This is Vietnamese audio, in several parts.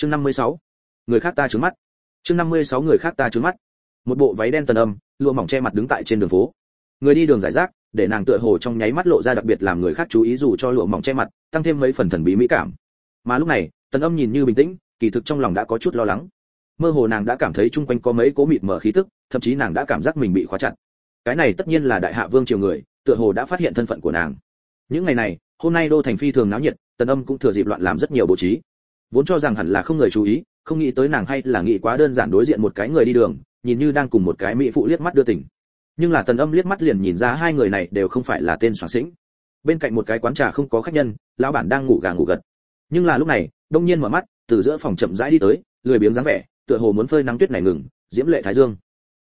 chương 56. người khác ta trướng mắt. Chương 56 người khác ta trướng mắt. Một bộ váy đen tần âm, lụa mỏng che mặt đứng tại trên đường phố. Người đi đường giải rác, để nàng tựa hồ trong nháy mắt lộ ra đặc biệt làm người khác chú ý dù cho lụa mỏng che mặt, tăng thêm mấy phần thần bí mỹ cảm. Mà lúc này, tần âm nhìn như bình tĩnh, kỳ thực trong lòng đã có chút lo lắng. Mơ hồ nàng đã cảm thấy chung quanh có mấy cố mịt mở khí tức, thậm chí nàng đã cảm giác mình bị khóa chặt. Cái này tất nhiên là đại hạ vương triều người, tựa hồ đã phát hiện thân phận của nàng. Những ngày này, hôm nay đô thành phi thường náo nhiệt, tần âm cũng thừa dịp loạn làm rất nhiều bố trí vốn cho rằng hẳn là không người chú ý, không nghĩ tới nàng hay là nghĩ quá đơn giản đối diện một cái người đi đường, nhìn như đang cùng một cái mỹ phụ liếc mắt đưa tình. Nhưng là tần âm liếc mắt liền nhìn ra hai người này đều không phải là tên soạn sĩnh. Bên cạnh một cái quán trà không có khách nhân, lão bản đang ngủ gà ngủ gật. Nhưng là lúc này, đông nhiên mở mắt, từ giữa phòng chậm rãi đi tới, lười biếng dáng vẻ, tựa hồ muốn phơi nắng tuyết này ngừng, diễm lệ thái dương.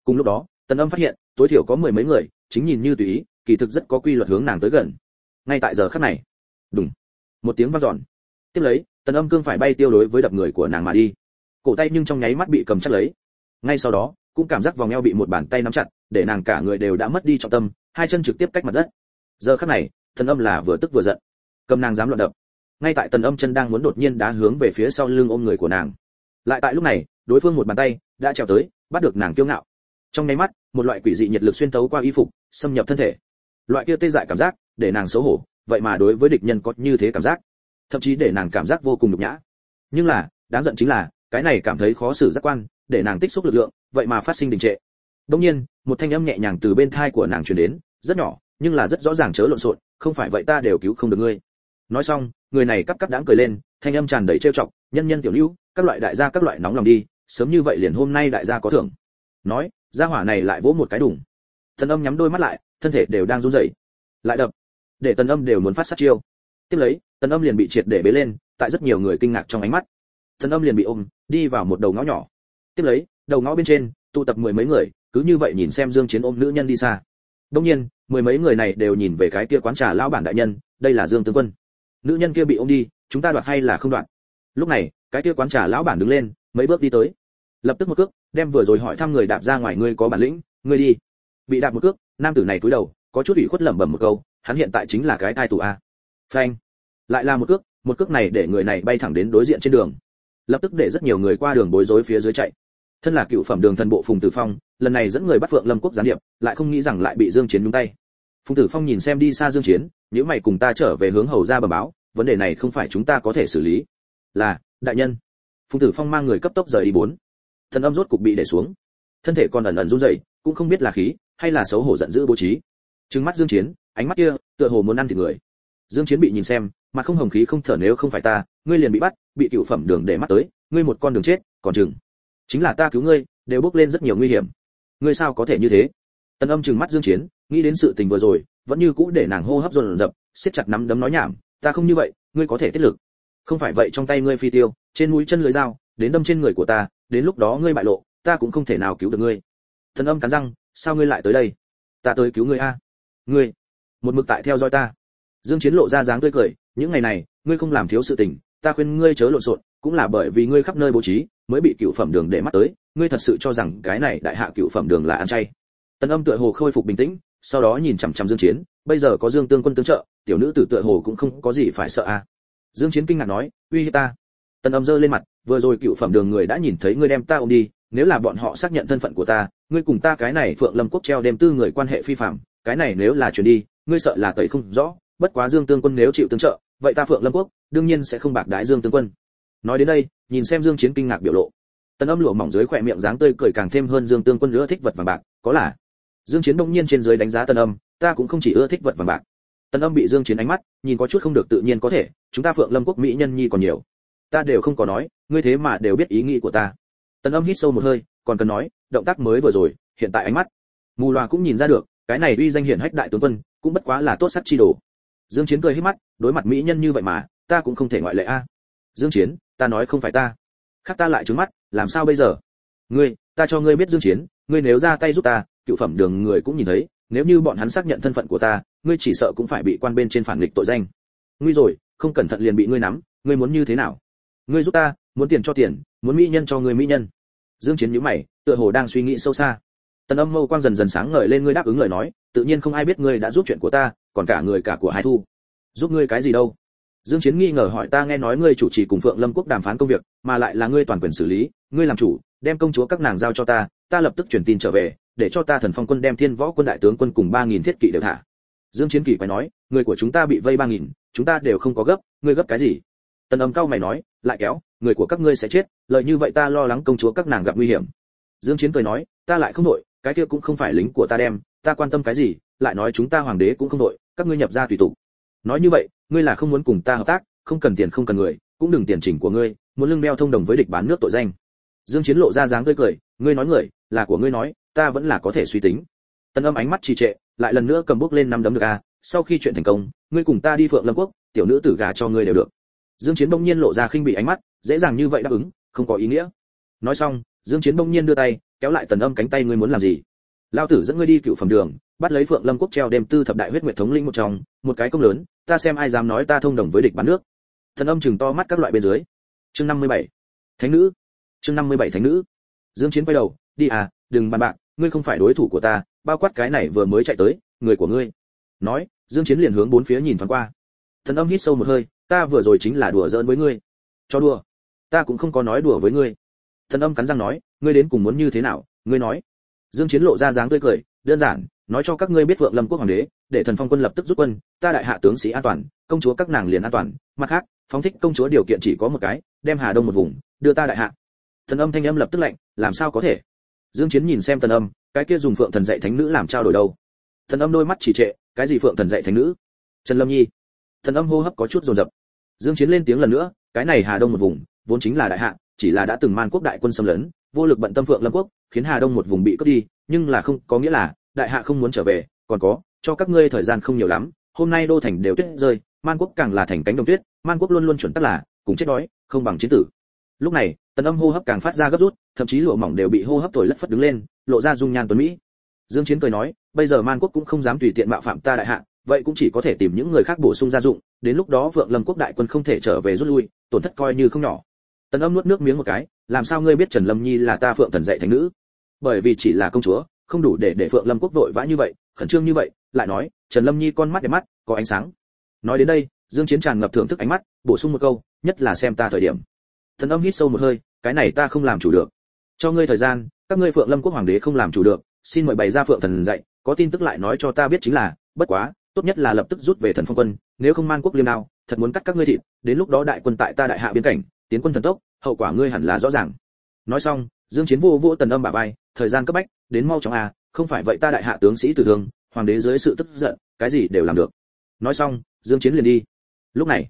Cùng lúc đó, tần âm phát hiện, tối thiểu có mười mấy người, chính nhìn như tùy ý, kỳ thực rất có quy luật hướng nàng tới gần. Ngay tại giờ khắc này, đùng, một tiếng vang dọn. Tiếp lấy tần âm cương phải bay tiêu đối với đập người của nàng mà đi. Cổ tay nhưng trong nháy mắt bị cầm chắc lấy. Ngay sau đó, cũng cảm giác vòng eo bị một bàn tay nắm chặt, để nàng cả người đều đã mất đi trọng tâm, hai chân trực tiếp cách mặt đất. Giờ khắc này, tần âm là vừa tức vừa giận. Cầm nàng dám loạn đập. Ngay tại tần âm chân đang muốn đột nhiên đá hướng về phía sau lưng ôm người của nàng. Lại tại lúc này, đối phương một bàn tay đã trèo tới, bắt được nàng kiêu ngạo. Trong nháy mắt, một loại quỷ dị nhiệt lực xuyên tấu qua y phục, xâm nhập thân thể. Loại kia tê dại cảm giác, để nàng xấu hổ. Vậy mà đối với địch nhân có như thế cảm giác thậm chí để nàng cảm giác vô cùng nhục nhã. Nhưng là, đáng giận chính là, cái này cảm thấy khó xử giác quan, để nàng tích xúc lực lượng, vậy mà phát sinh đình trệ. Đông nhiên, một thanh âm nhẹ nhàng từ bên thai của nàng truyền đến, rất nhỏ, nhưng là rất rõ ràng chớ lộn xộn, không phải vậy ta đều cứu không được ngươi. Nói xong, người này cắp cắp đáng cười lên, thanh âm tràn đầy trêu chọc, nhân nhân tiểu lưu, các loại đại gia các loại nóng lòng đi, sớm như vậy liền hôm nay đại gia có thưởng. Nói, gia hỏa này lại vỗ một cái đùng. Thần âm nhắm đôi mắt lại, thân thể đều đang run rẩy. Lại đập, để tần âm đều muốn phát sát chiêu. Tiếp lấy tần âm liền bị triệt để bế lên, tại rất nhiều người kinh ngạc trong ánh mắt. Tần âm liền bị ôm, đi vào một đầu ngõ nhỏ. Tiếp lấy, đầu ngõ bên trên, tụ tập mười mấy người, cứ như vậy nhìn xem dương chiến ôm nữ nhân đi xa. Đông nhiên, mười mấy người này đều nhìn về cái kia quán trà lão bản đại nhân, đây là dương tướng quân. Nữ nhân kia bị ôm đi, chúng ta đoạt hay là không đoạt? Lúc này, cái kia quán trà lão bản đứng lên, mấy bước đi tới. Lập tức một cước, đem vừa rồi hỏi thăm người đạp ra ngoài, ngươi có bản lĩnh? Ngươi đi. Bị đạp một cước, nam tử này cúi đầu, có chút ủy khuất lẩm bẩm một câu, hắn hiện tại chính là cái tai tù a. Phanh lại là một cước một cước này để người này bay thẳng đến đối diện trên đường. Lập tức để rất nhiều người qua đường bối rối phía dưới chạy. Thân là cựu phẩm đường thần bộ phùng tử phong, lần này dẫn người bắt phượng lâm quốc gián điệp, lại không nghĩ rằng lại bị dương chiến nhúng tay. Phùng tử phong nhìn xem đi xa dương chiến nếu mày cùng ta trở về hướng hầu ra bẩm báo, vấn đề này không phải chúng ta có thể xử lý. Là, đại nhân. Phùng tử phong mang người cấp tốc rời đi bốn. Thần âm rốt cục bị để xuống. Thân thể còn ẩn ẩn run rẩy, cũng không biết là khí, hay là xấu hổ giận dữ bố trí. Trừng mắt dương chiến, ánh mắt kia, tựa hồ muốn ăn thịt người dương chiến bị nhìn xem, mà không hồng khí không thở nếu không phải ta, ngươi liền bị bắt, bị cựu phẩm đường để mắt tới, ngươi một con đường chết, còn chừng. Chính là ta cứu ngươi, đều bước lên rất nhiều nguy hiểm. Ngươi sao có thể như thế? Tần âm trừng mắt dương chiến, nghĩ đến sự tình vừa rồi, vẫn như cũ để nàng hô hấp dồn dập, siết chặt nắm đấm nói nhảm, ta không như vậy, ngươi có thể tiết lực. Không phải vậy trong tay ngươi phi tiêu, trên mũi chân lưỡi dao, đến đâm trên người của ta, đến lúc đó ngươi bại lộ, ta cũng không thể nào cứu được ngươi. Thần âm cắn răng, sao ngươi lại tới đây? Ta tới cứu ngươi a. Ngươi, một mực tại theo dõi ta dương chiến lộ ra dáng tươi cười, những ngày này, ngươi không làm thiếu sự tình, ta khuyên ngươi chớ lộn xộn, cũng là bởi vì ngươi khắp nơi bố trí, mới bị cựu phẩm đường để mắt tới, ngươi thật sự cho rằng cái này đại hạ cựu phẩm đường là ăn chay. Tần âm tựa hồ khôi phục bình tĩnh, sau đó nhìn chằm chằm dương chiến, bây giờ có dương tương quân tướng trợ, tiểu nữ tử tựa hồ cũng không có gì phải sợ à dương chiến kinh ngạc nói, uy hiếp ta. Tần âm giơ lên mặt, vừa rồi cựu phẩm đường người đã nhìn thấy ngươi đem ta ôm đi, nếu là bọn họ xác nhận thân phận của ta, ngươi cùng ta cái này phượng lâm quốc treo đêm tư người quan hệ phi phạm, cái này nếu là chuyển đi, ngươi sợ là tẩy không rõ bất quá dương tương quân nếu chịu tương trợ, vậy ta phượng lâm quốc, đương nhiên sẽ không bạc đái dương tương quân. Nói đến đây, nhìn xem dương chiến kinh ngạc biểu lộ. Tần âm lụa mỏng dưới khỏe miệng dáng tươi cười càng thêm hơn dương tương quân nữa thích vật vàng bạc, có là. Dương chiến đông nhiên trên dưới đánh giá tần âm, ta cũng không chỉ ưa thích vật vàng bạc. Tần âm bị dương chiến ánh mắt, nhìn có chút không được tự nhiên có thể, chúng ta phượng lâm quốc mỹ nhân nhi còn nhiều. Ta đều không có nói, ngươi thế mà đều biết ý nghĩ của ta. Tần âm hít sâu một hơi, còn cần nói, động tác mới vừa rồi, hiện tại ánh mắt. Mù loà cũng nhìn ra được, cái này uy danh hiển hách đại tướng quân, cũng bất quá là tốt sắc chi đồ dương chiến cười hít mắt, đối mặt mỹ nhân như vậy mà, ta cũng không thể ngoại lệ a. Dương chiến, ta nói không phải ta. Khác ta lại trướng mắt, làm sao bây giờ? Ngươi, ta cho ngươi biết dương chiến, ngươi nếu ra tay giúp ta, cựu phẩm đường người cũng nhìn thấy, nếu như bọn hắn xác nhận thân phận của ta, ngươi chỉ sợ cũng phải bị quan bên trên phản nghịch tội danh. Nguy rồi, không cẩn thận liền bị ngươi nắm, ngươi muốn như thế nào? Ngươi giúp ta, muốn tiền cho tiền, muốn mỹ nhân cho ngươi mỹ nhân. Dương chiến nhíu mày, tựa hồ đang suy nghĩ sâu xa. Tần âm mâu quang dần dần sáng ngời lên, ngươi đáp ứng lời nói, tự nhiên không ai biết ngươi đã giúp chuyện của ta còn cả người cả của hai thu. Giúp ngươi cái gì đâu? Dương chiến nghi ngờ hỏi ta nghe nói ngươi chủ trì cùng phượng lâm quốc đàm phán công việc, mà lại là ngươi toàn quyền xử lý, ngươi làm chủ, đem công chúa các nàng giao cho ta ta lập tức truyền tin trở về, để cho ta thần phong quân đem thiên võ quân đại tướng quân cùng ba nghìn thiết kỵ đều thả. Dương chiến kỳ quay nói, người của chúng ta bị vây ba nghìn, chúng ta đều không có gấp, ngươi gấp cái gì? Tần âm cao mày nói, lại kéo, người của các ngươi sẽ chết lợi như vậy ta lo lắng công chúa các nàng gặp nguy hiểm. Dương chiến cười nói, ta lại không đội, cái kia cũng không phải lính của ta đem, ta quan tâm cái gì, lại nói chúng ta hoàng đế cũng không đội các ngươi nhập ra tùy tục. Nói như vậy, ngươi là không muốn cùng ta hợp tác, không cần tiền không cần người, cũng đừng tiền chỉnh của ngươi, muốn lưng đeo thông đồng với địch bán nước tội danh. Dương chiến lộ ra dáng tươi cười, ngươi nói người, là của ngươi nói, ta vẫn là có thể suy tính. Tần âm ánh mắt trì trệ, lại lần nữa cầm bước lên năm đấm được a, sau khi chuyện thành công, ngươi cùng ta đi phượng lâm quốc, tiểu nữ tử gà cho ngươi đều được. Dương chiến bỗng nhiên lộ ra khinh bị ánh mắt, dễ dàng như vậy đáp ứng, không có ý nghĩa. Nói xong, dương chiến bỗng nhiên đưa tay, kéo lại tần âm cánh tay ngươi muốn làm gì? Lão tử dẫn ngươi đi cựu phẩm đường bắt lấy phượng lâm quốc treo đêm tư thập đại huyết nguyệt thống linh một trong, một cái công lớn, ta xem ai dám nói ta thông đồng với địch bán nước. Thần âm chừng to mắt các loại bên dưới. Chương 57. thánh nữ. Chương 57 thánh nữ. Dương chiến quay đầu, đi à đừng bàn bạc, ngươi không phải đối thủ của ta, bao quát cái này vừa mới chạy tới, người của ngươi. Nói, dương chiến liền hướng bốn phía nhìn thoáng qua. Thần âm hít sâu một hơi, ta vừa rồi chính là đùa giỡn với ngươi. Cho đùa. Ta cũng không có nói đùa với ngươi. Thần âm cắn răng nói, ngươi đến cùng muốn như thế nào, ngươi nói. Dương chiến lộ ra dáng tươi cười, đơn giản nói cho các ngươi biết vượng lâm quốc hoàng đế, để thần phong quân lập tức rút quân, ta đại hạ tướng sĩ an toàn, công chúa các nàng liền an toàn. Mặt khác, phóng thích công chúa điều kiện chỉ có một cái, đem hà đông một vùng, đưa ta đại hạ. Thần âm thanh âm lập tức lạnh, làm sao có thể? Dương chiến nhìn xem thần âm, cái kia dùng phượng thần dạy thánh nữ làm trao đổi đâu? Thần âm đôi mắt chỉ trệ, cái gì phượng thần dạy thánh nữ? Trần lâm nhi. Thần âm hô hấp có chút rồn rập dương chiến lên tiếng lần nữa, cái này hà đông một vùng, vốn chính là đại hạ, chỉ là đã từng man quốc đại quân xâm lấn, vô lực bận tâm phượng lâm quốc, khiến hà đông một vùng bị cướp đi, nhưng là không, có nghĩa là đại hạ không muốn trở về, còn có, cho các ngươi thời gian không nhiều lắm, hôm nay đô thành đều tuyết rơi, man quốc càng là thành cánh đồng tuyết, man quốc luôn luôn chuẩn tắc là, cùng chết đói, không bằng chiến tử. Lúc này, tần âm hô hấp càng phát ra gấp rút, thậm chí lụa mỏng đều bị hô hấp thổi lất phất đứng lên, lộ ra dung nhan tuấn mỹ. Dương chiến cười nói, bây giờ man quốc cũng không dám tùy tiện mạo phạm ta đại hạ, vậy cũng chỉ có thể tìm những người khác bổ sung gia dụng, đến lúc đó vượng lâm quốc đại quân không thể trở về rút lui, tổn thất coi như không nhỏ. Tần âm nuốt nước miếng một cái, làm sao ngươi biết trần lâm nhi là ta phượng thần dạy thánh nữ? Bởi vì chỉ là công chúa không đủ để để phượng lâm quốc vội vã như vậy, khẩn trương như vậy, lại nói, trần lâm nhi con mắt đẹp mắt, có ánh sáng. Nói đến đây, dương chiến tràn ngập thưởng thức ánh mắt, bổ sung một câu, nhất là xem ta thời điểm. Thần âm hít sâu một hơi, cái này ta không làm chủ được. Cho ngươi thời gian, các ngươi phượng lâm quốc hoàng đế không làm chủ được, xin mời bày ra phượng thần dạy, có tin tức lại nói cho ta biết chính là, bất quá, tốt nhất là lập tức rút về thần phong quân, nếu không man quốc liêm nào thật muốn cắt các ngươi thịt, đến lúc đó đại quân tại ta đại hạ biên cảnh, tiến quân thần tốc, hậu quả ngươi hẳn là rõ ràng. Nói xong, dương chiến vô vô tần âm bả vai thời gian cấp bách, đến mau chóng à không phải vậy ta đại hạ tướng sĩ tử thương, hoàng đế dưới sự tức giận, cái gì đều làm được. Nói xong, dương chiến liền đi. Lúc này,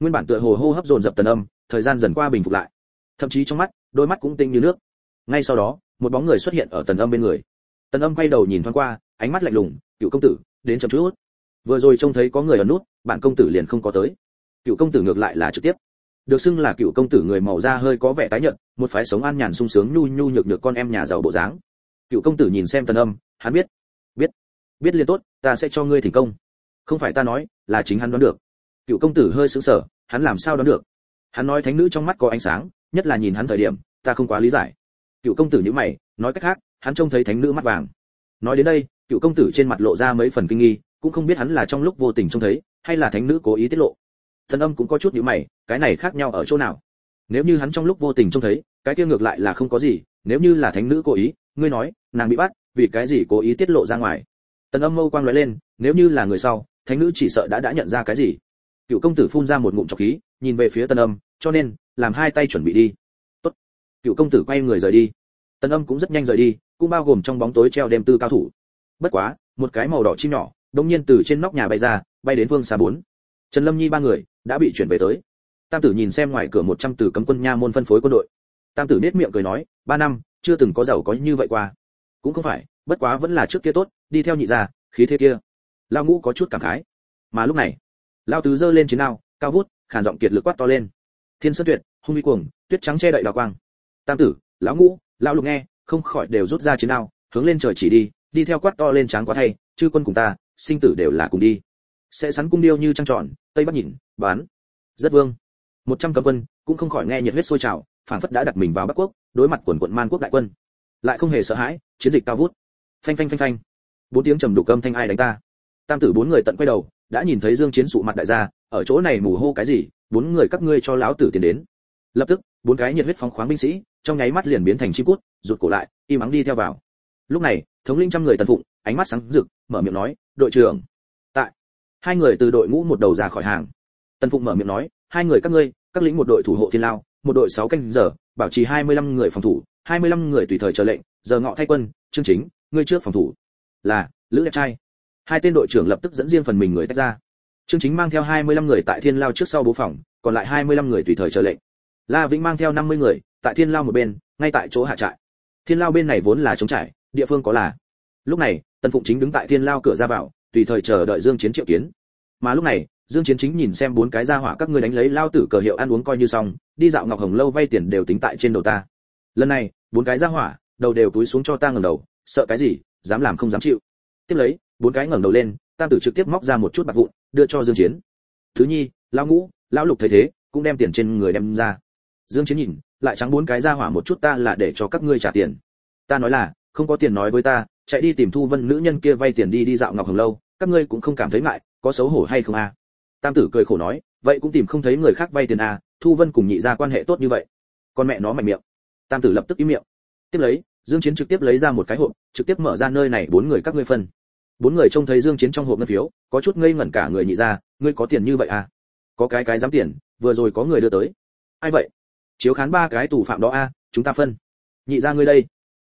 nguyên bản tựa hồ hô hấp dồn dập tần âm, thời gian dần qua bình phục lại. Thậm chí trong mắt, đôi mắt cũng tinh như nước. Ngay sau đó, một bóng người xuất hiện ở tần âm bên người. Tần âm quay đầu nhìn thoáng qua, ánh mắt lạnh lùng, cựu công tử, đến chậm chút. Vừa rồi trông thấy có người ở nút, bạn công tử liền không có tới. Cựu công tử ngược lại là trực tiếp được xưng là cựu công tử người màu da hơi có vẻ tái nhợt, một phái sống an nhàn sung sướng nhu nhu nhược nhược con em nhà giàu bộ dáng. Cựu công tử nhìn xem tần âm, hắn biết biết biết liền tốt, ta sẽ cho ngươi thành công. Không phải ta nói, là chính hắn đoán được. Cựu công tử hơi sững sờ, hắn làm sao đoán được? Hắn nói thánh nữ trong mắt có ánh sáng, nhất là nhìn hắn thời điểm, ta không quá lý giải. Cựu công tử nhíu mày, nói cách khác, hắn trông thấy thánh nữ mắt vàng. Nói đến đây, cựu công tử trên mặt lộ ra mấy phần kinh nghi, cũng không biết hắn là trong lúc vô tình trông thấy, hay là thánh nữ cố ý tiết lộ. Thần âm cũng có chút nhíu mày cái này khác nhau ở chỗ nào? Nếu như hắn trong lúc vô tình trông thấy, cái kia ngược lại là không có gì, nếu như là thánh nữ cố ý, ngươi nói, nàng bị bắt, vì cái gì cố ý tiết lộ ra ngoài? Tần âm mâu quang lóe lên, nếu như là người sau, thánh nữ chỉ sợ đã đã nhận ra cái gì? Cựu công tử phun ra một ngụm trọc khí, nhìn về phía tần âm, cho nên, làm hai tay chuẩn bị đi. Tốt. Cựu công tử quay người rời đi. Tần âm cũng rất nhanh rời đi, cũng bao gồm trong bóng tối treo đêm tư cao thủ. Bất quá, một cái màu đỏ chim nhỏ đông nhiên từ trên nóc nhà bay ra, bay đến phương xa bốn. Trần lâm nhi ba người, đã bị chuyển về tới tam tử nhìn xem ngoài cửa một trăm tử cấm quân nha môn phân phối quân đội. Tam tử nết miệng cười nói, ba năm, chưa từng có giàu có như vậy qua. Cũng không phải, bất quá vẫn là trước kia tốt, đi theo nhị gia, khí thế kia. Lao ngũ có chút cảm khái. Mà lúc này lao tứ giơ lên chiến nào cao vút, khàn giọng kiệt lực quát to lên. Thiên sơn tuyệt, hung uy cuồng, tuyết trắng che đậy đào quang. Tam tử, lão ngũ, lão lục nghe, không khỏi đều rút ra chiến nào hướng lên trời chỉ đi đi theo quát to lên tráng quá thay, chư quân cùng ta, sinh tử đều là cùng đi. Sẽ sắn cung điêu như trăng tròn, tây bắc nhìn, bán. Rất vương một trăm cấm quân, cũng không khỏi nghe nhiệt huyết sôi trào, phảng phất đã đặt mình vào bắc quốc, đối mặt quần quận man quốc đại quân. Lại không hề sợ hãi, chiến dịch cao vút. Phanh phanh phanh phanh. Bốn tiếng trầm đục âm thanh ai đánh ta? Tam tử bốn người tận quay đầu, đã nhìn thấy dương chiến sụ mặt đại gia, ở chỗ này mù hô cái gì, bốn người các ngươi cho lão tử tiền đến. Lập tức, bốn cái nhiệt huyết phóng khoáng binh sĩ, trong nháy mắt liền biến thành chim cút, rụt cổ lại, im ắng đi theo vào. Lúc này, thống linh trăm người tần phụng, ánh mắt sáng rực, mở miệng nói, đội trưởng. Tại, hai người từ đội ngũ một đầu ra khỏi hàng. Tần phụng mở miệng nói hai người các ngươi, các lĩnh một đội thủ hộ thiên lao, một đội sáu canh giờ, bảo trì 25 người phòng thủ 25 người tùy thời chờ lệnh, giờ ngọ thay quân, chương chính, ngươi trước phòng thủ. Là, lữ đẹp trai. Hai tên đội trưởng lập tức dẫn riêng phần mình người tách ra. Chương chính mang theo 25 người tại thiên lao trước sau bố phòng, còn lại 25 người tùy thời chờ lệnh. La vĩnh mang theo 50 người, tại thiên lao một bên, ngay tại chỗ hạ trại. Thiên lao bên này vốn là trống trải, địa phương có là. Lúc này, tần phụng chính đứng tại thiên lao cửa ra vào, tùy thời chờ đợi dương chiến triệu kiến. Mà lúc này dương chiến chính nhìn xem bốn cái gia hỏa các ngươi đánh lấy lao tử cờ hiệu ăn uống coi như xong, đi dạo ngọc hồng lâu vay tiền đều tính tại trên đầu ta. Lần này, bốn cái gia hỏa, đầu đều túi xuống cho ta ngẩng đầu, sợ cái gì, dám làm không dám chịu. Tiếp lấy, bốn cái ngẩng đầu lên tam tử trực tiếp móc ra một chút bạc vụn, đưa cho dương chiến. Thứ nhi, lão ngũ, lão lục thấy thế, cũng đem tiền trên người đem ra. Dương chiến nhìn, lại trắng bốn cái gia hỏa một chút ta là để cho các ngươi trả tiền. Ta nói là, không có tiền nói với ta, chạy đi tìm thu vân nữ nhân kia vay tiền đi đi dạo ngọc hồng lâu, các ngươi cũng không cảm thấy ngại, có xấu hổ hay không à? Tam tử cười khổ nói vậy cũng tìm không thấy người khác vay tiền à thu vân cùng nhị ra quan hệ tốt như vậy. Con mẹ nó mạnh miệng. Tam tử lập tức im miệng. Tiếp lấy dương chiến trực tiếp lấy ra một cái hộp trực tiếp mở ra nơi này bốn người các ngươi phân. Bốn người trông thấy dương chiến trong hộp ngân phiếu có chút ngây ngẩn cả người nhị ra ngươi có tiền như vậy à? Có cái cái dám tiền vừa rồi có người đưa tới. Ai vậy? Chiếu khán ba cái tù phạm đó a à, chúng ta phân. Nhị ra ngươi đây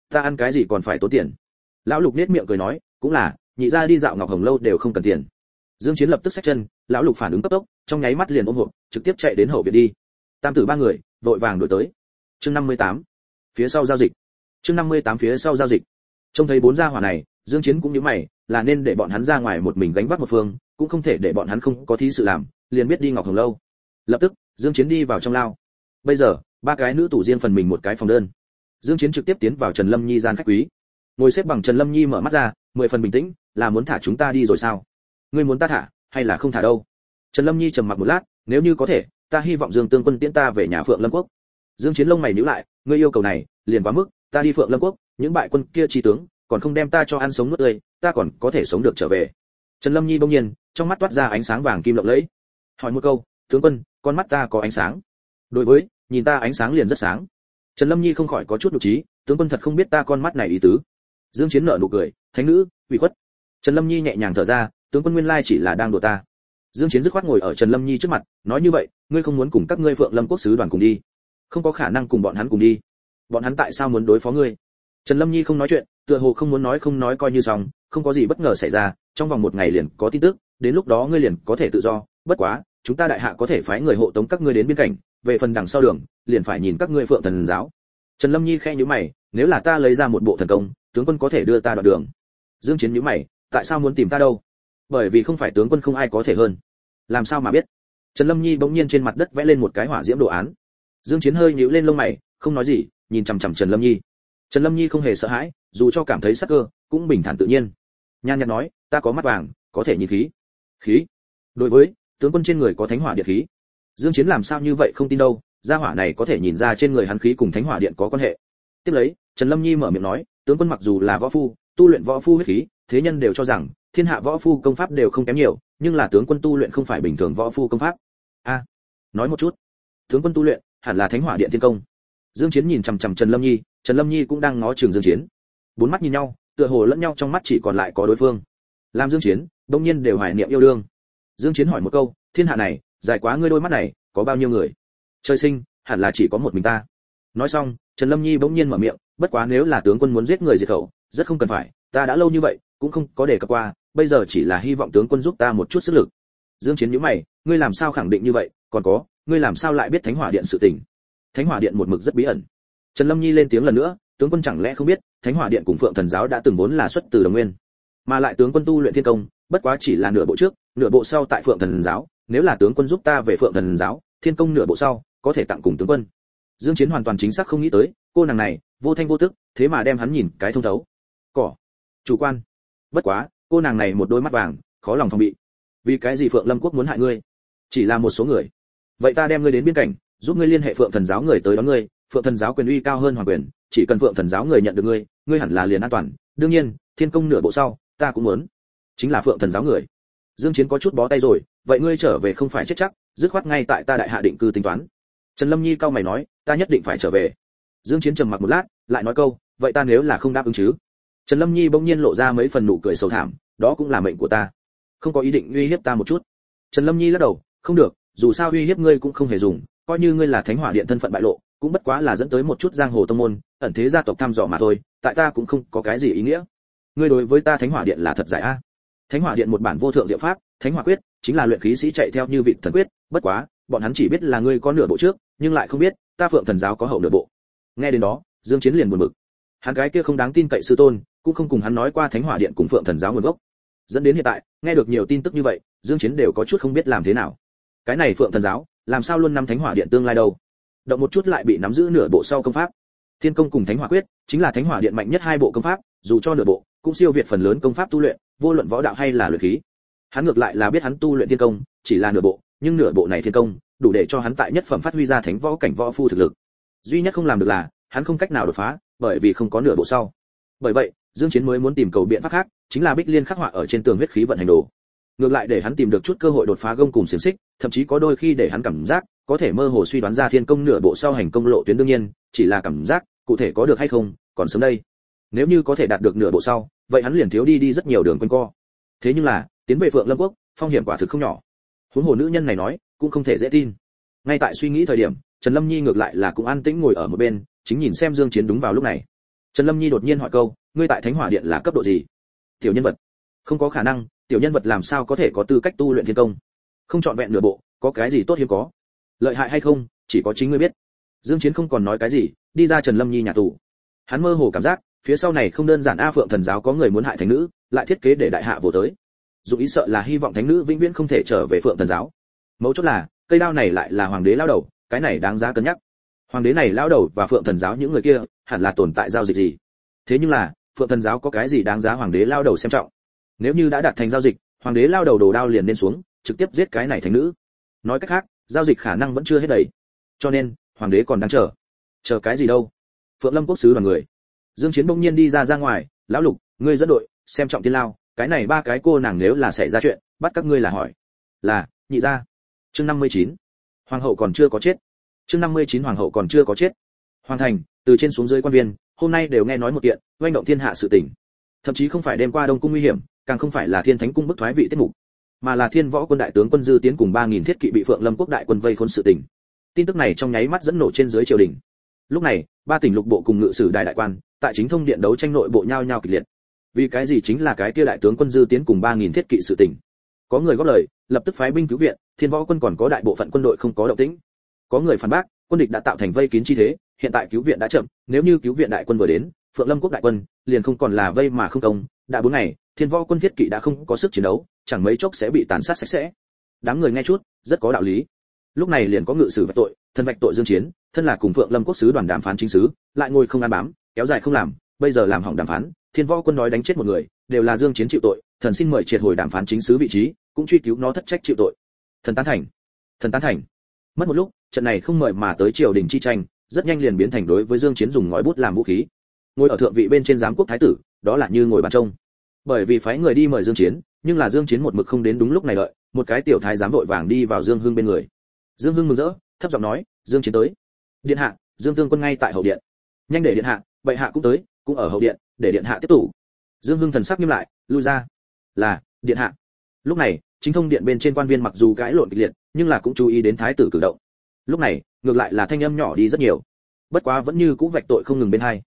ta ăn cái gì còn phải tốn tiền? Lão lục nết miệng cười nói cũng là nhị ra đi dạo ngọc hồng lâu đều không cần tiền. Dương chiến lập tức xách chân lão lục phản ứng cấp tốc, trong nháy mắt liền ôm hộp, trực tiếp chạy đến hậu viện đi. Tam tử ba người, vội vàng đuổi tới. Chương 58. phía sau giao dịch. Chương 58 phía sau giao dịch. Trông thấy bốn gia hỏa này, dương chiến cũng như mày, là nên để bọn hắn ra ngoài một mình gánh vác một phương, cũng không thể để bọn hắn không có thí sự làm, liền biết đi ngọc hồng lâu. Lập tức, dương chiến đi vào trong lao. Bây giờ, ba cái nữ tủ riêng phần mình một cái phòng đơn. Dương chiến trực tiếp tiến vào trần lâm nhi gian khách quý. Ngồi xếp bằng trần lâm nhi mở mắt ra, mười phần bình tĩnh, là muốn thả chúng ta đi rồi sao? Ngươi muốn ta thả? Hay là không thả đâu? Trần lâm nhi trầm mặc một lát, nếu như có thể, ta hy vọng dương tương quân tiễn ta về nhà phượng lâm quốc. Dương chiến lông mày nhíu lại, ngươi yêu cầu này, liền quá mức, ta đi phượng lâm quốc, những bại quân kia chi tướng, còn không đem ta cho ăn sống nuốt tươi, ta còn có thể sống được trở về. Trần lâm nhi bỗng nhiên, trong mắt toát ra ánh sáng vàng kim lộng lẫy. Hỏi một câu, tướng quân, con mắt ta có ánh sáng? Đối với, nhìn ta ánh sáng liền rất sáng. Trần lâm nhi không khỏi có chút nhục trí, tướng quân thật không biết ta con mắt này ý tứ. Dương chiến nở nụ cười, thánh nữ, ủy khuất. Trần lâm nhi nhẹ nhàng thở ra tướng quân nguyên lai chỉ là đang đùa ta. Dương chiến dứt khoát ngồi ở trần lâm nhi trước mặt, nói như vậy, ngươi không muốn cùng các ngươi phượng lâm quốc sứ đoàn cùng đi. Không có khả năng cùng bọn hắn cùng đi. Bọn hắn tại sao muốn đối phó ngươi? Trần lâm nhi không nói chuyện, tựa hồ không muốn nói không nói coi như xong, không có gì bất ngờ xảy ra, trong vòng một ngày liền có tin tức, đến lúc đó ngươi liền có thể tự do. Bất quá, chúng ta đại hạ có thể phái người hộ tống các ngươi đến biên cảnh, về phần đằng sau đường, liền phải nhìn các ngươi phượng thần giáo. Trần lâm nhi khẽ nhíu mày, nếu là ta lấy ra một bộ thần công, tướng quân có thể đưa ta đoạn đường. Dương chiến nhíu mày, tại sao muốn tìm ta đâu? Bởi vì không phải tướng quân không ai có thể hơn. Làm sao mà biết? Trần lâm nhi bỗng nhiên trên mặt đất vẽ lên một cái hỏa diễm đồ án. Dương chiến hơi nhíu lên lông mày, không nói gì, nhìn chằm chằm trần lâm nhi. Trần lâm nhi không hề sợ hãi, dù cho cảm thấy sắc cơ, cũng bình thản tự nhiên. Nhan nhạt nói, ta có mắt vàng, có thể nhìn khí. Khí? Đối với, tướng quân trên người có thánh hỏa điện khí. Dương chiến làm sao như vậy không tin đâu, gia hỏa này có thể nhìn ra trên người hắn khí cùng thánh hỏa điện có quan hệ. Tiếp lấy, trần lâm nhi mở miệng nói, tướng quân mặc dù là võ phu, tu luyện võ phu huyết khí thế nhân đều cho rằng, thiên hạ võ phu công pháp đều không kém nhiều, nhưng là tướng quân tu luyện không phải bình thường võ phu công pháp. A, nói một chút. Tướng quân tu luyện, hẳn là thánh hỏa điện thiên công. Dương chiến nhìn chằm chằm trần lâm nhi, trần lâm nhi cũng đang ngó trường dương chiến. Bốn mắt nhìn nhau, tựa hồ lẫn nhau trong mắt chỉ còn lại có đối phương. Làm dương chiến, đông nhiên đều hoài niệm yêu đương. Dương chiến hỏi một câu, thiên hạ này, dài quá ngươi đôi mắt này, có bao nhiêu người? Trời sinh, hẳn là chỉ có một mình ta. Nói xong, trần lâm nhi bỗng nhiên mở miệng, bất quá nếu là tướng quân muốn giết người diệt khẩu, rất không cần phải, ta đã lâu như vậy cũng không có đề cập qua, bây giờ chỉ là hy vọng tướng quân giúp ta một chút sức lực. Dương chiến nhíu mày, ngươi làm sao khẳng định như vậy, còn có, ngươi làm sao lại biết thánh hỏa điện sự tình? Thánh hỏa điện một mực rất bí ẩn. Trần lâm nhi lên tiếng lần nữa, tướng quân chẳng lẽ không biết, thánh hỏa điện cùng phượng thần giáo đã từng vốn là xuất từ đồng nguyên. Mà lại tướng quân tu luyện thiên công, bất quá chỉ là nửa bộ trước, nửa bộ sau tại phượng thần giáo, nếu là tướng quân giúp ta về phượng thần giáo, thiên công nửa bộ sau, có thể tặng cùng tướng quân. Dương chiến hoàn toàn chính xác không nghĩ tới, cô nàng này, vô thanh vô tức, thế mà đem hắn nhìn cái thông thấu. Cỏ. Chủ quan bất quá, cô nàng này một đôi mắt vàng, khó lòng phòng bị. Vì cái gì phượng lâm quốc muốn hại ngươi? Chỉ là một số người. Vậy ta đem ngươi đến biên cảnh, giúp ngươi liên hệ phượng thần giáo người tới đón ngươi. Phượng thần giáo quyền uy cao hơn hoàng quyền, chỉ cần phượng thần giáo người nhận được ngươi ngươi hẳn là liền an toàn. Đương nhiên, thiên công nửa bộ sau, ta cũng muốn. Chính là phượng thần giáo người. Dương chiến có chút bó tay rồi, vậy ngươi trở về không phải chết chắc, dứt khoát ngay tại ta đại hạ định cư tính toán. Trần lâm nhi cao mày nói, ta nhất định phải trở về. Dương chiến trầm mặc một lát, lại nói câu, vậy ta nếu là không đáp ứng chứ? Trần lâm nhi bỗng nhiên lộ ra mấy phần nụ cười sầu thảm, đó cũng là mệnh của ta. Không có ý định uy hiếp ta một chút. Trần lâm nhi lắc đầu, không được, dù sao uy hiếp ngươi cũng không hề dùng, coi như ngươi là thánh hỏa điện thân phận bại lộ, cũng bất quá là dẫn tới một chút giang hồ tông môn, ẩn thế gia tộc thăm dò mà thôi, tại ta cũng không có cái gì ý nghĩa. Ngươi đối với ta thánh hỏa điện là thật giải a. Thánh hỏa điện một bản vô thượng diệu pháp, thánh hỏa quyết, chính là luyện khí sĩ chạy theo như vị thần quyết, bất quá, bọn hắn chỉ biết là ngươi có nửa bộ trước, nhưng lại không biết, ta phượng thần giáo có hậu nửa bộ. Nghe đến đó, dương chiến liền buồn bực hắn gái kia không đáng tin cậy sư tôn, cũng không cùng hắn nói qua thánh hỏa điện cùng phượng thần giáo nguồn gốc. Dẫn đến hiện tại, nghe được nhiều tin tức như vậy, dương chiến đều có chút không biết làm thế nào. Cái này phượng thần giáo, làm sao luôn nắm thánh hỏa điện tương lai đâu? Động một chút lại bị nắm giữ nửa bộ sau công pháp. Thiên công cùng thánh hỏa quyết, chính là thánh hỏa điện mạnh nhất hai bộ công pháp, dù cho nửa bộ, cũng siêu việt phần lớn công pháp tu luyện, vô luận võ đạo hay là luyện khí. Hắn ngược lại là biết hắn tu luyện thiên công, chỉ là nửa bộ, nhưng nửa bộ này thiên công, đủ để cho hắn tại nhất phẩm phát huy ra thánh võ cảnh võ phu thực lực. Duy nhất không làm được là, hắn không cách nào đột phá bởi vì không có nửa bộ sau. Bởi vậy, dương chiến mới muốn tìm cầu biện pháp khác, chính là bích liên khắc họa ở trên tường huyết khí vận hành đồ. Ngược lại để hắn tìm được chút cơ hội đột phá gông cùng xiềng xích, thậm chí có đôi khi để hắn cảm giác có thể mơ hồ suy đoán ra thiên công nửa bộ sau hành công lộ tuyến đương nhiên, chỉ là cảm giác cụ thể có được hay không, còn sớm đây. Nếu như có thể đạt được nửa bộ sau, vậy hắn liền thiếu đi đi rất nhiều đường quanh co. Thế nhưng là, tiến về phượng lâm quốc, phong hiểm quả thực không nhỏ. Huống hồ nữ nhân này nói, cũng không thể dễ tin. Ngay tại suy nghĩ thời điểm, trần lâm nhi ngược lại là cũng an tĩnh ngồi ở một bên chính nhìn xem dương chiến đúng vào lúc này. Trần lâm nhi đột nhiên hỏi câu, ngươi tại thánh hỏa điện là cấp độ gì? Tiểu nhân vật. Không có khả năng, tiểu nhân vật làm sao có thể có tư cách tu luyện thiên công? Không chọn vẹn nửa bộ, có cái gì tốt hiếm có? Lợi hại hay không, chỉ có chính ngươi biết. Dương chiến không còn nói cái gì, đi ra trần lâm nhi nhà tù. Hắn mơ hồ cảm giác, phía sau này không đơn giản a phượng thần giáo có người muốn hại thánh nữ, lại thiết kế để đại hạ vô tới. Dù ý sợ là hy vọng thánh nữ vĩnh viễn không thể trở về phượng thần giáo. Mấu chốt là, cây đao này lại là hoàng đế lao đầu, cái này đáng giá cân nhắc hoàng đế này lao đầu và phượng thần giáo những người kia hẳn là tồn tại giao dịch gì? Thế nhưng là, phượng thần giáo có cái gì đáng giá hoàng đế lao đầu xem trọng? Nếu như đã đạt thành giao dịch, hoàng đế lao đầu đồ đao liền nên xuống, trực tiếp giết cái này thành nữ. Nói cách khác, giao dịch khả năng vẫn chưa hết đầy cho nên, hoàng đế còn đang chờ. Chờ cái gì đâu? Phượng lâm quốc sứ đoàn người. Dương chiến bỗng nhiên đi ra ra ngoài, lão lục, ngươi dẫn đội, xem trọng tiên lao, cái này ba cái cô nàng nếu là xảy ra chuyện, bắt các ngươi là hỏi. Là, nhị gia. Chương 59. hoàng hậu còn chưa có chết chương 59 hoàng hậu còn chưa có chết. Hoàng thành, từ trên xuống dưới quan viên, hôm nay đều nghe nói một kiện, oanh động thiên hạ sự tình. Thậm chí không phải đêm qua đông cung nguy hiểm, càng không phải là thiên thánh cung bức thoái vị tiết mục, mà là thiên võ quân đại tướng quân dư tiến cùng ba nghìn thiết kỵ bị phượng lâm quốc đại quân vây khốn sự tình. Tin tức này trong nháy mắt dẫn nổ trên dưới triều đình. Lúc này, ba tỉnh lục bộ cùng ngự sử đại đại quan, tại chính thông điện đấu tranh nội bộ nhau nhau kịch liệt. Vì cái gì chính là cái kia đại tướng quân dư tiến cùng ba nghìn thiết kỵ sự tình? Có người góp lời, lập tức phái binh cứu viện, thiên võ quân còn có đại bộ phận quân đội không có động tĩnh có người phản bác, quân địch đã tạo thành vây kín chi thế, hiện tại cứu viện đã chậm, nếu như cứu viện đại quân vừa đến, phượng lâm quốc đại quân, liền không còn là vây mà không công, đã bốn ngày, thiên võ quân thiết kỵ đã không có sức chiến đấu, chẳng mấy chốc sẽ bị tàn sát sạch sẽ. Đám người nghe chút, rất có đạo lý. Lúc này liền có ngự sử vạch tội, thân vạch tội dương chiến, thân là cùng phượng lâm quốc sứ đoàn đàm phán chính sứ, lại ngồi không ăn bám, kéo dài không làm, bây giờ làm hỏng đàm phán, thiên võ quân nói đánh chết một người, đều là dương chiến chịu tội, thần xin mời triệt hồi đàm phán chính sứ vị trí, cũng truy cứu nó thất trách chịu tội. Thần tán thành. Thần tán thành. Mất một lúc trận này không mời mà tới triều đình chi tranh, rất nhanh liền biến thành đối với dương chiến dùng ngòi bút làm vũ khí. Ngồi ở thượng vị bên trên giám quốc thái tử, đó là như ngồi bàn trông. Bởi vì phái người đi mời dương chiến, nhưng là dương chiến một mực không đến đúng lúc này đợi, một cái tiểu thái giám vội vàng đi vào dương hưng bên người. Dương hưng mừng rỡ, thấp giọng nói, dương chiến tới. Điện hạ, dương tương quân ngay tại hậu điện. Nhanh để điện hạ, bệ hạ cũng tới, cũng ở hậu điện, để điện hạ tiếp tục dương hưng thần sắc nghiêm lại, lui ra. Là, điện hạ. Lúc này, chính thông điện bên trên quan viên mặc dù cãi lộn kịch liệt, nhưng là cũng chú ý đến thái tử cử động lúc này, ngược lại là thanh âm nhỏ đi rất nhiều. Bất quá vẫn như cũ vạch tội không ngừng bên hai.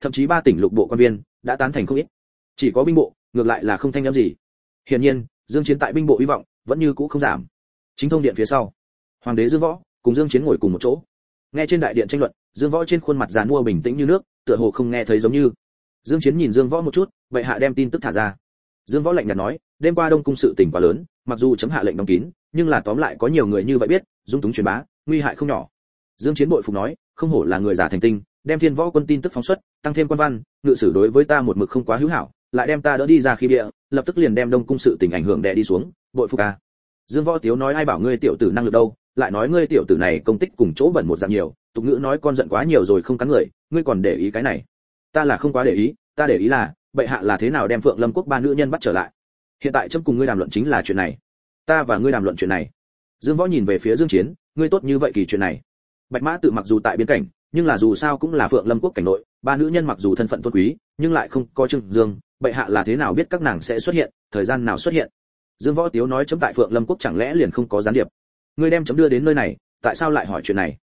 Thậm chí ba tỉnh lục bộ quan viên đã tán thành không ít. Chỉ có binh bộ, ngược lại là không thanh âm gì. Hiển nhiên, dương chiến tại binh bộ hy vọng vẫn như cũ không giảm. Chính thông điện phía sau, hoàng đế dương võ cùng dương chiến ngồi cùng một chỗ. Nghe trên đại điện tranh luận, dương võ trên khuôn mặt già nua bình tĩnh như nước, tựa hồ không nghe thấy giống như. Dương chiến nhìn dương võ một chút, vậy hạ đem tin tức thả ra. Dương võ lạnh nhạt nói đêm qua đông cung sự tình quá lớn, mặc dù chấm hạ lệnh đóng kín, nhưng là tóm lại có nhiều người như vậy biết, dung túng truyền bá, nguy hại không nhỏ. Dương chiến bội phục nói, không hổ là người giả thành tinh, đem thiên võ quân tin tức phóng xuất, tăng thêm quan văn, ngự sử đối với ta một mực không quá hữu hảo, lại đem ta đỡ đi ra khi địa, lập tức liền đem đông cung sự tình ảnh hưởng đè đi xuống, bội phục ca dương võ tiếu nói ai bảo ngươi tiểu tử năng lực đâu, lại nói ngươi tiểu tử này công tích cùng chỗ bẩn một dạng nhiều, tục ngữ nói con giận quá nhiều rồi không cắn người, ngươi còn để ý cái này. Ta là không quá để ý, ta để ý là, bệ hạ là thế nào đem phượng lâm quốc ba nữ nhân bắt trở lại hiện tại chấm cùng ngươi đàm luận chính là chuyện này. Ta và ngươi đàm luận chuyện này. Dương võ nhìn về phía dương chiến, ngươi tốt như vậy kỳ chuyện này. Bạch mã tự mặc dù tại biên cảnh, nhưng là dù sao cũng là phượng lâm quốc cảnh nội, ba nữ nhân mặc dù thân phận tôn quý, nhưng lại không có trương dương, bệ hạ là thế nào biết các nàng sẽ xuất hiện, thời gian nào xuất hiện. Dương võ tiếu nói chấm tại phượng lâm quốc chẳng lẽ liền không có gián điệp. Ngươi đem chấm đưa đến nơi này, tại sao lại hỏi chuyện này?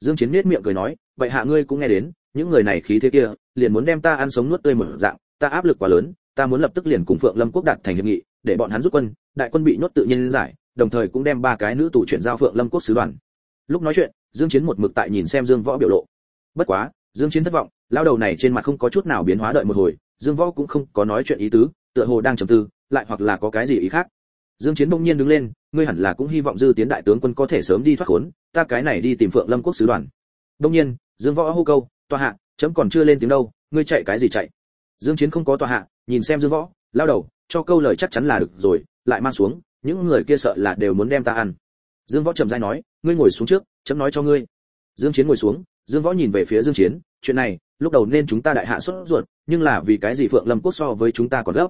Dương chiến nét miệng cười nói, bệ hạ ngươi cũng nghe đến, những người này khí thế kia, liền muốn đem ta ăn sống nuốt tươi mở dạng, ta áp lực quá lớn ta muốn lập tức liền cùng phượng lâm quốc đạt thành hiệp nghị, để bọn hắn rút quân, đại quân bị nhốt tự nhiên giải, đồng thời cũng đem ba cái nữ tù chuyển giao phượng lâm quốc sứ đoàn. Lúc nói chuyện, dương chiến một mực tại nhìn xem dương võ biểu lộ. Bất quá, dương chiến thất vọng, lao đầu này trên mặt không có chút nào biến hóa đợi một hồi, dương võ cũng không có nói chuyện ý tứ, tựa hồ đang trầm tư, lại hoặc là có cái gì ý khác. Dương chiến bỗng nhiên đứng lên, ngươi hẳn là cũng hy vọng dư tiến đại tướng quân có thể sớm đi thoát khốn, ta cái này đi tìm phượng lâm quốc sứ đoàn. Bỗng nhiên, dương võ hô câu, tòa hạ, chấm còn chưa lên tiếng đâu, ngươi chạy cái gì chạy? Dương chiến không có tòa hạ nhìn xem dương võ, lao đầu, cho câu lời chắc chắn là được rồi, lại mang xuống, những người kia sợ là đều muốn đem ta ăn. Dương võ trầm dai nói, ngươi ngồi xuống trước, chấm nói cho ngươi. Dương chiến ngồi xuống, dương võ nhìn về phía dương chiến, chuyện này, lúc đầu nên chúng ta đại hạ xuất ruột, nhưng là vì cái gì phượng lâm quốc so với chúng ta còn gấp?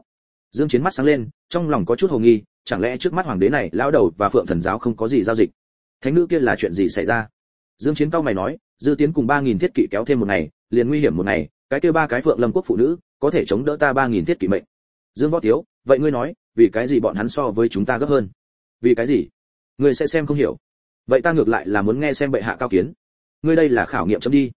Dương chiến mắt sáng lên, trong lòng có chút hồ nghi, chẳng lẽ trước mắt hoàng đế này, lão đầu và phượng thần giáo không có gì giao dịch? Thánh nữ kia là chuyện gì xảy ra? Dương chiến cao mày nói, dư tiến cùng ba nghìn thiết kỵ kéo thêm một ngày, liền nguy hiểm một ngày, cái kia ba cái phượng lâm quốc phụ nữ có thể chống đỡ ta ba nghìn thiết kỵ mệnh. Dương võ thiếu vậy ngươi nói, vì cái gì bọn hắn so với chúng ta gấp hơn? Vì cái gì? Ngươi sẽ xem không hiểu. Vậy ta ngược lại là muốn nghe xem bệ hạ cao kiến. Ngươi đây là khảo nghiệm chấm đi.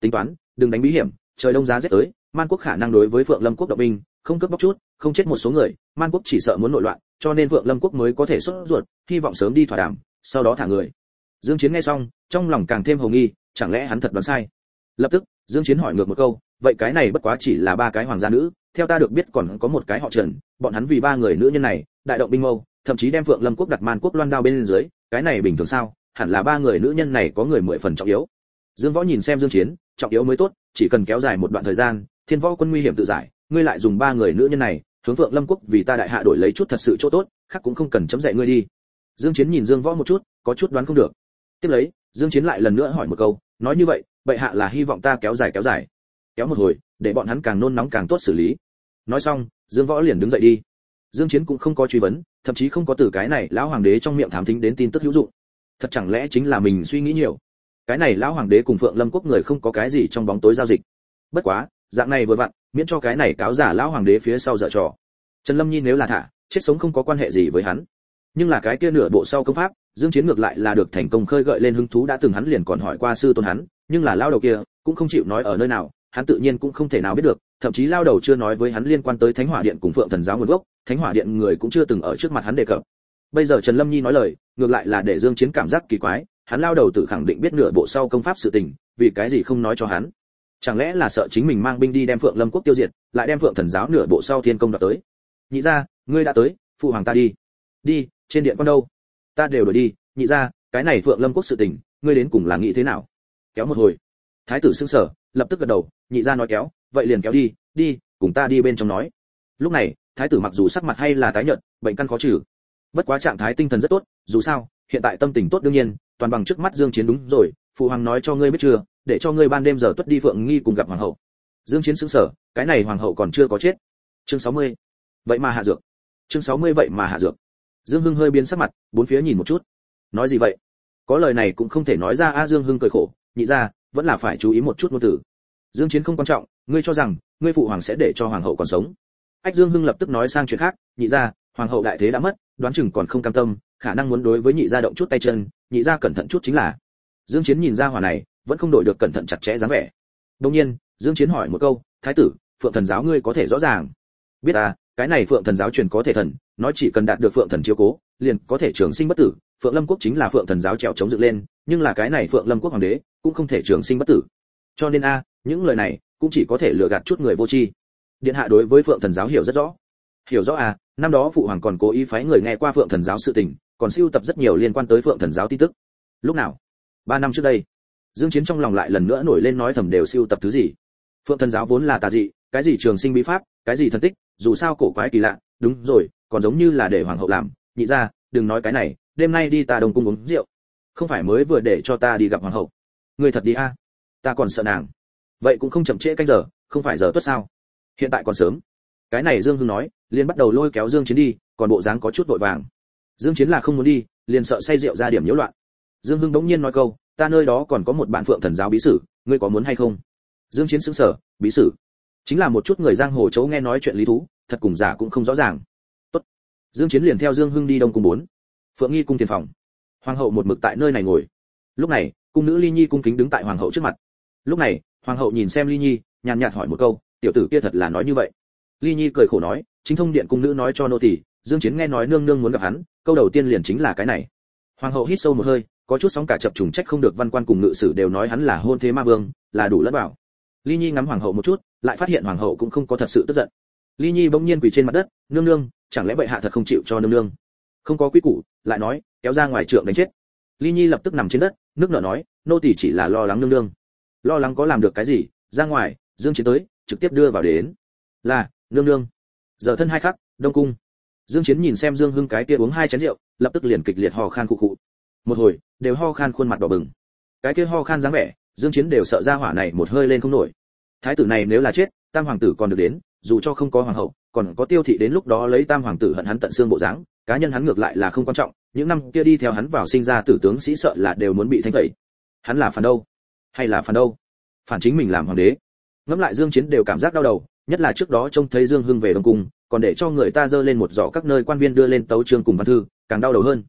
Tính toán, đừng đánh bí hiểm, trời đông giá rét tới, man quốc khả năng đối với phượng lâm quốc động binh, không cướp bóc chút, không chết một số người, man quốc chỉ sợ muốn nội loạn, cho nên phượng lâm quốc mới có thể xuất ruột, hy vọng sớm đi thỏa đàm, sau đó thả người. Dương chiến nghe xong, trong lòng càng thêm hồ nghi, chẳng lẽ hắn thật đoán sai? Lập tức, dương chiến hỏi ngược một câu, vậy cái này bất quá chỉ là ba cái hoàng gia nữ, theo ta được biết còn có một cái họ trần, bọn hắn vì ba người nữ nhân này, đại động binh mâu, thậm chí đem phượng lâm quốc đặt man quốc loan đao bên dưới, cái này bình thường sao? Hẳn là ba người nữ nhân này có người mười phần trọng yếu. Dương võ nhìn xem dương chiến, trọng yếu mới tốt, chỉ cần kéo dài một đoạn thời gian, thiên võ quân nguy hiểm tự giải, ngươi lại dùng ba người nữ nhân này, hướng phượng lâm quốc vì ta đại hạ đổi lấy chút thật sự chỗ tốt, khác cũng không cần chấm dạy ngươi đi. Dương chiến nhìn dương võ một chút, có chút đoán không được. Tiếp lấy, dương chiến lại lần nữa hỏi một câu nói như vậy, bệ hạ là hy vọng ta kéo dài kéo dài. Kéo một hồi, để bọn hắn càng nôn nóng càng tốt xử lý. Nói xong, dương võ liền đứng dậy đi. Dương chiến cũng không có truy vấn, thậm chí không có từ cái này lão hoàng đế trong miệng thám thính đến tin tức hữu dụng. Thật chẳng lẽ chính là mình suy nghĩ nhiều? Cái này lão hoàng đế cùng phượng lâm quốc người không có cái gì trong bóng tối giao dịch. Bất quá, dạng này vừa vặn, miễn cho cái này cáo giả lão hoàng đế phía sau dở trò. Trần lâm nhi nếu là thả, chết sống không có quan hệ gì với hắn. Nhưng là cái kia nửa bộ sau công pháp dương chiến ngược lại là được thành công khơi gợi lên hứng thú đã từng hắn liền còn hỏi qua sư tôn hắn, nhưng là lao đầu kia cũng không chịu nói ở nơi nào, hắn tự nhiên cũng không thể nào biết được, thậm chí lao đầu chưa nói với hắn liên quan tới thánh hỏa điện cùng phượng thần giáo nguồn gốc, thánh hỏa điện người cũng chưa từng ở trước mặt hắn đề cập. Bây giờ trần lâm nhi nói lời, ngược lại là để dương chiến cảm giác kỳ quái, hắn lao đầu tự khẳng định biết nửa bộ sau công pháp sự tình, vì cái gì không nói cho hắn? Chẳng lẽ là sợ chính mình mang binh đi đem phượng lâm quốc tiêu diệt, lại đem phượng thần giáo nửa bộ sau thiên công đoạt tới? Nhị gia, ngươi đã tới, phụ hoàng ta đi. Đi, trên điện con đâu? Ta đều đổi đi, nhị gia cái này phượng lâm quốc sự tình, ngươi đến cùng là nghĩ thế nào? Kéo một hồi. Thái tử sững sờ, lập tức gật đầu, nhị gia nói kéo, vậy liền kéo đi đi, cùng ta đi bên trong nói. Lúc này, thái tử mặc dù sắc mặt hay là tái nhợt, bệnh căn khó trừ. Bất quá trạng thái tinh thần rất tốt, dù sao, hiện tại tâm tình tốt đương nhiên, toàn bằng trước mắt dương chiến đúng rồi, phụ hoàng nói cho ngươi biết chưa, để cho ngươi ban đêm giờ tuất đi phượng nghi cùng gặp hoàng hậu. Dương chiến sững sờ, cái này hoàng hậu còn chưa có chết. Chương 60. vậy mà hạ dược. Chương 60 vậy mà hạ dược dương hưng hơi biến sắc mặt, bốn phía nhìn một chút. Nói gì vậy? Có lời này cũng không thể nói ra, a, dương hưng cười khổ, nhị ra vẫn là phải chú ý một chút ngôn tử. dương chiến không quan trọng, ngươi cho rằng, ngươi phụ hoàng sẽ để cho hoàng hậu còn sống. Ách, dương hưng lập tức nói sang chuyện khác, nhị ra hoàng hậu đại thế đã mất, đoán chừng còn không cam tâm, khả năng muốn đối với nhị gia động chút tay chân, nhị gia cẩn thận chút chính là. Dương chiến nhìn ra hỏa này, vẫn không đổi được cẩn thận chặt chẽ dáng vẻ. Đương nhiên, dương chiến hỏi một câu, thái tử, phượng thần giáo ngươi có thể rõ ràng? Biết à cái này phượng thần giáo truyền có thể thần nói chỉ cần đạt được phượng thần chiếu cố, liền có thể trường sinh bất tử. Phượng lâm quốc chính là phượng thần giáo trèo chống dựng lên, nhưng là cái này phượng lâm quốc hoàng đế cũng không thể trường sinh bất tử. Cho nên a, những lời này cũng chỉ có thể lừa gạt chút người vô tri. Điện hạ đối với phượng thần giáo hiểu rất rõ. Hiểu rõ à năm đó phụ hoàng còn cố ý phái người nghe qua phượng thần giáo sự tình, còn siêu tập rất nhiều liên quan tới phượng thần giáo tin tức. Lúc nào? Ba năm trước đây. Dương chiến trong lòng lại lần nữa nổi lên nói thầm đều siêu tập thứ gì? Phượng thần giáo vốn là tà dị, cái gì trường sinh bí pháp, cái gì thần tích, dù sao cổ quái kỳ lạ. Đúng rồi còn giống như là để hoàng hậu làm, nhị ra đừng nói cái này, đêm nay đi ta đồng cung uống rượu. Không phải mới vừa để cho ta đi gặp hoàng hậu. Người thật đi a? Ta còn sợ nàng. Vậy cũng không chậm trễ canh giờ, không phải giờ tuất sao? Hiện tại còn sớm. Cái này dương hưng nói, liền bắt đầu lôi kéo dương chiến đi, còn bộ dáng có chút vội vàng. Dương chiến là không muốn đi, liền sợ say rượu ra điểm nhiễu loạn. Dương hưng đống nhiên nói câu, ta nơi đó còn có một bạn phượng thần giáo bí sử, ngươi có muốn hay không? Dương chiến sững sờ, bí sử? Chính là một chút người giang hồ chấu nghe nói chuyện lý thú, thật cùng giả cũng không rõ ràng dương chiến liền theo dương hưng đi đông cung bốn. Phượng nghi cung tiền phòng. Hoàng hậu một mực tại nơi này ngồi. Lúc này, cung nữ ly nhi cung kính đứng tại hoàng hậu trước mặt. Lúc này, hoàng hậu nhìn xem ly nhi, nhàn nhạt hỏi một câu, tiểu tử kia thật là nói như vậy? Ly nhi cười khổ nói, chính thông điện cung nữ nói cho nô tỳ, dương chiến nghe nói nương nương muốn gặp hắn, câu đầu tiên liền chính là cái này. Hoàng hậu hít sâu một hơi, có chút sóng cả chập trùng trách không được văn quan cùng ngự sử đều nói hắn là hôn thế ma vương, là đủ lẫn bảo ly nhi ngắm hoàng hậu một chút, lại phát hiện hoàng hậu cũng không có thật sự tức giận ly nhi bỗng nhiên quỳ trên mặt đất, nương nương, chẳng lẽ bệ hạ thật không chịu cho nương nương? Không có quy củ, lại nói, kéo ra ngoài trượng đánh chết. Ly nhi lập tức nằm trên đất, nước nở nói, nô tỳ chỉ là lo lắng nương nương. Lo lắng có làm được cái gì? Ra ngoài, dương chiến tới, trực tiếp đưa vào đến. Là, nương nương. Giờ thân hai khắc, đông cung. Dương chiến nhìn xem dương hưng cái kia uống hai chén rượu, lập tức liền kịch liệt ho khan cụ cụ một hồi, đều ho khan khuôn mặt đỏ bừng. Cái kia ho khan dáng vẻ, dương chiến đều sợ ra hỏa này một hơi lên không nổi. Thái tử này nếu là chết, tam hoàng tử còn được đến dù cho không có hoàng hậu, còn có tiêu thị đến lúc đó lấy tam hoàng tử hận hắn tận xương bộ dáng, cá nhân hắn ngược lại là không quan trọng, những năm kia đi theo hắn vào sinh ra tử tướng sĩ sợ là đều muốn bị thanh tẩy. Hắn là phản đâu? Hay là phản đâu? Phản chính mình làm hoàng đế. Ngẫm lại dương chiến đều cảm giác đau đầu, nhất là trước đó trông thấy dương hưng về đông cung, còn để cho người ta dơ lên một giỏ các nơi quan viên đưa lên tấu chương cùng văn thư, càng đau đầu hơn.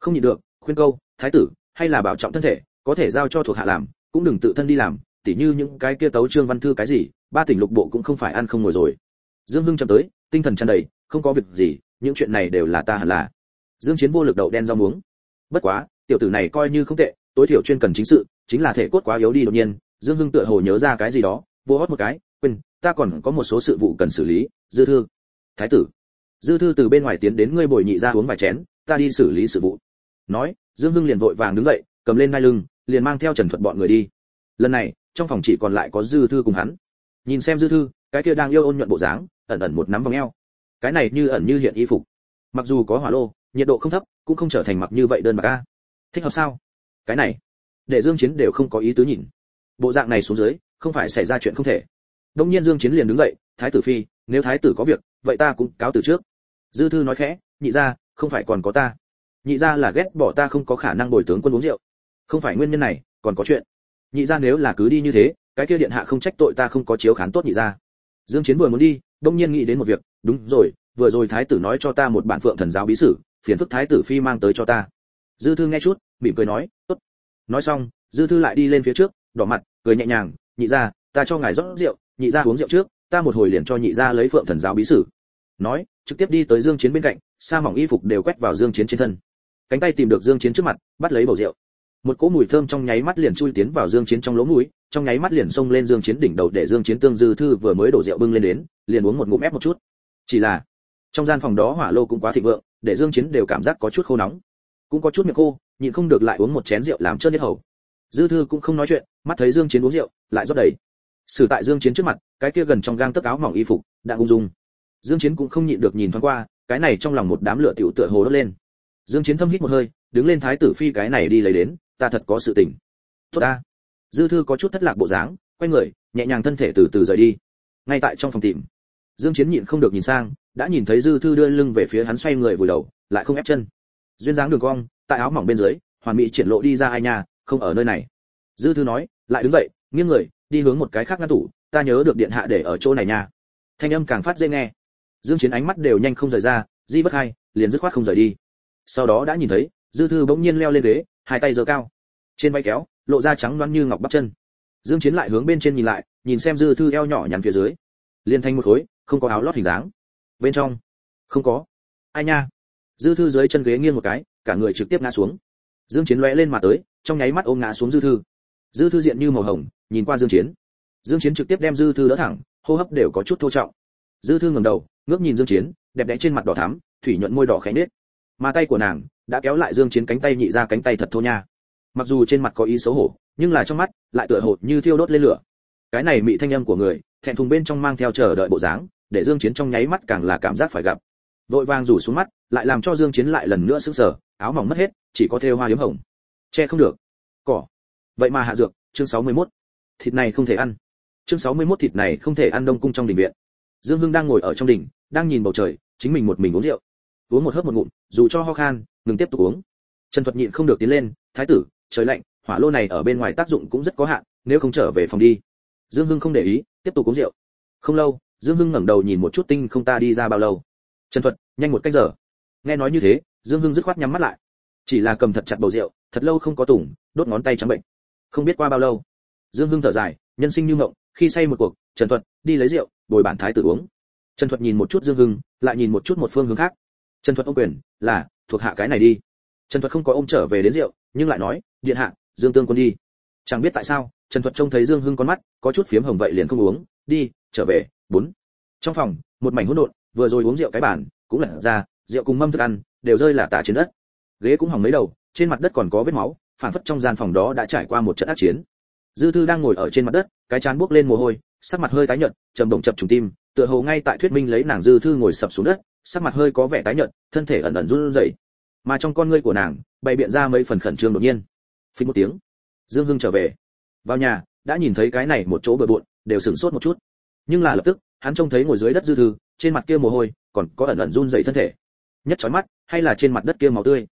Không nhịn được, khuyên câu, thái tử, hay là bảo trọng thân thể, có thể giao cho thuộc hạ làm, cũng đừng tự thân đi làm, tỉ như những cái kia tấu chương văn thư cái gì ba tỉnh lục bộ cũng không phải ăn không ngồi rồi. Dương hưng chậm tới, tinh thần tràn đầy, không có việc gì, những chuyện này đều là ta hẳn là. Dương chiến vô lực đầu đen rau muống. Bất quá, tiểu tử này coi như không tệ, tối thiểu chuyên cần chính sự, chính là thể cốt quá yếu đi đột nhiên, dương hưng tựa hồ nhớ ra cái gì đó, vô hót một cái, quên, ta còn có một số sự vụ cần xử lý, dư thư. Thái tử. Dư thư từ bên ngoài tiến đến ngươi bồi nhị ra uống vài chén, ta đi xử lý sự vụ. Nói, dương hưng liền vội vàng đứng dậy, cầm lên ngai lưng, liền mang theo trần thuật bọn người đi. Lần này, trong phòng chỉ còn lại có dư thư cùng hắn nhìn xem dư thư, cái kia đang yêu ôn nhuận bộ dáng, ẩn ẩn một nắm vòng eo. Cái này như ẩn như hiện y phục. Mặc dù có hỏa lô, nhiệt độ không thấp, cũng không trở thành mặc như vậy đơn bạc a. Thích hợp sao? Cái này, để dương chiến đều không có ý tứ nhìn. Bộ dạng này xuống dưới, không phải xảy ra chuyện không thể. Đông nhiên dương chiến liền đứng dậy, thái tử phi, nếu thái tử có việc, vậy ta cũng cáo từ trước. Dư thư nói khẽ, nhị gia, không phải còn có ta. Nhị gia là ghét bỏ ta không có khả năng bồi tướng quân uống rượu. Không phải nguyên nhân này, còn có chuyện. Nhị gia nếu là cứ đi như thế cái kia điện hạ không trách tội ta không có chiếu khán tốt nhị gia dương chiến vừa muốn đi, đông nhiên nghĩ đến một việc, đúng rồi, vừa rồi thái tử nói cho ta một bản phượng thần giáo bí sử, phiền phức thái tử phi mang tới cho ta. Dư thư nghe chút, mỉm cười nói, tốt. Nói xong, dư thư lại đi lên phía trước, đỏ mặt, cười nhẹ nhàng, nhị gia ta cho ngài rót rượu, nhị gia uống rượu trước, ta một hồi liền cho nhị gia lấy phượng thần giáo bí sử. Nói, trực tiếp đi tới dương chiến bên cạnh, sa mỏng y phục đều quét vào dương chiến trên thân. Cánh tay tìm được dương chiến trước mặt, bắt lấy bầu rượu. Một cỗ mùi thơm trong nháy mắt liền chui tiến vào dương chiến trong lỗ mũi trong nháy mắt liền xông lên dương chiến đỉnh đầu để dương chiến tương dư thư vừa mới đổ rượu bưng lên đến, liền uống một ngụm ép một chút. Chỉ là, trong gian phòng đó hỏa lô cũng quá thịnh vượng, để dương chiến đều cảm giác có chút khô nóng. Cũng có chút miệng khô, nhịn không được lại uống một chén rượu làm trơn hết hầu. Dư thư cũng không nói chuyện, mắt thấy dương chiến uống rượu, lại rót đầy. Xử tại dương chiến trước mặt, cái kia gần trong gang tấc áo mỏng y phục, đã ung dung. Dương chiến cũng không nhịn được nhìn thoáng qua, cái này trong lòng một đám lửa tiểu tựa hồ đốt lên. Dương chiến thâm hít một hơi, đứng lên thái tử phi cái này đi lấy đến, ta thật có sự tình. Tốt ta dư thư có chút thất lạc bộ dáng, quay người, nhẹ nhàng thân thể từ từ rời đi. Ngay tại trong phòng tìm, dương chiến nhịn không được nhìn sang, đã nhìn thấy dư thư đưa lưng về phía hắn xoay người vùi đầu, lại không ép chân. Duyên dáng đường cong, tại áo mỏng bên dưới, hoàn mỹ triển lộ đi ra ai nhà không ở nơi này. Dư thư nói, lại đứng dậy, nghiêng người, đi hướng một cái khác ngăn tủ, ta nhớ được điện hạ để ở chỗ này nha. Thanh âm càng phát dễ nghe. Dương chiến ánh mắt đều nhanh không rời ra, di bất hay liền dứt khoát không rời đi. Sau đó đã nhìn thấy, dư thư bỗng nhiên leo lên ghế, hai tay giơ cao trên vai kéo, lộ ra trắng loáng như ngọc bắp chân. Dương chiến lại hướng bên trên nhìn lại, nhìn xem dư thư eo nhỏ nhắn phía dưới. Liên thanh một khối, không có áo lót hình dáng. Bên trong, không có. Ai nha? Dư thư dưới chân ghế nghiêng một cái, cả người trực tiếp ngã xuống. Dương chiến lóe lên mà tới, trong nháy mắt ôm ngã xuống dư thư. Dư thư diện như màu hồng, nhìn qua dương chiến. Dương chiến trực tiếp đem dư thư đỡ thẳng, hô hấp đều có chút thô trọng. Dư thư ngẩng đầu, ngước nhìn dương chiến, đẹp đẽ trên mặt đỏ thắm, thủy nhuận môi đỏ khẽ nết mà tay của nàng, đã kéo lại dương chiến cánh tay nhị ra cánh tay thật thô nha mặc dù trên mặt có ý xấu hổ, nhưng là trong mắt lại tựa hồ như thiêu đốt lên lửa. Cái này mị thanh âm của người, thẹn thùng bên trong mang theo chờ đợi bộ dáng, để dương chiến trong nháy mắt càng là cảm giác phải gặp. Vội vàng rủ xuống mắt, lại làm cho dương chiến lại lần nữa sững sờ, áo mỏng mất hết, chỉ có thêu hoa yếm hồng. Che không được. Cỏ. Vậy mà hạ dược, chương 61. thịt này không thể ăn. Chương 61 thịt này không thể ăn đông cung trong đình viện. Dương hưng đang ngồi ở trong đình, đang nhìn bầu trời, chính mình một mình uống rượu. Uống một hớp một ngụm, dù cho ho khan, ngừng tiếp tục uống. Trần thuật nhịn không được tiến lên, thái tử trời lạnh, hỏa lô này ở bên ngoài tác dụng cũng rất có hạn, nếu không trở về phòng đi. Dương hưng không để ý, tiếp tục uống rượu. Không lâu, dương hưng ngẩng đầu nhìn một chút tinh không ta đi ra bao lâu. Trần thuật, nhanh một cách giờ. Nghe nói như thế, dương hưng dứt khoát nhắm mắt lại. Chỉ là cầm thật chặt bầu rượu, thật lâu không có tủng đốt ngón tay trắng bệnh. Không biết qua bao lâu. Dương hưng thở dài, nhân sinh như ngộng khi say một cuộc, trần thuật, đi lấy rượu, bồi bản thái tử uống. Trần thuật nhìn một chút dương hưng, lại nhìn một chút một phương hướng khác. Trần thuật ông quyền, là, thuộc hạ cái này đi trần thuật không có ôm trở về đến rượu, nhưng lại nói, điện hạ, dương tương quân đi. Chẳng biết tại sao, trần thuật trông thấy dương hưng con mắt, có chút phiếm hồng vậy liền không uống, đi, trở về, bốn. Trong phòng, một mảnh hỗn độn, vừa rồi uống rượu cái bàn, cũng lật ra, rượu cùng mâm thức ăn, đều rơi là tả trên đất. Ghế cũng hỏng mấy đầu, trên mặt đất còn có vết máu phản phất trong gian phòng đó đã trải qua một trận ác chiến. Dư thư đang ngồi ở trên mặt đất, cái chán buốc lên mồ hôi, sắc mặt hơi tái nhợt, trầm động chập trùng tim, tựa hồ ngay tại thuyết minh lấy nàng dư thư ngồi sập xuống đất, sắc mặt hơi có vẻ tái nhợt, thân thể ẩn ẩn run rẩy mà trong con ngươi của nàng, bày biện ra mấy phần khẩn trương đột nhiên. Phí một tiếng, dương hưng trở về. Vào nhà, đã nhìn thấy cái này một chỗ bừa bộn, đều sửng sốt một chút. Nhưng là lập tức, hắn trông thấy ngồi dưới đất dư thư, trên mặt kia mồ hôi, còn có ẩn ẩn run rẩy thân thể. Nhất chói mắt, hay là trên mặt đất kia máu tươi?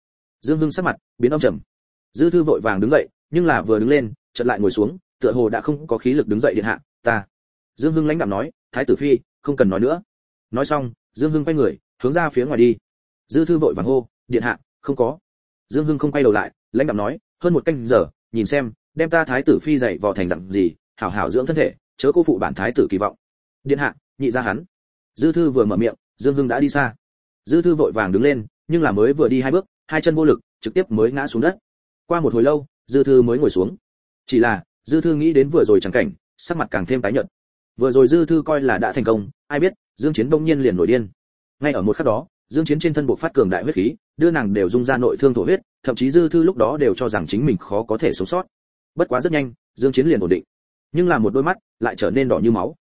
Dương hưng sắc mặt, biến âm trầm. Dư thư vội vàng đứng dậy, nhưng là vừa đứng lên, chợt lại ngồi xuống, tựa hồ đã không có khí lực đứng dậy điện hạ, ta. Dương hưng lãnh đạm nói, thái tử phi, không cần nói nữa. Nói xong, dương hưng quay người, hướng ra phía ngoài đi. Dư thư vội vàng hô điện hạ, không có. Dương hưng không quay đầu lại, lãnh đạo nói, hơn một canh giờ, nhìn xem, đem ta thái tử phi dạy vò thành dặn gì, hảo hảo dưỡng thân thể, chớ cô phụ bản thái tử kỳ vọng. Điện hạ, nhị ra hắn. Dư thư vừa mở miệng, dương hưng đã đi xa. Dư thư vội vàng đứng lên, nhưng là mới vừa đi hai bước, hai chân vô lực, trực tiếp mới ngã xuống đất. Qua một hồi lâu, dư thư mới ngồi xuống. Chỉ là, dư thư nghĩ đến vừa rồi chẳng cảnh, sắc mặt càng thêm tái nhợt. Vừa rồi dư thư coi là đã thành công, ai biết, dương chiến đông nhiên liền nổi điên. Ngay ở một khắc đó dương chiến trên thân bộ phát cường đại huyết khí đưa nàng đều dung ra nội thương thổ huyết thậm chí dư thư lúc đó đều cho rằng chính mình khó có thể sống sót. Bất quá rất nhanh dương chiến liền ổn định. Nhưng là một đôi mắt lại trở nên đỏ như máu.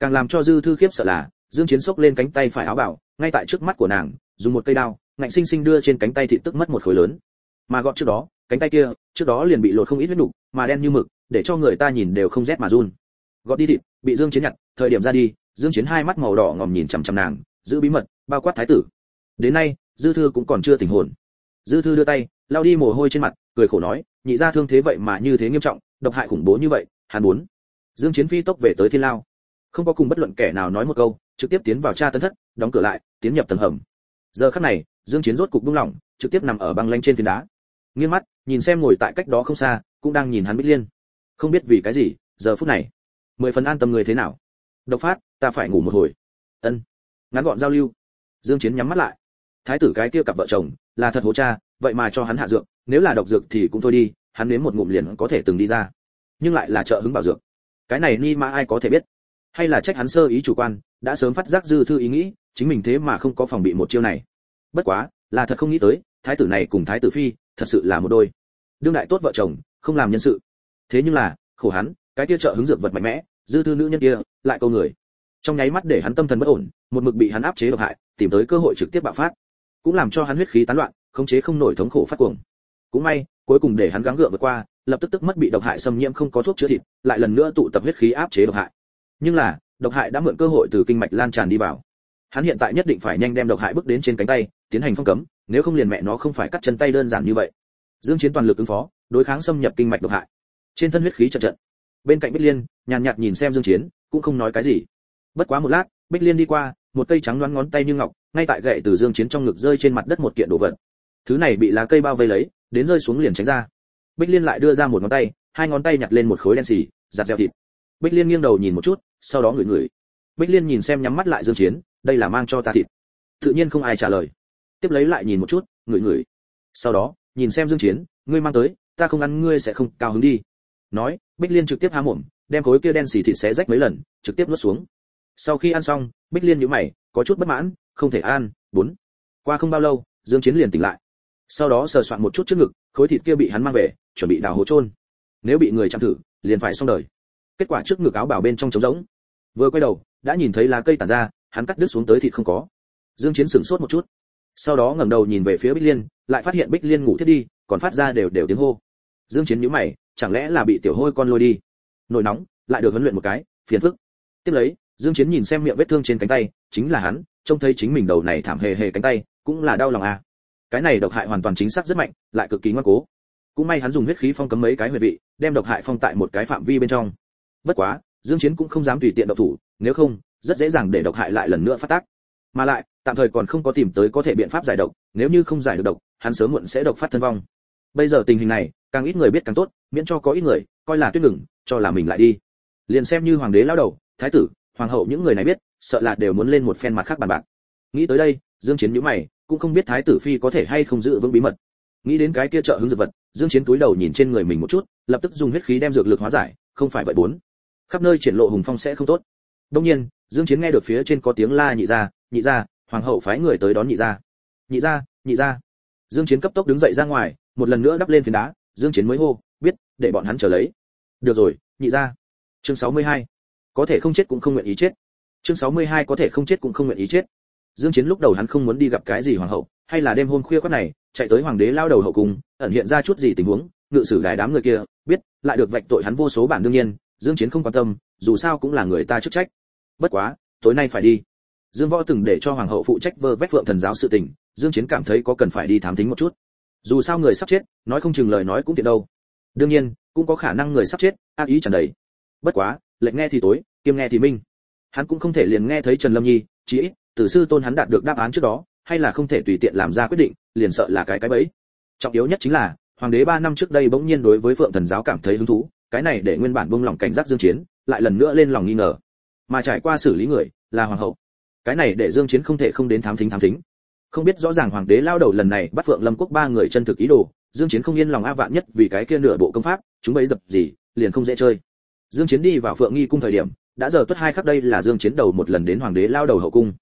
Càng làm cho dư thư khiếp sợ là dương chiến sốc lên cánh tay phải áo bảo ngay tại trước mắt của nàng dùng một cây đao ngạnh sinh sinh đưa trên cánh tay thịt tức mất một khối lớn. Mà gọt trước đó cánh tay kia trước đó liền bị lột không ít huyết đủ, mà đen như mực để cho người ta nhìn đều không rét mà run. Gọt đi thịt bị dương chiến nhặt thời điểm ra đi dương chiến hai mắt màu đỏ ngòm nhìn chằm chằm nàng giữ bí mật bao quát thái tử đến nay, dư thư cũng còn chưa tỉnh hồn. Dư thư đưa tay, lau đi mồ hôi trên mặt, cười khổ nói, nhị gia thương thế vậy mà như thế nghiêm trọng, độc hại khủng bố như vậy, hắn muốn. Dương chiến phi tốc về tới thiên lao. Không có cùng bất luận kẻ nào nói một câu, trực tiếp tiến vào tra tân thất, đóng cửa lại, tiến nhập tầng hầm. Giờ khắc này, dương chiến rốt cục buông lỏng, trực tiếp nằm ở băng lanh trên phiến đá. Nghiêng mắt, nhìn xem ngồi tại cách đó không xa, cũng đang nhìn hắn bích liên. Không biết vì cái gì, giờ phút này, mười phần an tâm người thế nào. Độc phát, ta phải ngủ một hồi. Ân. Ngắn gọn giao lưu. Dương chiến nhắm mắt lại thái tử cái kia cặp vợ chồng, là thật hố cha, vậy mà cho hắn hạ dược, nếu là độc dược thì cũng thôi đi, hắn nếm một ngụm liền có thể từng đi ra. Nhưng lại là trợ hứng bảo dược. Cái này ni mà ai có thể biết? Hay là trách hắn sơ ý chủ quan, đã sớm phát giác dư thư ý nghĩ, chính mình thế mà không có phòng bị một chiêu này. Bất quá, là thật không nghĩ tới, thái tử này cùng thái tử phi, thật sự là một đôi. Đương đại tốt vợ chồng, không làm nhân sự. Thế nhưng là, khổ hắn, cái kia trợ hứng dược vật mạnh mẽ, dư thư nữ nhân kia, lại câu người. Trong nháy mắt để hắn tâm thần bất ổn, một mực bị hắn áp chế độc hại, tìm tới cơ hội trực tiếp bạo phát cũng làm cho hắn huyết khí tán loạn, khống chế không nổi thống khổ phát cuồng. Cũng may, cuối cùng để hắn gắng gượng vượt qua, lập tức tức mất bị độc hại xâm nhiễm không có thuốc chữa thịt, lại lần nữa tụ tập huyết khí áp chế độc hại. Nhưng là, độc hại đã mượn cơ hội từ kinh mạch lan tràn đi vào. Hắn hiện tại nhất định phải nhanh đem độc hại bước đến trên cánh tay, tiến hành phong cấm, nếu không liền mẹ nó không phải cắt chân tay đơn giản như vậy. Dương chiến toàn lực ứng phó, đối kháng xâm nhập kinh mạch độc hại. Trên thân huyết khí trận trận bên cạnh bích liên, nhàn nhạt nhìn xem dương chiến, cũng không nói cái gì. Bất quá một lát, bích liên đi qua một cây trắng loáng ngón tay như ngọc, ngay tại gậy từ dương chiến trong ngực rơi trên mặt đất một kiện đồ vật. Thứ này bị lá cây bao vây lấy, đến rơi xuống liền tránh ra. Bích liên lại đưa ra một ngón tay, hai ngón tay nhặt lên một khối đen xì, giặt dẻo thịt. Bích liên nghiêng đầu nhìn một chút, sau đó ngửi ngửi. Bích liên nhìn xem nhắm mắt lại dương chiến, đây là mang cho ta thịt. Tự nhiên không ai trả lời. Tiếp lấy lại nhìn một chút, ngửi ngửi. Sau đó, nhìn xem dương chiến, ngươi mang tới, ta không ăn ngươi sẽ không cao hứng đi. Nói, bích liên trực tiếp há mồm, đem khối kia đen xì thịt xé rách mấy lần, trực tiếp nuốt xuống sau khi ăn xong, bích liên nhíu mày, có chút bất mãn, không thể ăn, bốn. Qua không bao lâu, dương chiến liền tỉnh lại. Sau đó sờ soạn một chút trước ngực, khối thịt kia bị hắn mang về, chuẩn bị đào hố chôn. Nếu bị người chạm thử, liền phải xong đời. Kết quả trước ngực áo bảo bên trong trống rỗng. Vừa quay đầu, đã nhìn thấy lá cây tản ra, hắn cắt đứt xuống tới thịt không có. Dương chiến sửng sốt một chút. Sau đó ngẩng đầu nhìn về phía bích liên, lại phát hiện bích liên ngủ thiết đi, còn phát ra đều đều tiếng hô. Dương chiến nhíu mày, chẳng lẽ là bị tiểu hôi con lôi đi? Nổi nóng, lại được huấn luyện một cái, phiền phức. Tiếp lấy dương chiến nhìn xem miệng vết thương trên cánh tay, chính là hắn, trông thấy chính mình đầu này thảm hề hề cánh tay, cũng là đau lòng à. Cái này độc hại hoàn toàn chính xác rất mạnh, lại cực kỳ ngoan cố. Cũng may hắn dùng huyết khí phong cấm mấy cái huyệt vị, đem độc hại phong tại một cái phạm vi bên trong. Bất quá, dương chiến cũng không dám tùy tiện độc thủ, nếu không, rất dễ dàng để độc hại lại lần nữa phát tác. Mà lại, tạm thời còn không có tìm tới có thể biện pháp giải độc, nếu như không giải được độc, hắn sớm muộn sẽ độc phát thân vong. Bây giờ tình hình này, càng ít người biết càng tốt, miễn cho có ít người, coi là tuyết ngừng, cho là mình lại đi. Liền xem như hoàng đế lão đầu, thái tử hoàng hậu những người này biết, sợ là đều muốn lên một phen mặt khác bàn bạc. Nghĩ tới đây, dương chiến nhíu mày, cũng không biết thái tử phi có thể hay không giữ vững bí mật. Nghĩ đến cái kia trợ hứng dược vật, dương chiến túi đầu nhìn trên người mình một chút, lập tức dùng huyết khí đem dược lực hóa giải, không phải vậy bốn. Khắp nơi triển lộ hùng phong sẽ không tốt. Đương nhiên, dương chiến nghe được phía trên có tiếng la nhị gia nhị gia, hoàng hậu phái người tới đón nhị gia. Nhị gia nhị gia. Dương chiến cấp tốc đứng dậy ra ngoài, một lần nữa đắp lên phiến đá, dương chiến mới hô, biết, để bọn hắn chờ lấy. Được rồi, nhị gia. Chương 62 có thể không chết cũng không nguyện ý chết. Chương 62 có thể không chết cũng không nguyện ý chết. Dương chiến lúc đầu hắn không muốn đi gặp cái gì hoàng hậu, hay là đêm hôm khuya quát này, chạy tới hoàng đế lao đầu hậu cung, ẩn hiện ra chút gì tình huống, ngự sử đái đám người kia, biết, lại được vạch tội hắn vô số bản đương nhiên, dương chiến không quan tâm, dù sao cũng là người ta chức trách. Bất quá, tối nay phải đi. Dương võ từng để cho hoàng hậu phụ trách vơ vét phượng thần giáo sự tình, dương chiến cảm thấy có cần phải đi thám thính một chút. Dù sao người sắp chết, nói không chừng lời nói cũng tiện đâu. Đương nhiên, cũng có khả năng người sắp chết, ác ý chẳng đầy. Bất quá lệnh nghe thì tối kiêm nghe thì minh. Hắn cũng không thể liền nghe thấy trần lâm nhi chỉ ít, từ sư tôn hắn đạt được đáp án trước đó, hay là không thể tùy tiện làm ra quyết định, liền sợ là cái cái bẫy. Trọng yếu nhất chính là, hoàng đế ba năm trước đây bỗng nhiên đối với phượng thần giáo cảm thấy hứng thú, cái này để nguyên bản buông lòng cảnh giác dương chiến, lại lần nữa lên lòng nghi ngờ. Mà trải qua xử lý người, là hoàng hậu. Cái này để dương chiến không thể không đến thám thính thám thính. Không biết rõ ràng hoàng đế lao đầu lần này bắt phượng lâm quốc ba người chân thực ý đồ, dương chiến không yên lòng a vạn nhất vì cái kia nửa bộ công pháp, chúng bấy dập gì, liền không dễ chơi dương chiến đi vào phượng nghi cung thời điểm, đã giờ tuất hai khắc đây là dương chiến đầu một lần đến hoàng đế lao đầu hậu cung.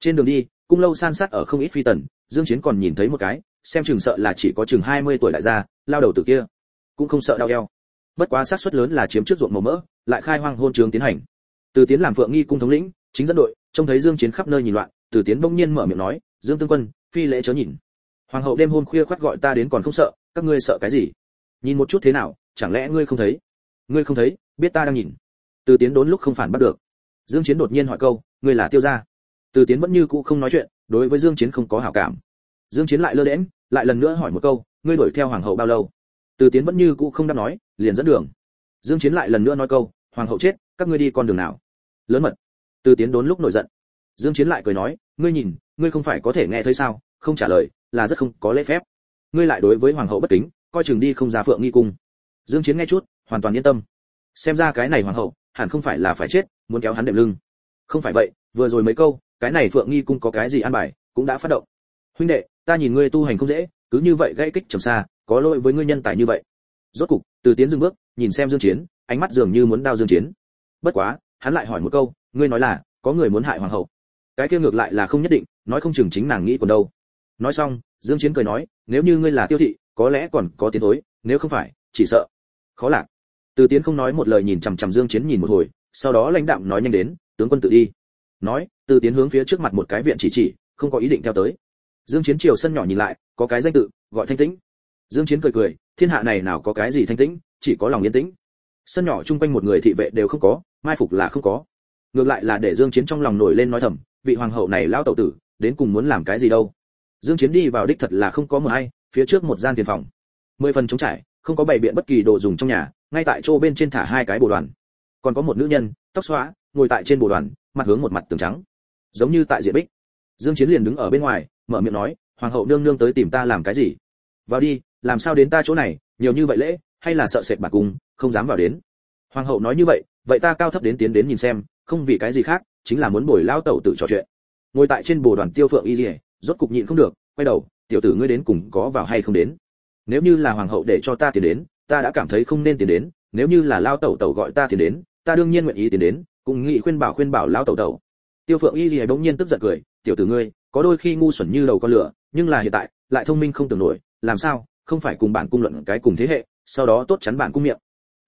Trên đường đi, cung lâu san sát ở không ít phi tần, dương chiến còn nhìn thấy một cái, xem chừng sợ là chỉ có chừng 20 tuổi đại gia, lao đầu từ kia. Cũng không sợ đau eo. Bất quá xác suất lớn là chiếm trước ruộng màu mỡ, lại khai hoang hôn trường tiến hành. Từ tiến làm phượng nghi cung thống lĩnh, chính dẫn đội, trông thấy dương chiến khắp nơi nhìn loạn, từ tiến bỗng nhiên mở miệng nói, dương tương quân, phi lễ chớ nhìn. Hoàng hậu đêm hôm khuya khoắt gọi ta đến còn không sợ, các ngươi sợ cái gì? Nhìn một chút thế nào, chẳng lẽ ngươi không thấy? Ngươi không thấy biết ta đang nhìn. Từ tiến đốn lúc không phản bắt được. Dương chiến đột nhiên hỏi câu, ngươi là tiêu gia? Từ tiến vẫn như cũ không nói chuyện, đối với dương chiến không có hảo cảm. Dương chiến lại lơ đễnh, lại lần nữa hỏi một câu, ngươi đuổi theo hoàng hậu bao lâu? Từ tiến vẫn như cũ không đáp nói, liền dẫn đường. Dương chiến lại lần nữa nói câu, hoàng hậu chết, các ngươi đi con đường nào? Lớn mật. Từ tiến đốn lúc nổi giận. Dương chiến lại cười nói, ngươi nhìn, ngươi không phải có thể nghe thấy sao, không trả lời, là rất không có lễ phép. Ngươi lại đối với hoàng hậu bất kính, coi chừng đi không ra phượng nghi cung. Dương chiến nghe chút, hoàn toàn yên tâm xem ra cái này hoàng hậu, hẳn không phải là phải chết, muốn kéo hắn đệm lưng. Không phải vậy, vừa rồi mấy câu, cái này phượng nghi cung có cái gì an bài, cũng đã phát động. Huynh đệ, ta nhìn ngươi tu hành không dễ, cứ như vậy gãy kích trầm xa, có lỗi với ngươi nhân tài như vậy. Rốt cục, từ tiến dừng bước, nhìn xem dương chiến, ánh mắt dường như muốn đao dương chiến. Bất quá, hắn lại hỏi một câu, ngươi nói là, có người muốn hại hoàng hậu. Cái kia ngược lại là không nhất định, nói không chừng chính nàng nghĩ còn đâu. Nói xong, dương chiến cười nói, nếu như ngươi là tiêu thị, có lẽ còn có tiến thối, nếu không phải, chỉ sợ. Khó lạc từ tiến không nói một lời nhìn chằm chằm dương chiến nhìn một hồi, sau đó lãnh đạm nói nhanh đến, tướng quân tự đi. Nói, từ tiến hướng phía trước mặt một cái viện chỉ chỉ, không có ý định theo tới. Dương chiến chiều sân nhỏ nhìn lại, có cái danh tự, gọi thanh tĩnh. Dương chiến cười cười, thiên hạ này nào có cái gì thanh tĩnh, chỉ có lòng yên tĩnh. Sân nhỏ chung quanh một người thị vệ đều không có, mai phục là không có. Ngược lại là để dương chiến trong lòng nổi lên nói thầm, vị hoàng hậu này lão tẩu tử, đến cùng muốn làm cái gì đâu. Dương chiến đi vào đích thật là không có một ai, phía trước một gian tiền phòng. Mười phần trống trải không có bày biện bất kỳ đồ dùng trong nhà, ngay tại chỗ bên trên thả hai cái bồ đoàn. Còn có một nữ nhân, tóc xóa ngồi tại trên bồ đoàn, mặt hướng một mặt tường trắng, giống như tại diện bích. Dương chiến liền đứng ở bên ngoài, mở miệng nói, hoàng hậu nương nương tới tìm ta làm cái gì? Vào đi, làm sao đến ta chỗ này, nhiều như vậy lễ, hay là sợ sệt bà cung không dám vào đến. Hoàng hậu nói như vậy vậy ta cao thấp đến tiến đến nhìn xem, không vì cái gì khác, chính là muốn bồi lao tẩu tự trò chuyện. Ngồi tại trên bồ đoàn tiêu phượng y rốt cục nhịn không được, quay đầu, tiểu tử ngươi đến cùng có vào hay không đến? Nếu như là hoàng hậu để cho ta tiến đến, ta đã cảm thấy không nên tiến đến. Nếu như là lao tẩu tẩu gọi ta tiến đến, ta đương nhiên nguyện ý tiến đến. Cùng nghị khuyên bảo khuyên bảo lao tẩu tẩu. Tiêu phượng y lìa bỗng nhiên tức giận cười, tiểu tử ngươi, có đôi khi ngu xuẩn như đầu con lửa, nhưng là hiện tại, lại thông minh không tưởng nổi, làm sao, không phải cùng bản cung luận cái cùng thế hệ, sau đó tốt chắn bản cung miệng.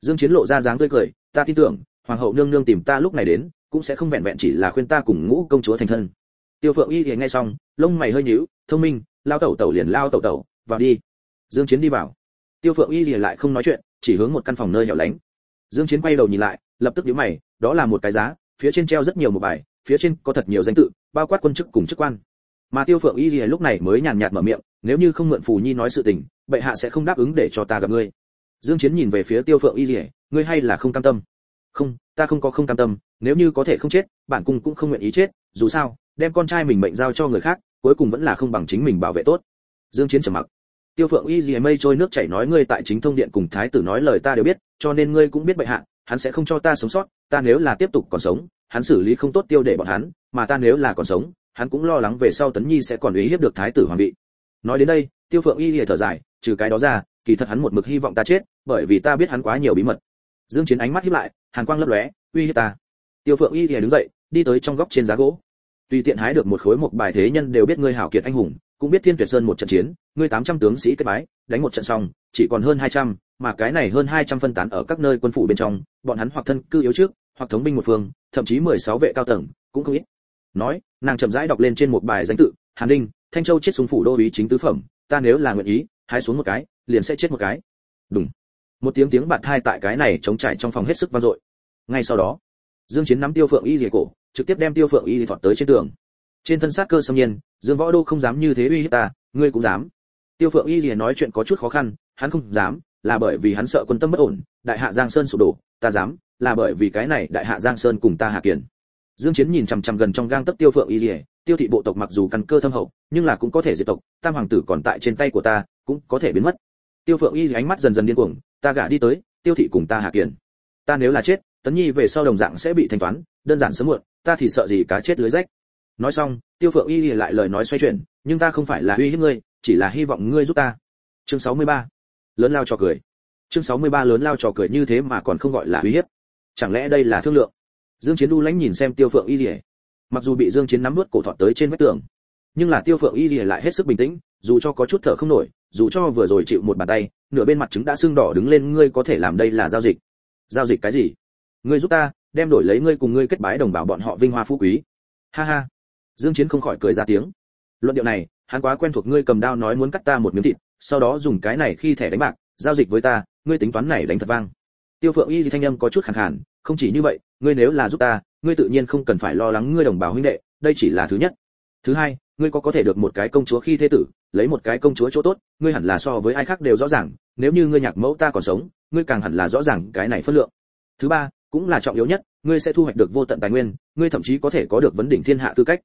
Dương chiến lộ ra dáng tươi cười, ta tin tưởng, hoàng hậu nương nương tìm ta lúc này đến, cũng sẽ không vẹn vẹn chỉ là khuyên ta cùng ngũ công chúa thành thân. Tiêu phượng y thì nghe xong, lông mày hơi nhíu, thông minh, lao tẩu tẩu liền lao tẩu tẩu, vào đi dương chiến đi vào. Tiêu phượng y thì lại không nói chuyện, chỉ hướng một căn phòng nơi hẻo lánh. Dương chiến quay đầu nhìn lại, lập tức nhíu mày, đó là một cái giá, phía trên treo rất nhiều một bài, phía trên có thật nhiều danh tự, bao quát quân chức cùng chức quan. Mà tiêu phượng y thì lúc này mới nhàn nhạt mở miệng, nếu như không mượn phù nhi nói sự tình, bệ hạ sẽ không đáp ứng để cho ta gặp ngươi. Dương chiến nhìn về phía tiêu phượng y lìa ngươi hay là không cam tâm? Không, ta không có không cam tâm, nếu như có thể không chết, bản cung cũng không nguyện ý chết, dù sao, đem con trai mình mệnh giao cho người khác, cuối cùng vẫn là không bằng chính mình bảo vệ tốt. Dương chiến trầm mặc tiêu phượng y lìa mây trôi nước chảy nói ngươi tại chính thông điện cùng thái tử nói lời ta đều biết, cho nên ngươi cũng biết bệ hạ, hắn sẽ không cho ta sống sót, ta nếu là tiếp tục còn sống, hắn xử lý không tốt tiêu để bọn hắn, mà ta nếu là còn sống, hắn cũng lo lắng về sau tấn nhi sẽ còn uy hiếp được thái tử hoàng vị. Nói đến đây, tiêu phượng y lìa thở dài, trừ cái đó ra, kỳ thật hắn một mực hy vọng ta chết, bởi vì ta biết hắn quá nhiều bí mật. Dương chiến ánh mắt híp lại, hàn quang lấp lóe, uy hiếp ta. Tiêu phượng y lìa đứng dậy, đi tới trong góc trên giá gỗ. Tùy tiện hái được một khối một bài thế nhân đều biết ngươi hảo kiệt anh hùng cũng biết thiên tuyệt sơn một trận chiến ngươi 800 tướng sĩ kết bái đánh một trận xong chỉ còn hơn 200, mà cái này hơn 200 phân tán ở các nơi quân phủ bên trong bọn hắn hoặc thân cư yếu trước hoặc thống binh một phương thậm chí 16 vệ cao tầng cũng không ít. Nói nàng chậm rãi đọc lên trên một bài danh tự hàn đinh thanh châu chết xuống phủ đô ý chính tứ phẩm ta nếu là nguyện ý hái xuống một cái liền sẽ chết một cái. Đúng một tiếng tiếng bạt thai tại cái này chống trải trong phòng hết sức vang dội. Ngay sau đó dương chiến nắm tiêu phượng y rìa cổ trực tiếp đem tiêu phượng y thọt tới trên tường trên thân sát cơ xâm nhiên, dương võ đô không dám như thế uy hiếp ta, ngươi cũng dám. Tiêu phượng y gì nói chuyện có chút khó khăn, hắn không dám, là bởi vì hắn sợ quân tâm bất ổn, đại hạ giang sơn sụp đổ, ta dám, là bởi vì cái này đại hạ giang sơn cùng ta hạ kiền dương chiến nhìn chằm chằm gần trong gang tấc tiêu phượng y gì tiêu thị bộ tộc mặc dù căn cơ thâm hậu, nhưng là cũng có thể diệt tộc, tam hoàng tử còn tại trên tay của ta, cũng có thể biến mất. Tiêu phượng y ánh mắt dần dần điên cuồng, ta gả đi tới, tiêu thị cùng ta hạ kiền ta nếu là chết, tấn nhi về sau đồng dạng sẽ bị thanh toán, đơn giản sớm muộn, ta thì sợ gì cá chết lưới rách nói xong, tiêu phượng y lại lời nói xoay chuyển, nhưng ta không phải là uy hiếp ngươi, chỉ là hy vọng ngươi giúp ta. Chương 63. lớn lao trò cười. Chương 63 lớn lao trò cười như thế mà còn không gọi là uy hiếp. Chẳng lẽ đây là thương lượng? Dương chiến đu lãnh nhìn xem tiêu phượng y lìa mặc dù bị dương chiến nắm nuốt cổ thọt tới trên vách tường, nhưng là tiêu phượng y lìa lại hết sức bình tĩnh, dù cho có chút thở không nổi, dù cho vừa rồi chịu một bàn tay, nửa bên mặt trứng đã sưng đỏ đứng lên, ngươi có thể làm đây là giao dịch. Giao dịch cái gì? Ngươi giúp ta, đem đổi lấy ngươi cùng ngươi kết bái đồng bào bọn họ vinh hoa phú quý. Ha ha dương chiến không khỏi cười ra tiếng. Luận điệu này, hắn quá quen thuộc ngươi cầm đao nói muốn cắt ta một miếng thịt, sau đó dùng cái này khi thẻ đánh bạc, giao dịch với ta, ngươi tính toán này đánh thật vang. Tiêu phượng y thì thanh âm có chút khàn khàn, không chỉ như vậy, ngươi nếu là giúp ta, ngươi tự nhiên không cần phải lo lắng ngươi đồng bào huynh đệ, đây chỉ là thứ nhất. Thứ hai, ngươi có có thể được một cái công chúa khi thế tử, lấy một cái công chúa chỗ tốt, ngươi hẳn là so với ai khác đều rõ ràng, nếu như ngươi nhạc mẫu ta còn sống, ngươi càng hẳn là rõ ràng cái này phân lượng. Thứ ba, cũng là trọng yếu nhất, ngươi sẽ thu hoạch được vô tận tài nguyên, ngươi thậm chí có thể có được vấn đỉnh thiên hạ tư cách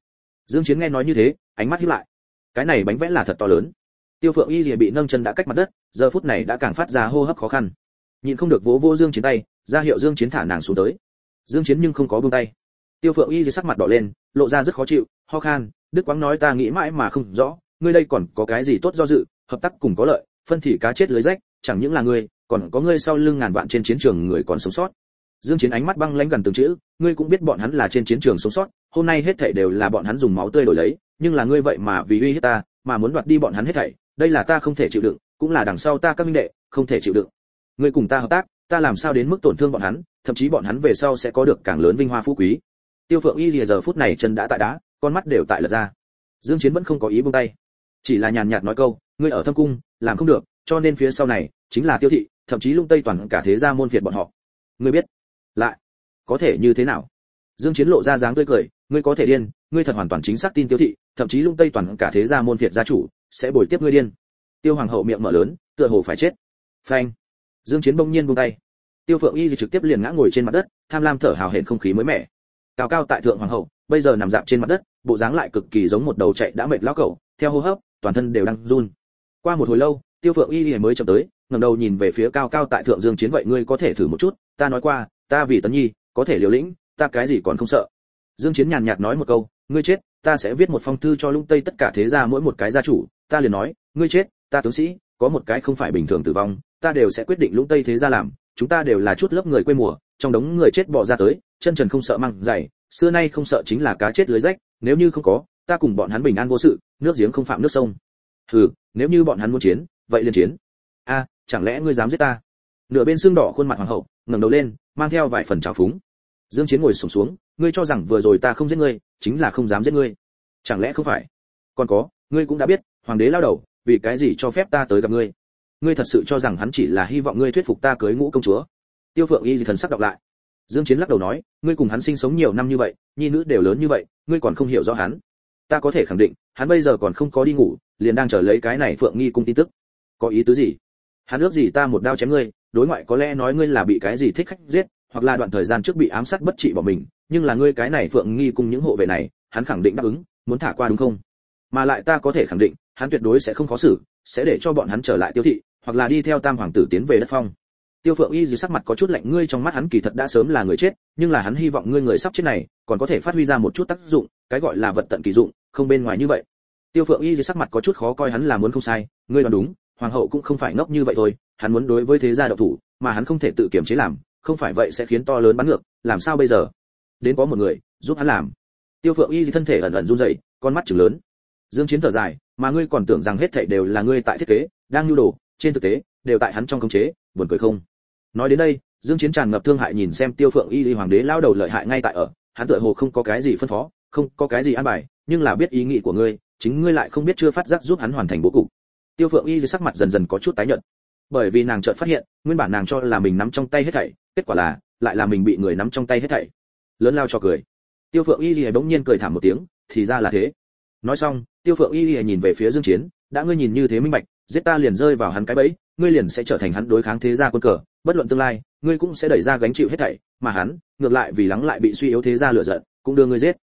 dương chiến nghe nói như thế, ánh mắt híp lại. Cái này bánh vẽ là thật to lớn. Tiêu phượng y lìa bị nâng chân đã cách mặt đất, giờ phút này đã càng phát ra hô hấp khó khăn. Nhìn không được vỗ vỗ dương chiến tay, ra hiệu dương chiến thả nàng xuống tới. Dương chiến nhưng không có buông tay. Tiêu phượng y thì sắc mặt đỏ lên, lộ ra rất khó chịu, ho khan, đức Quang nói ta nghĩ mãi mà không rõ, ngươi đây còn có cái gì tốt do dự, hợp tác cùng có lợi, phân thì cá chết lưới rách, chẳng những là ngươi, còn có ngươi sau lưng ngàn vạn trên chiến trường người còn sống sót dương chiến ánh mắt băng lãnh gần từng chữ, ngươi cũng biết bọn hắn là trên chiến trường sống sót, hôm nay hết thảy đều là bọn hắn dùng máu tươi đổi lấy, nhưng là ngươi vậy mà vì uy hiếp ta, mà muốn đoạt đi bọn hắn hết thảy, đây là ta không thể chịu đựng, cũng là đằng sau ta các minh đệ, không thể chịu đựng. Ngươi cùng ta hợp tác, ta làm sao đến mức tổn thương bọn hắn, thậm chí bọn hắn về sau sẽ có được càng lớn vinh hoa phú quý. Tiêu phượng y lìa giờ phút này chân đã tại đá, con mắt đều tại lật ra. Dương chiến vẫn không có ý buông tay. Chỉ là nhàn nhạt nói câu, ngươi ở thâm cung, làm không được, cho nên phía sau này, chính là tiêu thị, thậm chí lung tây toàn cả thế gia môn phiệt bọn họ. Ngươi biết lại, có thể như thế nào? Dương chiến lộ ra dáng tươi cười, ngươi có thể điên, ngươi thật hoàn toàn chính xác tin tiêu thị, thậm chí lung tây toàn cả thế gia môn việt gia chủ, sẽ bồi tiếp ngươi điên. Tiêu hoàng hậu miệng mở lớn, tựa hồ phải chết. Phanh. Dương chiến bỗng nhiên buông tay. Tiêu phượng y thì trực tiếp liền ngã ngồi trên mặt đất, tham lam thở hào hển không khí mới mẻ. Cao cao tại thượng hoàng hậu, bây giờ nằm dạp trên mặt đất, bộ dáng lại cực kỳ giống một đầu chạy đã mệt lão cẩu, theo hô hấp, toàn thân đều đang run. Qua một hồi lâu, tiêu phượng y thì mới chậm tới, ngẩng đầu nhìn về phía cao cao tại thượng dương chiến vậy ngươi có thể thử một chút, ta nói qua ta vì tấn nhi, có thể liều lĩnh, ta cái gì còn không sợ. Dương chiến nhàn nhạt nói một câu, ngươi chết, ta sẽ viết một phong thư cho lung tây tất cả thế gia mỗi một cái gia chủ, ta liền nói, ngươi chết, ta tướng sĩ, có một cái không phải bình thường tử vong, ta đều sẽ quyết định lũng tây thế gia làm, chúng ta đều là chút lớp người quê mùa, trong đống người chết bỏ ra tới, chân trần không sợ măng dày, xưa nay không sợ chính là cá chết lưới rách, nếu như không có, ta cùng bọn hắn bình an vô sự, nước giếng không phạm nước sông. Hừ, nếu như bọn hắn muốn chiến, vậy liền chiến. A, chẳng lẽ ngươi dám giết ta? Nửa bên xương đỏ khuôn mặt hoàng hậu ngẩng đầu lên mang theo vài phần trào phúng. Dương chiến ngồi sụp xuống, xuống ngươi cho rằng vừa rồi ta không giết ngươi chính là không dám giết ngươi. Chẳng lẽ không phải? Còn có ngươi cũng đã biết hoàng đế lao đầu vì cái gì cho phép ta tới gặp ngươi? Ngươi thật sự cho rằng hắn chỉ là hy vọng ngươi thuyết phục ta cưới ngũ công chúa? Tiêu phượng y thần sắc đọc lại. Dương chiến lắc đầu nói ngươi cùng hắn sinh sống nhiều năm như vậy nhi nữ đều lớn như vậy ngươi còn không hiểu rõ hắn. Ta có thể khẳng định hắn bây giờ còn không có đi ngủ liền đang chờ lấy cái này phượng nghi cung tin tức. Có ý tứ gì? Hắn ước gì ta một đao chém ngươi đối ngoại có lẽ nói ngươi là bị cái gì thích khách giết, hoặc là đoạn thời gian trước bị ám sát bất trị bỏ mình, nhưng là ngươi cái này phượng nghi cùng những hộ vệ này, hắn khẳng định đáp ứng, muốn thả qua đúng không? Mà lại ta có thể khẳng định, hắn tuyệt đối sẽ không khó xử, sẽ để cho bọn hắn trở lại tiêu thị, hoặc là đi theo tam hoàng tử tiến về đất phong. Tiêu phượng y gì sắc mặt có chút lạnh, ngươi trong mắt hắn kỳ thật đã sớm là người chết, nhưng là hắn hy vọng ngươi người sắp chết này, còn có thể phát huy ra một chút tác dụng, cái gọi là vật tận kỳ dụng, không bên ngoài như vậy. Tiêu phượng y gì sắc mặt có chút khó coi, hắn là muốn không sai, ngươi đoán đúng, hoàng hậu cũng không phải ngốc như vậy thôi hắn muốn đối với thế gia độc thủ, mà hắn không thể tự kiểm chế làm, không phải vậy sẽ khiến to lớn bắn ngược, làm sao bây giờ? Đến có một người, giúp hắn làm. Tiêu phượng y thì thân thể ẩn ẩn run rẩy, con mắt trừng lớn. Dương chiến thở dài, mà ngươi còn tưởng rằng hết thảy đều là ngươi tại thiết kế, đang nhu đồ, trên thực tế, đều tại hắn trong khống chế, buồn cười không? Nói đến đây, dương chiến tràn ngập thương hại nhìn xem tiêu phượng y y hoàng đế lao đầu lợi hại ngay tại ở, hắn tựa hồ không có cái gì phân phó, không có cái gì an bài, nhưng là biết ý nghĩ của ngươi, chính ngươi lại không biết chưa phát giác giúp hắn hoàn thành bố cục. Tiêu phượng y sắc mặt dần dần có chút tái nhợt bởi vì nàng chợt phát hiện, nguyên bản nàng cho là mình nắm trong tay hết thảy, kết quả là, lại là mình bị người nắm trong tay hết thảy. Lớn lao cho cười. Tiêu phượng y lìa bỗng nhiên cười thảm một tiếng, thì ra là thế. Nói xong, tiêu phượng y lìa nhìn về phía dương chiến, đã ngươi nhìn như thế minh bạch, giết ta liền rơi vào hắn cái bẫy, ngươi liền sẽ trở thành hắn đối kháng thế gia quân cờ, bất luận tương lai, ngươi cũng sẽ đẩy ra gánh chịu hết thảy, mà hắn, ngược lại vì lắng lại bị suy yếu thế gia lửa giận, cũng đưa ngươi giết.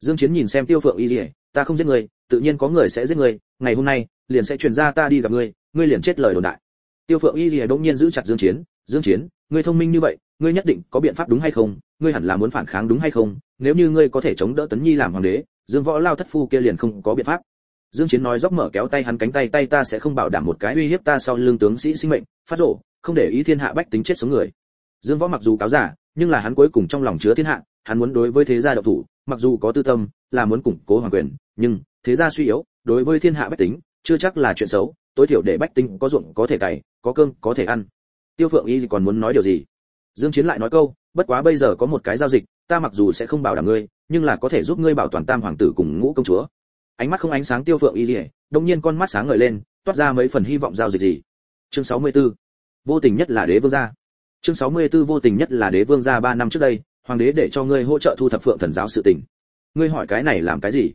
Dương chiến nhìn xem tiêu phượng y lìa ta không giết ngươi, tự nhiên có người sẽ giết ngươi, ngày hôm nay, liền sẽ truyền ra ta đi gặp ngươi ngươi liền chết lời đồn đại tiêu phượng y lìa đột nhiên giữ chặt dương chiến dương chiến, ngươi thông minh như vậy, ngươi nhất định có biện pháp đúng hay không? Ngươi hẳn là muốn phản kháng đúng hay không? Nếu như ngươi có thể chống đỡ tấn nhi làm hoàng đế, dương võ lao thất phu kia liền không có biện pháp. Dương chiến nói dốc mở kéo tay hắn cánh tay tay ta sẽ không bảo đảm một cái uy hiếp ta sau lưng tướng sĩ sinh mệnh, phát rổ không để ý thiên hạ bách tính chết xuống người. Dương võ mặc dù cáo giả, nhưng là hắn cuối cùng trong lòng chứa thiên hạ, hắn muốn đối với thế gia độc thủ, mặc dù có tư tâm, là muốn củng cố hoàng quyền, nhưng thế gia suy yếu, đối với thiên hạ bách tính, chưa chắc là chuyện xấu tối thiểu để bách tính có ruộng, có thể cày, có cơm, có thể ăn. Tiêu phượng y còn muốn nói điều gì? Dương chiến lại nói câu, bất quá bây giờ có một cái giao dịch, ta mặc dù sẽ không bảo đảm ngươi, nhưng là có thể giúp ngươi bảo toàn tam hoàng tử cùng ngũ công chúa. Ánh mắt không ánh sáng tiêu phượng y gì đông nhiên con mắt sáng ngời lên, toát ra mấy phần hy vọng giao dịch gì. Chương 64. vô tình nhất là đế vương gia. Chương 64 vô tình nhất là đế vương gia ba năm trước đây, hoàng đế để cho ngươi hỗ trợ thu thập phượng thần giáo sự tình. Ngươi hỏi cái này làm cái gì?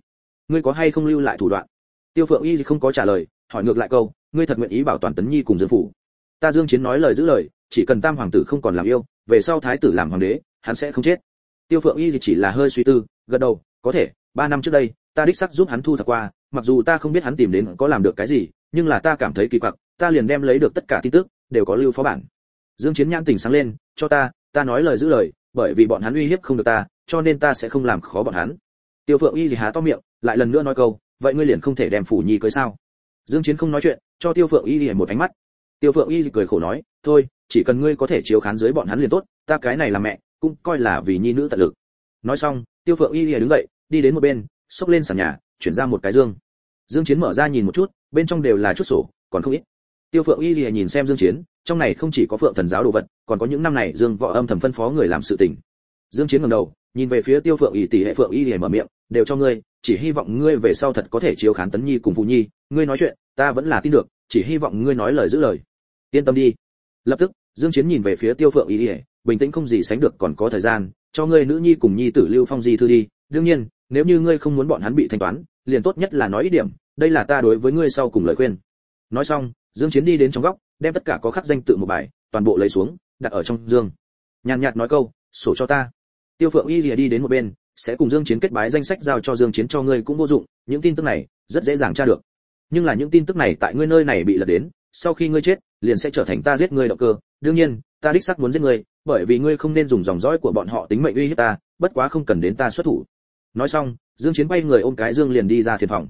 Ngươi có hay không lưu lại thủ đoạn? Tiêu phượng y không có trả lời hỏi ngược lại câu, ngươi thật nguyện ý bảo toàn tấn nhi cùng dương phủ? Ta dương chiến nói lời giữ lời, chỉ cần tam hoàng tử không còn làm yêu, về sau thái tử làm hoàng đế, hắn sẽ không chết. Tiêu phượng y chỉ là hơi suy tư, gật đầu, có thể, ba năm trước đây, ta đích xác giúp hắn thu thập qua, mặc dù ta không biết hắn tìm đến có làm được cái gì, nhưng là ta cảm thấy kỳ quặc, ta liền đem lấy được tất cả tin tức, đều có lưu phó bản. Dương chiến nhãn tỉnh sáng lên, cho ta ta nói lời giữ lời, bởi vì bọn hắn uy hiếp không được ta, cho nên ta sẽ không làm khó bọn hắn. Tiêu phượng y gì há to miệng, lại lần nữa nói câu, vậy ngươi liền không thể đem phủ nhi cưới sao? Dương chiến không nói chuyện, cho tiêu phượng y gì một ánh mắt. Tiêu phượng y cười khổ nói, thôi, chỉ cần ngươi có thể chiếu khán dưới bọn hắn liền tốt, ta cái này là mẹ, cũng coi là vì nhi nữ tận lực. Nói xong, tiêu phượng y đứng dậy, đi đến một bên, xốc lên sàn nhà, chuyển ra một cái dương. Dương chiến mở ra nhìn một chút, bên trong đều là chút sổ, còn không ít. Tiêu phượng y lìa nhìn xem dương chiến, trong này không chỉ có phượng thần giáo đồ vật, còn có những năm này dương võ âm thầm phân phó người làm sự tình. Dương chiến ngẩng đầu nhìn về phía tiêu phượng y tỷ hệ phượng y để mở miệng, đều cho ngươi, chỉ hy vọng ngươi về sau thật có thể chiếu khán tấn nhi cùng phụ nhi. Ngươi nói chuyện, ta vẫn là tin được, chỉ hy vọng ngươi nói lời giữ lời. Yên tâm đi. Lập tức, dương chiến nhìn về phía tiêu phượng y lìa bình tĩnh không gì sánh được còn có thời gian, cho ngươi nữ nhi cùng nhi tử lưu phong di thư đi. Đương nhiên, nếu như ngươi không muốn bọn hắn bị thanh toán, liền tốt nhất là nói ít điểm, đây là ta đối với ngươi sau cùng lời khuyên. Nói xong, dương chiến đi đến trong góc, đem tất cả có khắc danh tự một bài, toàn bộ lấy xuống, đặt ở trong dương. Nhàn nhạt nói câu, sổ cho ta tiêu phượng y lìa đi đến một bên, sẽ cùng dương chiến kết bái danh sách giao cho dương chiến cho ngươi cũng vô dụng, những tin tức này, rất dễ dàng tra được. Nhưng là những tin tức này tại ngươi nơi này bị lật đến, sau khi ngươi chết, liền sẽ trở thành ta giết ngươi động cơ. Đương nhiên, ta đích xác muốn giết ngươi, bởi vì ngươi không nên dùng dòng dõi của bọn họ tính mệnh uy hiếp ta, bất quá không cần đến ta xuất thủ. Nói xong, dương chiến bay người ôm cái dương liền đi ra thiền phòng.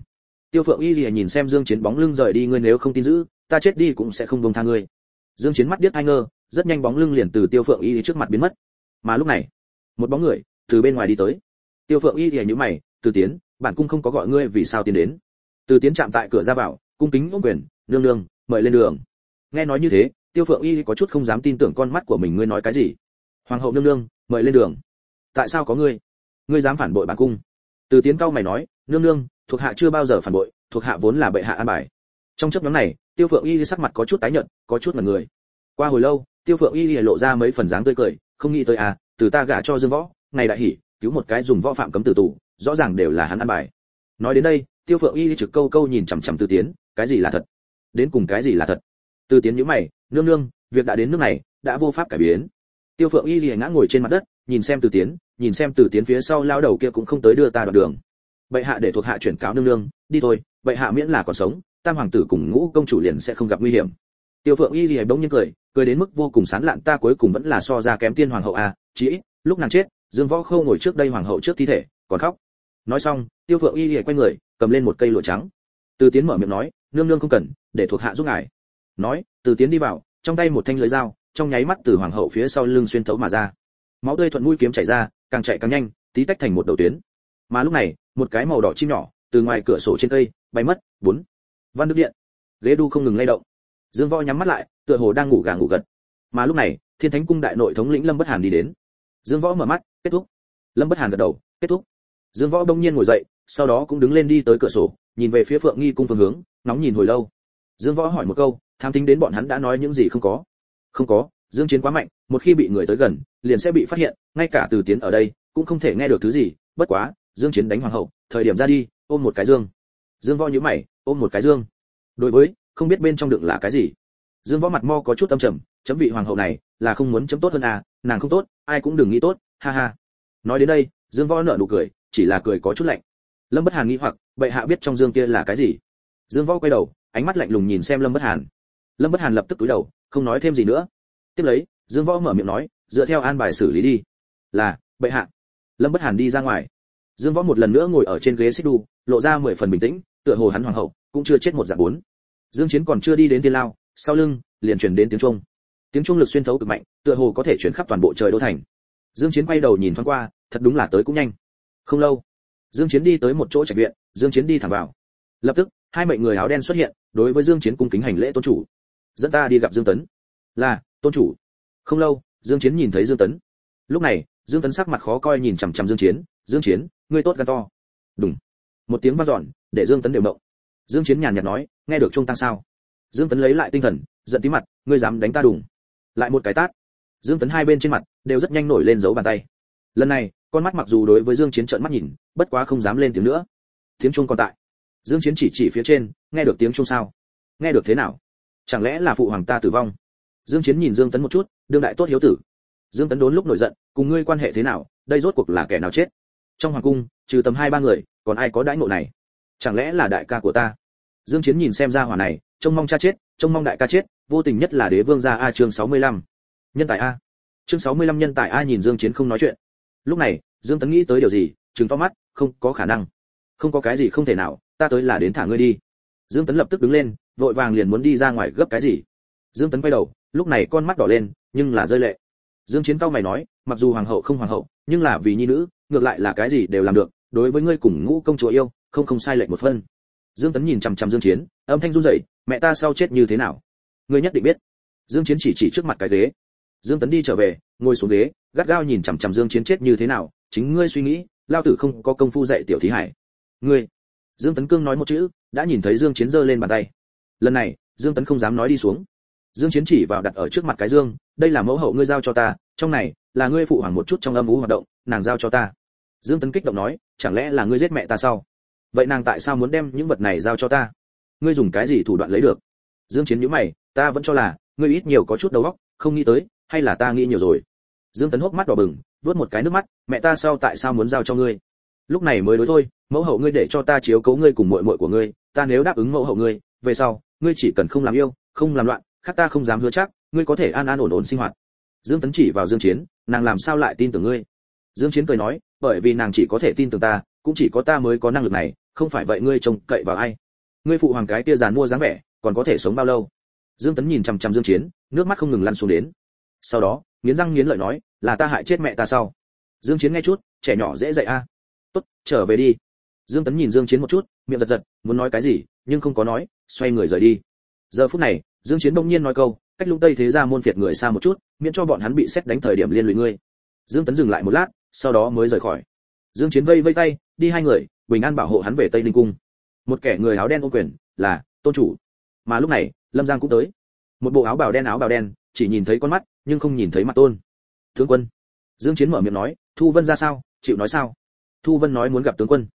Tiêu phượng y lìa nhìn xem dương chiến bóng lưng rời đi, ngươi nếu không tin giữ, ta chết đi cũng sẽ không buông tha ngươi. Dương chiến mắt điếc hai ngơ, rất nhanh bóng lưng liền từ tiêu phượng y trước mặt biến mất. Mà lúc này một bóng người, từ bên ngoài đi tới. Tiêu phượng y thì nhíu mày, từ tiến, bản cung không có gọi ngươi vì sao tiến đến. Từ tiến chạm tại cửa ra vào, cung kính ôm quyền, nương nương, mời lên đường. Nghe nói như thế, tiêu phượng y có chút không dám tin tưởng con mắt của mình ngươi nói cái gì. Hoàng hậu nương nương, mời lên đường. Tại sao có ngươi? Ngươi dám phản bội bản cung? Từ tiến cao mày nói, nương nương, thuộc hạ chưa bao giờ phản bội, thuộc hạ vốn là bệ hạ an bài. Trong chấp nhóm này, tiêu phượng y sắc mặt có chút tái nhợt, có chút ngẩn người. Qua hồi lâu, tiêu phượng y lộ ra mấy phần dáng tươi cười, không nghĩ tới à từ ta gả cho dương võ, ngày đại hỉ cứu một cái dùng võ phạm cấm tử tù, rõ ràng đều là hắn an bài. Nói đến đây, tiêu phượng y trực câu câu nhìn chằm chằm từ tiến, cái gì là thật? Đến cùng cái gì là thật? Từ tiến nhíu mày, nương nương, việc đã đến nước này, đã vô pháp cải biến. Tiêu phượng y lìa ngã ngồi trên mặt đất, nhìn xem từ tiến, nhìn xem từ tiến phía sau lao đầu kia cũng không tới đưa ta đoạn đường. Bệ hạ để thuộc hạ chuyển cáo nương nương, đi thôi, bệ hạ miễn là còn sống, tam hoàng tử cùng ngũ công chủ liền sẽ không gặp nguy hiểm. Tiêu phượng y lìa bỗng nhiên cười cười đến mức vô cùng sán lạn, ta cuối cùng vẫn là so ra kém tiên hoàng hậu à chỉ ít, lúc nàng chết, dương võ khâu ngồi trước đây hoàng hậu trước thi thể, còn khóc. Nói xong, tiêu phượng y lìa quay người, cầm lên một cây lụa trắng. Từ tiến mở miệng nói, nương nương không cần, để thuộc hạ giúp ngài. Nói, từ tiến đi vào, trong tay một thanh lưỡi dao, trong nháy mắt từ hoàng hậu phía sau lưng xuyên thấu mà ra. Máu tươi thuận mũi kiếm chảy ra, càng chạy càng nhanh, tí tách thành một đầu tuyến. Mà lúc này, một cái màu đỏ chim nhỏ, từ ngoài cửa sổ trên cây, bay mất, bốn. Văn đức điện. Ghế đu không ngừng lay động. Dương võ nhắm mắt lại, tựa hồ đang ngủ gà ngủ gật mà lúc này, thiên thánh cung đại nội thống lĩnh lâm bất hàn đi đến. Dương võ mở mắt, kết thúc. Lâm bất hàn gật đầu, kết thúc. Dương võ đông nhiên ngồi dậy, sau đó cũng đứng lên đi tới cửa sổ, nhìn về phía phượng nghi cung phương hướng nóng nhìn hồi lâu. Dương võ hỏi một câu, tham tính đến bọn hắn đã nói những gì không có? Không có, dương chiến quá mạnh, một khi bị người tới gần, liền sẽ bị phát hiện, ngay cả từ tiến ở đây, cũng không thể nghe được thứ gì, bất quá, dương chiến đánh hoàng hậu, thời điểm ra đi, ôm một cái dương. Dương võ nhíu mày, ôm một cái dương. Đối với, không biết bên trong đựng là cái gì. Dương võ mặt mo có chút âm trầm chấm vị hoàng hậu này là không muốn chấm tốt hơn à nàng không tốt, ai cũng đừng nghĩ tốt, ha ha. Nói đến đây, dương võ nở nụ cười, chỉ là cười có chút lạnh. Lâm bất hàn nghĩ hoặc, bệ hạ biết trong dương kia là cái gì? Dương võ quay đầu, ánh mắt lạnh lùng nhìn xem lâm bất hàn. Lâm bất hàn lập tức cúi đầu, không nói thêm gì nữa. Tiếp lấy, dương võ mở miệng nói, dựa theo an bài xử lý đi. Là, bệ hạ. Lâm bất hàn đi ra ngoài. Dương võ một lần nữa ngồi ở trên ghế xích đu, lộ ra mười phần bình tĩnh, tựa hồ hắn hoàng hậu cũng chưa chết một dạng bốn. Dương chiến còn chưa đi đến tiên lao, sau lưng, liền truyền đến tiếng trung tiếng trung lực xuyên thấu cực mạnh, tựa hồ có thể chuyển khắp toàn bộ trời đô thành. Dương chiến quay đầu nhìn thoáng qua, thật đúng là tới cũng nhanh. Không lâu, dương chiến đi tới một chỗ trạch viện, dương chiến đi thẳng vào. Lập tức, hai mệnh người áo đen xuất hiện, đối với dương chiến cung kính hành lễ tôn chủ. Dẫn ta đi gặp dương tấn. Là, tôn chủ. Không lâu, dương chiến nhìn thấy dương tấn. Lúc này, dương tấn sắc mặt khó coi nhìn chằm chằm dương chiến. Dương chiến, ngươi tốt gan to. Đúng một tiếng vang dọn, để dương tấn đều động. Dương chiến nhàn nhạt nói, nghe được trung tăng sao? Dương tấn lấy lại tinh thần, giận tí mặt, ngươi dám đánh ta đùng lại một cái tát. Dương tấn hai bên trên mặt đều rất nhanh nổi lên dấu bàn tay. Lần này, con mắt mặc dù đối với dương chiến trợn mắt nhìn, bất quá không dám lên tiếng nữa. Tiếng chuông còn tại. Dương chiến chỉ chỉ phía trên, nghe được tiếng chuông sao? Nghe được thế nào? Chẳng lẽ là phụ hoàng ta tử vong? Dương chiến nhìn dương tấn một chút, đương đại tốt hiếu tử. Dương tấn đốn lúc nổi giận, cùng ngươi quan hệ thế nào, đây rốt cuộc là kẻ nào chết? Trong hoàng cung, trừ tầm hai ba người, còn ai có đãi ngộ này? Chẳng lẽ là đại ca của ta? Dương chiến nhìn xem ra hỏa này, trông mong cha chết, trông mong đại ca chết vô tình nhất là đế vương gia a chương 65. nhân tài a. Chương 65 nhân tài a nhìn dương chiến không nói chuyện. Lúc này, dương tấn nghĩ tới điều gì, trừng to mắt, không có khả năng. Không có cái gì không thể nào, ta tới là đến thả ngươi đi. Dương tấn lập tức đứng lên, vội vàng liền muốn đi ra ngoài gấp cái gì. Dương tấn quay đầu, lúc này con mắt đỏ lên, nhưng là rơi lệ. Dương chiến cao mày nói, mặc dù hoàng hậu không hoàng hậu, nhưng là vì nhi nữ, ngược lại là cái gì đều làm được, đối với ngươi cùng ngũ công chúa yêu, không không sai lệch một phân. Dương tấn nhìn chằm chằm dương chiến, âm thanh run rẩy, mẹ ta sau chết như thế nào? Ngươi nhất định biết. Dương chiến chỉ chỉ trước mặt cái ghế. Dương tấn đi trở về, ngồi xuống ghế, gắt gao nhìn chằm chằm dương chiến chết như thế nào, chính ngươi suy nghĩ, lao tử không có công phu dạy tiểu thí hải. Ngươi. Dương tấn cương nói một chữ, đã nhìn thấy dương chiến giơ lên bàn tay. Lần này, dương tấn không dám nói đi xuống. Dương chiến chỉ vào đặt ở trước mặt cái dương, đây là mẫu hậu ngươi giao cho ta, trong này, là ngươi phụ hoàng một chút trong âm u hoạt động, nàng giao cho ta. Dương tấn kích động nói, chẳng lẽ là ngươi giết mẹ ta sao vậy nàng tại sao muốn đem những vật này giao cho ta? Ngươi dùng cái gì thủ đoạn lấy được? Dương chiến nhíu mày ta vẫn cho là, ngươi ít nhiều có chút đầu óc, không nghĩ tới, hay là ta nghĩ nhiều rồi. Dương tấn hốc mắt đỏ bừng, vớt một cái nước mắt, mẹ ta sao tại sao muốn giao cho ngươi? Lúc này mới đối thôi, mẫu hậu ngươi để cho ta chiếu cố ngươi cùng muội muội của ngươi, ta nếu đáp ứng mẫu hậu ngươi, về sau, ngươi chỉ cần không làm yêu, không làm loạn, khác ta không dám hứa chắc, ngươi có thể an an ổn ổn sinh hoạt. Dương tấn chỉ vào dương chiến, nàng làm sao lại tin tưởng ngươi? Dương chiến cười nói, bởi vì nàng chỉ có thể tin tưởng ta, cũng chỉ có ta mới có năng lực này, không phải vậy ngươi trông cậy vào ai? Ngươi phụ hoàng cái kia giàn mua dáng vẻ, còn có thể sống bao lâu? Dương tấn nhìn chăm chăm dương chiến, nước mắt không ngừng lăn xuống đến. Sau đó, nghiến răng nghiến lợi nói, là ta hại chết mẹ ta sau dương chiến nghe chút, trẻ nhỏ dễ dạy a. Tốt, trở về đi. Dương tấn nhìn dương chiến một chút, miệng giật giật, muốn nói cái gì, nhưng không có nói, xoay người rời đi. Giờ phút này, dương chiến đông nhiên nói câu, cách lũng tây thế ra môn phiệt người xa một chút, miễn cho bọn hắn bị xét đánh thời điểm liên lụy ngươi. Dương tấn dừng lại một lát, sau đó mới rời khỏi. Dương chiến vây vây tay, đi hai người, bình an bảo hộ hắn về tây ninh cung. Một kẻ người áo đen ô quyền, là tôn chủ mà lúc này, lâm giang cũng tới. Một bộ áo bào đen, áo bào đen, chỉ nhìn thấy con mắt, nhưng không nhìn thấy mặt tôn. Tướng quân. Dương chiến mở miệng nói, thu vân ra sao, chịu nói sao? Thu vân nói muốn gặp tướng quân.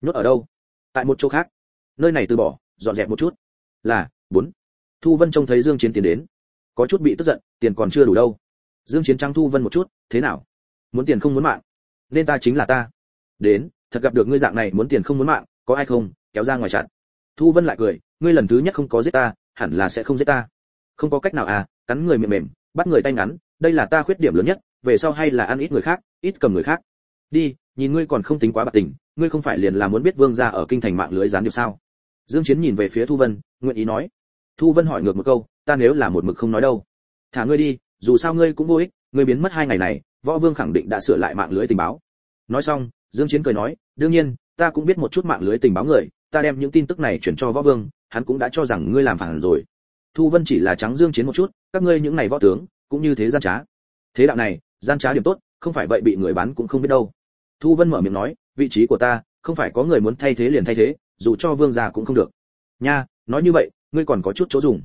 Nhốt ở đâu? Tại một chỗ khác. Nơi này từ bỏ, dọn dẹp một chút. Là, bốn. Thu vân trông thấy dương chiến tiến đến. Có chút bị tức giận, tiền còn chưa đủ đâu. Dương chiến trang thu vân một chút, thế nào? Muốn tiền không muốn mạng. Nên ta chính là ta. Đến, thật gặp được ngươi dạng này, muốn tiền không muốn mạng, có ai không? Kéo ra ngoài chặn thu vân lại cười, ngươi lần thứ nhất không có giết ta, hẳn là sẽ không giết ta. Không có cách nào à cắn người miệng mềm, bắt người tay ngắn, đây là ta khuyết điểm lớn nhất, về sau hay là ăn ít người khác, ít cầm người khác. Đi, nhìn ngươi còn không tính quá bạc tình, ngươi không phải liền là muốn biết vương gia ở kinh thành mạng lưới gián điệp sao? Dương chiến nhìn về phía thu vân, nguyện ý nói. Thu vân hỏi ngược một câu, ta nếu là một mực không nói đâu? Thả ngươi đi, dù sao ngươi cũng vô ích, ngươi biến mất hai ngày này, võ vương khẳng định đã sửa lại mạng lưới tình báo. Nói xong, dương chiến cười nói, đương nhiên, ta cũng biết một chút mạng lưới tình báo người ta đem những tin tức này chuyển cho võ vương, hắn cũng đã cho rằng ngươi làm phản rồi. Thu vân chỉ là trắng dương chiến một chút, các ngươi những này võ tướng, cũng như thế gian trá. Thế đạo này, gian trá điểm tốt, không phải vậy bị người bán cũng không biết đâu. Thu vân mở miệng nói, vị trí của ta, không phải có người muốn thay thế liền thay thế, dù cho vương gia cũng không được. Nha, nói như vậy, ngươi còn có chút chỗ dùng.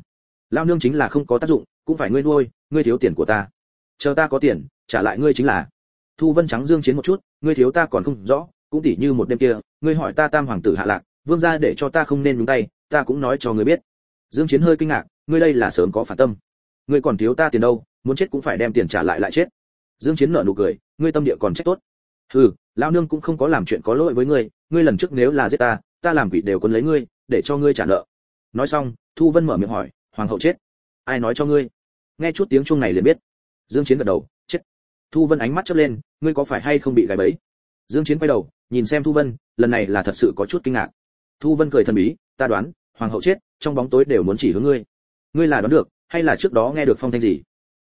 Lao nương chính là không có tác dụng, cũng phải ngươi nuôi, ngươi thiếu tiền của ta. Chờ ta có tiền, trả lại ngươi chính là. Thu vân trắng dương chiến một chút, ngươi thiếu ta còn không rõ, cũng tỉ như một đêm kia, ngươi hỏi ta tam hoàng tử hạ lạc vương gia để cho ta không nên nhúng tay, ta cũng nói cho ngươi biết. Dương chiến hơi kinh ngạc, ngươi đây là sớm có phản tâm. Ngươi còn thiếu ta tiền đâu, muốn chết cũng phải đem tiền trả lại lại chết. Dương chiến nở nụ cười, ngươi tâm địa còn trách tốt. Hừ, lão nương cũng không có làm chuyện có lỗi với ngươi ngươi lần trước nếu là giết ta ta làm quỷ đều quân lấy ngươi, để cho ngươi trả nợ. Nói xong, thu vân mở miệng hỏi, hoàng hậu chết, ai nói cho ngươi? Nghe chút tiếng chuông này liền biết. Dương chiến gật đầu, chết. Thu vân ánh mắt chớp lên, ngươi có phải hay không bị gài bẫy? Dương chiến quay đầu, nhìn xem thu vân, lần này là thật sự có chút kinh ngạc thu vân cười thần bí, ta đoán, hoàng hậu chết, trong bóng tối đều muốn chỉ hướng ngươi. Ngươi là đoán được, hay là trước đó nghe được phong thanh gì?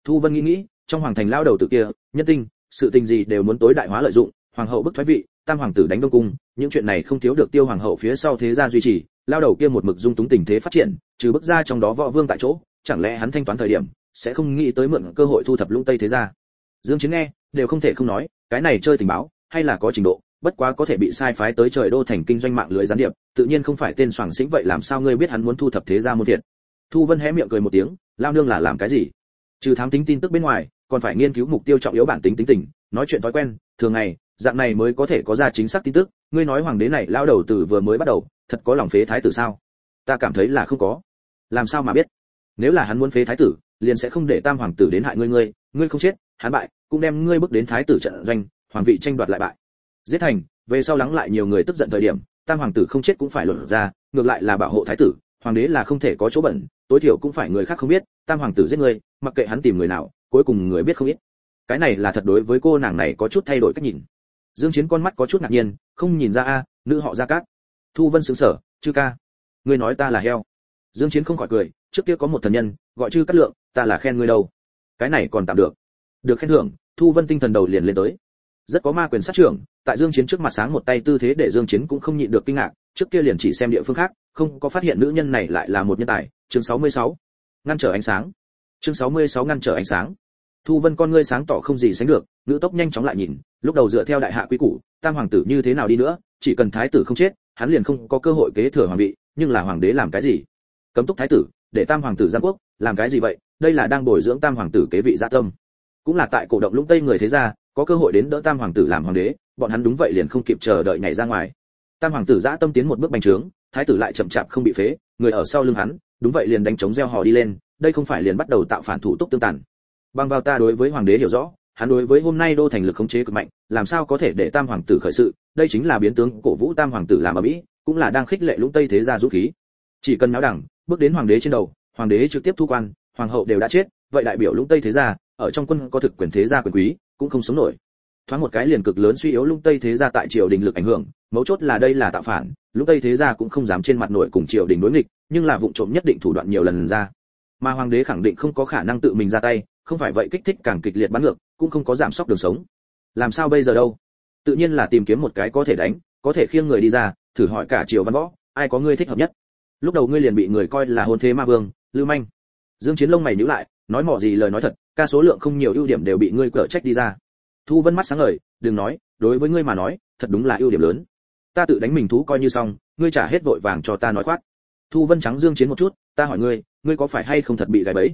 Thu vân nghĩ nghĩ, trong hoàng thành lao đầu tự kia, nhân tinh, sự tình gì đều muốn tối đại hóa lợi dụng, hoàng hậu bức thoái vị, tam hoàng tử đánh đông cung, những chuyện này không thiếu được tiêu hoàng hậu phía sau thế gia duy trì, lao đầu kia một mực dung túng tình thế phát triển, trừ bức ra trong đó võ vương tại chỗ, chẳng lẽ hắn thanh toán thời điểm, sẽ không nghĩ tới mượn cơ hội thu thập lũng tây thế gia? Dương chiến nghe, đều không thể không nói, cái này chơi tình báo, hay là có trình độ bất quá có thể bị sai phái tới trời đô thành kinh doanh mạng lưới gián điệp, tự nhiên không phải tên soảng xĩnh vậy, làm sao ngươi biết hắn muốn thu thập thế gia môn thiệt? Thu vân hé miệng cười một tiếng, lao nương là làm cái gì? Trừ thám tính tin tức bên ngoài, còn phải nghiên cứu mục tiêu trọng yếu bản tính tính tình, nói chuyện thói quen, thường ngày, dạng này mới có thể có ra chính xác tin tức. Ngươi nói hoàng đế này lao đầu từ vừa mới bắt đầu, thật có lòng phế thái tử sao? Ta cảm thấy là không có. Làm sao mà biết? Nếu là hắn muốn phế thái tử, liền sẽ không để tam hoàng tử đến hại ngươi ngươi ngươi không chết, hắn bại, cũng đem ngươi bước đến thái tử trận doanh, hoàng vị tranh đoạt lại bại giết thành, về sau lắng lại nhiều người tức giận thời điểm, tam hoàng tử không chết cũng phải luận ra, ngược lại là bảo hộ thái tử, hoàng đế là không thể có chỗ bẩn, tối thiểu cũng phải người khác không biết, tam hoàng tử giết ngươi mặc kệ hắn tìm người nào, cuối cùng người biết không ít. Cái này là thật đối với cô nàng này có chút thay đổi cách nhìn. Dương chiến con mắt có chút ngạc nhiên, không nhìn ra a, nữ họ ra cát. Thu vân sững sở chư ca, ngươi nói ta là heo. Dương chiến không khỏi cười, trước kia có một thần nhân, gọi chư cát lượng, ta là khen ngươi đâu. Cái này còn tạm được. Được khen thưởng. Thu vân tinh thần đầu liền lên tới. Rất có ma quyền sát trưởng tại dương chiến trước mặt sáng một tay tư thế để dương chiến cũng không nhịn được kinh ngạc, trước kia liền chỉ xem địa phương khác, không có phát hiện nữ nhân này lại là một nhân tài. Chương 66. ngăn trở ánh sáng. Chương 66 ngăn trở ánh sáng. Thu vân con ngươi sáng tỏ không gì sánh được, nữ tốc nhanh chóng lại nhìn, lúc đầu dựa theo đại hạ quý củ, tam hoàng tử như thế nào đi nữa, chỉ cần thái tử không chết, hắn liền không có cơ hội kế thừa hoàng vị, nhưng là hoàng đế làm cái gì? Cấm túc thái tử, để tam hoàng tử giang quốc, làm cái gì vậy? Đây là đang bồi dưỡng tam hoàng tử kế vị gia tâm. Cũng là tại cổ động lũng tây người thế gia có cơ hội đến đỡ tam hoàng tử làm hoàng đế, bọn hắn đúng vậy liền không kịp chờ đợi nhảy ra ngoài. Tam hoàng tử giã tâm tiến một bước bành trướng, thái tử lại chậm chạp không bị phế, người ở sau lưng hắn, đúng vậy liền đánh chống gieo hò đi lên, đây không phải liền bắt đầu tạo phản thủ túc tương tàn. Bằng vào ta đối với hoàng đế hiểu rõ, hắn đối với hôm nay đô thành lực khống chế cực mạnh, làm sao có thể để tam hoàng tử khởi sự, đây chính là biến tướng cổ vũ tam hoàng tử làm ở mỹ, cũng là đang khích lệ lũng tây thế gia dũng khí. Chỉ cần náo đẳng, bước đến hoàng đế trên đầu, hoàng đế trực tiếp thu quan, hoàng hậu đều đã chết, vậy đại biểu lũng tây thế gia, ở trong quân có thực quyền thế gia quyền quý cũng không sống nổi. Thoáng một cái liền cực lớn suy yếu Lung tây thế gia tại triều đình lực ảnh hưởng, mấu chốt là đây là tạo phản, Lung tây thế gia cũng không dám trên mặt nổi cùng triều đình đối nghịch, nhưng là vụ trộm nhất định thủ đoạn nhiều lần ra. Mà hoàng đế khẳng định không có khả năng tự mình ra tay, không phải vậy kích thích càng kịch liệt bắn ngược, cũng không có giảm sốc đường sống. Làm sao bây giờ đâu? Tự nhiên là tìm kiếm một cái có thể đánh, có thể khiêng người đi ra, thử hỏi cả triều văn võ, ai có ngươi thích hợp nhất? Lúc đầu ngươi liền bị người coi là hôn thế ma vương, lưu manh dương chiến lông mày nhíu lại, nói mỏ gì lời nói thật, ca số lượng không nhiều ưu điểm đều bị ngươi cở trách đi ra. Thu vân mắt sáng ngời, đừng nói, đối với ngươi mà nói, thật đúng là ưu điểm lớn. Ta tự đánh mình thú coi như xong, ngươi trả hết vội vàng cho ta nói khoát thu vân trắng dương chiến một chút, ta hỏi ngươi ngươi có phải hay không thật bị gài bẫy?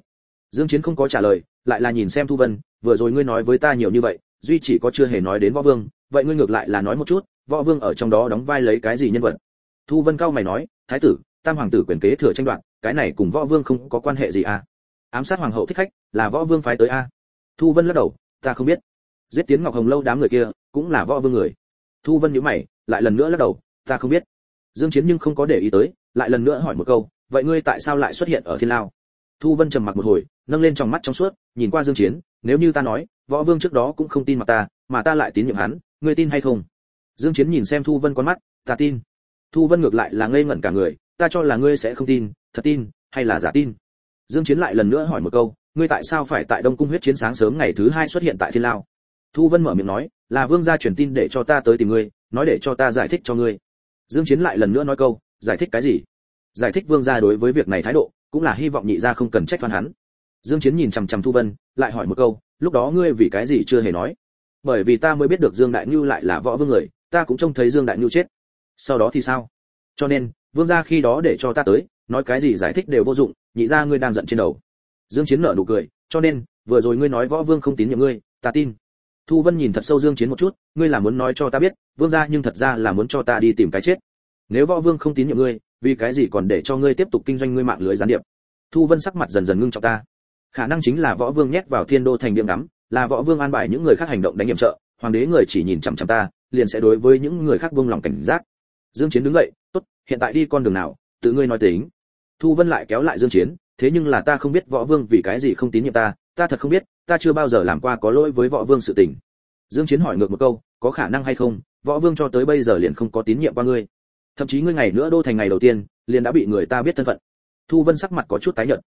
Dương chiến không có trả lời, lại là nhìn xem thu vân, vừa rồi ngươi nói với ta nhiều như vậy, duy chỉ có chưa hề nói đến võ vương, vậy ngươi ngược lại là nói một chút, võ vương ở trong đó đóng vai lấy cái gì nhân vật? Thu vân cao mày nói, thái tử, tam hoàng tử quyền kế thừa tranh đoạt cái này cùng võ vương không có quan hệ gì à? Ám sát hoàng hậu thích khách, là võ vương phái tới a? Thu vân lắc đầu, ta không biết. Giết tiến ngọc hồng lâu đám người kia, cũng là võ vương người. Thu vân nhíu mày, lại lần nữa lắc đầu, ta không biết. Dương chiến nhưng không có để ý tới, lại lần nữa hỏi một câu, vậy ngươi tại sao lại xuất hiện ở thiên lao? Thu vân trầm mặc một hồi, nâng lên trong mắt trong suốt, nhìn qua dương chiến, nếu như ta nói, võ vương trước đó cũng không tin mặt ta, mà ta lại tín nhiệm hắn, ngươi tin hay không? Dương chiến nhìn xem thu vân con mắt, ta tin. Thu vân ngược lại là ngây ngẩn cả người ta cho là ngươi sẽ không tin, thật tin, hay là giả tin? Dương chiến lại lần nữa hỏi một câu, ngươi tại sao phải tại đông cung huyết chiến sáng sớm ngày thứ hai xuất hiện tại thiên lao? Thu vân mở miệng nói, là vương gia truyền tin để cho ta tới tìm ngươi, nói để cho ta giải thích cho ngươi. Dương chiến lại lần nữa nói câu, giải thích cái gì? Giải thích vương gia đối với việc này thái độ, cũng là hy vọng nhị gia không cần trách phán hắn. Dương chiến nhìn chằm chằm thu vân, lại hỏi một câu, lúc đó ngươi vì cái gì chưa hề nói? Bởi vì ta mới biết được dương đại nhu lại là võ vương người, ta cũng trông thấy dương đại nhu chết. Sau đó thì sao? Cho nên vương gia khi đó để cho ta tới, nói cái gì giải thích đều vô dụng, nhị gia ngươi đang giận trên đầu. Dương chiến nở nụ cười, cho nên, vừa rồi ngươi nói võ vương không tín nhiệm ngươi, ta tin. Thu vân nhìn thật sâu dương chiến một chút, ngươi là muốn nói cho ta biết, vương gia nhưng thật ra là muốn cho ta đi tìm cái chết. Nếu võ vương không tín nhiệm ngươi, vì cái gì còn để cho ngươi tiếp tục kinh doanh ngươi mạng lưới gián điệp? Thu vân sắc mặt dần dần ngưng trọng ta. Khả năng chính là võ vương nhét vào thiên đô thành điểm ngắm, là võ vương an bài những người khác hành động đánh nhiệm trợ, hoàng đế người chỉ nhìn chằm chằm ta, liền sẽ đối với những người khác vương lòng cảnh giác. Dương chiến đứng dậy hiện tại đi con đường nào, tự ngươi nói tính. Thu vân lại kéo lại dương chiến, thế nhưng là ta không biết võ vương vì cái gì không tín nhiệm ta ta thật không biết, ta chưa bao giờ làm qua có lỗi với võ vương sự tình. Dương chiến hỏi ngược một câu, có khả năng hay không, võ vương cho tới bây giờ liền không có tín nhiệm qua ngươi. Thậm chí ngươi ngày nữa đô thành ngày đầu tiên, liền đã bị người ta biết thân phận. Thu vân sắc mặt có chút tái nhợt.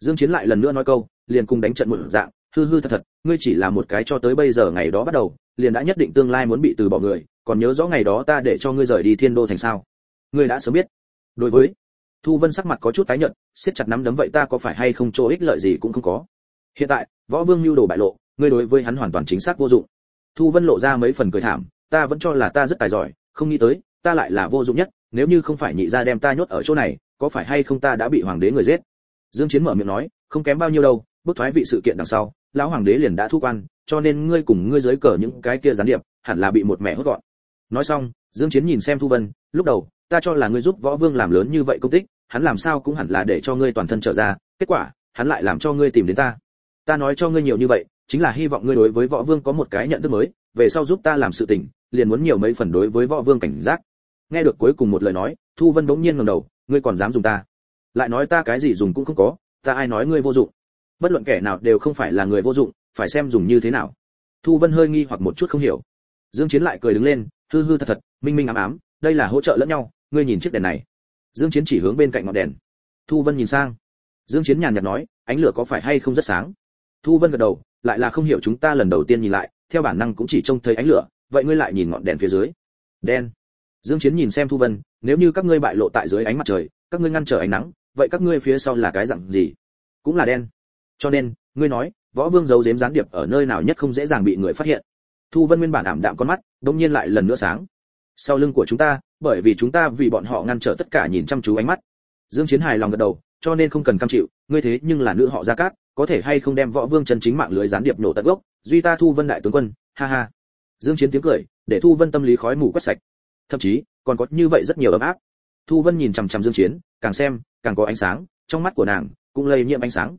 Dương chiến lại lần nữa nói câu, liền cùng đánh trận một dạng, hư hư thật thật, ngươi chỉ là một cái cho tới bây giờ ngày đó bắt đầu, liền đã nhất định tương lai muốn bị từ bỏ người, còn nhớ rõ ngày đó ta để cho ngươi rời đi thiên đô thành sao? Ngươi đã sớm biết. Đối với thu vân sắc mặt có chút tái nhợt, siết chặt nắm đấm vậy ta có phải hay không chỗ ích lợi gì cũng không có. Hiện tại, võ vương lưu đồ bại lộ, ngươi đối với hắn hoàn toàn chính xác vô dụng. Thu vân lộ ra mấy phần cười thảm, ta vẫn cho là ta rất tài giỏi, không nghĩ tới, ta lại là vô dụng nhất, nếu như không phải nhị gia đem ta nhốt ở chỗ này, có phải hay không ta đã bị hoàng đế người giết? Dương chiến mở miệng nói, không kém bao nhiêu đâu bước thoái vị sự kiện đằng sau, lão hoàng đế liền đã thu quan, cho nên ngươi cùng ngươi dưới cờ những cái kia gián điệp, hẳn là bị một mẹ hốt gọn nói xong, dương chiến nhìn xem thu vân, lúc đầu, ta cho là ngươi giúp võ vương làm lớn như vậy công tích, hắn làm sao cũng hẳn là để cho ngươi toàn thân trở ra, kết quả, hắn lại làm cho ngươi tìm đến ta. Ta nói cho ngươi nhiều như vậy, chính là hy vọng ngươi đối với võ vương có một cái nhận thức mới, về sau giúp ta làm sự tình, liền muốn nhiều mấy phần đối với võ vương cảnh giác. Nghe được cuối cùng một lời nói, thu vân bỗng nhiên ngẩng đầu, ngươi còn dám dùng ta. Lại nói ta cái gì dùng cũng không có, ta ai nói ngươi vô dụng? Bất luận kẻ nào đều không phải là người vô dụng, phải xem dùng như thế nào. Thu vân hơi nghi hoặc một chút không hiểu. Dương chiến lại cười đứng lên hư hư thật thật, minh minh ám ám, đây là hỗ trợ lẫn nhau, ngươi nhìn chiếc đèn này. Dương chiến chỉ hướng bên cạnh ngọn đèn. Thu vân nhìn sang. Dương chiến nhàn nhạt nói, ánh lửa có phải hay không rất sáng? Thu vân gật đầu, lại là không hiểu chúng ta lần đầu tiên nhìn lại, theo bản năng cũng chỉ trông thấy ánh lửa, vậy ngươi lại nhìn ngọn đèn phía dưới. Đen. Dương chiến nhìn xem thu vân, nếu như các ngươi bại lộ tại dưới ánh mặt trời, các ngươi ngăn trở ánh nắng, vậy các ngươi phía sau là cái dạng gì? Cũng là đen. Cho nên, ngươi nói, võ vương giấu giếm gián điệp ở nơi nào nhất không dễ dàng bị người phát hiện. Thu vân nguyên bản ảm đạm con mắt đông nhiên lại lần nữa sáng. Sau lưng của chúng ta, bởi vì chúng ta vì bọn họ ngăn trở tất cả nhìn chăm chú ánh mắt. Dương chiến hài lòng gật đầu, cho nên không cần cam chịu, ngươi thế nhưng là nữ họ gia cát, có thể hay không đem võ vương chân chính mạng lưới gián điệp nổ tận gốc, duy ta thu vân đại tướng quân, ha ha. Dương chiến tiếng cười, để thu vân tâm lý khói mù quét sạch. Thậm chí, còn có như vậy rất nhiều ấm áp. Thu vân nhìn chằm chằm dương chiến, càng xem, càng có ánh sáng, trong mắt của nàng cũng lây nhiễm ánh sáng.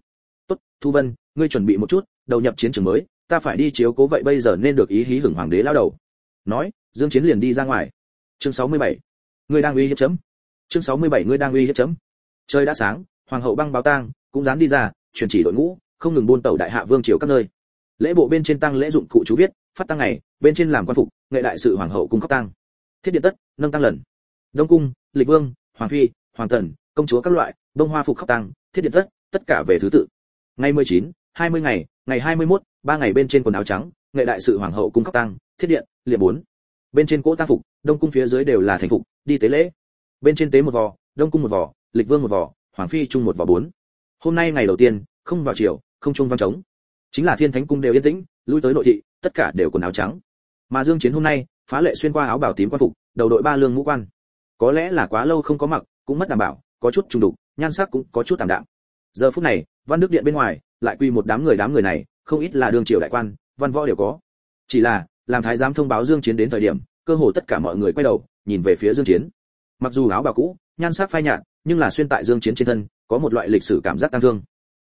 Tốt, thu vân, ngươi chuẩn bị một chút, đầu nhập chiến trường mới, ta phải đi chiếu cố vậy bây giờ nên được ý hí hưởng hoàng đế lao đầu nói dương chiến liền đi ra ngoài. Chương 67. ngươi đang uy hiếp chấm. Chương 67 ngươi đang uy hiếp chấm. Trời đã sáng hoàng hậu băng báo tang cũng dám đi ra chuyển chỉ đội ngũ không ngừng buôn tàu đại hạ vương triều các nơi. Lễ bộ bên trên tăng lễ dụng cụ chú viết phát tăng ngày bên trên làm quan phục nghệ đại sự hoàng hậu cung cấp tăng thiết điện tất nâng tăng lần. Đông cung lịch vương hoàng phi hoàng tần công chúa các loại đông hoa phục khắp tăng thiết điện tất tất cả về thứ tự. Ngày 19, 20 ngày ngày 21, ba ngày bên trên quần áo trắng nghệ đại sự hoàng hậu cung cấp tăng thiết điện liệm bốn. Bên trên cỗ tăng phục, đông cung phía dưới đều là thành phục, đi tế lễ. Bên trên tế một vò, đông cung một vò, lịch vương một vò, hoàng phi chung một vò bốn. Hôm nay ngày đầu tiên, không vào chiều không trung vang trống. Chính là thiên thánh cung đều yên tĩnh, lui tới nội thị, tất cả đều quần áo trắng. Mà dương chiến hôm nay, phá lệ xuyên qua áo bào tím quan phục, đầu đội ba lương ngũ quan. Có lẽ là quá lâu không có mặc, cũng mất đảm bảo, có chút trùng đục, nhan sắc cũng có chút tạm đạm. Giờ phút này, văn đức điện bên ngoài, lại quy một đám người đám người này, không ít là đương triều đại quan văn võ đều có. Chỉ là, làm thái giám thông báo dương chiến đến thời điểm, cơ hồ tất cả mọi người quay đầu, nhìn về phía dương chiến. Mặc dù áo bào cũ, nhan sắc phai nhạt, nhưng là xuyên tại dương chiến trên thân, có một loại lịch sử cảm giác tăng thương.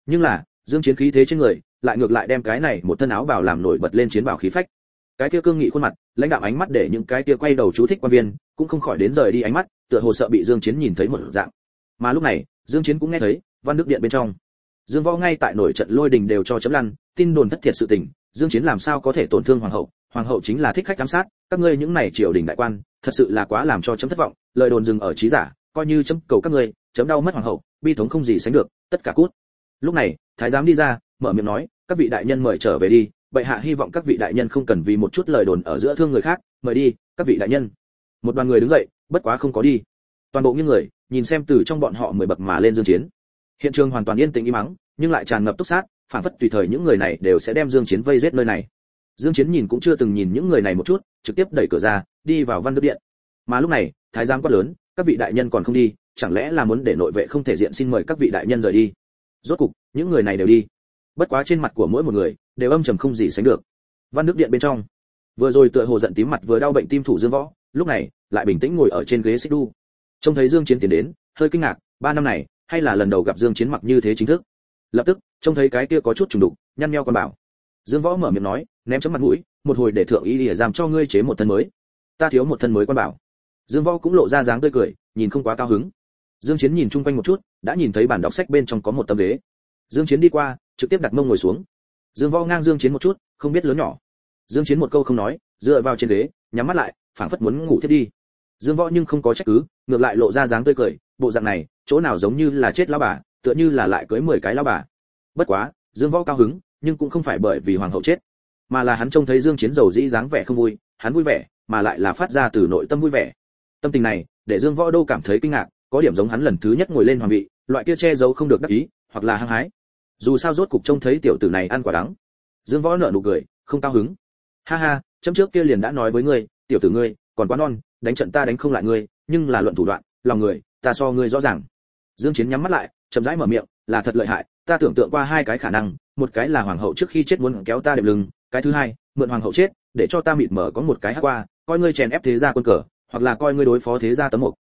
Nhưng là, dương chiến khí thế trên người, lại ngược lại đem cái này một thân áo bào làm nổi bật lên chiến bào khí phách. Cái kia cương nghị khuôn mặt, lãnh đạo ánh mắt để những cái kia quay đầu chú thích quan viên, cũng không khỏi đến rời đi ánh mắt, tựa hồ sợ bị dương chiến nhìn thấy một dạng. Mà lúc này, dương chiến cũng nghe thấy, văn đức điện bên trong dương võ ngay tại nổi trận lôi đình đều cho chấm lăn, tin đồn thất thiệt sự tình, dương chiến làm sao có thể tổn thương hoàng hậu? Hoàng hậu chính là thích khách giám sát, các ngươi những này triều đình đại quan, thật sự là quá làm cho chấm thất vọng, lời đồn dừng ở trí giả, coi như chấm cầu các ngươi, chấm đau mất hoàng hậu, bi thống không gì sánh được, tất cả cút. Lúc này, thái giám đi ra, mở miệng nói, các vị đại nhân mời trở về đi, bệ hạ hy vọng các vị đại nhân không cần vì một chút lời đồn ở giữa thương người khác, mời đi, các vị đại nhân. Một đoàn người đứng dậy, bất quá không có đi. Toàn bộ những người, nhìn xem từ trong bọn họ mười bậc mà lên dương chiến hiện trường hoàn toàn yên tĩnh im mắng nhưng lại tràn ngập túc sát, phản phất tùy thời những người này đều sẽ đem dương chiến vây giết nơi này. Dương chiến nhìn cũng chưa từng nhìn những người này một chút, trực tiếp đẩy cửa ra, đi vào văn đức điện. Mà lúc này, thái giám quát lớn, các vị đại nhân còn không đi, chẳng lẽ là muốn để nội vệ không thể diện xin mời các vị đại nhân rời đi? Rốt cục, những người này đều đi. Bất quá trên mặt của mỗi một người, đều âm trầm không gì sánh được. Văn đức điện bên trong, vừa rồi tựa hồ giận tím mặt vừa đau bệnh tim thủ dương võ, lúc này, lại bình tĩnh ngồi ở trên ghế xích đu trông thấy dương chiến tiến đến, hơi kinh ngạc, ba năm này hay là lần đầu gặp dương chiến mặc như thế chính thức? Lập tức, trông thấy cái kia có chút trùng đục, nhăn nheo con bảo. Dương võ mở miệng nói, ném chấm mặt mũi, một hồi để thượng y lìa giam cho ngươi chế một thân mới. Ta thiếu một thân mới quan bảo. Dương võ cũng lộ ra dáng tươi cười, nhìn không quá cao hứng. Dương chiến nhìn chung quanh một chút, đã nhìn thấy bản đọc sách bên trong có một tấm ghế. Dương chiến đi qua, trực tiếp đặt mông ngồi xuống. Dương võ ngang dương chiến một chút, không biết lớn nhỏ. Dương chiến một câu không nói, dựa vào trên ghế, nhắm mắt lại, phảng phất muốn ngủ thiết đi. Dương võ nhưng không có trách cứ, ngược lại lộ ra dáng tươi cười, bộ dạng này chỗ nào giống như là chết lão bà, tựa như là lại cưới 10 cái lão bà. Bất quá, dương võ cao hứng, nhưng cũng không phải bởi vì hoàng hậu chết, mà là hắn trông thấy dương chiến giàu dĩ dáng vẻ không vui, hắn vui vẻ, mà lại là phát ra từ nội tâm vui vẻ. Tâm tình này, để dương võ đô cảm thấy kinh ngạc, có điểm giống hắn lần thứ nhất ngồi lên hoàng vị, loại kia che giấu không được đắc ý, hoặc là hăng hái. Dù sao rốt cục trông thấy tiểu tử này ăn quả đắng. Dương võ nở nụ cười, không cao hứng. Ha ha, chấm trước kia liền đã nói với ngươi, tiểu tử ngươi, còn quá non, đánh trận ta đánh không lại ngươi, nhưng là luận thủ đoạn, lòng người, ta so ngươi rõ ràng dương chiến nhắm mắt lại, chậm rãi mở miệng, là thật lợi hại, ta tưởng tượng qua hai cái khả năng, một cái là hoàng hậu trước khi chết muốn kéo ta đệm lưng, cái thứ hai, mượn hoàng hậu chết, để cho ta mịt mở có một cái hắc qua, coi ngươi chèn ép thế gia quân cờ, hoặc là coi ngươi đối phó thế gia tấm mục.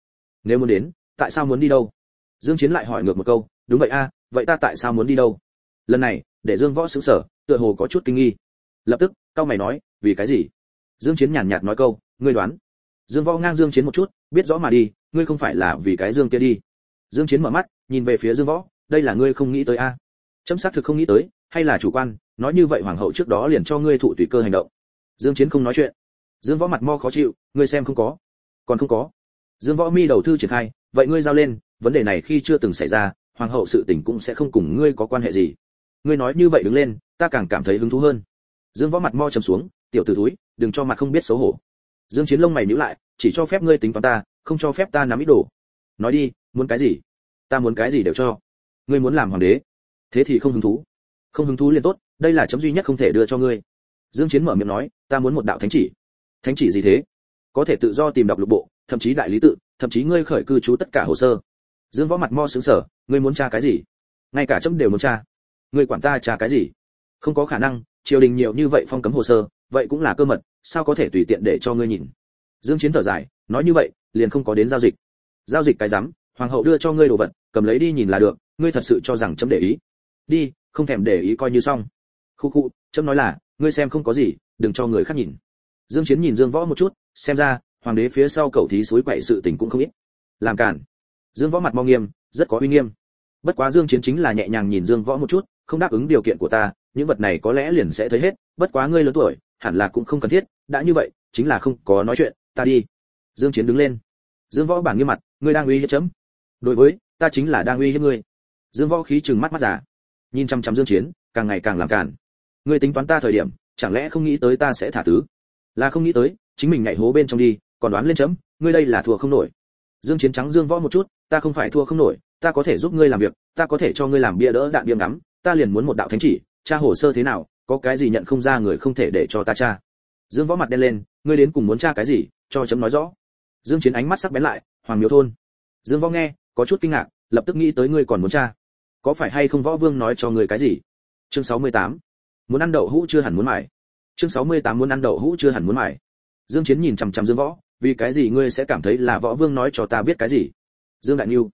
Nếu muốn đến, tại sao muốn đi đâu? Dương chiến lại hỏi ngược một câu, đúng vậy a, vậy ta tại sao muốn đi đâu? Lần này, để dương võ sững sờ, tựa hồ có chút kinh nghi. Lập tức, cao mày nói, vì cái gì? Dương chiến nhàn nhạt nói câu, ngươi đoán. Dương võ ngang dương chiến một chút, biết rõ mà đi, ngươi không phải là vì cái dương kia đi dương chiến mở mắt, nhìn về phía dương võ, đây là ngươi không nghĩ tới a? Chấm xác thực không nghĩ tới, hay là chủ quan, nói như vậy hoàng hậu trước đó liền cho ngươi thụ tùy cơ hành động. Dương chiến không nói chuyện. Dương võ mặt mo khó chịu, ngươi xem không có, còn không có. Dương võ mi đầu thư triển khai, vậy ngươi giao lên, vấn đề này khi chưa từng xảy ra, hoàng hậu sự tình cũng sẽ không cùng ngươi có quan hệ gì. Ngươi nói như vậy đứng lên, ta càng cảm thấy hứng thú hơn. Dương võ mặt mo trầm xuống, tiểu tử túi đừng cho mặt không biết xấu hổ. Dương chiến lông mày nhíu lại, chỉ cho phép ngươi tính toán ta, không cho phép ta nắm ý đồ nói đi, muốn cái gì? Ta muốn cái gì đều cho. Ngươi muốn làm hoàng đế. Thế thì không hứng thú. Không hứng thú liền tốt, đây là chấm duy nhất không thể đưa cho ngươi. Dương chiến mở miệng nói, ta muốn một đạo thánh chỉ. Thánh chỉ gì thế? Có thể tự do tìm đọc lục bộ, thậm chí đại lý tự, thậm chí ngươi khởi cư trú tất cả hồ sơ. Dương võ mặt mo sướng sở ngươi muốn tra cái gì? Ngay cả chấm đều muốn tra. Ngươi quản ta tra cái gì? Không có khả năng, triều đình nhiều như vậy phong cấm hồ sơ, vậy cũng là cơ mật, sao có thể tùy tiện để cho ngươi nhìn? Dương chiến thở dài, nói như vậy, liền không có đến giao dịch giao dịch cái rắm, hoàng hậu đưa cho ngươi đồ vật, cầm lấy đi nhìn là được, ngươi thật sự cho rằng chấm để ý. Đi, không thèm để ý coi như xong. Khu khu, chấm nói là, ngươi xem không có gì, đừng cho người khác nhìn. Dương chiến nhìn dương võ một chút, xem ra, hoàng đế phía sau cầu thí suối quậy sự tình cũng không ít. Làm cản dương võ mặt mau nghiêm, rất có uy nghiêm. Bất quá dương chiến chính là nhẹ nhàng nhìn dương võ một chút, không đáp ứng điều kiện của ta, những vật này có lẽ liền sẽ thấy hết, bất quá ngươi lớn tuổi, hẳn là cũng không cần thiết, đã như vậy, chính là không có nói chuyện, ta đi. Dương chiến đứng lên dương võ bản nghiêm mặt, ngươi đang uy hiếp chấm. Đối với, ta chính là đang uy hiếp ngươi. Dương võ khí trừng mắt mắt giả nhìn chăm chăm dương chiến, càng ngày càng làm cản ngươi tính toán ta thời điểm, chẳng lẽ không nghĩ tới ta sẽ thả tứ? Là không nghĩ tới, chính mình nhảy hố bên trong đi, còn đoán lên chấm, ngươi đây là thua không nổi. Dương chiến trắng dương võ một chút, ta không phải thua không nổi, ta có thể giúp ngươi làm việc, ta có thể cho ngươi làm bia đỡ đạn bia ngắm, ta liền muốn một đạo thánh chỉ tra hồ sơ thế nào, có cái gì nhận không ra người không thể để cho ta tra. Dương võ mặt đen lên, ngươi đến cùng muốn tra cái gì, cho chấm nói rõ dương chiến ánh mắt sắc bén lại, hoàng miếu thôn. Dương võ nghe, có chút kinh ngạc, lập tức nghĩ tới ngươi còn muốn tra. Có phải hay không võ vương nói cho ngươi cái gì? Chương 68. muốn ăn đậu hũ chưa hẳn muốn mải chương 68 muốn ăn đậu hũ chưa hẳn muốn mải dương chiến nhìn chằm chằm dương võ, vì cái gì ngươi sẽ cảm thấy là võ vương nói cho ta biết cái gì? Dương đại nhu.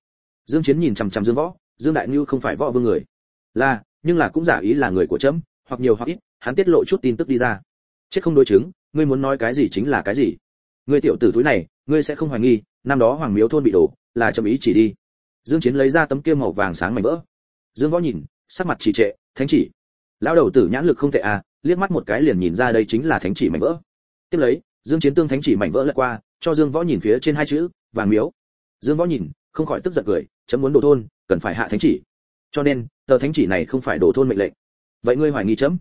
Dương chiến nhìn chằm chằm dương võ, dương đại nhu không phải võ vương người. Là, nhưng là cũng giả ý là người của trẫm hoặc nhiều hoặc ít, hắn tiết lộ chút tin tức đi ra. Chết không đối chứng, ngươi muốn nói cái gì chính là cái gì? Ngươi tiểu tử túi này ngươi sẽ không hoài nghi, năm đó hoàng miếu thôn bị đổ, là trẫm ý chỉ đi. Dương chiến lấy ra tấm kia màu vàng sáng mảnh vỡ. Dương võ nhìn, sắc mặt trì trệ, thánh chỉ. Lão đầu tử nhãn lực không tệ à liếc mắt một cái liền nhìn ra đây chính là thánh chỉ mảnh vỡ. Tiếp lấy, dương chiến tương thánh chỉ mảnh vỡ lật qua, cho dương võ nhìn phía trên hai chữ, vàng miếu. Dương võ nhìn, không khỏi tức giận cười, chấm muốn đổ thôn, cần phải hạ thánh chỉ. Cho nên, tờ thánh chỉ này không phải đổ thôn mệnh lệnh. Vậy ngươi hoài nghi chấm?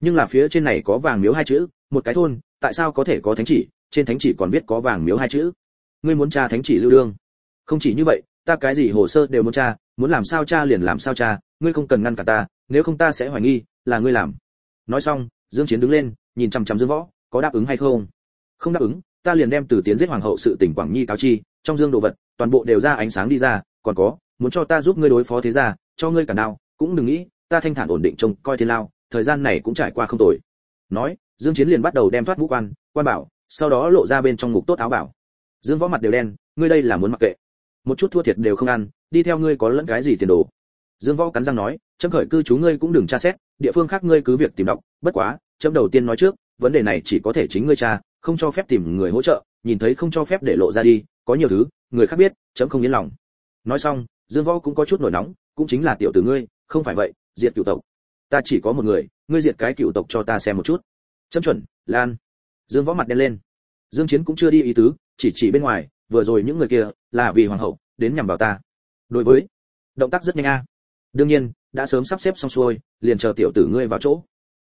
Nhưng là phía trên này có vàng miếu hai chữ, một cái thôn, tại sao có thể có thánh chỉ? Trên thánh chỉ còn viết có vàng miếu hai chữ. Ngươi muốn tra thánh chỉ lưu đương. Không chỉ như vậy, ta cái gì hồ sơ đều muốn tra, muốn làm sao tra liền làm sao tra, ngươi không cần ngăn cả ta, nếu không ta sẽ hoài nghi, là ngươi làm. Nói xong, dương chiến đứng lên, nhìn chăm chăm dương võ, có đáp ứng hay không? Không đáp ứng, ta liền đem từ tiến giết hoàng hậu sự tỉnh quảng nhi cáo chi, trong dương đồ vật, toàn bộ đều ra ánh sáng đi ra, còn có, muốn cho ta giúp ngươi đối phó thế gia, cho ngươi cả nào, cũng đừng nghĩ, ta thanh thản ổn định trông coi thiên lao, thời gian này cũng trải qua không tồi. Nói, dương chiến liền bắt đầu đem thoát ngũ quan quan bảo sau đó lộ ra bên trong ngục tốt áo bảo. Dương võ mặt đều đen, ngươi đây là muốn mặc kệ. Một chút thua thiệt đều không ăn, đi theo ngươi có lẫn cái gì tiền đồ. Dương võ cắn răng nói, chấm khởi cư chú ngươi cũng đừng tra xét, địa phương khác ngươi cứ việc tìm đọc, bất quá, chấm đầu tiên nói trước, vấn đề này chỉ có thể chính ngươi tra, không cho phép tìm người hỗ trợ, nhìn thấy không cho phép để lộ ra đi, có nhiều thứ, người khác biết, chấm không yên lòng. Nói xong, dương võ cũng có chút nổi nóng, cũng chính là tiểu tử ngươi, không phải vậy, diệt cựu tộc. Ta chỉ có một người, ngươi diệt cái cựu tộc cho ta xem một chút. Chấm chuẩn, lan dương võ mặt đen lên. Dương chiến cũng chưa đi ý tứ, chỉ chỉ bên ngoài, vừa rồi những người kia là vì hoàng hậu, đến nhằm vào ta. Đối với, động tác rất nhanh a. Đương nhiên, đã sớm sắp xếp xong xuôi, liền chờ tiểu tử ngươi vào chỗ.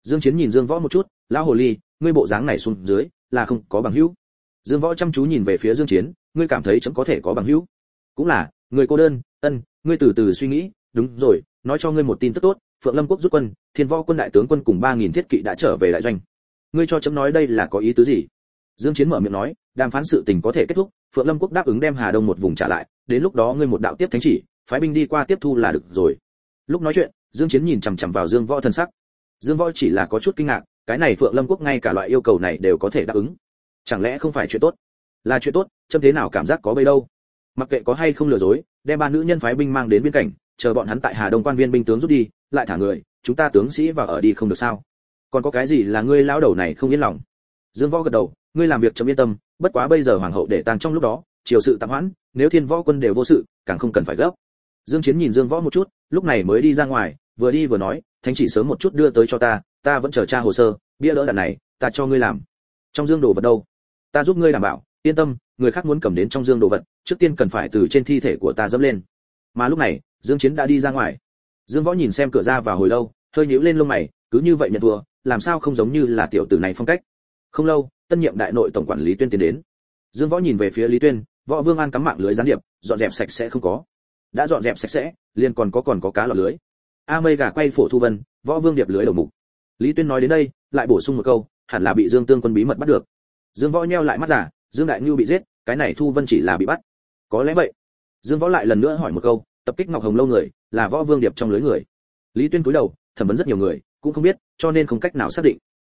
Dương chiến nhìn dương võ một chút, lão hồ ly, ngươi bộ dáng này xuống dưới là không có bằng hữu. Dương võ chăm chú nhìn về phía dương chiến, ngươi cảm thấy chấm có thể có bằng hữu? Cũng là, người cô đơn, ân, ngươi từ từ suy nghĩ, đúng rồi, nói cho ngươi một tin tức tốt, phượng lâm quốc rút quân, thiên võ quân đại tướng quân cùng ba nghìn thiết kỵ đã trở về đại doanh ngươi cho chấm nói đây là có ý tứ gì? Dương chiến mở miệng nói, đàm phán sự tình có thể kết thúc, phượng lâm quốc đáp ứng đem hà đông một vùng trả lại, đến lúc đó ngươi một đạo tiếp thánh chỉ, phái binh đi qua tiếp thu là được rồi. Lúc nói chuyện, dương chiến nhìn chằm chằm vào dương võ thần sắc. Dương võ chỉ là có chút kinh ngạc, cái này phượng lâm quốc ngay cả loại yêu cầu này đều có thể đáp ứng. Chẳng lẽ không phải chuyện tốt? Là chuyện tốt, chấm thế nào cảm giác có bây đâu? Mặc kệ có hay không lừa dối, đem ba nữ nhân phái binh mang đến biên cảnh chờ bọn hắn tại hà đông quan viên binh tướng rút đi, lại thả người, chúng ta tướng sĩ vào ở đi không được sao? Còn có cái gì là ngươi lão đầu này không yên lòng? Dương võ gật đầu, ngươi làm việc chấm yên tâm, bất quá bây giờ hoàng hậu để tàng trong lúc đó chiều sự tạm hoãn, nếu thiên võ quân đều vô sự, càng không cần phải gấp. Dương chiến nhìn dương võ một chút, lúc này mới đi ra ngoài, vừa đi vừa nói, thánh chỉ sớm một chút đưa tới cho ta ta vẫn chờ tra hồ sơ, bia đỡ đạn này, ta cho ngươi làm. Trong dương đồ vật đâu? Ta giúp ngươi đảm bảo, yên tâm, người khác muốn cầm đến trong dương đồ vật, trước tiên cần phải từ trên thi thể của ta dẫm lên. Mà lúc này, dương chiến đã đi ra ngoài. Dương võ nhìn xem cửa ra vào hồi lâu, hơi nhíu lên lông mày, cứ như vậy nhận thua làm sao không giống như là tiểu tử này phong cách? Không lâu, tân nhiệm đại nội tổng quản lý tuyên tiến đến. Dương võ nhìn về phía lý tuyên, võ vương an cắm mạng lưới gián điệp, dọn dẹp sạch sẽ không có. Đã dọn dẹp sạch sẽ, liền còn có còn có cá lọt lưới. A mây gà quay phổ thu vân, võ vương điệp lưới đầu mục. Lý tuyên nói đến đây, lại bổ sung một câu, hẳn là bị dương tương quân bí mật bắt được. Dương võ nheo lại mắt giả, dương đại nhu bị giết, cái này thu vân chỉ là bị bắt. Có lẽ vậy. Dương võ lại lần nữa hỏi một câu, tập kích ngọc hồng lâu người, là võ vương điệp trong lưới người. Lý tuyên cúi đầu, thẩm vấn rất nhiều người cũng không biết, cho nên không cách nào xác định.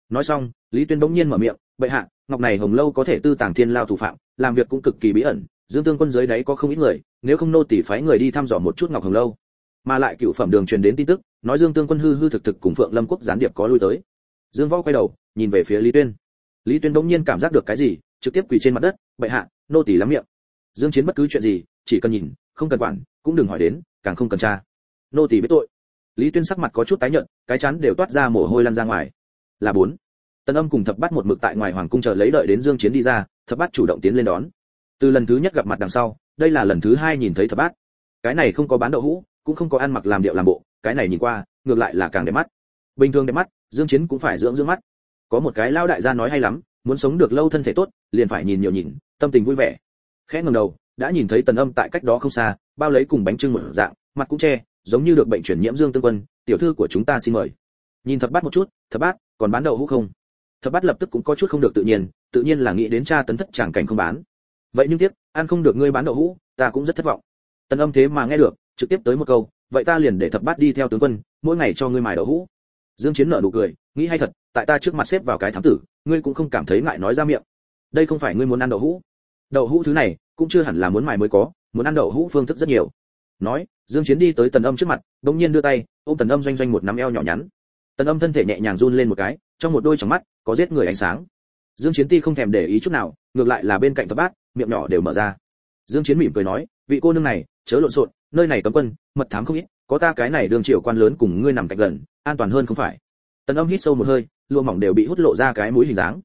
Nói xong, lý tuyên bỗng nhiên mở miệng, bệ hạ, ngọc này hồng lâu có thể tư tàng thiên lao thủ phạm, làm việc cũng cực kỳ bí ẩn, dương tương quân dưới đấy có không ít người, nếu không nô tỷ phái người đi thăm dò một chút ngọc hồng lâu. Mà lại cựu phẩm đường truyền đến tin tức, nói dương tương quân hư hư thực thực cùng phượng lâm quốc gián điệp có lui tới. Dương võ quay đầu, nhìn về phía lý tuyên. Lý tuyên bỗng nhiên cảm giác được cái gì, trực tiếp quỳ trên mặt đất, bệ hạ, nô tỳ lắm miệng. Dương chiến bất cứ chuyện gì, chỉ cần nhìn, không cần quản, cũng đừng hỏi đến, càng không cần tra. Nô tỳ biết tội lý tuyên sắc mặt có chút tái nhợt, cái chắn đều toát ra mồ hôi lăn ra ngoài. Là bốn. Tân âm cùng thập bát một mực tại ngoài hoàng cung chờ lấy đợi đến dương chiến đi ra, thập bát chủ động tiến lên đón. Từ lần thứ nhất gặp mặt đằng sau, đây là lần thứ hai nhìn thấy thập bát. Cái này không có bán đậu hũ, cũng không có ăn mặc làm điệu làm bộ, cái này nhìn qua, ngược lại là càng đẹp mắt. Bình thường đẹp mắt, dương chiến cũng phải dưỡng dưỡng mắt. Có một cái lao đại gia nói hay lắm, muốn sống được lâu thân thể tốt, liền phải nhìn nhiều nhìn, tâm tình vui vẻ. Khẽ ngẩng đầu, đã nhìn thấy tần âm tại cách đó không xa, bao lấy cùng bánh trưng một dạng, mặt cũng che giống như được bệnh truyền nhiễm dương tương quân, tiểu thư của chúng ta xin mời. Nhìn thập bát một chút, thập bát, còn bán đậu hũ không? Thập bát lập tức cũng có chút không được tự nhiên tự nhiên là nghĩ đến cha tấn thất chẳng cảnh không bán. Vậy nhưng tiếc, ăn không được ngươi bán đậu hũ, ta cũng rất thất vọng. Tần âm thế mà nghe được, trực tiếp tới một câu, vậy ta liền để thập bát đi theo tướng quân, mỗi ngày cho ngươi mài đậu hũ. Dương chiến nở nụ cười, nghĩ hay thật, tại ta trước mặt xếp vào cái thám tử, ngươi cũng không cảm thấy ngại nói ra miệng. Đây không phải ngươi muốn ăn đậu hũ. Đậu hũ thứ này, cũng chưa hẳn là muốn mài mới có, muốn ăn đậu hũ phương thức rất nhiều nói, dương chiến đi tới tần âm trước mặt đống nhiên đưa tay, ôm tần âm doanh doanh một nắm eo nhỏ nhắn. Tần âm thân thể nhẹ nhàng run lên một cái, trong một đôi tròng mắt, có giết người ánh sáng. Dương chiến ti không thèm để ý chút nào, ngược lại là bên cạnh thập bát, miệng nhỏ đều mở ra. Dương chiến mỉm cười nói, vị cô nương này, chớ lộn xộn, nơi này cấm quân, mật thám không ít, có ta cái này đường triều quan lớn cùng ngươi nằm cạnh gần, an toàn hơn không phải. Tần âm hít sâu một hơi, lụa mỏng đều bị hút lộ ra cái mũi hình dáng.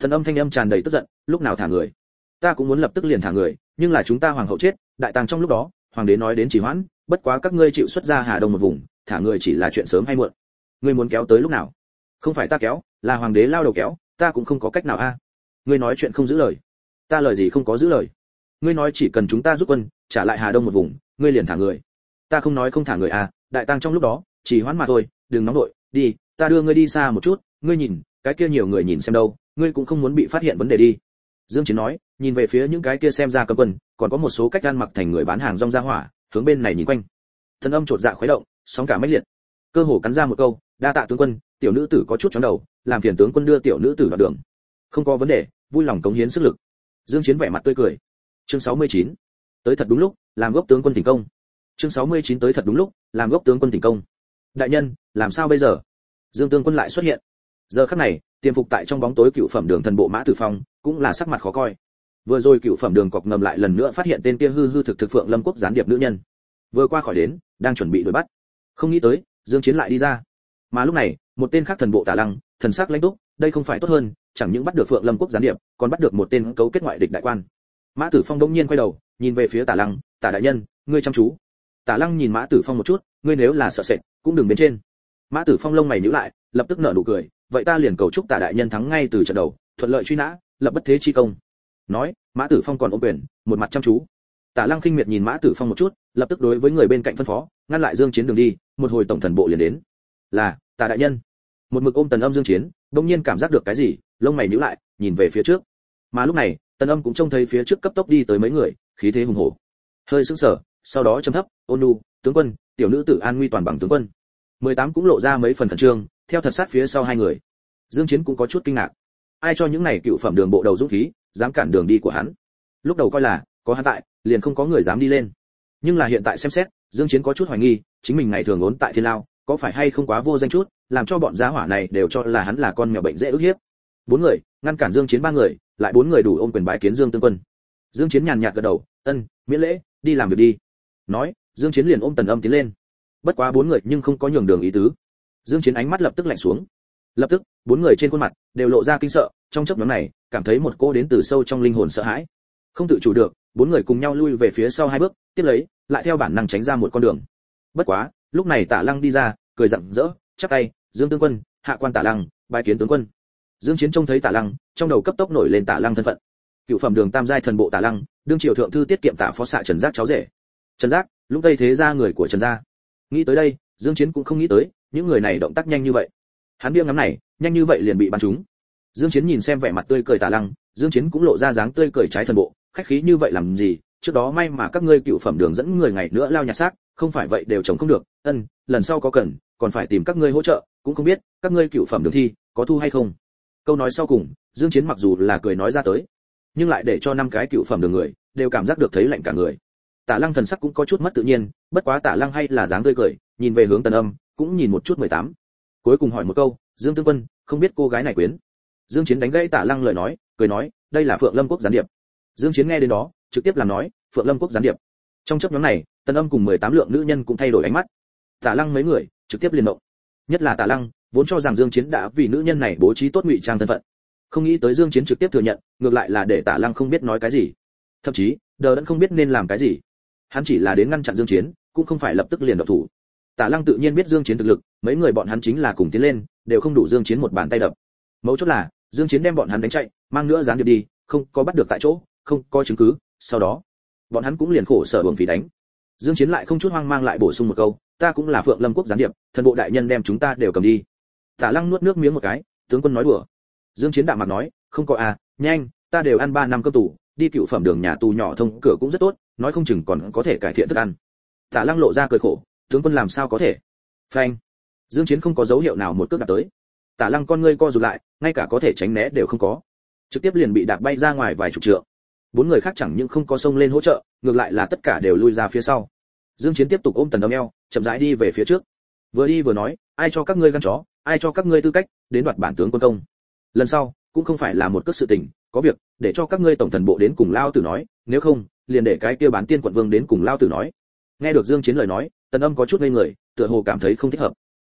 Tần âm thanh âm tràn đầy tức giận, lúc nào thả người? Ta cũng muốn lập tức liền thả người, nhưng là chúng ta hoàng hậu chết, đại tàng trong lúc đó hoàng đế nói đến chỉ hoãn, bất quá các ngươi chịu xuất ra hà đông một vùng, thả người chỉ là chuyện sớm hay muộn. Ngươi muốn kéo tới lúc nào? Không phải ta kéo, là hoàng đế lao đầu kéo, ta cũng không có cách nào a. Ngươi nói chuyện không giữ lời. Ta lời gì không có giữ lời? Ngươi nói chỉ cần chúng ta giúp quân, trả lại hà đông một vùng, ngươi liền thả người. Ta không nói không thả người à đại tăng trong lúc đó, chỉ hoãn mà thôi, đừng nóng nội đi, ta đưa ngươi đi xa một chút, ngươi nhìn, cái kia nhiều người nhìn xem đâu, ngươi cũng không muốn bị phát hiện vấn đề đi. Dương chiến nói nhìn về phía những cái kia xem ra cấm quân, còn có một số cách ăn mặc thành người bán hàng rong ra hỏa, hướng bên này nhìn quanh. Thân âm trột dạ khuấy động, sóng cả mấy liệt. Cơ hồ cắn ra một câu, đa tạ tướng quân, tiểu nữ tử có chút chóng đầu, làm phiền tướng quân đưa tiểu nữ tử vào đường. Không có vấn đề, vui lòng cống hiến sức lực. Dương chiến vẻ mặt tươi cười. Chương 69. tới thật đúng lúc, làm gốc tướng quân thành công. Chương 69 tới thật đúng lúc, làm gốc tướng quân thành công. Đại nhân, làm sao bây giờ? Dương tướng quân lại xuất hiện. Giờ khắc này, tiềm phục tại trong bóng tối cựu phẩm đường thần bộ mã tử phong, cũng là sắc mặt khó coi vừa rồi cựu phẩm đường cọc ngầm lại lần nữa phát hiện tên kia hư hư thực thực phượng lâm quốc gián điệp nữ nhân. Vừa qua khỏi đến, đang chuẩn bị đuổi bắt. Không nghĩ tới, dương chiến lại đi ra. Mà lúc này, một tên khác thần bộ tả lăng, thần sắc lãnh túc, đây không phải tốt hơn, chẳng những bắt được phượng lâm quốc gián điệp, còn bắt được một tên cấu kết ngoại địch đại quan. Mã tử phong đông nhiên quay đầu, nhìn về phía tả lăng, tả đại nhân, ngươi chăm chú. Tả lăng nhìn mã tử phong một chút, ngươi nếu là sợ sệt, cũng đừng bên trên. Mã tử phong lông mày nhíu lại, lập tức nở nụ cười, vậy ta liền cầu chúc tả đại nhân thắng ngay từ trận đầu, thuận lợi truy nã, lập bất thế chi công nói, mã tử phong còn ôm quyền, một mặt chăm chú. Tả lăng khinh miệt nhìn mã tử phong một chút, lập tức đối với người bên cạnh phân phó, ngăn lại dương chiến đường đi, một hồi tổng thần bộ liền đến. Là, tả đại nhân. Một mực ôm tần âm dương chiến, đông nhiên cảm giác được cái gì, lông mày nhíu lại, nhìn về phía trước. Mà lúc này, tần âm cũng trông thấy phía trước cấp tốc đi tới mấy người, khí thế hùng hổ. Hơi sững sờ, sau đó trầm thấp, ôn nu, tướng quân, tiểu nữ tử an nguy toàn bằng tướng quân. 18 cũng lộ ra mấy phần thần trương, theo thật sát phía sau hai người. Dương chiến cũng có chút kinh ngạc. Ai cho những này cựu phẩm đường bộ đầu dũng khí dám cản đường đi của hắn. Lúc đầu coi là, có hắn tại, liền không có người dám đi lên. Nhưng là hiện tại xem xét, dương chiến có chút hoài nghi, chính mình ngày thường ốn tại thiên lao, có phải hay không quá vô danh chút, làm cho bọn giá hỏa này đều cho là hắn là con mèo bệnh dễ ức hiếp. Bốn người, ngăn cản dương chiến ba người, lại bốn người đủ ôm quyền bái kiến dương tương quân. Dương chiến nhàn nhạt gật đầu, ân, miễn lễ, đi làm việc đi. Nói, dương chiến liền ôm tần âm tiến lên. Bất quá bốn người nhưng không có nhường đường ý tứ. Dương chiến ánh mắt lập tức lạnh xuống lập tức, bốn người trên khuôn mặt đều lộ ra kinh sợ, trong chớp nhóm này, cảm thấy một cô đến từ sâu trong linh hồn sợ hãi. Không tự chủ được, bốn người cùng nhau lui về phía sau hai bước, tiếp lấy, lại theo bản năng tránh ra một con đường. Bất quá, lúc này tả lăng đi ra, cười rặng rỡ, chắp tay, dương tướng quân, hạ quan tả lăng bài kiến tướng quân. Dương chiến trông thấy tả lăng, trong đầu cấp tốc nổi lên tả lăng thân phận. Cựu phẩm đường tam giai thần bộ tả lăng, đương triều thượng thư tiết kiệm tả phó xạ trần giác cháu rể. Trần giác, lúc tây thế gia người của trần gia. Nghĩ tới đây, dương chiến cũng không nghĩ tới, những người này động tác nhanh như vậy hắn bia ngắm này, nhanh như vậy liền bị bắn trúng. Dương chiến nhìn xem vẻ mặt tươi cười tả lăng, dương chiến cũng lộ ra dáng tươi cười trái thần bộ, khách khí như vậy làm gì, trước đó may mà các ngươi cựu phẩm đường dẫn người ngày nữa lao nhà xác, không phải vậy đều chống không được, ân, lần sau có cần, còn phải tìm các ngươi hỗ trợ, cũng không biết, các ngươi cựu phẩm đường thi, có thu hay không. Câu nói sau cùng, dương chiến mặc dù là cười nói ra tới, nhưng lại để cho năm cái cựu phẩm đường người, đều cảm giác được thấy lạnh cả người. Tả lăng thần sắc cũng có chút mất tự nhiên, bất quá tả lăng hay là dáng tươi cười, nhìn về hướng tần âm, cũng nhìn một chút 18 cuối cùng hỏi một câu, dương tương quân, không biết cô gái này quyến? Dương chiến đánh gãy tả lăng lời nói, cười nói, đây là phượng lâm quốc gián điệp. Dương chiến nghe đến đó, trực tiếp làm nói, phượng lâm quốc gián điệp. Trong chấp nhóm này, tần âm cùng 18 lượng nữ nhân cũng thay đổi ánh mắt. Tả lăng mấy người, trực tiếp liên động. Nhất là tả lăng, vốn cho rằng dương chiến đã vì nữ nhân này bố trí tốt ngụy trang thân phận. Không nghĩ tới dương chiến trực tiếp thừa nhận, ngược lại là để tả lăng không biết nói cái gì. Thậm chí, đờ đẫn không biết nên làm cái gì. Hắn chỉ là đến ngăn chặn dương chiến, cũng không phải lập tức liền động thủ tả lăng tự nhiên biết dương chiến thực lực mấy người bọn hắn chính là cùng tiến lên đều không đủ dương chiến một bàn tay đập. Mấu chốt là dương chiến đem bọn hắn đánh chạy mang nữa gián điệp đi không có bắt được tại chỗ không có chứng cứ sau đó bọn hắn cũng liền khổ sở buồn phí đánh. Dương chiến lại không chút hoang mang lại bổ sung một câu ta cũng là phượng lâm quốc gián điệp thần bộ đại nhân đem chúng ta đều cầm đi. Tả lăng nuốt nước miếng một cái tướng quân nói đùa. Dương chiến đạm mặt nói không có à nhanh ta đều ăn 3 năm cơm tủ, đi cựu phẩm đường nhà tù nhỏ thông cửa cũng rất tốt nói không chừng còn có thể cải thiện thức ăn. Tả lăng lộ ra cười khổ tướng quân làm sao có thể? Phanh. Dương chiến không có dấu hiệu nào một cước đạp tới. Tả lăng con ngươi co rụt lại, ngay cả có thể tránh né đều không có. Trực tiếp liền bị đạp bay ra ngoài vài chục trượng. Bốn người khác chẳng những không có xông lên hỗ trợ, ngược lại là tất cả đều lui ra phía sau. Dương chiến tiếp tục ôm tần đông eo, chậm rãi đi về phía trước. Vừa đi vừa nói, ai cho các ngươi gan chó, ai cho các ngươi tư cách đến đoạt bản tướng quân công? Lần sau, cũng không phải là một cước sự tình, có việc, để cho các ngươi tổng thần bộ đến cùng lao tử nói, nếu không, liền để cái kia bán tiên quận vương đến cùng lao tử nói. Nghe được dương chiến lời nói tần âm có chút ngây người, tựa hồ cảm thấy không thích hợp.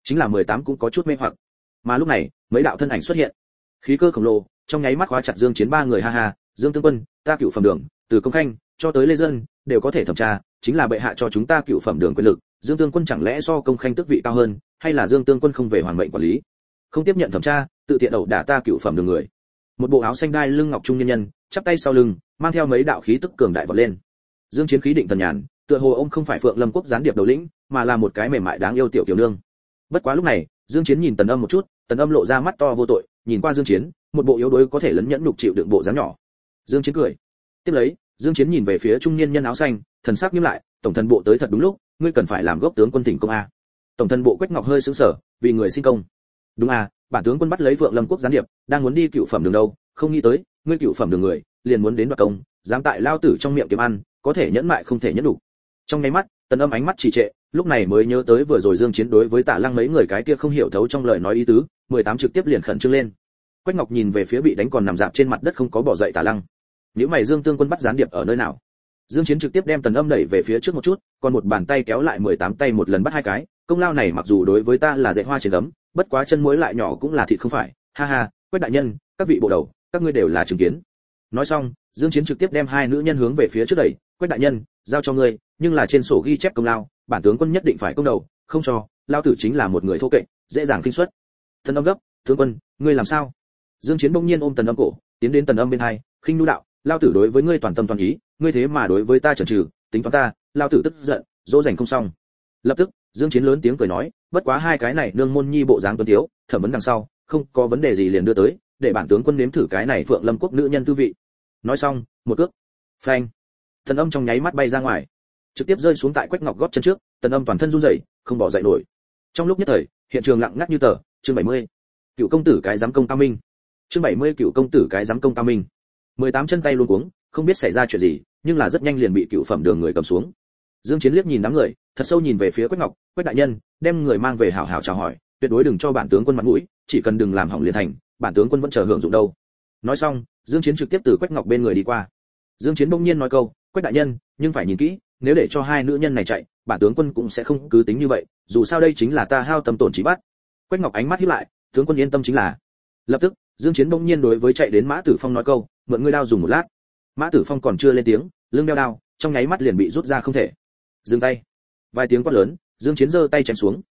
Chính là 18 cũng có chút mê hoặc. Mà lúc này, mấy đạo thân ảnh xuất hiện. Khí cơ khổng lồ, trong nháy mắt khóa chặt dương chiến ba người, ha ha, dương tương quân, ta cựu phẩm đường, từ công khanh, cho tới lê dân, đều có thể thẩm tra, chính là bệ hạ cho chúng ta cựu phẩm đường quyền lực, dương tương quân chẳng lẽ do công khanh tước vị cao hơn, hay là dương tương quân không về hoàng mệnh quản lý? Không tiếp nhận thẩm tra, tự tiện ẩu đả ta cựu phẩm đường người. Một bộ áo xanh đai lưng ngọc trung nhân nhân, chắp tay sau lưng, mang theo mấy đạo khí tức cường đại vọt lên. Dương chiến khí định thần nhàn tựa hồ ông không phải phượng lâm quốc gián điệp đầu lĩnh, mà là một cái mềm mại đáng yêu tiểu tiểu nương. Bất quá lúc này, dương chiến nhìn tần âm một chút, tần âm lộ ra mắt to vô tội, nhìn qua dương chiến, một bộ yếu đuối có thể lấn nhẫn nhục chịu đựng bộ dáng nhỏ. Dương chiến cười. Tiếp lấy, dương chiến nhìn về phía trung niên nhân áo xanh, thần sắc nghiêm lại, tổng thần bộ tới thật đúng lúc, ngươi cần phải làm gốc tướng quân tỉnh công a. Tổng thần bộ quách ngọc hơi sững sờ, vì người xin công. Đúng à bản tướng quân bắt lấy vượng lâm quốc gián điệp, đang muốn đi cựu phẩm đường đâu, không nghĩ tới, ngươi cựu phẩm đường người, liền muốn đến đoạt công, dám tại lao tử trong miệng kiếm ăn, có thể nhẫn mại không thể nhẫn đủ trong ngay mắt, tần âm ánh mắt trì trệ, lúc này mới nhớ tới vừa rồi dương chiến đối với tạ lăng mấy người cái kia không hiểu thấu trong lời nói ý tứ 18 trực tiếp liền khẩn trương lên. Quách ngọc nhìn về phía bị đánh còn nằm dạp trên mặt đất không có bỏ dậy tạ lăng. Nếu mày dương tương quân bắt gián điệp ở nơi nào? Dương chiến trực tiếp đem tần âm đẩy về phía trước một chút, còn một bàn tay kéo lại 18 tay một lần bắt hai cái. Công lao này mặc dù đối với ta là dạy hoa trên gấm, bất quá chân muối lại nhỏ cũng là thịt không phải. Ha ha, quách đại nhân, các vị bộ đầu, các ngươi đều là chứng kiến. Nói xong, dương chiến trực tiếp đem hai nữ nhân hướng về phía trước đẩy quách đại nhân, giao cho ngươi, nhưng là trên sổ ghi chép công lao, bản tướng quân nhất định phải công đầu, không cho, lao tử chính là một người thô kệch, dễ dàng kinh suất. Thần âm gấp, tướng quân, ngươi làm sao? Dương chiến bỗng nhiên ôm tần âm cổ, tiến đến tần âm bên hai, khinh nu đạo, lao tử đối với ngươi toàn tâm toàn ý, ngươi thế mà đối với ta chần trừ tính toán ta, lao tử tức giận, dỗ dành không xong. Lập tức, dương chiến lớn tiếng cười nói, bất quá hai cái này nương môn nhi bộ dáng tuấn thiếu, thẩm vấn đằng sau, không có vấn đề gì liền đưa tới, để bản tướng quân nếm thử cái này phượng lâm quốc nữ nhân tư vị. Nói xong, một cước. Phanh thần âm trong nháy mắt bay ra ngoài, trực tiếp rơi xuống tại quách ngọc gót chân trước tần âm toàn thân run rẩy, không bỏ dậy nổi. Trong lúc nhất thời, hiện trường lặng ngắt như tờ, chương 70. cựu công tử cái giám công cao minh. Chương 70 cựu công tử cái giám công cao minh. 18 chân tay luôn cuống, không biết xảy ra chuyện gì, nhưng là rất nhanh liền bị cựu phẩm đường người cầm xuống. Dương chiến liếc nhìn đám người, thật sâu nhìn về phía quách ngọc, quách đại nhân, đem người mang về hảo hảo chào hỏi, tuyệt đối đừng cho bản tướng quân mặt mũi, chỉ cần đừng làm hỏng liền thành, bản tướng quân vẫn chờ hưởng dụng đâu. Nói xong, dương chiến trực tiếp từ quách ngọc bên người đi qua. Dương chiến bỗng nhiên nói câu quách đại nhân, nhưng phải nhìn kỹ, nếu để cho hai nữ nhân này chạy, bản tướng quân cũng sẽ không cứ tính như vậy, dù sao đây chính là ta hao tâm tổn trí bắt. Quách ngọc ánh mắt hiếp lại, tướng quân yên tâm chính là. Lập tức, dương chiến bỗng nhiên đối với chạy đến mã tử phong nói câu, mượn ngươi đao dùng một lát. Mã tử phong còn chưa lên tiếng, lưng đeo đao, trong nháy mắt liền bị rút ra không thể. Dừng tay. Vài tiếng quát lớn, dương chiến giơ tay chém xuống.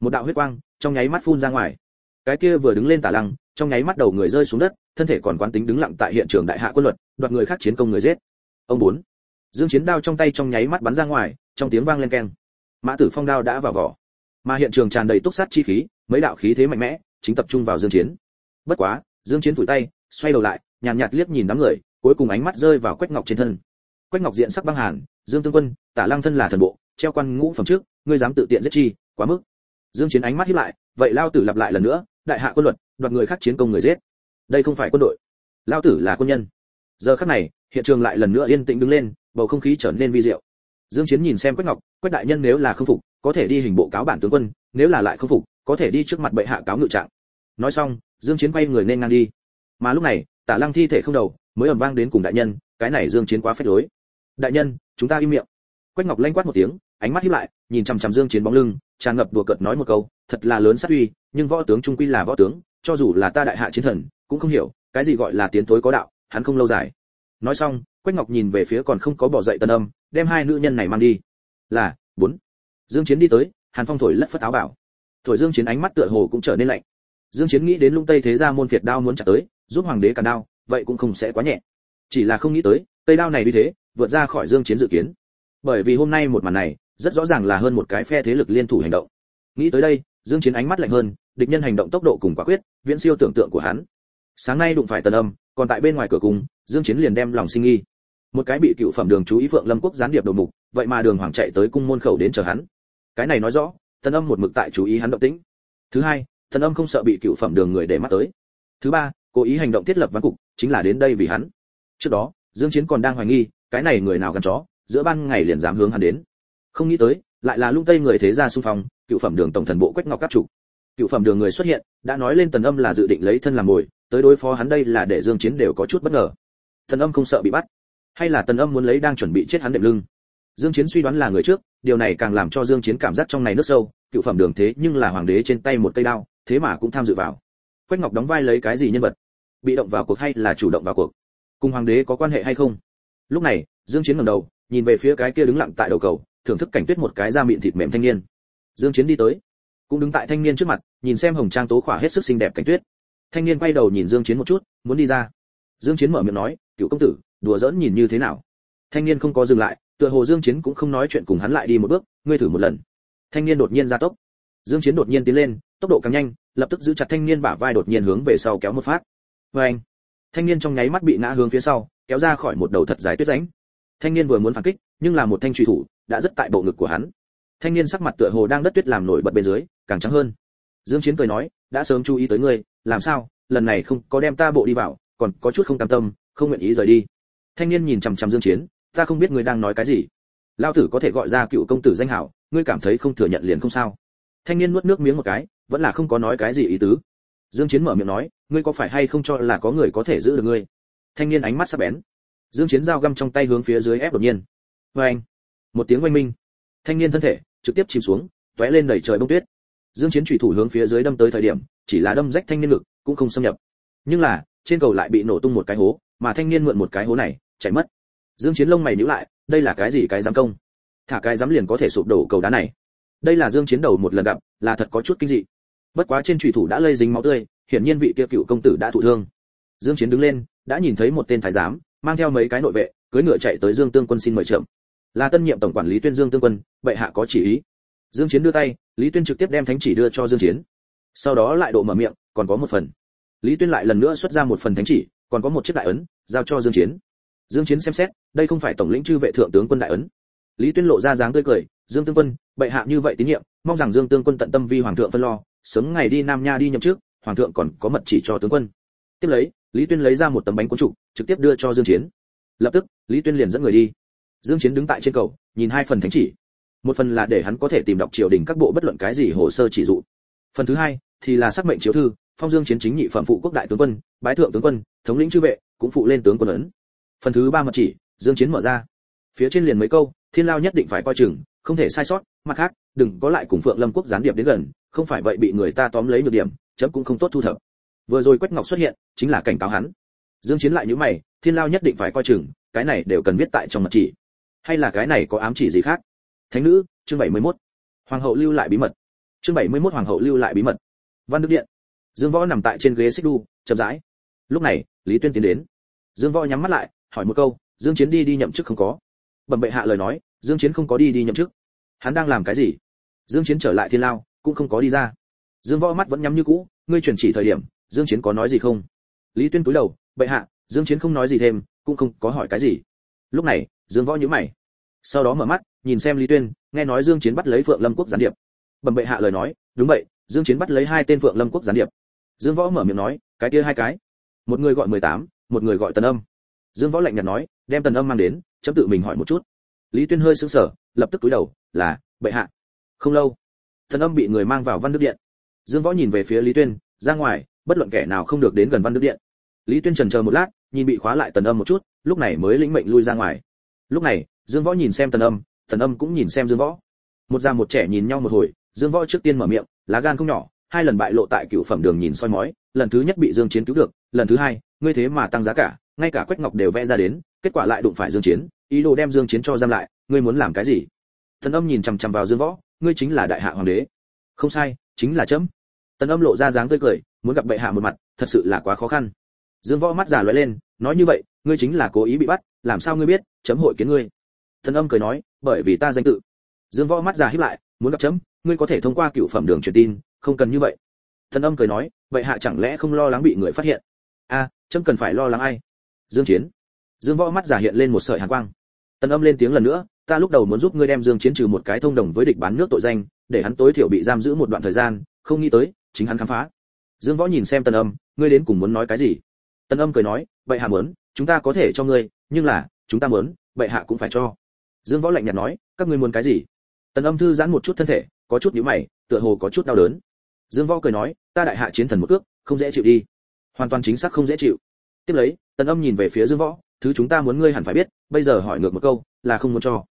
Một đạo huyết quang, trong nháy mắt phun ra ngoài. Cái kia vừa đứng lên tả lăng, trong nháy mắt đầu người rơi xuống đất, thân thể còn quán tính đứng lặng tại hiện trường đại hạ quân luật, đoạt người khác chiến công người giết. Ông bốn dương chiến đao trong tay trong nháy mắt bắn ra ngoài, trong tiếng vang lên keng. Mã tử phong đao đã vào vỏ. Mà hiện trường tràn đầy túc sát chi khí, mấy đạo khí thế mạnh mẽ, chính tập trung vào dương chiến. Bất quá, dương chiến vùi tay, xoay đầu lại, nhàn nhạt liếc nhìn đám người, cuối cùng ánh mắt rơi vào quách ngọc trên thân. Quách ngọc diện sắc băng hàn, dương tương quân, tả lăng thân là thần bộ, treo quan ngũ phẩm trước, ngươi dám tự tiện giết chi, quá mức. Dương chiến ánh mắt híp lại, vậy lao tử lặp lại lần nữa, đại hạ quân luật, đoạt người khác chiến công người giết. Đây không phải quân đội. Lao tử là quân nhân giờ khắc này, hiện trường lại lần nữa yên tĩnh đứng lên, bầu không khí trở nên vi diệu. Dương chiến nhìn xem quách ngọc, quách đại nhân nếu là không phục, có thể đi hình bộ cáo bản tướng quân, nếu là lại không phục, có thể đi trước mặt bệ hạ cáo ngự trạng. Nói xong, dương chiến quay người nên ngang đi. Mà lúc này, tả lăng thi thể không đầu, mới ầm vang đến cùng đại nhân, cái này dương chiến quá phết lối. Đại nhân, chúng ta im miệng. Quách ngọc lanh quát một tiếng, ánh mắt híp lại, nhìn chăm chăm dương chiến bóng lưng, tràn ngập đùa cợt nói một câu, thật là lớn sát uy, nhưng võ tướng trung quy là võ tướng, cho dù là ta đại hạ chiến thần, cũng không hiểu, cái gì gọi là tiến tối có đạo hắn không lâu dài. Nói xong, quách ngọc nhìn về phía còn không có bỏ dậy tân âm, đem hai nữ nhân này mang đi. Là, bốn. Dương chiến đi tới, hàn phong thổi lất phất áo bảo. Thổi dương chiến ánh mắt tựa hồ cũng trở nên lạnh. Dương chiến nghĩ đến lung tây thế gia môn việt đao muốn chặt tới, giúp hoàng đế cản đao, vậy cũng không sẽ quá nhẹ. Chỉ là không nghĩ tới tây đao này như thế, vượt ra khỏi dương chiến dự kiến. Bởi vì hôm nay một màn này, rất rõ ràng là hơn một cái phe thế lực liên thủ hành động. Nghĩ tới đây, dương chiến ánh mắt lạnh hơn, địch nhân hành động tốc độ cùng quả quyết, viễn siêu tưởng tượng của hắn sáng nay đụng phải tần âm, còn tại bên ngoài cửa cung dương chiến liền đem lòng sinh nghi. Một cái bị cựu phẩm đường chú ý phượng lâm quốc gián điệp đầu mục, vậy mà đường hoàng chạy tới cung môn khẩu đến chờ hắn. Cái này nói rõ, tần âm một mực tại chú ý hắn động tĩnh. Thứ hai, tần âm không sợ bị cựu phẩm đường người để mắt tới. Thứ ba, cố ý hành động thiết lập văn cục, chính là đến đây vì hắn. Trước đó, dương chiến còn đang hoài nghi, cái này người nào gần chó, giữa ban ngày liền dám hướng hắn đến. Không nghĩ tới, lại là lung tây người thế gia xung phong, cựu phẩm đường tổng thần bộ quách ngọc các chủ. Cựu phẩm đường người xuất hiện, đã nói lên tần âm là dự định lấy thân làm mồi tới đối phó hắn đây là để dương chiến đều có chút bất ngờ. Tần âm không sợ bị bắt, hay là tần âm muốn lấy đang chuẩn bị chết hắn đệm lưng? Dương chiến suy đoán là người trước, điều này càng làm cho dương chiến cảm giác trong này nước sâu, cựu phẩm đường thế nhưng là hoàng đế trên tay một cây đao, thế mà cũng tham dự vào. Quách ngọc đóng vai lấy cái gì nhân vật? Bị động vào cuộc hay là chủ động vào cuộc? Cùng hoàng đế có quan hệ hay không? Lúc này, dương chiến ngẩng đầu, nhìn về phía cái kia đứng lặng tại đầu cầu, thưởng thức cảnh tuyết một cái da miệng thịt mềm thanh niên. Dương chiến đi tới, cũng đứng tại thanh niên trước mặt, nhìn xem hồng trang tố khỏa hết sức xinh đẹp cảnh tuyết thanh niên quay đầu nhìn dương chiến một chút, muốn đi ra. Dương chiến mở miệng nói, cựu công tử, đùa giỡn nhìn như thế nào? Thanh niên không có dừng lại, tựa hồ dương chiến cũng không nói chuyện cùng hắn lại đi một bước, ngươi thử một lần. Thanh niên đột nhiên ra tốc. Dương chiến đột nhiên tiến lên, tốc độ càng nhanh, lập tức giữ chặt thanh niên bả vai đột nhiên hướng về sau kéo một phát. Với anh, thanh niên trong nháy mắt bị ngã hướng phía sau, kéo ra khỏi một đầu thật dài tuyết ránh. thanh niên vừa muốn phản kích, nhưng là một thanh truy thủ đã rất tại bộ ngực của hắn. Thanh niên sắc mặt tựa hồ đang đất tuyết làm nổi bật bên dưới, càng trắng hơn. Dương chiến cười nói, đã sớm chú ý tới ngươi làm sao, lần này không có đem ta bộ đi vào, còn có chút không cam tâm, không nguyện ý rời đi. Thanh niên nhìn chằm chằm dương chiến, ta không biết ngươi đang nói cái gì. Lao tử có thể gọi ra cựu công tử danh hảo, ngươi cảm thấy không thừa nhận liền không sao. Thanh niên nuốt nước miếng một cái, vẫn là không có nói cái gì ý tứ. Dương chiến mở miệng nói, ngươi có phải hay không cho là có người có thể giữ được ngươi? Thanh niên ánh mắt sắc bén. Dương chiến dao găm trong tay hướng phía dưới ép đột nhiên. Với anh, một tiếng oanh minh. Thanh niên thân thể trực tiếp chìm xuống, tóe lên đẩy trời bông tuyết. Dương chiến chủy thủ hướng phía dưới đâm tới thời điểm chỉ là đâm rách thanh niên ngực, cũng không xâm nhập. Nhưng là, trên cầu lại bị nổ tung một cái hố, mà thanh niên mượn một cái hố này, chạy mất. Dương chiến lông mày nhíu lại, đây là cái gì cái giám công? Thả cái giám liền có thể sụp đổ cầu đá này. Đây là dương chiến đầu một lần gặp, là thật có chút kinh dị. Bất quá trên chủy thủ đã lây dính máu tươi, hiển nhiên vị kia cựu công tử đã thụ thương. Dương chiến đứng lên, đã nhìn thấy một tên thái giám, mang theo mấy cái nội vệ, cưỡi ngựa chạy tới dương tương quân xin mời chậm. Là tân nhiệm tổng quản lý tuyên dương tương quân, bệ hạ có chỉ ý. Dương chiến đưa tay, lý tuyên trực tiếp đem thánh chỉ đưa cho dương chiến sau đó lại độ mở miệng còn có một phần. Lý tuyên lại lần nữa xuất ra một phần thánh chỉ còn có một chiếc đại ấn giao cho dương chiến. Dương chiến xem xét đây không phải tổng lĩnh chư vệ thượng tướng quân đại ấn. Lý tuyên lộ ra dáng tươi cười dương tương quân bệ hạ như vậy tín nhiệm mong rằng dương tương quân tận tâm vi hoàng thượng phân lo sớm ngày đi nam nha đi nhậm trước hoàng thượng còn có mật chỉ cho tướng quân. Tiếp lấy lý tuyên lấy ra một tấm bánh cuốn chủ, trực tiếp đưa cho dương chiến. Lập tức lý tuyên liền dẫn người đi. Dương chiến đứng tại trên cầu nhìn hai phần thánh chỉ. Một phần là để hắn có thể tìm đọc triều đình các bộ bất luận cái gì hồ sơ chỉ dụ. Phần thứ hai thì là xác mệnh chiếu thư, phong dương chiến chính nhị phẩm phụ quốc đại tướng quân, bái thượng tướng quân, thống lĩnh chư vệ, cũng phụ lên tướng quân ấn. Phần thứ ba mật chỉ, dương chiến mở ra. Phía trên liền mấy câu, thiên lao nhất định phải coi chừng, không thể sai sót, mặt khác, đừng có lại cùng phượng lâm quốc gián điệp đến gần, không phải vậy bị người ta tóm lấy nhược điểm, chấm cũng không tốt thu thập. Vừa rồi quách ngọc xuất hiện, chính là cảnh cáo hắn. Dương chiến lại nhíu mày, thiên lao nhất định phải coi chừng, cái này đều cần viết tại trong mật chỉ. Hay là cái này có ám chỉ gì khác? Thánh nữ, chương 71. hoàng hậu lưu lại bí mật. Chương 71 hoàng hậu lưu lại bí mật văn đức điện. Dương võ nằm tại trên ghế xích đu, chậm rãi. Lúc này, lý tuyên tiến đến. Dương võ nhắm mắt lại, hỏi một câu, dương chiến đi đi nhậm chức không có? Bẩm bệ hạ lời nói, dương chiến không có đi đi nhậm chức. Hắn đang làm cái gì? Dương chiến trở lại thiên lao, cũng không có đi ra. Dương võ mắt vẫn nhắm như cũ, ngươi chuyển chỉ thời điểm, dương chiến có nói gì không? Lý tuyên túi đầu, bệ hạ, dương chiến không nói gì thêm, cũng không có hỏi cái gì. Lúc này, dương võ nhíu mày. Sau đó mở mắt, nhìn xem lý tuyên, nghe nói dương chiến bắt lấy phượng lâm quốc gián điệp. Bẩm bệ hạ lời nói, đúng vậy dương chiến bắt lấy hai tên phượng lâm quốc gián điệp. Dương võ mở miệng nói cái kia hai cái. Một người gọi 18, một người gọi tần âm. Dương võ lạnh nhạt nói đem tần âm mang đến chấm tự mình hỏi một chút. Lý tuyên hơi sững sờ lập tức cúi đầu là bệ hạ. Không lâu. Tần âm bị người mang vào văn đức điện. Dương võ nhìn về phía lý tuyên ra ngoài bất luận kẻ nào không được đến gần văn đức điện. Lý tuyên trần chờ một lát nhìn bị khóa lại tần âm một chút lúc này mới lĩnh mệnh lui ra ngoài. Lúc này dương võ nhìn xem tần âm tần âm cũng nhìn xem dương võ. Một già một trẻ nhìn nhau một hồi dương võ trước tiên mở miệng lá gan không nhỏ, hai lần bại lộ tại cựu phẩm đường nhìn soi mói, lần thứ nhất bị dương chiến cứu được, lần thứ hai, ngươi thế mà tăng giá cả, ngay cả quách ngọc đều vẽ ra đến, kết quả lại đụng phải dương chiến, ý đồ đem dương chiến cho giam lại, ngươi muốn làm cái gì? Tần âm nhìn chằm chằm vào dương võ, ngươi chính là đại hạ hoàng đế. Không sai, chính là chấm. Tần âm lộ ra dáng tươi cười, muốn gặp bệ hạ một mặt, thật sự là quá khó khăn. Dương võ mắt giả lóe lên, nói như vậy, ngươi chính là cố ý bị bắt, làm sao ngươi biết, chấm hội kiến ngươi? Tần âm cười nói, bởi vì ta danh tự. Dương võ mắt giả híp lại muốn gặp chấm ngươi có thể thông qua cựu phẩm đường truyền tin không cần như vậy. Thần âm cười nói vậy hạ chẳng lẽ không lo lắng bị người phát hiện? A à, chấm cần phải lo lắng ai? Dương chiến. Dương võ mắt giả hiện lên một sợi hàn quang. Tần âm lên tiếng lần nữa ta lúc đầu muốn giúp ngươi đem dương chiến trừ một cái thông đồng với địch bán nước tội danh để hắn tối thiểu bị giam giữ một đoạn thời gian không nghĩ tới chính hắn khám phá. Dương võ nhìn xem tần âm ngươi đến cùng muốn nói cái gì? Tần âm cười nói vậy hạ muốn chúng ta có thể cho ngươi nhưng là chúng ta muốn vậy hạ cũng phải cho. Dương võ lạnh nhạt nói các ngươi muốn cái gì? Tần âm thư giãn một chút thân thể, có chút nhíu mày, tựa hồ có chút đau đớn. Dương võ cười nói, ta đại hạ chiến thần một cước, không dễ chịu đi. Hoàn toàn chính xác không dễ chịu. Tiếp lấy, tần âm nhìn về phía dương võ, thứ chúng ta muốn ngươi hẳn phải biết, bây giờ hỏi ngược một câu, là không muốn cho.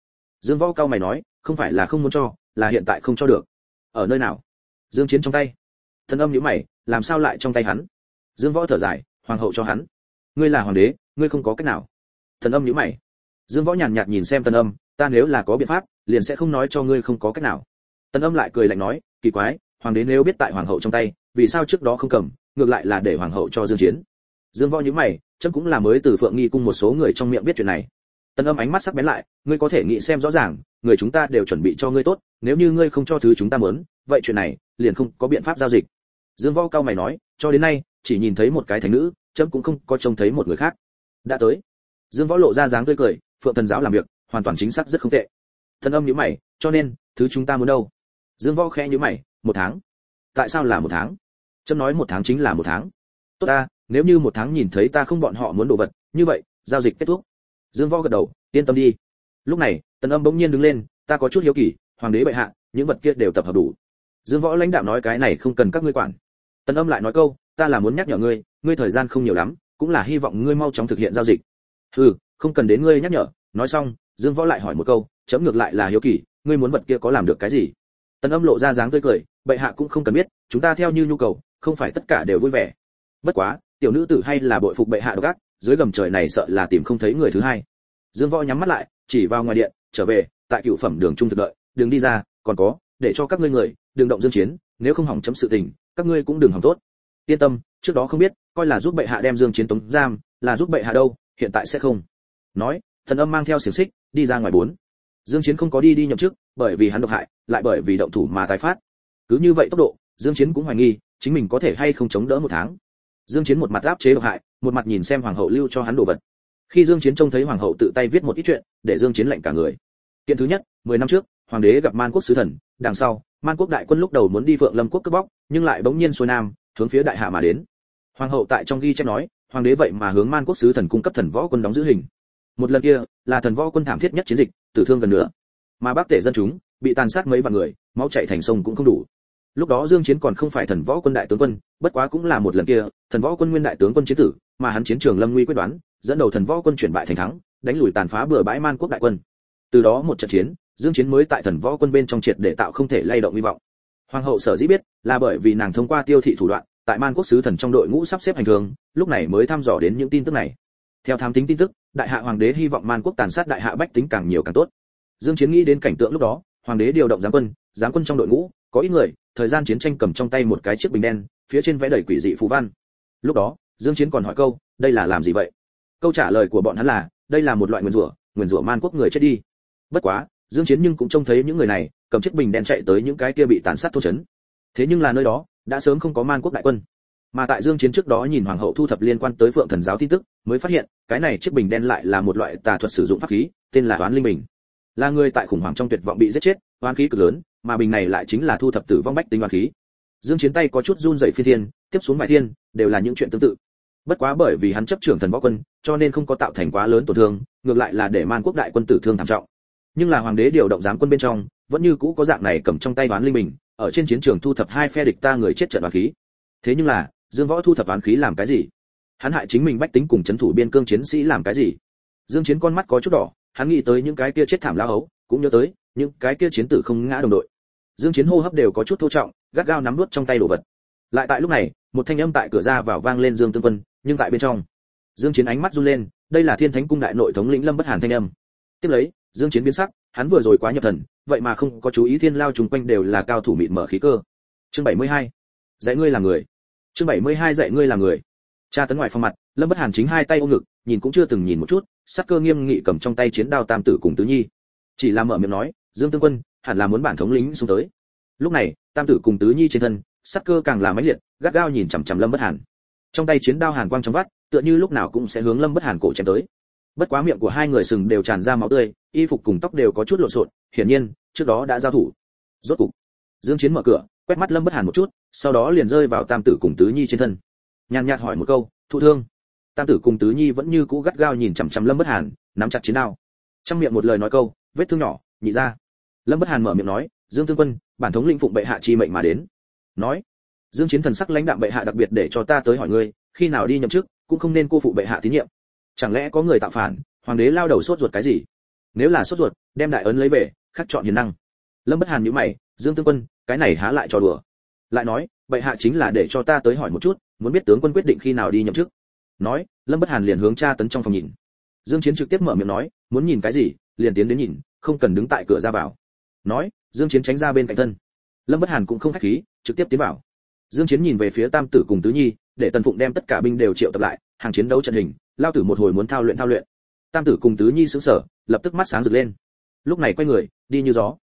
Dương võ cao mày nói, không phải là không muốn cho, là hiện tại không cho được. Ở nơi nào? Dương chiến trong tay. Tần âm nhíu mày, làm sao lại trong tay hắn? Dương võ thở dài, hoàng hậu cho hắn. Ngươi là hoàng đế, ngươi không có cách nào. Tần âm nhíu mày. Dương võ nhàn nhạt nhìn xem tần âm, ta nếu là có biện pháp liền sẽ không nói cho ngươi không có cách nào. Tần âm lại cười lạnh nói, kỳ quái, hoàng đế nếu biết tại hoàng hậu trong tay, vì sao trước đó không cầm, ngược lại là để hoàng hậu cho dương chiến. Dương võ nhíu mày, chấm cũng là mới từ phượng nghi cung một số người trong miệng biết chuyện này. Tần âm ánh mắt sắc bén lại, ngươi có thể nghĩ xem rõ ràng, người chúng ta đều chuẩn bị cho ngươi tốt, nếu như ngươi không cho thứ chúng ta muốn, vậy chuyện này, liền không có biện pháp giao dịch. Dương võ cao mày nói, cho đến nay, chỉ nhìn thấy một cái thánh nữ, chấm cũng không có trông thấy một người khác. Đã tới. Dương võ lộ ra dáng tươi cười, phượng thần giáo làm việc, hoàn toàn chính xác rất không tệ thần âm nhíu mày, cho nên, thứ chúng ta muốn đâu? Dương võ khẽ nhíu mày, một tháng. Tại sao là một tháng? Chấm nói một tháng chính là một tháng. Tốt ta, nếu như một tháng nhìn thấy ta không bọn họ muốn đồ vật, như vậy, giao dịch kết thúc. Dương võ gật đầu, yên tâm đi. Lúc này, tần âm bỗng nhiên đứng lên, ta có chút hiếu kỳ, hoàng đế bệ hạ, những vật kia đều tập hợp đủ. Dương võ lãnh đạo nói cái này không cần các ngươi quản. Tần âm lại nói câu, ta là muốn nhắc nhở ngươi ngươi thời gian không nhiều lắm, cũng là hy vọng ngươi mau chóng thực hiện giao dịch. Hừ, không cần đến ngươi nhắc nhở, nói xong dương võ lại hỏi một câu, chấm ngược lại là hiếu kỳ, ngươi muốn vật kia có làm được cái gì? Tần âm lộ ra dáng tươi cười, bệ hạ cũng không cần biết, chúng ta theo như nhu cầu, không phải tất cả đều vui vẻ. Bất quá, tiểu nữ tử hay là bội phục bệ hạ độc ác, dưới gầm trời này sợ là tìm không thấy người thứ hai. Dương võ nhắm mắt lại, chỉ vào ngoài điện, trở về, tại cựu phẩm đường trung thực đợi đường đi ra, còn có, để cho các ngươi người, đừng động dương chiến, nếu không hỏng chấm sự tình, các ngươi cũng đừng hỏng tốt. Yên tâm, trước đó không biết, coi là giúp bệ hạ đem dương chiến tống giam, là giúp bệ hạ đâu, hiện tại sẽ không. Nói thần âm mang theo xiềng xích, đi ra ngoài bốn. Dương chiến không có đi đi nhậm chức, bởi vì hắn độc hại, lại bởi vì động thủ mà tái phát. Cứ như vậy tốc độ, dương chiến cũng hoài nghi, chính mình có thể hay không chống đỡ một tháng. Dương chiến một mặt áp chế độc hại, một mặt nhìn xem hoàng hậu lưu cho hắn đồ vật. Khi dương chiến trông thấy hoàng hậu tự tay viết một ít chuyện, để dương chiến lạnh cả người. Kiện thứ nhất 10 năm trước, hoàng đế gặp man quốc sứ thần, đằng sau, man quốc đại quân lúc đầu muốn đi vượng lâm quốc cướp bóc, nhưng lại bỗng nhiên xuôi nam, hướng phía đại hạ mà đến. Hoàng hậu tại trong ghi chép nói, hoàng đế vậy mà hướng man quốc sứ thần cung cấp thần võ quân đóng giữ hình một lần kia là thần võ quân thảm thiết nhất chiến dịch, tử thương gần nữa mà bác tể dân chúng bị tàn sát mấy vạn người, máu chảy thành sông cũng không đủ. Lúc đó dương chiến còn không phải thần võ quân đại tướng quân, bất quá cũng là một lần kia, thần võ quân nguyên đại tướng quân chiến tử, mà hắn chiến trường lâm nguy quyết đoán, dẫn đầu thần võ quân chuyển bại thành thắng, đánh lùi tàn phá bừa bãi man quốc đại quân. Từ đó một trận chiến, dương chiến mới tại thần võ quân bên trong triệt để tạo không thể lay động hy vọng. Hoàng hậu sở dĩ biết, là bởi vì nàng thông qua tiêu thị thủ đoạn, tại man quốc sứ thần trong đội ngũ sắp xếp hành thường, lúc này mới thăm dò đến những tin tức này theo tham tính tin tức, đại hạ hoàng đế hy vọng man quốc tàn sát đại hạ bách tính càng nhiều càng tốt. Dương chiến nghĩ đến cảnh tượng lúc đó, hoàng đế điều động giáng quân giáng quân trong đội ngũ, có ít người, thời gian chiến tranh cầm trong tay một cái chiếc bình đen, phía trên vẽ đầy quỷ dị phù văn. Lúc đó, dương chiến còn hỏi câu, đây là làm gì vậy? Câu trả lời của bọn hắn là, đây là một loại nguyền rủa nguyền rủa man quốc người chết đi. Bất quá, dương chiến nhưng cũng trông thấy những người này, cầm chiếc bình đen chạy tới những cái kia bị tàn sát thu chấn thế nhưng là nơi đó, đã sớm không có man quốc đại quân mà tại dương chiến trước đó nhìn hoàng hậu thu thập liên quan tới phượng thần giáo tin tức, mới phát hiện, cái này chiếc bình đen lại là một loại tà thuật sử dụng pháp khí, tên là toán linh bình. Là người tại khủng hoảng trong tuyệt vọng bị giết chết, oán khí cực lớn, mà bình này lại chính là thu thập tử vong bách tính oán khí. Dương chiến tay có chút run rẩy phi thiên, tiếp xuống vài thiên, đều là những chuyện tương tự. Bất quá bởi vì hắn chấp trưởng thần võ quân, cho nên không có tạo thành quá lớn tổn thương, ngược lại là để man quốc đại quân tử thương thảm trọng. Nhưng là hoàng đế điều động giám quân bên trong, vẫn như cũ có dạng này cầm trong tay đoán linh bình, ở trên chiến trường thu thập hai phe địch ta người chết trận đoán khí. Thế nhưng là dương võ thu thập oán khí làm cái gì? Hắn hại chính mình bách tính cùng chấn thủ biên cương chiến sĩ làm cái gì? Dương chiến con mắt có chút đỏ, hắn nghĩ tới những cái kia chết thảm lao hấu, cũng nhớ tới, những cái kia chiến tử không ngã đồng đội. Dương chiến hô hấp đều có chút thô trọng, gắt gao nắm nuốt trong tay đồ vật. Lại tại lúc này, một thanh âm tại cửa ra vào vang lên dương tương quân, nhưng tại bên trong. Dương chiến ánh mắt run lên, đây là thiên thánh cung đại nội thống lĩnh lâm bất hàn thanh âm. Tiếp lấy, dương chiến biến sắc, hắn vừa rồi quá nhập thần, vậy mà không có chú ý thiên lao trùng quanh đều là cao thủ mịn mở khí cơ. Chương 72. dạy ngươi là người chương 72 dạy ngươi làm người. Cha tấn ngoài phong mặt, lâm bất hàn chính hai tay ôm ngực, nhìn cũng chưa từng nhìn một chút, sắc cơ nghiêm nghị cầm trong tay chiến đao tam tử cùng tứ nhi. Chỉ là mở miệng nói, dương tương quân, hẳn là muốn bản thống lĩnh xuống tới. Lúc này, tam tử cùng tứ nhi trên thân, sắc cơ càng là mãnh liệt, gắt gao nhìn chằm chằm lâm bất hàn. Trong tay chiến đao hàn quang trong vắt, tựa như lúc nào cũng sẽ hướng lâm bất hàn cổ chém tới. Bất quá miệng của hai người sừng đều tràn ra máu tươi, y phục cùng tóc đều có chút lộn xộn, hiển nhiên, trước đó đã giao thủ. Rốt cục, dương chiến mở cửa quét mắt lâm bất hàn một chút, sau đó liền rơi vào tam tử cùng tứ nhi trên thân. Nhàn nhạt hỏi một câu, thụ thương? Tam tử cùng tứ nhi vẫn như cũ gắt gao nhìn chằm chằm lâm bất hàn, nắm chặt chiến đao. Trong miệng một lời nói câu, vết thương nhỏ, nhị ra. Lâm bất hàn mở miệng nói, dương tương quân, bản thống lĩnh phụng bệ hạ chi mệnh mà đến. Nói, dương chiến thần sắc lãnh đạm bệ hạ đặc biệt để cho ta tới hỏi ngươi, khi nào đi nhậm chức, cũng không nên cô phụ bệ hạ tín nhiệm. Chẳng lẽ có người tạo phản, hoàng đế lao đầu sốt ruột cái gì? Nếu là sốt ruột, đem đại ấn lấy về, khắc chọn hiền năng. Lâm bất hàn nhíu mày, dương tương quân cái này há lại cho đùa. Lại nói, bệ hạ chính là để cho ta tới hỏi một chút, muốn biết tướng quân quyết định khi nào đi nhậm chức. Nói, lâm bất hàn liền hướng tra tấn trong phòng nhìn. Dương chiến trực tiếp mở miệng nói, muốn nhìn cái gì, liền tiến đến nhìn, không cần đứng tại cửa ra vào. Nói, dương chiến tránh ra bên cạnh thân. Lâm bất hàn cũng không khách khí, trực tiếp tiến vào. Dương chiến nhìn về phía tam tử cùng tứ nhi, để tần phụng đem tất cả binh đều triệu tập lại, hàng chiến đấu trận hình, lao tử một hồi muốn thao luyện thao luyện. Tam tử cùng tứ nhi sững sờ, lập tức mắt sáng rực lên. Lúc này quay người, đi như gió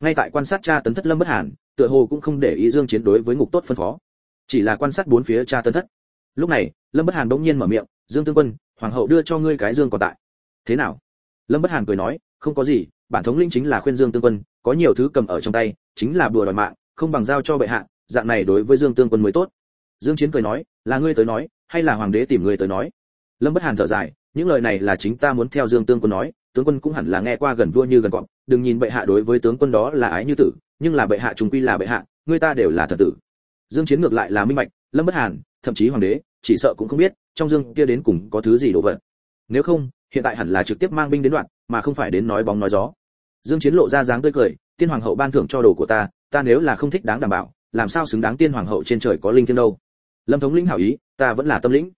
ngay tại quan sát cha tấn thất lâm bất hàn, tựa hồ cũng không để ý dương chiến đối với ngục tốt phân phó. Chỉ là quan sát bốn phía cha tấn thất. Lúc này, lâm bất hàn đống nhiên mở miệng, dương tương quân, hoàng hậu đưa cho ngươi cái dương còn tại. Thế nào? Lâm bất hàn cười nói, không có gì, bản thống lĩnh chính là khuyên dương tương quân, có nhiều thứ cầm ở trong tay, chính là bùa đòi mạng, không bằng giao cho bệ hạ, dạng này đối với dương tương quân mới tốt. Dương chiến cười nói, là ngươi tới nói, hay là hoàng đế tìm ngươi tới nói? Lâm bất hàn thở dài, những lời này là chính ta muốn theo dương tương quân nói tướng quân cũng hẳn là nghe qua gần vua như gần cọp đừng nhìn bệ hạ đối với tướng quân đó là ái như tử, nhưng là bệ hạ trùng quy là bệ hạ, người ta đều là thật tử. Dương chiến ngược lại là minh bạch, lâm bất hàn, thậm chí hoàng đế, chỉ sợ cũng không biết, trong dương kia đến cùng có thứ gì đồ vật. Nếu không, hiện tại hẳn là trực tiếp mang binh đến đoạn, mà không phải đến nói bóng nói gió. Dương chiến lộ ra dáng tươi cười, tiên hoàng hậu ban thưởng cho đồ của ta ta nếu là không thích đáng đảm bảo, làm sao xứng đáng tiên hoàng hậu trên trời có linh thiêng đâu? Lâm thống lĩnh hảo ý, ta vẫn là tâm lĩnh.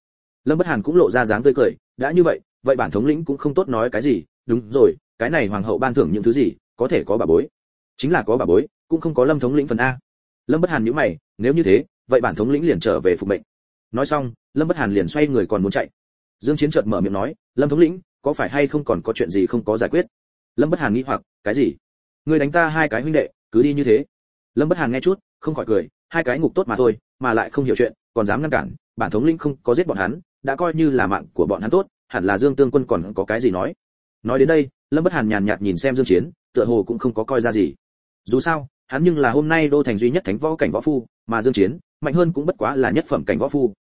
Lâm bất hàn cũng lộ ra dáng tươi cười, đã như vậy vậy bản thống lĩnh cũng không tốt nói cái gì. Đúng rồi cái này hoàng hậu ban thưởng những thứ gì, có thể có bà bối. Chính là có bà bối, cũng không có lâm thống lĩnh phần a. Lâm bất hàn nhíu mày, nếu như thế, vậy bản thống lĩnh liền trở về phục mệnh. Nói xong, lâm bất hàn liền xoay người còn muốn chạy. Dương chiến chợt mở miệng nói, lâm thống lĩnh, có phải hay không còn có chuyện gì không có giải quyết? Lâm bất hàn nghĩ hoặc, cái gì? Người đánh ta hai cái huynh đệ, cứ đi như thế. Lâm bất hàn nghe chút, không khỏi cười, hai cái ngục tốt mà thôi, mà lại không hiểu chuyện, còn dám ngăn cản, bản thống lĩnh không có giết bọn hắn, đã coi như là mạng của bọn hắn tốt, hẳn là dương tương quân còn có cái gì nói? Nói đến đây, lâm bất hàn nhàn nhạt nhìn xem dương chiến, tựa hồ cũng không có coi ra gì. Dù sao, hắn nhưng là hôm nay đô thành duy nhất thánh võ cảnh võ phu, mà dương chiến, mạnh hơn cũng bất quá là nhất phẩm cảnh võ phu.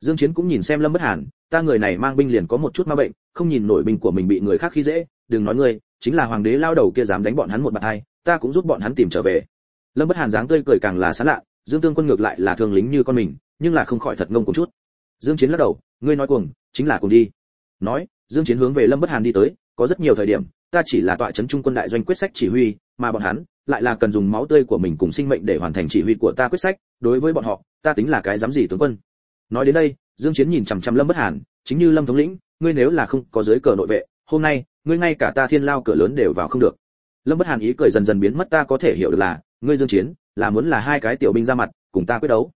Dương chiến cũng nhìn xem lâm bất hàn, ta người này mang binh liền có một chút ma bệnh, không nhìn nổi binh của mình bị người khác khi dễ, đừng nói ngươi, chính là hoàng đế lao đầu kia dám đánh bọn hắn một bạt hai ta cũng giúp bọn hắn tìm trở về. Lâm bất hàn dáng tươi cười càng là sán lạ, dương tương quân ngược lại là thương lính như con mình, nhưng là không khỏi thật ngông cùng chút. Dương chiến lắc đầu, ngươi nói cuồng, chính là cùng đi. Nói, dương chiến hướng về lâm bất hàn đi tới có rất nhiều thời điểm, ta chỉ là tọa chấn trung quân đại doanh quyết sách chỉ huy, mà bọn hắn lại là cần dùng máu tươi của mình cùng sinh mệnh để hoàn thành chỉ huy của ta quyết sách. Đối với bọn họ, ta tính là cái dám gì tướng quân. Nói đến đây, dương chiến nhìn chằm chằm lâm bất hàn, chính như lâm thống lĩnh, ngươi nếu là không có giới cờ nội vệ, hôm nay, ngươi ngay cả ta thiên lao cửa lớn đều vào không được. Lâm bất hàn ý cười dần dần biến mất, ta có thể hiểu được là, ngươi dương chiến, là muốn là hai cái tiểu binh ra mặt, cùng ta quyết đấu.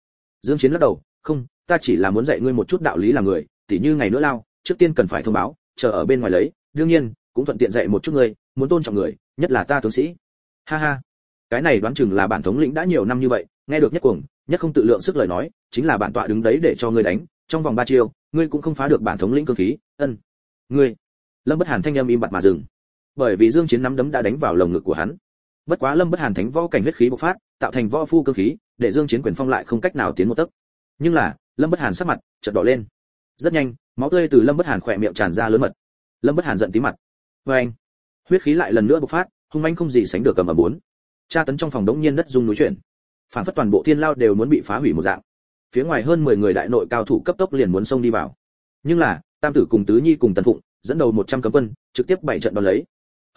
Dương chiến lắc đầu, không, ta chỉ là muốn dạy ngươi một chút đạo lý làm người, tỉ như ngày nữa lao, trước tiên cần phải thông báo, chờ ở bên ngoài lấy đương nhiên, cũng thuận tiện dạy một chút ngươi muốn tôn trọng người, nhất là ta tướng sĩ. Ha ha. Cái này đoán chừng là bản thống lĩnh đã nhiều năm như vậy, nghe được nhất cuồng, nhất không tự lượng sức lời nói, chính là bản tọa đứng đấy để cho ngươi đánh, trong vòng ba chiêu, ngươi cũng không phá được bản thống lĩnh cương khí, ân. Ngươi. Lâm bất hàn thanh âm im bặt mà dừng. Bởi vì dương chiến nắm đấm đã đánh vào lồng ngực của hắn. Bất quá lâm bất hàn thánh võ cảnh huyết khí bộc phát, tạo thành võ phu cương khí, để dương chiến quyền phong lại không cách nào tiến một tấc. Nhưng là, lâm bất hàn sắc mặt chợt đỏ lên. Rất nhanh, máu tươi từ lâm bất hàn khỏe miệng tràn ra lớn mật lâm bất hàn giận tí mặt. Vê anh, huyết khí lại lần nữa bộc phát, hung manh không gì sánh được cầm ở bốn. Tra tấn trong phòng đống nhiên đất rung núi chuyển. Phản phất toàn bộ thiên lao đều muốn bị phá hủy một dạng. Phía ngoài hơn 10 người đại nội cao thủ cấp tốc liền muốn xông đi vào. Nhưng là, tam tử cùng tứ nhi cùng tần phụng, dẫn đầu 100 cấm quân, trực tiếp bảy trận đón lấy.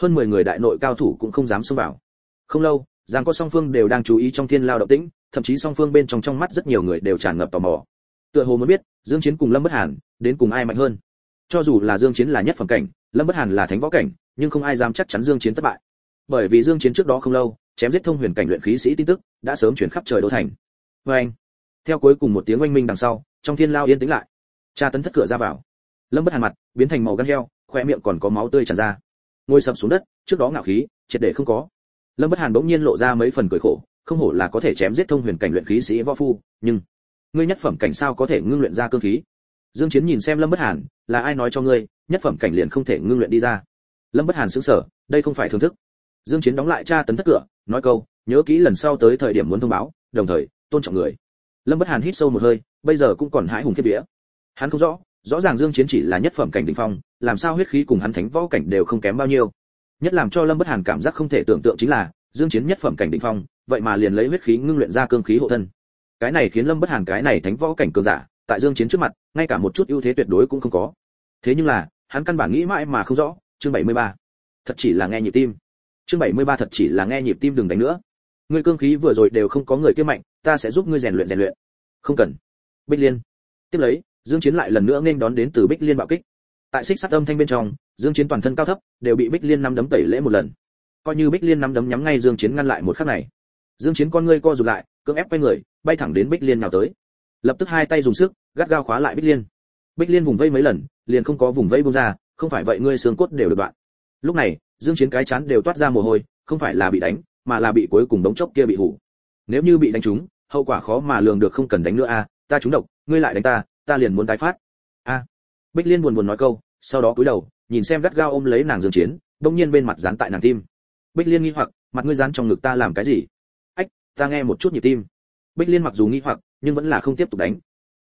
Hơn 10 người đại nội cao thủ cũng không dám xông vào. Không lâu, giang có song phương đều đang chú ý trong thiên lao động tĩnh, thậm chí song phương bên trong trong mắt rất nhiều người đều tràn ngập tò mò. Tựa hồ muốn biết, dương chiến cùng lâm bất hàn đến cùng ai mạnh hơn cho dù là dương chiến là nhất phẩm cảnh, lâm bất hàn là thánh võ cảnh, nhưng không ai dám chắc chắn dương chiến thất bại. Bởi vì dương chiến trước đó không lâu, chém giết thông huyền cảnh luyện khí sĩ tin tức, đã sớm chuyển khắp trời đô thành. Với anh, theo cuối cùng một tiếng oanh minh đằng sau, trong thiên lao yên tĩnh lại. Cha tấn thất cửa ra vào. Lâm bất hàn mặt, biến thành màu gan heo khoe miệng còn có máu tươi tràn ra. Ngồi sập xuống đất, trước đó ngạo khí, triệt để không có. Lâm bất hàn bỗng nhiên lộ ra mấy phần cười khổ, không hổ là có thể chém giết thông huyền cảnh luyện khí sĩ võ phu, nhưng, ngươi nhất phẩm cảnh sao có thể ngưng luyện ra cương khí? Dương chiến nhìn xem lâm bất hàn, là ai nói cho ngươi, nhất phẩm cảnh liền không thể ngưng luyện đi ra? Lâm bất hàn sững sờ, đây không phải thưởng thức. Dương chiến đóng lại tra tấn thất cửa, nói câu, nhớ kỹ lần sau tới thời điểm muốn thông báo, đồng thời, tôn trọng người. Lâm bất hàn hít sâu một hơi, bây giờ cũng còn hãi hùng kiếp vía. Hắn không rõ rõ ràng dương chiến chỉ là nhất phẩm cảnh đỉnh phong, làm sao huyết khí cùng hắn thánh võ cảnh đều không kém bao nhiêu. Nhất làm cho lâm bất hàn cảm giác không thể tưởng tượng chính là, dương chiến nhất phẩm cảnh đỉnh phong, vậy mà liền lấy huyết khí ngưng luyện ra cương khí hộ thân. Cái này khiến lâm bất hàn cái này thánh võ cảnh cường giả tại dương chiến trước mặt, ngay cả một chút ưu thế tuyệt đối cũng không có. Thế nhưng là, hắn căn bản nghĩ mãi mà không rõ, chương 73. thật chỉ là nghe nhịp tim. Chương 73 thật chỉ là nghe nhịp tim đừng đánh nữa. Ngươi cương khí vừa rồi đều không có người kia mạnh, ta sẽ giúp ngươi rèn luyện rèn luyện. Không cần. Bích liên. Tiếp lấy, dương chiến lại lần nữa nên đón đến từ bích liên bạo kích. Tại xích sắt âm thanh bên trong, dương chiến toàn thân cao thấp, đều bị bích liên năm đấm tẩy lễ một lần. Coi như bích liên năm đấm nhắm ngay dương chiến ngăn lại một khắc này. Dương chiến con ngươi co rụt lại, cưỡng ép quay người, bay thẳng đến bích liên nào tới lập tức hai tay dùng sức, gắt gao khóa lại bích liên. Bích liên vùng vây mấy lần, liền không có vùng vây buông ra, không phải vậy ngươi xương cốt đều được đoạn. Lúc này, dương chiến cái chán đều toát ra mồ hôi, không phải là bị đánh, mà là bị cuối cùng đống chốc kia bị hủ. Nếu như bị đánh trúng, hậu quả khó mà lường được không cần đánh nữa a, ta trúng độc, ngươi lại đánh ta ta liền muốn tái phát. A. Bích liên buồn buồn nói câu, sau đó cúi đầu, nhìn xem gắt gao ôm lấy nàng dương chiến đông nhiên bên mặt dán tại nàng tim. Bích liên nghi hoặc, mặt ngươi dán trong ngực ta làm cái gì? Ách, ta nghe một chút nhịp tim bích liên mặc dù nghi hoặc, nhưng vẫn là không tiếp tục đánh.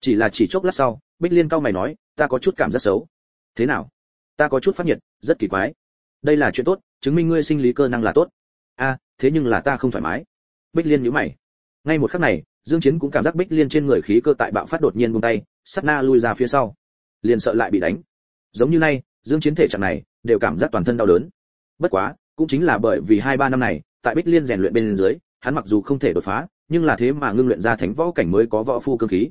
Chỉ là chỉ chốc lát sau, bích liên cau mày nói, ta có chút cảm giác xấu. Thế nào? Ta có chút phát nhiệt, rất kỳ quái. Đây là chuyện tốt, chứng minh ngươi sinh lý cơ năng là tốt. A, thế nhưng là ta không thoải mái. Bích liên nhíu mày. Ngay một khắc này, dương chiến cũng cảm giác bích liên trên người khí cơ tại bạo phát đột nhiên buông tay sát na lui ra phía sau. Liền sợ lại bị đánh. Giống như nay, dương chiến thể trạng này, đều cảm giác toàn thân đau đớn. Bất quá, cũng chính là bởi vì hai ba năm này, tại bích liên rèn luyện bên dưới, hắn mặc dù không thể đột phá nhưng là thế mà ngưng luyện ra thánh võ cảnh mới có võ phu cương khí.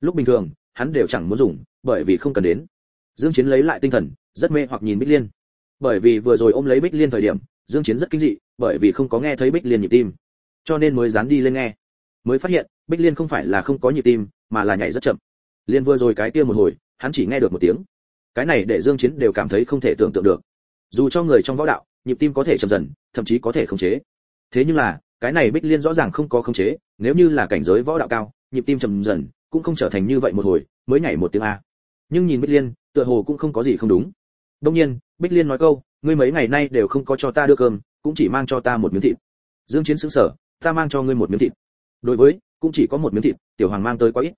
Lúc bình thường, hắn đều chẳng muốn dùng, bởi vì không cần đến. Dương chiến lấy lại tinh thần, rất mê hoặc nhìn bích liên. Bởi vì vừa rồi ôm lấy bích liên thời điểm, dương chiến rất kinh dị, bởi vì không có nghe thấy bích liên nhịp tim. Cho nên mới dán đi lên nghe. Mới phát hiện, bích liên không phải là không có nhịp tim, mà là nhảy rất chậm. Liên vừa rồi cái kia một hồi, hắn chỉ nghe được một tiếng. Cái này để dương chiến đều cảm thấy không thể tưởng tượng được. Dù cho người trong võ đạo, nhịp tim có thể chậm dần, thậm chí có thể khống chế. Thế nhưng là cái này bích liên rõ ràng không có khống chế, nếu như là cảnh giới võ đạo cao, nhịp tim chậm dần, cũng không trở thành như vậy một hồi, mới nhảy một tiếng a. Nhưng nhìn bích liên, tựa hồ cũng không có gì không đúng. Đông nhiên, bích liên nói câu, ngươi mấy ngày nay đều không có cho ta đưa cơm, cũng chỉ mang cho ta một miếng thịt. Dương chiến sững sờ, ta mang cho ngươi một miếng thịt. Đối với, cũng chỉ có một miếng thịt, tiểu hoàng mang tới quá ít.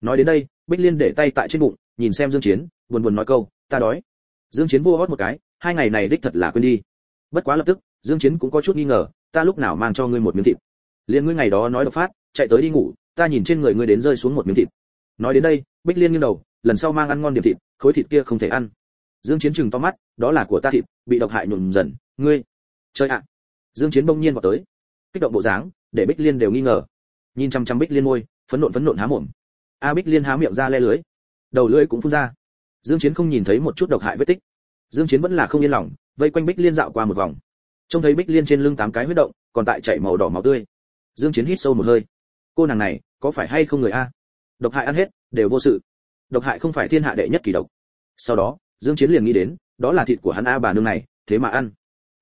Nói đến đây, bích liên để tay tại trên bụng, nhìn xem dương chiến, buồn buồn nói câu, ta đói. Dương chiến vô hót một cái, hai ngày này đích thật là quên đi. Bất quá lập tức, dương chiến cũng có chút nghi ngờ ta lúc nào mang cho ngươi một miếng thịt. Liên ngươi ngày đó nói độc phát, chạy tới đi ngủ, ta nhìn trên người ngươi đến rơi xuống một miếng thịt. Nói đến đây, bích liên nghiêng đầu, lần sau mang ăn ngon điểm thịt, khối thịt kia không thể ăn. Dương chiến chừng to mắt, đó là của ta thịt, bị độc hại nhuộm dần, ngươi. Chơi ạ. Dương chiến bỗng nhiên vào tới. Kích động bộ dáng, để bích liên đều nghi ngờ. Nhìn chăm chăm bích liên môi phấn nộn phấn nộn há mồm. A bích liên há miệng ra le lưới. Đầu lưỡi cũng phun ra. Dương chiến không nhìn thấy một chút độc hại vết tích. Dương chiến vẫn là không yên lòng, vây quanh bích liên dạo qua một vòng trông thấy bích liên trên lưng tám cái huyết động, còn tại chảy màu đỏ máu tươi. Dương chiến hít sâu một hơi. Cô nàng này, có phải hay không người a? Độc hại ăn hết, đều vô sự. Độc hại không phải thiên hạ đệ nhất kỳ độc. Sau đó, dương chiến liền nghĩ đến, đó là thịt của hắn a bà nương này, thế mà ăn.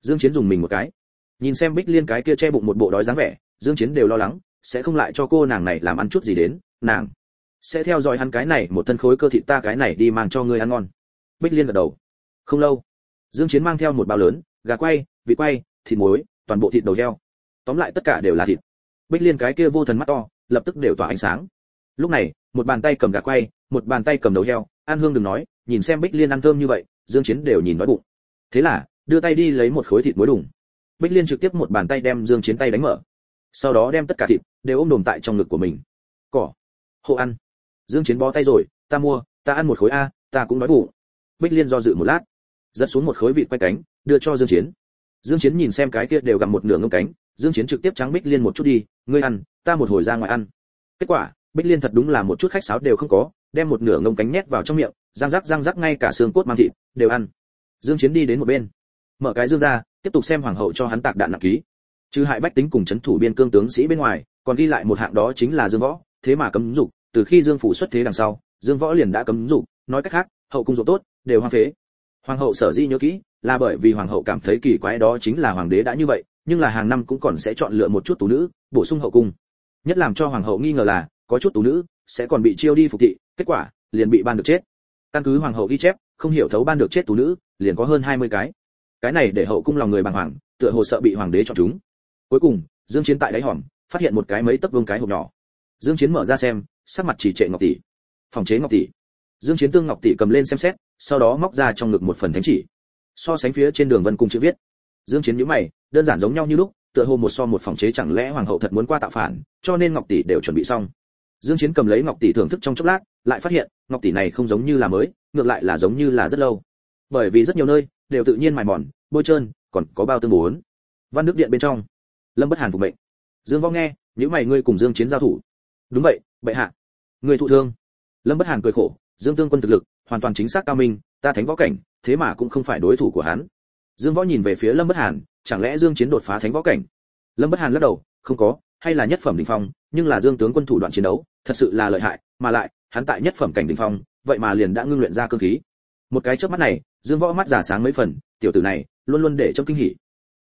Dương chiến dùng mình một cái. Nhìn xem bích liên cái kia che bụng một bộ đói dáng vẻ, dương chiến đều lo lắng, sẽ không lại cho cô nàng này làm ăn chút gì đến, nàng. Sẽ theo dõi hắn cái này, một thân khối cơ thịt ta cái này đi mang cho ngươi ăn ngon. Bích liên gật đầu. Không lâu, dương chiến mang theo một bao lớn, gà quay vịt quay, thịt muối, toàn bộ thịt đầu heo. Tóm lại tất cả đều là thịt. Bích liên cái kia vô thần mắt to, lập tức đều tỏa ánh sáng. Lúc này, một bàn tay cầm gà quay, một bàn tay cầm đầu heo, an hương đừng nói, nhìn xem bích liên ăn thơm như vậy, dương chiến đều nhìn nói bụng. Thế là, đưa tay đi lấy một khối thịt muối đùng. Bích liên trực tiếp một bàn tay đem dương chiến tay đánh mở. Sau đó đem tất cả thịt đều ôm đồm tại trong ngực của mình. Cỏ. Hộ ăn. Dương chiến bó tay rồi, ta mua, ta ăn một khối a, ta cũng nói bụng. Bích liên do dự một lát, giật xuống một khối vịt quay cánh, đưa cho dương chiến dương chiến nhìn xem cái kia đều gặm một nửa ngâm cánh, dương chiến trực tiếp trắng bích liên một chút đi, ngươi ăn, ta một hồi ra ngoài ăn. Kết quả, bích liên thật đúng là một chút khách sáo đều không có, đem một nửa ngông cánh nhét vào trong miệng, răng rắc răng rắc ngay cả xương cốt mang thịt, đều ăn. Dương chiến đi đến một bên, mở cái dương ra, tiếp tục xem hoàng hậu cho hắn tạc đạn nặng ký. Trừ hại bách tính cùng chấn thủ biên cương tướng sĩ bên ngoài, còn ghi lại một hạng đó chính là dương võ, thế mà cấm dục, từ khi dương phủ xuất thế đằng sau, dương võ liền đã cấm dục, nói cách khác, hậu cung dục tốt, đều hoang phế. Hoàng hậu sở di nhớ kỹ là bởi vì hoàng hậu cảm thấy kỳ quái đó chính là hoàng đế đã như vậy, nhưng là hàng năm cũng còn sẽ chọn lựa một chút tú nữ, bổ sung hậu cung. Nhất làm cho hoàng hậu nghi ngờ là, có chút tú nữ sẽ còn bị chiêu đi phục thị, kết quả, liền bị ban được chết. Căn cứ hoàng hậu ghi chép, không hiểu thấu ban được chết tú nữ, liền có hơn 20 cái. Cái này để hậu cung lòng người bàng hoàng, tựa hồ sợ bị hoàng đế chọn chúng. Cuối cùng, dương chiến tại đáy hòm, phát hiện một cái mấy tấc vương cái hộp nhỏ. Dương chiến mở ra xem, sắc mặt chỉ trệ ngọc tỷ. Phòng chế ngọc tỷ. Dương chiến tương ngọc tỷ cầm lên xem xét, sau đó móc ra trong ngực một phần thánh chỉ so sánh phía trên đường vân cung chữ viết. Dương chiến nhíu mày, đơn giản giống nhau như lúc, tựa hồ một so một phòng chế chẳng lẽ hoàng hậu thật muốn qua tạo phản, cho nên ngọc tỷ đều chuẩn bị xong. Dương chiến cầm lấy ngọc tỷ thưởng thức trong chốc lát, lại phát hiện, ngọc tỷ này không giống như là mới, ngược lại là giống như là rất lâu. Bởi vì rất nhiều nơi, đều tự nhiên mài mòn, bôi trơn, còn có bao tương muốn văn đức điện bên trong. Lâm bất hàn phục mệnh. Dương võ nghe những mày ngươi cùng dương chiến giao thủ. Đúng vậy, bệ hạ. Người thụ thương. Lâm bất hàn cười khổ, dương tương quân thực lực, hoàn toàn chính xác cao minh, ta thánh võ cảnh thế mà cũng không phải đối thủ của hắn. Dương võ nhìn về phía lâm bất hàn, chẳng lẽ dương chiến đột phá thánh võ cảnh? Lâm bất hàn lắc đầu, không có, hay là nhất phẩm đỉnh phong, nhưng là dương tướng quân thủ đoạn chiến đấu, thật sự là lợi hại, mà lại, hắn tại nhất phẩm cảnh đỉnh phong, vậy mà liền đã ngưng luyện ra cương khí. Một cái chớp mắt này, dương võ mắt giả sáng mấy phần, tiểu tử này, luôn luôn để trong kinh hỉ.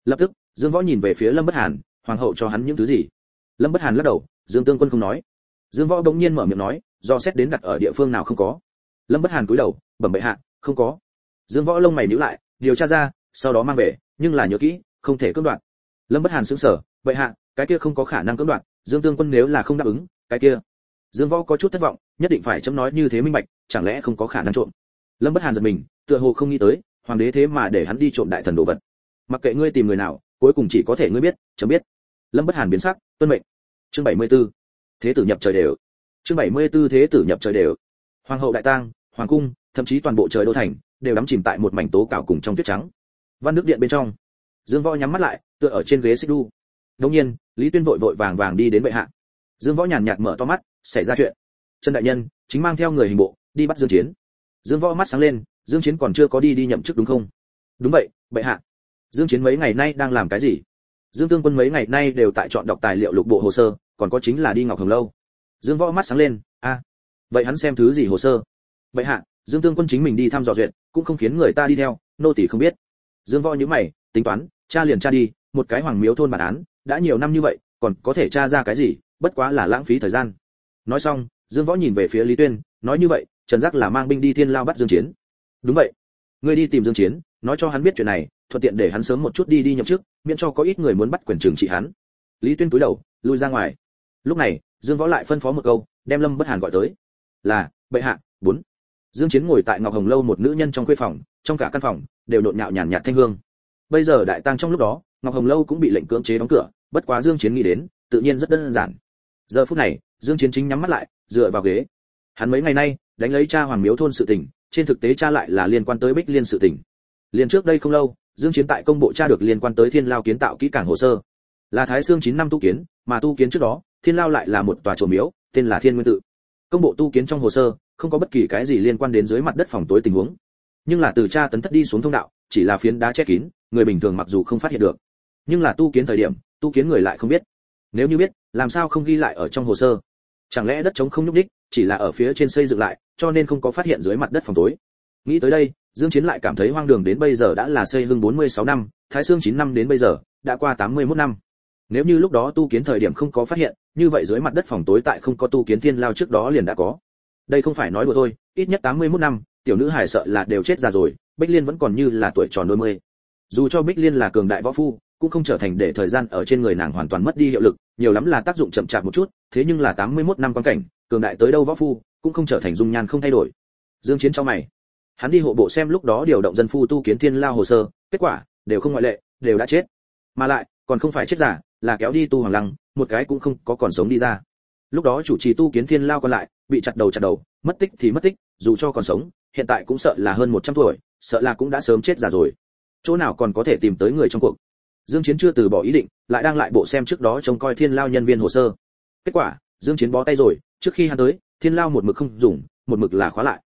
Lập tức, dương võ nhìn về phía lâm bất hàn, hoàng hậu cho hắn những thứ gì? Lâm bất hàn lắc đầu, dương tướng quân không nói. Dương võ bỗng nhiên mở miệng nói, do xét đến đặt ở địa phương nào không có. Lâm bất hàn cúi đầu, bẩm bệ hạ, không có dương võ lông mày nhíu lại, điều tra ra, sau đó mang về, nhưng là nhớ kỹ, không thể cưỡng đoạt. Lâm bất hàn sững sờ, vậy hạ, cái kia không có khả năng cưỡng đoạt, dương tương quân nếu là không đáp ứng, cái kia? Dương võ có chút thất vọng, nhất định phải chấm nói như thế minh bạch, chẳng lẽ không có khả năng trộm? Lâm bất hàn giật mình, tựa hồ không nghĩ tới, hoàng đế thế mà để hắn đi trộm đại thần đồ vật. Mặc kệ ngươi tìm người nào, cuối cùng chỉ có thể ngươi biết, chấm biết. Lâm bất hàn biến sắc, tuân mệnh. Chương 74. thế tử nhập trời đều. Chương 74 thế tử nhập trời đều. Hoàng hậu đại tang, hoàng cung, thậm chí toàn bộ trời đô thành đều đắm chìm tại một mảnh tố cào cùng trong tuyết trắng. Văn nước điện bên trong, dương võ nhắm mắt lại, tựa ở trên ghế xích đu đống nhiên, lý tuyên vội vội vàng vàng đi đến bệ hạ. Dương võ nhàn nhạt mở to mắt, xảy ra chuyện. Trần đại nhân, chính mang theo người hình bộ, đi bắt dương chiến. Dương võ mắt sáng lên, dương chiến còn chưa có đi đi nhậm chức đúng không? Đúng vậy, bệ hạ. Dương chiến mấy ngày nay đang làm cái gì? Dương tương quân mấy ngày nay đều tại chọn đọc tài liệu lục bộ hồ sơ, còn có chính là đi ngọc hồng lâu. Dương võ mắt sáng lên, a, vậy hắn xem thứ gì hồ sơ? Bệ hạ dương tương quân chính mình đi thăm dò duyệt, cũng không khiến người ta đi theo, nô tỳ không biết. Dương võ nhíu mày, tính toán, cha liền cha đi, một cái hoàng miếu thôn bản án, đã nhiều năm như vậy, còn có thể tra ra cái gì, bất quá là lãng phí thời gian. Nói xong, dương võ nhìn về phía lý tuyên, nói như vậy, trần giác là mang binh đi thiên lao bắt dương chiến. Đúng vậy. Ngươi đi tìm dương chiến, nói cho hắn biết chuyện này, thuận tiện để hắn sớm một chút đi đi nhậm chức, miễn cho có ít người muốn bắt quyền trưởng trị hắn. Lý tuyên cúi đầu, lui ra ngoài. Lúc này, dương võ lại phân phó một câu, đem lâm bất hàn gọi tới. Là, bệ hạ, bốn dương chiến ngồi tại ngọc hồng lâu một nữ nhân trong khuê phòng, trong cả căn phòng, đều nộn nhạo nhàn nhạt thanh hương. Bây giờ đại tang trong lúc đó, ngọc hồng lâu cũng bị lệnh cưỡng chế đóng cửa, bất quá dương chiến nghĩ đến, tự nhiên rất đơn giản. Giờ phút này, dương chiến chính nhắm mắt lại, dựa vào ghế. Hắn mấy ngày nay, đánh lấy cha hoàng miếu thôn sự tình, trên thực tế cha lại là liên quan tới bích liên sự tình. Liên trước đây không lâu, dương chiến tại công bộ cha được liên quan tới thiên lao kiến tạo kỹ càng hồ sơ. Là thái xương 9 năm tu kiến, mà tu kiến trước đó, thiên lao lại là một tòa chùa miếu, tên là thiên nguyên tự. Công bộ tu kiến trong hồ sơ không có bất kỳ cái gì liên quan đến dưới mặt đất phòng tối tình huống. Nhưng là từ cha tấn thất đi xuống thông đạo, chỉ là phiến đá che kín, người bình thường mặc dù không phát hiện được. Nhưng là tu kiến thời điểm, tu kiến người lại không biết. Nếu như biết, làm sao không ghi lại ở trong hồ sơ? Chẳng lẽ đất trống không nhúc đích chỉ là ở phía trên xây dựng lại, cho nên không có phát hiện dưới mặt đất phòng tối? Nghĩ tới đây, dương chiến lại cảm thấy hoang đường đến bây giờ đã là xây hưng 46 năm, thái xương 9 năm đến bây giờ, đã qua 81 năm. Nếu như lúc đó tu kiến thời điểm không có phát hiện, như vậy dưới mặt đất phòng tối tại không có tu kiến thiên lao trước đó liền đã có đây không phải nói đùa thôi, ít nhất 81 năm, tiểu nữ hải sợ là đều chết già rồi, bích liên vẫn còn như là tuổi tròn đôi mươi. Dù cho bích liên là cường đại võ phu, cũng không trở thành để thời gian ở trên người nàng hoàn toàn mất đi hiệu lực, nhiều lắm là tác dụng chậm chạp một chút, thế nhưng là 81 năm quan cảnh, cường đại tới đâu võ phu, cũng không trở thành dung nhan không thay đổi. Dương chiến cho mày. Hắn đi hộ bộ xem lúc đó điều động dân phu tu kiến thiên lao hồ sơ, kết quả, đều không ngoại lệ, đều đã chết. Mà lại, còn không phải chết giả, là kéo đi tu hoàng lăng, một cái cũng không có còn sống đi ra lúc đó chủ trì tu kiến thiên lao còn lại, bị chặt đầu chặt đầu, mất tích thì mất tích, dù cho còn sống, hiện tại cũng sợ là hơn 100 tuổi, sợ là cũng đã sớm chết già rồi. Chỗ nào còn có thể tìm tới người trong cuộc? Dương chiến chưa từ bỏ ý định, lại đang lại bộ xem trước đó trông coi thiên lao nhân viên hồ sơ. Kết quả, dương chiến bó tay rồi, trước khi hắn tới, thiên lao một mực không dùng, một mực là khóa lại.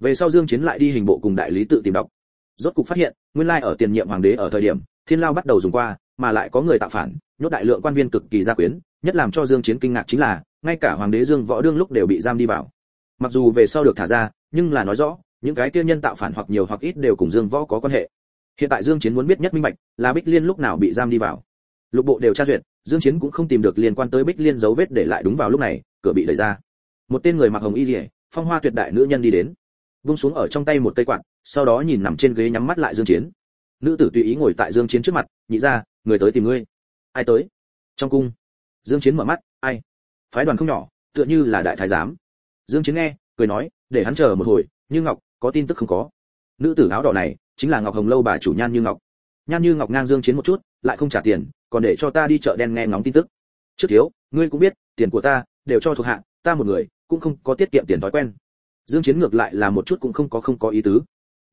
Về sau dương chiến lại đi hình bộ cùng đại lý tự tìm đọc. Rốt cục phát hiện, nguyên lai ở tiền nhiệm hoàng đế ở thời điểm, thiên lao bắt đầu dùng qua, mà lại có người tạo phản, nhốt đại lượng quan viên cực kỳ gia quyến, nhất làm cho dương chiến kinh ngạc chính là ngay cả hoàng đế dương võ đương lúc đều bị giam đi vào. Mặc dù về sau được thả ra nhưng là nói rõ những cái kia nhân tạo phản hoặc nhiều hoặc ít đều cùng dương võ có quan hệ. Hiện tại dương chiến muốn biết nhất minh bạch là bích liên lúc nào bị giam đi vào. Lục bộ đều tra duyệt dương chiến cũng không tìm được liên quan tới bích liên dấu vết để lại đúng vào lúc này cửa bị đẩy ra. Một tên người mặc hồng y lìa, phong hoa tuyệt đại nữ nhân đi đến. Vung xuống ở trong tay một cây quạt sau đó nhìn nằm trên ghế nhắm mắt lại dương chiến. Nữ tử tùy ý ngồi tại dương chiến trước mặt nhị ra người tới tìm ngươi. Ai tới? Trong cung. Dương chiến mở mắt ai? Phái đoàn không nhỏ, tựa như là đại thái giám. Dương chiến nghe, cười nói, để hắn chờ một hồi, như ngọc, có tin tức không có. Nữ tử áo đỏ này, chính là ngọc hồng lâu bà chủ nhan như ngọc. Nhan như ngọc ngang dương chiến một chút, lại không trả tiền, còn để cho ta đi chợ đen nghe ngóng tin tức. Trước thiếu, ngươi cũng biết, tiền của ta, đều cho thuộc hạ, ta một người, cũng không có tiết kiệm tiền thói quen. Dương chiến ngược lại là một chút cũng không có không có ý tứ.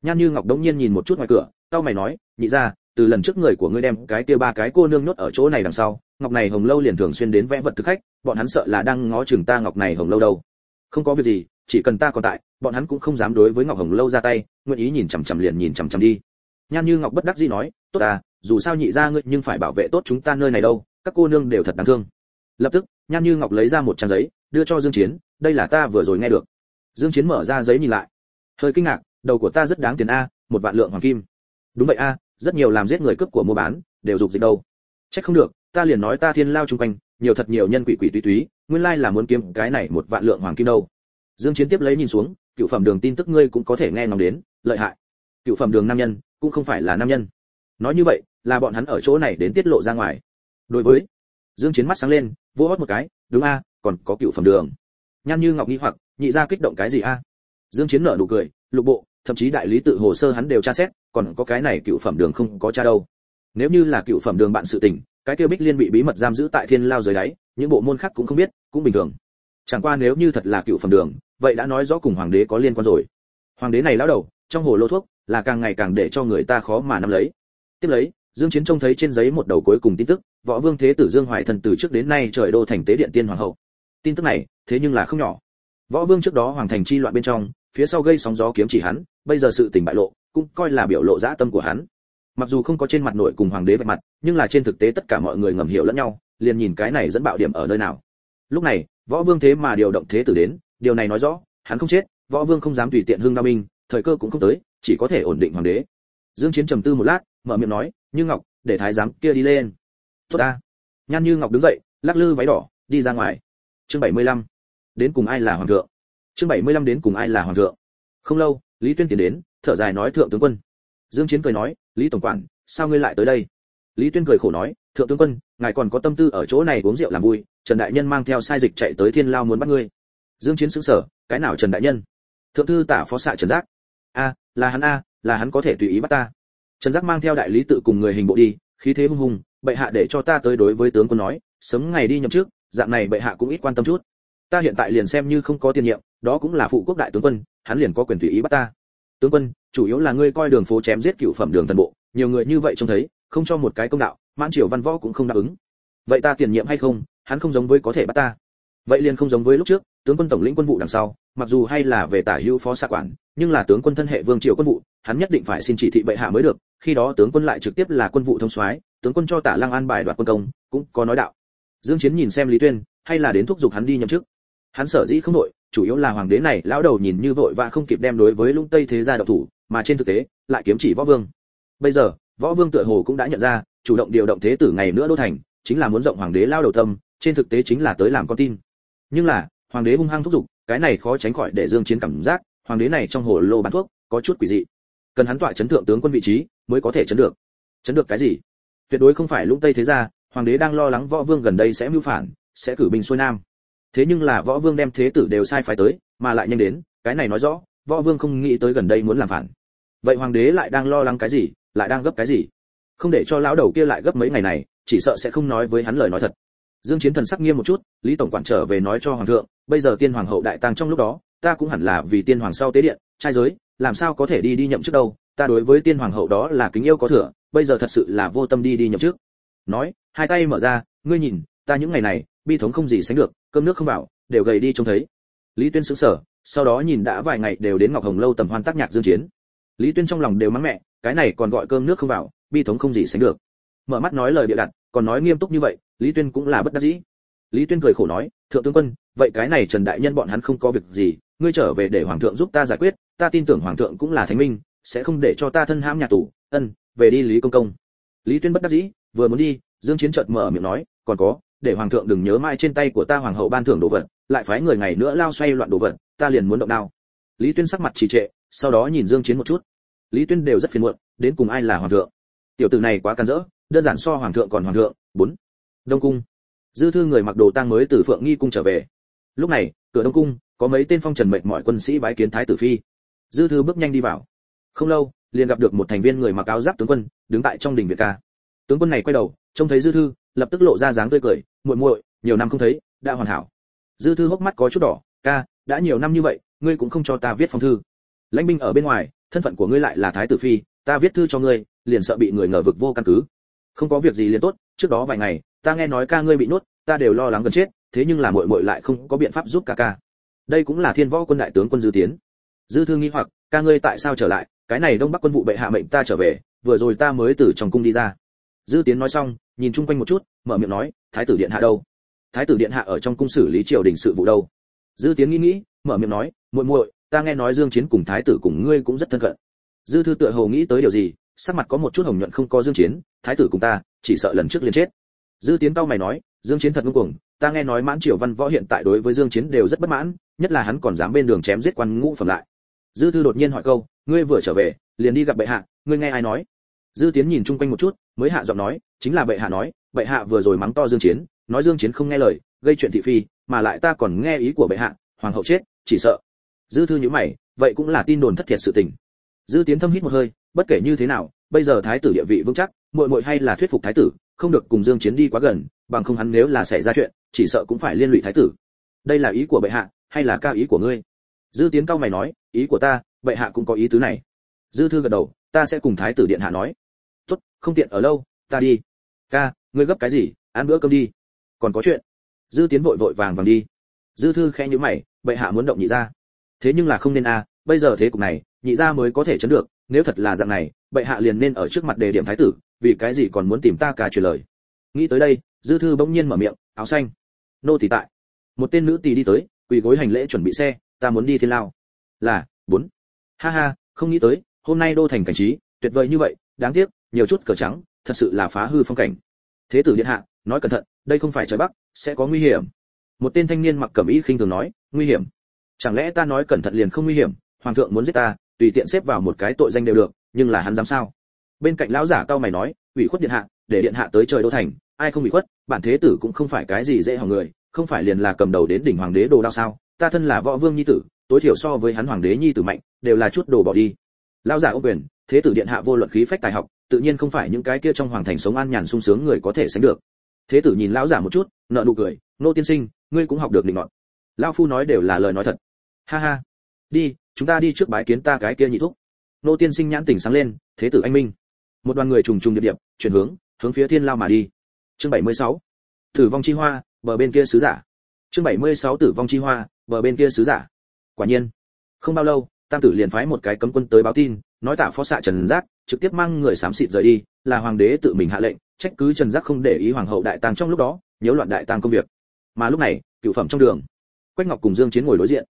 Nhan như ngọc đống nhiên nhìn một chút ngoài cửa tao mày nói, nhị ra, từ lần trước người của ngươi đem cái kia ba cái cô nương nhốt ở chỗ này đằng sau ngọc này hồng lâu liền thường xuyên đến vẽ vật thực khách, bọn hắn sợ là đang ngó chừng ta ngọc này hồng lâu đâu. Không có việc gì, chỉ cần ta còn tại, bọn hắn cũng không dám đối với ngọc hồng lâu ra tay, nguyện ý nhìn chằm chằm liền nhìn chằm chằm đi. Nhan như ngọc bất đắc dĩ nói, tốt à dù sao nhị ra ngươi nhưng phải bảo vệ tốt chúng ta nơi này đâu, các cô nương đều thật đáng thương. Lập tức, nhan như ngọc lấy ra một trang giấy, đưa cho dương chiến, đây là ta vừa rồi nghe được. Dương chiến mở ra giấy nhìn lại. Hơi kinh ngạc, đầu của ta rất đáng tiền a, một vạn lượng hoàng kim. Đúng vậy a, rất nhiều làm giết người cướp của mua bán, đều dục dịch đâu. Chắc không được ta liền nói ta thiên lao chung quanh, nhiều thật nhiều nhân quỷ quỷ túy túy, nguyên lai là muốn kiếm cái này một vạn lượng hoàng kim đâu. Dương chiến tiếp lấy nhìn xuống, cựu phẩm đường tin tức ngươi cũng có thể nghe ngóng đến, lợi hại. Cựu phẩm đường nam nhân, cũng không phải là nam nhân. Nói như vậy, là bọn hắn ở chỗ này đến tiết lộ ra ngoài. Đối với, dương chiến mắt sáng lên, vỗ hót một cái, đúng a, còn có cựu phẩm đường. Nhan như ngọc nghi hoặc, nhị ra kích động cái gì a? Dương chiến nở nụ cười, lục bộ, thậm chí đại lý tự hồ sơ hắn đều tra xét, còn có cái này cựu phẩm đường không có tra đâu. Nếu như là cựu phẩm đường bạn sự tình cái kia bích liên bị bí mật giam giữ tại thiên lao dưới đáy, những bộ môn khác cũng không biết, cũng bình thường. Chẳng qua nếu như thật là cựu phẩm đường, vậy đã nói rõ cùng hoàng đế có liên quan rồi. Hoàng đế này lão đầu, trong hồ lô thuốc, là càng ngày càng để cho người ta khó mà nắm lấy. Tiếp lấy, dương chiến trông thấy trên giấy một đầu cuối cùng tin tức, võ vương thế tử dương hoài thần từ trước đến nay trời đô thành tế điện tiên hoàng hậu. Tin tức này, thế nhưng là không nhỏ. Võ vương trước đó hoàng thành chi loạn bên trong, phía sau gây sóng gió kiếm chỉ hắn, bây giờ sự tình bại lộ, cũng coi là biểu lộ dã tâm của hắn mặc dù không có trên mặt nội cùng hoàng đế vạch mặt, nhưng là trên thực tế tất cả mọi người ngầm hiểu lẫn nhau, liền nhìn cái này dẫn bạo điểm ở nơi nào. Lúc này, võ vương thế mà điều động thế tử đến, điều này nói rõ, hắn không chết, võ vương không dám tùy tiện hưng đao minh thời cơ cũng không tới, chỉ có thể ổn định hoàng đế. Dương chiến trầm tư một lát, mở miệng nói, như ngọc, để thái giám kia đi lên. Tốt ta. Nhan như ngọc đứng dậy, lắc lư váy đỏ, đi ra ngoài. Chương 75. đến cùng ai là hoàng thượng? Chương 75 đến cùng ai là hoàng thượng? Không lâu, lý tuyên tiến đến, thở dài nói, thượng tướng quân dương chiến cười nói, lý tổng quản, sao ngươi lại tới đây? Lý tuyên cười khổ nói, thượng tướng quân, ngài còn có tâm tư ở chỗ này uống rượu làm vui, trần đại nhân mang theo sai dịch chạy tới thiên lao muốn bắt ngươi. Dương chiến sững sờ, cái nào trần đại nhân? Thượng thư tả phó xạ trần giác. A, là hắn a, là hắn có thể tùy ý bắt ta. Trần giác mang theo đại lý tự cùng người hình bộ đi, khí thế hung hùng, bệ hạ để cho ta tới đối với tướng quân nói, sớm ngày đi nhậm trước dạng này bệ hạ cũng ít quan tâm chút. Ta hiện tại liền xem như không có tiền nhiệm, đó cũng là phụ quốc đại tướng quân, hắn liền có quyền tùy ý bắt ta tướng quân, chủ yếu là ngươi coi đường phố chém giết cựu phẩm đường thần bộ, nhiều người như vậy trông thấy, không cho một cái công đạo, mãn triều văn võ cũng không đáp ứng. Vậy ta tiền nhiệm hay không, hắn không giống với có thể bắt ta. Vậy liền không giống với lúc trước, tướng quân tổng lĩnh quân vụ đằng sau, mặc dù hay là về tả hữu phó xạ quản, nhưng là tướng quân thân hệ vương triều quân vụ, hắn nhất định phải xin chỉ thị bệ hạ mới được, khi đó tướng quân lại trực tiếp là quân vụ thông soái, tướng quân cho tả lăng an bài đoạt quân công, cũng có nói đạo. Dương chiến nhìn xem lý tuyên, hay là đến thúc giục hắn đi nhậm chức. Hắn sở dĩ không đội chủ yếu là hoàng đế này, lão đầu nhìn như vội và không kịp đem đối với lũng tây thế gia độc thủ, mà trên thực tế, lại kiếm chỉ võ vương. Bây giờ, võ vương tựa hồ cũng đã nhận ra, chủ động điều động thế tử ngày nữa đô thành, chính là muốn rộng hoàng đế lao đầu tâm, trên thực tế chính là tới làm con tin. Nhưng là, hoàng đế hung hăng thúc giục, cái này khó tránh khỏi để dương chiến cảm giác, hoàng đế này trong hồ lô bán thuốc, có chút quỷ dị. Cần hắn tỏa chấn thượng tướng quân vị trí, mới có thể chấn được. Chấn được cái gì? Tuyệt đối không phải lũng tây thế gia, hoàng đế đang lo lắng võ vương gần đây sẽ mưu phản, sẽ cử binh xuôi nam thế nhưng là võ vương đem thế tử đều sai phái tới, mà lại nhanh đến, cái này nói rõ, võ vương không nghĩ tới gần đây muốn làm phản. Vậy hoàng đế lại đang lo lắng cái gì, lại đang gấp cái gì? Không để cho lão đầu kia lại gấp mấy ngày này, chỉ sợ sẽ không nói với hắn lời nói thật. Dương chiến thần sắc nghiêm một chút, lý tổng quản trở về nói cho hoàng thượng, bây giờ tiên hoàng hậu đại tăng trong lúc đó, ta cũng hẳn là vì tiên hoàng sau tế điện, trai giới, làm sao có thể đi đi nhậm trước đâu, ta đối với tiên hoàng hậu đó là kính yêu có thừa, bây giờ thật sự là vô tâm đi đi nhậm trước. nói, hai tay mở ra, ngươi nhìn, ta những ngày này bi thống không gì sánh được, cơm nước không vào, đều gầy đi trông thấy. Lý tuyên sững sờ, sau đó nhìn đã vài ngày đều đến ngọc hồng lâu tầm hoan tác nhạc dương chiến. Lý tuyên trong lòng đều mắng mẹ, cái này còn gọi cơm nước không vào, bi thống không gì sánh được. Mở mắt nói lời bịa đặt, còn nói nghiêm túc như vậy, lý tuyên cũng là bất đắc dĩ. Lý tuyên cười khổ nói, thượng tướng quân, vậy cái này trần đại nhân bọn hắn không có việc gì, ngươi trở về để hoàng thượng giúp ta giải quyết, ta tin tưởng hoàng thượng cũng là thánh minh, sẽ không để cho ta thân hãm nhà tù, ân, về đi lý công công. Lý tuyên bất đắc dĩ, vừa muốn đi, dương chiến chợt mở miệng nói, còn có để hoàng thượng đừng nhớ mãi trên tay của ta hoàng hậu ban thưởng đồ vật, lại phái người ngày nữa lao xoay loạn đồ vật, ta liền muốn động đao. Lý tuyên sắc mặt trì trệ, sau đó nhìn dương chiến một chút. Lý tuyên đều rất phiền muộn, đến cùng ai là hoàng thượng? Tiểu tử này quá can dỡ đơn giản so hoàng thượng còn hoàng thượng. Bốn. Đông cung. Dư thư người mặc đồ tang mới từ phượng nghi cung trở về. Lúc này, cửa đông cung, có mấy tên phong trần mệt mỏi quân sĩ bái kiến thái tử phi. Dư thư bước nhanh đi vào. Không lâu, liền gặp được một thành viên người mặc áo giáp tướng quân, đứng tại trong đình việt ca. Tướng quân này quay đầu, trông thấy dư thư lập tức lộ ra dáng tươi cười, muội muội, nhiều năm không thấy, đã hoàn hảo. Dư thư hốc mắt có chút đỏ, ca, đã nhiều năm như vậy, ngươi cũng không cho ta viết phong thư. Lãnh binh ở bên ngoài, thân phận của ngươi lại là thái tử phi, ta viết thư cho ngươi, liền sợ bị người ngờ vực vô căn cứ. Không có việc gì liền tốt, trước đó vài ngày, ta nghe nói ca ngươi bị nuốt, ta đều lo lắng gần chết, thế nhưng là muội muội lại không có biện pháp giúp ca ca. Đây cũng là thiên võ quân đại tướng quân dư tiến. Dư thư nghi hoặc, ca ngươi tại sao trở lại? Cái này đông bắc quân vụ bệ hạ mệnh ta trở về, vừa rồi ta mới từ trong cung đi ra. Dư tiến nói xong nhìn chung quanh một chút, mở miệng nói, thái tử điện hạ đâu? Thái tử điện hạ ở trong cung xử lý triều đình sự vụ đâu? Dư tiến nghĩ nghĩ, mở miệng nói, muội muội, ta nghe nói dương chiến cùng thái tử cùng ngươi cũng rất thân cận. Dư thư tựa hồ nghĩ tới điều gì, sắc mặt có một chút hồng nhuận không có dương chiến, thái tử cùng ta, chỉ sợ lần trước liền chết. Dư tiến cao mày nói, dương chiến thật ngông cuồng, ta nghe nói mãn triều văn võ hiện tại đối với dương chiến đều rất bất mãn, nhất là hắn còn dám bên đường chém giết quan ngũ phẩm lại. Dư thư đột nhiên hỏi câu, ngươi vừa trở về, liền đi gặp bệ hạ, ngươi nghe ai nói? Dư tiến nhìn chung quanh một chút, mới hạ giọng nói chính là bệ hạ nói, bệ hạ vừa rồi mắng to dương chiến, nói dương chiến không nghe lời, gây chuyện thị phi, mà lại ta còn nghe ý của bệ hạ, hoàng hậu chết, chỉ sợ. Dư thư nhíu mày, vậy cũng là tin đồn thất thiệt sự tình. Dư tiến thâm hít một hơi, bất kể như thế nào, bây giờ thái tử địa vị vững chắc, muội muội hay là thuyết phục thái tử, không được cùng dương chiến đi quá gần, bằng không hắn nếu là xảy ra chuyện, chỉ sợ cũng phải liên lụy thái tử. Đây là ý của bệ hạ, hay là ca ý của ngươi? Dư tiến cao mày nói, ý của ta, bệ hạ cũng có ý tứ này. Dư thư gật đầu, ta sẽ cùng thái tử điện hạ nói. Tốt, không tiện ở lâu ta đi. Ca, ngươi gấp cái gì? Ăn bữa cơm đi. Còn có chuyện. Dư tiến vội vội vàng vàng đi. Dư thư khẽ nhíu mày, bệ hạ muốn động nhị ra thế nhưng là không nên a à, bây giờ thế cục này, nhị ra mới có thể chấn được, nếu thật là dạng này, bệ hạ liền nên ở trước mặt đề điểm thái tử, vì cái gì còn muốn tìm ta cả truyền lời. Nghĩ tới đây, dư thư bỗng nhiên mở miệng, áo xanh. Nô tỳ tại. Một tên nữ tỳ đi tới, quỳ gối hành lễ chuẩn bị xe, ta muốn đi thiên lao. Là, bốn. Ha ha, không nghĩ tới, hôm nay đô thành cảnh trí, tuyệt vời như vậy, đáng tiếc, nhiều chút cờ trắng thật sự là phá hư phong cảnh. Thế tử điện hạ, nói cẩn thận, đây không phải trời bắc, sẽ có nguy hiểm. Một tên thanh niên mặc cẩm y khinh thường nói, nguy hiểm? Chẳng lẽ ta nói cẩn thận liền không nguy hiểm? Hoàng thượng muốn giết ta, tùy tiện xếp vào một cái tội danh đều được, nhưng là hắn dám sao? Bên cạnh lão giả cao mày nói, ủy khuất điện hạ, để điện hạ tới trời đô thành, ai không ủy khuất, bản thế tử cũng không phải cái gì dễ hỏng người, không phải liền là cầm đầu đến đỉnh hoàng đế đồ đao sao? Ta thân là võ vương nhi tử, tối thiểu so với hắn hoàng đế nhi tử mạnh, đều là chút đồ bỏ đi. Lão giả ô quyền, thế tử điện hạ vô luận khí phách tài học tự nhiên không phải những cái kia trong hoàng thành sống an nhàn sung sướng người có thể sánh được. Thế tử nhìn lão giả một chút nợ nụ cười, nô tiên sinh, ngươi cũng học được định ngọn lão phu nói đều là lời nói thật. Ha ha. Đi, chúng ta đi trước bái kiến ta cái kia nhị thúc. Nô tiên sinh nhãn tỉnh sáng lên, thế tử anh minh. Một đoàn người trùng trùng điệp điệp, chuyển hướng hướng phía thiên lao mà đi. Chương 76. tử vong chi hoa, bờ bên kia sứ giả. Chương 76 tử vong chi hoa, bờ bên kia sứ giả. Quả nhiên, không bao lâu, tam tử liền phái một cái cấm quân tới báo tin, nói tạ phó xạ trần giác trực tiếp mang người xám xịt rời đi, là hoàng đế tự mình hạ lệnh, trách cứ trần giác không để ý hoàng hậu đại tang trong lúc đó, nhiễu loạn đại tang công việc. Mà lúc này, cựu phẩm trong đường, quách ngọc cùng dương chiến ngồi đối diện.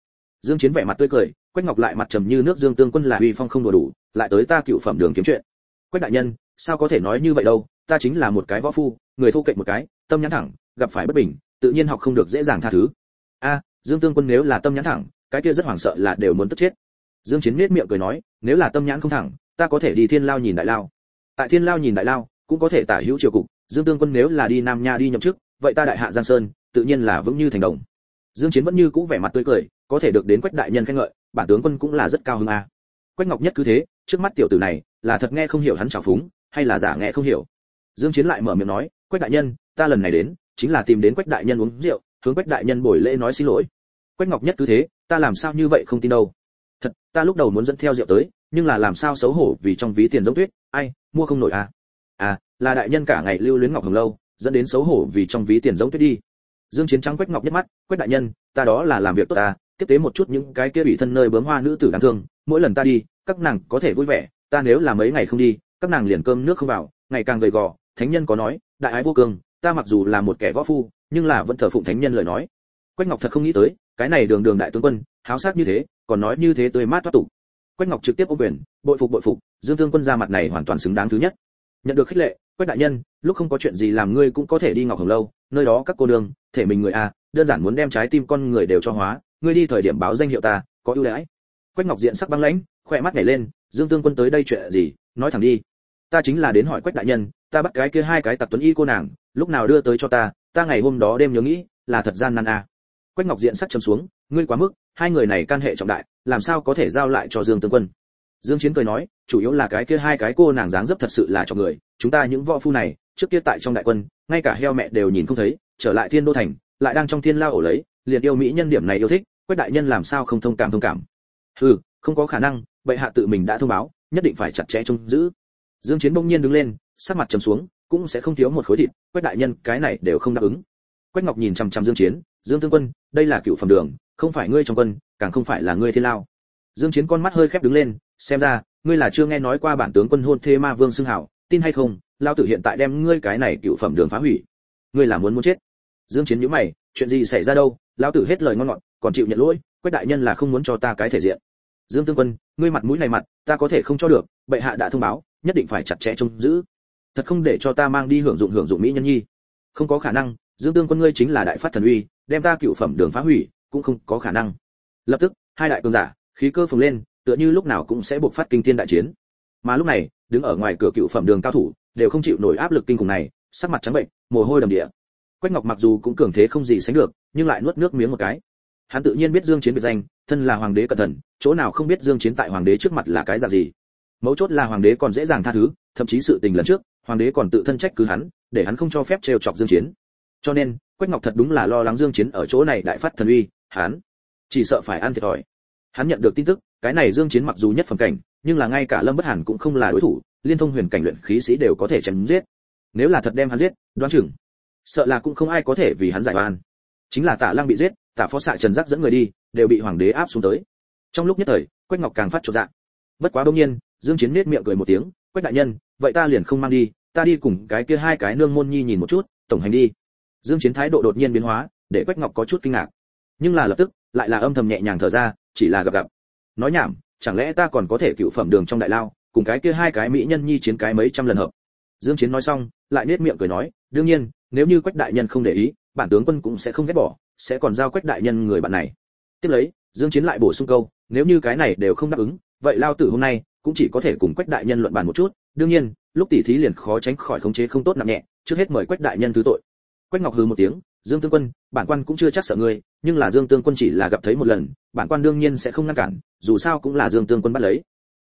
Dương chiến vẻ mặt tươi cười, quách ngọc lại mặt trầm như nước dương tương quân là uy phong không đùa đủ, lại tới ta cựu phẩm đường kiếm chuyện. Quách đại nhân, sao có thể nói như vậy đâu, ta chính là một cái võ phu, người thô kệch một cái, tâm nhãn thẳng, gặp phải bất bình, tự nhiên học không được dễ dàng tha thứ. A, dương tương quân nếu là tâm nhãn thẳng, cái kia rất hoảng sợ là đều muốn tức chết. Dương chiến miết miệng cười nói, nếu là tâm nhãn không thẳng ta có thể đi thiên lao nhìn đại lao. Tại thiên lao nhìn đại lao, cũng có thể tả hữu triều cục. Dương tương quân nếu là đi nam nha đi nhậm chức, vậy ta đại hạ giang sơn, tự nhiên là vững như thành đồng. Dương chiến vẫn như cũ vẻ mặt tươi cười, có thể được đến quách đại nhân khen ngợi, bản tướng quân cũng là rất cao hứng a. Quách ngọc nhất cứ thế, trước mắt tiểu tử này, là thật nghe không hiểu hắn trào phúng, hay là giả nghe không hiểu. Dương chiến lại mở miệng nói, quách đại nhân, ta lần này đến, chính là tìm đến quách đại nhân uống rượu, hướng quách đại nhân buổi lễ nói xin lỗi. Quách ngọc nhất cứ thế, ta làm sao như vậy không tin đâu? Thật, ta lúc đầu muốn dẫn theo rượu tới nhưng là làm sao xấu hổ vì trong ví tiền giống tuyết, ai, mua không nổi à? À là đại nhân cả ngày lưu luyến ngọc hồng lâu, dẫn đến xấu hổ vì trong ví tiền giống tuyết đi. Dương chiến trắng quét ngọc nhất mắt, quét đại nhân, ta đó là làm việc tốt ta, tiếp tế một chút những cái kia bị thân nơi bướm hoa nữ tử đáng thương, mỗi lần ta đi, các nàng có thể vui vẻ, ta nếu là mấy ngày không đi, các nàng liền cơm nước không vào, ngày càng gầy gò, thánh nhân có nói, đại ái vô cường ta mặc dù là một kẻ võ phu, nhưng là vẫn thờ phụng thánh nhân lời nói. Quách ngọc thật không nghĩ tới, cái này đường đường đại tướng quân, háo sắc như thế, còn nói như thế tươi mát thoát tục quách ngọc trực tiếp ôm quyền, bội phục bội phục, dương thương quân ra mặt này hoàn toàn xứng đáng thứ nhất. Nhận được khích lệ, quách đại nhân, lúc không có chuyện gì làm ngươi cũng có thể đi ngọc hồng lâu, nơi đó các cô đường, thể mình người a đơn giản muốn đem trái tim con người đều cho hóa, ngươi đi thời điểm báo danh hiệu ta, có ưu đãi. Quách ngọc diện sắc băng lãnh, khỏe mắt nhảy lên, dương tương quân tới đây chuyện gì? Nói thẳng đi. Ta chính là đến hỏi quách đại nhân, ta bắt cái kia hai cái tặc tuấn y cô nàng, lúc nào đưa tới cho ta ta ngày hôm đó đêm nhớ nghĩ, là thật gian nan a quách ngọc diện sắc trầm xuống, ngươi quá mức, hai người này can hệ trọng đại làm sao có thể giao lại cho dương tương quân? Dương chiến cười nói, chủ yếu là cái kia hai cái cô nàng dáng dấp thật sự là cho người, chúng ta những võ phu này, trước kia tại trong đại quân, ngay cả heo mẹ đều nhìn không thấy, trở lại thiên đô thành, lại đang trong thiên lao ổ lấy, liền yêu mỹ nhân điểm này yêu thích, quách đại nhân làm sao không thông cảm thông cảm? Hừ, không có khả năng, bệ hạ tự mình đã thông báo, nhất định phải chặt chẽ trông giữ. Dương chiến bỗng nhiên đứng lên, sắc mặt trầm xuống, cũng sẽ không thiếu một khối thịt, quách đại nhân, cái này đều không đáp ứng. Quách ngọc nhìn chăm chăm dương chiến, dương tương quân, đây là cựu phẩm đường không phải ngươi trong quân, càng không phải là ngươi thiên lao. Dương chiến con mắt hơi khép đứng lên, xem ra, ngươi là chưa nghe nói qua bản tướng quân hôn thê ma vương xưng hảo, tin hay không, lao tử hiện tại đem ngươi cái này cựu phẩm đường phá hủy. Ngươi là muốn muốn chết. Dương chiến nhíu mày, chuyện gì xảy ra đâu, lao tử hết lời ngon ngọt, còn chịu nhận lỗi, quách đại nhân là không muốn cho ta cái thể diện. Dương tương quân, ngươi mặt mũi này mặt, ta có thể không cho được, bệ hạ đã thông báo, nhất định phải chặt chẽ trông giữ. Thật không để cho ta mang đi hưởng dụng hưởng dụng mỹ nhân nhi. Không có khả năng, dương tương quân ngươi chính là đại phát thần uy, đem ta cựu phẩm đường phá hủy cũng không có khả năng. Lập tức, hai đại cường giả, khí cơ phồng lên, tựa như lúc nào cũng sẽ buộc phát kinh thiên đại chiến. Mà lúc này, đứng ở ngoài cửa cựu phẩm đường cao thủ, đều không chịu nổi áp lực kinh khủng này, sắc mặt trắng bệnh, mồ hôi đầm địa. Quách ngọc mặc dù cũng cường thế không gì sánh được, nhưng lại nuốt nước miếng một cái. Hắn tự nhiên biết dương chiến biệt danh, thân là hoàng đế cẩn thận, chỗ nào không biết dương chiến tại hoàng đế trước mặt là cái dạng gì. Mấu chốt là hoàng đế còn dễ dàng tha thứ, thậm chí sự tình lần trước, hoàng đế còn tự thân trách cứ hắn, để hắn không cho phép trêu chọc dương chiến. Cho nên, quách ngọc thật đúng là lo lắng dương chiến ở chỗ này đại phát thần uy hắn. Chỉ sợ phải ăn thiệt thòi. Hắn nhận được tin tức, cái này dương chiến mặc dù nhất phẩm cảnh, nhưng là ngay cả lâm bất hàn cũng không là đối thủ, liên thông huyền cảnh luyện khí sĩ đều có thể chém giết. Nếu là thật đem hắn giết, đoán chừng, sợ là cũng không ai có thể vì hắn giải oan. Chính là tạ lăng bị giết tạ phó xạ trần giác dẫn người đi, đều bị hoàng đế áp xuống tới. Trong lúc nhất thời, quách ngọc càng phát trột dạ bất quá đương nhiên, dương chiến nét miệng cười một tiếng, quách đại nhân, vậy ta liền không mang đi, ta đi cùng cái kia hai cái nương môn nhi nhìn một chút, tổng hành đi. Dương chiến thái độ đột nhiên biến hóa, để quách ngọc có chút kinh ngạc nhưng là lập tức, lại là âm thầm nhẹ nhàng thở ra, chỉ là gặp gặp. Nói nhảm, chẳng lẽ ta còn có thể cựu phẩm đường trong đại lao, cùng cái kia hai cái mỹ nhân nhi chiến cái mấy trăm lần hợp? Dương chiến nói xong, lại nét miệng cười nói, đương nhiên, nếu như quách đại nhân không để ý, bản tướng quân cũng sẽ không ghét bỏ, sẽ còn giao quách đại nhân người bạn này. Tiếp lấy, dương chiến lại bổ sung câu, nếu như cái này đều không đáp ứng, vậy lao tử hôm nay cũng chỉ có thể cùng quách đại nhân luận bàn một chút, đương nhiên, lúc tỷ thí liền khó tránh khỏi khống chế không tốt nặng nhẹ, trước hết mời quách đại nhân thứ tội. Quách ngọc hừ một tiếng dương tương quân, bản quan cũng chưa chắc sợ ngươi, nhưng là dương tương quân chỉ là gặp thấy một lần, bản quan đương nhiên sẽ không ngăn cản, dù sao cũng là dương tương quân bắt lấy.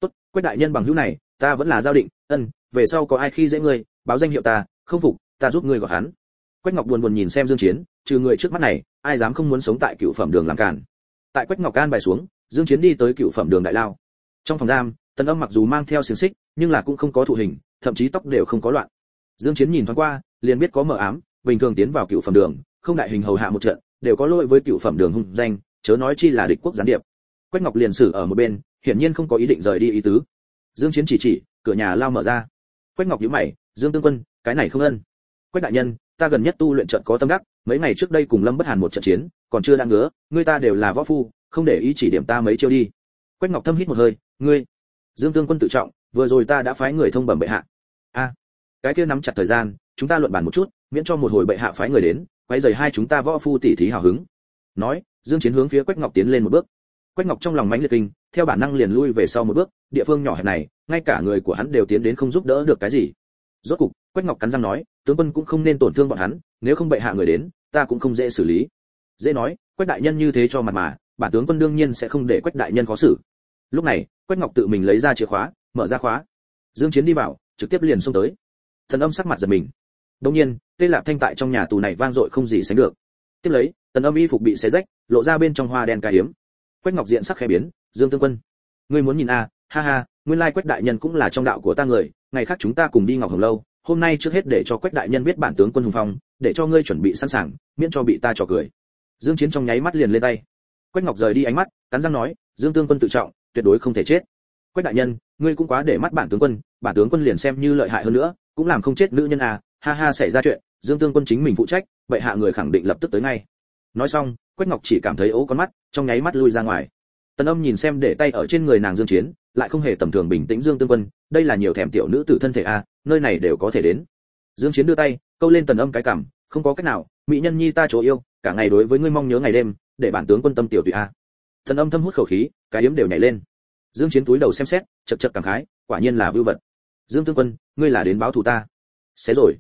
Tốt, quách đại nhân bằng hữu này, ta vẫn là giao định, ân, về sau có ai khi dễ ngươi, báo danh hiệu ta, không phục, ta giúp ngươi gọi hắn. Quách ngọc buồn buồn nhìn xem dương chiến, trừ người trước mắt này, ai dám không muốn sống tại cựu phẩm đường làm cản tại quách ngọc can bài xuống, dương chiến đi tới cựu phẩm đường đại lao. Trong phòng giam, tần âm mặc dù mang theo xiềng xích, nhưng là cũng không có thụ hình, thậm chí tóc đều không có loạn. Dương chiến nhìn thoáng qua, liền biết có mờ ám bình thường tiến vào cựu phẩm đường, không đại hình hầu hạ một trận, đều có lỗi với cựu phẩm đường hung danh, chớ nói chi là địch quốc gián điệp. Quách ngọc liền xử ở một bên, hiển nhiên không có ý định rời đi ý tứ. Dương chiến chỉ chỉ, cửa nhà lao mở ra. Quách ngọc nhíu mày, dương tương quân, cái này không ân. Quách đại nhân, ta gần nhất tu luyện trận có tâm đắc, mấy ngày trước đây cùng lâm bất hàn một trận chiến, còn chưa đang ngứa, ngươi ta đều là võ phu, không để ý chỉ điểm ta mấy chiêu đi. Quách ngọc thâm hít một hơi, ngươi? Dương tương quân tự trọng, vừa rồi ta đã phái người thông bẩm bệ hạ. A, cái kia nắm chặt thời gian, chúng ta luận bàn một chút miễn cho một hồi bệ hạ phái người đến quay rời hai chúng ta võ phu tỉ thí hào hứng. Nói, dương chiến hướng phía quách ngọc tiến lên một bước. Quách ngọc trong lòng mãnh liệt kinh, theo bản năng liền lui về sau một bước, địa phương nhỏ hẹp này, ngay cả người của hắn đều tiến đến không giúp đỡ được cái gì. Rốt cục, quách ngọc cắn răng nói, tướng quân cũng không nên tổn thương bọn hắn, nếu không bệ hạ người đến, ta cũng không dễ xử lý. Dễ nói, quách đại nhân như thế cho mặt mà, bản tướng quân đương nhiên sẽ không để quách đại nhân khó xử. Lúc này, quách ngọc tự mình lấy ra chìa khóa, mở ra khóa. Dương chiến đi vào, trực tiếp liền xông tới. Thần âm sắc mặt giật mình đồng nhiên tê lạp thanh tại trong nhà tù này vang dội không gì sánh được. Tiếp lấy tần âm y phục bị xé rách lộ ra bên trong hoa đen cài hiếm quách ngọc diện sắc khẽ biến dương tương quân ngươi muốn nhìn a à, ha ha nguyên lai quách đại nhân cũng là trong đạo của ta người ngày khác chúng ta cùng đi ngọc hồng lâu hôm nay trước hết để cho quách đại nhân biết bản tướng quân hùng phong để cho ngươi chuẩn bị sẵn sàng miễn cho bị ta trò cười. Dương chiến trong nháy mắt liền lên tay. Quách ngọc rời đi ánh mắt cắn răng nói dương tương quân tự trọng tuyệt đối không thể chết. Quách đại nhân ngươi cũng quá để mắt bản tướng quân bản tướng quân liền xem như lợi hại hơn nữa cũng làm không chết nữ nhân à ha ha xảy ra chuyện dương tương quân chính mình phụ trách vậy hạ người khẳng định lập tức tới ngay. Nói xong quách ngọc chỉ cảm thấy ố con mắt trong nháy mắt lui ra ngoài. Tần âm nhìn xem để tay ở trên người nàng dương chiến lại không hề tầm thường bình tĩnh dương tương quân đây là nhiều thèm tiểu nữ tử thân thể a à, nơi này đều có thể đến. Dương chiến đưa tay câu lên tần âm cái cằm không có cách nào mỹ nhân nhi ta chỗ yêu cả ngày đối với ngươi mong nhớ ngày đêm để bản tướng quân tâm tiểu tùy a à. tần âm thâm hút khẩu khí cái yếm đều nhảy lên. Dương chiến túi đầu xem xét chật chật cảm khái quả nhiên là vưu vật. Dương tương quân ngươi là đến báo thù ta. Xé rồi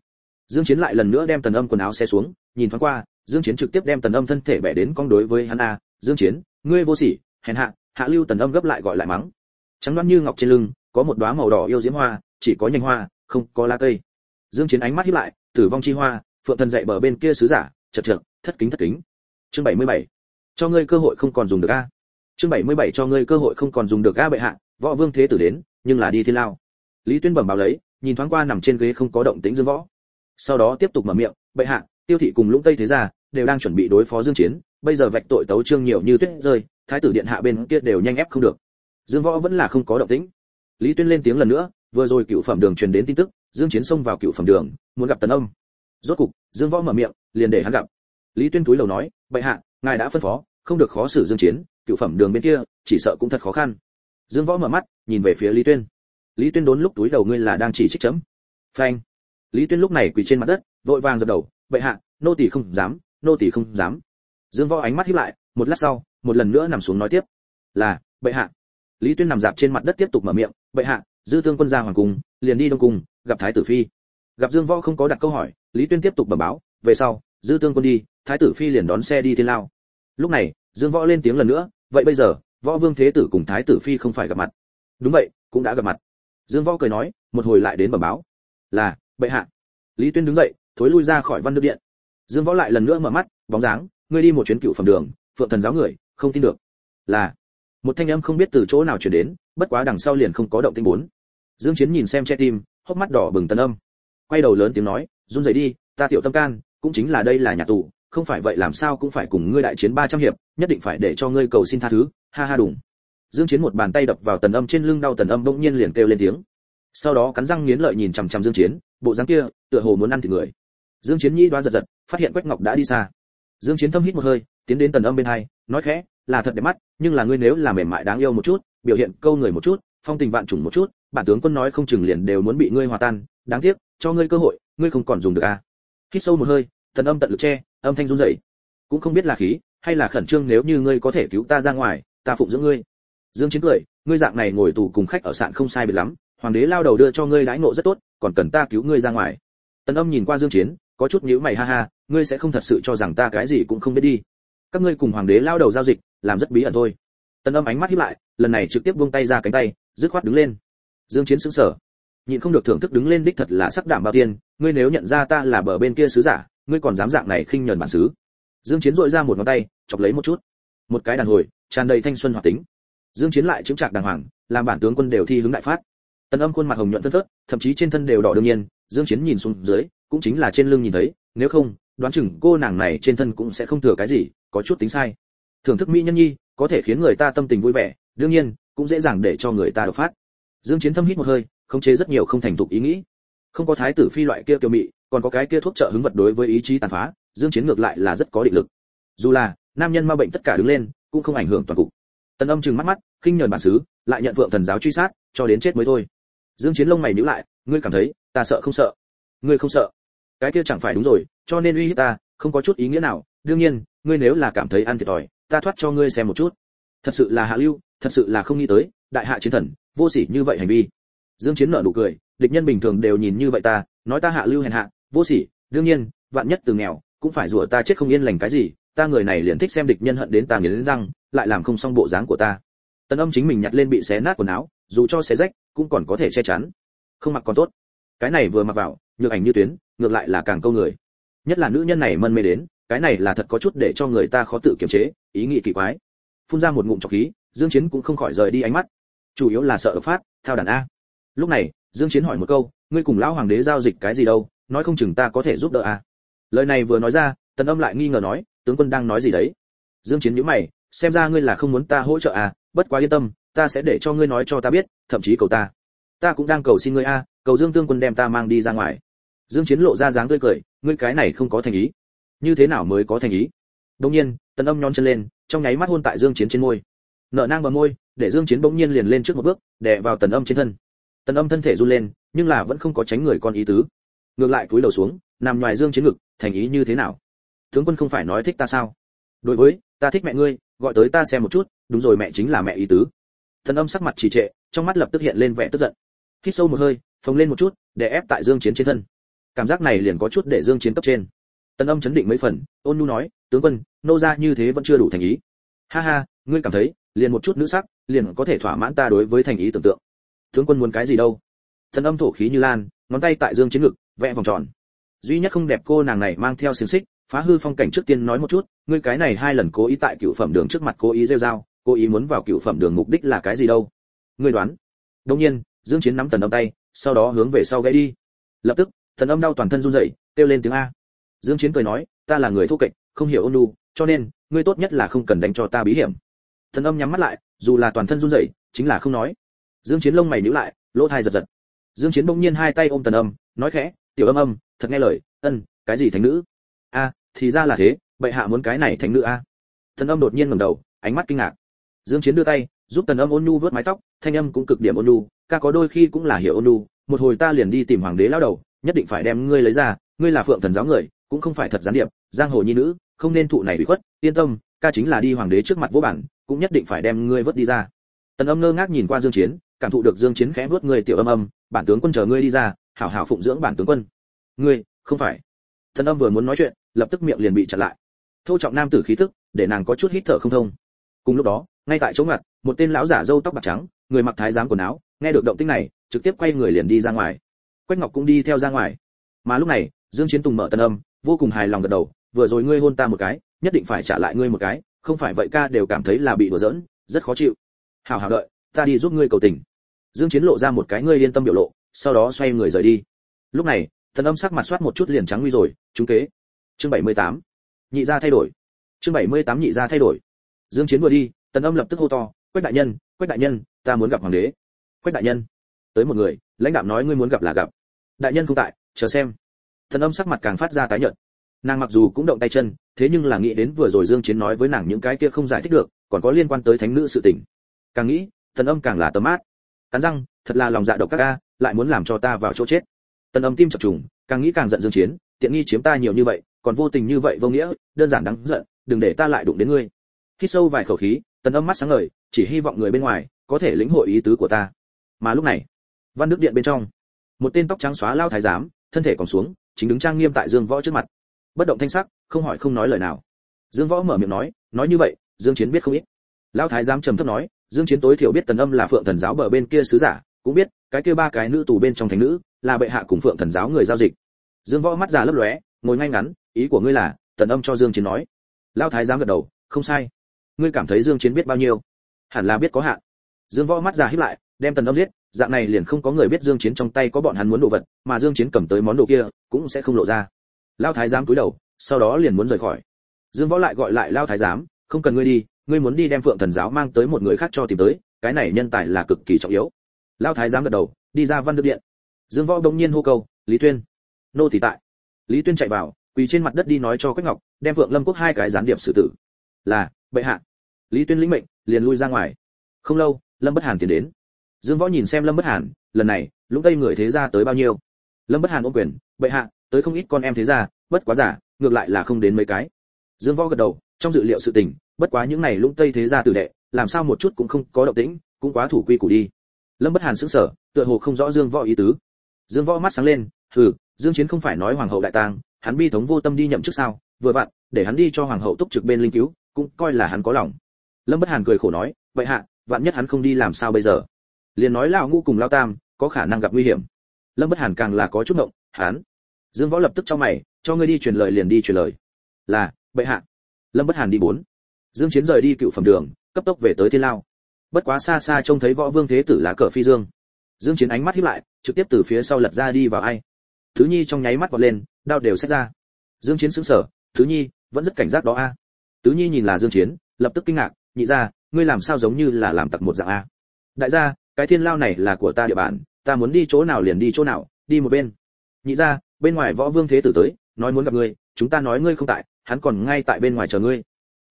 dương chiến lại lần nữa đem tần âm quần áo xé xuống, nhìn thoáng qua, dương chiến trực tiếp đem tần âm thân thể bẻ đến cong đối với hắn a, dương chiến, ngươi vô sỉ, hèn hạ hạ lưu tần âm gấp lại gọi lại mắng. Trắng đoan như ngọc trên lưng, có một đóa màu đỏ yêu diễm hoa, chỉ có nhành hoa, không có lá cây. Dương chiến ánh mắt híp lại, tử vong chi hoa, phượng thần dậy bờ bên kia sứ giả, chật chật thất kính thất kính. Chương 77. cho ngươi cơ hội không còn dùng được a. Chương 77 cho ngươi cơ hội không còn dùng được a bệ hạ, võ vương thế tử đến, nhưng là đi thiên lao. Lý tuyên bẩm báo lấy, nhìn thoáng qua nằm trên ghế không có động tĩnh dương võ sau đó tiếp tục mở miệng, bệ hạ, tiêu thị cùng lũng tây thế gia đều đang chuẩn bị đối phó dương chiến, bây giờ vạch tội tấu trương nhiều như tuyết rơi, thái tử điện hạ bên kia đều nhanh ép không được. Dương võ vẫn là không có động tĩnh. Lý tuyên lên tiếng lần nữa, vừa rồi cựu phẩm đường truyền đến tin tức, dương chiến xông vào cựu phẩm đường, muốn gặp tần ông. Rốt cục, dương võ mở miệng, liền để hắn gặp. Lý tuyên túi lầu nói, bệ hạ, ngài đã phân phó, không được khó xử dương chiến, cựu phẩm đường bên kia, chỉ sợ cũng thật khó khăn. Dương võ mở mắt, nhìn về phía lý tuyên. Lý tuyên đốn lúc túi đầu ngươi là đang chỉ trích chấm. Phanh lý tuyên lúc này quỳ trên mặt đất, vội vàng dập đầu, bệ hạ, nô tỳ không dám, nô tỳ không dám. Dương võ ánh mắt híp lại, một lát sau, một lần nữa nằm xuống nói tiếp, là, bệ hạ. Lý tuyên nằm dạp trên mặt đất tiếp tục mở miệng, bệ hạ, dư thương quân ra hoàng cung, liền đi đông cung, gặp thái tử phi. Gặp dương võ không có đặt câu hỏi, lý tuyên tiếp tục bẩm báo, về sau, dư tương quân đi, thái tử phi liền đón xe đi thiên lao. Lúc này, dương võ lên tiếng lần nữa, vậy bây giờ, võ vương thế tử cùng thái tử phi không phải gặp mặt. Đúng vậy, cũng đã gặp mặt. Dương võ cười nói, một hồi lại đến bẩm báo, là bệ hạ. Lý tuyên đứng dậy, thối lui ra khỏi văn đức điện. Dương võ lại lần nữa mở mắt, bóng dáng, ngươi đi một chuyến cựu phẩm đường, phượng thần giáo người, không tin được. Là, một thanh âm không biết từ chỗ nào truyền đến, bất quá đằng sau liền không có động tĩnh bốn. Dương chiến nhìn xem che tim, hốc mắt đỏ bừng tần âm. Quay đầu lớn tiếng nói, run rẩy đi, ta tiểu tâm can, cũng chính là đây là nhà tù, không phải vậy làm sao cũng phải cùng ngươi đại chiến 300 hiệp, nhất định phải để cho ngươi cầu xin tha thứ, ha ha đùng. Dương chiến một bàn tay đập vào tần âm trên lưng đau tần âm bỗng nhiên liền kêu lên tiếng sau đó cắn răng nghiến lợi nhìn chằm chằm dương chiến, bộ dáng kia, tựa hồ muốn ăn thịt người. Dương chiến nhĩ đoá giật giật, phát hiện quách ngọc đã đi xa. Dương chiến thâm hít một hơi, tiến đến tần âm bên hai, nói khẽ, là thật đẹp mắt, nhưng là ngươi nếu là mềm mại đáng yêu một chút, biểu hiện câu người một chút, phong tình vạn trùng một chút, bản tướng quân nói không chừng liền đều muốn bị ngươi hòa tan. Đáng tiếc, cho ngươi cơ hội, ngươi không còn dùng được à. Hít sâu một hơi, tần âm tận lực che, âm thanh run rẩy. Cũng không biết là khí, hay là khẩn trương nếu như ngươi có thể cứu ta ra ngoài, ta phụng dưỡng ngươi. Dương chiến cười, ngươi dạng này ngồi tù cùng khách ở sạn không sai biệt lắm hoàng đế lao đầu đưa cho ngươi đãi ngộ rất tốt, còn cần ta cứu ngươi ra ngoài. Tần âm nhìn qua dương chiến, có chút nhíu mày ha ha, ngươi sẽ không thật sự cho rằng ta cái gì cũng không biết đi. Các ngươi cùng hoàng đế lao đầu giao dịch, làm rất bí ẩn thôi. Tần âm ánh mắt híp lại, lần này trực tiếp buông tay ra cánh tay, dứt khoát đứng lên. Dương chiến sững sờ. Nhịn không được thưởng thức đứng lên đích thật là sắc đảm bao tiên ngươi nếu nhận ra ta là bờ bên kia sứ giả, ngươi còn dám dạng này khinh nhẫn bản sứ dương chiến dội ra một ngón tay, chọc lấy một chút. Một cái đàn hồi, tràn đầy thanh xuân hoạt tính. Dương chiến lại chứng trạc đàng hoàng, làm bản tướng quân đều thi hướng đại phát tần âm khuôn mặt hồng nhuận phân phớt, thậm chí trên thân đều đỏ đương nhiên, dương chiến nhìn xuống dưới, cũng chính là trên lưng nhìn thấy, nếu không, đoán chừng cô nàng này trên thân cũng sẽ không thừa cái gì, có chút tính sai. Thưởng thức mỹ nhân nhi, có thể khiến người ta tâm tình vui vẻ, đương nhiên, cũng dễ dàng để cho người ta đột phát. Dương chiến thâm hít một hơi, khống chế rất nhiều không thành thục ý nghĩ. Không có thái tử phi loại kia kiều mị, còn có cái kia thuốc trợ hứng vật đối với ý chí tàn phá, dương chiến ngược lại là rất có định lực. Dù là, nam nhân ma bệnh tất cả đứng lên, cũng không ảnh hưởng toàn cục. Tần âm chừng mắt mắt, khinh nhờn bản xứ, lại nhận vượng thần giáo truy sát, cho đến chết mới thôi dương chiến lông mày nhíu lại, ngươi cảm thấy ta sợ không sợ? Ngươi không sợ. Cái kia chẳng phải đúng rồi, cho nên uy hiếp ta, không có chút ý nghĩa nào. Đương nhiên, ngươi nếu là cảm thấy ăn thiệt thòi, ta thoát cho ngươi xem một chút. Thật sự là hạ lưu, thật sự là không nghĩ tới, đại hạ chiến thần, vô sỉ như vậy hành vi. Dương chiến nở nụ cười, địch nhân bình thường đều nhìn như vậy ta, nói ta hạ lưu hèn hạ, vô sỉ, đương nhiên, vạn nhất từ nghèo, cũng phải rủa ta chết không yên lành cái gì, ta người này liền thích xem địch nhân hận đến ta nghiến răng, lại làm không xong bộ dáng của ta. Tần âm chính mình nhặt lên bị xé nát quần áo dù cho xé rách, cũng còn có thể che chắn. Không mặc còn tốt. Cái này vừa mặc vào, nhược ảnh như tuyến, ngược lại là càng câu người. Nhất là nữ nhân này mân mê đến, cái này là thật có chút để cho người ta khó tự kiềm chế, ý nghĩ kỳ quái. Phun ra một ngụm trọc khí, dương chiến cũng không khỏi rời đi ánh mắt. Chủ yếu là sợ phát theo đàn a. Lúc này, dương chiến hỏi một câu, ngươi cùng lão hoàng đế giao dịch cái gì đâu, nói không chừng ta có thể giúp đỡ a. Lời này vừa nói ra, tần âm lại nghi ngờ nói, tướng quân đang nói gì đấy? Dương chiến nhíu mày, xem ra ngươi là không muốn ta hỗ trợ à bất quá yên tâm ta sẽ để cho ngươi nói cho ta biết, thậm chí cầu ta. Ta cũng đang cầu xin ngươi a, cầu dương tương quân đem ta mang đi ra ngoài. Dương chiến lộ ra dáng tươi cười, ngươi cái này không có thành ý. Như thế nào mới có thành ý? Đương nhiên, tần âm nhón chân lên, trong nháy mắt hôn tại dương chiến trên môi. Nợ nang bờ môi, để dương chiến bỗng nhiên liền lên trước một bước, đè vào tần âm trên thân. Tần âm thân thể run lên, nhưng là vẫn không có tránh người con ý tứ. Ngược lại cúi đầu xuống, nằm ngoài dương chiến ngực, thành ý như thế nào? Tướng quân không phải nói thích ta sao? Đối với, ta thích mẹ ngươi, gọi tới ta xem một chút, đúng rồi mẹ chính là mẹ ý tứ thần âm sắc mặt trì trệ, trong mắt lập tức hiện lên vẻ tức giận. Hít sâu một hơi, phồng lên một chút, để ép tại dương chiến trên thân. Cảm giác này liền có chút để dương chiến cấp trên. Tần âm chấn định mấy phần, ôn nhu nói, tướng quân, nô gia như thế vẫn chưa đủ thành ý. Ha ha, ngươi cảm thấy, liền một chút nữ sắc, liền có thể thỏa mãn ta đối với thành ý tưởng tượng. Tướng quân muốn cái gì đâu? Thần âm thổ khí như lan, ngón tay tại dương chiến ngực, vẽ vòng tròn. Duy nhất không đẹp cô nàng này mang theo xiềng xích, phá hư phong cảnh trước tiên nói một chút, ngươi cái này hai lần cố ý tại cựu phẩm đường trước mặt cố ý rêu rao cố ý muốn vào cựu phẩm đường mục đích là cái gì đâu. Ngươi đoán. Đông nhiên, dương chiến nắm tần âm tay, sau đó hướng về sau gãy đi. Lập tức thần âm đau toàn thân run rẩy, kêu lên tiếng a. Dương chiến cười nói, ta là người thô kệch, không hiểu ôn nhu, cho nên, ngươi tốt nhất là không cần đánh cho ta bí hiểm. Thần âm nhắm mắt lại, dù là toàn thân run rẩy, chính là không nói. Dương chiến lông mày nhíu lại, lỗ tai giật giật. Dương chiến bỗng nhiên hai tay ôm tần âm, nói khẽ, tiểu âm âm, thật nghe lời, ân, cái gì thánh nữ? A, thì ra là thế, bệ hạ muốn cái này thánh nữ a. Thần âm đột nhiên ngẩng đầu, ánh mắt kinh ngạc dương chiến đưa tay, giúp tần âm ôn nhu vớt mái tóc, thanh âm cũng cực điểm ôn nhu, ca có đôi khi cũng là hiểu ôn nhu, một hồi ta liền đi tìm hoàng đế lão đầu, nhất định phải đem ngươi lấy ra, ngươi là phượng thần giáo người, cũng không phải thật gián điệp, giang hồ nhi nữ, không nên thụ này bị khuất, yên tâm, ca chính là đi hoàng đế trước mặt vô bản, cũng nhất định phải đem ngươi vớt đi ra. Tần âm ngơ ngác nhìn qua dương chiến, cảm thụ được dương chiến khẽ vớt người tiểu âm âm, bản tướng quân chờ ngươi đi ra, hảo hảo phụng dưỡng bản tướng quân. Ngươi, không phải. Tần âm vừa muốn nói chuyện, lập tức miệng liền bị chặn lại. Thô trọng nam tử khí tức, để nàng có chút hít thở không thông cùng lúc đó, ngay tại chỗ ngặt, một tên lão giả râu tóc bạc trắng, người mặc thái giám quần áo, nghe được động tĩnh này, trực tiếp quay người liền đi ra ngoài. Quách ngọc cũng đi theo ra ngoài. Mà lúc này, dương chiến tùng mở tân âm, vô cùng hài lòng gật đầu, vừa rồi ngươi hôn ta một cái, nhất định phải trả lại ngươi một cái, không phải vậy ca đều cảm thấy là bị đùa giỡn, rất khó chịu. Hảo hảo đợi, ta đi giúp ngươi cầu tình. Dương chiến lộ ra một cái ngươi yên tâm biểu lộ, sau đó xoay người rời đi. Lúc này thần âm sắc mặt soát một chút liền trắng nguy rồi, trúng kế. Chương 78. nhị gia thay đổi. Chương 78 nhị gia thay đổi dương chiến vừa đi, tần âm lập tức hô to, quách đại nhân, quách đại nhân, ta muốn gặp hoàng đế. Quách đại nhân? Tới một người, lãnh đạo nói ngươi muốn gặp là gặp. Đại nhân không tại, chờ xem. Thần âm sắc mặt càng phát ra tái nhợt. Nàng mặc dù cũng động tay chân, thế nhưng là nghĩ đến vừa rồi dương chiến nói với nàng những cái kia không giải thích được, còn có liên quan tới thánh nữ sự tình. Càng nghĩ thần âm càng là tấm mát cắn răng, thật là lòng dạ độc các ca lại muốn làm cho ta vào chỗ chết. Tần âm tim chập trùng, càng nghĩ càng giận dương chiến, tiện nghi chiếm ta nhiều như vậy, còn vô tình như vậy vô nghĩa, đơn giản đáng giận, đừng để ta lại đụng đến ngươi hít sâu vài khẩu khí, tần âm mắt sáng ngời, chỉ hy vọng người bên ngoài có thể lĩnh hội ý tứ của ta. Mà lúc này, văn đức điện bên trong, một tên tóc trắng xóa lao thái giám, thân thể còn xuống, chính đứng trang nghiêm tại dương võ trước mặt. Bất động thanh sắc, không hỏi không nói lời nào. Dương võ mở miệng nói nói như vậy, dương chiến biết không ít. Lao thái giám trầm thấp nói, dương chiến tối thiểu biết tần âm là phượng thần giáo bờ bên kia sứ giả, cũng biết, cái kia ba cái nữ tù bên trong thánh nữ, là bệ hạ cùng phượng thần giáo người giao dịch. Dương võ mắt già lấp lóe, ngồi ngay ngắn, ý của ngươi là, tần âm cho dương chiến nói. Lao thái giám gật đầu, không sai ngươi cảm thấy dương chiến biết bao nhiêu? Hẳn là biết có hạn. Dương võ mắt già híp lại, đem tần âm giết, dạng này liền không có người biết dương chiến trong tay có bọn hắn muốn đồ vật, mà dương chiến cầm tới món đồ kia, cũng sẽ không lộ ra. Lao thái giám cúi đầu, sau đó liền muốn rời khỏi. Dương võ lại gọi lại lao thái giám, không cần ngươi đi, ngươi muốn đi đem phượng thần giáo mang tới một người khác cho tìm tới, cái này nhân tài là cực kỳ trọng yếu. Lao thái giám gật đầu, đi ra văn đức điện. Dương võ đông nhiên hô câu, lý tuyên. Nô thì tại. Lý tuyên chạy vào, quỳ trên mặt đất đi nói cho quách ngọc, đem phượng lâm quốc hai cái gián điệp xử tử. Là bệ hạ. Lý tuyên lĩnh mệnh, liền lui ra ngoài. Không lâu, lâm bất hàn tiến đến. Dương võ nhìn xem lâm bất hàn, lần này, lũng tây người thế gia tới bao nhiêu? Lâm bất hàn ôm quyền, bệ hạ, tới không ít con em thế gia, bất quá giả, ngược lại là không đến mấy cái. Dương võ gật đầu, trong dự liệu sự tình, bất quá những này lũng tây thế gia tử đệ, làm sao một chút cũng không có động tĩnh, cũng quá thủ quy củ đi. Lâm bất hàn sững sờ, tựa hồ không rõ dương võ ý tứ. Dương võ mắt sáng lên, hừ, dương chiến không phải nói hoàng hậu đại tang, hắn bi thống vô tâm đi nhậm chức sao? Vừa vặn, để hắn đi cho hoàng hậu túc trực bên linh cứu cũng coi là hắn có lòng. Lâm bất hàn cười khổ nói, vậy hạ, vạn nhất hắn không đi làm sao bây giờ? Liền nói lão ngu cùng lao tam, có khả năng gặp nguy hiểm. Lâm bất hàn càng là có chút động hắn dương võ lập tức cho mày, cho ngươi đi truyền lời liền đi truyền lời. Là bệ hạ. Lâm bất hàn đi bốn. Dương chiến rời đi cựu phẩm đường, cấp tốc về tới thiên lao. Bất quá xa xa trông thấy võ vương thế tử lá cờ phi dương. Dương chiến ánh mắt híp lại, trực tiếp từ phía sau lật ra đi vào ai. Thứ nhi trong nháy mắt vọt lên, đao đều xét ra. Dương chiến sững sờ, thứ nhi, vẫn rất cảnh giác đó a tứ nhi nhìn là dương chiến lập tức kinh ngạc nhị gia, ngươi làm sao giống như là làm tặc một dạng a? Đại gia cái thiên lao này là của ta địa bàn ta muốn đi chỗ nào liền đi chỗ nào đi một bên. Nhị gia, bên ngoài võ vương thế tử tới nói muốn gặp ngươi chúng ta nói ngươi không tại hắn còn ngay tại bên ngoài chờ ngươi.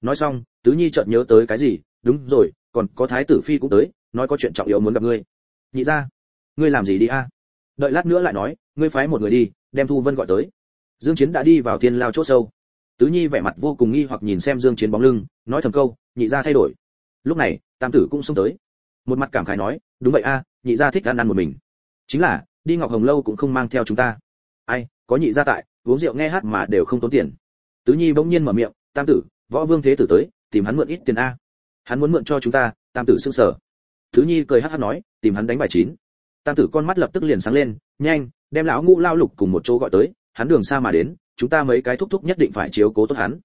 Nói xong tứ nhi chợt nhớ tới cái gì đúng rồi còn có thái tử phi cũng tới nói có chuyện trọng yếu muốn gặp ngươi. Nhị gia, ngươi làm gì đi a? Đợi lát nữa lại nói ngươi phái một người đi đem thu vân gọi tới. Dương chiến đã đi vào thiên lao chỗ sâu tứ nhi vẻ mặt vô cùng nghi hoặc nhìn xem dương chiến bóng lưng, nói thầm câu, nhị gia thay đổi. Lúc này, tam tử cũng xông tới. Một mặt cảm khái nói, đúng vậy a, nhị gia thích ăn ăn một mình. Chính là, đi ngọc hồng lâu cũng không mang theo chúng ta. Ai, có nhị gia tại, uống rượu nghe hát mà đều không tốn tiền. Tứ nhi bỗng nhiên mở miệng, tam tử, võ vương thế tử tới, tìm hắn mượn ít tiền a. Hắn muốn mượn cho chúng ta. Tam tử sưng sờ. Tứ nhi cười hát hát nói, tìm hắn đánh bài chín. Tam tử con mắt lập tức liền sáng lên, nhanh, đem lão ngũ lao lục cùng một chỗ gọi tới hắn đường xa mà đến, chúng ta mấy cái thúc thúc nhất định phải chiếu cố tốt hắn.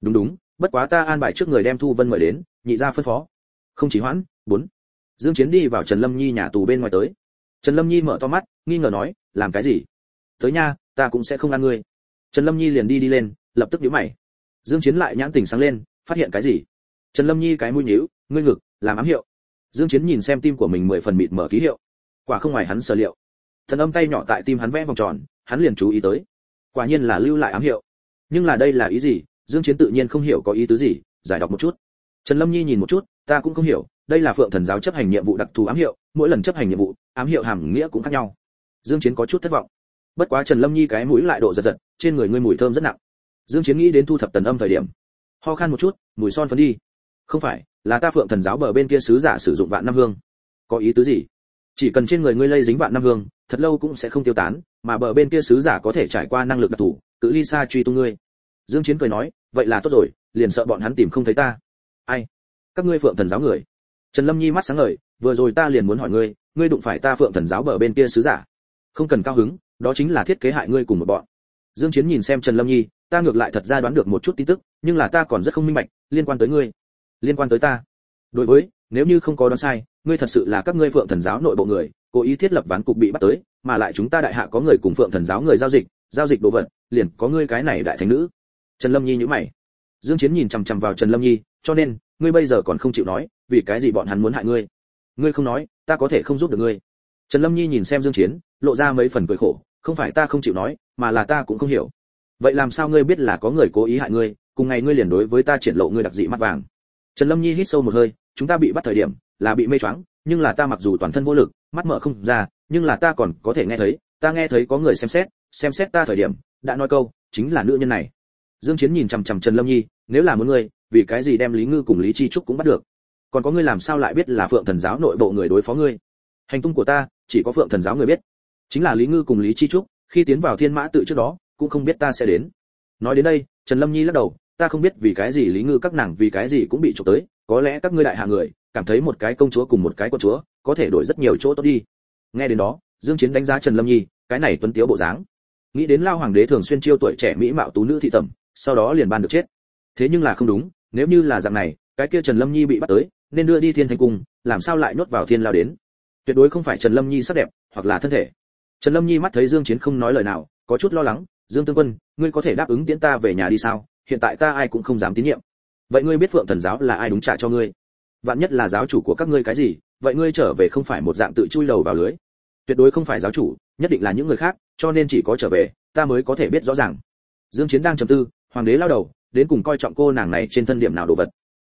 Đúng đúng, bất quá ta an bài trước người đem thu vân mời đến, nhị ra phân phó. Không chỉ hoãn, bốn. Dương chiến đi vào trần lâm nhi nhà tù bên ngoài tới. Trần lâm nhi mở to mắt, nghi ngờ nói, làm cái gì? Tới nha, ta cũng sẽ không ăn ngươi. Trần lâm nhi liền đi đi lên, lập tức nhíu mày. Dương chiến lại nhãn tỉnh sáng lên, phát hiện cái gì? Trần lâm nhi cái mũi nhíu, ngươi ngực, làm ám hiệu. Dương chiến nhìn xem tim của mình mười phần mịt mở ký hiệu. Quả không ngoài hắn sở liệu. Thần âm tay nhỏ tại tim hắn vẽ vòng tròn, hắn liền chú ý tới quả nhiên là lưu lại ám hiệu. Nhưng là đây là ý gì? Dương chiến tự nhiên không hiểu có ý tứ gì, giải đọc một chút. Trần lâm nhi nhìn một chút, ta cũng không hiểu, đây là phượng thần giáo chấp hành nhiệm vụ đặc thù ám hiệu, mỗi lần chấp hành nhiệm vụ, ám hiệu hàm nghĩa cũng khác nhau. Dương chiến có chút thất vọng. Bất quá trần lâm nhi cái mũi lại độ giật giật, trên người ngươi mùi thơm rất nặng. Dương chiến nghĩ đến thu thập tần âm thời điểm. Ho khan một chút, mùi son phấn đi. Không phải, là ta phượng thần giáo bờ bên kia sứ giả sử dụng vạn năm hương. Có ý tứ gì? Chỉ cần trên người ngươi lây dính vạn năm hương thật lâu cũng sẽ không tiêu tán, mà bờ bên kia sứ giả có thể trải qua năng lực đặc thù, cự ly xa truy tung ngươi. Dương chiến cười nói, vậy là tốt rồi, liền sợ bọn hắn tìm không thấy ta. Ai? Các ngươi phượng thần giáo người? Trần lâm nhi mắt sáng ngời, vừa rồi ta liền muốn hỏi ngươi ngươi đụng phải ta phượng thần giáo bờ bên kia sứ giả? Không cần cao hứng, đó chính là thiết kế hại ngươi cùng một bọn. Dương chiến nhìn xem trần lâm nhi, ta ngược lại thật ra đoán được một chút tin tức, nhưng là ta còn rất không minh bạch, liên quan tới ngươi. Liên quan tới ta? Đối với, nếu như không có đoán sai ngươi thật sự là các ngươi phượng thần giáo nội bộ người, cố ý thiết lập ván cục bị bắt tới, mà lại chúng ta đại hạ có người cùng phượng thần giáo người giao dịch giao dịch đồ vật, liền có ngươi cái này đại thánh nữ. Trần lâm nhi nhữ mày. Dương chiến nhìn chằm chằm vào trần lâm nhi, cho nên, ngươi bây giờ còn không chịu nói, vì cái gì bọn hắn muốn hại ngươi? Ngươi không nói, ta có thể không giúp được ngươi. Trần lâm nhi nhìn xem dương chiến, lộ ra mấy phần cười khổ, không phải ta không chịu nói, mà là ta cũng không hiểu. Vậy làm sao ngươi biết là có người cố ý hại ngươi, cùng ngày ngươi liền đối với ta triển lộ ngươi đặc dị mắt vàng? Trần lâm nhi hít sâu một hơi, chúng ta bị bắt thời điểm là bị mê choáng, nhưng là ta mặc dù toàn thân vô lực, mắt mở không ra, nhưng là ta còn có thể nghe thấy, ta nghe thấy có người xem xét xem xét ta thời điểm, đã nói câu, chính là nữ nhân này. Dương chiến nhìn chằm chằm trần lâm nhi, nếu là muốn ngươi, vì cái gì đem lý ngư cùng lý chi trúc cũng bắt được? Còn có ngươi làm sao lại biết là phượng thần giáo nội bộ người đối phó ngươi? Hành tung của ta, chỉ có phượng thần giáo người biết. Chính là lý ngư cùng lý chi trúc, khi tiến vào thiên mã tự trước đó, cũng không biết ta sẽ đến. Nói đến đây, trần lâm nhi lắc đầu, ta không biết vì cái gì lý ngư các nàng vì cái gì cũng bị chụp tới, có lẽ các ngươi đại hạ người cảm thấy một cái công chúa cùng một cái con chúa có thể đổi rất nhiều chỗ tốt đi. Nghe đến đó, dương chiến đánh giá trần lâm nhi, cái này tuấn tiếu bộ dáng. Nghĩ đến lao hoàng đế thường xuyên chiêu tuổi trẻ mỹ mạo tú nữ thị tẩm, sau đó liền ban được chết. Thế nhưng là không đúng, nếu như là dạng này, cái kia trần lâm nhi bị bắt tới, nên đưa đi thiên thành cung, làm sao lại nhốt vào thiên lao đến? Tuyệt đối không phải trần lâm nhi sắc đẹp, hoặc là thân thể. Trần lâm nhi mắt thấy dương chiến không nói lời nào, có chút lo lắng, dương tương quân, ngươi có thể đáp ứng tiễn ta về nhà đi sao? Hiện tại ta ai cũng không dám tín nhiệm. Vậy ngươi biết phượng thần giáo là ai đúng trả cho ngươi? Vạn nhất là giáo chủ của các ngươi cái gì, vậy ngươi trở về không phải một dạng tự chui đầu vào lưới. Tuyệt đối không phải giáo chủ, nhất định là những người khác, cho nên chỉ có trở về, ta mới có thể biết rõ ràng. Dương chiến đang trầm tư, hoàng đế lao đầu, đến cùng coi trọng cô nàng này trên thân điểm nào đồ vật.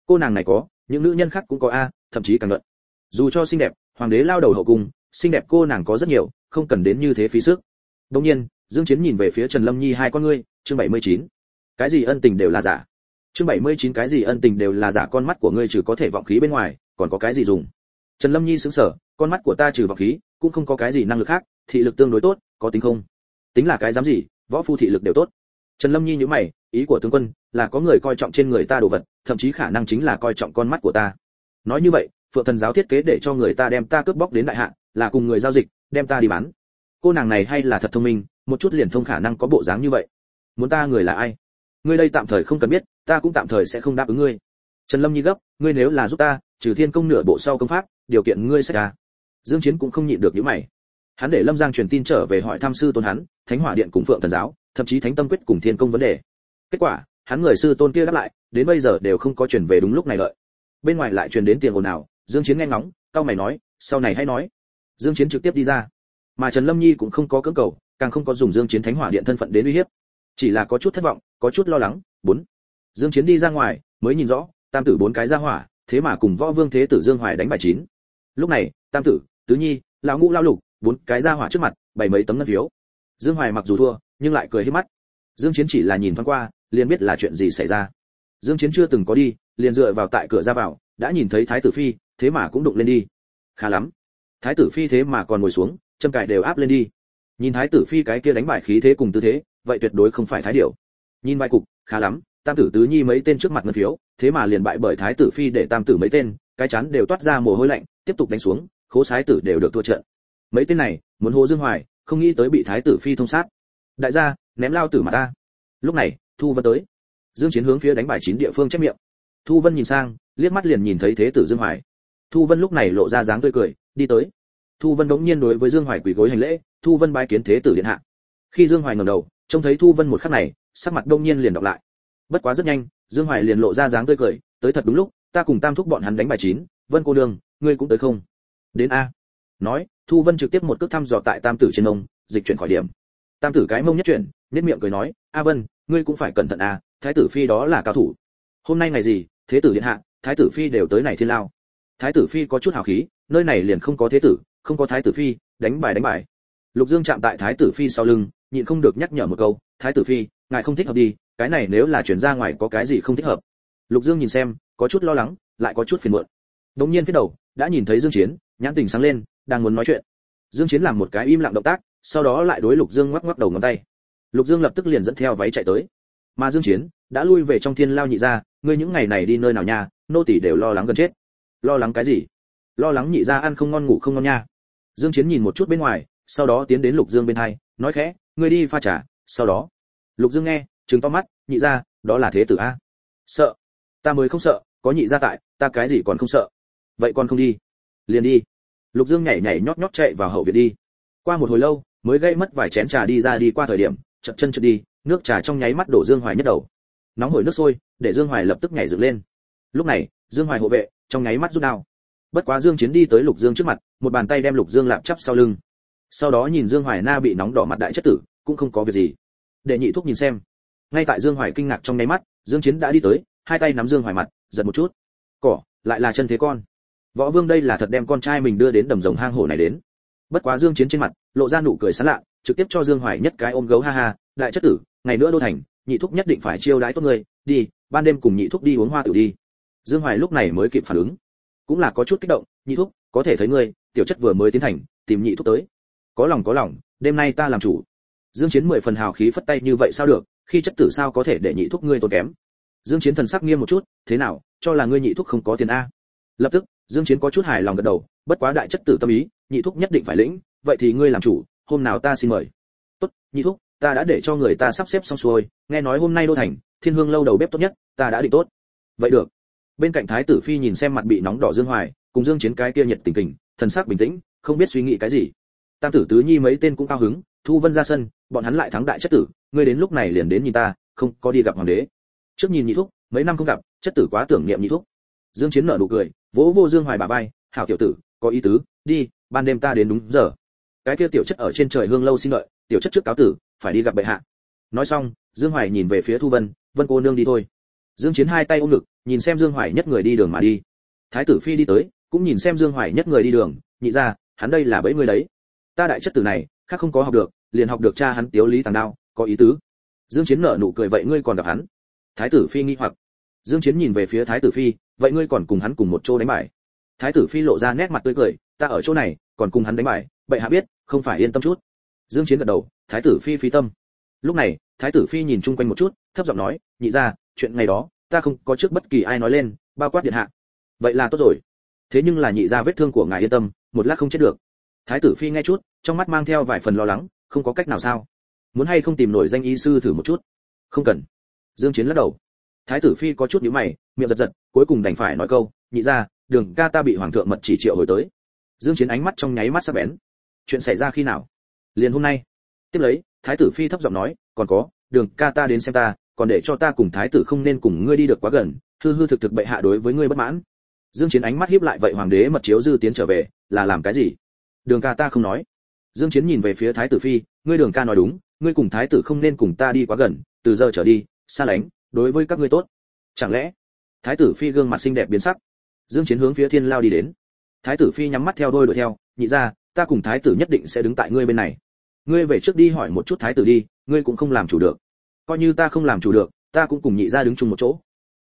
Cô nàng này có, những nữ nhân khác cũng có a, thậm chí càng luận. Dù cho xinh đẹp, hoàng đế lao đầu hậu cung, xinh đẹp cô nàng có rất nhiều, không cần đến như thế phí sức. Đương nhiên, dương chiến nhìn về phía trần lâm nhi hai con ngươi, chương 79. cái gì ân tình đều là giả chương 79 cái gì ân tình đều là giả con mắt của ngươi trừ có thể vọng khí bên ngoài, còn có cái gì dùng? Trần lâm nhi sững sờ, con mắt của ta trừ vọng khí, cũng không có cái gì năng lực khác, thị lực tương đối tốt, có tính không? Tính là cái dám gì, võ phu thị lực đều tốt. Trần lâm nhi nhíu mày, ý của tướng quân là có người coi trọng trên người ta đồ vật, thậm chí khả năng chính là coi trọng con mắt của ta. Nói như vậy, phượng thần giáo thiết kế để cho người ta đem ta cướp bóc đến đại hạ, là cùng người giao dịch, đem ta đi bán. Cô nàng này hay là thật thông minh, một chút liền thông khả năng có bộ dáng như vậy. Muốn ta người là ai? Ngươi đây tạm thời không cần biết, ta cũng tạm thời sẽ không đáp ứng ngươi. Trần lâm nhi gấp, ngươi nếu là giúp ta, trừ thiên công nửa bộ sau công pháp, điều kiện ngươi sẽ ra. Dương chiến cũng không nhịn được những mày. Hắn để lâm giang truyền tin trở về hỏi tham sư tôn hắn, thánh hỏa điện cùng phượng thần giáo, thậm chí thánh tâm quyết cùng thiên công vấn đề. Kết quả, hắn người sư tôn kia đáp lại, đến bây giờ đều không có truyền về đúng lúc này lợi bên ngoài lại truyền đến tiền ồn nào dương chiến nghe ngóng cao mày nói, sau này hãy nói. Dương chiến trực tiếp đi ra. Mà trần lâm nhi cũng không có cưỡng cầu, càng không có dùng dương chiến thánh hỏa điện thân phận đến uy hiếp chỉ là có chút thất vọng, có chút lo lắng. Bốn. Dương chiến đi ra ngoài, mới nhìn rõ, tam tử bốn cái ra hỏa, thế mà cùng võ vương thế tử dương hoài đánh bài chín. Lúc này, tam tử, tứ nhi, lão ngũ lao lục, bốn cái ra hỏa trước mặt bảy mấy tấm ngân phiếu. Dương hoài mặc dù thua, nhưng lại cười hết mắt. Dương chiến chỉ là nhìn thoáng qua, liền biết là chuyện gì xảy ra. Dương chiến chưa từng có đi, liền dựa vào tại cửa ra vào, đã nhìn thấy thái tử phi, thế mà cũng đụng lên đi. Khá lắm. Thái tử phi thế mà còn ngồi xuống, châm cài đều áp lên đi. Nhìn thái tử phi cái kia đánh bại khí thế cùng tư thế vậy tuyệt đối không phải thái điểu. Nhìn vài cục, khá lắm, tam tử tứ nhi mấy tên trước mặt ngân phiếu, thế mà liền bại bởi thái tử phi để tam tử mấy tên, cái chắn đều toát ra mồ hôi lạnh, tiếp tục đánh xuống, khố sái tử đều được thua trận. Mấy tên này, muốn hô dương hoài, không nghĩ tới bị thái tử phi thông sát. Đại gia, ném lao tử mà ta. Lúc này, thu vân tới. Dương chiến hướng phía đánh bài chín địa phương chép miệng. Thu vân nhìn sang, liếc mắt liền nhìn thấy thế tử dương hoài. Thu vân lúc này lộ ra dáng tươi cười, đi tới. Thu vân đống nhiên đối với dương hoài quỳ gối hành lễ, thu vân bái kiến thế tử điện hạ. Khi dương hoài ngẩng đầu trông thấy thu vân một khắc này, sắc mặt đông nhiên liền đọc lại. Bất quá rất nhanh, dương hoài liền lộ ra dáng tươi cười, tới thật đúng lúc, ta cùng tam thúc bọn hắn đánh bài chín, vân cô đường ngươi cũng tới không? Đến a. Nói, thu vân trực tiếp một cước thăm dò tại tam tử trên ông dịch chuyển khỏi điểm. Tam tử cái mông nhất chuyển nhất miệng cười nói, a vân, ngươi cũng phải cẩn thận a, thái tử phi đó là cao thủ. Hôm nay ngày gì, thế tử điện hạ, thái tử phi đều tới này thiên lao. Thái tử phi có chút hào khí, nơi này liền không có thế tử, không có thái tử phi, đánh bài đánh bài. Lục dương chạm tại thái tử phi sau lưng nhịn không được nhắc nhở một câu, thái tử phi, ngài không thích hợp đi, cái này nếu là chuyển ra ngoài có cái gì không thích hợp? Lục dương nhìn xem, có chút lo lắng, lại có chút phiền muộn. Đống nhiên phía đầu, đã nhìn thấy dương chiến, nhãn tình sáng lên, đang muốn nói chuyện. Dương chiến làm một cái im lặng động tác, sau đó lại đối lục dương ngoắc ngoắc đầu ngón tay. Lục dương lập tức liền dẫn theo váy chạy tới. Mà dương chiến, đã lui về trong thiên lao nhị ra ngươi những ngày này đi nơi nào nha, nô tỳ đều lo lắng gần chết. Lo lắng cái gì? Lo lắng nhị ra ăn không ngon ngủ không ngon nha. Dương chiến nhìn một chút bên ngoài, sau đó tiến đến lục dương bên hai, nói khẽ ngươi đi pha trà, sau đó. Lục dương nghe, trừng to mắt, nhị ra đó là thế tử a. Sợ. Ta mới không sợ, có nhị ra tại, ta cái gì còn không sợ. Vậy con không đi. Liền đi. Lục dương nhảy nhảy nhót nhót chạy vào hậu viện đi. Qua một hồi lâu, mới gây mất vài chén trà đi ra đi qua thời điểm chậm chân chợt đi, nước trà trong nháy mắt đổ dương hoài nhất đầu. Nóng hổi nước sôi, để dương hoài lập tức nhảy dựng lên. Lúc này, dương hoài hộ vệ, trong nháy mắt rút đao. Bất quá dương chiến đi tới lục dương trước mặt, một bàn tay đem lục dương lạm chắp sau lưng sau đó nhìn dương hoài na bị nóng đỏ mặt đại chất tử, cũng không có việc gì. Để nhị thúc nhìn xem. Ngay tại dương hoài kinh ngạc trong nháy mắt, dương chiến đã đi tới, hai tay nắm dương hoài mặt, giật một chút. Cỏ, lại là chân thế con. Võ vương đây là thật đem con trai mình đưa đến đầm rồng hang hổ này đến. Bất quá dương chiến trên mặt, lộ ra nụ cười sán lạ, trực tiếp cho dương hoài nhất cái ôm gấu ha ha, đại chất tử, ngày nữa đô thành, nhị thúc nhất định phải chiêu đái tốt người đi, ban đêm cùng nhị thúc đi uống hoa tử đi. Dương hoài lúc này mới kịp phản ứng. Cũng là có chút kích động, nhị thúc, có thể thấy ngươi, tiểu chất vừa mới tiến thành, tìm nhị thúc tới có lòng có lòng, đêm nay ta làm chủ. Dương chiến mười phần hào khí phất tay như vậy sao được, khi chất tử sao có thể để nhị thúc ngươi tốn kém? Dương chiến thần sắc nghiêm một chút, thế nào, cho là ngươi nhị thúc không có tiền a? Lập tức, dương chiến có chút hài lòng gật đầu, bất quá đại chất tử tâm ý, nhị thúc nhất định phải lĩnh, vậy thì ngươi làm chủ, hôm nào ta xin mời. Tốt, nhị thúc, ta đã để cho người ta sắp xếp xong xuôi, nghe nói hôm nay đô thành, thiên hương lâu đầu bếp tốt nhất, ta đã định tốt. Vậy được. Bên cạnh thái tử phi nhìn xem mặt bị nóng đỏ dương hoài, cùng dương chiến cái kia nhiệt tình tình thần sắc bình tĩnh, không biết suy nghĩ cái gì tam tử tứ nhi mấy tên cũng cao hứng, thu vân ra sân, bọn hắn lại thắng đại chất tử, ngươi đến lúc này liền đến nhìn ta, không có đi gặp hoàng đế. Trước nhìn nhị thúc, mấy năm không gặp, chất tử quá tưởng niệm nhị thúc. Dương chiến nở nụ cười, vỗ vô dương hoài bà vai, hảo tiểu tử, có ý tứ, đi, ban đêm ta đến đúng giờ. Cái kia tiểu chất ở trên trời hương lâu xin lợi tiểu chất trước cáo tử, phải đi gặp bệ hạ. Nói xong, dương hoài nhìn về phía thu vân vân cô nương đi thôi. Dương chiến hai tay ôm ngực, nhìn xem dương hoài nhất người đi đường mà đi. Thái tử phi đi tới, cũng nhìn xem dương hoài nhất người đi đường, nhị ra hắn đây là bẫy người đấy ta đại chất tử này, khác không có học được, liền học được cha hắn tiếu lý tàng đao, có ý tứ. Dương chiến nở nụ cười, vậy ngươi còn gặp hắn? Thái tử phi nghi hoặc. Dương chiến nhìn về phía thái tử phi, vậy ngươi còn cùng hắn cùng một chỗ đánh bài? Thái tử phi lộ ra nét mặt tươi cười, ta ở chỗ này, còn cùng hắn đánh bài, bệ hạ biết, không phải yên tâm chút. Dương chiến gật đầu, thái tử phi phi tâm. Lúc này, thái tử phi nhìn chung quanh một chút, thấp giọng nói, nhị ra chuyện ngày đó, ta không có trước bất kỳ ai nói lên, bao quát điện hạ. Vậy là tốt rồi. Thế nhưng là nhị ra vết thương của ngài yên tâm, một lát không chết được thái tử phi nghe chút, trong mắt mang theo vài phần lo lắng, không có cách nào sao? Muốn hay không tìm nổi danh y sư thử một chút? Không cần. Dương chiến lắc đầu. Thái tử phi có chút nhíu mày, miệng giật giật, cuối cùng đành phải nói câu, nhị ra đường ca ta bị hoàng thượng mật chỉ triệu hồi tới. Dương chiến ánh mắt trong nháy mắt sắc bén. Chuyện xảy ra khi nào? Liền hôm nay. Tiếp lấy, thái tử phi thấp giọng nói, còn có, đường ca ta đến xem ta, còn để cho ta cùng thái tử không nên cùng ngươi đi được quá gần, hư hư thực thực bệ hạ đối với ngươi bất mãn. Dương chiến ánh mắt hiếp lại vậy hoàng đế mật chiếu dư tiến trở về, là làm cái gì? Đường ca ta không nói. Dương chiến nhìn về phía thái tử phi, ngươi đường ca nói đúng, ngươi cùng thái tử không nên cùng ta đi quá gần, từ giờ trở đi, xa lánh, đối với các ngươi tốt. Chẳng lẽ? Thái tử phi gương mặt xinh đẹp biến sắc. Dương chiến hướng phía thiên lao đi đến. Thái tử phi nhắm mắt theo đôi đuổi theo, nhị ra, ta cùng thái tử nhất định sẽ đứng tại ngươi bên này. Ngươi về trước đi hỏi một chút thái tử đi, ngươi cũng không làm chủ được. Coi như ta không làm chủ được, ta cũng cùng nhị ra đứng chung một chỗ.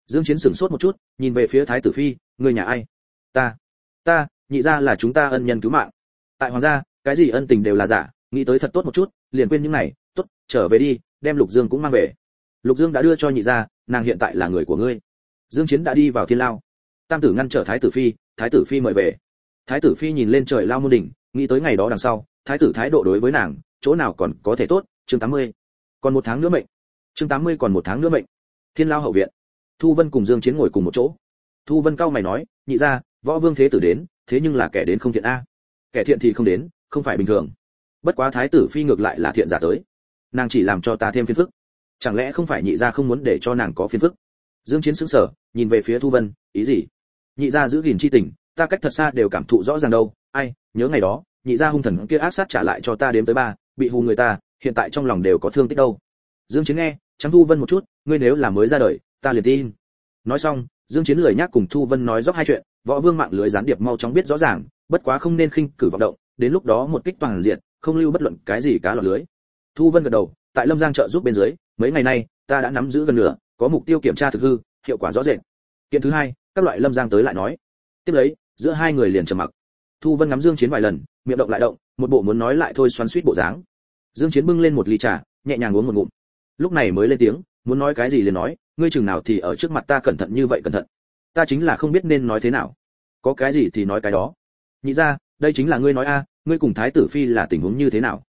Dương chiến sửng sốt một chút, nhìn về phía thái tử phi, ngươi nhà ai? Ta. Ta, nhị ra là chúng ta ân nhân cứu mạng tại hoàng gia, cái gì ân tình đều là giả, nghĩ tới thật tốt một chút, liền quên những này, tốt, trở về đi, đem lục dương cũng mang về. Lục dương đã đưa cho nhị gia, nàng hiện tại là người của ngươi. Dương chiến đã đi vào thiên lao. Tam tử ngăn trở thái tử phi, thái tử phi mời về. Thái tử phi nhìn lên trời lao môn đỉnh, nghĩ tới ngày đó đằng sau, thái tử thái độ đối với nàng, chỗ nào còn có thể tốt, chương 80. còn một tháng nữa mệnh. Chương 80 còn một tháng nữa mệnh. Thiên lao hậu viện. Thu vân cùng dương chiến ngồi cùng một chỗ. Thu vân cao mày nói, nhị gia, võ vương thế tử đến, thế nhưng là kẻ đến không thiện a kẻ thiện thì không đến, không phải bình thường. Bất quá thái tử phi ngược lại là thiện giả tới. Nàng chỉ làm cho ta thêm phiền phức. Chẳng lẽ không phải nhị gia không muốn để cho nàng có phiền phức? Dương chiến sững sờ, nhìn về phía thu vân, ý gì? Nhị gia giữ gìn chi tình, ta cách thật xa đều cảm thụ rõ ràng đâu. Ai, nhớ ngày đó, nhị gia hung thần kia ác sát trả lại cho ta đếm tới ba, bị hù người ta, hiện tại trong lòng đều có thương tích đâu. Dương chiến nghe, trắng thu vân một chút, ngươi nếu là mới ra đời, ta liền tin. Nói xong, dương chiến lười nhắc cùng thu vân nói rõ hai chuyện, võ vương mạng lưới gián điệp mau chóng biết rõ ràng bất quá không nên khinh cử vọng động, đến lúc đó một kích toàn diện, không lưu bất luận cái gì cá lọt lưới. Thu vân gật đầu, tại lâm giang trợ giúp bên dưới, mấy ngày nay, ta đã nắm giữ gần nửa, có mục tiêu kiểm tra thực hư, hiệu quả rõ rệt. Kiện thứ hai, các loại lâm giang tới lại nói. Tiếp lấy, giữa hai người liền trầm mặc. Thu vân ngắm dương chiến vài lần, miệng động lại động, một bộ muốn nói lại thôi xoắn xuýt bộ dáng. Dương chiến bưng lên một ly trà, nhẹ nhàng uống một ngụm. Lúc này mới lên tiếng, muốn nói cái gì liền nói, ngươi chừng nào thì ở trước mặt ta cẩn thận như vậy cẩn thận. Ta chính là không biết nên nói thế nào. Có cái gì thì nói cái đó nhị ra, đây chính là ngươi nói a, ngươi cùng thái tử phi là tình huống như thế nào?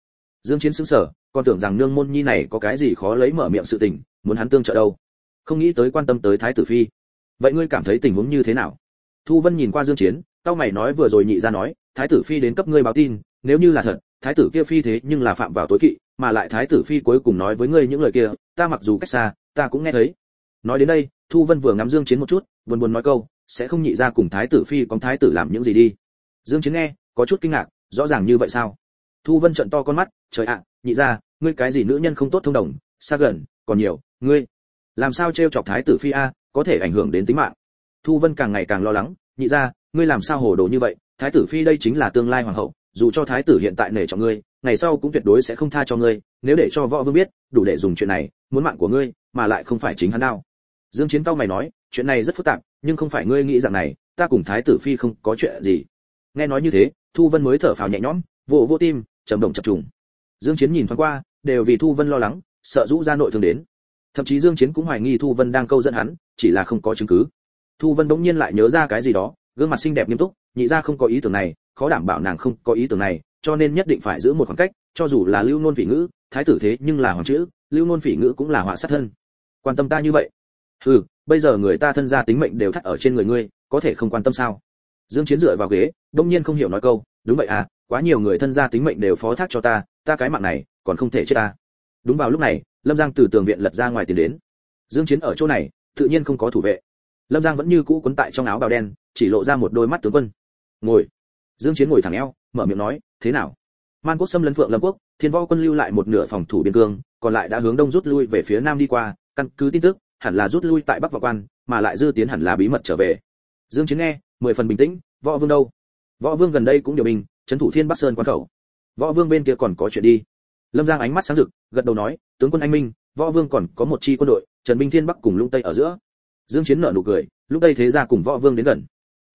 Dương chiến sững sờ, còn tưởng rằng nương môn nhi này có cái gì khó lấy mở miệng sự tình, muốn hắn tương trợ đâu. Không nghĩ tới quan tâm tới thái tử phi. Vậy ngươi cảm thấy tình huống như thế nào? Thu vân nhìn qua dương chiến, cao mày nói vừa rồi nhị ra nói, thái tử phi đến cấp ngươi báo tin, nếu như là thật, thái tử kia phi thế nhưng là phạm vào tối kỵ, mà lại thái tử phi cuối cùng nói với ngươi những lời kia, ta mặc dù cách xa, ta cũng nghe thấy. Nói đến đây, thu vân vừa ngắm dương chiến một chút, buồn buồn nói câu, sẽ không nhị ra cùng thái tử phi có thái tử làm những gì đi dương chiến nghe, có chút kinh ngạc, rõ ràng như vậy sao? Thu vân trợn to con mắt, trời ạ, nhị ra ngươi cái gì nữ nhân không tốt thông đồng, xa gần, còn nhiều, ngươi, làm sao trêu chọc thái tử phi a, có thể ảnh hưởng đến tính mạng? Thu vân càng ngày càng lo lắng, nhị ra ngươi làm sao hồ đồ như vậy? Thái tử phi đây chính là tương lai hoàng hậu, dù cho thái tử hiện tại nể trọng ngươi, ngày sau cũng tuyệt đối sẽ không tha cho ngươi, nếu để cho võ vương biết, đủ để dùng chuyện này, muốn mạng của ngươi, mà lại không phải chính hắn nào dương chiến cao mày nói, chuyện này rất phức tạp, nhưng không phải ngươi nghĩ rằng này, ta cùng thái tử phi không có chuyện gì nghe nói như thế, thu vân mới thở phào nhẹ nhõm, vỗ vỗ tim, trầm động chập trùng. Dương chiến nhìn thoáng qua, đều vì thu vân lo lắng, sợ rũ ra nội thương đến. Thậm chí dương chiến cũng hoài nghi thu vân đang câu dẫn hắn, chỉ là không có chứng cứ. Thu vân đống nhiên lại nhớ ra cái gì đó, gương mặt xinh đẹp nghiêm túc, nhị ra không có ý tưởng này, khó đảm bảo nàng không có ý tưởng này, cho nên nhất định phải giữ một khoảng cách, cho dù là lưu nôn phỉ ngữ, thái tử thế nhưng là hoàng chữ, lưu nôn phỉ ngữ cũng là họa sát thân. Quan tâm ta như vậy? Ừ bây giờ người ta thân gia tính mệnh đều thắt ở trên người ngươi, có thể không quan tâm sao? Dương chiến dựa vào ghế, đông nhiên không hiểu nói câu, đúng vậy à quá nhiều người thân gia tính mệnh đều phó thác cho ta ta cái mạng này, còn không thể chết ta. Đúng vào lúc này, lâm giang từ tường viện lật ra ngoài tiền đến. Dương chiến ở chỗ này, tự nhiên không có thủ vệ. Lâm giang vẫn như cũ quấn tại trong áo bào đen, chỉ lộ ra một đôi mắt tướng quân. Ngồi. Dương chiến ngồi thẳng eo, mở miệng nói, thế nào? Man quốc xâm lấn phượng lâm quốc, thiên võ quân lưu lại một nửa phòng thủ biên cương, còn lại đã hướng đông rút lui về phía nam đi qua, căn cứ tin tức, hẳn là rút lui tại bắc võ quan, mà lại dư tiến hẳn là bí mật trở về dương chiến nghe, mười phần bình tĩnh, võ vương đâu? Võ vương gần đây cũng điều bình, trấn thủ thiên bắc sơn quan khẩu. Võ vương bên kia còn có chuyện đi. Lâm giang ánh mắt sáng rực, gật đầu nói, tướng quân anh minh, võ vương còn có một chi quân đội, trần binh thiên bắc cùng lũng tây ở giữa. Dương chiến nở nụ cười lúc tây thế gia cùng võ vương đến gần.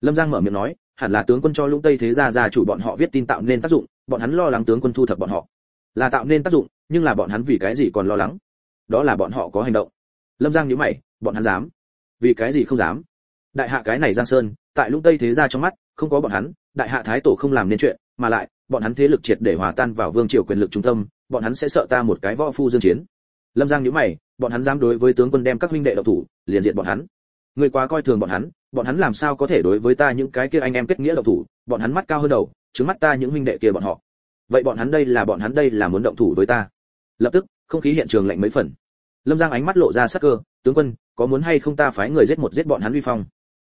Lâm giang mở miệng nói, hẳn là tướng quân cho lũng tây thế gia gia chủ bọn họ viết tin tạo nên tác dụng, bọn hắn lo lắng tướng quân thu thập bọn họ. Là tạo nên tác dụng, nhưng là bọn hắn vì cái gì còn lo lắng? Đó là bọn họ có hành động. Lâm giang nhíu mày, bọn hắn dám. Vì cái gì không dám? Đại hạ cái này giang sơn, tại lũng tây thế gia trong mắt, không có bọn hắn, đại hạ thái tổ không làm nên chuyện, mà lại, bọn hắn thế lực triệt để hòa tan vào vương triều quyền lực trung tâm, bọn hắn sẽ sợ ta một cái võ phu dương chiến. Lâm giang nhíu mày, bọn hắn dám đối với tướng quân đem các huynh đệ độc thủ, liền diệt bọn hắn. Người quá coi thường bọn hắn bọn hắn làm sao có thể đối với ta những cái kia anh em kết nghĩa độc thủ, bọn hắn mắt cao hơn đầu, trứng mắt ta những huynh đệ kia bọn họ. Vậy bọn hắn đây là bọn hắn đây là muốn động thủ với ta. Lập tức, không khí hiện trường lạnh mấy phần. Lâm giang ánh mắt lộ ra sắc cơ, tướng quân, có muốn hay không ta phái người giết một giết bọn hắn vi phong?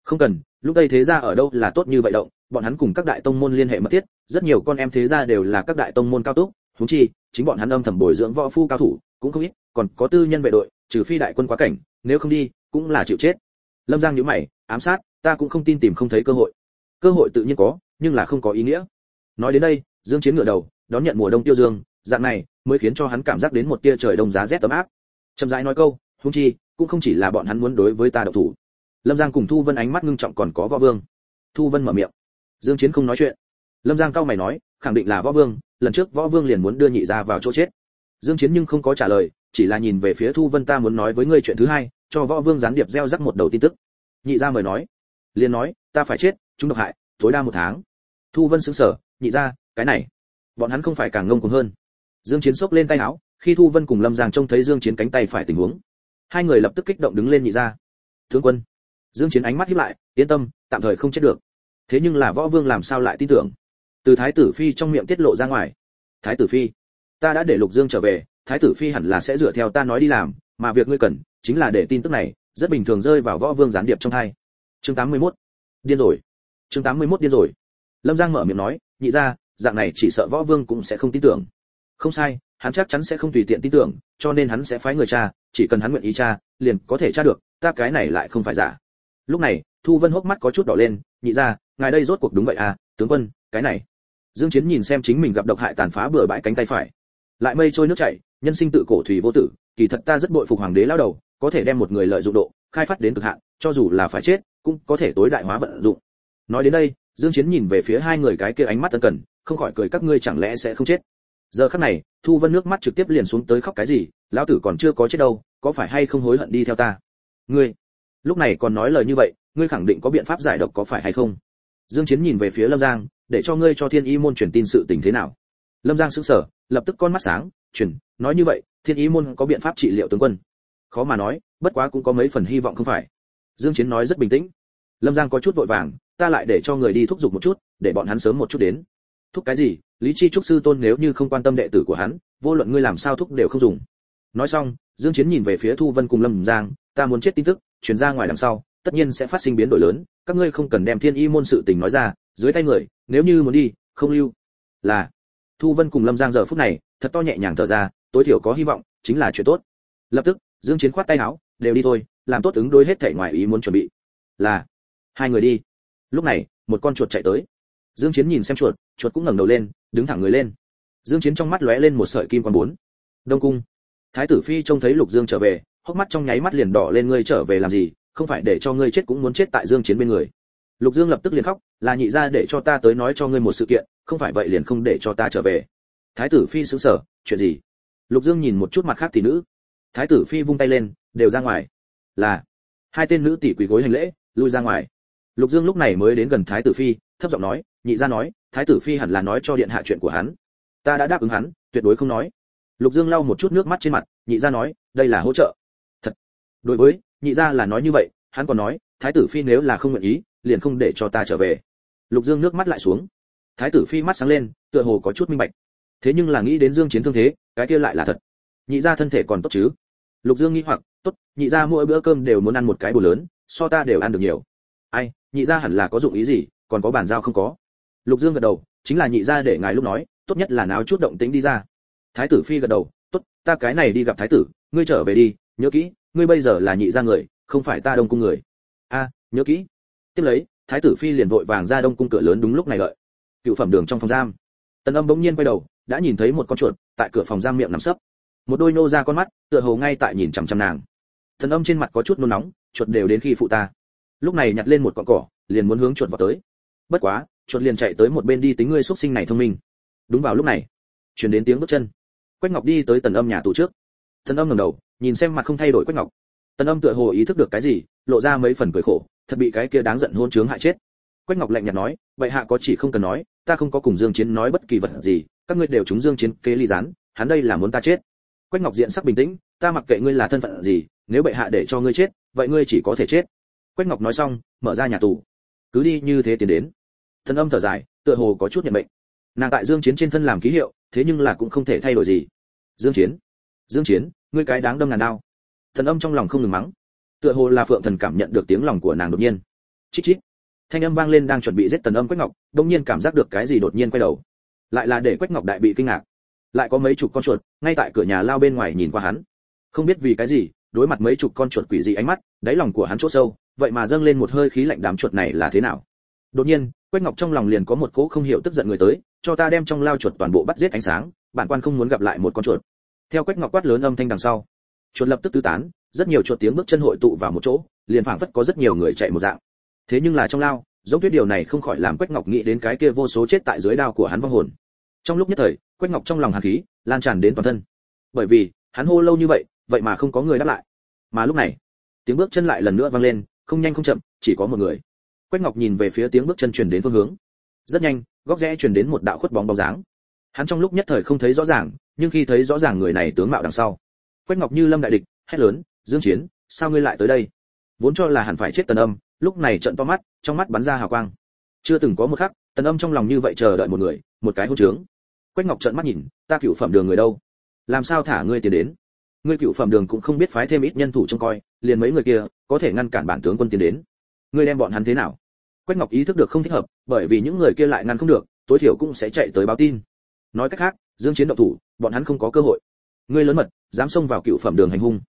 Không cần, lúc đây thế gia ở đâu là tốt như vậy động, bọn hắn cùng các đại tông môn liên hệ mật thiết, rất nhiều con em thế gia đều là các đại tông môn cao túc, huống chi, chính bọn hắn âm thầm bồi dưỡng võ phu cao thủ, cũng không ít, còn có tư nhân vệ đội, trừ phi đại quân quá cảnh, nếu không đi, cũng là chịu chết. Lâm giang nhíu mày, ám sát, ta cũng không tin tìm không thấy cơ hội. Cơ hội tự nhiên có, nhưng là không có ý nghĩa. Nói đến đây, dương chiến ngửa đầu, đón nhận mùa đông tiêu dương, dạng này mới khiến cho hắn cảm giác đến một tia trời đông giá rét tấm áp. Chậm rãi nói câu, huống chi, cũng không chỉ là bọn hắn muốn đối với ta độc thủ lâm giang cùng thu vân ánh mắt ngưng trọng còn có võ vương. Thu vân mở miệng. Dương chiến không nói chuyện. Lâm giang cao mày nói, khẳng định là võ vương, lần trước võ vương liền muốn đưa nhị ra vào chỗ chết. Dương chiến nhưng không có trả lời, chỉ là nhìn về phía thu vân ta muốn nói với ngươi chuyện thứ hai, cho võ vương gián điệp gieo rắc một đầu tin tức. Nhị gia mời nói. Liền nói, ta phải chết, chúng độc hại, tối đa một tháng. Thu vân sững sờ, nhị gia, cái này. Bọn hắn không phải càng ngông cuồng hơn. Dương chiến sốc lên tay áo, khi thu vân cùng lâm giang trông thấy dương chiến cánh tay phải tình huống. Hai người lập tức kích động đứng lên nhị gia. Tướng quân dương chiến ánh mắt híp lại, yên tâm, tạm thời không chết được. Thế nhưng là võ vương làm sao lại tin tưởng? Từ thái tử phi trong miệng tiết lộ ra ngoài. Thái tử phi, ta đã để lục dương trở về, thái tử phi hẳn là sẽ dựa theo ta nói đi làm, mà việc ngươi cần chính là để tin tức này rất bình thường rơi vào võ vương gián điệp trong hai chương 81. điên rồi. Chương 81 điên rồi. Lâm giang mở miệng nói, nhị ra dạng này chỉ sợ võ vương cũng sẽ không tin tưởng. Không sai, hắn chắc chắn sẽ không tùy tiện tin tưởng, cho nên hắn sẽ phái người cha, chỉ cần hắn nguyện ý cha, liền có thể tra được, ta cái này lại không phải giả lúc này, thu vân hốc mắt có chút đỏ lên, nhị ra, ngài đây rốt cuộc đúng vậy à tướng quân, cái này. Dương chiến nhìn xem chính mình gặp độc hại tàn phá bừa bãi cánh tay phải. Lại mây trôi nước chảy, nhân sinh tự cổ thủy vô tử, kỳ thật ta rất bội phục hoàng đế lao đầu, có thể đem một người lợi dụng độ, khai phát đến cực hạn, cho dù là phải chết, cũng có thể tối đại hóa vận dụng. Nói đến đây, dương chiến nhìn về phía hai người cái kia ánh mắt tân cần, không khỏi cười các ngươi chẳng lẽ sẽ không chết. Giờ khắc này, thu vân nước mắt trực tiếp liền xuống tới khóc cái gì, lão tử còn chưa có chết đâu, có phải hay không hối hận đi theo ta? Ngươi lúc này còn nói lời như vậy, ngươi khẳng định có biện pháp giải độc có phải hay không? Dương chiến nhìn về phía lâm giang, để cho ngươi cho thiên y môn truyền tin sự tình thế nào? Lâm giang sững sờ, lập tức con mắt sáng, truyền, nói như vậy, thiên y môn có biện pháp trị liệu tướng quân. Khó mà nói, bất quá cũng có mấy phần hy vọng không phải. Dương chiến nói rất bình tĩnh. Lâm giang có chút vội vàng, ta lại để cho người đi thúc giục một chút, để bọn hắn sớm một chút đến. Thúc cái gì? Lý chi trúc sư tôn nếu như không quan tâm đệ tử của hắn, vô luận ngươi làm sao thúc đều không dùng. Nói xong, dương chiến nhìn về phía thu vân cùng lâm giang ta muốn chết tin tức, truyền ra ngoài đằng sau, tất nhiên sẽ phát sinh biến đổi lớn, các ngươi không cần đem thiên y môn sự tình nói ra, dưới tay người, nếu như muốn đi, không lưu. Là. Thu vân cùng lâm giang giờ phút này, thật to nhẹ nhàng thở ra, tối thiểu có hy vọng, chính là chuyện tốt. Lập tức, dương chiến khoát tay áo, đều đi thôi, làm tốt ứng đối hết thảy ngoài ý muốn chuẩn bị. Là. Hai người đi. Lúc này, một con chuột chạy tới. Dương chiến nhìn xem chuột chuột cũng ngẩng đầu lên, đứng thẳng người lên. Dương chiến trong mắt lóe lên một sợi kim quang bốn. Đông cung. Thái tử phi trông thấy lục dương trở về hốc mắt trong nháy mắt liền đỏ lên, ngươi trở về làm gì? Không phải để cho ngươi chết cũng muốn chết tại dương chiến bên người. Lục dương lập tức liền khóc, là nhị gia để cho ta tới nói cho ngươi một sự kiện, không phải vậy liền không để cho ta trở về. Thái tử phi sững sờ, chuyện gì? Lục dương nhìn một chút mặt khác tỷ nữ. Thái tử phi vung tay lên, đều ra ngoài. Là, hai tên nữ tỷ quỳ gối hành lễ, lui ra ngoài. Lục dương lúc này mới đến gần thái tử phi, thấp giọng nói, nhị gia nói, thái tử phi hẳn là nói cho điện hạ chuyện của hắn. Ta đã đáp ứng hắn, tuyệt đối không nói. Lục dương lau một chút nước mắt trên mặt, nhị gia nói, đây là hỗ trợ đối với, nhị gia là nói như vậy, hắn còn nói, thái tử phi nếu là không nguyện ý, liền không để cho ta trở về. Lục dương nước mắt lại xuống. Thái tử phi mắt sáng lên, tựa hồ có chút minh bạch. Thế nhưng là nghĩ đến dương chiến thương thế, cái kia lại là thật. Nhị gia thân thể còn tốt chứ? Lục dương nghĩ hoặc, tốt, nhị gia mỗi bữa cơm đều muốn ăn một cái bù lớn, so ta đều ăn được nhiều. Ai, nhị gia hẳn là có dụng ý gì, còn có bản giao không có? Lục dương gật đầu, chính là nhị gia để ngài lúc nói, tốt nhất là náo chút động tĩnh đi ra. Thái tử phi gật đầu, tốt, ta cái này đi gặp thái tử, ngươi trở về đi, nhớ kỹ ngươi bây giờ là nhị gia người, không phải ta đông cung người. A, nhớ kỹ. Tiếp lấy, thái tử phi liền vội vàng ra đông cung cửa lớn đúng lúc này đợi. cựu phẩm đường trong phòng giam. Tần âm bỗng nhiên quay đầu, đã nhìn thấy một con chuột tại cửa phòng giam miệng nằm sấp. Một đôi nô ra con mắt, tựa hồ ngay tại nhìn chằm chằm nàng. Tần âm trên mặt có chút nôn nóng, chuột đều đến khi phụ ta. Lúc này nhặt lên một con cỏ, liền muốn hướng chuột vào tới. Bất quá, chuột liền chạy tới một bên đi tính ngươi xuất sinh này thông minh. Đúng vào lúc này, truyền đến tiếng bước chân. Quách ngọc đi tới tần âm nhà tù trước. Tần âm ngẩng đầu nhìn xem mặt không thay đổi quách ngọc. Tần âm tựa hồ ý thức được cái gì, lộ ra mấy phần cười khổ, thật bị cái kia đáng giận hôn chướng hại chết. Quách ngọc lạnh nhạt nói, vậy hạ có chỉ không cần nói, ta không có cùng dương chiến nói bất kỳ vật gì, các ngươi đều trúng dương chiến kế ly gián, hắn đây là muốn ta chết. Quách ngọc diện sắc bình tĩnh, ta mặc kệ ngươi là thân phận gì, nếu bệ hạ để cho ngươi chết, vậy ngươi chỉ có thể chết. Quách ngọc nói xong, mở ra nhà tù. Cứ đi như thế tiến đến. Thân âm thở dài, tựa hồ có chút nhận mệnh. Nàng tại dương chiến trên thân làm ký hiệu, thế nhưng là cũng không thể thay đổi gì. Dương chiến dương chiến ngươi cái đáng đâm ngàn đao. Thần âm trong lòng không ngừng mắng. Tựa hồ là phượng thần cảm nhận được tiếng lòng của nàng đột nhiên. Chít chít. Thanh âm vang lên đang chuẩn bị giết tần âm quách ngọc đông nhiên cảm giác được cái gì đột nhiên quay đầu. Lại là để quách ngọc đại bị kinh ngạc. Lại có mấy chục con chuột, ngay tại cửa nhà lao bên ngoài nhìn qua hắn. Không biết vì cái gì, đối mặt mấy chục con chuột quỷ dị ánh mắt, đáy lòng của hắn chỗ sâu, vậy mà dâng lên một hơi khí lạnh đám chuột này là thế nào? Đột nhiên, quách ngọc trong lòng liền có một cỗ không hiểu tức giận người tới, cho ta đem trong lao chuột toàn bộ bắt giết ánh sáng, bản quan không muốn gặp lại một con chuột theo quách ngọc quát lớn âm thanh đằng sau, chuột lập tức tứ tán, rất nhiều chuột tiếng bước chân hội tụ vào một chỗ, liền phảng phất có rất nhiều người chạy một dạng. Thế nhưng là trong lao, giống tuyết điều này không khỏi làm quách ngọc nghĩ đến cái kia vô số chết tại dưới đao của hắn vong hồn. Trong lúc nhất thời, quách ngọc trong lòng hàn khí, lan tràn đến toàn thân. Bởi vì, hắn hô lâu như vậy vậy mà không có người đáp lại. Mà lúc này, tiếng bước chân lại lần nữa vang lên, không nhanh không chậm, chỉ có một người. Quách ngọc nhìn về phía tiếng bước chân truyền đến phương hướng. Rất nhanh, góc rẽ truyền đến một đạo khuất bóng bóng dáng. Hắn trong lúc nhất thời không thấy rõ ràng nhưng khi thấy rõ ràng người này tướng mạo đằng sau, quách ngọc như lâm đại địch, hét lớn, dương chiến, sao ngươi lại tới đây? Vốn cho là hẳn phải chết tần âm, lúc này trợn to mắt, trong mắt bắn ra hào quang. Chưa từng có một khắc, tần âm trong lòng như vậy chờ đợi một người, một cái hôn trướng. Quách ngọc trợn mắt nhìn, ta cựu phẩm đường người đâu? Làm sao thả ngươi tiến đến? Ngươi cựu phẩm đường cũng không biết phái thêm ít nhân thủ trông coi, liền mấy người kia, có thể ngăn cản bản tướng quân tiến đến. Ngươi đem bọn hắn thế nào? Quách ngọc ý thức được không thích hợp, bởi vì những người kia lại ngăn không được, tối thiểu cũng sẽ chạy tới báo tin nói cách khác, dương chiến động thủ, bọn hắn không có cơ hội. Ngươi lớn mật, dám xông vào cựu phẩm đường hành hung.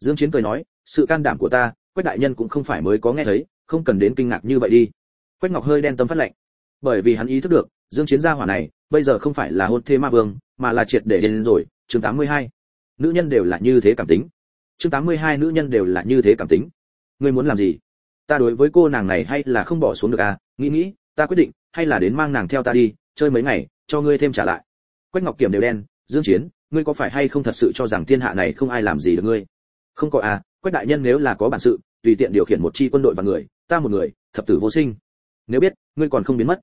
Dương chiến cười nói, sự can đảm của ta, quách đại nhân cũng không phải mới có nghe thấy, không cần đến kinh ngạc như vậy đi. Quách ngọc hơi đen tâm phát lệnh. Bởi vì hắn ý thức được, dương chiến gia hỏa này, bây giờ không phải là hôn thê ma vương, mà là triệt để đến rồi. Chương 82. nữ nhân đều là như thế cảm tính. Chương 82 nữ nhân đều là như thế cảm tính. Ngươi muốn làm gì? Ta đối với cô nàng này hay là không bỏ xuống được à? Nghĩ nghĩ, ta quyết định, hay là đến mang nàng theo ta đi chơi mấy ngày, cho ngươi thêm trả lại. Quách ngọc kiểm đều đen, dương chiến, ngươi có phải hay không thật sự cho rằng thiên hạ này không ai làm gì được ngươi? Không có à quách đại nhân nếu là có bản sự, tùy tiện điều khiển một chi quân đội và người, ta một người, thập tử vô sinh. Nếu biết, ngươi còn không biến mất.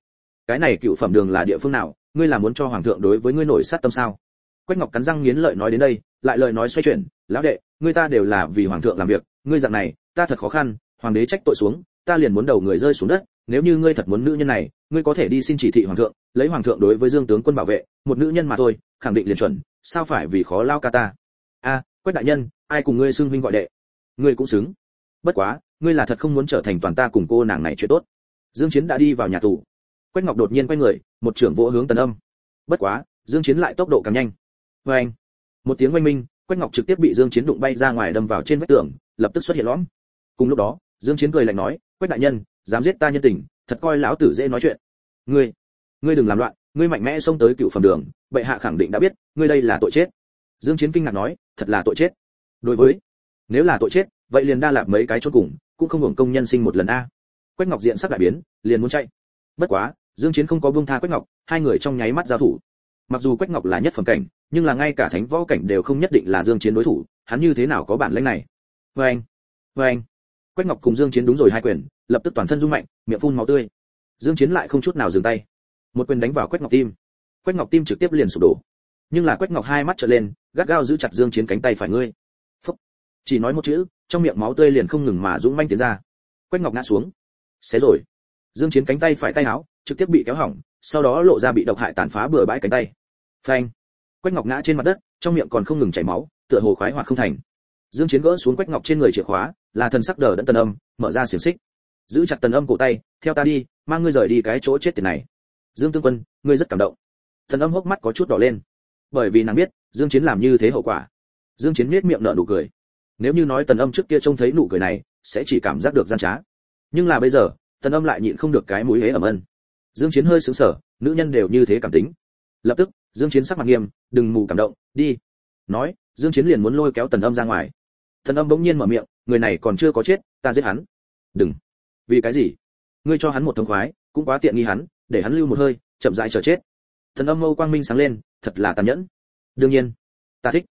Cái này cựu phẩm đường là địa phương nào, ngươi là muốn cho hoàng thượng đối với ngươi nổi sát tâm sao? Quách ngọc cắn răng nghiến lợi nói đến đây, lại lời nói xoay chuyển, lão đệ, ngươi ta đều là vì hoàng thượng làm việc, ngươi dạng này, ta thật khó khăn, hoàng đế trách tội xuống, ta liền muốn đầu người rơi xuống đất nếu như ngươi thật muốn nữ nhân này, ngươi có thể đi xin chỉ thị hoàng thượng, lấy hoàng thượng đối với dương tướng quân bảo vệ, một nữ nhân mà thôi, khẳng định liền chuẩn, sao phải vì khó lao ca ta? A, quách đại nhân, ai cùng ngươi xưng huynh gọi đệ? Ngươi cũng xứng. Bất quá, ngươi là thật không muốn trở thành toàn ta cùng cô nàng này chuyện tốt. Dương chiến đã đi vào nhà tù. Quách ngọc đột nhiên quay người, một trưởng vỗ hướng tần âm. Bất quá, dương chiến lại tốc độ càng nhanh. Với anh, một tiếng oanh minh, quách ngọc trực tiếp bị dương chiến đụng bay ra ngoài đâm vào trên vách tường, lập tức xuất hiện lõm. Cùng lúc đó, dương chiến cười lạnh nói, quách đại nhân dám giết ta nhân tình, thật coi lão tử dễ nói chuyện. Ngươi ngươi đừng làm loạn, ngươi mạnh mẽ xông tới cựu phẩm đường, bệ hạ khẳng định đã biết, ngươi đây là tội chết. Dương chiến kinh ngạc nói, thật là tội chết. Đối với, nếu là tội chết, vậy liền đa lạp mấy cái chốt cùng, cũng không hưởng công nhân sinh một lần a. Quách ngọc diện sắc đại biến, liền muốn chạy. Bất quá, dương chiến không có buông tha quách ngọc, hai người trong nháy mắt giao thủ. Mặc dù quách ngọc là nhất phẩm cảnh, nhưng là ngay cả thánh võ cảnh đều không nhất định là dương chiến đối thủ, hắn như thế nào có bản lĩnh này? Với anh với anh quách ngọc cùng dương chiến đúng rồi, hai quyền, lập tức toàn thân rung mạnh, miệng phun máu tươi. Dương chiến lại không chút nào dừng tay. Một quyền đánh vào quách ngọc tim. Quách ngọc tim trực tiếp liền sụp đổ. Nhưng là quách ngọc hai mắt trợn lên, gắt gao giữ chặt dương chiến cánh tay phải ngươi. Phúc. chỉ nói một chữ, trong miệng máu tươi liền không ngừng mà dũng manh tiến ra. Quách ngọc ngã xuống. Xé rồi. Dương chiến cánh tay phải tay áo trực tiếp bị kéo hỏng, sau đó lộ ra bị độc hại tàn phá bừa bãi cánh tay. Phanh. Quách ngọc ngã trên mặt đất, trong miệng còn không ngừng chảy máu, tựa hồ khoái hoạt không thành dương chiến gỡ xuống quách ngọc trên người chìa khóa, là thần sắc đờ đẫn tần âm, mở ra xiềng xích. Giữ chặt tần âm cổ tay, theo ta đi, mang ngươi rời đi cái chỗ chết tiệt này. Dương tương quân, ngươi rất cảm động. Thần âm hốc mắt có chút đỏ lên. Bởi vì nàng biết, dương chiến làm như thế hậu quả. Dương chiến miết miệng nở nụ cười. Nếu như nói tần âm trước kia trông thấy nụ cười này, sẽ chỉ cảm giác được gian trá. Nhưng là bây giờ, tần âm lại nhịn không được cái mũi hế ẩm ân. Dương chiến hơi sững sờ, nữ nhân đều như thế cảm tính. Lập tức, dương chiến sắc mặt nghiêm, đừng mù cảm động, đi. Nói, dương chiến liền muốn lôi kéo tần âm ra ngoài. Thần âm bỗng nhiên mở miệng, người này còn chưa có chết, ta giết hắn. Đừng. Vì cái gì? Ngươi cho hắn một thông khoái, cũng quá tiện nghi hắn, để hắn lưu một hơi, chậm rãi chờ chết. Thần âm mâu quang minh sáng lên, thật là tàn nhẫn. Đương nhiên, ta thích.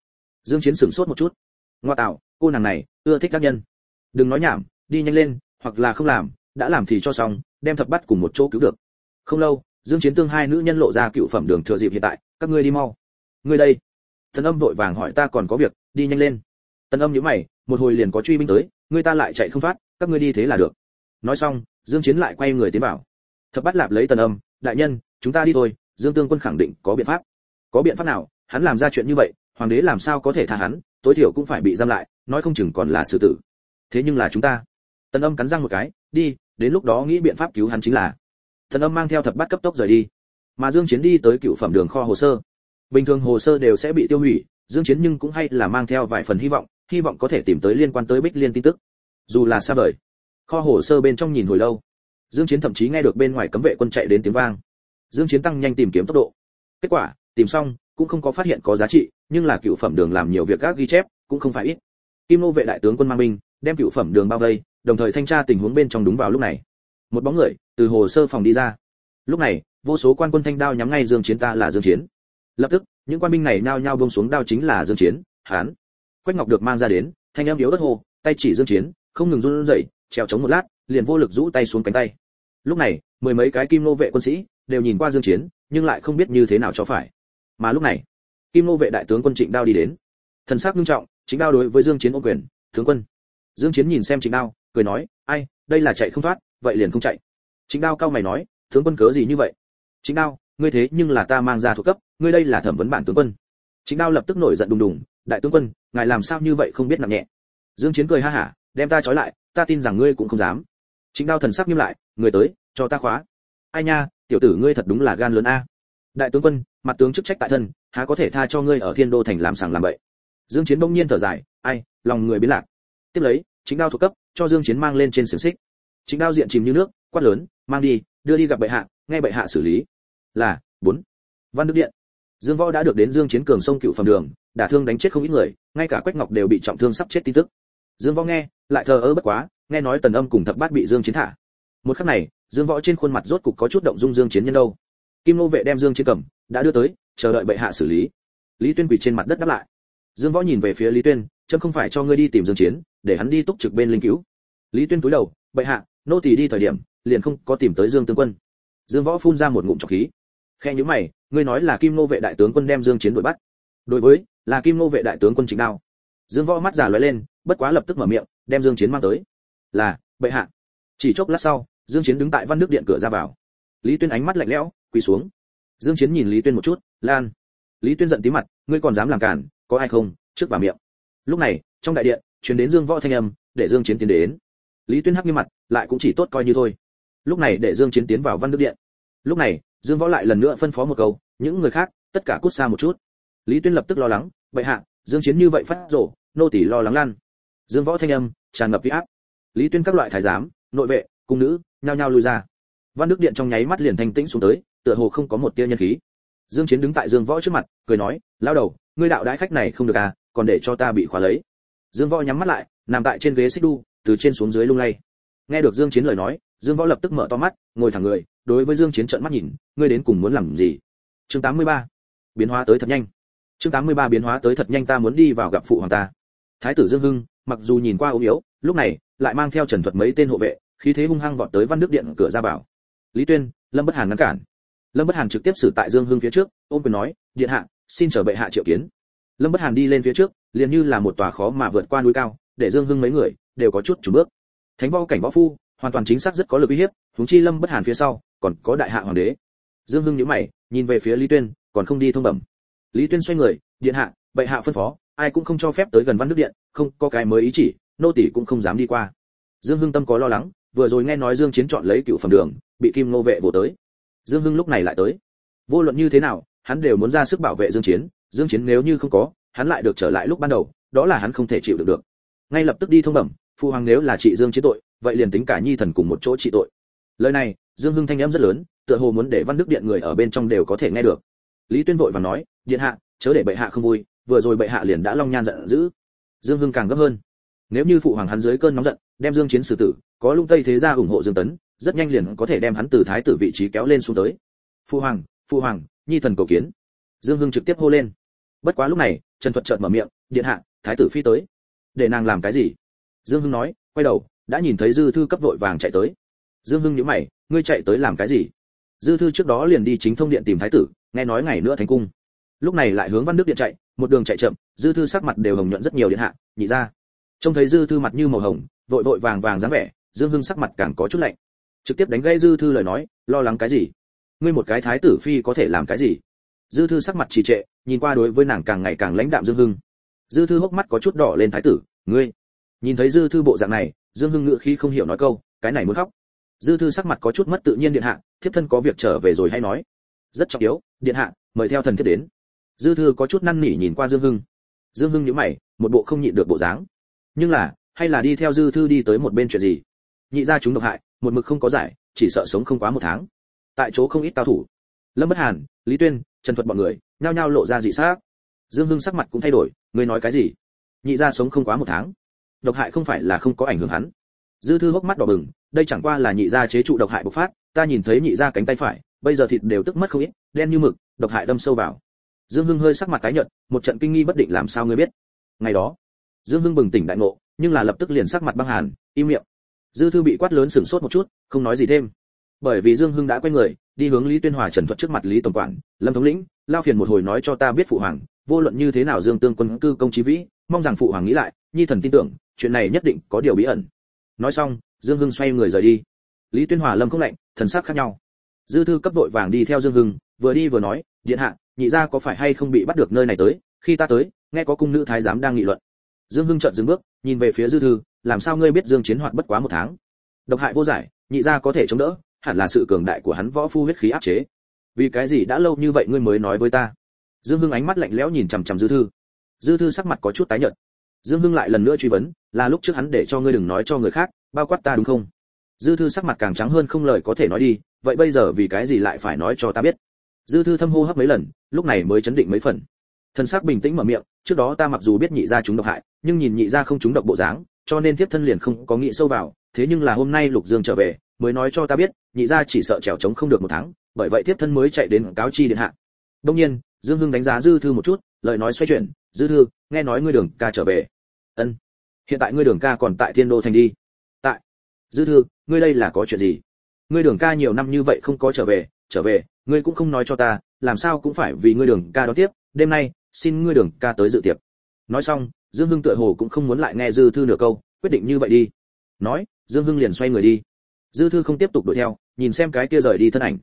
Dương chiến sửng sốt một chút. Ngoa tạo, cô nàng này, ưa thích các nhân. Đừng nói nhảm, đi nhanh lên, hoặc là không làm, đã làm thì cho xong, đem thập bắt cùng một chỗ cứu được. Không lâu, dương chiến tương hai nữ nhân lộ ra cựu phẩm đường thừa dịp hiện tại, các ngươi đi mau. Ngươi đây. Thần âm vội vàng hỏi ta còn có việc, đi nhanh lên tần âm nhíu mày, một hồi liền có truy binh tới, người ta lại chạy không thoát, các ngươi đi thế là được. Nói xong, dương chiến lại quay người tiến vào. Thập Bát lạp lấy tần âm, đại nhân, chúng ta đi thôi, dương tương quân khẳng định có biện pháp. Có biện pháp nào? Hắn làm ra chuyện như vậy, hoàng đế làm sao có thể tha hắn, tối thiểu cũng phải bị giam lại, nói không chừng còn là xử tử. Thế nhưng là chúng ta. Tần âm cắn răng một cái, đi, đến lúc đó nghĩ biện pháp cứu hắn chính là. Tần âm mang theo thập bát cấp tốc rời đi. Mà dương chiến đi tới cựu phẩm đường kho hồ sơ. Bình thường hồ sơ đều sẽ bị tiêu hủy, dương chiến nhưng cũng hay là mang theo vài phần hy vọng hy vọng có thể tìm tới liên quan tới bích liên tin tức. Dù là xa vời, kho hồ sơ bên trong nhìn hồi lâu. Dương chiến thậm chí nghe được bên ngoài cấm vệ quân chạy đến tiếng vang. Dương chiến tăng nhanh tìm kiếm tốc độ. Kết quả, tìm xong, cũng không có phát hiện có giá trị, nhưng là cựu phẩm đường làm nhiều việc các ghi chép, cũng không phải ít. Kim nô vệ đại tướng quân mang binh, đem cựu phẩm đường bao vây, đồng thời thanh tra tình huống bên trong đúng vào lúc này. Một bóng người, từ hồ sơ phòng đi ra. Lúc này, vô số quan quân thanh đao nhắm ngay dương chiến ta là dương chiến. Lập tức, những quan binh này nao nhao buông xuống đao chính là dương chiến hán quách ngọc được mang ra đến, thanh âm yếu đất hồ tay chỉ dương chiến, không ngừng run rẩy, trèo chống một lát, liền vô lực rũ tay xuống cánh tay. Lúc này, mười mấy cái kim nô vệ quân sĩ đều nhìn qua dương chiến, nhưng lại không biết như thế nào cho phải. Mà lúc này, kim nô vệ đại tướng quân trịnh đao đi đến. Thần sắc nghiêm trọng chính đao đối với dương chiến ôm quyền, tướng quân. Dương chiến nhìn xem trịnh đao, cười nói, ai, đây là chạy không thoát, vậy liền không chạy. Trịnh đao cao mày nói, tướng quân cớ gì như vậy? Trịnh đao, ngươi thế nhưng là ta mang ra thuộc cấp, ngươi đây là thẩm vấn bản tướng quân. Trịnh đao lập tức nổi giận đùng đùng đại tướng quân, ngài làm sao như vậy không biết nặng nhẹ? Dương chiến cười ha hả, đem ta trói lại, ta tin rằng ngươi cũng không dám. Chính đao thần sắc nghiêm lại, người tới, cho ta khóa. Ai nha, tiểu tử ngươi thật đúng là gan lớn a. Đại tướng quân, mặt tướng chức trách tại thân, há có thể tha cho ngươi ở thiên đô thành làm sàng làm bậy? Dương chiến bỗng nhiên thở dài, ai, lòng người biến lạc. Tiếp lấy chính đao thuộc cấp, cho dương chiến mang lên trên xiềng xích. Chính đao diện chìm như nước, quát lớn, mang đi, đưa đi gặp bệ hạ, nghe bệ hạ xử lý. Là, bốn. Văn đức điện. Dương võ đã được đến dương chiến cường sông cựu phẩm đường đả thương đánh chết không ít người, ngay cả quách ngọc đều bị trọng thương sắp chết tin tức. Dương võ nghe, lại thờ ơ bất quá, nghe nói tần âm cùng thập bát bị dương chiến thả. Một khắc này, dương võ trên khuôn mặt rốt cục có chút động dung dương chiến nhân đâu. Kim nô vệ đem dương chiến cầm, đã đưa tới, chờ đợi bệ hạ xử lý. Lý tuyên quỳ trên mặt đất đáp lại. Dương võ nhìn về phía lý tuyên, chấm không phải cho ngươi đi tìm dương chiến, để hắn đi túc trực bên linh cứu. Lý tuyên cúi đầu, bệ hạ, nô tỳ đi thời điểm, liền không có tìm tới dương tướng quân. Dương võ phun ra một ngụm trọc khí. Khe nhíu mày, ngươi nói là kim nô vệ đại tướng quân đem dương chiến đuổi bắt đối với, là kim nô vệ đại tướng quân trịnh đao. Dương võ mắt giả lóe lên, bất quá lập tức mở miệng, đem dương chiến mang tới. Là, bệ hạ. Chỉ chốc lát sau, dương chiến đứng tại văn đức điện cửa ra vào. Lý tuyên ánh mắt lạnh lẽo, quỳ xuống. Dương chiến nhìn lý tuyên một chút, lan. Lý tuyên giận tí mặt, ngươi còn dám làm cản, có ai không? Trước vào miệng. Lúc này, trong đại điện, truyền đến dương võ thanh âm, để dương chiến tiến đến. Lý tuyên hắc như mặt, lại cũng chỉ tốt coi như thôi. Lúc này để dương chiến tiến vào văn đức điện. Lúc này, dương võ lại lần nữa phân phó một câu, những người khác, tất cả cút xa một chút lý tuyên lập tức lo lắng vậy hạ, dương chiến như vậy phát rổ nô tỳ lo lắng lan. Dương võ thanh âm tràn ngập vi áp. Lý tuyên các loại thái giám, nội vệ, cung nữ, nhao nhao lui ra. Văn đức điện trong nháy mắt liền thanh tĩnh xuống tới, tựa hồ không có một tia nhân khí. Dương chiến đứng tại dương võ trước mặt, cười nói, lao đầu, ngươi đạo đái khách này không được à còn để cho ta bị khóa lấy. Dương võ nhắm mắt lại, nằm tại trên ghế xích đu, từ trên xuống dưới lung lay. Nghe được dương chiến lời nói, dương võ lập tức mở to mắt, ngồi thẳng người, đối với dương chiến trợn mắt nhìn, ngươi đến cùng muốn làm gì? Chương 83. biến hóa tới thật nhanh chương 83 biến hóa tới thật nhanh ta muốn đi vào gặp phụ hoàng ta. Thái tử dương hưng, mặc dù nhìn qua ốm yếu, lúc này lại mang theo trần thuật mấy tên hộ vệ, khí thế hung hăng vọt tới văn đức điện cửa ra vào. Lý tuyên, lâm bất hàn ngăn cản. Lâm bất hàn trực tiếp xử tại dương hưng phía trước, ôm quyền nói, điện hạ, xin chờ bệ hạ triệu kiến. Lâm bất hàn đi lên phía trước, liền như là một tòa khó mà vượt qua núi cao, để dương hưng mấy người đều có chút chủ bước. Thánh võ cảnh võ phu, hoàn toàn chính xác rất có lực uy hiếp chúng chi lâm bất hàn phía sau còn có đại hạ hoàng đế. Dương hưng nhíu mày, nhìn về phía lý tuyên, còn không đi thông bẩm lý tuyên xoay người, điện hạ, bệ hạ phân phó, ai cũng không cho phép tới gần văn đức điện, không có cái mới ý chỉ, nô tỷ cũng không dám đi qua. Dương hưng tâm có lo lắng, vừa rồi nghe nói dương chiến chọn lấy cựu phẩm đường, bị kim nô vệ vồ tới. Dương hưng lúc này lại tới. Vô luận như thế nào, hắn đều muốn ra sức bảo vệ dương chiến dương chiến nếu như không có, hắn lại được trở lại lúc ban đầu, đó là hắn không thể chịu được được. Ngay lập tức đi thông bẩm phụ hoàng nếu là trị dương chiến tội, vậy liền tính cả nhi thần cùng một chỗ trị tội. Lời này, dương hưng thanh âm rất lớn, tựa hồ muốn để văn đức điện người ở bên trong đều có thể nghe được lý tuyên vội và nói, điện hạ, chớ để bệ hạ không vui, vừa rồi bệ hạ liền đã long nhan giận dữ. Dương hưng càng gấp hơn. Nếu như phụ hoàng hắn dưới cơn nóng giận, đem dương chiến xử tử, có lung tây thế gia ủng hộ dương tấn, rất nhanh liền có thể đem hắn từ thái tử vị trí kéo lên xuống tới. Phụ hoàng phụ hoàng, nhi thần cầu kiến. Dương hưng trực tiếp hô lên. Bất quá lúc này, trần thuật chợt mở miệng, điện hạ, thái tử phi tới. Để nàng làm cái gì? Dương hưng nói, quay đầu, đã nhìn thấy dư thư cấp vội vàng chạy tới. Dương hưng nhíu mày, ngươi chạy tới làm cái gì? Dư thư trước đó liền đi chính thông điện tìm thái tử nghe nói ngày nữa thành cung. Lúc này lại hướng văn đức điện chạy, một đường chạy chậm, dư thư sắc mặt đều hồng nhuận rất nhiều điện hạ, nhị ra trông thấy dư thư mặt như màu hồng, vội vội vàng vàng dáng vẻ, dương hưng sắc mặt càng có chút lạnh. Trực tiếp đánh gây dư thư lời nói, lo lắng cái gì? Ngươi một cái thái tử phi có thể làm cái gì? Dư thư sắc mặt trì trệ, nhìn qua đối với nàng càng ngày càng lãnh đạm dương hưng. Dư thư hốc mắt có chút đỏ lên thái tử, ngươi. Nhìn thấy dư thư bộ dạng này, dương hưng ngựa khi không hiểu nói câu, cái này muốn khóc. Dư thư sắc mặt có chút mất tự nhiên điện hạ, thiếp thân có việc trở về rồi hay nói. Rất trọng yếu điện hạ, mời theo thần thiết đến. Dư thư có chút năn nỉ nhìn qua dương hưng. Dương hưng nhíu mày, một bộ không nhịn được bộ dáng. Nhưng là, hay là đi theo dư thư đi tới một bên chuyện gì? Nhị ra chúng độc hại, một mực không có giải, chỉ sợ sống không quá một tháng. Tại chỗ không ít cao thủ. Lâm bất hàn, lý tuyên, trần thuật bọn người, nhao nhao lộ ra dị xác dương hưng sắc mặt cũng thay đổi, ngươi nói cái gì? Nhị ra sống không quá một tháng. Độc hại không phải là không có ảnh hưởng hắn. Dư thư hốc mắt đỏ bừng, đây chẳng qua là nhị gia chế trụ độc hại bộc phát, ta nhìn thấy nhị gia cánh tay phải bây giờ thịt đều tức mất không ít, đen như mực, độc hại đâm sâu vào. Dương hưng hơi sắc mặt tái nhợt, một trận kinh nghi bất định làm sao ngươi biết. Ngày đó, dương hưng bừng tỉnh đại ngộ, nhưng là lập tức liền sắc mặt băng hàn, im miệng. Dư thư bị quát lớn sửng sốt một chút, không nói gì thêm. Bởi vì dương hưng đã quay người, đi hướng lý tuyên hòa trần thuật trước mặt lý tổng quản, lâm thống lĩnh, lao phiền một hồi nói cho ta biết phụ hoàng, vô luận như thế nào dương tương quân cư công chí vĩ, mong rằng phụ hoàng nghĩ lại, nhi thần tin tưởng, chuyện này nhất định có điều bí ẩn. Nói xong, dương hưng xoay người rời đi. Lý tuyên hòa lâm không lạnh, thần sắc khác nhau dư thư cấp vội vàng đi theo dương hưng, vừa đi vừa nói, điện hạ, nhị gia có phải hay không bị bắt được nơi này tới? Khi ta tới, nghe có cung nữ thái giám đang nghị luận. Dương hưng chợt dừng bước, nhìn về phía dư thư, làm sao ngươi biết dương chiến hoạt bất quá một tháng? Độc hại vô giải, nhị gia có thể chống đỡ, hẳn là sự cường đại của hắn võ phu huyết khí áp chế. Vì cái gì đã lâu như vậy ngươi mới nói với ta? Dương hưng ánh mắt lạnh lẽo nhìn chằm chằm dư thư. Dư thư sắc mặt có chút tái nhợt. Dương hưng lại lần nữa truy vấn, là lúc trước hắn để cho ngươi đừng nói cho người khác, bao quát ta đúng không? Dư thư sắc mặt càng trắng hơn không lời có thể nói đi vậy bây giờ vì cái gì lại phải nói cho ta biết? Dư thư thâm hô hấp mấy lần, lúc này mới chấn định mấy phần. Thần sắc bình tĩnh mở miệng, trước đó ta mặc dù biết nhị gia chúng độc hại, nhưng nhìn nhị gia không chúng độc bộ dáng, cho nên thiếp thân liền không có nghĩ sâu vào, thế nhưng là hôm nay lục dương trở về, mới nói cho ta biết, nhị gia chỉ sợ trèo trống không được một tháng, bởi vậy thiếp thân mới chạy đến cáo chi điện hạ. Đông nhiên, dương hưng đánh giá dư thư một chút, lời nói xoay chuyển, dư thư, nghe nói ngươi đường ca trở về. Ân, hiện tại ngươi đường ca còn tại thiên đô thành đi. Tại. Dư thư, ngươi đây là có chuyện gì? Ngươi đường ca nhiều năm như vậy không có trở về trở về, ngươi cũng không nói cho ta, làm sao cũng phải vì ngươi đường ca đón tiếp, đêm nay, xin ngươi đường ca tới dự tiệc. Nói xong, dương hưng tựa hồ cũng không muốn lại nghe dư thư nửa câu, quyết định như vậy đi. Nói, dương hưng liền xoay người đi. Dư thư không tiếp tục đuổi theo, nhìn xem cái kia rời đi thân ảnh.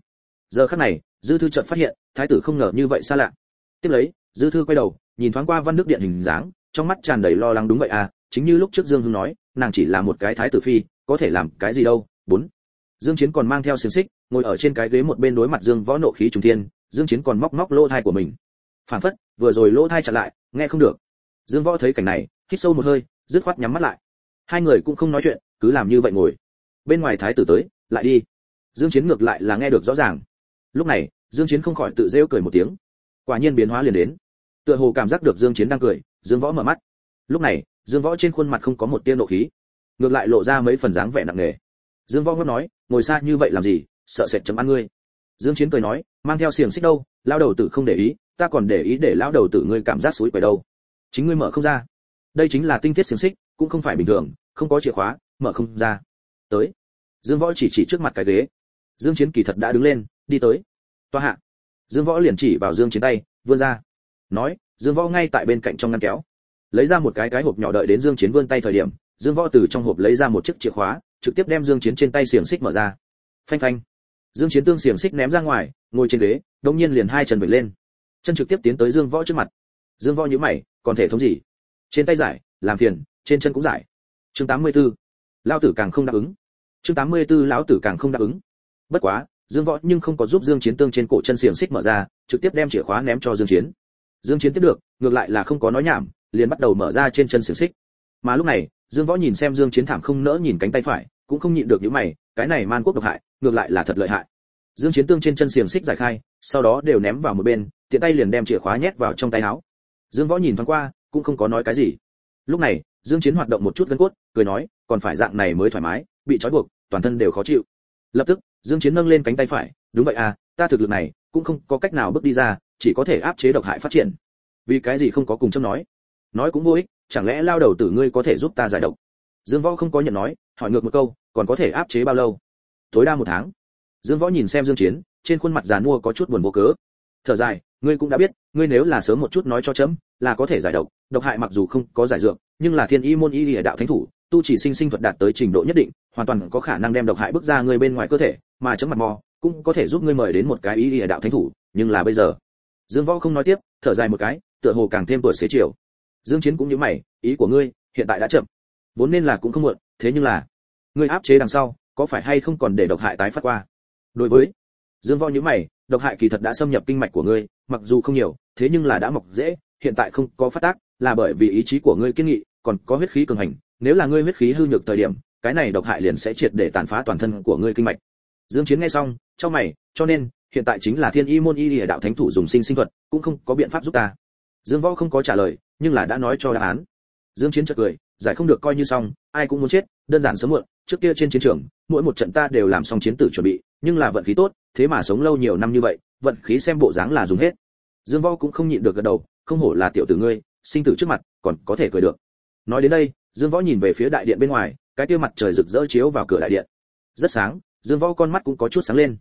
Giờ khắc này, dư thư chợt phát hiện, thái tử không ngờ như vậy xa lạ. Tiếp lấy, dư thư quay đầu, nhìn thoáng qua văn đức điện hình dáng, trong mắt tràn đầy lo lắng đúng vậy à chính như lúc trước dương hưng nói, nàng chỉ là một cái thái tử phi, có thể làm cái gì đâu. Bốn dương chiến còn mang theo xiềng xích, ngồi ở trên cái ghế một bên đối mặt dương võ nộ khí trùng thiên, dương chiến còn móc móc lỗ thai của mình. Phản phất, vừa rồi lỗ thai chặn lại, nghe không được. Dương võ thấy cảnh này, hít sâu một hơi, dứt khoát nhắm mắt lại. Hai người cũng không nói chuyện, cứ làm như vậy ngồi. Bên ngoài thái tử tới, lại đi. Dương chiến ngược lại là nghe được rõ ràng. Lúc này, dương chiến không khỏi tự rêu cười một tiếng. Quả nhiên biến hóa liền đến. Tựa hồ cảm giác được dương chiến đang cười, dương võ mở mắt. Lúc này, dương võ trên khuôn mặt không có một tia nộ khí. Ngược lại lộ ra mấy phần dáng vẻ nặng nề dương võ ngấp nói, ngồi xa như vậy làm gì? Sợ sệt chấm ăn ngươi. Dương chiến cười nói, mang theo xiềng xích đâu lao đầu tử không để ý, ta còn để ý để lão đầu tử ngươi cảm giác suối quậy đâu. Chính ngươi mở không ra. Đây chính là tinh thiết xiềng xích, cũng không phải bình thường, không có chìa khóa, mở không ra. Tới. Dương võ chỉ chỉ trước mặt cái ghế. Dương chiến kỳ thật đã đứng lên, đi tới. Toa hạ. Dương võ liền chỉ vào dương chiến tay, vươn ra. Nói, dương võ ngay tại bên cạnh trong ngăn kéo. Lấy ra một cái cái hộp nhỏ đợi đến dương chiến vươn tay thời điểm, dương võ từ trong hộp lấy ra một chiếc chìa khóa trực tiếp đem dương chiến trên tay xiềng xích mở ra. Phanh phanh. Dương chiến tương xiềng xích ném ra ngoài, ngồi trên ghế đống nhiên liền hai chân vẩy lên. Chân trực tiếp tiến tới dương võ trước mặt. Dương võ nhíu mày, còn thể thống gì? Trên tay giải, làm phiền, trên chân cũng giải. Chương 84. lão tử càng không đáp ứng. Chương 84 lão tử càng không đáp ứng. Bất quá, dương võ nhưng không có giúp dương chiến tương trên cổ chân xiềng xích mở ra, trực tiếp đem chìa khóa ném cho dương chiến. Dương chiến tiếp được, ngược lại là không có nói nhảm, liền bắt đầu mở ra trên chân xiềng xích. Mà lúc này, dương võ nhìn xem dương chiến thảm không nỡ nhìn cánh tay phải cũng không nhịn được những mày, cái này man quốc độc hại, ngược lại là thật lợi hại. Dương chiến tương trên chân xiềng xích giải khai, sau đó đều ném vào một bên, tiện tay liền đem chìa khóa nhét vào trong tay áo. Dương võ nhìn thoáng qua, cũng không có nói cái gì. Lúc này, dương chiến hoạt động một chút gân cốt, cười nói, còn phải dạng này mới thoải mái, bị trói buộc, toàn thân đều khó chịu. Lập tức, dương chiến nâng lên cánh tay phải, đúng vậy à ta thực lực này, cũng không có cách nào bước đi ra, chỉ có thể áp chế độc hại phát triển. Vì cái gì không có cùng châm nói? Nói cũng vô ích, chẳng lẽ lao đầu tử ngươi có thể giúp ta giải độc? Dương võ không có nhận nói hỏi ngược một câu, còn có thể áp chế bao lâu? Tối đa một tháng. Dương võ nhìn xem dương chiến, trên khuôn mặt già nua có chút buồn vô cớ. Thở dài, ngươi cũng đã biết, ngươi nếu là sớm một chút nói cho chấm, là có thể giải độc. Độc hại mặc dù không có giải dược, nhưng là thiên y môn y lìa đạo thánh thủ, tu chỉ sinh sinh thuật đạt tới trình độ nhất định, hoàn toàn có khả năng đem độc hại bước ra ngươi bên ngoài cơ thể, mà chấm mặt mò, cũng có thể giúp ngươi mời đến một cái y lìa đạo thánh thủ, nhưng là bây giờ. Dương võ không nói tiếp, thở dài một cái, tựa hồ càng thêm tuổi xế chiều. Dương chiến cũng như mày, ý của ngươi hiện tại đã chậm. Vốn nên là cũng không muộn thế nhưng là ngươi áp chế đằng sau, có phải hay không còn để độc hại tái phát qua? Đối với, dương võ như mày, độc hại kỳ thật đã xâm nhập kinh mạch của ngươi, mặc dù không nhiều, thế nhưng là đã mọc dễ, hiện tại không có phát tác, là bởi vì ý chí của ngươi kiên nghị, còn có huyết khí cường hành, nếu là ngươi huyết khí hư nhược thời điểm, cái này độc hại liền sẽ triệt để tàn phá toàn thân của ngươi kinh mạch. Dương chiến nghe xong, cho mày, cho nên, hiện tại chính là thiên y môn y lìa đạo thánh thủ dùng sinh sinh thuật, cũng không có biện pháp giúp ta. Dương võ không có trả lời, nhưng là đã nói cho đáp án. Dương chiến chợt cười giải không được coi như xong, ai cũng muốn chết, đơn giản sớm muộn, trước kia trên chiến trường, mỗi một trận ta đều làm xong chiến tử chuẩn bị, nhưng là vận khí tốt, thế mà sống lâu nhiều năm như vậy, vận khí xem bộ dáng là dùng hết. Dương võ cũng không nhịn được gật đầu, không hổ là tiểu tử ngươi, sinh tử trước mặt, còn có thể cười được. Nói đến đây, dương võ nhìn về phía đại điện bên ngoài, cái kia mặt trời rực rỡ chiếu vào cửa đại điện. Rất sáng, dương võ con mắt cũng có chút sáng lên.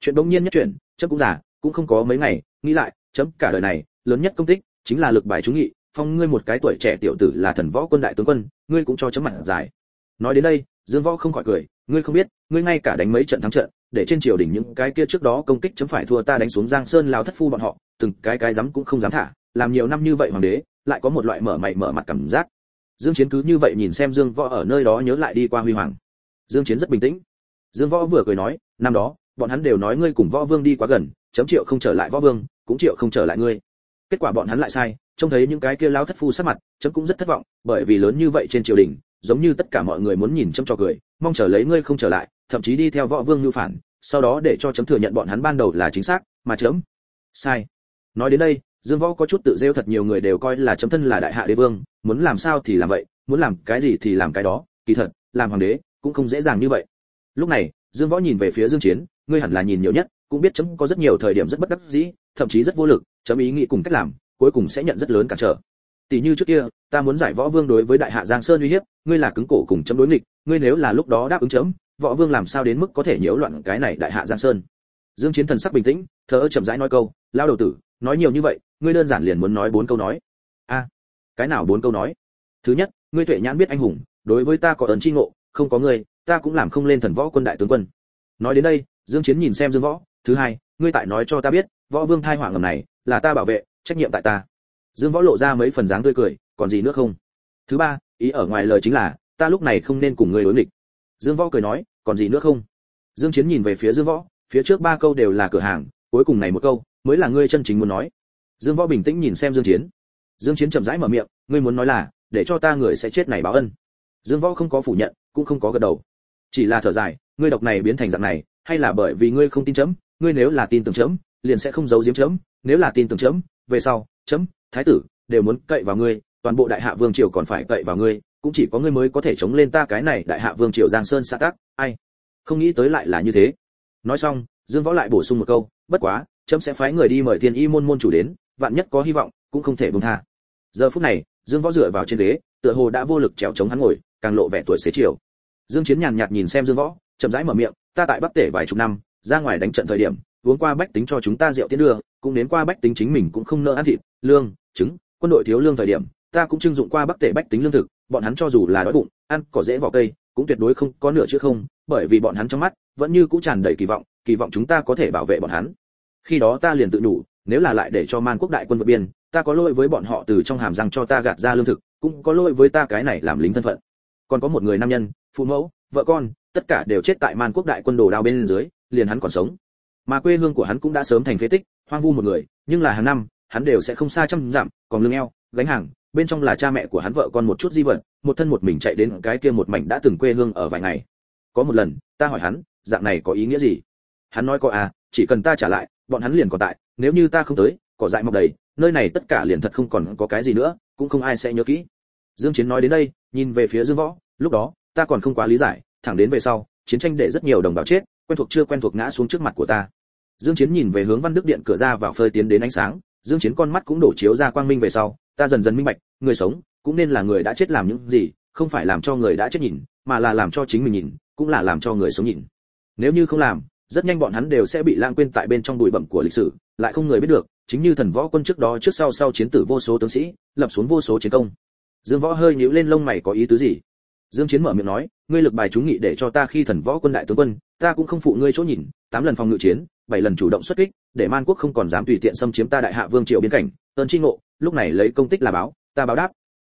Chuyện bỗng nhiên nhất chuyện chấm cũng giả cũng không có mấy ngày, nghĩ lại, chấm cả đời này, lớn nhất công tích chính là lực bài chúng nghị phong ngươi một cái tuổi trẻ tiểu tử là thần võ quân đại tướng quân, ngươi cũng cho chấm mặt dài. Nói đến đây, dương võ không khỏi cười, ngươi không biết, ngươi ngay cả đánh mấy trận thắng trận, để trên triều đình những cái kia trước đó công kích chấm phải thua ta đánh xuống giang sơn lao thất phu bọn họ, từng cái cái dám cũng không dám thả, làm nhiều năm như vậy hoàng đế, lại có một loại mở mày mở mặt cảm giác. Dương chiến cứ như vậy nhìn xem dương võ ở nơi đó nhớ lại đi qua huy hoàng. Dương chiến rất bình tĩnh. Dương võ vừa cười nói, năm đó, bọn hắn đều nói ngươi cùng võ vương đi quá gần, chấm triệu không trở lại võ vương, cũng triệu không trở lại ngươi. Kết quả bọn hắn lại sai trông thấy những cái kia lao thất phu sắc mặt, chấm cũng rất thất vọng, bởi vì lớn như vậy trên triều đình, giống như tất cả mọi người muốn nhìn chấm cho cười, mong chờ lấy ngươi không trở lại, thậm chí đi theo võ vương như phản, sau đó để cho chấm thừa nhận bọn hắn ban đầu là chính xác, mà chấm, sai. Nói đến đây, dương võ có chút tự rêu thật nhiều người đều coi là chấm thân là đại hạ đế vương, muốn làm sao thì làm vậy, muốn làm cái gì thì làm cái đó, kỳ thật, làm hoàng đế cũng không dễ dàng như vậy. Lúc này, dương võ nhìn về phía dương chiến, ngươi hẳn là nhìn nhiều nhất, cũng biết chấm có rất nhiều thời điểm rất bất đắc dĩ, thậm chí rất vô lực, chấm ý nghĩ cùng cách làm cuối cùng sẽ nhận rất lớn cản trở. Tỷ như trước kia, ta muốn giải võ vương đối với đại hạ giang sơn uy hiếp, ngươi là cứng cổ cùng chấm đối nghịch, ngươi nếu là lúc đó đáp ứng chấm, võ vương làm sao đến mức có thể nhiễu loạn cái này đại hạ giang sơn? Dương chiến thần sắc bình tĩnh thở chậm rãi nói câu lao đầu tử, nói nhiều như vậy, ngươi đơn giản liền muốn nói bốn câu nói. A, cái nào bốn câu nói? Thứ nhất, ngươi tuệ nhãn biết anh hùng, đối với ta có ơn chi ngộ, không có ngươi, ta cũng làm không lên thần võ quân đại tướng quân. Nói đến đây, dương chiến nhìn xem dương võ, thứ hai, ngươi tại nói cho ta biết, võ vương thai hoàng ngầm này là ta bảo vệ trách nhiệm tại ta. Dương võ lộ ra mấy phần dáng tươi cười, còn gì nữa không? Thứ ba, ý ở ngoài lời chính là, ta lúc này không nên cùng ngươi đối nghịch. Dương võ cười nói, còn gì nữa không? Dương chiến nhìn về phía dương võ, phía trước ba câu đều là cửa hàng, cuối cùng này một câu, mới là ngươi chân chính muốn nói. Dương võ bình tĩnh nhìn xem dương chiến. Dương chiến chậm rãi mở miệng, ngươi muốn nói là, để cho ta người sẽ chết này báo ân. Dương võ không có phủ nhận, cũng không có gật đầu. Chỉ là thở dài, ngươi độc này biến thành dạng này, hay là bởi vì ngươi không tin chấm, ngươi nếu là tin tưởng chấm, liền sẽ không giấu giếm chấm, nếu là tin tưởng chấm về sau, chấm, thái tử, đều muốn cậy vào ngươi, toàn bộ đại hạ vương triều còn phải cậy vào ngươi, cũng chỉ có ngươi mới có thể chống lên ta cái này đại hạ vương triều giang sơn xã tắc, ai? Không nghĩ tới lại là như thế. Nói xong, dương võ lại bổ sung một câu, bất quá, chấm sẽ phái người đi mời thiên y môn môn chủ đến, vạn nhất có hy vọng, cũng không thể buông tha. Giờ phút này, dương võ dựa vào trên ghế, tựa hồ đã vô lực trèo chống hắn ngồi, càng lộ vẻ tuổi xế chiều. Dương chiến nhàn nhạt nhìn xem dương võ, chậm rãi mở miệng, ta tại bắc tể vài chục năm, ra ngoài đánh trận thời điểm, uống qua bách tính cho chúng ta rượu tiến đường cũng đến qua bách tính chính mình cũng không nỡ ăn thịt, lương, trứng, quân đội thiếu lương thời điểm, ta cũng trưng dụng qua bắc tể bách tính lương thực, bọn hắn cho dù là đói bụng, ăn cỏ dễ vỏ cây, cũng tuyệt đối không có nửa chữ không, bởi vì bọn hắn trong mắt vẫn như cũng tràn đầy kỳ vọng kỳ vọng chúng ta có thể bảo vệ bọn hắn. Khi đó ta liền tự đủ, nếu là lại để cho man quốc đại quân vượt biên, ta có lỗi với bọn họ từ trong hàm răng cho ta gạt ra lương thực, cũng có lỗi với ta cái này làm lính thân phận. Còn có một người nam nhân, phụ mẫu, vợ con, tất cả đều chết tại man quốc đại quân đồ đao bên dưới, liền hắn còn sống mà quê hương của hắn cũng đã sớm thành phế tích, hoang vu một người, nhưng là hàng năm, hắn đều sẽ không xa trăm dặm, còn lưng eo, gánh hàng, bên trong là cha mẹ của hắn vợ con một chút di vật, một thân một mình chạy đến cái kia một mảnh đã từng quê hương ở vài ngày. Có một lần, ta hỏi hắn, dạng này có ý nghĩa gì? Hắn nói có à chỉ cần ta trả lại, bọn hắn liền còn tại, nếu như ta không tới, cỏ dại mọc đầy, nơi này tất cả liền thật không còn có cái gì nữa, cũng không ai sẽ nhớ kỹ. Dương chiến nói đến đây, nhìn về phía dương võ, lúc đó, ta còn không quá lý giải, thẳng đến về sau, chiến tranh để rất nhiều đồng bào chết, quen thuộc chưa quen thuộc ngã xuống trước mặt của ta dương chiến nhìn về hướng văn đức điện cửa ra vào phơi tiến đến ánh sáng, dương chiến con mắt cũng đổ chiếu ra quang minh về sau, ta dần dần minh bạch, người sống cũng nên là người đã chết làm những gì, không phải làm cho người đã chết nhìn, mà là làm cho chính mình nhìn, cũng là làm cho người sống nhìn. Nếu như không làm, rất nhanh bọn hắn đều sẽ bị lãng quên tại bên trong bụi bặm của lịch sử, lại không người biết được, chính như thần võ quân trước đó trước sau sau chiến tử vô số tướng sĩ, lập xuống vô số chiến công. Dương võ hơi nhíu lên lông mày có ý tứ gì? Dương chiến mở miệng nói, ngươi lực bài chúng nghị để cho ta khi thần võ quân đại tướng quân, ta cũng không phụ ngươi chỗ nhìn, tám lần phòng ngự chiến bảy lần chủ động xuất kích, để man quốc không còn dám tùy tiện xâm chiếm ta đại hạ vương triều biên cảnh. Ơn chi ngộ, lúc này lấy công tích là báo, ta báo đáp.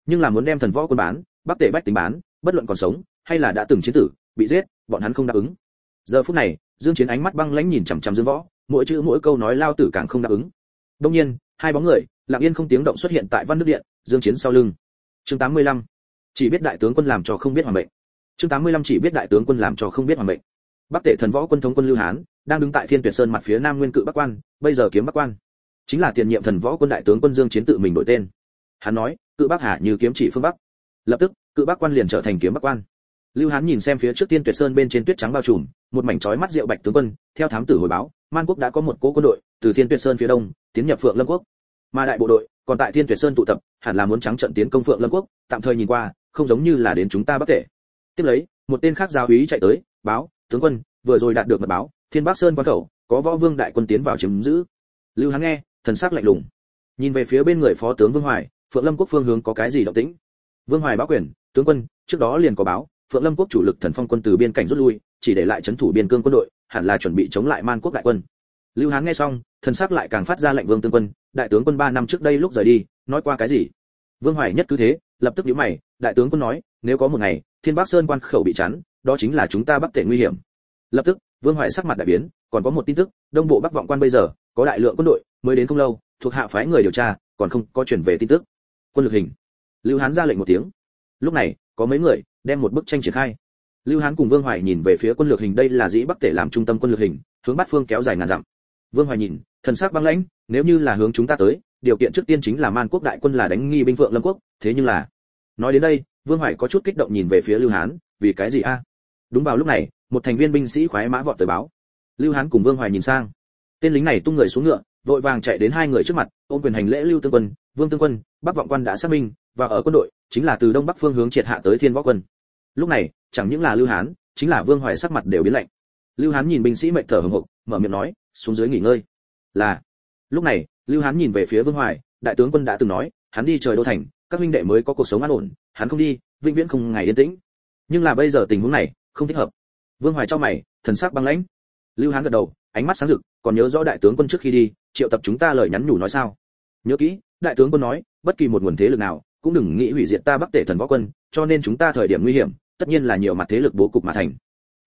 Nhưng là muốn đem thần võ quân bán, bắc tể bách tính bán, bất luận còn sống, hay là đã từng chiến tử, bị giết, bọn hắn không đáp ứng. Giờ phút này, dương chiến ánh mắt băng lãnh nhìn chằm chằm dương võ, mỗi chữ mỗi câu nói lao tử càng không đáp ứng. Đông nhiên, hai bóng người, lặng yên không tiếng động xuất hiện tại văn nước điện, dương chiến sau lưng. Chương 85. chỉ biết đại tướng quân làm cho không biết hoàng mệnh. Chương 85 chỉ biết đại tướng quân làm cho không biết hoàng mệnh bắc tể thần võ quân thống quân lưu hán, đang đứng tại thiên tuyệt sơn mặt phía nam nguyên cự bắc quan, bây giờ kiếm bắc quan. Chính là tiền nhiệm thần võ quân đại tướng quân dương chiến tự mình đổi tên. Hắn nói, cự bắc hà như kiếm chỉ phương bắc. Lập tức, cự bắc quan liền trở thành kiếm bắc quan. Lưu hán nhìn xem phía trước tiên tuyệt sơn bên trên tuyết trắng bao trùm, một mảnh chói mắt rượu bạch tướng quân, theo thám tử hồi báo, man quốc đã có một cố quân đội, từ thiên tuyệt sơn phía đông, tiến nhập phượng lâm quốc. Mà đại bộ đội, còn tại thiên tuyệt sơn tụ tập, hẳn là muốn trắng trận tiến công phượng lâm quốc, tạm thời nhìn qua, không giống như là đến chúng ta bắc tể tiếp lấy, một tên khác giáo úy chạy tới, báo tướng quân, vừa rồi đạt được mật báo, thiên bắc sơn quan khẩu, có võ vương đại quân tiến vào chiếm giữ. Lưu hán nghe, thần sắc lạnh lùng. Nhìn về phía bên người phó tướng vương hoài, phượng lâm quốc phương hướng có cái gì động tĩnh? Vương hoài báo quyền, tướng quân, trước đó liền có báo, phượng lâm quốc chủ lực thần phong quân từ biên cảnh rút lui, chỉ để lại chấn thủ biên cương quân đội, hẳn là chuẩn bị chống lại man quốc đại quân. Lưu hán nghe xong, thần sắc lại càng phát ra lệnh vương tướng quân, đại tướng quân ba năm trước đây lúc rời đi, nói qua cái gì? Vương hoài nhất cứ thế, lập tức nhíu mày, đại tướng quân nói, nếu có một ngày, thiên bắc sơn quan khẩu bị chắn đó chính là chúng ta bắc tể nguy hiểm. Lập tức, vương hoài sắc mặt đại biến, còn có một tin tức, đông bộ bắc vọng quan bây giờ, có đại lượng quân đội, mới đến không lâu, thuộc hạ phái người điều tra, còn không có chuyển về tin tức. Quân lực hình. Lưu hán ra lệnh một tiếng. Lúc này, có mấy người, đem một bức tranh triển khai. Lưu hán cùng vương hoài nhìn về phía quân lược hình đây là dĩ bắc tể làm trung tâm quân lược hình, hướng bát phương kéo dài ngàn dặm. Vương hoài nhìn, thần sắc băng lãnh, nếu như là hướng chúng ta tới, điều kiện trước tiên chính là man quốc đại quân là đánh nghi binh phượng lâm quốc, thế nhưng là, nói đến đây, vương hoài có chút kích động nhìn về phía lưu hán, vì cái gì a? Đúng vào lúc này, một thành viên binh sĩ khoái mã vọt tới báo. Lưu hán cùng vương hoài nhìn sang. Tên lính này tung người xuống ngựa, vội vàng chạy đến hai người trước mặt, ôm quyền hành lễ lưu tương quân, vương tương quân, bắc vọng quan đã xác minh, và ở quân đội, chính là từ đông bắc phương hướng triệt hạ tới thiên võ quân. Lúc này, chẳng những là lưu hán, chính là vương hoài sắc mặt đều biến lạnh. Lưu hán nhìn binh sĩ mệt thở hổn hộc mở miệng nói, xuống dưới nghỉ ngơi. Là. Lúc này, lưu hán nhìn về phía vương hoài, đại tướng quân đã từng nói, hắn đi trời đô thành, các huynh đệ mới có cuộc sống an ổn, hắn không đi, vĩnh viễn không ngày yên tĩnh. Nhưng là bây giờ tình huống này không thích hợp. Vương hoài cho mày, thần sắc băng lãnh. Lưu hán gật đầu, ánh mắt sáng rực, còn nhớ rõ đại tướng quân trước khi đi, triệu tập chúng ta lời nhắn nhủ nói sao? Nhớ kỹ, đại tướng quân nói, bất kỳ một nguồn thế lực nào cũng đừng nghĩ hủy diệt ta bắc tể thần võ quân, cho nên chúng ta thời điểm nguy hiểm, tất nhiên là nhiều mặt thế lực bố cục mà thành.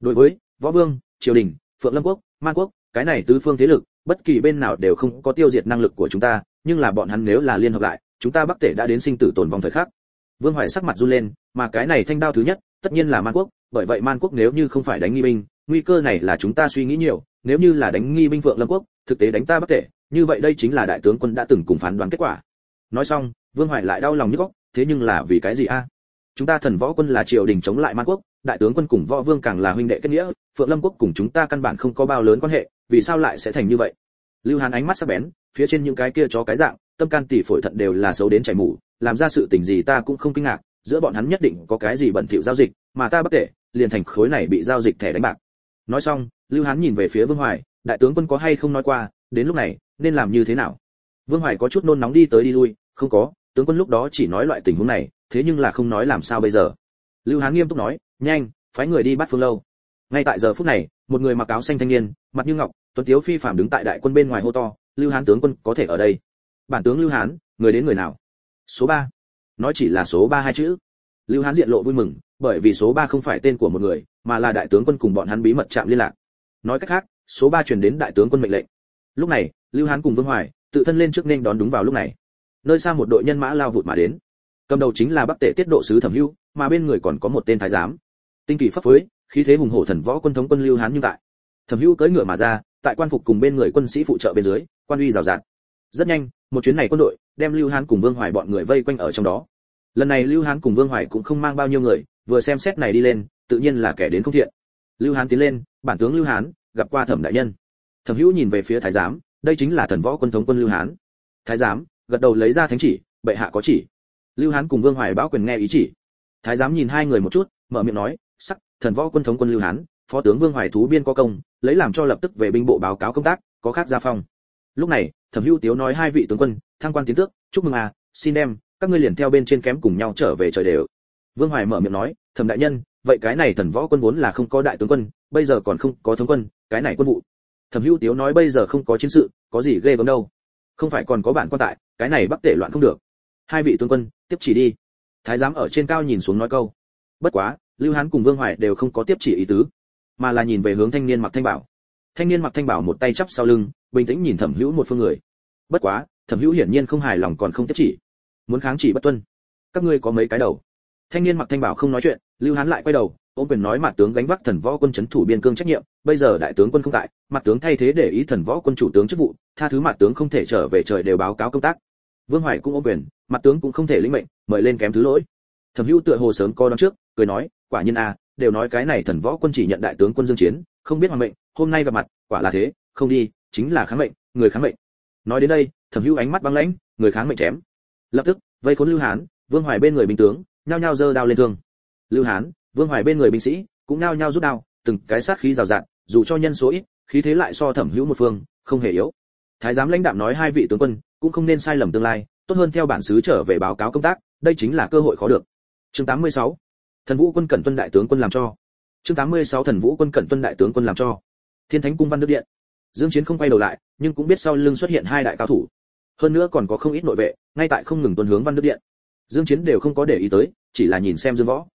Đối với võ vương, triều đình, phượng lâm quốc man quốc, cái này tứ phương thế lực, bất kỳ bên nào đều không có tiêu diệt năng lực của chúng ta, nhưng là bọn hắn nếu là liên hợp lại, chúng ta bắc tể đã đến sinh tử tồn vong thời khắc. Vương hoài sắc mặt run lên, mà cái này thanh đao thứ nhất, tất nhiên là man quốc bởi vậy man quốc nếu như không phải đánh nghi binh, nguy cơ này là chúng ta suy nghĩ nhiều, nếu như là đánh nghi binh phượng lâm quốc, thực tế đánh ta bất tệ, như vậy đây chính là đại tướng quân đã từng cùng phán đoán kết quả. Nói xong, vương hoài lại đau lòng nhức óc thế nhưng là vì cái gì a? Chúng ta thần võ quân là triều đình chống lại man quốc, đại tướng quân cùng võ vương càng là huynh đệ kết nghĩa, phượng lâm quốc cùng chúng ta căn bản không có bao lớn quan hệ, vì sao lại sẽ thành như vậy? Lưu hàn ánh mắt sắc bén, phía trên những cái kia chó cái dạng, tâm can tỷ phổi thận đều là xấu đến chảy mủ làm ra sự tình gì ta cũng không kinh ngạc giữa bọn hắn nhất định có cái gì bẩn thỉu giao dịch, mà ta bất tệ liền thành khối này bị giao dịch thẻ đánh bạc. Nói xong, lưu hán nhìn về phía vương hoài, đại tướng quân có hay không nói qua, đến lúc này, nên làm như thế nào? Vương hoài có chút nôn nóng đi tới đi lui, không có, tướng quân lúc đó chỉ nói loại tình huống này, thế nhưng là không nói làm sao bây giờ. Lưu hán nghiêm túc nói, nhanh, phái người đi bắt phương lâu. Ngay tại giờ phút này, một người mặc áo xanh thanh niên, mặt như ngọc, tuấn tiếu phi phạm đứng tại đại quân bên ngoài hô to, lưu hán tướng quân có thể ở đây? Bản tướng lưu hán, người đến người nào? Số ba nói chỉ là số ba hai chữ. Lưu hán diện lộ vui mừng, bởi vì số ba không phải tên của một người, mà là đại tướng quân cùng bọn hắn bí mật chạm liên lạc. Nói cách khác, số ba truyền đến đại tướng quân mệnh lệnh. Lúc này, lưu hán cùng vương hoài, tự thân lên trước nên đón đúng vào lúc này. Nơi xa một đội nhân mã lao vụt mà đến. Cầm đầu chính là bắc tể tiết độ sứ thẩm hưu, mà bên người còn có một tên thái giám. Tinh kỳ pháp phối khí thế hùng hổ thần võ quân thống quân lưu hán như tại thẩm hưu cưỡi ngựa mà ra, tại quan phục cùng bên người quân sĩ phụ trợ bên dưới, quan uy rào rạt. Rất nhanh, một chuyến này quân đội đem lưu hán cùng vương hoài bọn người vây quanh ở trong đó. Lần này lưu hán cùng vương hoài cũng không mang bao nhiêu người, vừa xem xét này đi lên, tự nhiên là kẻ đến không thiện. Lưu hán tiến lên, bản tướng lưu hán, gặp qua thẩm đại nhân. Thẩm hữu nhìn về phía thái giám, đây chính là thần võ quân thống quân lưu hán. Thái giám, gật đầu lấy ra thánh chỉ, bệ hạ có chỉ. Lưu hán cùng vương hoài báo quyền nghe ý chỉ. Thái giám nhìn hai người một chút, mở miệng nói, sắc, thần võ quân thống quân lưu hán, phó tướng vương hoài thú biên có công, lấy làm cho lập tức về binh bộ báo cáo công tác, có khác gia phong. Lúc này, thẩm hữu tiếu nói hai vị tướng quân thăng quan tiến tước, chúc mừng à xin đem, các ngươi liền theo bên trên kém cùng nhau trở về trời đều. Vương hoài mở miệng nói thẩm đại nhân, vậy cái này thần võ quân vốn là không có đại tướng quân, bây giờ còn không có thống quân, cái này quân vụ. Thẩm hữu tiếu nói bây giờ không có chiến sự, có gì ghê gớm đâu. Không phải còn có bản quan tại, cái này bắc tể loạn không được. Hai vị tướng quân, tiếp chỉ đi. Thái giám ở trên cao nhìn xuống nói câu. Bất quá, lưu hán cùng vương hoài đều không có tiếp chỉ ý tứ, mà là nhìn về hướng thanh niên mặc thanh bảo. Thanh niên mặc thanh bảo một tay chắp sau lưng, bình tĩnh nhìn thẩm hữu một phương người. Bất quá thẩm hữu hiển nhiên không hài lòng còn không tiếp chỉ. Muốn kháng chỉ bất tuân. Các ngươi có mấy cái đầu? Thanh niên mặc thanh bảo không nói chuyện, lưu hán lại quay đầu, ôm quyền nói mặt tướng gánh vác thần võ quân chấn thủ biên cương trách nhiệm, bây giờ đại tướng quân không tại, mặt tướng thay thế để ý thần võ quân chủ tướng chức vụ, tha thứ mặt tướng không thể trở về trời đều báo cáo công tác. Vương hoài cũng ôm quyền, mặt tướng cũng không thể lĩnh mệnh, mời lên kém thứ lỗi. Thẩm hữu tựa hồ sớm co đón trước, cười nói, quả nhiên a, đều nói cái này thần võ quân chỉ nhận đại tướng quân dương chiến, không biết hoàng mệnh, hôm nay gặp mặt, quả là thế, không đi, chính là kháng mệnh, người kháng mệnh. Nói đến đây thẩm hữu ánh mắt băng lãnh, người kháng mệnh chém. Lập tức, vây khốn lưu hán, vương hoài bên người binh tướng, nhao nhao giơ đao lên thương. Lưu hán, vương hoài bên người binh sĩ, cũng nhao nhao rút đao, từng cái sát khí rào rạt, dù cho nhân số ít, khí thế lại so thẩm hữu một phương, không hề yếu. Thái giám lãnh đạm nói hai vị tướng quân, cũng không nên sai lầm tương lai, tốt hơn theo bản sứ trở về báo cáo công tác, đây chính là cơ hội khó được. Chương 86. thần vũ quân cẩn tuân đại tướng quân làm cho. Chương 86 thần vũ quân cẩn tuân đại tướng quân làm cho. Thiên thánh cung văn đức điện dương chiến không quay đầu lại, nhưng cũng biết sau lưng xuất hiện hai đại cao thủ. Hơn nữa còn có không ít nội vệ, ngay tại không ngừng tuần hướng văn đức điện. Dương chiến đều không có để ý tới, chỉ là nhìn xem dương võ.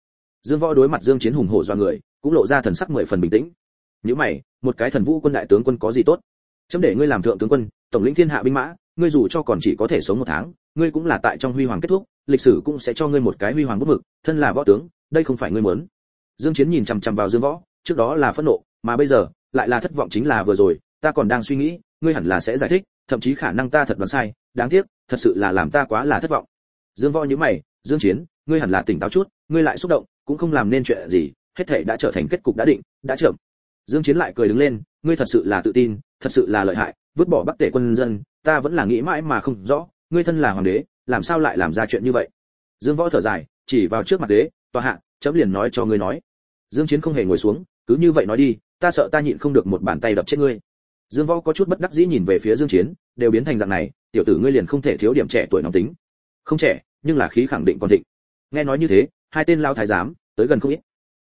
Dương võ đối mặt dương chiến hùng hổ do người, cũng lộ ra thần sắc mười phần bình tĩnh. Nếu mày, một cái thần vũ quân đại tướng quân có gì tốt? Chấm để ngươi làm thượng tướng quân, tổng lĩnh thiên hạ binh mã, ngươi dù cho còn chỉ có thể sống một tháng, ngươi cũng là tại trong huy hoàng kết thúc, lịch sử cũng sẽ cho ngươi một cái huy hoàng bút mực, thân là võ tướng, đây không phải ngươi muốn. Dương chiến nhìn chằm chằm vào dương võ, trước đó là phẫn nộ, mà bây giờ, lại là thất vọng chính là vừa rồi ta còn đang suy nghĩ, ngươi hẳn là sẽ giải thích, thậm chí khả năng ta thật đoán sai, đáng tiếc, thật sự là làm ta quá là thất vọng. Dương võ như mày, dương chiến, ngươi hẳn là tỉnh táo chút, ngươi lại xúc động, cũng không làm nên chuyện gì, hết thảy đã trở thành kết cục đã định, đã chậm dương chiến lại cười đứng lên, ngươi thật sự là tự tin, thật sự là lợi hại, vứt bỏ bắc tể quân dân, ta vẫn là nghĩ mãi mà không rõ, ngươi thân là hoàng đế, làm sao lại làm ra chuyện như vậy? Dương võ thở dài, chỉ vào trước mặt đế, tòa hạ, chấm liền nói cho ngươi nói. Dương chiến không hề ngồi xuống, cứ như vậy nói đi, ta sợ ta nhịn không được một bàn tay đập chết ngươi dương võ có chút bất đắc dĩ nhìn về phía dương chiến, đều biến thành dạng này, tiểu tử ngươi liền không thể thiếu điểm trẻ tuổi nóng tính. Không trẻ, nhưng là khí khẳng định còn thịnh. Nghe nói như thế, hai tên lao thái giám, tới gần không ít.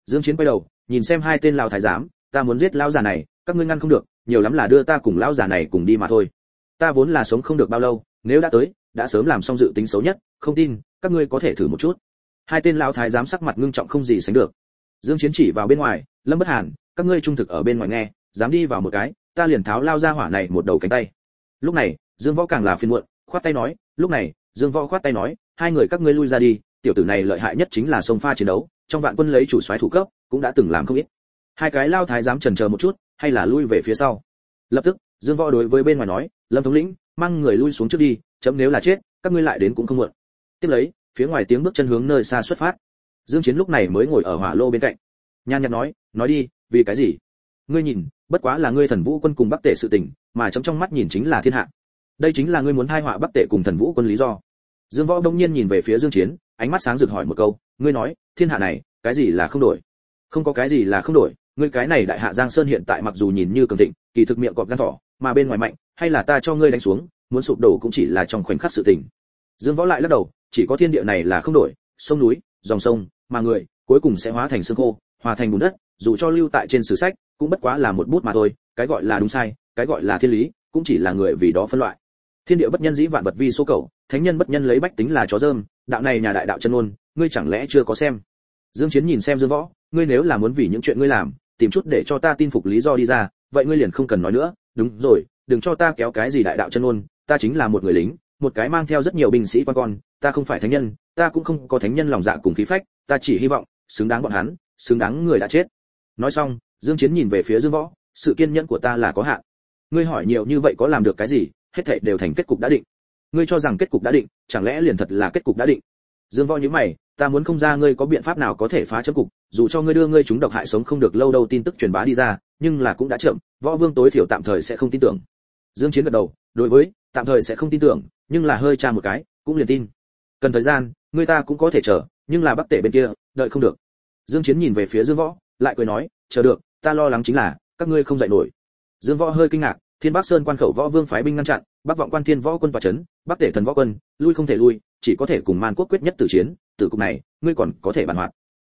Dương chiến quay đầu, nhìn xem hai tên lao thái giám, ta muốn giết lao già này, các ngươi ngăn không được, nhiều lắm là đưa ta cùng lao già này cùng đi mà thôi. Ta vốn là sống không được bao lâu, nếu đã tới, đã sớm làm xong dự tính xấu nhất, không tin, các ngươi có thể thử một chút. Hai tên lao thái giám sắc mặt ngưng trọng không gì sánh được. Dương chiến chỉ vào bên ngoài, lâm bất hàn, các ngươi trung thực ở bên ngoài nghe, dám đi vào một cái ta liền tháo lao ra hỏa này một đầu cánh tay. Lúc này, dương võ càng là phiền muộn, khoát tay nói, lúc này, dương võ khoát tay nói, hai người các ngươi lui ra đi, tiểu tử này lợi hại nhất chính là sông pha chiến đấu, trong vạn quân lấy chủ soái thủ cấp, cũng đã từng làm không ít. Hai cái lao thái dám chần chờ một chút, hay là lui về phía sau? Lập tức, dương võ đối với bên ngoài nói, lâm thống lĩnh, mang người lui xuống trước đi, chấm nếu là chết, các ngươi lại đến cũng không muộn. Tiếp lấy, phía ngoài tiếng bước chân hướng nơi xa xuất phát. Dương chiến lúc này mới ngồi ở hỏa lô bên cạnh. Nhan nhạt nói nói đi, vì cái gì? Ngươi nhìn, bất quá là ngươi thần vũ quân cùng bắc tể sự tình, mà chấm trong mắt nhìn chính là thiên hạ. Đây chính là ngươi muốn hai họa bắc tể cùng thần vũ quân lý do. Dương võ đông nhiên nhìn về phía dương chiến, ánh mắt sáng rực hỏi một câu, ngươi nói, thiên hạ này, cái gì là không đổi? Không có cái gì là không đổi, ngươi cái này đại hạ giang sơn hiện tại mặc dù nhìn như cường thịnh, kỳ thực miệng cọp gan thỏ, mà bên ngoài mạnh, hay là ta cho ngươi đánh xuống, muốn sụp đổ cũng chỉ là trong khoảnh khắc sự tình. Dương võ lại lắc đầu, chỉ có thiên địa này là không đổi, sông núi, dòng sông, mà người, cuối cùng sẽ hóa thành xương khô, hòa thành bùn đất dù cho lưu tại trên sử sách, cũng bất quá là một bút mà thôi, cái gọi là đúng sai, cái gọi là thiên lý, cũng chỉ là người vì đó phân loại. Thiên địa bất nhân dĩ vạn vật vi số cầu, thánh nhân bất nhân lấy bách tính là chó dơm, đạo này nhà đại đạo chân ôn ngươi chẳng lẽ chưa có xem? Dương chiến nhìn xem dương võ, ngươi nếu là muốn vì những chuyện ngươi làm, tìm chút để cho ta tin phục lý do đi ra, vậy ngươi liền không cần nói nữa. Đúng rồi, đừng cho ta kéo cái gì đại đạo chân ôn ta chính là một người lính, một cái mang theo rất nhiều binh sĩ quan con, ta không phải thánh nhân, ta cũng không có thánh nhân lòng dạ cùng khí phách, ta chỉ hy vọng xứng đáng bọn hắn, xứng đáng người đã chết nói xong, dương chiến nhìn về phía dương võ, sự kiên nhẫn của ta là có hạn. Ngươi hỏi nhiều như vậy có làm được cái gì, hết thảy đều thành kết cục đã định. Ngươi cho rằng kết cục đã định, chẳng lẽ liền thật là kết cục đã định? Dương võ như mày, ta muốn không ra ngươi có biện pháp nào có thể phá chấm cục, dù cho ngươi đưa ngươi chúng độc hại sống không được lâu đâu tin tức truyền bá đi ra, nhưng là cũng đã chậm, võ vương tối thiểu tạm thời sẽ không tin tưởng. Dương chiến gật đầu, đối với, tạm thời sẽ không tin tưởng, nhưng là hơi tra một cái, cũng liền tin. Cần thời gian, ngươi ta cũng có thể chờ, nhưng là bắc tể bên kia, đợi không được. Dương chiến nhìn về phía dương võ lại cười nói, chờ được, ta lo lắng chính là, các ngươi không dậy nổi. Dương võ hơi kinh ngạc, thiên bắc sơn quan khẩu võ vương phái binh ngăn chặn, bắc vọng quan thiên võ quân tòa chấn, bắc tể thần võ quân, lui không thể lui, chỉ có thể cùng man quốc quyết nhất tử chiến, tử cục này, ngươi còn có thể bàn hoạt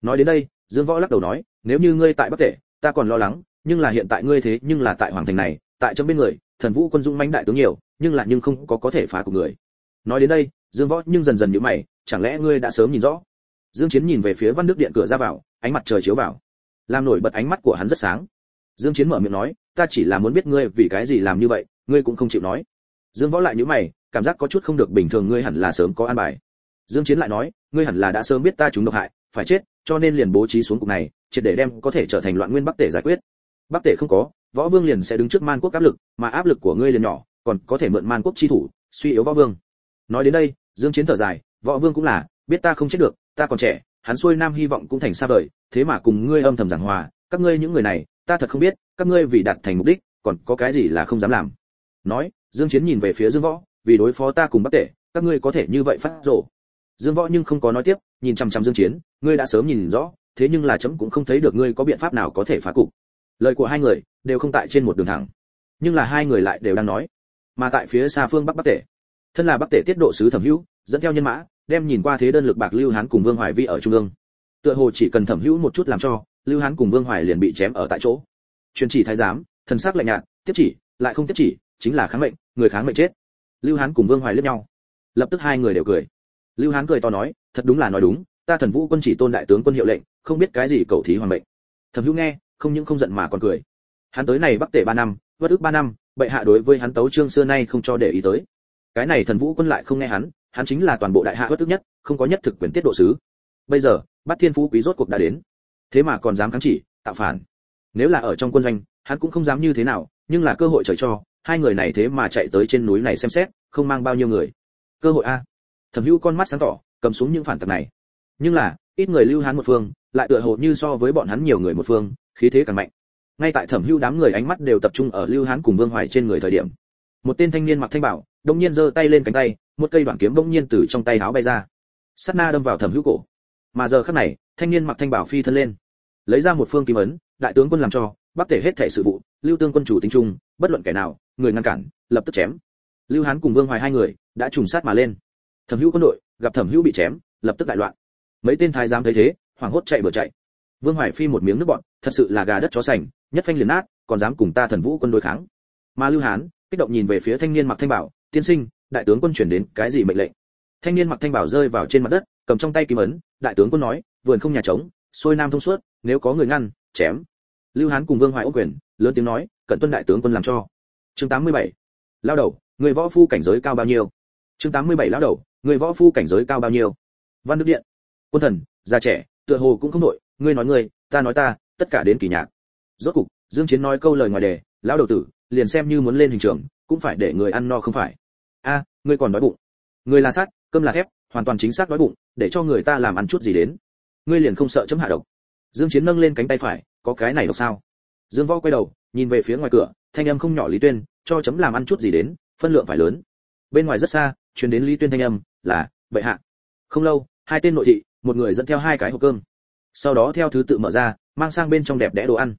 nói đến đây, dương võ lắc đầu nói, nếu như ngươi tại bắc tể, ta còn lo lắng, nhưng là hiện tại ngươi thế, nhưng là tại hoàng thành này, tại trong bên người, thần vũ quân dũng mãnh đại tướng nhiều, nhưng là nhưng không có có thể phá của người. Nói đến đây, dương võ nhưng dần dần nhíu mày, chẳng lẽ ngươi đã sớm nhìn rõ? Dương chiến nhìn về phía văn đức điện cửa ra vào, ánh mặt trời chiếu vào làm nổi bật ánh mắt của hắn rất sáng. Dương chiến mở miệng nói, ta chỉ là muốn biết ngươi vì cái gì làm như vậy, ngươi cũng không chịu nói. Dương võ lại nhíu mày, cảm giác có chút không được bình thường, ngươi hẳn là sớm có an bài. Dương chiến lại nói, ngươi hẳn là đã sớm biết ta chúng độc hại, phải chết, cho nên liền bố trí xuống cục này, triệt để đem có thể trở thành loạn nguyên bắc tể giải quyết. Bắc tể không có, võ vương liền sẽ đứng trước man quốc áp lực, mà áp lực của ngươi liền nhỏ, còn có thể mượn man quốc chi thủ, suy yếu võ vương. Nói đến đây, dương chiến thở dài, võ vương cũng là, biết ta không chết được, ta còn trẻ, hắn xuôi nam hy vọng cũng thành xa vời thế mà cùng ngươi âm thầm giảng hòa, các ngươi những người này, ta thật không biết, các ngươi vì đạt thành mục đích, còn có cái gì là không dám làm. Nói, dương chiến nhìn về phía dương võ, vì đối phó ta cùng bắc tể, các ngươi có thể như vậy phát rồ. dương võ nhưng không có nói tiếp, nhìn chăm chăm dương chiến, ngươi đã sớm nhìn rõ, thế nhưng là chấm cũng không thấy được ngươi có biện pháp nào có thể phá cục. Lời của hai người đều không tại trên một đường thẳng, nhưng là hai người lại đều đang nói. Mà tại phía xa phương bắc bắc tể, thân là bắc tể tiết độ sứ thẩm hữu, dẫn theo nhân mã, đem nhìn qua thế đơn lực bạc lưu hán cùng vương hoài vi ở trung ương tựa hồ chỉ cần thẩm hữu một chút làm cho, lưu hán cùng vương hoài liền bị chém ở tại chỗ. Truyền chỉ thái giám, thần sắc lạnh nhạt, tiếp chỉ, lại không tiếp chỉ, chính là kháng mệnh, người kháng mệnh chết. Lưu hán cùng vương hoài liếc nhau. Lập tức hai người đều cười. Lưu hán cười to nói, thật đúng là nói đúng, ta thần vũ quân chỉ tôn đại tướng quân hiệu lệnh, không biết cái gì cầu thí hoàng mệnh. Thẩm hữu nghe, không những không giận mà còn cười. Hắn tới này bắc tể ba năm vất ức ba năm, bệ hạ đối với hắn tấu trương xưa nay không cho để ý tới. Cái này thần vũ quân lại không nghe hắn hắn chính là toàn bộ đại hạ bất ức nhất, không có nhất thực quyền tiết độ sứ bây giờ, bắt thiên phú quý rốt cuộc đã đến. Thế mà còn dám kháng chỉ, tạo phản. Nếu là ở trong quân doanh, hắn cũng không dám như thế nào, nhưng là cơ hội trời cho, hai người này thế mà chạy tới trên núi này xem xét, không mang bao nhiêu người. Cơ hội a. Thẩm hữu con mắt sáng tỏ, cầm xuống những phản tặc này. Nhưng là, ít người lưu hán một phương, lại tựa hồ như so với bọn hắn nhiều người một phương, khí thế càng mạnh. Ngay tại thẩm hữu đám người ánh mắt đều tập trung ở lưu hán cùng vương hoài trên người thời điểm, một tên thanh niên mặc thanh bảo, đông nhiên giơ tay lên cánh tay, một cây đoạn kiếm bỗng nhiên từ trong tay áo bay ra. Sát na đâm vào thẩm hữu cổ mà giờ khắc này, thanh niên mặc thanh bảo phi thân lên. Lấy ra một phương kim ấn, đại tướng quân làm cho bắc thể hết thể sự vụ, lưu tương quân chủ tính trung, bất luận kẻ nào, người ngăn cản, lập tức chém. Lưu hán cùng vương hoài hai người, đã trùng sát mà lên. Thẩm hữu quân đội, gặp thẩm hữu bị chém, lập tức đại loạn. Mấy tên thái giám thấy thế, hoảng hốt chạy bừa chạy. Vương hoài phi một miếng nước bọn, thật sự là gà đất chó sành, nhất phanh liền nát, còn dám cùng ta thần vũ quân đối kháng. Mà lưu hán, kích động nhìn về phía thanh niên mặc thanh bảo, tiên sinh, đại tướng quân chuyển đến cái gì mệnh lệnh? Thanh niên mặc thanh bảo rơi vào trên mặt đất, cầm trong tay kim ấn, đại tướng quân nói, vườn không nhà trống, xuôi nam thông suốt, nếu có người ngăn, chém. Lưu hán cùng vương hoài ô quyền, lớn tiếng nói cận tuân đại tướng quân làm cho. Chương 87. lao đầu, người võ phu cảnh giới cao bao nhiêu? Chương 87 lao đầu, người võ phu cảnh giới cao bao nhiêu? Văn đức điện, quân thần, già trẻ, tựa hồ cũng không nội ngươi nói ngươi, ta nói ta, tất cả đến kỳ nhạc. Rốt cục, dương chiến nói câu lời ngoài đề, lão đầu tử, liền xem như muốn lên hình trường, cũng phải để người ăn no không phải. A, ngươi còn đói bụng. Ngươi là sát cơm là thép, hoàn toàn chính xác đói bụng, để cho người ta làm ăn chút gì đến. Ngươi liền không sợ chấm hạ độc. Dương chiến nâng lên cánh tay phải, có cái này độc sao? Dương võ quay đầu, nhìn về phía ngoài cửa, thanh âm không nhỏ lý tuyên, cho chấm làm ăn chút gì đến, phân lượng phải lớn. Bên ngoài rất xa, truyền đến lý tuyên thanh âm, là, bệ hạ. Không lâu, hai tên nội thị, một người dẫn theo hai cái hộp cơm. Sau đó theo thứ tự mở ra, mang sang bên trong đẹp đẽ đồ ăn.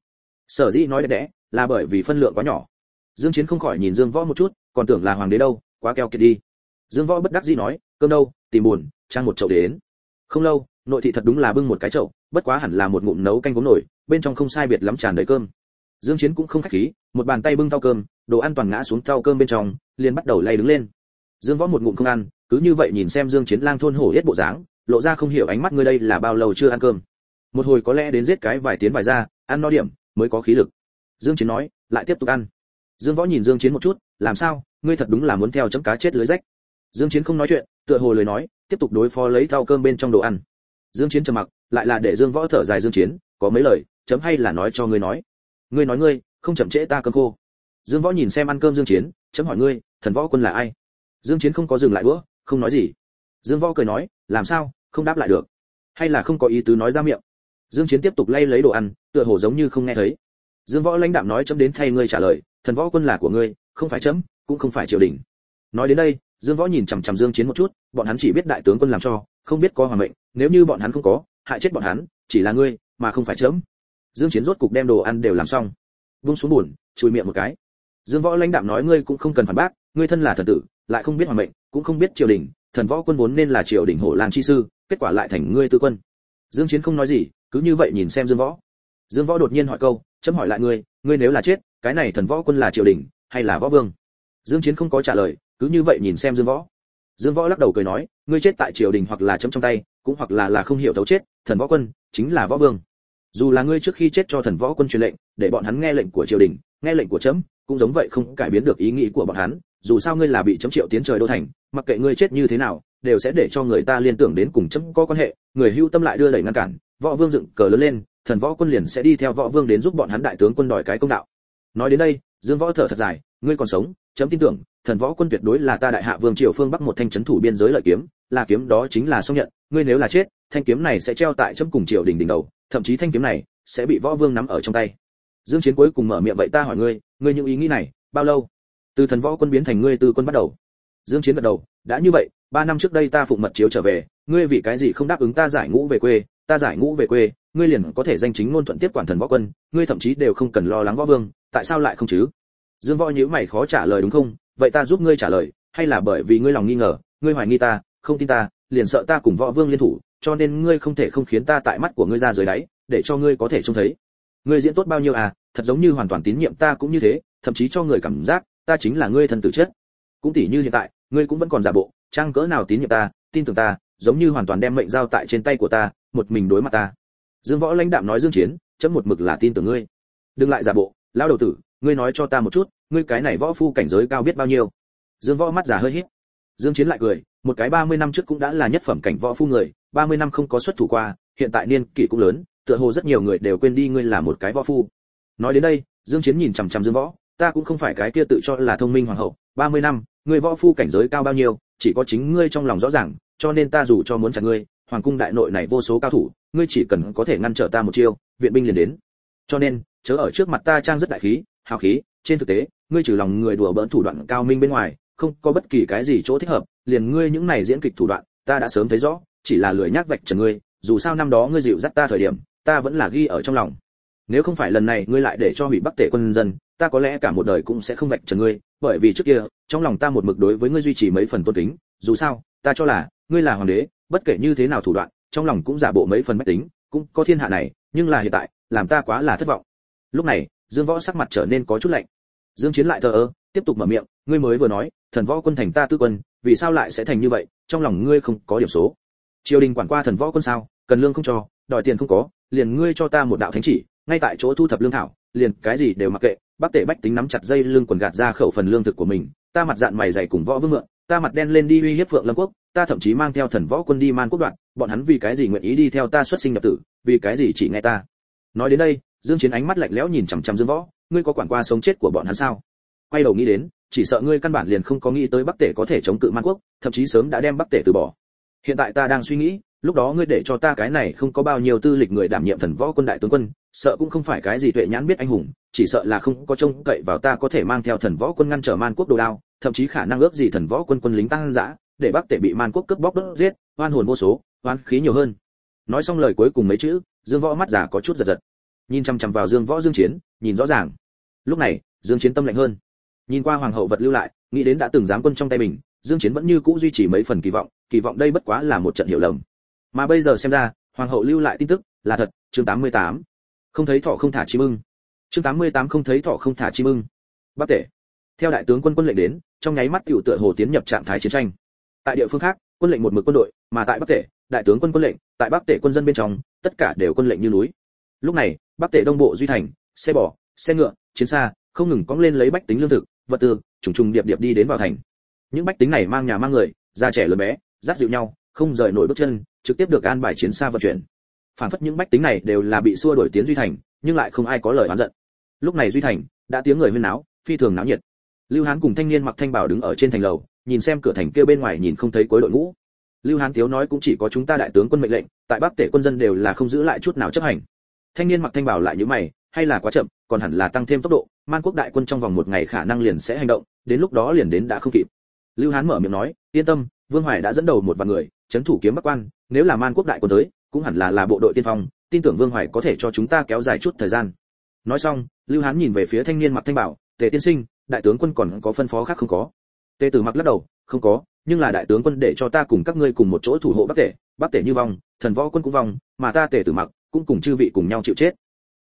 Sở dĩ nói đẹp đẽ, là bởi vì phân lượng quá nhỏ. Dương chiến không khỏi nhìn dương võ một chút, còn tưởng là hoàng đế đâu, quá keo kiệt đi dương võ bất đắc dĩ nói, cơm đâu, tìm buồn, trang một chậu đến. Không lâu, nội thị thật đúng là bưng một cái chậu, bất quá hẳn là một ngụm nấu canh gốm nổi, bên trong không sai biệt lắm tràn đầy cơm. Dương chiến cũng không khách khí, một bàn tay bưng thau cơm, đồ ăn toàn ngã xuống thau cơm bên trong, liền bắt đầu lay đứng lên. Dương võ một ngụm không ăn, cứ như vậy nhìn xem dương chiến lang thôn hổ hết bộ dáng, lộ ra không hiểu ánh mắt ngươi đây là bao lâu chưa ăn cơm. Một hồi có lẽ đến giết cái vài tiếng vài ra, ăn no điểm, mới có khí lực. Dương chiến nói, lại tiếp tục ăn. Dương võ nhìn dương chiến một chút, làm sao? Ngươi thật đúng là muốn theo chấm cá chết lưới rách dương chiến không nói chuyện, tựa hồ lời nói, tiếp tục đối phó lấy thau cơm bên trong đồ ăn. Dương chiến trầm mặc, lại là để dương võ thở dài dương chiến, có mấy lời, chấm hay là nói cho ngươi nói. Ngươi nói ngươi, không chậm trễ ta cơm khô. Dương võ nhìn xem ăn cơm dương chiến, chấm hỏi ngươi, thần võ quân là ai? Dương chiến không có dừng lại bữa không nói gì. Dương võ cười nói, làm sao, không đáp lại được. Hay là không có ý tứ nói ra miệng. Dương chiến tiếp tục lay lấy đồ ăn, tựa hồ giống như không nghe thấy. Dương võ lãnh đạm nói chấm đến thay ngươi trả lời, thần võ quân là của ngươi, không phải chấm, cũng không phải triều đình. Nói đến đây dương võ nhìn chằm chằm dương chiến một chút, bọn hắn chỉ biết đại tướng quân làm cho, không biết có hoàng mệnh, nếu như bọn hắn không có, hại chết bọn hắn, chỉ là ngươi, mà không phải chấm dương chiến rốt cục đem đồ ăn đều làm xong. Vung xuống buồn chùi miệng một cái. Dương võ lãnh đạm nói ngươi cũng không cần phản bác, ngươi thân là thần tử, lại không biết hoàng mệnh, cũng không biết triều đình, thần võ quân vốn nên là triều đình hộ lang chi sư, kết quả lại thành ngươi tư quân. Dương chiến không nói gì, cứ như vậy nhìn xem dương võ. Dương võ đột nhiên hỏi câu, chấm hỏi lại ngươi ngươi nếu là chết, cái này thần võ quân là triều đình hay là võ vương? Dương chiến không có trả lời, cứ như vậy nhìn xem dương võ. Dương võ lắc đầu cười nói, ngươi chết tại triều đình hoặc là chấm trong tay, cũng hoặc là là không hiểu thấu chết, thần võ quân, chính là võ vương. Dù là ngươi trước khi chết cho thần võ quân truyền lệnh, để bọn hắn nghe lệnh của triều đình, nghe lệnh của chấm, cũng giống vậy không cải biến được ý nghĩ của bọn hắn. Dù sao ngươi là bị chấm triệu tiến trời đô thành, mặc kệ ngươi chết như thế nào, đều sẽ để cho người ta liên tưởng đến cùng chấm có quan hệ. Người hưu tâm lại đưa đẩy ngăn cản, võ vương dựng cờ lớn lên, thần võ quân liền sẽ đi theo võ vương đến giúp bọn hắn đại tướng quân đòi cái công đạo. Nói đến đây, dương võ thở thật dài, ngươi còn sống chấm tin tưởng, thần võ quân tuyệt đối là ta đại hạ vương triều phương bắc một thanh chấn thủ biên giới lợi kiếm, là kiếm đó chính là song nhận, ngươi nếu là chết, thanh kiếm này sẽ treo tại chấm cùng triều đình đỉnh đầu, thậm chí thanh kiếm này sẽ bị võ vương nắm ở trong tay. Dương chiến cuối cùng mở miệng vậy ta hỏi ngươi ngươi những ý nghĩ này, bao lâu? Từ thần võ quân biến thành ngươi từ quân bắt đầu. Dương chiến gật đầu, đã như vậy, ba năm trước đây ta phụng mật chiếu trở về, ngươi vì cái gì không đáp ứng ta giải ngũ về quê, ta giải ngũ về quê, ngươi liền có thể danh chính ngôn thuận tiếp quản thần võ quân, ngươi thậm chí đều không cần lo lắng võ vương, tại sao lại không chứ? Dương võ nhíu mày khó trả lời đúng không? Vậy ta giúp ngươi trả lời, hay là bởi vì ngươi lòng nghi ngờ, ngươi hoài nghi ta, không tin ta, liền sợ ta cùng võ vương liên thủ, cho nên ngươi không thể không khiến ta tại mắt của ngươi ra dưới đáy, để cho ngươi có thể trông thấy. Ngươi diễn tốt bao nhiêu à thật giống như hoàn toàn tín nhiệm ta cũng như thế, thậm chí cho người cảm giác, ta chính là ngươi thân tử chết. Cũng tỉ như hiện tại, ngươi cũng vẫn còn giả bộ trang cỡ nào tín nhiệm ta, tin tưởng ta, giống như hoàn toàn đem mệnh giao tại trên tay của ta, một mình đối mặt ta. Dương võ lãnh đạm nói dương chiến, chấm một mực là tin tưởng ngươi. Đừng lại giả bộ, lão đầu tử ngươi nói cho ta một chút, ngươi cái này võ phu cảnh giới cao biết bao nhiêu? Dương võ mắt giả hơi hít. Dương chiến lại cười, một cái 30 năm trước cũng đã là nhất phẩm cảnh võ phu người 30 năm không có xuất thủ qua, hiện tại niên kỷ cũng lớn, tựa hồ rất nhiều người đều quên đi ngươi là một cái võ phu. Nói đến đây, dương chiến nhìn chằm chằm dương võ, ta cũng không phải cái kia tự cho là thông minh hoàng hậu 30 năm, ngươi võ phu cảnh giới cao bao nhiêu, chỉ có chính ngươi trong lòng rõ ràng, cho nên ta dù cho muốn chặt ngươi, hoàng cung đại nội này vô số cao thủ, ngươi chỉ cần có thể ngăn trở ta một chiêu, viện binh liền đến. Cho nên chớ ở trước mặt ta trang rất đại khí, hào khí, trên thực tế, ngươi trừ lòng người đùa bỡn thủ đoạn cao minh bên ngoài, không có bất kỳ cái gì chỗ thích hợp, liền ngươi những này diễn kịch thủ đoạn, ta đã sớm thấy rõ, chỉ là lười nhác vạch trần ngươi, dù sao năm đó ngươi dịu dắt ta thời điểm, ta vẫn là ghi ở trong lòng. Nếu không phải lần này ngươi lại để cho hủy bắc tể quân dân, ta có lẽ cả một đời cũng sẽ không vạch trần ngươi, bởi vì trước kia, trong lòng ta một mực đối với ngươi duy trì mấy phần tôn kính, dù sao, ta cho là, ngươi là hoàng đế, bất kể như thế nào thủ đoạn, trong lòng cũng giả bộ mấy phần mách tính, cũng có thiên hạ này, nhưng là hiện tại, làm ta quá là thất vọng lúc này, dương võ sắc mặt trở nên có chút lạnh. Dương chiến lại thờ ơ, tiếp tục mở miệng, ngươi mới vừa nói, thần võ quân thành ta tư quân, vì sao lại sẽ thành như vậy? Trong lòng ngươi không có điểm số. Triều đình quản qua thần võ quân sao, cần lương không cho, đòi tiền không có, liền ngươi cho ta một đạo thánh chỉ, ngay tại chỗ thu thập lương thảo, liền cái gì đều mặc kệ bắc tể bách tính nắm chặt dây lưng quần gạt ra khẩu phần lương thực của mình, ta mặt dạng mày dày cùng võ vương mượn, ta mặt đen lên đi uy hiếp vượng lâm quốc, ta thậm chí mang theo thần võ quân đi man quốc đoạn, bọn hắn vì cái gì nguyện ý đi theo ta xuất sinh nhập tử, vì cái gì chỉ nghe ta? Nói đến đây dương chiến ánh mắt lạnh lẽo nhìn chằm chằm dương võ, ngươi có quản qua sống chết của bọn hắn sao? Quay đầu nghĩ đến, chỉ sợ ngươi căn bản liền không có nghĩ tới bắc tể có thể chống cự man quốc, thậm chí sớm đã đem bắc tể từ bỏ. Hiện tại ta đang suy nghĩ, lúc đó ngươi để cho ta cái này không có bao nhiêu tư lịch người đảm nhiệm thần võ quân đại tướng quân, sợ cũng không phải cái gì tuệ nhãn biết anh hùng, chỉ sợ là không có trông cậy vào ta có thể mang theo thần võ quân ngăn trở man quốc đồ đao, thậm chí khả năng ước gì thần võ quân quân lính tăng dã để bắc tể bị man quốc cướp bóc đốt giết, oan hồn vô số oan khí nhiều hơn. Nói xong lời cuối cùng mấy chữ, dương võ mắt giả có chút giật giật nhìn chăm chăm vào dương võ dương chiến, nhìn rõ ràng. Lúc này, dương chiến tâm lạnh hơn. Nhìn qua hoàng hậu vật lưu lại, nghĩ đến đã từng giáng quân trong tay mình, dương chiến vẫn như cũ duy trì mấy phần kỳ vọng kỳ vọng đây bất quá là một trận hiểu lầm. Mà bây giờ xem ra, hoàng hậu lưu lại tin tức, là thật, chương 88. không thấy thọ không thả chim ưng. Chương 88 không thấy thọ không thả chim ưng. Bắc tể, theo đại tướng quân quân lệnh đến, trong nháy mắt tiểu tựa hồ tiến nhập trạng thái chiến tranh. Tại địa phương khác, quân lệnh một mực quân đội, mà tại bắc tể, đại tướng quân quân lệnh, tại bắc tể quân dân bên trong, tất cả đều quân lệnh như núi. Lúc này bắc tể đông bộ duy thành, xe bò, xe ngựa, chiến xa, không ngừng cóng lên lấy bách tính lương thực, vật tư, trùng trùng điệp điệp đi đến vào thành. Những bách tính này mang nhà mang người, già trẻ lớn bé, dắt dịu nhau, không rời nổi bước chân, trực tiếp được an bài chiến xa vận chuyển. Phản phất những bách tính này đều là bị xua đuổi tiến duy thành, nhưng lại không ai có lời oán giận. Lúc này duy thành đã tiếng người huyên náo, phi thường náo nhiệt. Lưu hán cùng thanh niên mặc thanh bảo đứng ở trên thành lầu, nhìn xem cửa thành kia bên ngoài nhìn không thấy cuối đội ngũ. Lưu hán thiếu nói cũng chỉ có chúng ta đại tướng quân mệnh lệnh, tại bắc tể quân dân đều là không giữ lại chút nào chấp hành thanh niên mặc thanh bảo lại như mày, hay là quá chậm, còn hẳn là tăng thêm tốc độ, man quốc đại quân trong vòng một ngày khả năng liền sẽ hành động, đến lúc đó liền đến đã không kịp. Lưu hán mở miệng nói, yên tâm, vương hoài đã dẫn đầu một vài người, chấn thủ kiếm bắc quan, nếu là man quốc đại quân tới, cũng hẳn là là bộ đội tiên phong, tin tưởng vương hoài có thể cho chúng ta kéo dài chút thời gian. Nói xong, lưu hán nhìn về phía thanh niên mặc thanh bảo, tề tiên sinh, đại tướng quân còn có phân phó khác không có? Tề tử mặc lắc đầu, không có, nhưng là đại tướng quân để cho ta cùng các ngươi cùng một chỗ thủ hộ bắc tể bắc tể như vong, thần võ quân cũng vong, mà ta tề tử mặc cũng cùng chư vị cùng nhau chịu chết.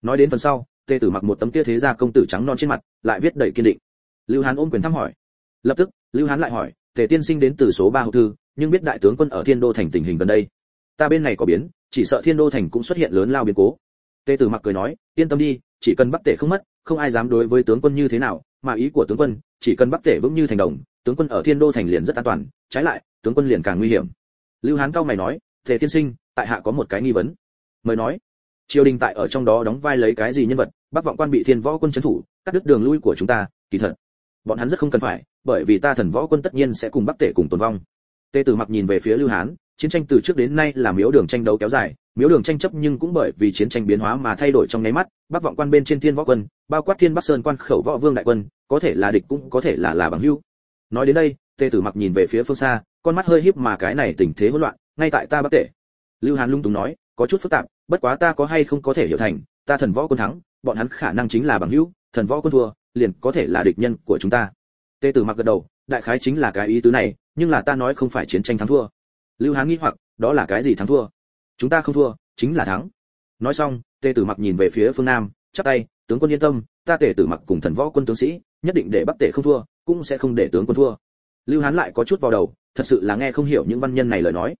Nói đến phần sau tề tử mặc một tấm kia thế gia công tử trắng non trên mặt, lại viết đầy kiên định. Lưu hán ôm quyền thăm hỏi. Lập tức, lưu hán lại hỏi, tề tiên sinh đến từ số ba hậu thư, nhưng biết đại tướng quân ở thiên đô thành tình hình gần đây. Ta bên này có biến, chỉ sợ thiên đô thành cũng xuất hiện lớn lao biến cố. Tề tử mặc cười nói, yên tâm đi, chỉ cần bắc tể không mất, không ai dám đối với tướng quân như thế nào, mà ý của tướng quân, chỉ cần bắc tể vững như thành đồng, tướng quân ở thiên đô thành liền rất an toàn, trái lại, tướng quân liền càng nguy hiểm. Lưu hán cao mày nói, tề tiên sinh, tại hạ có một cái nghi vấn mời nói. Triều đình tại ở trong đó đóng vai lấy cái gì nhân vật, bắc vọng quan bị thiên võ quân trấn thủ, cắt đứt đường lui của chúng ta, kỳ thật. Bọn hắn rất không cần phải, bởi vì ta thần võ quân tất nhiên sẽ cùng bắc tể cùng tồn vong. Tề tử mặc nhìn về phía lưu hán, chiến tranh từ trước đến nay là miếu đường tranh đấu kéo dài, miếu đường tranh chấp nhưng cũng bởi vì chiến tranh biến hóa mà thay đổi trong nháy mắt, bắc vọng quan bên trên thiên võ quân, bao quát thiên bắc sơn quan khẩu võ vương đại quân, có thể là địch cũng có thể là là bằng hữu. Nói đến đây, tề tử mặc nhìn về phía phương xa, con mắt hơi híp mà cái này tình thế hỗn loạn, ngay tại ta bắc tể. Lưu hán lung túng nói, có chút phức tạp bất quá ta có hay không có thể hiểu thành, ta thần võ quân thắng, bọn hắn khả năng chính là bằng hữu, thần võ quân thua, liền có thể là địch nhân của chúng ta. Tê tử mặc gật đầu, đại khái chính là cái ý tứ này, nhưng là ta nói không phải chiến tranh thắng thua. Lưu hán nghĩ hoặc, đó là cái gì thắng thua? Chúng ta không thua, chính là thắng. Nói xong, tê tử mặc nhìn về phía phương nam, chắp tay, tướng quân yên tâm, ta tể tử mặc cùng thần võ quân tướng sĩ, nhất định để bắc tể không thua, cũng sẽ không để tướng quân thua. Lưu hán lại có chút vào đầu, thật sự là nghe không hiểu những văn nhân này lời nói.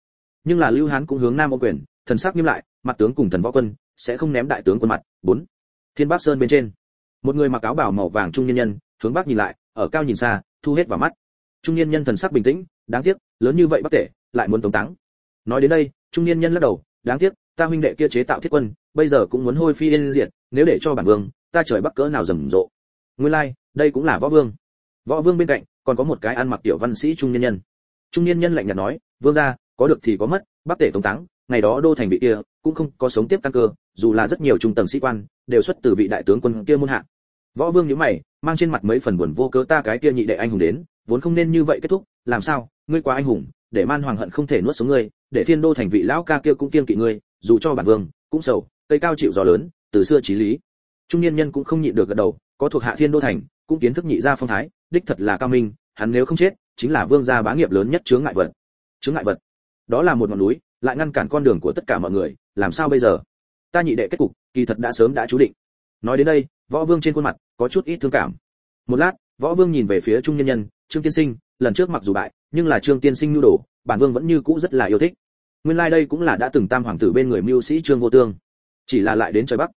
Nhưng là lưu hán cũng hướng nam ô quyền, thần sắc nghiêm lại mặt tướng cùng thần võ quân sẽ không ném đại tướng quân mặt. Bốn thiên bắc sơn bên trên. Một người mặc áo bào màu vàng trung nhân nhân hướng bắc nhìn lại ở cao nhìn xa thu hết vào mắt. Trung nhân nhân thần sắc bình tĩnh đáng tiếc lớn như vậy bắc tể lại muốn tống táng. Nói đến đây trung nhân nhân lắc đầu đáng tiếc ta huynh đệ kia chế tạo thiết quân bây giờ cũng muốn hôi phi yên diệt nếu để cho bản vương ta trời bắc cỡ nào rầm rộ. Nguyên lai like, đây cũng là võ vương. Võ vương bên cạnh còn có một cái ăn mặc tiểu văn sĩ trung nhân nhân. Trung nhân nhân lạnh nhạt nói vương gia có được thì có mất bắc tể tống táng ngày đó đô thành vị kia cũng không có sống tiếp căn cơ, dù là rất nhiều trung tầng sĩ quan đều xuất từ vị đại tướng quân kia môn hạ. Võ vương nhíu mày, mang trên mặt mấy phần buồn vô cớ ta cái kia nhị đệ anh hùng đến, vốn không nên như vậy kết thúc, làm sao, ngươi quá anh hùng, để man hoàng hận không thể nuốt xuống ngươi, để thiên đô thành vị lão ca kia cũng kiên kỵ ngươi, dù cho bản vương cũng sầu, cây cao chịu gió lớn, từ xưa chí lý. Trung niên nhân cũng không nhịn được gật đầu, có thuộc hạ thiên đô thành, cũng kiến thức nhị gia phong thái, đích thật là cao minh, hắn nếu không chết, chính là vương gia bá nghiệp lớn nhất chướng ngại vật. Chướng ngại vật. Đó là một ngọn núi lại ngăn cản con đường của tất cả mọi người, làm sao bây giờ? Ta nhị đệ kết cục, kỳ thật đã sớm đã chú định. Nói đến đây, võ vương trên khuôn mặt có chút ít thương cảm. Một lát, võ vương nhìn về phía trung nhân nhân, trương tiên sinh, lần trước mặc dù bại, nhưng là trương tiên sinh nhu đồ, bản vương vẫn như cũ rất là yêu thích. Nguyên lai like đây cũng là đã từng tam hoàng tử bên người mưu sĩ trương vô tương. Chỉ là lại đến trời bắc.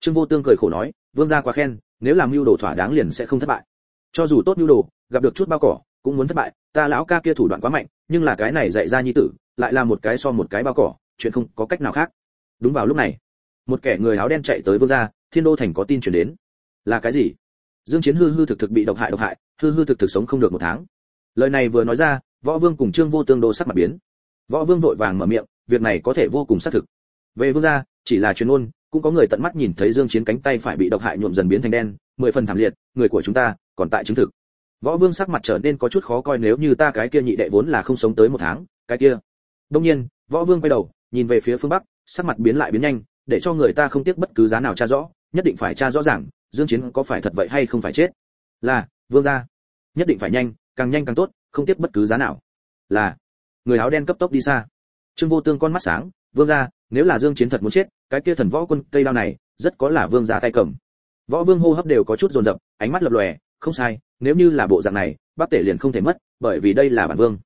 Trương vô tương cười khổ nói, vương gia quá khen, nếu làm mưu đồ thỏa đáng liền sẽ không thất bại. Cho dù tốt mưu đồ, gặp được chút bao cỏ, cũng muốn thất bại, ta lão ca kia thủ đoạn quá mạnh, nhưng là cái này dạy ra nhi tử lại là một cái so một cái bao cỏ, chuyện không có cách nào khác. Đúng vào lúc này, một kẻ người áo đen chạy tới vương gia, thiên đô thành có tin chuyển đến. Là cái gì? Dương chiến hư hư thực thực bị độc hại độc hại, hư hư thực thực sống không được một tháng. Lời này vừa nói ra, võ vương cùng trương vô tương đô sắc mặt biến. Võ vương vội vàng mở miệng, việc này có thể vô cùng xác thực. Về vương gia, chỉ là truyền ngôn cũng có người tận mắt nhìn thấy dương chiến cánh tay phải bị độc hại nhuộm dần biến thành đen, mười phần thảm liệt, người của chúng ta còn tại chứng thực. Võ vương sắc mặt trở nên có chút khó coi nếu như ta cái kia nhị đệ vốn là không sống tới một tháng, cái kia đông nhiên, võ vương quay đầu, nhìn về phía phương bắc, sắc mặt biến lại biến nhanh, để cho người ta không tiếc bất cứ giá nào tra rõ, nhất định phải tra rõ ràng, dương chiến có phải thật vậy hay không phải chết. Là, vương gia. Nhất định phải nhanh, càng nhanh càng tốt, không tiếc bất cứ giá nào. Là, người áo đen cấp tốc đi xa. Trương vô tương con mắt sáng, vương gia, nếu là dương chiến thật muốn chết, cái kia thần võ quân cây đao này, rất có là vương gia tay cầm. Võ vương hô hấp đều có chút dồn dập, ánh mắt lập lòe, không sai, nếu như là bộ dạng này bắc tể liền không thể mất, bởi vì đây là bản vương.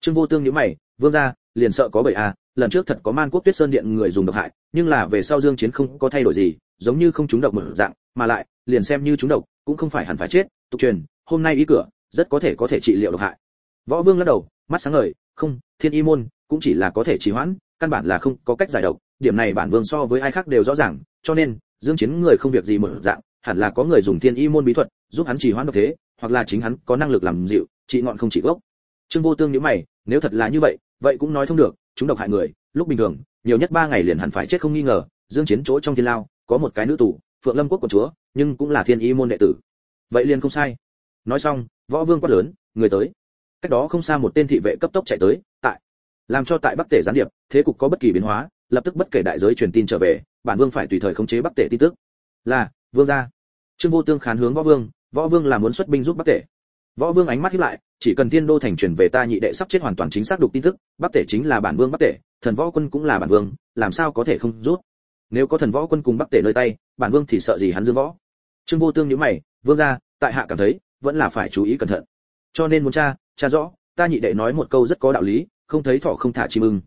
Trương vô tương nhíu mày, vương gia liền sợ có bậy à lần trước thật có man quốc tuyết sơn điện người dùng độc hại, nhưng là về sau dương chiến không có thay đổi gì, giống như không trúng độc một dạng, mà lại, liền xem như trúng độc, cũng không phải hẳn phải chết, tục truyền, hôm nay ý cửa, rất có thể có thể trị liệu độc hại. Võ vương lắc đầu, mắt sáng ngời, không, thiên y môn, cũng chỉ là có thể trì hoãn, căn bản là không có cách giải độc, điểm này bản vương so với ai khác đều rõ ràng, cho nên, dương chiến người không việc gì mở dạng, hẳn là có người dùng thiên y môn bí thuật, giúp hắn trì hoãn độc thế, hoặc là chính hắn có năng lực làm dịu, trị ngọn không trị gốc. Trương vô tương nhíu mày nếu thật là như vậy vậy cũng nói thông được, chúng độc hại người, lúc bình thường, nhiều nhất ba ngày liền hẳn phải chết không nghi ngờ, dương chiến chỗ trong thiên lao, có một cái nữ tù, phượng lâm quốc của chúa, nhưng cũng là thiên y môn đệ tử. Vậy liền không sai. Nói xong, võ vương quát lớn, người tới. Cách đó không xa một tên thị vệ cấp tốc chạy tới, tại. Làm cho tại bắc tể gián điệp, thế cục có bất kỳ biến hóa, lập tức bất kể đại giới truyền tin trở về, bản vương phải tùy thời khống chế bắc tể tin tức. Là, vương gia. Trương vô tương khán hướng võ vương võ vương là muốn xuất binh giúp bắc tể võ vương ánh mắt hiếp lại, chỉ cần tiên đô thành truyền về ta nhị đệ sắp chết hoàn toàn chính xác đục tin tức, bắc tể chính là bản vương bắc tể, thần võ quân cũng là bản vương, làm sao có thể không rút? Nếu có thần võ quân cùng bắc tể nơi tay, bản vương thì sợ gì hắn dương võ? Trương vô tương nhíu mày, vương gia, tại hạ cảm thấy, vẫn là phải chú ý cẩn thận. Cho nên muốn cha cha rõ, ta nhị đệ nói một câu rất có đạo lý, không thấy thỏ không thả chim ưng.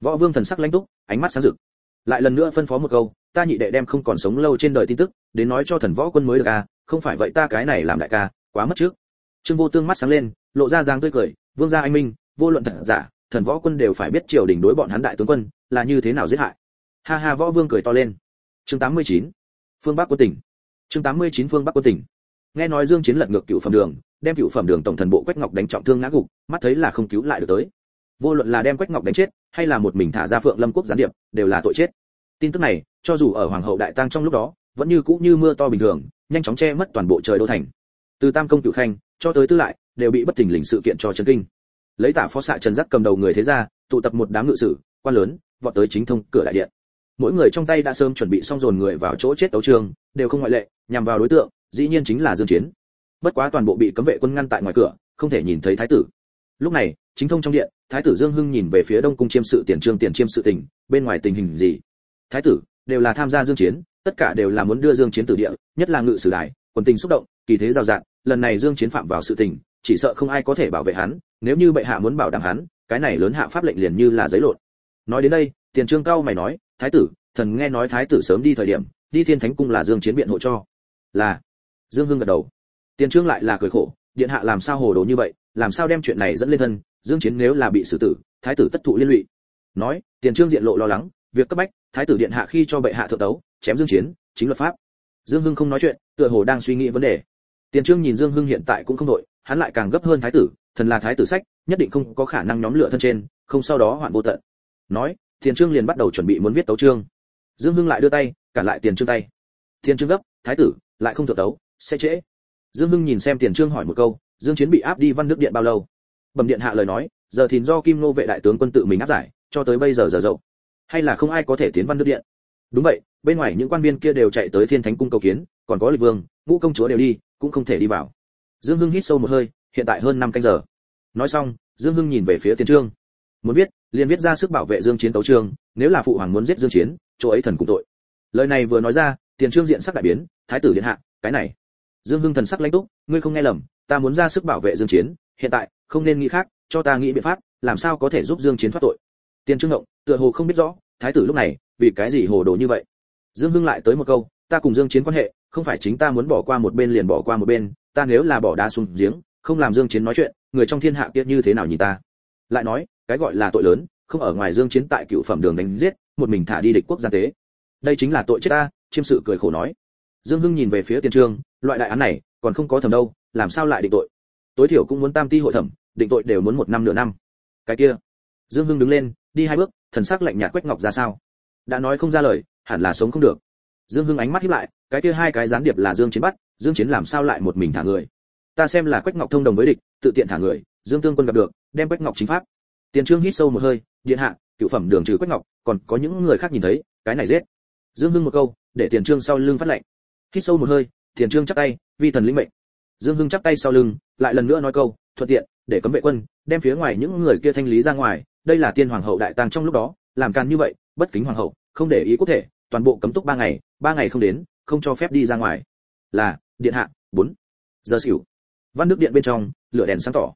Võ vương thần sắc lãnh túc, ánh mắt sáng rực. Lại lần nữa phân phó một câu, ta nhị đệ đem không còn sống lâu trên đời tin tức, đến nói cho thần võ quân mới được à không phải vậy ta cái này làm đại ca, quá mất trước trương vô tương mắt sáng lên, lộ ra dáng tươi cười, vương gia anh minh, vô luận thật giả, thần võ quân đều phải biết triều đình đối bọn hắn đại tướng quân là như thế nào giết hại. Ha ha, võ vương cười to lên. Chương 89. phương bắc quân tỉnh. Chương 89 phương bắc quân tỉnh. Nghe nói dương chiến lật ngược cựu phẩm đường, đem cựu phẩm đường tổng thần bộ quách ngọc đánh trọng thương ngã gục, mắt thấy là không cứu lại được tới. Vô luận là đem quách ngọc đánh chết, hay là một mình thả ra phượng lâm quốc gián điệp, đều là tội chết. Tin tức này, cho dù ở hoàng hậu đại tang trong lúc đó, vẫn như cũ như mưa to bình thường, nhanh chóng che mất toàn bộ trời đô thành. Từ tam công cửu khanh cho tới tư lại, đều bị bất tỉnh. lình sự kiện cho chấn kinh. Lấy tả phó xạ trần giác cầm đầu người thế ra tụ tập một đám ngự sử, quan lớn, vọt tới chính thông cửa đại điện. Mỗi người trong tay đã sớm chuẩn bị xong dồn người vào chỗ chết tấu trường, đều không ngoại lệ, nhằm vào đối tượng, dĩ nhiên chính là dương chiến. Bất quá toàn bộ bị cấm vệ quân ngăn tại ngoài cửa, không thể nhìn thấy thái tử. Lúc này, chính thông trong điện, thái tử dương hưng nhìn về phía đông cung chiêm sự tiền trương tiền chiêm sự tình, bên ngoài tình hình gì? Thái tử, đều là tham gia dương chiến, tất cả đều là muốn đưa dương chiến tử địa, nhất là ngự sử đại, quần tình xúc động kỳ thế rào rạt lần này dương chiến phạm vào sự tình, chỉ sợ không ai có thể bảo vệ hắn, nếu như bệ hạ muốn bảo đảm hắn, cái này lớn hạ pháp lệnh liền như là giấy lộn. Nói đến đây, tiền trương cao mày nói, thái tử, thần nghe nói thái tử sớm đi thời điểm, đi thiên thánh cung là dương chiến biện hộ cho. Là. Dương hưng gật đầu. Tiền trương lại là cười khổ, điện hạ làm sao hồ đồ như vậy, làm sao đem chuyện này dẫn lên thân, dương chiến nếu là bị xử tử, thái tử tất thụ liên lụy. Nói, tiền trương diện lộ lo lắng, việc cấp bách, thái tử điện hạ khi cho bệ hạ thượng đấu chém dương chiến, chính luật pháp. Dương hưng không nói chuyện, tựa hồ đang suy nghĩ vấn đề tiền trương nhìn dương hưng hiện tại cũng không đội, hắn lại càng gấp hơn thái tử, thần là thái tử sách, nhất định không có khả năng nhóm lửa thân trên, không sau đó hoạn vô tận. Nói, tiền trương liền bắt đầu chuẩn bị muốn viết tấu chương. Dương hưng lại đưa tay, cản lại tiền trương tay. Tiền trương gấp, thái tử, lại không thượng tấu, sẽ trễ. Dương hưng nhìn xem tiền trương hỏi một câu, dương chiến bị áp đi văn nước điện bao lâu? Bẩm điện hạ lời nói, giờ thìn do kim nô vệ đại tướng quân tự mình áp giải, cho tới bây giờ giờ dậu. Hay là không ai có thể tiến văn nước điện? Đúng vậy, bên ngoài những quan viên kia đều chạy tới thiên thánh cung cầu kiến, còn có lịch vương, ngũ công chúa đều đi cũng không thể đi vào. Dương hưng hít sâu một hơi, hiện tại hơn năm canh giờ. Nói xong, dương hưng nhìn về phía tiền trương. Muốn viết, liền viết ra sức bảo vệ dương chiến tấu trương nếu là phụ hoàng muốn giết dương chiến, chỗ ấy thần cùng tội. Lời này vừa nói ra, tiền trương diện sắc đại biến, thái tử điện hạ, cái này. Dương hưng thần sắc lãnh túc, ngươi không nghe lầm, ta muốn ra sức bảo vệ dương chiến, hiện tại, không nên nghĩ khác, cho ta nghĩ biện pháp, làm sao có thể giúp dương chiến thoát tội. Tiền trương ngộng tựa hồ không biết rõ, thái tử lúc này, vì cái gì hồ đồ như vậy? Dương hưng lại tới một câu, ta cùng dương chiến quan hệ không phải chính ta muốn bỏ qua một bên liền bỏ qua một bên, ta nếu là bỏ đá xuống giếng, không làm dương chiến nói chuyện, người trong thiên hạ kia như thế nào nhìn ta? Lại nói, cái gọi là tội lớn, không ở ngoài dương chiến tại cựu phẩm đường đánh giết, một mình thả đi địch quốc gia tế. Đây chính là tội chết ta, chiêm sự cười khổ nói. Dương hưng nhìn về phía tiền trương, loại đại án này, còn không có thẩm đâu, làm sao lại định tội? Tối thiểu cũng muốn tam ti hội thẩm, định tội đều muốn một năm nửa năm. Cái kia. Dương hưng đứng lên, đi hai bước, thần sắc lạnh nhạt quách ngọc ra sao? Đã nói không ra lời, hẳn là sống không được dương hưng ánh mắt híp lại, cái kia hai cái gián điệp là dương chiến bắt, dương chiến làm sao lại một mình thả người? Ta xem là quách ngọc thông đồng với địch, tự tiện thả người, dương tương quân gặp được, đem quách ngọc chính pháp. Tiền trương hít sâu một hơi, điện hạ, cựu phẩm đường trừ quách ngọc, còn có những người khác nhìn thấy, cái này giết. Dương hưng một câu, để tiền trương sau lưng phát lệnh. Hít sâu một hơi, tiền trương chắp tay, vi thần lĩnh mệnh. Dương hưng chắp tay sau lưng, lại lần nữa nói câu, thuận tiện, để cấm vệ quân, đem phía ngoài những người kia thanh lý ra ngoài, đây là tiên hoàng hậu đại tang trong lúc đó, làm can như vậy, bất kính hoàng hậu, không để ý quốc thể, toàn bộ cấm túc ba ngày ba ngày không đến, không cho phép đi ra ngoài. Là, điện hạ, bốn. Giờ xỉu. Văn nước điện bên trong, lửa đèn sáng tỏ.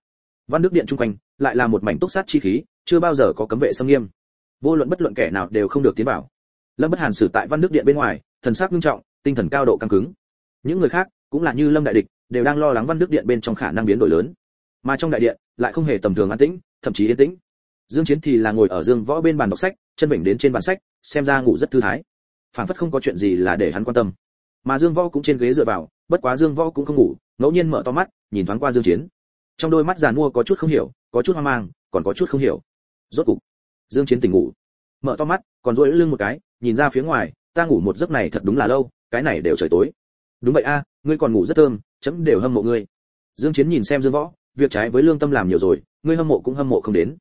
Văn nước điện chung quanh, lại là một mảnh túc sát chi khí, chưa bao giờ có cấm vệ xâm nghiêm. Vô luận bất luận kẻ nào đều không được tiến vào. Lâm bất hàn xử tại văn nước điện bên ngoài, thần sắc nghiêm trọng, tinh thần cao độ căng cứng. Những người khác, cũng là như lâm đại địch, đều đang lo lắng văn nước điện bên trong khả năng biến đổi lớn. Mà trong đại điện, lại không hề tầm thường an tĩnh, thậm chí yên tĩnh. Dương chiến thì là ngồi ở dương võ bên bàn đọc sách, chân vịnh đến trên bàn sách, xem ra ngủ rất thư thái phản phất không có chuyện gì là để hắn quan tâm. Mà dương võ cũng trên ghế dựa vào, bất quá dương võ cũng không ngủ, ngẫu nhiên mở to mắt, nhìn thoáng qua dương chiến. Trong đôi mắt giàn mua có chút không hiểu, có chút hoang mang, còn có chút không hiểu. Rốt cục, dương chiến tỉnh ngủ. Mở to mắt, còn duỗi lưng một cái, nhìn ra phía ngoài, ta ngủ một giấc này thật đúng là lâu, cái này đều trời tối. Đúng vậy a, ngươi còn ngủ rất thơm, chấm đều hâm mộ ngươi. Dương chiến nhìn xem dương võ, việc trái với lương tâm làm nhiều rồi, ngươi hâm mộ cũng hâm mộ không đến.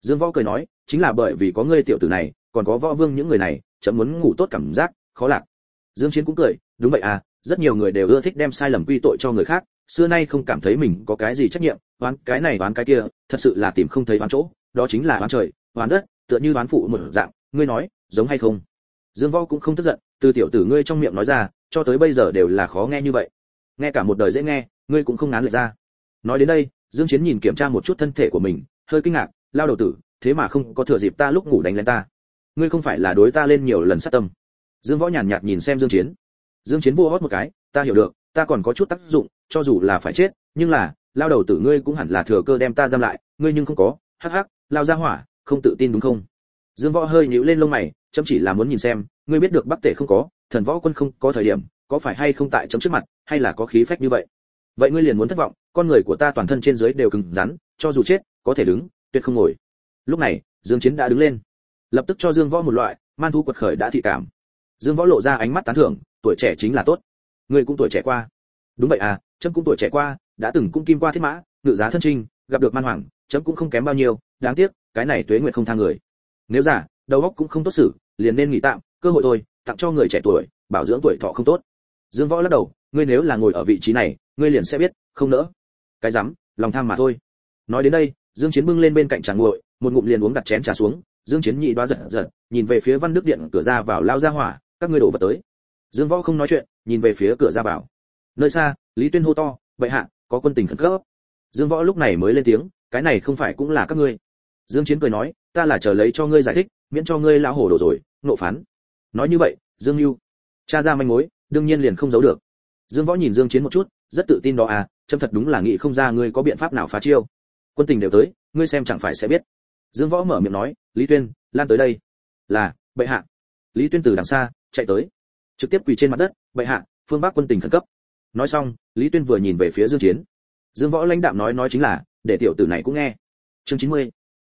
Dương võ cười nói, chính là bởi vì có ngươi tiểu tử này còn có võ vương những người này chấm muốn ngủ tốt cảm giác, khó lạc. Dương chiến cũng cười, đúng vậy à rất nhiều người đều ưa thích đem sai lầm quy tội cho người khác, xưa nay không cảm thấy mình có cái gì trách nhiệm, oán cái này oán cái kia, thật sự là tìm không thấy oán chỗ, đó chính là oán trời, oán đất, tựa như oán phụ một dạng, ngươi nói, giống hay không? Dương võ cũng không tức giận, từ tiểu tử ngươi trong miệng nói ra, cho tới bây giờ đều là khó nghe như vậy. Nghe cả một đời dễ nghe, ngươi cũng không ngán lệch ra. Nói đến đây, dương chiến nhìn kiểm tra một chút thân thể của mình, hơi kinh ngạc, lao đầu tử, thế mà không có thừa dịp ta lúc ngủ đánh lên ta ngươi không phải là đối ta lên nhiều lần sát tâm. Dương võ nhàn nhạt nhìn xem dương chiến. Dương chiến vua hót một cái, ta hiểu được, ta còn có chút tác dụng, cho dù là phải chết, nhưng là, lao đầu tử ngươi cũng hẳn là thừa cơ đem ta giam lại, ngươi nhưng không có, hắc hắc, lao ra hỏa, không tự tin đúng không? Dương võ hơi nhíu lên lông mày, chấm chỉ là muốn nhìn xem, ngươi biết được bắc tể không có, thần võ quân không có thời điểm, có phải hay không tại chấm trước mặt, hay là có khí phách như vậy? Vậy ngươi liền muốn thất vọng, con người của ta toàn thân trên dưới đều cứng rắn, cho dù chết, có thể đứng, tuyệt không ngồi. Lúc này, dương chiến đã đứng lên lập tức cho dương võ một loại, man thu quật khởi đã thị cảm. Dương võ lộ ra ánh mắt tán thưởng, tuổi trẻ chính là tốt. Ngươi cũng tuổi trẻ qua. Đúng vậy à chấm cũng tuổi trẻ qua, đã từng cũng kim qua thiết mã, ngự giá thân trinh, gặp được man hoàng chấm cũng không kém bao nhiêu, đáng tiếc, cái này tuế nguyệt không tha người. Nếu giả, đầu óc cũng không tốt xử, liền nên nghỉ tạm, cơ hội thôi, tặng cho người trẻ tuổi, bảo dưỡng tuổi thọ không tốt. Dương võ lắc đầu, ngươi nếu là ngồi ở vị trí này, ngươi liền sẽ biết, không nỡ. Cái rắm, lòng tham mà thôi. Nói đến đây, dương chiến bưng lên bên cạnh trà nguội, một ngụm liền uống đặt chén trà xuống dương chiến nhị đoá giật giật, nhìn về phía văn đức điện cửa ra vào lao ra hỏa, các ngươi đổ vật tới. Dương võ không nói chuyện, nhìn về phía cửa ra vào. Nơi xa, lý tuyên hô to vậy hạ, có quân tình khẩn cấp. Dương võ lúc này mới lên tiếng, cái này không phải cũng là các ngươi. Dương chiến cười nói, ta là chờ lấy cho ngươi giải thích, miễn cho ngươi lão hổ đổ rồi, nộ phán. Nói như vậy, dương lưu, cha ra manh mối, đương nhiên liền không giấu được. Dương võ nhìn dương chiến một chút, rất tự tin đó à châm thật đúng là nghĩ không ra ngươi có biện pháp nào phá chiêu. Quân tình đều tới, ngươi xem chẳng phải sẽ biết dương võ mở miệng nói, lý tuyên, lan tới đây. Là, bệ hạ. Lý tuyên từ đằng xa chạy tới, trực tiếp quỳ trên mặt đất, bệ hạ, phương bắc quân tình khẩn cấp. Nói xong, lý tuyên vừa nhìn về phía dương chiến. Dương võ lãnh đạm nói nói chính là, để tiểu tử này cũng nghe. Chương 90.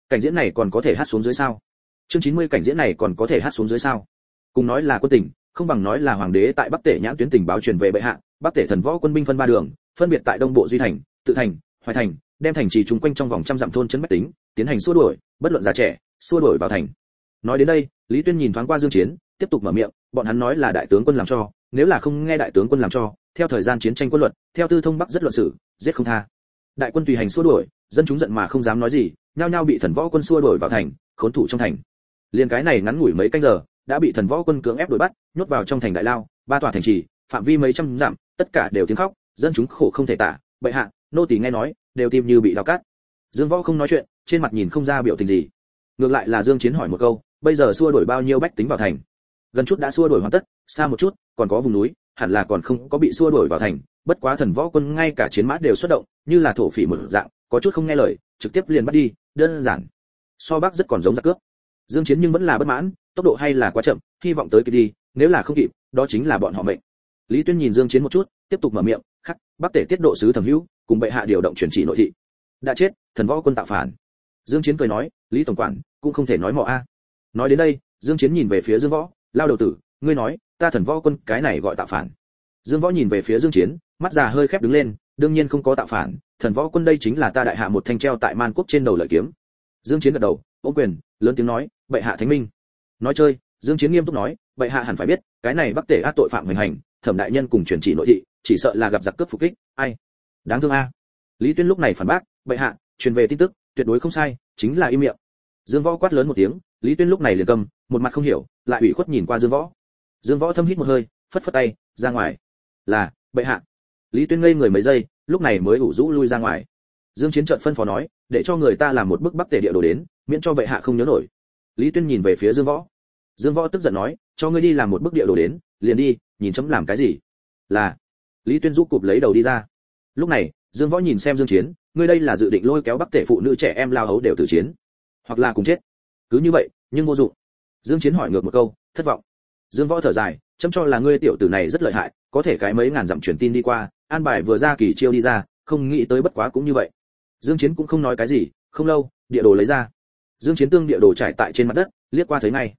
cảnh diễn này còn có thể hát xuống dưới sao? Chương 90 cảnh diễn này còn có thể hát xuống dưới sao? Cùng nói là quân tình, không bằng nói là hoàng đế tại bắc tể nhãn tuyến tình báo truyền về bệ hạ, bắc tể thần võ quân binh phân ba đường, phân biệt tại đông bộ duy thành, tự thành, hoài thành, đem thành trì chúng quanh trong vòng trăm dặm thôn trấn bách tính, tiến hành xua đuổi bất luận già trẻ, xua đuổi vào thành. Nói đến đây, lý tuyên nhìn thoáng qua dương chiến, tiếp tục mở miệng, bọn hắn nói là đại tướng quân làm cho, nếu là không nghe đại tướng quân làm cho, theo thời gian chiến tranh quân luật, theo tư thông bắc rất luận xử giết không tha. Đại quân tùy hành xua đuổi, dân chúng giận mà không dám nói gì, nhao nhao bị thần võ quân xua đuổi vào thành, khốn thủ trong thành. Liền cái này ngắn ngủi mấy canh giờ, đã bị thần võ quân cưỡng ép đuổi bắt, nhốt vào trong thành đại lao, ba tòa thành trì, phạm vi mấy trăm dặm, tất cả đều tiếng khóc, dân chúng khổ không thể tả. Bệ hạ, nô tỳ nghe nói, đều tim như bị đào cát. Dương võ không nói chuyện trên mặt nhìn không ra biểu tình gì. Ngược lại là dương chiến hỏi một câu, bây giờ xua đuổi bao nhiêu bách tính vào thành? Gần chút đã xua đuổi hoàn tất, xa một chút, còn có vùng núi, hẳn là còn không có bị xua đuổi vào thành. Bất quá thần võ quân ngay cả chiến mã đều xuất động, như là thổ phỉ một dạng, có chút không nghe lời, trực tiếp liền bắt đi, đơn giản. So bắc rất còn giống giặc cướp. Dương chiến nhưng vẫn là bất mãn, tốc độ hay là quá chậm, hy vọng tới kịp đi, nếu là không kịp, đó chính là bọn họ mệnh. Lý tuyên nhìn dương chiến một chút, tiếp tục mở miệng, khắc bắc tể tiết độ sứ thẩm hữu, cùng bệ hạ điều động chuyển chỉ nội thị. Đã chết, thần võ quân tạo phản dương chiến cười nói, lý tổng quản, cũng không thể nói mọ a. Nói đến đây, dương chiến nhìn về phía dương võ, lao đầu tử, ngươi nói, ta thần võ quân cái này gọi tạo phản. Dương võ nhìn về phía dương chiến, mắt già hơi khép đứng lên, đương nhiên không có tạo phản, thần võ quân đây chính là ta đại hạ một thanh treo tại man quốc trên đầu lợi kiếm. Dương chiến gật đầu ôm quyền, lớn tiếng nói, bệ hạ thánh minh. Nói chơi, dương chiến nghiêm túc nói, bệ hạ hẳn phải biết, cái này bắc tể ác tội phạm hành hành, thẩm đại nhân cùng truyền chỉ nội thị, chỉ sợ là gặp giặc cướp phục kích, ai? Đáng thương a. Lý tuyên lúc này phản bác, bệ hạ, truyền về tin tức tuyệt đối không sai, chính là im miệng. Dương võ quát lớn một tiếng, lý tuyên lúc này liền cầm, một mặt không hiểu, lại ủy khuất nhìn qua dương võ. Dương võ thâm hít một hơi, phất phất tay, ra ngoài. Là, bệ hạ. Lý tuyên ngây người mấy giây, lúc này mới ủ rũ lui ra ngoài. Dương chiến trợn phân phó nói, để cho người ta làm một bức bắc tề địa đồ đến, miễn cho bệ hạ không nhớ nổi. Lý tuyên nhìn về phía dương võ. Dương võ tức giận nói, cho ngươi đi làm một bức địa đồ đến, liền đi, nhìn chấm làm cái gì. Là, lý tuyên rũ cụp lấy đầu đi ra. Lúc này, dương võ nhìn xem dương chiến ngươi đây là dự định lôi kéo bắc tể phụ nữ trẻ em lao hấu đều tử chiến, hoặc là cùng chết. Cứ như vậy, nhưng vô dụng. Dương chiến hỏi ngược một câu, thất vọng. Dương võ thở dài, chấm cho là ngươi tiểu tử này rất lợi hại, có thể cái mấy ngàn dặm truyền tin đi qua, an bài vừa ra kỳ chiêu đi ra, không nghĩ tới bất quá cũng như vậy. Dương chiến cũng không nói cái gì, không lâu, địa đồ lấy ra. Dương chiến tương địa đồ trải tại trên mặt đất, liếc qua thấy ngay.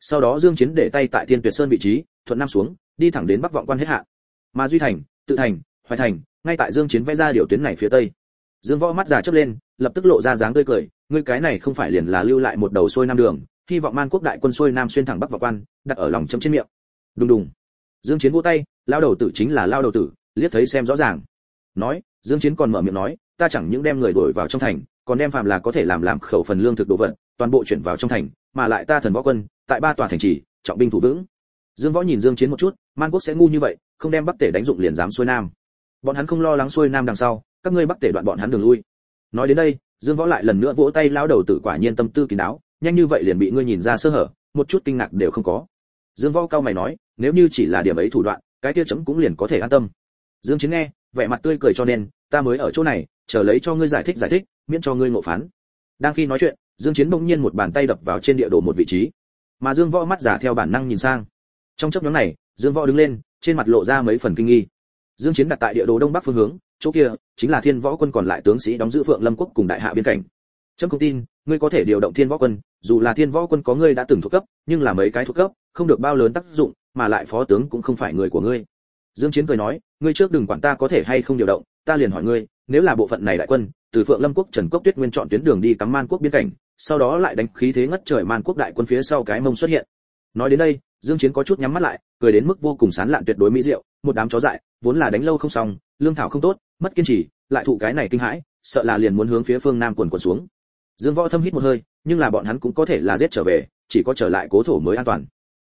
Sau đó dương chiến để tay tại thiên tuyệt sơn vị trí, thuận nam xuống, đi thẳng đến bắc vọng quan hết hạ mà duy thành, tự thành, hoài thành, ngay tại dương chiến vẽ ra điều tuyến này phía tây dương võ mắt già chớp lên, lập tức lộ ra dáng tươi cười, ngươi cái này không phải liền là lưu lại một đầu xuôi nam đường, hy vọng man quốc đại quân xuôi nam xuyên thẳng bắc vào quan, đặt ở lòng chấm trên miệng. Đùng đùng. Dương chiến vỗ tay lao đầu tử chính là lao đầu tử, liếc thấy xem rõ ràng. Nói, dương chiến còn mở miệng nói, ta chẳng những đem người đuổi vào trong thành, còn đem phàm là có thể làm làm khẩu phần lương thực đồ vật, toàn bộ chuyển vào trong thành, mà lại ta thần võ quân, tại ba tòa thành trì, trọng binh thủ vững. Dương võ nhìn dương chiến một chút, man quốc sẽ ngu như vậy, không đem bắc tể đánh dụng liền dám xuôi nam. Bọn hắn không lo lắng xuôi nam đằng sau các ngươi bắc tể đoạn bọn hắn đường lui. Nói đến đây, dương võ lại lần nữa vỗ tay lao đầu tử quả nhiên tâm tư kín đáo, nhanh như vậy liền bị ngươi nhìn ra sơ hở, một chút kinh ngạc đều không có. Dương võ cao mày nói, nếu như chỉ là điểm ấy thủ đoạn, cái kia chấm cũng liền có thể an tâm. Dương chiến nghe, vẻ mặt tươi cười cho nên, ta mới ở chỗ này, chờ lấy cho ngươi giải thích giải thích, miễn cho ngươi ngộ phán. Đang khi nói chuyện, dương chiến bỗng nhiên một bàn tay đập vào trên địa đồ một vị trí. Mà dương võ mắt giả theo bản năng nhìn sang. Trong chốc nhóm này, dương võ đứng lên, trên mặt lộ ra mấy phần kinh nghi. Dương chiến đặt tại địa đồ đông bắc phương hướng chỗ kia, chính là thiên võ quân còn lại tướng sĩ đóng giữ phượng lâm quốc cùng đại hạ biên cảnh. Trâm không tin, ngươi có thể điều động thiên võ quân, dù là thiên võ quân có ngươi đã từng thuộc cấp, nhưng là mấy cái thuộc cấp, không được bao lớn tác dụng, mà lại phó tướng cũng không phải người của ngươi. Dương chiến cười nói, ngươi trước đừng quản ta có thể hay không điều động, ta liền hỏi ngươi, nếu là bộ phận này đại quân, từ phượng lâm quốc, trần cốc tuyết nguyên chọn tuyến đường đi cắm man quốc biên cảnh, sau đó lại đánh khí thế ngất trời man quốc đại quân phía sau cái mông xuất hiện. Nói đến đây, dương chiến có chút nhắm mắt lại, cười đến mức vô cùng sán lạn tuyệt đối mỹ diệu, một đám chó dại vốn là đánh lâu không xong, lương thảo không tốt, mất kiên trì, lại thụ cái này kinh hãi, sợ là liền muốn hướng phía phương nam quần quần xuống. Dương võ thâm hít một hơi, nhưng là bọn hắn cũng có thể là giết trở về, chỉ có trở lại cố thổ mới an toàn.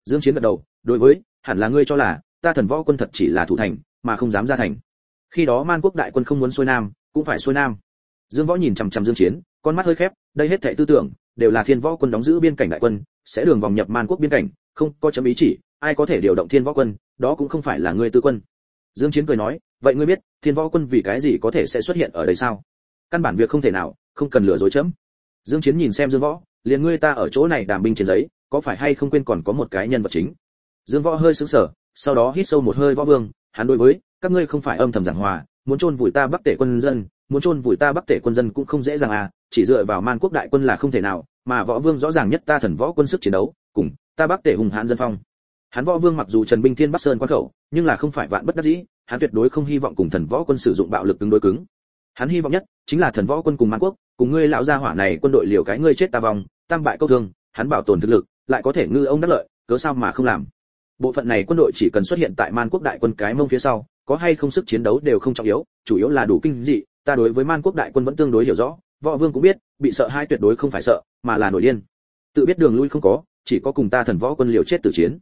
Dương chiến gật đầu, đối với, hẳn là ngươi cho là, ta thần võ quân thật chỉ là thủ thành, mà không dám ra thành. Khi đó man quốc đại quân không muốn xuôi nam, cũng phải xuôi nam. Dương võ nhìn chằm chằm dương chiến, con mắt hơi khép, đây hết thảy tư tưởng, đều là thiên võ quân đóng giữ biên cảnh đại quân, sẽ đường vòng nhập man quốc biên cảnh, không có chấm ý chỉ, ai có thể điều động thiên võ quân, đó cũng không phải là ngươi tư quân dương chiến cười nói, vậy ngươi biết, thiên võ quân vì cái gì có thể sẽ xuất hiện ở đây sao? Căn bản việc không thể nào, không cần lừa dối chấm. Dương chiến nhìn xem dương võ, liền ngươi ta ở chỗ này đàm binh trên giấy, có phải hay không quên còn có một cái nhân vật chính? Dương võ hơi sững sờ, sau đó hít sâu một hơi võ vương, hắn đối với, các ngươi không phải âm thầm giảng hòa, muốn chôn vùi ta bắc tể quân dân, muốn chôn vùi ta bắc tể quân dân cũng không dễ dàng à chỉ dựa vào man quốc đại quân là không thể nào, mà võ vương rõ ràng nhất ta thần võ quân sức chiến đấu, cùng ta bắc tể hùng hãn dân phong hắn võ vương mặc dù trần binh thiên bắc sơn quan khẩu, nhưng là không phải vạn bất đắc dĩ, hắn tuyệt đối không hy vọng cùng thần võ quân sử dụng bạo lực tương đối cứng. Hắn hy vọng nhất chính là thần võ quân cùng man quốc, cùng ngươi lão gia hỏa này quân đội liều cái ngươi chết ta vong, tam bại câu thương, hắn bảo tồn thực lực, lại có thể ngư ông đắc lợi, cớ sao mà không làm. Bộ phận này quân đội chỉ cần xuất hiện tại man quốc đại quân cái mông phía sau, có hay không sức chiến đấu đều không trọng yếu, chủ yếu là đủ kinh dị, ta đối với man quốc đại quân vẫn tương đối hiểu rõ, võ vương cũng biết, bị sợ hai tuyệt đối không phải sợ, mà là nổi điên. Tự biết đường lui không có, chỉ có cùng ta thần võ quân liều chết tử chiến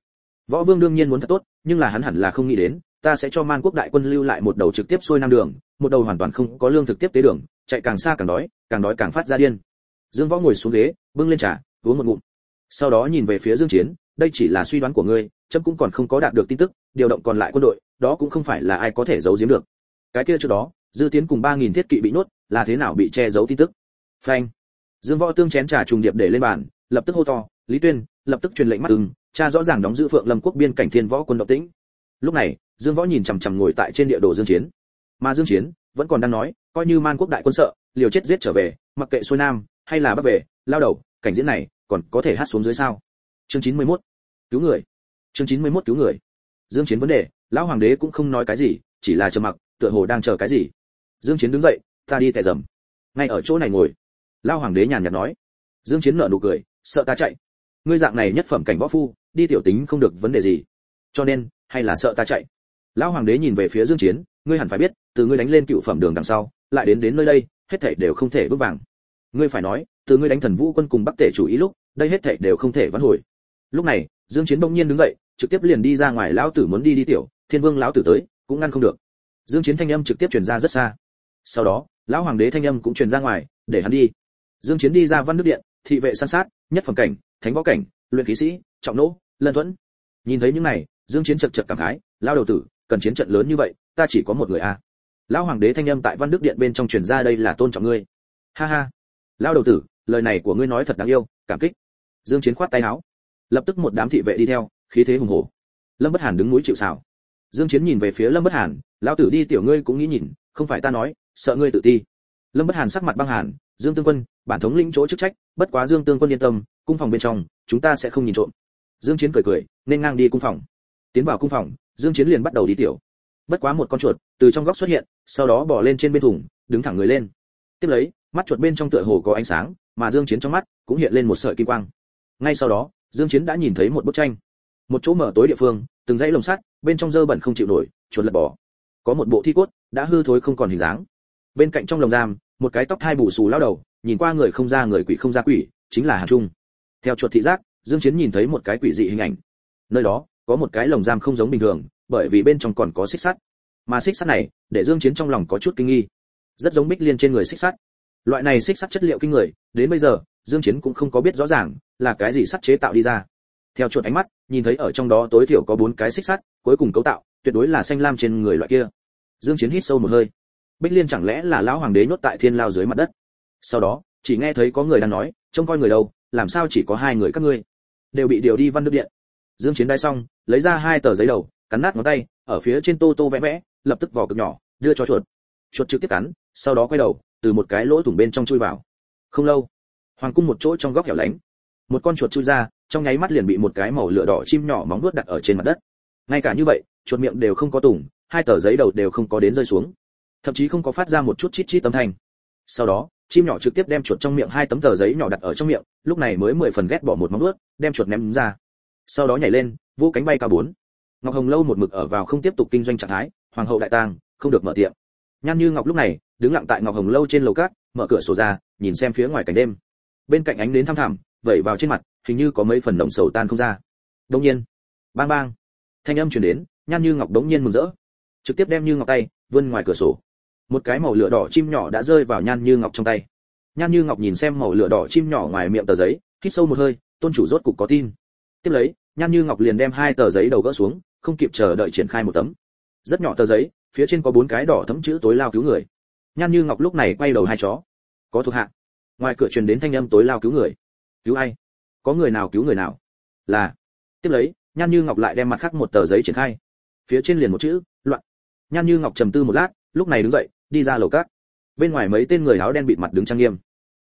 võ vương đương nhiên muốn thật tốt, nhưng là hắn hẳn là không nghĩ đến, ta sẽ cho man quốc đại quân lưu lại một đầu trực tiếp xuôi nam đường, một đầu hoàn toàn không có lương thực tiếp tế đường, chạy càng xa càng đói càng đói càng phát ra điên. Dương võ ngồi xuống ghế, bưng lên trà, uống một ngụm. Sau đó nhìn về phía dương chiến, đây chỉ là suy đoán của ngươi, chấm cũng còn không có đạt được tin tức, điều động còn lại quân đội, đó cũng không phải là ai có thể giấu giếm được. Cái kia trước đó, dư tiến cùng ba nghìn thiết kỵ bị nốt là thế nào bị che giấu tin tức? Phanh. Dương võ tương chén trà trùng điệp để lên bàn, lập tức hô to, lý tuyên lập tức truyền lệnh mắt ưng, cha rõ ràng đóng giữ phượng lâm quốc biên cảnh thiên võ quân động tĩnh. Lúc này, dương võ nhìn chằm chằm ngồi tại trên địa đồ dương chiến. Mà dương chiến vẫn còn đang nói, coi như man quốc đại quân sợ, liều chết giết trở về, mặc kệ xuôi nam hay là bắc về, lao đầu, cảnh diễn này còn có thể hát xuống dưới sao? Chương 91. cứu người. Chương 91 cứu người. Dương chiến vấn đề, lão hoàng đế cũng không nói cái gì, chỉ là trầm mặc, tựa hồ đang chờ cái gì. Dương chiến đứng dậy, ta đi tè dầm. Ngay ở chỗ này ngồi. Lão hoàng đế nhàn nhạt nói. Dương chiến nở nụ cười, sợ ta chạy ngươi dạng này nhất phẩm cảnh võ phu, đi tiểu tính không được vấn đề gì. Cho nên, hay là sợ ta chạy. Lão hoàng đế nhìn về phía dương chiến, ngươi hẳn phải biết, từ ngươi đánh lên cựu phẩm đường đằng sau, lại đến đến nơi đây, hết thảy đều không thể bước vàng. Ngươi phải nói, từ ngươi đánh thần vũ quân cùng bắc tể chủ ý lúc, đây hết thảy đều không thể vãn hồi. Lúc này, dương chiến bỗng nhiên đứng dậy, trực tiếp liền đi ra ngoài lão tử muốn đi đi tiểu, thiên vương lão tử tới, cũng ngăn không được. Dương chiến thanh âm trực tiếp truyền ra rất xa. Sau đó, lão hoàng đế thanh âm cũng truyền ra ngoài, để hắn đi. Dương chiến đi ra văn nước điện, thị vệ san sát, nhất phẩm cảnh thánh võ cảnh, luyện khí sĩ, trọng nỗ, lân thuẫn. Nhìn thấy những này, dương chiến chật chật cảm khái lao đầu tử, cần chiến trận lớn như vậy, ta chỉ có một người a. À. lão hoàng đế thanh âm tại văn đức điện bên trong truyền ra đây là tôn trọng ngươi. Ha ha. Lao đầu tử, lời này của ngươi nói thật đáng yêu, cảm kích. Dương chiến khoát tay áo. Lập tức một đám thị vệ đi theo, khí thế hùng hổ. Lâm bất hàn đứng núi chịu sào. Dương chiến nhìn về phía lâm bất hàn, lão tử đi tiểu ngươi cũng nghĩ nhìn, không phải ta nói, sợ ngươi tự ti. Lâm bất hàn sắc mặt băng hàn, dương tương quân, bản thống lĩnh chỗ chức trách, bất quá dương tương quân yên tâm cung phòng bên trong, chúng ta sẽ không nhìn trộm. Dương chiến cười cười, nên ngang đi cung phòng. Tiến vào cung phòng, dương chiến liền bắt đầu đi tiểu. Bất quá một con chuột, từ trong góc xuất hiện, sau đó bò lên trên bên thùng, đứng thẳng người lên. Tiếp lấy, mắt chuột bên trong tựa hồ có ánh sáng, mà dương chiến trong mắt cũng hiện lên một sợi kim quang. Ngay sau đó, dương chiến đã nhìn thấy một bức tranh. Một chỗ mở tối địa phương, từng dãy lồng sắt, bên trong dơ bẩn không chịu nổi, chuột lật bỏ. Có một bộ thi cốt, đã hư thối không còn hình dáng. Bên cạnh trong lồng giam, một cái tóc thai bù xù lao đầu, nhìn qua người không ra người quỷ không ra quỷ, chính là hàn trung theo chuột thị giác, dương chiến nhìn thấy một cái quỷ dị hình ảnh. Nơi đó, có một cái lồng giam không giống bình thường, bởi vì bên trong còn có xích sắt. Mà xích sắt này, để dương chiến trong lòng có chút kinh nghi. Rất giống bích liên trên người xích sắt. Loại này xích sắt chất liệu kinh người, đến bây giờ, dương chiến cũng không có biết rõ ràng là cái gì sắt chế tạo đi ra. Theo chuột ánh mắt, nhìn thấy ở trong đó tối thiểu có bốn cái xích sắt, cuối cùng cấu tạo, tuyệt đối là xanh lam trên người loại kia. Dương chiến hít sâu một hơi. Bích liên chẳng lẽ là lão hoàng đế nhốt tại thiên lao dưới mặt đất? Sau đó, chỉ nghe thấy có người đang nói, trông coi người đâu làm sao chỉ có hai người các ngươi? Đều bị điều đi văn đức điện. Dương chiến đai xong, lấy ra hai tờ giấy đầu, cắn nát ngón tay, ở phía trên tô tô vẽ vẽ, lập tức vò cực nhỏ, đưa cho chuột. Chuột trực tiếp cắn, sau đó quay đầu, từ một cái lỗ thủng bên trong chui vào. Không lâu, hoàng cung một chỗ trong góc hẻo lánh, một con chuột chui ra, trong nháy mắt liền bị một cái màu lửa đỏ chim nhỏ móng vuốt đặt ở trên mặt đất. Ngay cả như vậy, chuột miệng đều không có tủng hai tờ giấy đầu đều không có đến rơi xuống. Thậm chí không có phát ra một chút chít chít âm thanh. Sau đó chim nhỏ trực tiếp đem chuột trong miệng hai tấm tờ giấy nhỏ đặt ở trong miệng, lúc này mới mười phần ghét bỏ một móng ướt đem chuột ném ra. Sau đó nhảy lên vô cánh bay cao bốn. Ngọc hồng lâu một mực ở vào không tiếp tục kinh doanh trạng thái, hoàng hậu đại tang không được mở tiệm. Nhan như ngọc lúc này, đứng lặng tại ngọc hồng lâu trên lầu cát, mở cửa sổ ra, nhìn xem phía ngoài cảnh đêm. Bên cạnh ánh đến thăm thẳm, vẩy vào trên mặt, hình như có mấy phần nồng sầu tan không ra. Đông nhiên, bang bang, thanh âm truyền đến, nhan như ngọc đống nhiên mừng rỡ. Trực tiếp đem như ngọc tay vươn ngoài cửa sổ một cái màu lửa đỏ chim nhỏ đã rơi vào nhan như ngọc trong tay. Nhan như ngọc nhìn xem màu lửa đỏ chim nhỏ ngoài miệng tờ giấy, hít sâu một hơi, tôn chủ rốt cục có tin. Tiếp lấy, nhan như ngọc liền đem hai tờ giấy đầu gỡ xuống, không kịp chờ đợi triển khai một tấm. Rất nhỏ tờ giấy, phía trên có bốn cái đỏ thấm chữ tối lao cứu người. Nhan như ngọc lúc này quay đầu hai chó. Có thuộc hạ. Ngoài cửa truyền đến thanh âm tối lao cứu người. Cứu ai? Có người nào cứu người nào? Là. Tiếp lấy, nhan như ngọc lại đem mặt khác một tờ giấy triển khai. Phía trên liền một chữ, loạn. Nhan như ngọc trầm tư một lát, lúc này đứng dậy đi ra lầu cát bên ngoài mấy tên người áo đen bịt mặt đứng trang nghiêm.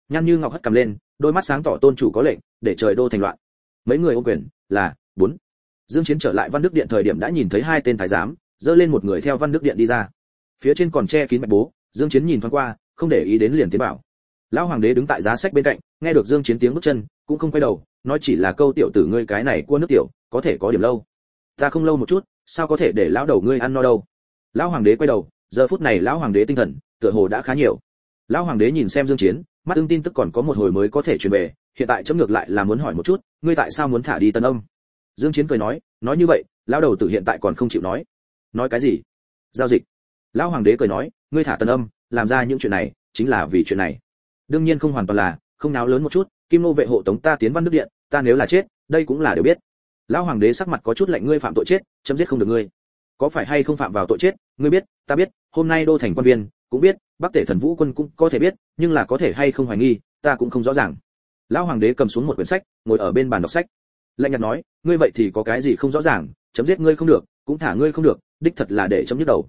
Nhan như ngọc hất cầm lên, đôi mắt sáng tỏ tôn chủ có lệnh, để trời đô thành loạn. Mấy người ô quyền, là, bốn. Dương chiến trở lại văn đức điện thời điểm đã nhìn thấy hai tên thái giám dơ lên một người theo văn đức điện đi ra. Phía trên còn che kín bạch bố, dương chiến nhìn thoáng qua, không để ý đến liền tiến bảo lão hoàng đế đứng tại giá sách bên cạnh, nghe được dương chiến tiếng bước chân, cũng không quay đầu, nói chỉ là câu tiểu tử ngươi cái này cua nước tiểu, có thể có điểm lâu. Ta không lâu một chút, sao có thể để lão đầu ngươi ăn no đâu? Lão hoàng đế quay đầu giờ phút này lão hoàng đế tinh thần, tựa hồ đã khá nhiều. Lão hoàng đế nhìn xem dương chiến, mắt ưng tin tức còn có một hồi mới có thể truyền về, hiện tại chấm ngược lại là muốn hỏi một chút, ngươi tại sao muốn thả đi tân ông? Dương chiến cười nói nói như vậy, lão đầu tử hiện tại còn không chịu nói. Nói cái gì? Giao dịch. Lão hoàng đế cười nói, ngươi thả tân âm làm ra những chuyện này, chính là vì chuyện này. Đương nhiên không hoàn toàn là, không náo lớn một chút, kim nô vệ hộ tống ta tiến văn nước điện, ta nếu là chết, đây cũng là đều biết. Lão hoàng đế sắc mặt có chút lạnh, ngươi phạm tội chết, chấm giết không được ngươi có phải hay không phạm vào tội chết, ngươi biết, ta biết, hôm nay đô thành quan viên, cũng biết, bắc tể thần vũ quân cũng có thể biết, nhưng là có thể hay không hoài nghi, ta cũng không rõ ràng. Lão hoàng đế cầm xuống một quyển sách, ngồi ở bên bàn đọc sách. Lạnh nhạt nói, ngươi vậy thì có cái gì không rõ ràng, chấm giết ngươi không được, cũng thả ngươi không được, đích thật là để chấm nhức đầu.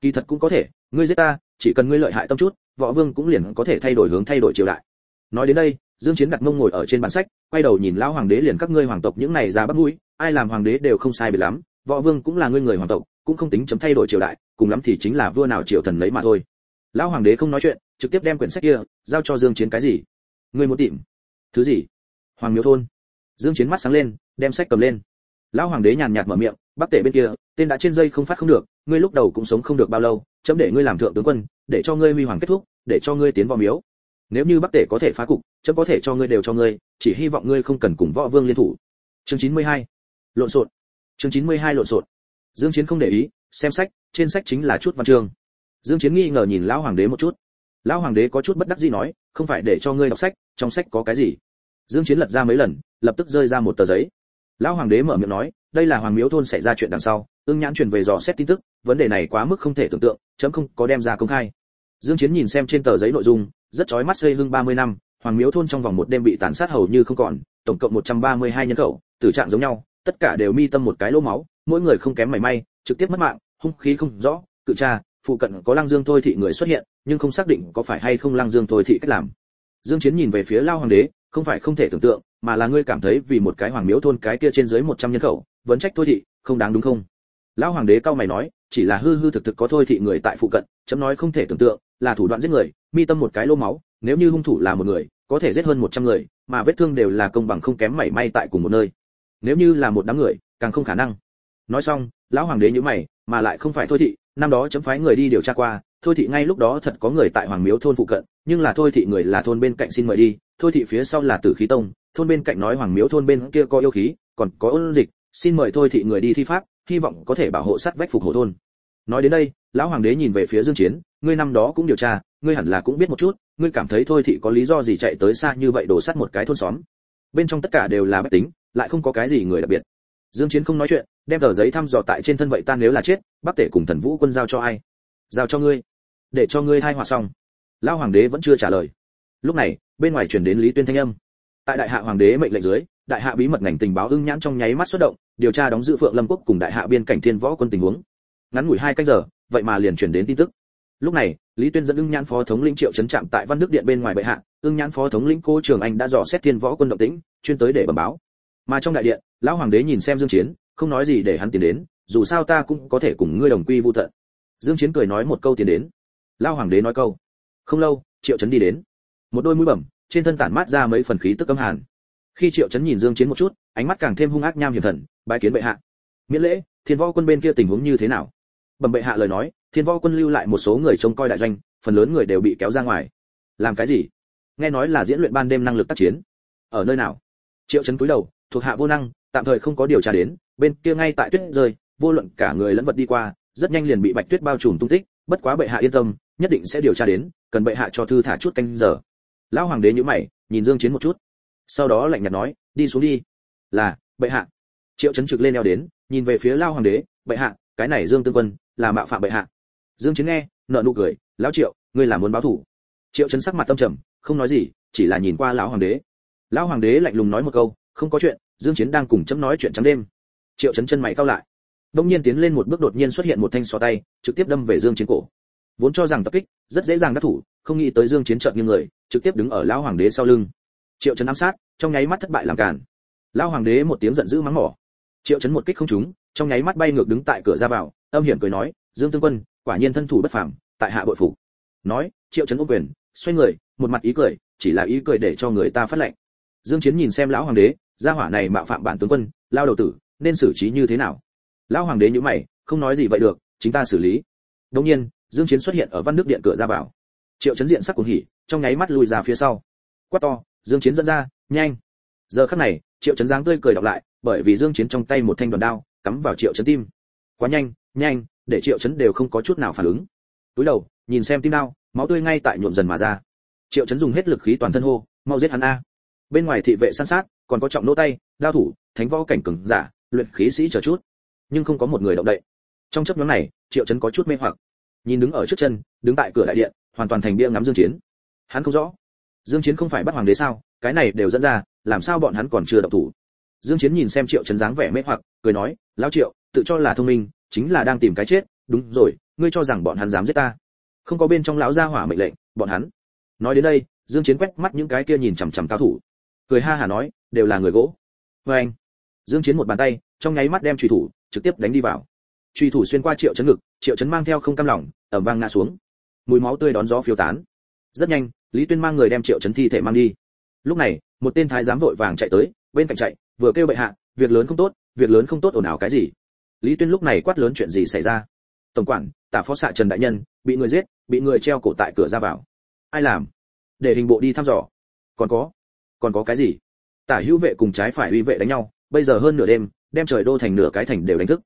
Kỳ thật cũng có thể, ngươi giết ta, chỉ cần ngươi lợi hại tâm chút, võ vương cũng liền có thể thay đổi hướng thay đổi triều đại. Nói đến đây, dương chiến đặt mông ngồi ở trên bàn sách, quay đầu nhìn lão hoàng đế liền các ngươi hoàng tộc những này ra bắt mũi, ai làm hoàng đế đều không sai biệt lắm, võ vương cũng là ngươi người hoàng tộc cũng không tính chấm thay đổi triều đại, cùng lắm thì chính là vua nào triều thần lấy mà thôi. Lão hoàng đế không nói chuyện, trực tiếp đem quyển sách kia, giao cho dương chiến cái gì? Ngươi muốn tìm thứ gì? Hoàng miếu thôn. Dương chiến mắt sáng lên, đem sách cầm lên. Lão hoàng đế nhàn nhạt mở miệng bắc tể bên kia, tên đã trên dây không phát không được, ngươi lúc đầu cũng sống không được bao lâu, chấm để ngươi làm thượng tướng quân, để cho ngươi huy hoàng kết thúc, để cho ngươi tiến vào miếu. Nếu như bắc tể có thể phá cục, chấm có thể cho ngươi đều cho ngươi, chỉ hy vọng ngươi không cần cùng võ vương liên thủ. Chương 92. lộn xộn. Chương 92 lộn xộn dương chiến không để ý, xem sách, trên sách chính là chút văn chương. Dương chiến nghi ngờ nhìn lão hoàng đế một chút. Lão hoàng đế có chút bất đắc dĩ nói, không phải để cho ngươi đọc sách, trong sách có cái gì? Dương chiến lật ra mấy lần, lập tức rơi ra một tờ giấy. Lão hoàng đế mở miệng nói, đây là hoàng miếu thôn xảy ra chuyện đằng sau ương nhãn truyền về dò xét tin tức, vấn đề này quá mức không thể tưởng tượng, chấm không có đem ra công khai. Dương chiến nhìn xem trên tờ giấy nội dung, rất chói mắt xây hưng 30 năm, hoàng miếu thôn trong vòng một đêm bị tàn sát hầu như không còn, tổng cộng 132 nhân khẩu, tử trạng giống nhau, tất cả đều mi tâm một cái lỗ máu mỗi người không kém mảy may, trực tiếp mất mạng, hung khí không rõ, cự tra, phụ cận có lăng dương thôi thị người xuất hiện, nhưng không xác định có phải hay không lăng dương thôi thị cách làm. Dương chiến nhìn về phía lao hoàng đế, không phải không thể tưởng tượng, mà là ngươi cảm thấy vì một cái hoàng miếu thôn cái kia trên dưới 100 nhân khẩu vấn trách thôi thị, không đáng đúng không? Lão hoàng đế cao mày nói, chỉ là hư hư thực thực có thôi thị người tại phụ cận, chấm nói không thể tưởng tượng, là thủ đoạn giết người, mi tâm một cái lô máu, nếu như hung thủ là một người, có thể giết hơn 100 người, mà vết thương đều là công bằng không kém mảy may tại cùng một nơi. Nếu như là một đám người, càng không khả năng nói xong, lão hoàng đế nhíu mày, mà lại không phải thôi thị, năm đó chấm phái người đi điều tra qua, thôi thị ngay lúc đó thật có người tại hoàng miếu thôn phụ cận, nhưng là thôi thị người là thôn bên cạnh xin mời đi, thôi thị phía sau là tử khí tông, thôn bên cạnh nói hoàng miếu thôn bên kia có yêu khí, còn có ôn dịch, xin mời thôi thị người đi thi pháp, hy vọng có thể bảo hộ sắt vách phục hộ thôn. Nói đến đây, lão hoàng đế nhìn về phía dương chiến, ngươi năm đó cũng điều tra, ngươi hẳn là cũng biết một chút, ngươi cảm thấy thôi thị có lý do gì chạy tới xa như vậy đổ sắt một cái thôn xóm? Bên trong tất cả đều là bất tính, lại không có cái gì người đặc biệt dương chiến không nói chuyện, đem tờ giấy thăm dò tại trên thân vậy ta nếu là chết bắc tể cùng thần vũ quân giao cho ai? Giao cho ngươi. Để cho ngươi thay hòa xong. Lão hoàng đế vẫn chưa trả lời. Lúc này, bên ngoài truyền đến lý tuyên thanh âm. Tại đại hạ hoàng đế mệnh lệnh dưới, đại hạ bí mật ngành tình báo ưng nhãn trong nháy mắt xuất động, điều tra đóng giữ phượng lâm quốc cùng đại hạ biên cảnh thiên võ quân tình huống. Ngắn ngủi hai canh giờ, vậy mà liền truyền đến tin tức. Lúc này, lý tuyên dẫn ưng nhãn phó thống lĩnh triệu chấn trạm tại văn đức điện bên ngoài bệ hạ, ưng nhãn phó thống lĩnh cô trường anh đã dò xét thiên võ quân động tĩnh, chuyên tới để bẩm báo mà trong đại điện, lão hoàng đế nhìn xem dương chiến, không nói gì để hắn tiến đến, dù sao ta cũng có thể cùng ngươi đồng quy vu tận. Dương chiến cười nói một câu tiến đến. Lão hoàng đế nói câu. Không lâu, triệu chấn đi đến. Một đôi mũi bẩm, trên thân tản mát ra mấy phần khí tức cấm hàn. Khi triệu chấn nhìn dương chiến một chút, ánh mắt càng thêm hung ác nham hiểm thần, bái kiến bệ hạ. Miễn lễ, thiên võ quân bên kia tình huống như thế nào? Bẩm bệ hạ lời nói, thiên võ quân lưu lại một số người trông coi đại doanh, phần lớn người đều bị kéo ra ngoài. Làm cái gì? Nghe nói là diễn luyện ban đêm năng lực tác chiến. Ở nơi nào? Triệu chấn cúi đầu thuộc hạ vô năng, tạm thời không có điều tra đến, bên kia ngay tại tuyết rơi, vô luận cả người lẫn vật đi qua, rất nhanh liền bị bạch tuyết bao trùm tung tích, bất quá bệ hạ yên tâm, nhất định sẽ điều tra đến, cần bệ hạ cho thư thả chút canh giờ. Lão hoàng đế nhíu mày, nhìn dương chiến một chút. Sau đó lạnh nhạt nói, đi xuống đi. Là, bệ hạ. Triệu chấn trực lên eo đến, nhìn về phía lao hoàng đế, bệ hạ, cái này dương tương quân, là mạo phạm bệ hạ. Dương chiến nghe nợ nụ cười, lão triệu, ngươi là muốn báo thù triệu chấn sắc mặt tâm trầm, không nói gì, chỉ là nhìn qua lão hoàng đế. Lão hoàng đế lạnh lùng nói một câu không có chuyện, dương chiến đang cùng chấm nói chuyện trắng đêm. Triệu chấn chân mày cao lại. Đông nhiên tiến lên một bước đột nhiên xuất hiện một thanh xò tay, trực tiếp đâm về dương chiến cổ. Vốn cho rằng tập kích, rất dễ dàng đắc thủ, không nghĩ tới dương chiến chợt như người, trực tiếp đứng ở lão hoàng đế sau lưng. Triệu chấn ám sát, trong nháy mắt thất bại làm cản lão hoàng đế một tiếng giận dữ mắng mỏ. Triệu chấn một kích không trúng, trong nháy mắt bay ngược đứng tại cửa ra vào, âm hiểm cười nói, dương tương quân, quả nhiên thân thủ bất phàm, tại hạ bội phục. Nói, triệu chấn ôm quyền, xoay người, một mặt ý cười, chỉ là ý cười để cho người ta phát lệnh. Dương chiến nhìn xem lão hoàng đế gia hỏa này mạo phạm bản tướng quân, lao đầu tử, nên xử trí như thế nào? Lão hoàng đế nhíu mày, không nói gì vậy được, chính ta xử lý. Đương nhiên, dương chiến xuất hiện ở văn đức điện cửa ra vào. Triệu chấn diện sắc cuồng hỉ, trong nháy mắt lùi ra phía sau. Quát to, dương chiến dẫn ra, nhanh. Giờ khắc này, triệu chấn dáng tươi cười đọc lại, bởi vì dương chiến trong tay một thanh đoàn đao, cắm vào triệu chấn tim. Quá nhanh nhanh, để triệu chấn đều không có chút nào phản ứng. Túi đầu, nhìn xem tim đao máu tươi ngay tại nhuộm dần mà ra. Triệu chấn dùng hết lực khí toàn thân hô, mau giết hắn a. Bên ngoài thị vệ san sát còn có trọng nô tay, đao thủ, thánh võ cảnh cường giả, luyện khí sĩ chờ chút. Nhưng không có một người động đậy. Trong chấp nhóm này, triệu chấn có chút mê hoặc. Nhìn đứng ở trước chân, đứng tại cửa đại điện, hoàn toàn thành bia ngắm dương chiến. Hắn không rõ. Dương chiến không phải bắt hoàng đế sao? Cái này đều dẫn ra, làm sao bọn hắn còn chưa động thủ? Dương chiến nhìn xem triệu chấn dáng vẻ mê hoặc, cười nói, lão triệu, tự cho là thông minh, chính là đang tìm cái chết. Đúng rồi, ngươi cho rằng bọn hắn dám giết ta? Không có bên trong lão gia hỏa mệnh lệnh, bọn hắn. Nói đến đây, dương chiến quét mắt những cái kia nhìn chằm chằm cao thủ cười ha hà nói, đều là người gỗ. Với anh, dương chiến một bàn tay, trong nháy mắt đem truy thủ, trực tiếp đánh đi vào. Truy thủ xuyên qua triệu chấn ngực, triệu chấn mang theo không cam lòng, ẩm vang ngã xuống. Mùi máu tươi đón gió phiêu tán. Rất nhanh, lý tuyên mang người đem triệu chấn thi thể mang đi. Lúc này, một tên thái giám vội vàng chạy tới, bên cạnh chạy, vừa kêu bệ hạ, việc lớn không tốt, việc lớn không tốt ồn ào cái gì? Lý tuyên lúc này quát lớn chuyện gì xảy ra? Tổng quản, tả phó xạ trần đại nhân, bị người giết, bị người treo cổ tại cửa ra vào. Ai làm? Để hình bộ đi thăm dò. Còn có còn có cái gì? Tả hữu vệ cùng trái phải uy vệ đánh nhau, bây giờ hơn nửa đêm, đem trời đô thành nửa cái thành đều đánh thức.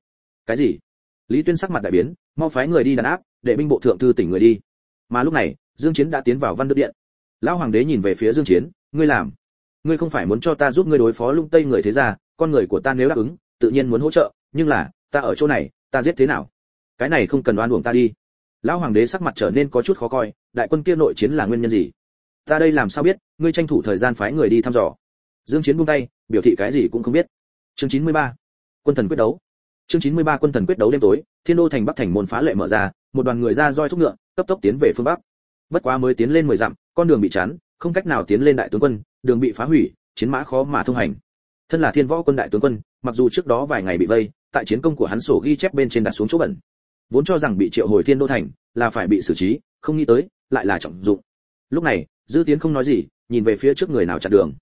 Cái gì? Lý tuyên sắc mặt đại biến, mau phái người đi đàn áp, để binh bộ thượng thư tỉnh người đi. Mà lúc này, dương chiến đã tiến vào văn đức điện. Lão hoàng đế nhìn về phía dương chiến, ngươi làm. Ngươi không phải muốn cho ta giúp ngươi đối phó lung tây người thế gia, con người của ta nếu đáp ứng, tự nhiên muốn hỗ trợ, nhưng là, ta ở chỗ này, ta giết thế nào? Cái này không cần oan uổng ta đi. Lão hoàng đế sắc mặt trở nên có chút khó coi, đại quân kia nội chiến là nguyên nhân gì? Ta đây làm sao biết, ngươi tranh thủ thời gian phái người đi thăm dò. Dương chiến buông tay, biểu thị cái gì cũng không biết. Chương 93. quân thần quyết đấu. Chương 93 quân thần quyết đấu đêm tối, thiên đô thành bắc thành môn phá lệ mở ra, một đoàn người ra roi thúc ngựa, cấp tốc tiến về phương bắc. Bất quá mới tiến lên 10 dặm, con đường bị chắn, không cách nào tiến lên đại tướng quân, đường bị phá hủy, chiến mã khó mà thông hành. Thân là thiên võ quân đại tướng quân, mặc dù trước đó vài ngày bị vây, tại chiến công của hắn sổ ghi chép bên trên đặt xuống chỗ bẩn. Vốn cho rằng bị triệu hồi thiên đô thành là phải bị xử trí, không nghĩ tới, lại là trọng dụng lúc này, dư tiến không nói gì, nhìn về phía trước người nào chặn đường.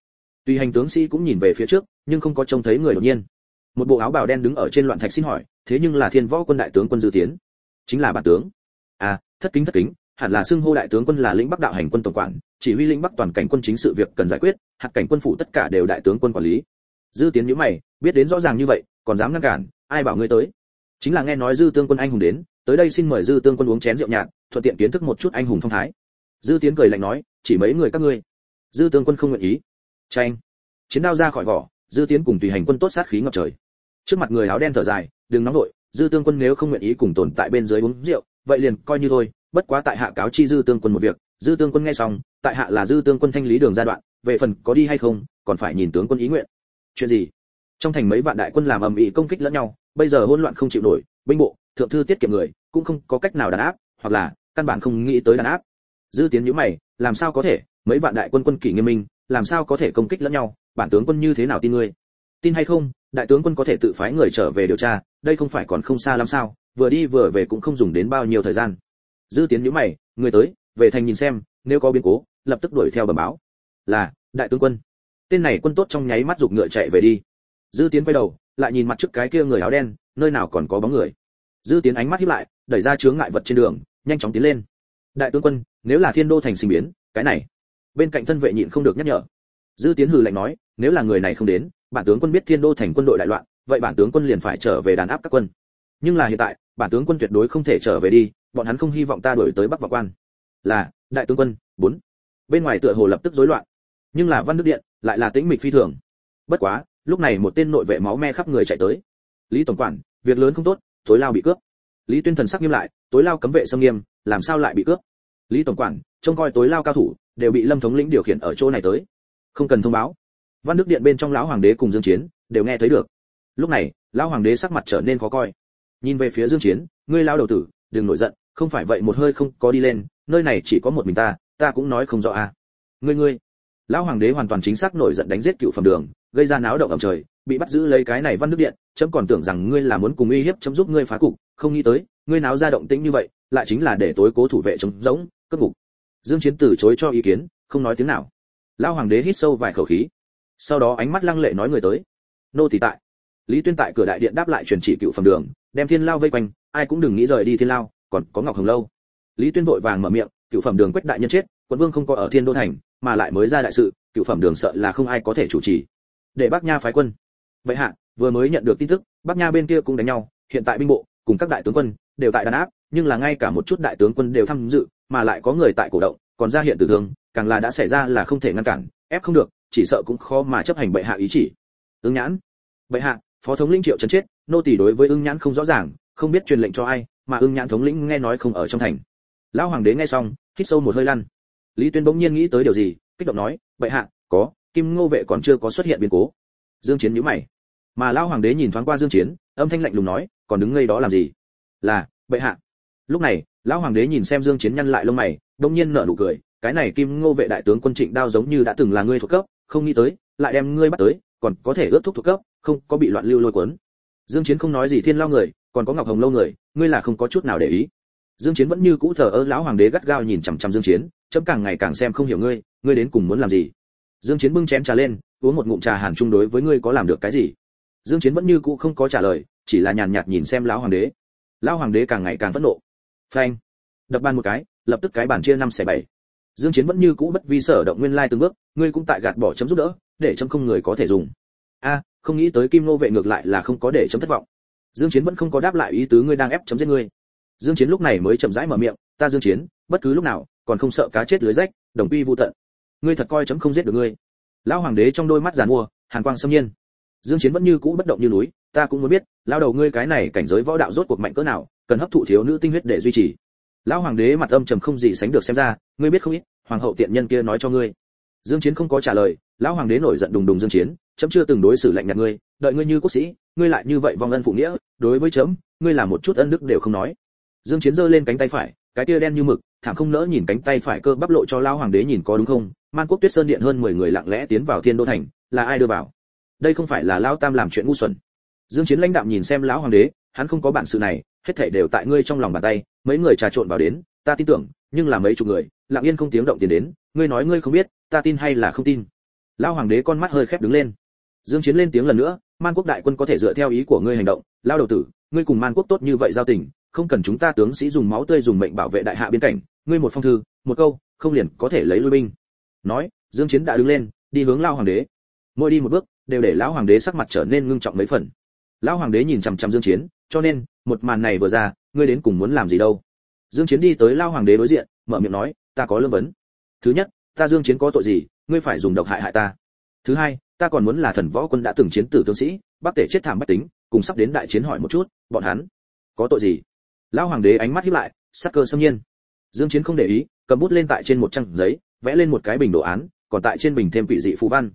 Tùy hành tướng sĩ cũng nhìn về phía trước, nhưng không có trông thấy người đột nhiên. Một bộ áo bào đen đứng ở trên loạn thạch xin hỏi, thế nhưng là thiên võ quân đại tướng quân dư tiến. Chính là bản tướng. À thất kính thất kính, hẳn là xưng hô đại tướng quân là lĩnh bắc đạo hành quân tổng quản, chỉ huy lĩnh bắc toàn cảnh quân chính sự việc cần giải quyết, hạt cảnh quân phủ tất cả đều đại tướng quân quản lý. Dư tiến nhíu mày, biết đến rõ ràng như vậy, còn dám ngăn cản, ai bảo ngươi tới? Chính là nghe nói dư tương quân anh hùng đến, tới đây xin mời dư tương quân uống chén rượu nhạt, thuận tiện kiến thức một chút anh hùng phong thái dư tiến cười lạnh nói, chỉ mấy người các ngươi. Dư tương quân không nguyện ý. Tranh chiến đao ra khỏi vỏ, dư tiến cùng tùy hành quân tốt sát khí ngập trời. Trước mặt người áo đen thở dài, đừng nóng nổi. dư tương quân nếu không nguyện ý cùng tồn tại bên dưới uống rượu, vậy liền coi như thôi, bất quá tại hạ cáo chi dư tương quân một việc. Dư tương quân nghe xong, tại hạ là dư tương quân thanh lý đường gia đoạn, về phần có đi hay không, còn phải nhìn tướng quân ý nguyện. Chuyện gì? Trong thành mấy vạn đại quân làm ầm ĩ công kích lẫn nhau, bây giờ hỗn loạn không chịu nổi, binh bộ, thượng thư tiết kiệm người, cũng không có cách nào đàn áp, hoặc là căn bản không nghĩ tới đàn áp dư tiến nhíu mày, làm sao có thể? Mấy vạn đại quân quân kỷ nghiêm minh, làm sao có thể công kích lẫn nhau? Bản tướng quân như thế nào tin ngươi? Tin hay không, đại tướng quân có thể tự phái người trở về điều tra, đây không phải còn không xa lắm sao? Vừa đi vừa về cũng không dùng đến bao nhiêu thời gian. Dư tiến nhíu mày, người tới, về thành nhìn xem, nếu có biến cố, lập tức đuổi theo bẩm báo. Là, đại tướng quân. Tên này quân tốt trong nháy mắt giục ngựa chạy về đi. Dư tiến quay đầu, lại nhìn mặt trước cái kia người áo đen, nơi nào còn có bóng người. Dư tiến ánh mắt híp lại, đẩy ra chướng ngại vật trên đường, nhanh chóng tiến lên đại tướng quân, nếu là thiên đô thành sinh biến, cái này, bên cạnh thân vệ nhịn không được nhắc nhở. Dư tiến hừ lạnh nói, nếu là người này không đến, bản tướng quân biết thiên đô thành quân đội đại loạn, vậy bản tướng quân liền phải trở về đàn áp các quân. Nhưng là hiện tại, bản tướng quân tuyệt đối không thể trở về đi, bọn hắn không hy vọng ta đuổi tới bắc vào quan. Là, đại tướng quân, bốn. Bên ngoài tựa hồ lập tức rối loạn. Nhưng là văn đức điện, lại là tĩnh mịch phi thường. Bất quá, lúc này một tên nội vệ máu me khắp người chạy tới. Lý tổng quản, việc lớn không tốt, tối lao bị cướp. Lý tuyên thần sắc nghiêm lại, tối lao cấm vệ xâm nghiêm làm sao lại bị cướp? Lý tổng quản, trông coi tối lao cao thủ, đều bị lâm thống lĩnh điều khiển ở chỗ này tới. Không cần thông báo. Văn đức điện bên trong lão hoàng đế cùng dương chiến, đều nghe thấy được. Lúc này, lão hoàng đế sắc mặt trở nên khó coi. Nhìn về phía dương chiến, ngươi lao đầu tử, đừng nổi giận, không phải vậy một hơi không có đi lên, nơi này chỉ có một mình ta ta cũng nói không rõ à. Ngươi ngươi. Lão hoàng đế hoàn toàn chính xác nổi giận đánh giết cựu phẩm đường gây ra náo động ầm trời, bị bắt giữ lấy cái này văn nước điện, chấm còn tưởng rằng ngươi là muốn cùng uy hiếp chấm giúp ngươi phá cục, không nghĩ tới, ngươi náo ra động tĩnh như vậy, lại chính là để tối cố thủ vệ chống rỗng cất ngục. Dương chiến từ chối cho ý kiến, không nói tiếng nào. Lão hoàng đế hít sâu vài khẩu khí. Sau đó ánh mắt lăng lệ nói người tới. Nô tỳ tại. Lý tuyên tại cửa đại điện đáp lại truyền chỉ cựu phẩm đường, đem thiên lao vây quanh, ai cũng đừng nghĩ rời đi thiên lao, còn có ngọc hồng lâu. Lý tuyên vội vàng mở miệng, cựu phẩm đường quách đại nhân chết, quận vương không có ở thiên đô thành, mà lại mới ra đại sự, cựu phẩm đường sợ là không ai có thể chủ trì để bắc nha phái quân. Vậy hạ, vừa mới nhận được tin tức bắc nha bên kia cũng đánh nhau, hiện tại binh bộ, cùng các đại tướng quân, đều tại đàn áp, nhưng là ngay cả một chút đại tướng quân đều tham dự, mà lại có người tại cổ động, còn ra hiện tử thương, càng là đã xảy ra là không thể ngăn cản, ép không được, chỉ sợ cũng khó mà chấp hành bệ hạ ý chỉ. Ứng nhãn, bệ hạ, phó thống lĩnh triệu trấn chết, nô tỳ đối với ưng nhãn không rõ ràng, không biết truyền lệnh cho ai, mà ưng nhãn thống lĩnh nghe nói không ở trong thành. Lão hoàng đế nghe xong, hít sâu một hơi lăn. Lý tuyên bỗng nhiên nghĩ tới điều gì, kích động nói, bệ hạ, có kim ngô vệ còn chưa có xuất hiện biến cố. Dương chiến nhíu mày. Mà lão hoàng đế nhìn thoáng qua dương chiến, âm thanh lạnh lùng nói, còn đứng ngây đó làm gì? Là, bệ hạ. Lúc này, lão hoàng đế nhìn xem dương chiến nhăn lại lông mày, đông nhiên nở nụ cười, cái này kim ngô vệ đại tướng quân trịnh đao giống như đã từng là ngươi thuộc cấp, không nghĩ tới, lại đem ngươi bắt tới, còn có thể ướt thuốc thuộc cấp, không có bị loạn lưu lôi cuốn. Dương chiến không nói gì thiên lao người, còn có ngọc hồng lâu người, ngươi là không có chút nào để ý. Dương chiến vẫn như cũ thờ ơ, lão hoàng đế gắt gao nhìn chằm chằm dương chiến, chấm càng ngày càng xem không hiểu ngươi ngươi đến cùng muốn làm gì? Dương chiến bưng chén trà lên, uống một ngụm trà hàn trung đối với ngươi có làm được cái gì? Dương chiến vẫn như cũ không có trả lời, chỉ là nhàn nhạt nhìn xem lão hoàng đế. Lão hoàng đế càng ngày càng phẫn nộ. Phanh. Đập bàn một cái, lập tức cái bàn chia năm xẻ bảy. Dương chiến vẫn như cũ bất vi sở động nguyên lai từng bước, ngươi cũng tại gạt bỏ chấm giúp đỡ, để chấm không người có thể dùng. A, không nghĩ tới kim nô vệ ngược lại là không có để chấm thất vọng. Dương chiến vẫn không có đáp lại ý tứ ngươi đang ép chấm giết ngươi. Dương chiến lúc này mới chậm rãi mở miệng, ta dương chiến, bất cứ lúc nào, còn không sợ cá chết lưới rách, đồng quy vu tận ngươi thật coi chấm không giết được ngươi. Lão hoàng đế trong đôi mắt giàn mua, hàn quang xâm nhiên. Dương chiến vẫn như cũ bất động như núi, ta cũng muốn biết, lão đầu ngươi cái này cảnh giới võ đạo rốt cuộc mạnh cỡ nào, cần hấp thụ thiếu nữ tinh huyết để duy trì. Lão hoàng đế mặt âm trầm không gì sánh được xem ra, ngươi biết không ít, hoàng hậu tiện nhân kia nói cho ngươi. Dương chiến không có trả lời, lão hoàng đế nổi giận đùng đùng dương chiến, chấm chưa từng đối xử lạnh nhạt ngươi, đợi ngươi như quốc sĩ, ngươi lại như vậy vong ân phụ nghĩa, đối với chấm, ngươi làm một chút ân đức đều không nói. Dương chiến giơ lên cánh tay phải, cái tia đen như mực thảm không nỡ nhìn cánh tay phải cơ bắp lộ cho lão hoàng đế nhìn có đúng không? Man quốc tuyết sơn điện hơn 10 người lặng lẽ tiến vào thiên đô thành, là ai đưa vào? Đây không phải là lão tam làm chuyện ngu xuẩn. Dương chiến lãnh đạm nhìn xem lão hoàng đế, hắn không có bản sự này, hết thảy đều tại ngươi trong lòng bàn tay, mấy người trà trộn vào đến, ta tin tưởng, nhưng là mấy chục người, lặng yên không tiếng động tiến đến, ngươi nói ngươi không biết, ta tin hay là không tin? Lão hoàng đế con mắt hơi khép đứng lên. Dương chiến lên tiếng lần nữa, man quốc đại quân có thể dựa theo ý của ngươi hành động lao đầu tử, ngươi cùng man quốc tốt như vậy giao tình, không cần chúng ta tướng sĩ dùng máu tươi dùng mệnh bảo vệ đại hạ biên cảnh ngươi một phong thư, một câu, không liền có thể lấy lui binh. Nói, dương chiến đã đứng lên, đi hướng lao hoàng đế. Mỗi đi một bước, đều để lão hoàng đế sắc mặt trở nên ngưng trọng mấy phần. Lão hoàng đế nhìn chằm chằm dương chiến, cho nên, một màn này vừa ra, ngươi đến cùng muốn làm gì đâu? Dương chiến đi tới lao hoàng đế đối diện, mở miệng nói, ta có lương vấn. Thứ nhất, ta dương chiến có tội gì, ngươi phải dùng độc hại hại ta. Thứ hai, ta còn muốn là thần võ quân đã từng chiến tử tướng sĩ bắc tể chết thảm bách tính, cùng sắp đến đại chiến hỏi một chút, bọn hắn có tội gì? Lão hoàng đế ánh mắt híp lại, sắc cơ xâm nhiên dương chiến không để ý, cầm bút lên tại trên một trang giấy, vẽ lên một cái bình đồ án, còn tại trên bình thêm quỷ dị phù văn.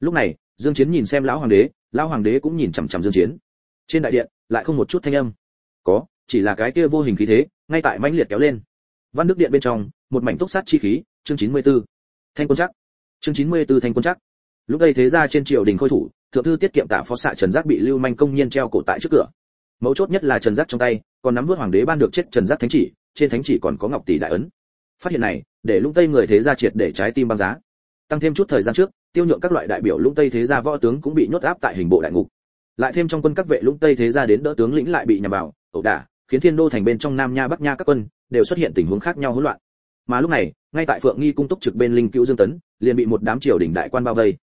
Lúc này, dương chiến nhìn xem lão hoàng đế, lão hoàng đế cũng nhìn chằm chằm dương chiến. Trên đại điện, lại không một chút thanh âm. Có, chỉ là cái kia vô hình khí thế, ngay tại mãnh liệt kéo lên. Văn đức điện bên trong, một mảnh túc sát chi khí, chương 94. thanh quân chắc chương 94 thanh quân chắc lúc đây thế ra trên triều đình khôi thủ, thượng thư tiết kiệm tạ phó xạ trần giác bị lưu manh công nhiên treo cổ tại trước cửa. Mấu chốt nhất là trần giác trong tay, còn nắm vớt hoàng đế ban được chết trần giác thánh chỉ trên thánh chỉ còn có ngọc tỷ đại ấn. Phát hiện này, để lũng tây người thế gia triệt để trái tim băng giá. Tăng thêm chút thời gian trước, tiêu nhượng các loại đại biểu lũng tây thế gia võ tướng cũng bị nhốt áp tại hình bộ đại ngục. Lại thêm trong quân các vệ lũng tây thế gia đến đỡ tướng lĩnh lại bị nhằm vào, ẩu đả, khiến thiên đô thành bên trong nam nha, bắc nha các quân đều xuất hiện tình huống khác nhau hỗn loạn. Mà lúc này, ngay tại phượng nghi cung túc trực bên linh cữu dương tấn, liền bị một đám triều đình đại quan bao vây.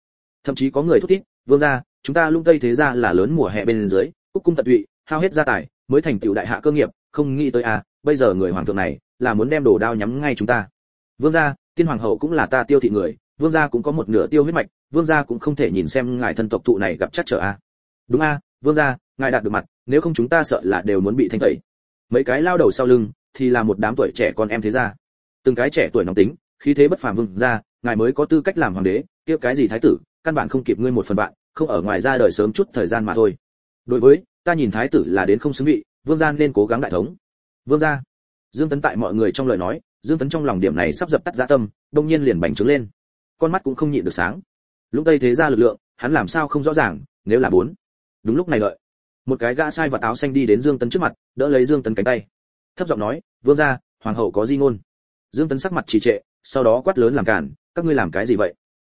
Thậm chí có người thúc thiết vương gia, chúng ta lung tây thế gia là lớn mùa hè bên dưới, cúc cung tận tụy, hao hết gia tài, mới thành tựu đại hạ cơ nghiệp, không nghĩ tới à bây giờ người hoàng thượng này là muốn đem đồ đao nhắm ngay chúng ta. Vương gia tiên hoàng hậu cũng là ta tiêu thị người vương gia cũng có một nửa tiêu huyết mạch vương gia cũng không thể nhìn xem ngài thân tộc tụ này gặp chắc trở a. À. đúng a à, vương gia ngài đạt được mặt nếu không chúng ta sợ là đều muốn bị thanh tẩy. Mấy cái lao đầu sau lưng thì là một đám tuổi trẻ con em thế gia. Từng cái trẻ tuổi nóng tính khí thế bất phàm vương gia ngài mới có tư cách làm hoàng đế kia cái gì thái tử căn bản không kịp ngươi một phần bạn không ở ngoài ra đời sớm chút thời gian mà thôi. Đối với ta nhìn thái tử là đến không xứng vị vương gia nên cố gắng đại thống vương gia. Dương tấn tại mọi người trong lời nói, dương tấn trong lòng điểm này sắp dập tắt dạ tâm, đông nhiên liền bành trướng lên. Con mắt cũng không nhịn được sáng. Lúc tây thế ra lực lượng, hắn làm sao không rõ ràng, nếu là bốn. Đúng lúc này đợi. Một cái gã sai và áo xanh đi đến dương tấn trước mặt, đỡ lấy dương tấn cánh tay. Thấp giọng nói, vương gia, hoàng hậu có di ngôn. Dương tấn sắc mặt trì trệ, sau đó quát lớn làm cản, các ngươi làm cái gì vậy?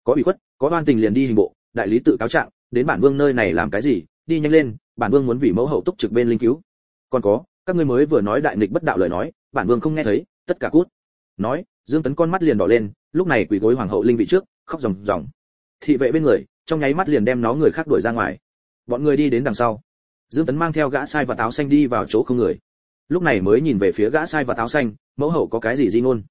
Có ủy khuất, có oan tình liền đi hình bộ, đại lý tự cáo trạng, đến bản vương nơi này làm cái gì, đi nhanh lên, bản vương muốn vì mẫu hậu túc trực bên linh cứu. Còn có các ngươi mới vừa nói đại nghịch bất đạo lời nói, bản vương không nghe thấy, tất cả cút. Nói, dương tấn con mắt liền đỏ lên, lúc này quỳ gối hoàng hậu linh vị trước, khóc ròng ròng. Thị vệ bên người, trong nháy mắt liền đem nó người khác đuổi ra ngoài. Bọn người đi đến đằng sau. Dương tấn mang theo gã sai và táo xanh đi vào chỗ không người. Lúc này mới nhìn về phía gã sai và táo xanh, mẫu hậu có cái gì di ngôn?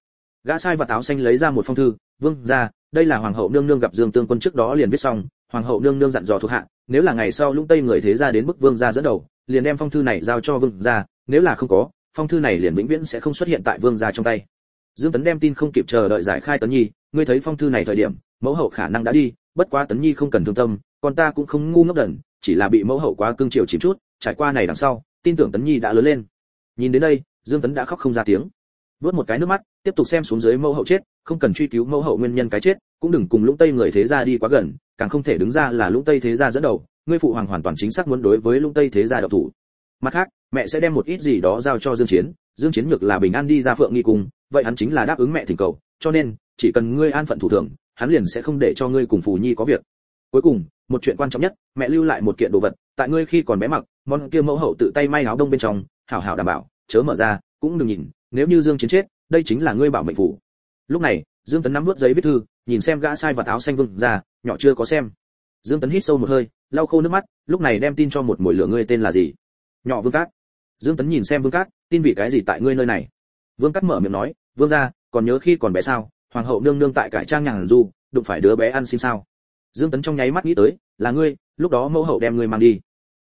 Gã sai và táo xanh lấy ra một phong thư, vương ra đây là hoàng hậu nương nương gặp dương tương quân trước đó liền viết xong, hoàng hậu nương nương dặn dò thuộc hạ, nếu là ngày sau lũng tây người thế gia đến bức vương gia dẫn đầu liền đem phong thư này giao cho vương gia, nếu là không có, phong thư này liền vĩnh viễn sẽ không xuất hiện tại vương gia trong tay. Dương tấn đem tin không kịp chờ đợi giải khai tấn nhi, ngươi thấy phong thư này thời điểm, mẫu hậu khả năng đã đi, bất quá tấn nhi không cần thương tâm còn ta cũng không ngu ngốc đần, chỉ là bị mẫu hậu quá cương triều chìm chút, trải qua này đằng sau, tin tưởng tấn nhi đã lớn lên. Nhìn đến đây, dương tấn đã khóc không ra tiếng. Vớt một cái nước mắt, tiếp tục xem xuống dưới mẫu hậu chết, không cần truy cứu mẫu hậu nguyên nhân cái chết cũng đừng cùng lũng tây người thế gia đi quá gần, càng không thể đứng ra là lũng tây thế gia dẫn đầu, ngươi phụ hoàng hoàn toàn chính xác muốn đối với lũng tây thế gia độc thủ. Mặt khác, mẹ sẽ đem một ít gì đó giao cho dương chiến dương chiến ngược là bình an đi ra phượng nghi cùng vậy hắn chính là đáp ứng mẹ thỉnh cầu, cho nên, chỉ cần ngươi an phận thủ thường, hắn liền sẽ không để cho ngươi cùng phù nhi có việc. Cuối cùng, một chuyện quan trọng nhất, mẹ lưu lại một kiện đồ vật, tại ngươi khi còn bé mặc, món kia mẫu hậu tự tay may áo đông bên trong, hảo hảo đảm bảo, chớ mở ra, cũng đừng nhìn, nếu như dương chiến chết, đây chính là ngươi bảo mệnh phủ. Lúc này dương tấn nắm vút giấy viết thư, nhìn xem gã sai và áo xanh vương ra, nhỏ chưa có xem. Dương tấn hít sâu một hơi, lau khô nước mắt, lúc này đem tin cho một mồi lửa ngươi tên là gì? Nhỏ vương cát. Dương tấn nhìn xem vương cát, tin vị cái gì tại ngươi nơi này? Vương cát mở miệng nói, vương gia, còn nhớ khi còn bé sao? Hoàng hậu nương nương tại cải trang nhàn du, đụng phải đứa bé ăn xin sao? Dương tấn trong nháy mắt nghĩ tới, là ngươi, lúc đó mẫu hậu đem ngươi mang đi.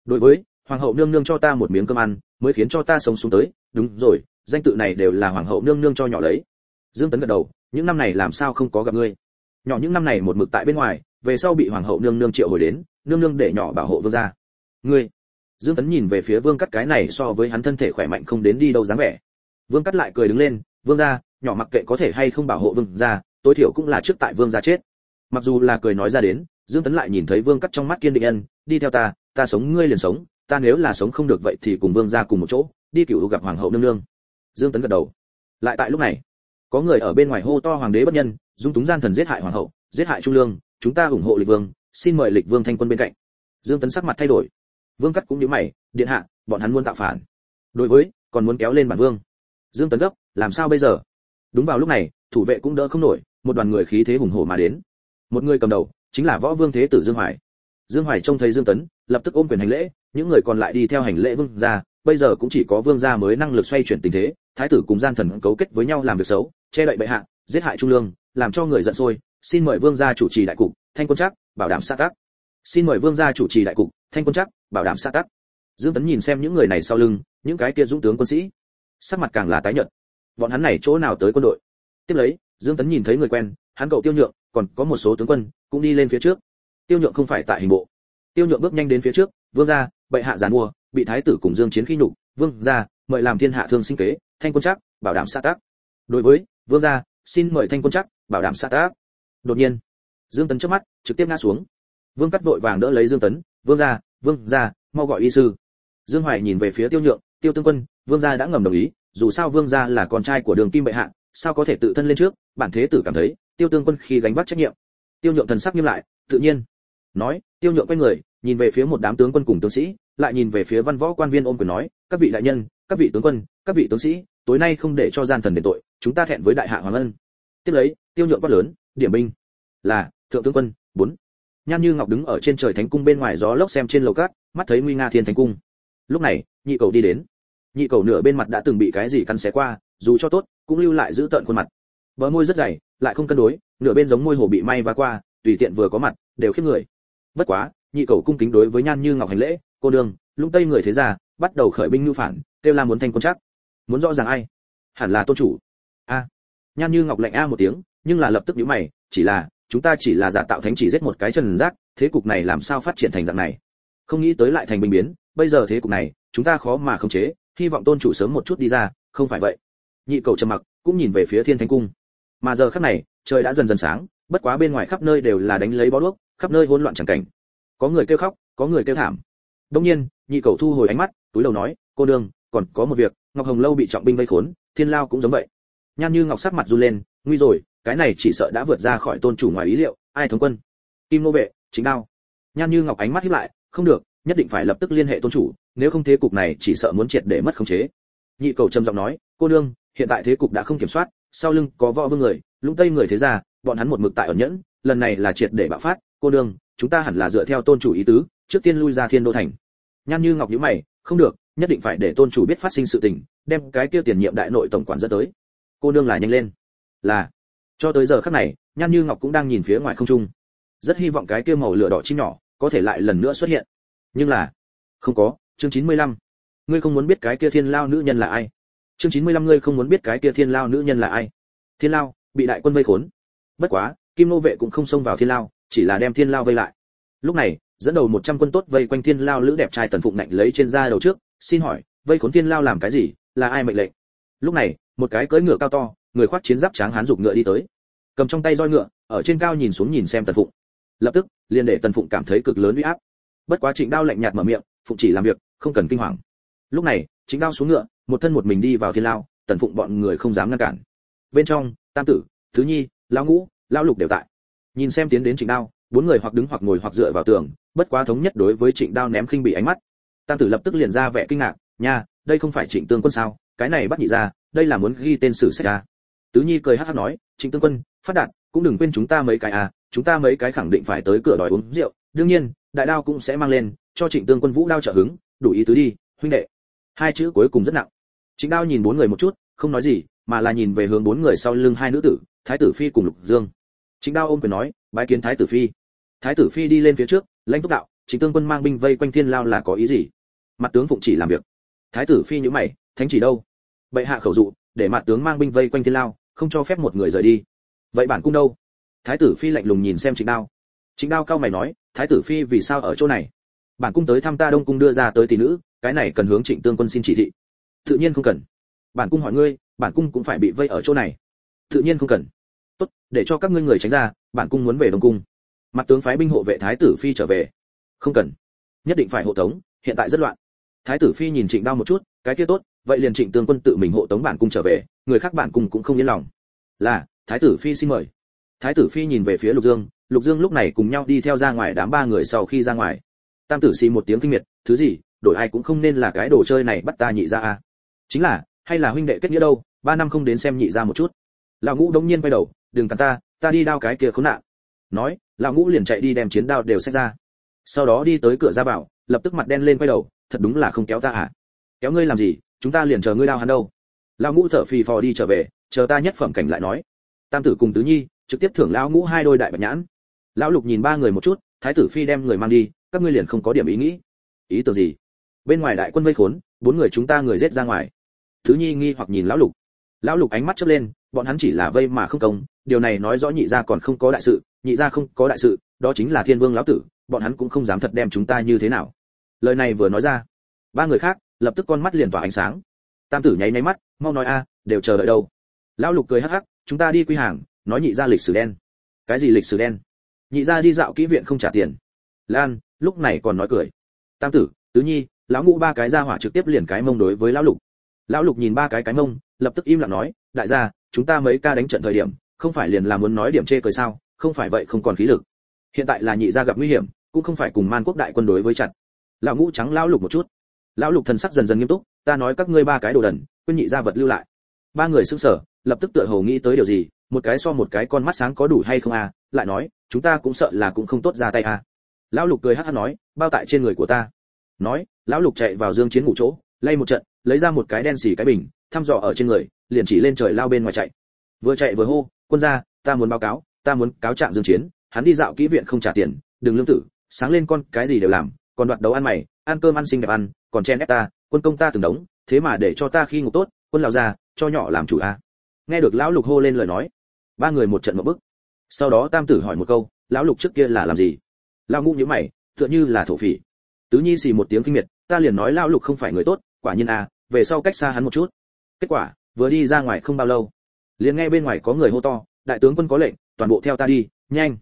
Đối với, hoàng hậu nương nương cho ta một miếng cơm ăn, mới khiến cho ta sống xuống tới. Đúng rồi, danh tự này đều là hoàng hậu nương nương cho nhỏ lấy. Dương tấn gật đầu những năm này làm sao không có gặp ngươi? Nhỏ những năm này một mực tại bên ngoài, về sau bị hoàng hậu nương nương triệu hồi đến, nương nương để nhỏ bảo hộ vương gia. Ngươi? Dương tấn nhìn về phía vương cắt cái này so với hắn thân thể khỏe mạnh không đến đi đâu dáng vẻ. Vương cắt lại cười đứng lên, vương gia, nhỏ mặc kệ có thể hay không bảo hộ vương gia, tối thiểu cũng là trước tại vương gia chết. Mặc dù là cười nói ra đến, dương tấn lại nhìn thấy vương cắt trong mắt kiên định ân, đi theo ta ta sống, ngươi liền sống, ta nếu là sống không được vậy thì cùng vương gia cùng một chỗ, đi cựu gặp hoàng hậu nương nương. Dương tấn gật đầu. Lại tại lúc này có người ở bên ngoài hô to hoàng đế bất nhân, dung túng gian thần giết hại hoàng hậu, giết hại trung lương, chúng ta ủng hộ lịch vương, xin mời lịch vương thanh quân bên cạnh. Dương tấn sắc mặt thay đổi. Vương cắt cũng nhíu mày, điện hạ, bọn hắn muốn tạo phản. Đối với, còn muốn kéo lên bản vương. Dương tấn gấp, làm sao bây giờ? Đúng vào lúc này, thủ vệ cũng đỡ không nổi, một đoàn người khí thế hùng hổ mà đến. Một người cầm đầu, chính là võ vương thế tử dương hoài. Dương hoài trông thấy dương tấn, lập tức ôm quyền hành lễ, những người còn lại đi theo hành lễ vương gia, bây giờ cũng chỉ có vương gia mới năng lực xoay chuyển tình thế, thái tử cùng gian thần cấu kết với nhau làm việc xấu che đậy bệ hạ, giết hại trung lương, làm cho người giận sôi. Xin mời vương gia chủ trì đại cục, thanh quân chắc bảo đảm xã tắc. xin mời vương gia chủ trì đại cục, thanh quân chắc bảo đảm xã tắc. dương tấn nhìn xem những người này sau lưng, những cái kia dũng tướng quân sĩ. Sắc mặt càng là tái nhợt. Bọn hắn này chỗ nào tới quân đội? Tiếp lấy, dương tấn nhìn thấy người quen, hắn cậu tiêu nhượng, còn có một số tướng quân, cũng đi lên phía trước. Tiêu nhượng không phải tại hình bộ. Tiêu nhượng bước nhanh đến phía trước, vương gia, bệ hạ giàn mua, bị thái tử cùng dương chiến khi nhục. Vương gia, mời làm thiên hạ thương sinh kế, thanh quân chắc bảo đảm xã tắc. đối với vương gia, xin mời thanh quân chắc, bảo đảm xa tác. Đột nhiên, dương tấn trước mắt, trực tiếp ngã xuống. Vương cắt vội vàng đỡ lấy dương tấn, vương gia vương gia, mau gọi y sư. Dương hoài nhìn về phía tiêu nhượng, tiêu tương quân, vương gia đã ngầm đồng ý, dù sao vương gia là con trai của đường kim bệ hạ, sao có thể tự thân lên trước? Bản thế tử cảm thấy, tiêu tương quân khi gánh vác trách nhiệm. Tiêu nhượng thần sắc nghiêm lại, tự nhiên, nói, tiêu nhượng quay người, nhìn về phía một đám tướng quân cùng tướng sĩ, lại nhìn về phía văn võ quan viên ôm quyền nói, các vị đại nhân, các vị tướng quân, các vị tướng sĩ, tối nay không để cho gian thần đền tội chúng ta thẹn với đại hạ hoàng ân. Tiếp lấy, tiêu nhượng quát lớn, điểm binh, là, thượng tướng quân, bốn. Nhan như ngọc đứng ở trên trời thánh cung bên ngoài gió lốc xem trên lầu cát mắt thấy nguy nga thiên thánh cung. Lúc này, nhị cầu đi đến. Nhị cầu nửa bên mặt đã từng bị cái gì cắn xé qua, dù cho tốt, cũng lưu lại giữ tợn khuôn mặt. Bờ môi rất dày, lại không cân đối, nửa bên giống môi hồ bị may và qua, tùy tiện vừa có mặt, đều khiếp người. Bất quá, nhị cầu cung kính đối với nhan như ngọc hành lễ, cô đường lũng tây người thế già bắt đầu khởi binh nhu phản, kêu la muốn thanh quân chắc. Muốn rõ ràng ai? Hẳn là tôn chủ a. Nhan như ngọc lạnh a một tiếng, nhưng là lập tức nhíu mày, chỉ là, chúng ta chỉ là giả tạo thánh chỉ giết một cái trần giác, thế cục này làm sao phát triển thành dạng này? Không nghĩ tới lại thành bình biến, bây giờ thế cục này, chúng ta khó mà khống chế, hy vọng tôn chủ sớm một chút đi ra, không phải vậy. Nhị cầu trầm mặc, cũng nhìn về phía thiên thánh cung. Mà giờ khắc này, trời đã dần dần sáng, bất quá bên ngoài khắp nơi đều là đánh lấy bó đuốc, khắp nơi hỗn loạn chẳng cảnh. Có người kêu khóc, có người kêu thảm. Đông nhiên, nhị cầu thu hồi ánh mắt, túi đầu nói, cô đương còn có một việc, ngọc hồng lâu bị trọng binh vây khốn, thiên lao cũng giống vậy nhan như ngọc sắc mặt run lên, nguy rồi, cái này chỉ sợ đã vượt ra khỏi tôn chủ ngoài ý liệu, ai thống quân? Kim nô vệ, chính đao. Nhan như ngọc ánh mắt híp lại, không được, nhất định phải lập tức liên hệ tôn chủ, nếu không thế cục này chỉ sợ muốn triệt để mất khống chế. Nhị cầu trầm giọng nói, cô nương, hiện tại thế cục đã không kiểm soát, sau lưng có võ vương người, lũng tây người thế gia, bọn hắn một mực tại ẩn nhẫn, lần này là triệt để bạo phát, cô nương, chúng ta hẳn là dựa theo tôn chủ ý tứ, trước tiên lui ra thiên đô thành. Nhan như ngọc nhíu mày, không được, nhất định phải để tôn chủ biết phát sinh sự tình, đem cái kia tiền nhiệm đại nội tổng quản dẫn tới cô nương là nhanh lên. Là. Cho tới giờ khắc này, nhan như ngọc cũng đang nhìn phía ngoài không trung. Rất hy vọng cái kia màu lửa đỏ chim nhỏ có thể lại lần nữa xuất hiện. Nhưng là, không có. Chương 95. ngươi không muốn biết cái kia thiên lao nữ nhân là ai. Chương 95 ngươi không muốn biết cái kia thiên lao nữ nhân là ai. Thiên lao, bị đại quân vây khốn. Bất quá, kim nô vệ cũng không xông vào thiên lao, chỉ là đem thiên lao vây lại. Lúc này, dẫn đầu 100 quân tốt vây quanh thiên lao lữ đẹp trai tần phụng nạnh lấy trên da đầu trước, xin hỏi, vây khốn thiên lao làm cái gì, là ai mệnh lệnh? Lúc này, một cái cưỡi ngựa cao to, người khoác chiến giáp tráng hán dục ngựa đi tới. Cầm trong tay roi ngựa, ở trên cao nhìn xuống nhìn xem tần phụng. Lập tức, liền để tần phụng cảm thấy cực lớn uy áp. Bất quá trịnh đao lạnh nhạt mở miệng, phụng chỉ làm việc, không cần kinh hoàng. Lúc này, trịnh đao xuống ngựa, một thân một mình đi vào thiên lao, tần phụng bọn người không dám ngăn cản. Bên trong, tam tử, thứ nhi, lão ngũ, lão lục đều tại. Nhìn xem tiến đến trịnh đao, bốn người hoặc đứng hoặc ngồi hoặc dựa vào tường, bất quá thống nhất đối với trịnh đao ném khinh bị ánh mắt. Tam tử lập tức liền ra vẻ kinh ngạc, nha, đây không phải trịnh tương quân sao? Cái này bắt nhị ra, đây là muốn ghi tên sử sách ra tứ nhi cười hắc hắc nói, trịnh tương quân, phát đạt, cũng đừng quên chúng ta mấy cái à chúng ta mấy cái khẳng định phải tới cửa đòi uống rượu. Đương nhiên, đại đao cũng sẽ mang lên, cho trịnh tương quân vũ đao trợ hứng, đủ ý tứ đi, huynh đệ. Hai chữ cuối cùng rất nặng. Trịnh đao nhìn bốn người một chút, không nói gì, mà là nhìn về hướng bốn người sau lưng hai nữ tử, thái tử phi cùng lục dương. Trịnh đao ôm quyền nói, bái kiến thái tử phi. Thái tử phi đi lên phía trước, lãnh túc đạo, trịnh tương quân mang binh vây quanh thiên lao là có ý gì? Mặt tướng phụng chỉ làm việc. Thái tử phi nhíu mày thánh chỉ đâu? Bệ hạ khẩu dụ, để mặt tướng mang binh vây quanh thiên lao, không cho phép một người rời đi. Vậy bản cung đâu? Thái tử phi lạnh lùng nhìn xem trịnh đao. Trịnh đao cao mày nói, thái tử phi vì sao ở chỗ này? Bản cung tới thăm ta đông cung đưa ra tới tỷ nữ, cái này cần hướng trịnh tương quân xin chỉ thị. Tự nhiên không cần. Bản cung hỏi ngươi, bản cung cũng phải bị vây ở chỗ này. Tự nhiên không cần. Tốt, để cho các ngươi người tránh ra, bản cung muốn về đông cung. Mặt tướng phái binh hộ vệ thái tử phi trở về. Không cần. Nhất định phải hộ tống, hiện tại rất loạn thái tử phi nhìn trịnh đao một chút, cái kia tốt, vậy liền trịnh tương quân tự mình hộ tống bản cung trở về, người khác bản cung cũng không yên lòng. Là, thái tử phi xin mời. Thái tử phi nhìn về phía lục dương lục dương lúc này cùng nhau đi theo ra ngoài đám ba người sau khi ra ngoài. Tam tử xì một tiếng kinh miệt, thứ gì, đổi ai cũng không nên là cái đồ chơi này bắt ta nhị ra à chính là, hay là huynh đệ kết nghĩa đâu, ba năm không đến xem nhị ra một chút. Lão ngũ đống nhiên quay đầu, đừng cắn ta ta đi đao cái kia khốn nạn. Nói, lão ngũ liền chạy đi đem chiến đao đều xách ra. Sau đó đi tới cửa ra vào, lập tức mặt đen lên quay đầu thật đúng là không kéo ta à. Kéo ngươi làm gì, chúng ta liền chờ ngươi đao hắn đâu. Lão ngũ thở phì phò đi trở về, chờ ta nhất phẩm cảnh lại nói. Tam tử cùng tứ nhi, trực tiếp thưởng lão ngũ hai đôi đại bạch nhãn. Lão lục nhìn ba người một chút, thái tử phi đem người mang đi, các ngươi liền không có điểm ý nghĩ. Ý tưởng gì? Bên ngoài đại quân vây khốn, bốn người chúng ta người giết ra ngoài. Thứ nhi nghi hoặc nhìn lão lục. Lão lục ánh mắt chớp lên, bọn hắn chỉ là vây mà không công, điều này nói rõ nhị gia còn không có đại sự, nhị gia không có đại sự, đó chính là thiên vương lão tử, bọn hắn cũng không dám thật đem chúng ta như thế nào lời này vừa nói ra, ba người khác lập tức con mắt liền tỏa ánh sáng. Tam tử nháy nháy mắt, mau nói a, đều chờ đợi đâu. Lão lục cười hắc hắc, chúng ta đi quy hàng, nói nhị gia lịch sử đen. Cái gì lịch sử đen? Nhị gia đi dạo kỹ viện không trả tiền. Lan, lúc này còn nói cười. Tam tử, tứ nhi, lão ngũ ba cái ra hỏa trực tiếp liền cái mông đối với lão lục. Lão lục nhìn ba cái cái mông, lập tức im lặng nói, đại gia, chúng ta mấy ca đánh trận thời điểm, không phải liền là muốn nói điểm chê cười sao? Không phải vậy không còn khí lực. Hiện tại là nhị gia gặp nguy hiểm, cũng không phải cùng man quốc đại quân đối với chặt lão ngũ trắng lão lục một chút. Lão lục thần sắc dần dần nghiêm túc, ta nói các ngươi ba cái đồ đần, quên nhị gia vật lưu lại. Ba người sững sờ, lập tức tựa hồ nghĩ tới điều gì, một cái so một cái con mắt sáng có đủ hay không à lại nói, chúng ta cũng sợ là cũng không tốt ra tay à. Lão lục cười hắt hắt nói, bao tại trên người của ta. Nói, lão lục chạy vào dương chiến ngủ chỗ, lay một trận, lấy ra một cái đen xì cái bình, thăm dò ở trên người, liền chỉ lên trời lao bên ngoài chạy. Vừa chạy vừa hô, quân gia, ta muốn báo cáo, ta muốn cáo trạng dương chiến, hắn đi dạo kỹ viện không trả tiền, đừng lương tử, sáng lên con cái gì đều làm còn đoạt đấu ăn mày, ăn cơm ăn xinh đẹp ăn, còn chen ép ta, quân công ta từng đống, thế mà để cho ta khi ngủ tốt, quân lão già, cho nhỏ làm chủ a. Nghe được lão lục hô lên lời nói, ba người một trận một bức sau đó tam tử hỏi một câu, lão lục trước kia là làm gì? Lão ngũ nhíu mày, tựa như là thổ phỉ. Tứ nhi xì một tiếng kinh miệt, ta liền nói lão lục không phải người tốt, quả nhiên a, về sau cách xa hắn một chút. Kết quả, vừa đi ra ngoài không bao lâu, liền nghe bên ngoài có người hô to, đại tướng quân có lệnh, toàn bộ theo ta đi, nhanh.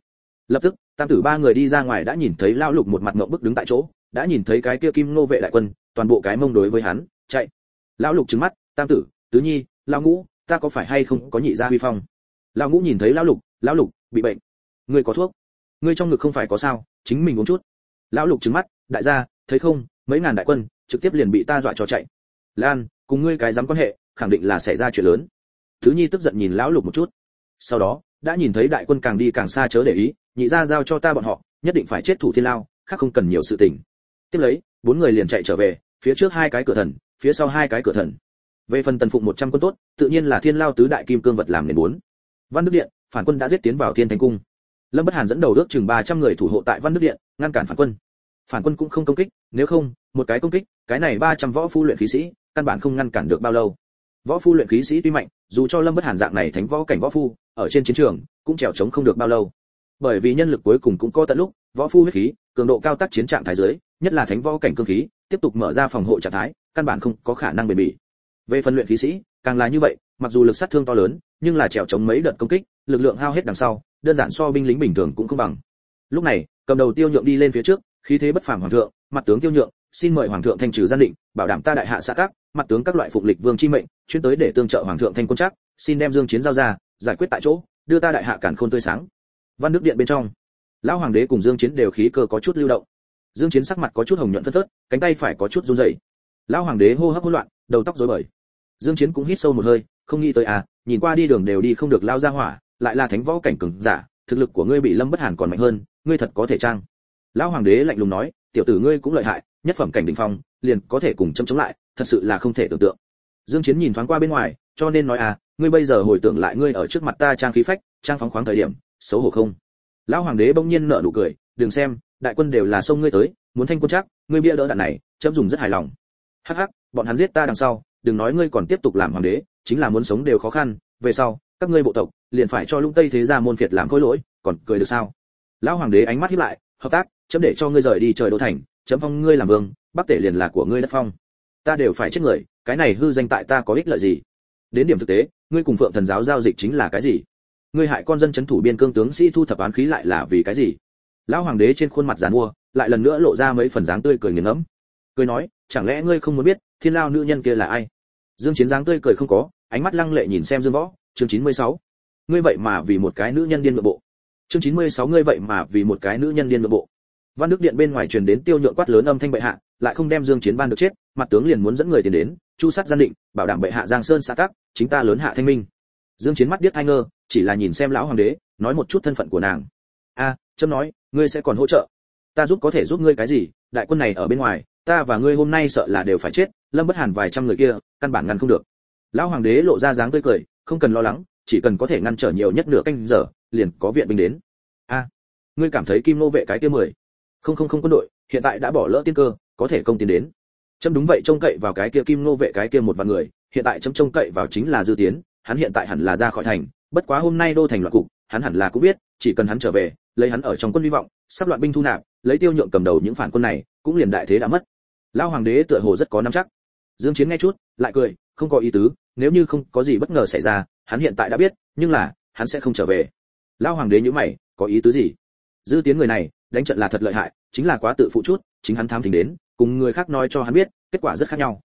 Lập tức tam tử ba người đi ra ngoài đã nhìn thấy lão lục một mặt ngậm bức đứng tại chỗ, đã nhìn thấy cái kia kim nô vệ đại quân, toàn bộ cái mông đối với hắn, chạy. Lão lục trừng mắt, tam tử, tứ nhi, lão ngũ, ta có phải hay không có nhị gia huy phong? Lão ngũ nhìn thấy lão lục lão lục, bị bệnh. Ngươi có thuốc? Ngươi trong ngực không phải có sao? Chính mình uống chút. Lão lục trừng mắt, đại gia, thấy không? Mấy ngàn đại quân trực tiếp liền bị ta dọa cho chạy. Lan, cùng ngươi cái dám quan hệ, khẳng định là xảy ra chuyện lớn. Thứ nhi tức giận nhìn lão lục một chút. Sau đó đã nhìn thấy đại quân càng đi càng xa chớ để ý, nhị gia giao cho ta bọn họ, nhất định phải chết thủ thiên lao, khác không cần nhiều sự tình. Tiếp lấy, bốn người liền chạy trở về, phía trước hai cái cửa thần, phía sau hai cái cửa thần. Về phần tần phụng một trăm quân tốt, tự nhiên là thiên lao tứ đại kim cương vật làm nền bốn. Văn đức điện, phản quân đã giết tiến vào thiên thành cung. Lâm bất hàn dẫn đầu ước chừng ba trăm người thủ hộ tại văn đức điện, ngăn cản phản quân. Phản quân cũng không công kích, nếu không, một cái công kích, cái này ba trăm võ phu luyện khí sĩ, căn bản không ngăn cản được bao lâu võ phu luyện khí sĩ tuy mạnh, dù cho lâm bất hàn dạng này thánh võ cảnh võ phu, ở trên chiến trường, cũng trèo chống không được bao lâu. Bởi vì nhân lực cuối cùng cũng có tận lúc, võ phu huyết khí, cường độ cao tác chiến trạng thái dưới, nhất là thánh võ cảnh cương khí, tiếp tục mở ra phòng hộ trạng thái, căn bản không có khả năng bền bỉ. Về phần luyện khí sĩ, càng là như vậy, mặc dù lực sát thương to lớn, nhưng là trèo chống mấy đợt công kích, lực lượng hao hết đằng sau, đơn giản so binh lính bình thường cũng không bằng. Lúc này, cầm đầu tiêu nhượng đi lên phía trước, khí thế bất phàm hoàng thượng, mặt tướng tiêu nhượng xin mời hoàng thượng thanh trừ gian định, bảo đảm ta đại hạ xã các, mặt tướng các loại phục lịch vương chi mệnh, chuyên tới để tương trợ hoàng thượng thanh quân chắc xin đem dương chiến giao ra, giải quyết tại chỗ, đưa ta đại hạ cản khôn tươi sáng. Văn đức điện bên trong, lão hoàng đế cùng dương chiến đều khí cơ có chút lưu động. Dương chiến sắc mặt có chút hồng nhuận phất phất, cánh tay phải có chút run rẩy. Lão hoàng đế hô hấp hỗn loạn, đầu tóc rối bời. Dương chiến cũng hít sâu một hơi, không nghĩ tới à nhìn qua đi đường đều đi không được lao ra hỏa, lại là thánh võ cảnh cường giả, thực lực của ngươi bị lâm bất hàn còn mạnh hơn, ngươi thật có thể trang. Lão hoàng đế lạnh lùng nói, tiểu tử ngươi cũng lợi hại nhất phẩm cảnh đỉnh phong, liền có thể cùng châm chống lại, thật sự là không thể tưởng tượng. Dương chiến nhìn thoáng qua bên ngoài, cho nên nói à ngươi bây giờ hồi tưởng lại ngươi ở trước mặt ta trang khí phách, trang phóng khoáng thời điểm, xấu hổ không? Lão hoàng đế bỗng nhiên nở nụ cười, đừng xem, đại quân đều là sông ngươi tới, muốn thanh quân chắc, ngươi bia đỡ đạn này, chấm dùng rất hài lòng. Hắc hắc, bọn hắn giết ta đằng sau, đừng nói ngươi còn tiếp tục làm hoàng đế, chính là muốn sống đều khó khăn, về sau, các ngươi bộ tộc, liền phải cho lũng tây thế gia môn phiệt làm khối lỗi, còn cười được sao? Lão hoàng đế ánh mắt híp lại, hợp tác, chấm để cho ngươi rời đi trời đô thành chấm phong ngươi làm vương, bắc tể liền là của ngươi đất phong. Ta đều phải chết người, cái này hư danh tại ta có ích lợi gì? Đến điểm thực tế, ngươi cùng phượng thần giáo giao dịch chính là cái gì? Ngươi hại con dân chấn thủ biên cương tướng sĩ thu thập án khí lại là vì cái gì? Lão hoàng đế trên khuôn mặt giàn mua, lại lần nữa lộ ra mấy phần dáng tươi cười nghiền ngẫm. Cười nói, chẳng lẽ ngươi không muốn biết, thiên lao nữ nhân kia là ai? Dương chiến dáng tươi cười không có, ánh mắt lăng lệ nhìn xem dương võ, chương 96. ngươi vậy mà vì một cái nữ nhân điên nội bộ. Chương 96 ngươi vậy mà vì một cái nữ nhân điên nội bộ văn đức điện bên ngoài truyền đến tiêu nhượng quát lớn âm thanh bệ hạ lại không đem dương chiến ban được chết mặt tướng liền muốn dẫn người tiền đến chu sát gian định bảo đảm bệ hạ giang sơn xã tắc chính ta lớn hạ thanh minh. Dương chiến mắt điếc thay ngơ chỉ là nhìn xem lão hoàng đế nói một chút thân phận của nàng. A à, trâm nói ngươi sẽ còn hỗ trợ. Ta giúp có thể giúp ngươi cái gì đại quân này ở bên ngoài ta và ngươi hôm nay sợ là đều phải chết lâm bất hàn vài trăm người kia căn bản ngăn không được. Lão hoàng đế lộ ra dáng tươi cười không cần lo lắng chỉ cần có thể ngăn trở nhiều nhất nửa canh giờ liền có viện binh đến. A ngươi cảm thấy kim nô vệ cái kia mười? Không không không quân đội, hiện tại đã bỏ lỡ tiên cơ, có thể công tiến đến. Chấm đúng vậy, trông cậy vào cái kia kim nô vệ, cái kia một vạn người, hiện tại chấm trông cậy vào chính là dư tiến, hắn hiện tại hẳn là ra khỏi thành, bất quá hôm nay đô thành loạn cục, hắn hẳn là cũng biết, chỉ cần hắn trở về, lấy hắn ở trong quân hy vọng, sắp loạn binh thu nạp, lấy tiêu nhượng cầm đầu những phản quân này, cũng liền đại thế đã mất. Lao hoàng đế tựa hồ rất có nắm chắc. Dương chiến nghe chút, lại cười, không có ý tứ, nếu như không có gì bất ngờ xảy ra, hắn hiện tại đã biết, nhưng là, hắn sẽ không trở về. Lao hoàng đế như mày, có ý tứ gì? Dư tiến người này đánh trận là thật lợi hại, chính là quá tự phụ chút, chính hắn tham thính đến, cùng người khác nói cho hắn biết, kết quả rất khác nhau.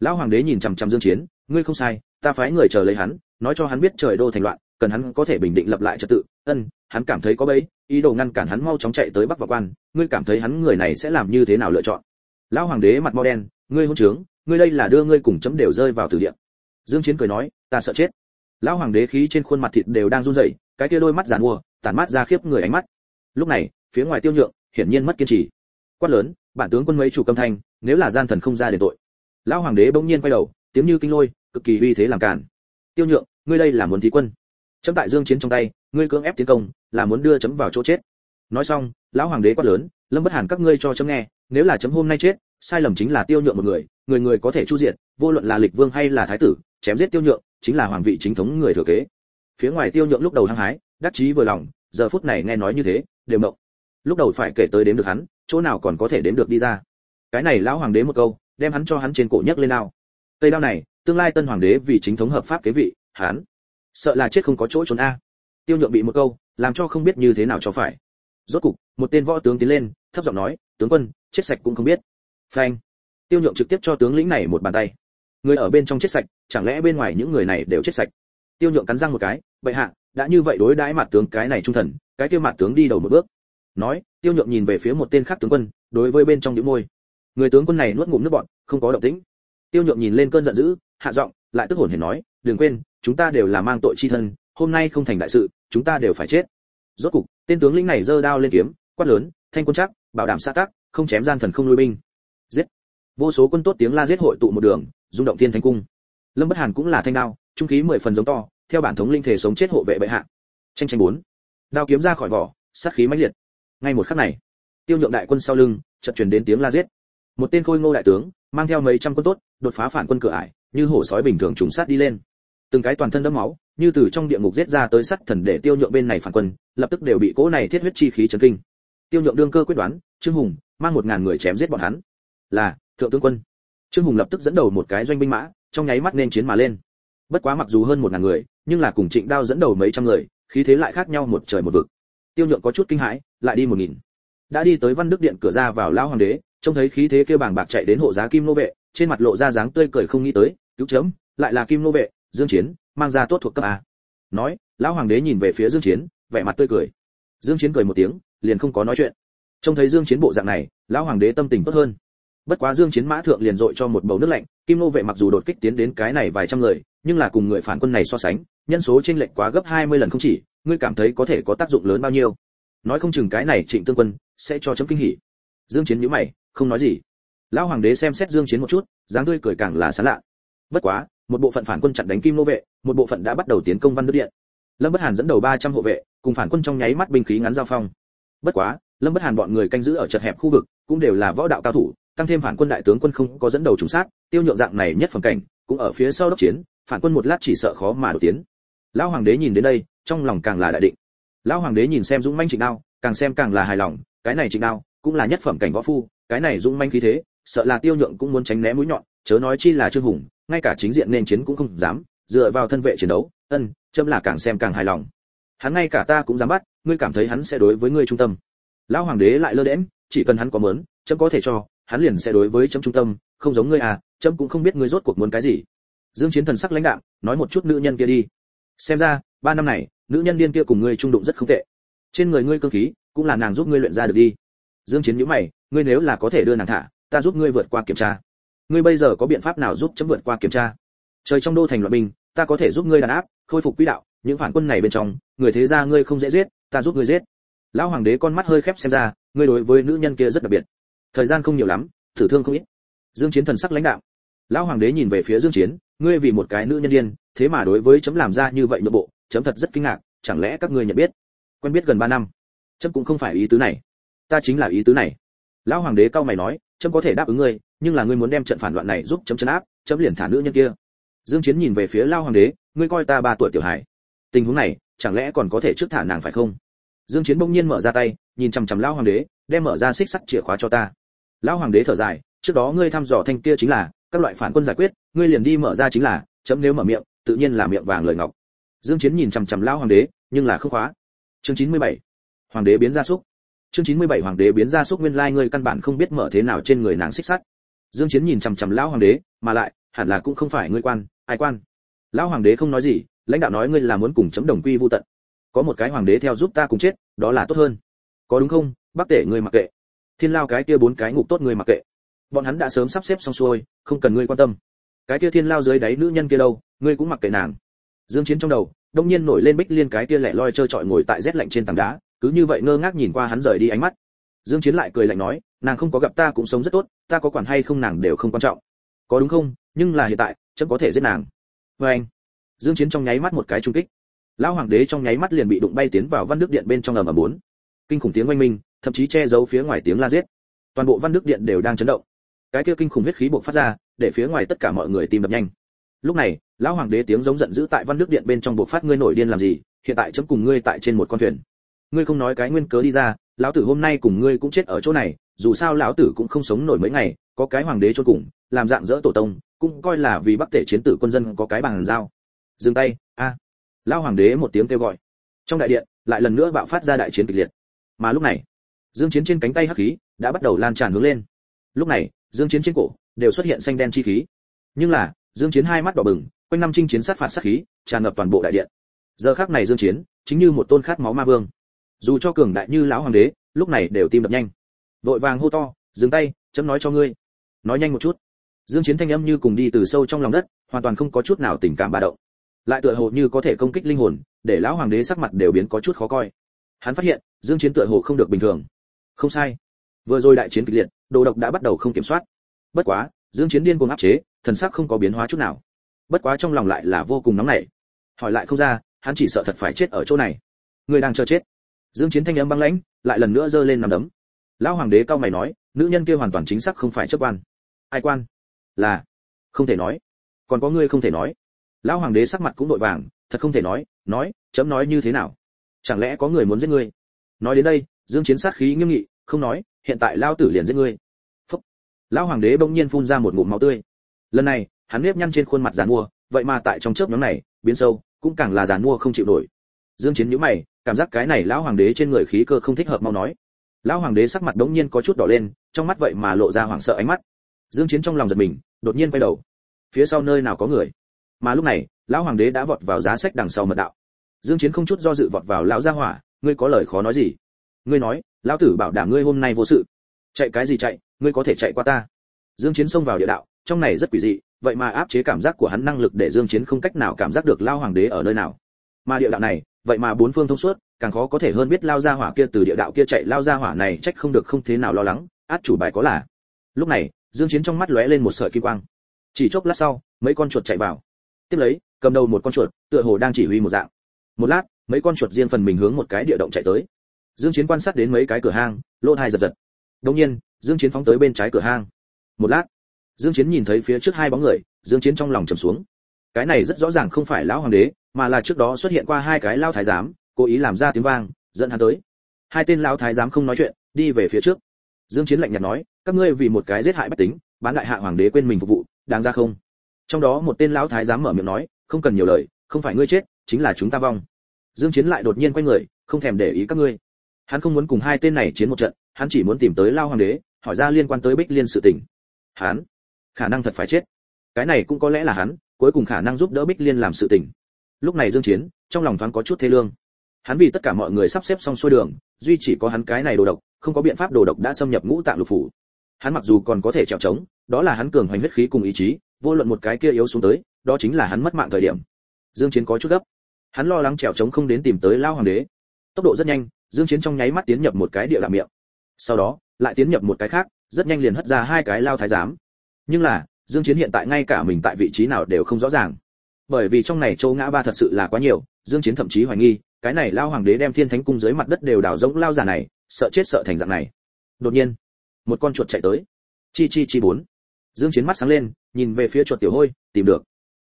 Lão hoàng đế nhìn chằm chằm dương chiến, ngươi không sai, ta phái người chờ lấy hắn, nói cho hắn biết trời đô thành loạn, cần hắn có thể bình định lập lại trật tự. Ân, hắn cảm thấy có bấy ý đồ ngăn cản hắn mau chóng chạy tới bắc vào quan, ngươi cảm thấy hắn người này sẽ làm như thế nào lựa chọn? Lão hoàng đế mặt mo đen, ngươi hôn trướng, ngươi đây là đưa ngươi cùng chấm đều rơi vào tử địa. Dương chiến cười nói, ta sợ chết. Lão hoàng đế khí trên khuôn mặt thịt đều đang run rẩy, cái kia đôi mắt giàn mua, tản mát ra khiếp người ánh mắt lúc này, phía ngoài tiêu nhượng, hiển nhiên mất kiên trì. Quát lớn, bản tướng quân mấy chủ câm thanh, nếu là gian thần không ra để tội. Lão hoàng đế bỗng nhiên quay đầu, tiếng như kinh lôi, cực kỳ uy thế làm cản. Tiêu nhượng, ngươi đây là muốn thí quân. Chấm tại dương chiến trong tay, ngươi cưỡng ép tiến công, là muốn đưa chấm vào chỗ chết. Nói xong, lão hoàng đế quát lớn, lâm bất hàn các ngươi cho chấm nghe, nếu là chấm hôm nay chết, sai lầm chính là tiêu nhượng một người người người có thể chu diệt, vô luận là lịch vương hay là thái tử, chém giết tiêu nhượng, chính là hoàng vị chính thống người thừa kế. Phía ngoài tiêu nhượng lúc đầu hăng hái, đắc chí vừa lòng giờ phút này nghe nói như thế, đều mộng lúc đầu phải kể tới đến được hắn, chỗ nào còn có thể đến được đi ra. Cái này lão hoàng đế một câu, đem hắn cho hắn trên cổ nhấc lên nào. cây đao này, tương lai tân hoàng đế vì chính thống hợp pháp kế vị, hắn sợ là chết không có chỗ trốn a. Tiêu nhượng bị một câu, làm cho không biết như thế nào cho phải. Rốt cục, một tên võ tướng tiến lên, thấp giọng nói, tướng quân, chết sạch cũng không biết. Phanh. Tiêu nhượng trực tiếp cho tướng lĩnh này một bàn tay. Người ở bên trong chết sạch, chẳng lẽ bên ngoài những người này đều chết sạch? Tiêu nhượng cắn răng một cái vậy hạ đã như vậy đối đãi mặt tướng cái này trung thần, cái kia mặt tướng đi đầu một bước. Nói, tiêu nhượng nhìn về phía một tên khác tướng quân, đối với bên trong những môi. Người tướng quân này nuốt ngụm nước bọt, không có động tĩnh. Tiêu nhượng nhìn lên cơn giận dữ, hạ giọng, lại tức hồn hển nói, đừng quên, chúng ta đều là mang tội chi thân, hôm nay không thành đại sự, chúng ta đều phải chết. Rốt cục, tên tướng lĩnh này giơ đao lên kiếm, quát lớn, thanh quân chắc, bảo đảm xã tác không chém gian thần không lui binh. Giết. Vô số quân tốt tiếng la giết hội tụ một đường, rung động thiên thanh cung. Lâm bất hàn cũng là thanh đao, trung khí mười phần giống to theo bản thống linh thể sống chết hộ vệ bệ hạ. Tranh tranh bốn. Đao kiếm ra khỏi vỏ, sát khí mãnh liệt. Ngay một khắc này, tiêu nhượng đại quân sau lưng, chợt truyền đến tiếng la giết. Một tên khôi ngô đại tướng, mang theo mấy trăm quân tốt, đột phá phản quân cửa ải, như hổ sói bình thường trùng sát đi lên. Từng cái toàn thân đẫm máu, như từ trong địa ngục giết ra tới sắt thần để tiêu nhượng bên này phản quân, lập tức đều bị cỗ này thiết huyết chi khí chấn kinh. Tiêu nhượng đương cơ quyết đoán, trương hùng mang một ngàn người chém giết bọn hắn. Là, thượng tướng quân. Trương hùng lập tức dẫn đầu một cái doanh binh mã, trong nháy mắt nên chiến mà lên. Bất quá mặc dù hơn một ngàn người nhưng là cùng trịnh đao dẫn đầu mấy trăm người, khí thế lại khác nhau một trời một vực. Tiêu nhượng có chút kinh hãi, lại đi một nghìn. Đã đi tới văn đức điện cửa ra vào lão hoàng đế, trông thấy khí thế kêu bảng bạc chạy đến hộ giá kim nô vệ, trên mặt lộ ra dáng tươi cười không nghĩ tới, cứu chấm lại là kim nô vệ, dương chiến, mang ra tốt thuộc cấp a. Nói, lão hoàng đế nhìn về phía dương chiến, vẻ mặt tươi cười. Dương chiến cười một tiếng, liền không có nói chuyện. Trông thấy dương chiến bộ dạng này, lão hoàng đế tâm tình tốt hơn. Bất quá dương chiến mã thượng liền dội cho một bầu nước lạnh, kim nô vệ mặc dù đột kích tiến đến cái này vài trăm người nhưng là cùng người phản quân này so sánh, nhân số trên lệnh quá gấp 20 lần không chỉ, ngươi cảm thấy có thể có tác dụng lớn bao nhiêu? Nói không chừng cái này trịnh tương quân sẽ cho chấm kinh hỉ. Dương chiến nhíu mày, không nói gì. Lão hoàng đế xem xét dương chiến một chút, dáng tươi cười càng là sán lạ. Bất quá, một bộ phận phản quân chặn đánh kim nô vệ, một bộ phận đã bắt đầu tiến công văn đức điện. Lâm bất hàn dẫn đầu 300 hộ vệ, cùng phản quân trong nháy mắt binh khí ngắn giao phong. Bất quá, lâm bất hàn bọn người canh giữ ở chật hẹp khu vực, cũng đều là võ đạo cao thủ, tăng thêm phản quân đại tướng quân không có dẫn đầu trùng sát, tiêu nhượng dạng này nhất phẩm cảnh, cũng ở phía sau đốc chiến phản quân một lát chỉ sợ khó mà đột tiến. Lão hoàng đế nhìn đến đây, trong lòng càng là đại định. Lão hoàng đế nhìn xem dũng manh trịnh đao, càng xem càng là hài lòng, cái này trịnh đao cũng là nhất phẩm cảnh võ phu, cái này dũng manh khí thế, sợ là tiêu nhượng cũng muốn tránh né mũi nhọn, chớ nói chi là trương hùng, ngay cả chính diện nên chiến cũng không dám, dựa vào thân vệ chiến đấu, ân, chấm là càng xem càng hài lòng. Hắn ngay cả ta cũng dám bắt, ngươi cảm thấy hắn sẽ đối với ngươi trung tâm. Lão hoàng đế lại lơ đễm chỉ cần hắn có mớn, chấm có thể cho, hắn liền sẽ đối với chấm trung tâm, không giống ngươi à chấm cũng không biết ngươi rốt cuộc muốn cái gì dương chiến thần sắc lãnh đạm, nói một chút nữ nhân kia đi. Xem ra, ba năm này, nữ nhân điên kia cùng ngươi trung đụng rất không tệ. Trên người ngươi cơ khí, cũng là nàng giúp ngươi luyện ra được đi. Dương chiến nhíu mày, ngươi nếu là có thể đưa nàng thả, ta giúp ngươi vượt qua kiểm tra. Ngươi bây giờ có biện pháp nào giúp chấm vượt qua kiểm tra? Trời trong đô thành loạn binh, ta có thể giúp ngươi đàn áp, khôi phục quỹ đạo, những phản quân này bên trong, người thế gia ngươi không dễ giết, ta giúp ngươi giết. Lão hoàng đế con mắt hơi khép xem ra, ngươi đối với nữ nhân kia rất đặc biệt. Thời gian không nhiều lắm, thử thương không ít. Dương chiến thần sắc lãnh đạo lão hoàng đế nhìn về phía dương chiến, ngươi vì một cái nữ nhân điên, thế mà đối với chấm làm ra như vậy nội bộ, chấm thật rất kinh ngạc, chẳng lẽ các ngươi nhận biết? Quen biết gần 3 năm, chấm cũng không phải ý tứ này. Ta chính là ý tứ này. Lão hoàng đế cao mày nói, chấm có thể đáp ứng ngươi, nhưng là ngươi muốn đem trận phản loạn này giúp chấm chấn áp, chấm liền thả nữ nhân kia. Dương chiến nhìn về phía lão hoàng đế, ngươi coi ta ba tuổi tiểu hải tình huống này, chẳng lẽ còn có thể trước thả nàng phải không? Dương chiến bỗng nhiên mở ra tay, nhìn chằm chằm lão hoàng đế, đem mở ra xích sắt chìa khóa cho ta. Lão hoàng đế thở dài, trước đó ngươi thăm dò thanh kia chính là các loại phản quân giải quyết, ngươi liền đi mở ra chính là, chấm nếu mở miệng, tự nhiên là miệng vàng lời ngọc. Dương chiến nhìn chằm chằm lão hoàng đế, nhưng là không khóa. Chương 97. hoàng đế biến ra súc. Chương 97 hoàng đế biến ra súc nguyên lai ngươi căn bản không biết mở thế nào trên người nàng xích sắt. Dương chiến nhìn chằm chằm lão hoàng đế, mà lại, hẳn là cũng không phải ngươi quan, ai quan. Lão hoàng đế không nói gì, lãnh đạo nói ngươi là muốn cùng chấm đồng quy vu tận. Có một cái hoàng đế theo giúp ta cùng chết, đó là tốt hơn. Có đúng không? Bắc tể ngươi mặc kệ. Thiên lao cái kia bốn cái ngục tốt ngươi mặc kệ bọn hắn đã sớm sắp xếp xong xuôi, không cần ngươi quan tâm. Cái kia thiên lao dưới đáy nữ nhân kia đâu, ngươi cũng mặc kệ nàng. Dương chiến trong đầu, đông nhiên nổi lên bích liên cái kia lẻ loi chơi trọi ngồi tại rét lạnh trên tảng đá, cứ như vậy ngơ ngác nhìn qua hắn rời đi ánh mắt. Dương chiến lại cười lạnh nói, nàng không có gặp ta cũng sống rất tốt, ta có quản hay không nàng đều không quan trọng. Có đúng không? Nhưng là hiện tại, chấm có thể giết nàng. Với anh, dương chiến trong nháy mắt một cái trung kích. Lão hoàng đế trong nháy mắt liền bị đụng bay tiến vào văn đức điện bên trong ầm ầm bốn. Kinh khủng tiếng oanh minh, thậm chí che giấu phía ngoài tiếng la giết. Toàn bộ văn đức điện đều đang chấn động cái kia kinh khủng huyết khí bộc phát ra, để phía ngoài tất cả mọi người tìm đập nhanh. Lúc này, lão hoàng đế tiếng giống giận dữ tại văn đức điện bên trong bộc phát, ngươi nổi điên làm gì? Hiện tại chấm cùng ngươi tại trên một con thuyền. Ngươi không nói cái nguyên cớ đi ra, lão tử hôm nay cùng ngươi cũng chết ở chỗ này, dù sao lão tử cũng không sống nổi mấy ngày, có cái hoàng đế cho cùng, làm dạng dỡ tổ tông, cũng coi là vì bắc tể chiến tử quân dân có cái bằng dao dừng tay, a. Lão hoàng đế một tiếng kêu gọi. Trong đại điện, lại lần nữa bạo phát ra đại chiến kịch liệt. Mà lúc này, dương chiến trên cánh tay hắc khí đã bắt đầu lan tràn hướng lên. Lúc này dương chiến trên cổ, đều xuất hiện xanh đen chi khí. Nhưng là, dương chiến hai mắt đỏ bừng, quanh năm chinh chiến sát phạt sát khí, tràn ngập toàn bộ đại điện. Giờ khắc này dương chiến, chính như một tôn khát máu ma vương. Dù cho cường đại như lão hoàng đế, lúc này đều tim đập nhanh. Vội vàng hô to, dừng tay, chấm nói cho ngươi. Nói nhanh một chút. Dương chiến thanh âm như cùng đi từ sâu trong lòng đất, hoàn toàn không có chút nào tình cảm ba động. Lại tựa hồ như có thể công kích linh hồn, để lão hoàng đế sắc mặt đều biến có chút khó coi. Hắn phát hiện, dương chiến tựa hồ không được bình thường. Không sai vừa rồi đại chiến kịch liệt, đồ độc đã bắt đầu không kiểm soát. Bất quá, dương chiến điên cuồng áp chế, thần sắc không có biến hóa chút nào. Bất quá trong lòng lại là vô cùng nóng nảy. Hỏi lại không ra, hắn chỉ sợ thật phải chết ở chỗ này. Người đang chờ chết. Dương chiến thanh âm băng lãnh, lại lần nữa giơ lên nằm đấm. Lão hoàng đế cao mày nói, nữ nhân kia hoàn toàn chính xác không phải chấp quan. Ai quan? Là, không thể nói. Còn có ngươi không thể nói. Lão hoàng đế sắc mặt cũng đội vàng, thật không thể nói nói, chấm nói như thế nào? Chẳng lẽ có người muốn giết ngươi? Nói đến đây, dương chiến sát khí nghiêm nghị không nói, hiện tại lao tử liền giết ngươi. Phúc. Lão hoàng đế bỗng nhiên phun ra một ngụm máu tươi. Lần này, hắn nếp nhăn trên khuôn mặt giàn mua vậy mà tại trong chớp nhóm này, biến sâu, cũng càng là giàn mua không chịu nổi. Dương chiến nhíu mày, cảm giác cái này lão hoàng đế trên người khí cơ không thích hợp mau nói. Lão hoàng đế sắc mặt đống nhiên có chút đỏ lên, trong mắt vậy mà lộ ra hoảng sợ ánh mắt. Dương chiến trong lòng giật mình, đột nhiên quay đầu. Phía sau nơi nào có người? Mà lúc này, lão hoàng đế đã vọt vào giá sách đằng sau mật đạo. Dương chiến không chút do dự vọt vào lão gia hỏa, ngươi có lời khó nói gì? Ngươi nói lão tử bảo đảm ngươi hôm nay vô sự. Chạy cái gì chạy, ngươi có thể chạy qua ta. Dương chiến xông vào địa đạo, trong này rất quỷ dị, vậy mà áp chế cảm giác của hắn năng lực để dương chiến không cách nào cảm giác được lao hoàng đế ở nơi nào. Mà địa đạo này, vậy mà bốn phương thông suốt, càng khó có thể hơn biết lao ra hỏa kia từ địa đạo kia chạy. Lao ra hỏa này trách không được không thế nào lo lắng, át chủ bài có là. Lúc này, dương chiến trong mắt lóe lên một sợi kim quang. Chỉ chốc lát sau, mấy con chuột chạy vào. Tiếp lấy, cầm đầu một con chuột, tựa hồ đang chỉ huy một dạng. Một lát, mấy con chuột riêng phần mình hướng một cái địa động chạy tới dương chiến quan sát đến mấy cái cửa hang, lỗ thai giật giật. Đột nhiên, dương chiến phóng tới bên trái cửa hang. Một lát, dương chiến nhìn thấy phía trước hai bóng người, dương chiến trong lòng trầm xuống. Cái này rất rõ ràng không phải lão hoàng đế, mà là trước đó xuất hiện qua hai cái Lão thái giám, cố ý làm ra tiếng vang, dẫn hắn tới. Hai tên Lão thái giám không nói chuyện, đi về phía trước. Dương chiến lạnh nhạt nói, các ngươi vì một cái giết hại bách tính, bán đại hạ hoàng đế quên mình phục vụ, đáng ra không? Trong đó một tên lão thái giám mở miệng nói, không cần nhiều lời, không phải ngươi chết, chính là chúng ta vong. Dương chiến lại đột nhiên quay người, không thèm để ý các ngươi hắn không muốn cùng hai tên này chiến một trận, hắn chỉ muốn tìm tới lao hoàng đế, hỏi ra liên quan tới bích liên sự tình. Hắn? Khả năng thật phải chết. Cái này cũng có lẽ là hắn, cuối cùng khả năng giúp đỡ bích liên làm sự tình. Lúc này dương chiến, trong lòng thoáng có chút thê lương. Hắn vì tất cả mọi người sắp xếp xong xuôi đường, duy chỉ có hắn cái này đồ độc, không có biện pháp đồ độc đã xâm nhập ngũ tạng lục phủ. Hắn mặc dù còn có thể trèo trống, đó là hắn cường hoành huyết khí cùng ý chí, vô luận một cái kia yếu xuống tới, đó chính là hắn mất mạng thời điểm. Dương chiến có chút gấp. Hắn lo lắng trèo trống không đến tìm tới lao hoàng đế. Tốc độ rất nhanh dương chiến trong nháy mắt tiến nhập một cái địa làm miệng. Sau đó, lại tiến nhập một cái khác, rất nhanh liền hất ra hai cái lao thái giám. Nhưng là, dương chiến hiện tại ngay cả mình tại vị trí nào đều không rõ ràng. Bởi vì trong này châu ngã ba thật sự là quá nhiều, dương chiến thậm chí hoài nghi, cái này lao hoàng đế đem thiên thánh cung dưới mặt đất đều đào rỗng lao giả này, sợ chết sợ thành dạng này. Đột nhiên, một con chuột chạy tới. Chi chi chi bốn. Dương chiến mắt sáng lên, nhìn về phía chuột tiểu hôi, tìm được.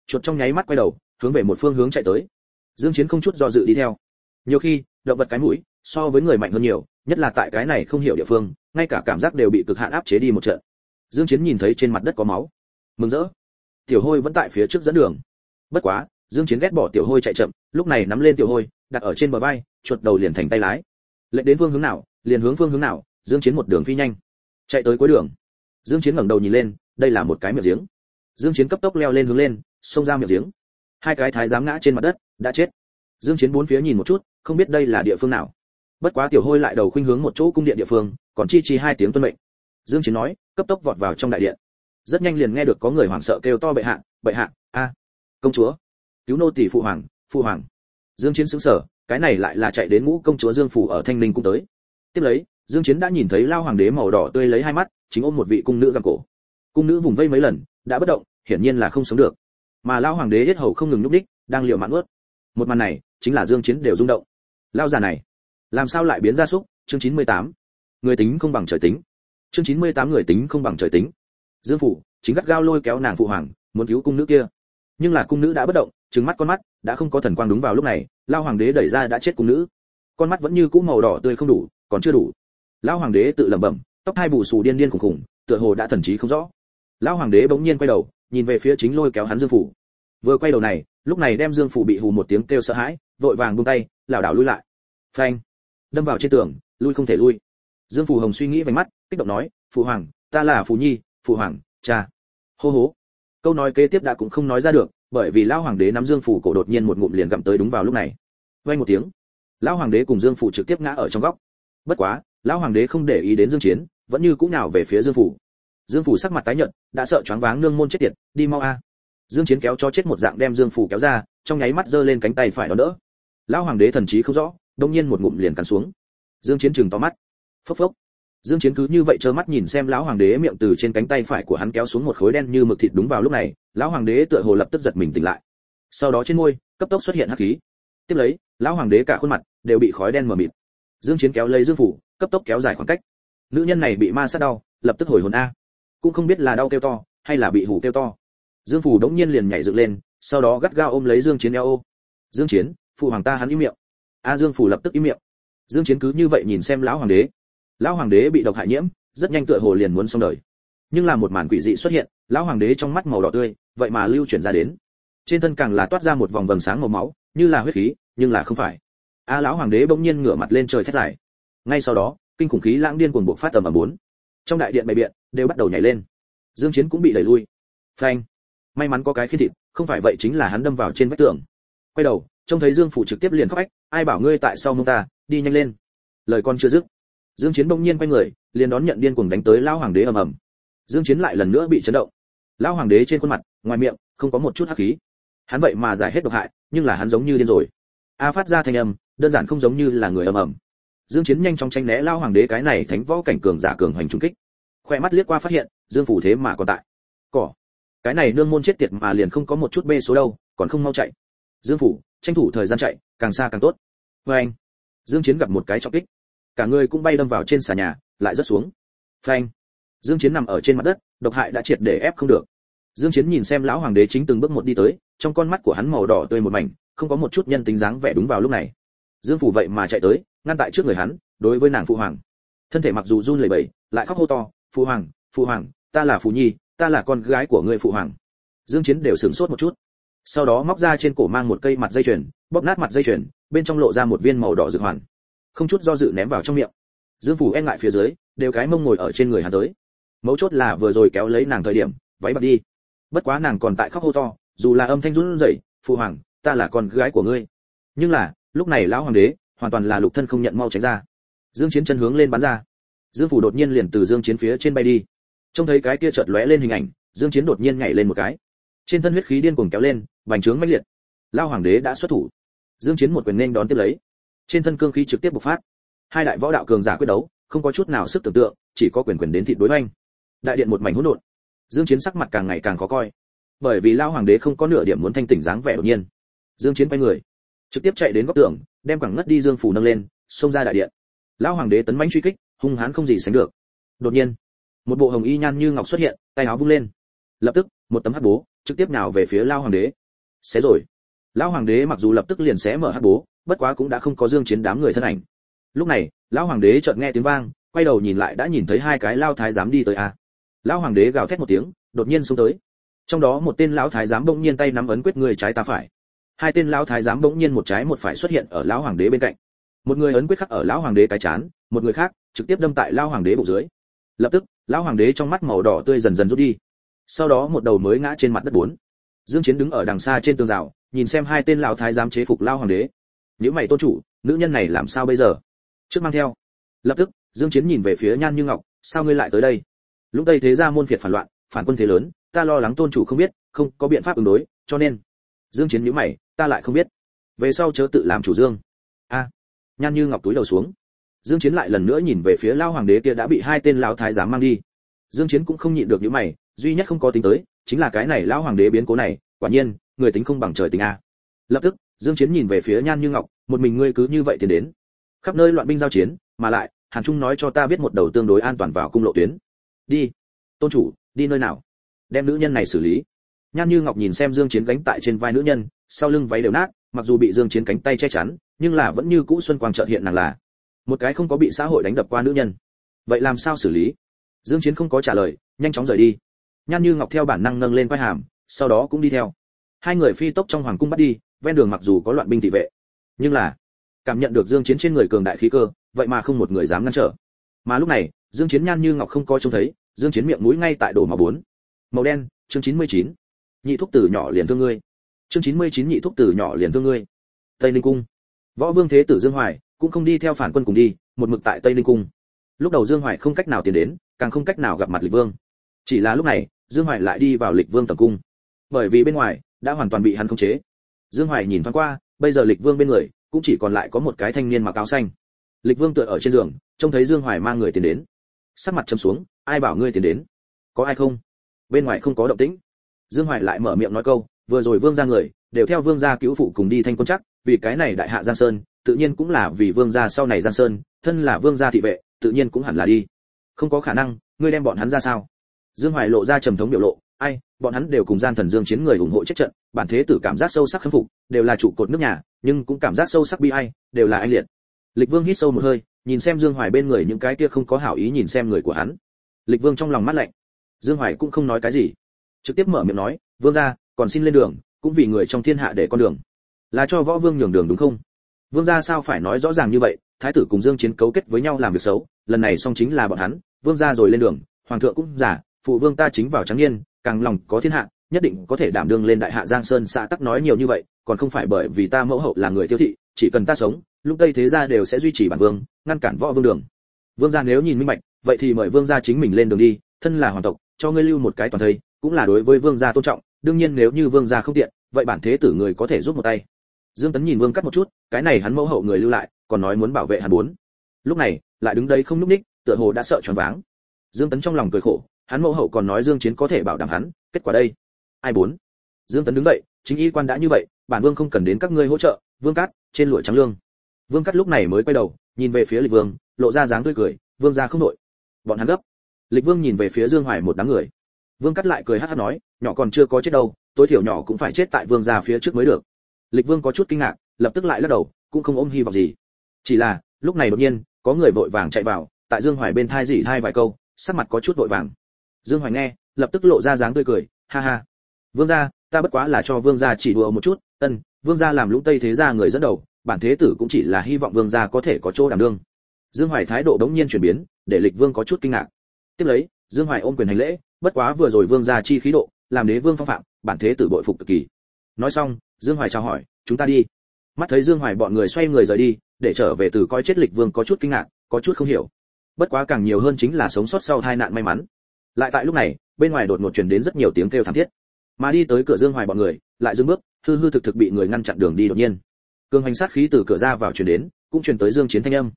Chuột trong nháy mắt quay đầu, hướng về một phương hướng chạy tới. Dương chiến không chút do dự đi theo. Nhiều khi động vật cái mũi, so với người mạnh hơn nhiều, nhất là tại cái này không hiểu địa phương, ngay cả cảm giác đều bị cực hạn áp chế đi một trận. Dương chiến nhìn thấy trên mặt đất có máu. Mừng rỡ. Tiểu hôi vẫn tại phía trước dẫn đường. Bất quá, dương chiến ghét bỏ tiểu hôi chạy chậm, lúc này nắm lên tiểu hôi, đặt ở trên bờ vai, chuột đầu liền thành tay lái. Lệnh đến phương hướng nào, liền hướng phương hướng nào, dương chiến một đường phi nhanh. Chạy tới cuối đường. Dương chiến ngẩng đầu nhìn lên, đây là một cái miệng giếng. Dương chiến cấp tốc leo lên hướng lên, xông ra miệng giếng. Hai cái thái giám ngã trên mặt đất, đã chết dương chiến bốn phía nhìn một chút, không biết đây là địa phương nào. Bất quá tiểu hôi lại đầu khuynh hướng một chỗ cung điện địa phương, còn chi chi hai tiếng tuân mệnh. Dương chiến nói, cấp tốc vọt vào trong đại điện. Rất nhanh liền nghe được có người hoảng sợ kêu to bệ hạ bệ hạ, a, công chúa. Cứu nô tỷ phụ hoàng phụ hoàng. Dương chiến sững sờ, cái này lại là chạy đến ngũ công chúa dương phủ ở thanh ninh cung tới. Tiếp lấy, dương chiến đã nhìn thấy lao hoàng đế màu đỏ tươi lấy hai mắt, chính ôm một vị cung nữ gầm cổ. Cung nữ vùng vây mấy lần, đã bất động, hiển nhiên là không sống được. Mà lao hoàng đế hết hầu không ngừng nhúc đích đang liều mạng ướt một màn này chính là dương chiến đều rung động. Lao già này, làm sao lại biến ra súc? Chương 98. người tính không bằng trời tính. Chương 98 người tính không bằng trời tính. Dương phủ, chính gắt gao lôi kéo nàng phụ hoàng, muốn cứu cung nữ kia. Nhưng là cung nữ đã bất động, trừng mắt con mắt, đã không có thần quang đúng vào lúc này, lao hoàng đế đẩy ra đã chết cung nữ. Con mắt vẫn như cũ màu đỏ tươi không đủ, còn chưa đủ. Lao hoàng đế tự lẩm bẩm, tóc hai bù xù điên điên khủng khủng, tựa hồ đã thần trí không rõ. Lao hoàng đế bỗng nhiên quay đầu, nhìn về phía chính lôi kéo hắn dương phủ. Vừa quay đầu này, lúc này đem dương phủ bị hù một tiếng kêu sợ hãi vội vàng buông tay, lảo đảo lui lại. Phanh. Đâm vào trên tường, lui không thể lui. Dương phủ hồng suy nghĩ vành mắt, kích động nói phụ hoàng, ta là phù nhi phụ hoàng, cha. Hô hố câu nói kế tiếp đã cũng không nói ra được, bởi vì lão hoàng đế nắm dương phủ cổ đột nhiên một ngụm liền gặm tới đúng vào lúc này. Vang một tiếng. Lão hoàng đế cùng dương phủ trực tiếp ngã ở trong góc. Bất quá, lão hoàng đế không để ý đến dương chiến, vẫn như cũ nào về phía dương phủ dương phủ sắc mặt tái nhợt, đã sợ choáng váng nương môn chết tiệt, đi mau a. Dương chiến kéo cho chết một dạng đem dương phủ kéo ra, trong nháy mắt giơ lên cánh tay phải đó đỡ lão hoàng đế thần trí không rõ, đông nhiên một ngụm liền cắn xuống. Dương chiến trừng to mắt. Phốc phốc. Dương chiến cứ như vậy trơ mắt nhìn xem lão hoàng đế miệng từ trên cánh tay phải của hắn kéo xuống một khối đen như mực thịt đúng vào lúc này, lão hoàng đế tựa hồ lập tức giật mình tỉnh lại. Sau đó trên môi, cấp tốc xuất hiện hắc khí. Tiếp lấy, lão hoàng đế cả khuôn mặt đều bị khói đen mờ mịt. Dương chiến kéo lấy dương phủ, cấp tốc kéo dài khoảng cách. Nữ nhân này bị ma sát đau, lập tức hồi hồn a. Cũng không biết là đau kêu to, hay là bị hủ kêu to. Dương phủ đống nhiên liền nhảy dựng lên, sau đó gắt gao ôm lấy dương chiến eo dương chiến phụ hoàng ta hắn im miệng. A dương phủ lập tức im miệng. Dương chiến cứ như vậy nhìn xem lão hoàng đế. Lão hoàng đế bị độc hại nhiễm, rất nhanh tựa hồ liền muốn xong đời. Nhưng là một màn quỷ dị xuất hiện, lão hoàng đế trong mắt màu đỏ tươi, vậy mà lưu chuyển ra đến. Trên thân càng là toát ra một vòng vầng sáng màu máu, như là huyết khí, nhưng là không phải. A lão hoàng đế bỗng nhiên ngửa mặt lên trời thét dài. Ngay sau đó, kinh khủng khí lãng điên cuồng bộc phát ầm ầm bốn. Trong đại điện bày biện, đều bắt đầu nhảy lên. Dương chiến cũng bị đẩy lui. Phanh. May mắn có cái khi thịt, không phải vậy chính là hắn đâm vào trên vách tường. Quay đầu trông thấy dương phủ trực tiếp liền khóc ách ai bảo ngươi tại sau mông ta? Đi nhanh lên. Lời con chưa dứt, dương chiến bỗng nhiên quay người, liền đón nhận điên cuồng đánh tới lao hoàng đế ầm ầm. Dương chiến lại lần nữa bị chấn động. Lao hoàng đế trên khuôn mặt, ngoài miệng, không có một chút hắc khí. Hắn vậy mà giải hết độc hại, nhưng là hắn giống như điên rồi. A phát ra thanh âm, đơn giản không giống như là người ầm ầm. Dương chiến nhanh chóng tránh né lao hoàng đế cái này thánh võ cảnh cường giả cường hành trung kích. Khoe mắt liếc qua phát hiện, dương phủ thế mà còn tại. Cỏ. Cái này nương môn chết tiệt mà liền không có một chút bê số đâu, còn không mau chạy. Dương phủ tranh thủ thời gian chạy, càng xa càng tốt. Vê anh, dương chiến gặp một cái trọng kích. Cả người cũng bay đâm vào trên xà nhà, lại rớt xuống. Phanh dương chiến nằm ở trên mặt đất, độc hại đã triệt để ép không được. Dương chiến nhìn xem lão hoàng đế chính từng bước một đi tới, trong con mắt của hắn màu đỏ tươi một mảnh, không có một chút nhân tính dáng vẻ đúng vào lúc này. Dương phủ vậy mà chạy tới, ngăn tại trước người hắn, đối với nàng phụ hoàng. Thân thể mặc dù run lẩy bẩy, lại khóc hô to, phụ hoàng phụ hoàng, ta là phụ nhi, ta là con gái của ngươi phụ hoàng. Dương chiến đều sửng sốt một chút sau đó móc ra trên cổ mang một cây mặt dây chuyền, bóp nát mặt dây chuyền, bên trong lộ ra một viên màu đỏ dược hoàn. Không chút do dự ném vào trong miệng. Dương phủ e ngại phía dưới, đều cái mông ngồi ở trên người hắn tới. Mấu chốt là vừa rồi kéo lấy nàng thời điểm, váy bật đi. Bất quá nàng còn tại khóc hô to, dù là âm thanh run rẩy, phụ hoàng, ta là con gái của ngươi. Nhưng là, lúc này lão hoàng đế, hoàn toàn là lục thân không nhận mau tránh ra. Dương chiến chân hướng lên bắn ra. Dương phủ đột nhiên liền từ dương chiến phía trên bay đi. Trông thấy cái kia chợt lóe lên hình ảnh, dương chiến đột nhiên nhảy lên một cái trên thân huyết khí điên cuồng kéo lên, vành trướng mãnh liệt. Lao hoàng đế đã xuất thủ. Dương chiến một quyền nên đón tiếp lấy. Trên thân cương khí trực tiếp bộc phát. Hai đại võ đạo cường giả quyết đấu, không có chút nào sức tưởng tượng, chỉ có quyền quyền đến thịt đối hoành. Đại điện một mảnh hỗn độn. Dương chiến sắc mặt càng ngày càng khó coi. Bởi vì lao hoàng đế không có nửa điểm muốn thanh tỉnh dáng vẻ đột nhiên. Dương chiến quay người, trực tiếp chạy đến góc tường, đem quẳng ngất đi dương phủ nâng lên, xông ra đại điện. Lao hoàng đế tấn mãnh truy kích, hung hãn không gì sánh được. Đột nhiên, một bộ hồng y nhan như ngọc xuất hiện, tay áo vung lên. Lập tức, một tấm hắc bố trực tiếp nào về phía lao hoàng đế. Xé rồi. Lao hoàng đế mặc dù lập tức liền xé mở hắc bố, bất quá cũng đã không có dương chiến đám người thân ảnh. Lúc này lão hoàng đế chợt nghe tiếng vang, quay đầu nhìn lại đã nhìn thấy hai cái lao thái giám đi tới a. À. lão hoàng đế gào thét một tiếng, đột nhiên xuống tới. Trong đó một tên lão thái giám bỗng nhiên tay nắm ấn quyết người trái ta phải. Hai tên lão thái giám bỗng nhiên một trái một phải xuất hiện ở lão hoàng đế bên cạnh. Một người ấn quyết khắc ở lão hoàng đế cái chán, một người khác trực tiếp đâm tại lão hoàng đế bụng dưới. Lập tức, lão hoàng đế trong mắt màu đỏ tươi dần dần rút đi sau đó một đầu mới ngã trên mặt đất bốn. Dương chiến đứng ở đằng xa trên tường rào, nhìn xem hai tên lão thái giám chế phục lao hoàng đế. Nếu mày tôn chủ, nữ nhân này làm sao bây giờ? Trước mang theo. Lập tức, dương chiến nhìn về phía nhan như ngọc, sao ngươi lại tới đây? Lúc tây thế gia môn phiệt phản loạn, phản quân thế lớn, ta lo lắng tôn chủ không biết, không có biện pháp ứng đối, cho nên. Dương chiến nhíu mày, ta lại không biết. Về sau chớ tự làm chủ dương. A. Nhan như ngọc túi đầu xuống. Dương chiến lại lần nữa nhìn về phía lao hoàng đế kia đã bị hai tên lão thái giám mang đi. Dương chiến cũng không nhịn được những mày duy nhất không có tính tới, chính là cái này lão hoàng đế biến cố này, quả nhiên, người tính không bằng trời tính a. Lập tức, dương chiến nhìn về phía nhan như ngọc, một mình ngươi cứ như vậy thì đến. Khắp nơi loạn binh giao chiến, mà lại, hàn trung nói cho ta biết một đầu tương đối an toàn vào cung lộ tuyến. Đi. Tôn chủ, đi nơi nào? Đem nữ nhân này xử lý. Nhan như ngọc nhìn xem dương chiến gánh tại trên vai nữ nhân, sau lưng váy đều nát, mặc dù bị dương chiến cánh tay che chắn, nhưng là vẫn như cũ xuân quang chợt hiện nàng là. Một cái không có bị xã hội đánh đập qua nữ nhân. Vậy làm sao xử lý? Dương chiến không có trả lời, nhanh chóng rời đi nhan như ngọc theo bản năng nâng lên vai hàm, sau đó cũng đi theo. Hai người phi tốc trong hoàng cung bắt đi, ven đường mặc dù có loạn binh thị vệ, nhưng là cảm nhận được dương chiến trên người cường đại khí cơ, vậy mà không một người dám ngăn trở. Mà lúc này, dương chiến nhan như ngọc không coi trông thấy, dương chiến miệng mũi ngay tại đổ màu bốn. Màu đen, chương 99. nhị thúc tử nhỏ liền thương ngươi. Chương 99 nhị thúc tử nhỏ liền thương ngươi. Tây ninh cung. Võ vương thế tử dương hoài cũng không đi theo phản quân cùng đi, một mực tại tây ninh cung. Lúc đầu dương hoài không cách nào tiến đến, càng không cách nào gặp mặt lịch vương. Chỉ là lúc này dương hoài lại đi vào lịch vương tầm cung. Bởi vì bên ngoài đã hoàn toàn bị hắn khống chế. Dương hoài nhìn thoáng qua, bây giờ lịch vương bên người cũng chỉ còn lại có một cái thanh niên mặc áo xanh. Lịch vương tựa ở trên giường, trông thấy dương hoài mang người tiến đến. Sắc mặt châm xuống, ai bảo ngươi tiến đến? Có ai không? Bên ngoài không có động tĩnh. Dương hoài lại mở miệng nói câu, vừa rồi vương gia người đều theo vương gia cứu phụ cùng đi thanh quân chắc, vì cái này đại hạ giang sơn, tự nhiên cũng là vì vương gia sau này giang sơn, thân là vương gia thị vệ, tự nhiên cũng hẳn là đi. Không có khả năng, ngươi đem bọn hắn ra sao? Dương hoài lộ ra trầm thống biểu lộ, ai, bọn hắn đều cùng gian thần dương chiến người ủng hộ chết trận, bản thế tử cảm giác sâu sắc khâm phục, đều là trụ cột nước nhà, nhưng cũng cảm giác sâu sắc bi ai, đều là anh liệt. Lịch vương hít sâu một hơi, nhìn xem dương hoài bên người những cái kia không có hảo ý nhìn xem người của hắn. Lịch vương trong lòng mắt lạnh. Dương hoài cũng không nói cái gì. Trực tiếp mở miệng nói, vương gia, còn xin lên đường, cũng vì người trong thiên hạ để con đường. Là cho võ vương nhường đường đúng không? Vương gia sao phải nói rõ ràng như vậy? Thái tử cùng dương chiến cấu kết với nhau làm việc xấu, lần này song chính là bọn hắn. Vương gia rồi lên đường, hoàng thượng cũng giả phụ vương ta chính vào trắng niên, càng lòng có thiên hạ, nhất định có thể đảm đương lên đại hạ giang sơn xã tắc nói nhiều như vậy, còn không phải bởi vì ta mẫu hậu là người tiêu thị, chỉ cần ta sống, lúc tây thế gia đều sẽ duy trì bản vương, ngăn cản võ vương đường. Vương gia nếu nhìn minh bạch, vậy thì mời vương gia chính mình lên đường đi, thân là hoàng tộc, cho ngươi lưu một cái toàn thây, cũng là đối với vương gia tôn trọng, đương nhiên nếu như vương gia không tiện, vậy bản thế tử người có thể giúp một tay. Dương tấn nhìn vương cắt một chút, cái này hắn mẫu hậu người lưu lại, còn nói muốn bảo vệ hắn muốn lúc này, lại đứng đây không núp ních, tựa hồ đã sợ choáng váng. Dương tấn trong lòng cười khổ hắn mẫu hậu còn nói dương chiến có thể bảo đảm hắn, kết quả đây. Ai muốn dương tấn đứng dậy, chính y quan đã như vậy, bản vương không cần đến các ngươi hỗ trợ, vương cát, trên lụa trắng lương. Vương cát lúc này mới quay đầu, nhìn về phía lịch vương, lộ ra dáng tươi cười, vương gia không nội bọn hắn gấp. Lịch vương nhìn về phía dương hoài một đám người. Vương cát lại cười hắt hắt nói, nhỏ còn chưa có chết đâu, tối thiểu nhỏ cũng phải chết tại vương gia phía trước mới được. Lịch vương có chút kinh ngạc, lập tức lại lắc đầu, cũng không ôm hy vọng gì. Chỉ là, lúc này đột nhiên, có người vội vàng chạy vào, tại dương hoài bên thai dỉ thai vài câu, sắc mặt có chút vội vàng dương hoài nghe, lập tức lộ ra dáng tươi cười, ha ha. Vương gia, ta bất quá là cho vương gia chỉ đùa một chút, ân, vương gia làm lũng tây thế gia người dẫn đầu, bản thế tử cũng chỉ là hy vọng vương gia có thể có chỗ đảm đương. Dương hoài thái độ đống nhiên chuyển biến, để lịch vương có chút kinh ngạc. Tiếp lấy, dương hoài ôm quyền hành lễ, bất quá vừa rồi vương gia chi khí độ, làm đế vương phong phạm, bản thế tử bội phục cực kỳ. Nói xong, dương hoài chào hỏi, chúng ta đi. Mắt thấy dương hoài bọn người xoay người rời đi, để trở về từ coi chết lịch vương có chút kinh ngạc, có chút không hiểu. Bất quá càng nhiều hơn chính là sống sót sau tai nạn may mắn lại tại lúc này, bên ngoài đột ngột truyền đến rất nhiều tiếng kêu thảm thiết. Mà đi tới cửa dương hoài bọn người, lại dừng bước, hư hư thực thực bị người ngăn chặn đường đi đột nhiên. Cường hành sát khí từ cửa ra vào truyền đến, cũng truyền tới dương chiến thanh âm.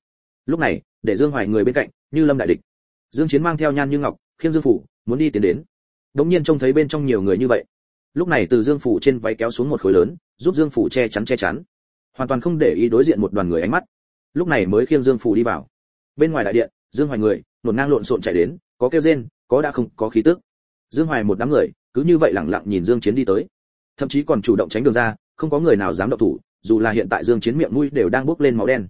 Lúc này, để dương hoài người bên cạnh, như lâm đại địch. Dương chiến mang theo nhan như ngọc khiêng dương phủ, muốn đi tiến đến. Đống nhiên trông thấy bên trong nhiều người như vậy. Lúc này từ dương phủ trên váy kéo xuống một khối lớn, giúp dương phủ che chắn che chắn. Hoàn toàn không để ý đối diện một đoàn người ánh mắt. Lúc này mới khiêng dương phủ đi vào. Bên ngoài đại điện, dương hoài người, nổn ngang lộn xộn chạy đến có kêu rên, có đã không, có khí tức. Dương hoài một đám người, cứ như vậy lặng lặng nhìn dương chiến đi tới. Thậm chí còn chủ động tránh đường ra, không có người nào dám động thủ, dù là hiện tại dương chiến miệng mũi đều đang bốc lên máu đen.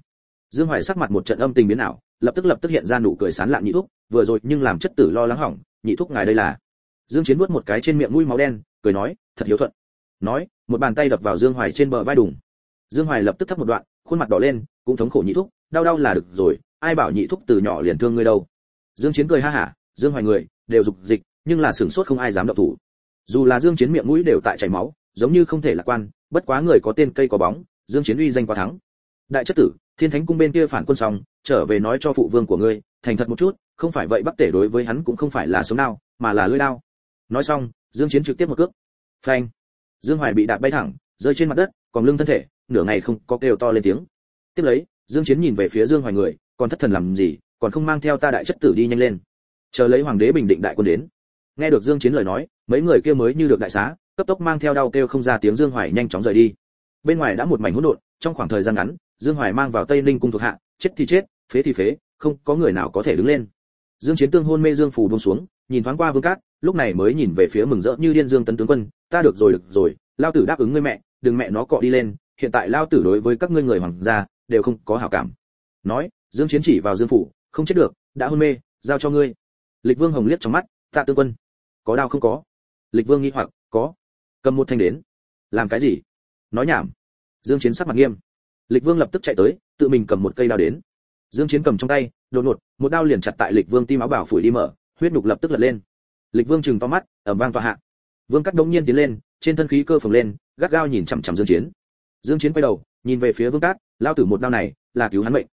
Dương hoài sắc mặt một trận âm tình biến ảo, lập tức lập tức hiện ra nụ cười sán lạn nhị thúc, vừa rồi nhưng làm chất tử lo lắng hỏng, nhị thúc ngài đây là. Dương chiến nuốt một cái trên miệng mũi máu đen, cười nói, thật hiếu thuận. Nói, một bàn tay đập vào dương hoài trên bờ vai đùng. Dương hoài lập tức thấp một đoạn, khuôn mặt đỏ lên, cũng thống khổ nhị thúc, đau đau là được rồi, ai bảo nhị thúc từ nhỏ liền thương ngươi đâu. Dương chiến cười ha hả dương hoài người đều dục dịch nhưng là sửng sốt không ai dám động thủ. Dù là dương chiến miệng mũi đều tại chảy máu giống như không thể lạc quan bất quá người có tên cây có bóng dương chiến uy danh quá thắng. Đại chất tử thiên thánh cung bên kia phản quân xong trở về nói cho phụ vương của ngươi thành thật một chút không phải vậy bắc tể đối với hắn cũng không phải là sống nào, mà là lưỡi đao. Nói xong dương chiến trực tiếp một cước. Phanh. Dương hoài bị đạp bay thẳng rơi trên mặt đất còn lưng thân thể nửa ngày không có kêu to lên tiếng. Tiếp lấy dương chiến nhìn về phía dương hoài người còn thất thần làm gì còn không mang theo ta đại chất tử đi nhanh lên chờ lấy hoàng đế bình định đại quân đến. Nghe được dương chiến lời nói, mấy người kia mới như được đại xá, cấp tốc mang theo đau kêu không ra tiếng dương hoài nhanh chóng rời đi. Bên ngoài đã một mảnh hỗn độn, trong khoảng thời gian ngắn, dương hoài mang vào tây ninh cung thuộc hạ, chết thì chết, phế thì phế, không có người nào có thể đứng lên. Dương chiến tương hôn mê dương phủ buông xuống, nhìn thoáng qua vương cát, lúc này mới nhìn về phía mừng rỡ như điên dương tấn tướng quân, ta được rồi được rồi, lao tử đáp ứng ngươi mẹ, đừng mẹ nó cọ đi lên, hiện tại lao tử đối với các ngươi người hoàng gia, đều không có hảo cảm. Nói, dương chiến chỉ vào dương phủ, không chết được, đã hôn mê, giao cho ngươi lịch vương hồng liếc trong mắt, tạ tương quân, có đau không có? Lịch vương nghi hoặc, có. Cầm một thanh đến. Làm cái gì? Nói nhảm. Dương chiến sắc mặt nghiêm. Lịch vương lập tức chạy tới, tự mình cầm một cây đao đến. Dương chiến cầm trong tay, đột ngột, một đao liền chặt tại lịch vương tim áo bảo phủi đi mở, huyết nhục lập tức lật lên. Lịch vương chừng to mắt, ầm vang tọa hạ. Vương cắt đống nhiên tiến lên, trên thân khí cơ phồng lên, gắt gao nhìn chằm chằm dương chiến. Dương chiến quay đầu, nhìn về phía vương cát, lao tử một đao này, là cứu hắn mệnh.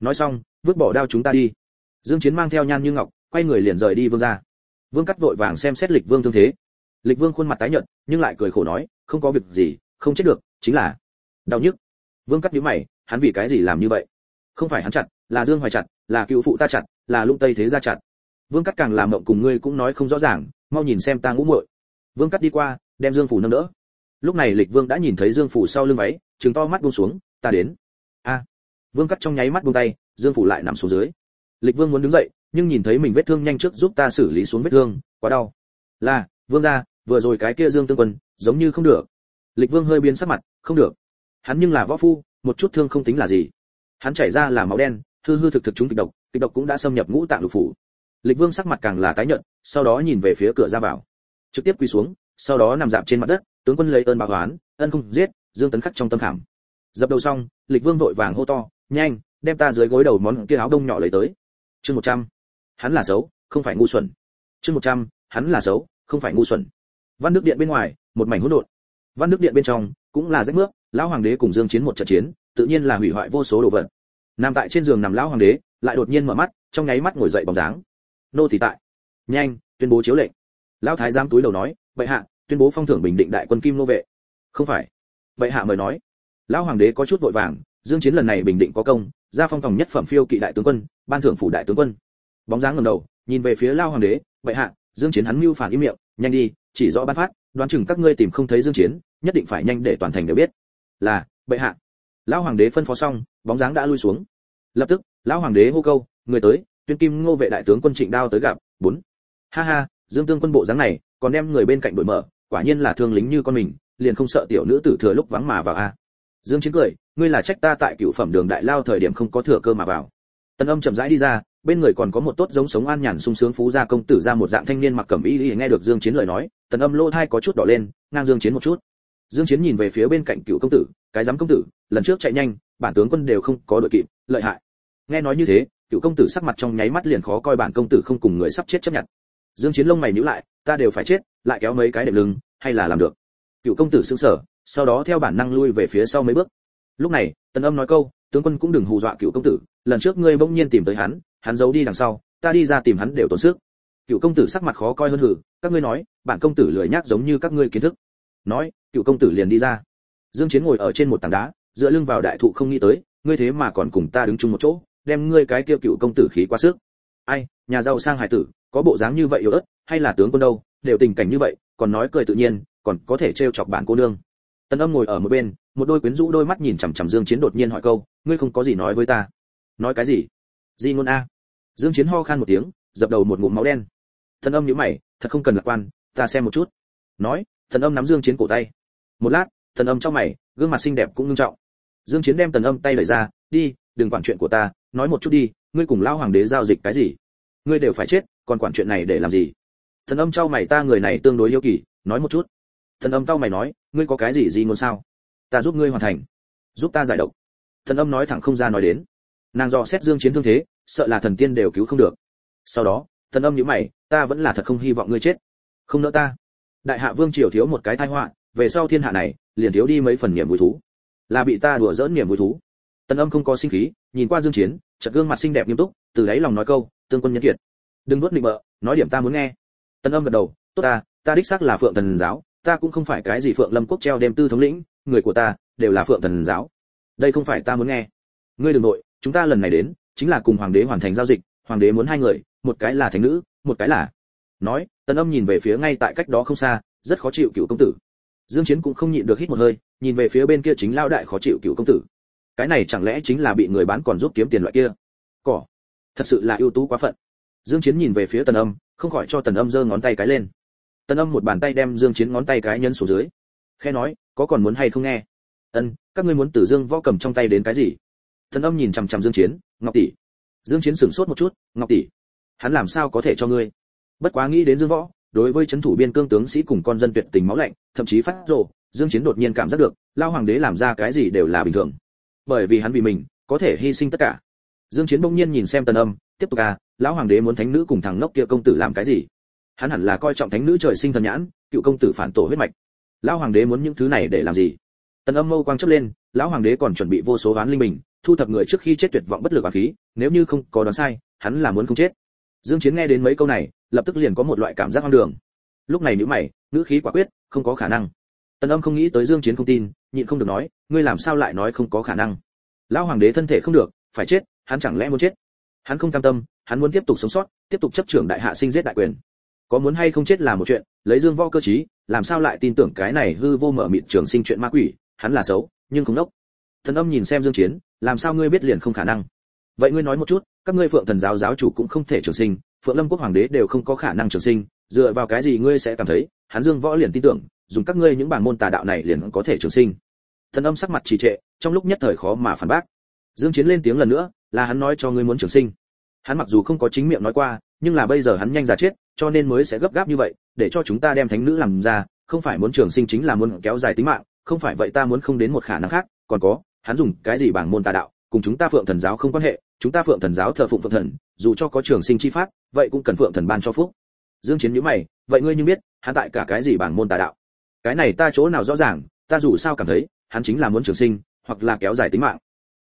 Nói xong, vứt bỏ đao chúng ta đi. Dương chiến mang theo nhan như ngọc quay người liền rời đi vương gia. Vương cắt vội vàng xem xét lịch vương thương thế. Lịch vương khuôn mặt tái nhợt, nhưng lại cười khổ nói, không có việc gì, không chết được, chính là đau nhức. Vương cắt nhíu mày, hắn vì cái gì làm như vậy? Không phải hắn chặt, là dương hoài chặt, là cựu phụ ta chặt, là lung tây thế gia chặt. Vương cắt càng làm mộng cùng ngươi cũng nói không rõ ràng, mau nhìn xem ta ngũ muội. Vương cắt đi qua, đem dương phủ nâng đỡ. Lúc này lịch vương đã nhìn thấy dương phủ sau lưng váy, trừng to mắt buông xuống, ta đến. A. Vương cắt trong nháy mắt buông tay, dương phủ lại nằm xuống dưới. Lịch vương muốn đứng dậy nhưng nhìn thấy mình vết thương nhanh trước giúp ta xử lý xuống vết thương, quá đau. Là, vương gia, vừa rồi cái kia dương tương quân, giống như không được. Lịch vương hơi biến sắc mặt, không được. Hắn nhưng là võ phu, một chút thương không tính là gì. Hắn chảy ra là máu đen, hư hư thực thực chúng kịch độc kịch độc cũng đã xâm nhập ngũ tạng lục phủ. Lịch vương sắc mặt càng là tái nhợt, sau đó nhìn về phía cửa ra vào. Trực tiếp quỳ xuống, sau đó nằm dạp trên mặt đất, tướng quân lấy ơn báo oán, ân không giết, dương tấn khắc trong tâm khảm. Dập đầu xong, lịch vương vội vàng hô to, nhanh, đem ta dưới gối đầu món kia áo đông nhỏ lấy tới. Chương một trăm hắn là xấu, không phải ngu xuẩn. Chương một trăm, hắn là xấu, không phải ngu xuẩn. Văn đức điện bên ngoài, một mảnh hỗn độn. Văn đức điện bên trong, cũng là rách nước, lão hoàng đế cùng dương chiến một trận chiến, tự nhiên là hủy hoại vô số đồ vật. Nằm tại trên giường nằm lão hoàng đế, lại đột nhiên mở mắt, trong nháy mắt ngồi dậy bóng dáng. Nô tỳ tại. Nhanh, tuyên bố chiếu lệnh. Lão thái giám túi đầu nói, bệ hạ, tuyên bố phong thưởng bình định đại quân kim nô vệ. Không phải. Bệ hạ mời nói. Lão hoàng đế có chút vội vàng, dương chiến lần này bình định có công ra phong tòng nhất phẩm phiêu kỵ đại tướng quân, ban thưởng phủ đại tướng quân bóng dáng ngẩng đầu, nhìn về phía lão hoàng đế, bệ hạ, dương chiến hắn mưu phản im miệng, nhanh đi, chỉ rõ ban phát, đoán chừng các ngươi tìm không thấy dương chiến, nhất định phải nhanh để toàn thành đều biết. Là, bệ hạ. Lão hoàng đế phân phó xong, bóng dáng đã lui xuống. Lập tức lão hoàng đế hô câu, người tới, tuyên kim ngô vệ đại tướng quân trịnh đao tới gặp, bốn. Ha ha, dương tương quân bộ dáng này, còn đem người bên cạnh đổi mở, quả nhiên là thương lính như con mình, liền không sợ tiểu nữ tử thừa lúc vắng mà vào a. Dương chiến cười, ngươi là trách ta tại cựu phẩm đường đại lao thời điểm không có thừa cơ mà vào. Tần âm chậm rãi đi ra bên người còn có một tốt giống sống an nhàn sung sướng phú gia công tử ra một dạng thanh niên mặc cẩm y y nghe được dương chiến lời nói, tần âm lô thai có chút đỏ lên, ngang dương chiến một chút. Dương chiến nhìn về phía bên cạnh cựu công tử, cái giám công tử, lần trước chạy nhanh, bản tướng quân đều không có đội kịp, lợi hại. Nghe nói như thế, cựu công tử sắc mặt trong nháy mắt liền khó coi bản công tử không cùng người sắp chết chấp nhận. Dương chiến lông mày nhíu lại, ta đều phải chết, lại kéo mấy cái đệm lưng, hay là làm được. Cựu công tử sững sờ, sau đó theo bản năng lui về phía sau mấy bước. Lúc này, tần âm nói câu, tướng quân cũng đừng hù dọa cựu công tử, lần trước ngươi bỗng nhiên tìm tới hắn hắn giấu đi đằng sau, ta đi ra tìm hắn đều tốn sức. Cựu công tử sắc mặt khó coi hơn hử, các ngươi nói, bản công tử lười nhác giống như các ngươi kiến thức. Nói, cựu công tử liền đi ra. Dương chiến ngồi ở trên một tảng đá, dựa lưng vào đại thụ không nghĩ tới, ngươi thế mà còn cùng ta đứng chung một chỗ, đem ngươi cái kia cựu công tử khí quá sức. Ai, nhà giàu sang hải tử, có bộ dáng như vậy yếu ớt, hay là tướng quân đâu, đều tình cảnh như vậy, còn nói cười tự nhiên, còn có thể trêu chọc bạn cô nương. Tần âm ngồi ở một bên, một đôi quyến rũ đôi mắt nhìn chằm chằm dương chiến đột nhiên hỏi câu, ngươi không có gì nói với ta? Nói cái gì? Di ngôn a. Dương chiến ho khan một tiếng, dập đầu một ngụm máu đen. Thần âm nhíu mày, thật không cần lạc quan, ta xem một chút. Nói, thần âm nắm dương chiến cổ tay. Một lát, thần âm trong mày, gương mặt xinh đẹp cũng nghiêm trọng. Dương chiến đem thần âm tay đẩy ra, đi, đừng quản chuyện của ta, nói một chút đi, ngươi cùng lao hoàng đế giao dịch cái gì? Ngươi đều phải chết, còn quản chuyện này để làm gì? Thần âm trao mày ta người này tương đối yêu kỳ, nói một chút. Thần âm trao mày nói, ngươi có cái gì gì ngôn sao? Ta giúp ngươi hoàn thành, giúp ta giải độc. Thần âm nói thẳng không ra nói đến nàng dò xét dương chiến thương thế, sợ là thần tiên đều cứu không được. Sau đó, thần âm nhíu mày, ta vẫn là thật không hy vọng ngươi chết. Không nỡ ta. Đại hạ vương triều thiếu một cái tai họa, về sau thiên hạ này, liền thiếu đi mấy phần niềm vui thú. Là bị ta đùa dỡn niềm vui thú. Tần âm không có sinh khí, nhìn qua dương chiến, chợt gương mặt xinh đẹp nghiêm túc, từ đấy lòng nói câu, tương quân nhân kiệt, đừng nuốt định bợ, nói điểm ta muốn nghe. Tần âm gật đầu, tốt ta ta đích xác là phượng thần giáo, ta cũng không phải cái gì phượng lâm quốc treo đêm tư thống lĩnh, người của ta đều là phượng thần giáo. Đây không phải ta muốn nghe. Ngươi đừng nội chúng ta lần này đến, chính là cùng hoàng đế hoàn thành giao dịch, hoàng đế muốn hai người, một cái là thánh nữ, một cái là. Nói, tần âm nhìn về phía ngay tại cách đó không xa, rất khó chịu cựu công tử. Dương chiến cũng không nhịn được hít một hơi, nhìn về phía bên kia chính lao đại khó chịu cựu công tử. Cái này chẳng lẽ chính là bị người bán còn giúp kiếm tiền loại kia? Cỏ. Thật sự là ưu tú quá phận. Dương chiến nhìn về phía tần âm, không khỏi cho tần âm giơ ngón tay cái lên. Tần âm một bàn tay đem dương chiến ngón tay cái nhấn xuống dưới. Khẽ nói, có còn muốn hay không nghe? Ân, các ngươi muốn tử dương võ cầm trong tay đến cái gì? Thần âm nhìn chằm chằm dương chiến, ngọc tỷ. Dương chiến sửng sốt một chút, ngọc tỷ, hắn làm sao có thể cho ngươi? Bất quá nghĩ đến dương võ, đối với chấn thủ biên cương tướng sĩ cùng con dân tuyệt tình máu lạnh, thậm chí phát rồ, dương chiến đột nhiên cảm giác được, lao hoàng đế làm ra cái gì đều là bình thường. Bởi vì hắn vì mình, có thể hy sinh tất cả. Dương chiến bỗng nhiên nhìn xem tần âm, tiếp tục à lão hoàng đế muốn thánh nữ cùng thằng ngốc kia công tử làm cái gì? Hắn hẳn là coi trọng thánh nữ trời sinh thần nhãn, cựu công tử phản tổ huyết mạch. Lão hoàng đế muốn những thứ này để làm gì? Tần âm mâu quang chớp lên, lão hoàng đế còn chuẩn bị vô số ván linh mình thu thập người trước khi chết tuyệt vọng bất lực và khí, nếu như không có đoán sai, hắn là muốn không chết. Dương chiến nghe đến mấy câu này, lập tức liền có một loại cảm giác hoang đường. Lúc này nữ mày nữ khí quả quyết, không có khả năng. Tần âm không nghĩ tới dương chiến không tin, nhịn không được nói, ngươi làm sao lại nói không có khả năng? Lão hoàng đế thân thể không được, phải chết, hắn chẳng lẽ muốn chết? Hắn không cam tâm, hắn muốn tiếp tục sống sót, tiếp tục chấp trưởng đại hạ sinh giết đại quyền. Có muốn hay không chết là một chuyện, lấy dương võ cơ trí, làm sao lại tin tưởng cái này hư vô mở mịt trường sinh chuyện ma quỷ, hắn là xấu, nhưng không đốc. Thần âm nhìn xem dương chiến làm sao ngươi biết liền không khả năng? Vậy ngươi nói một chút, các ngươi phượng thần giáo giáo chủ cũng không thể trường sinh, phượng lâm quốc hoàng đế đều không có khả năng trường sinh, dựa vào cái gì ngươi sẽ cảm thấy hắn dương võ liền tin tưởng, dùng các ngươi những bản môn tà đạo này liền có thể trường sinh. Thần âm sắc mặt trì trệ, trong lúc nhất thời khó mà phản bác. Dương chiến lên tiếng lần nữa, là hắn nói cho ngươi muốn trường sinh. Hắn mặc dù không có chính miệng nói qua, nhưng là bây giờ hắn nhanh già chết, cho nên mới sẽ gấp gáp như vậy, để cho chúng ta đem thánh nữ làm ra, không phải muốn trường sinh chính là muốn kéo dài tính mạng, không phải vậy ta muốn không đến một khả năng khác, còn có hắn dùng cái gì bảng môn tà đạo, cùng chúng ta phượng thần giáo không quan hệ, chúng ta phượng thần giáo thờ phụng phượng thần, dù cho có trường sinh chi pháp, vậy cũng cần phượng thần ban cho phúc. Dương chiến nhíu mày, vậy ngươi như biết, hắn tại cả cái gì bảng môn tà đạo? Cái này ta chỗ nào rõ ràng, ta dù sao cảm thấy, hắn chính là muốn trường sinh, hoặc là kéo dài tính mạng.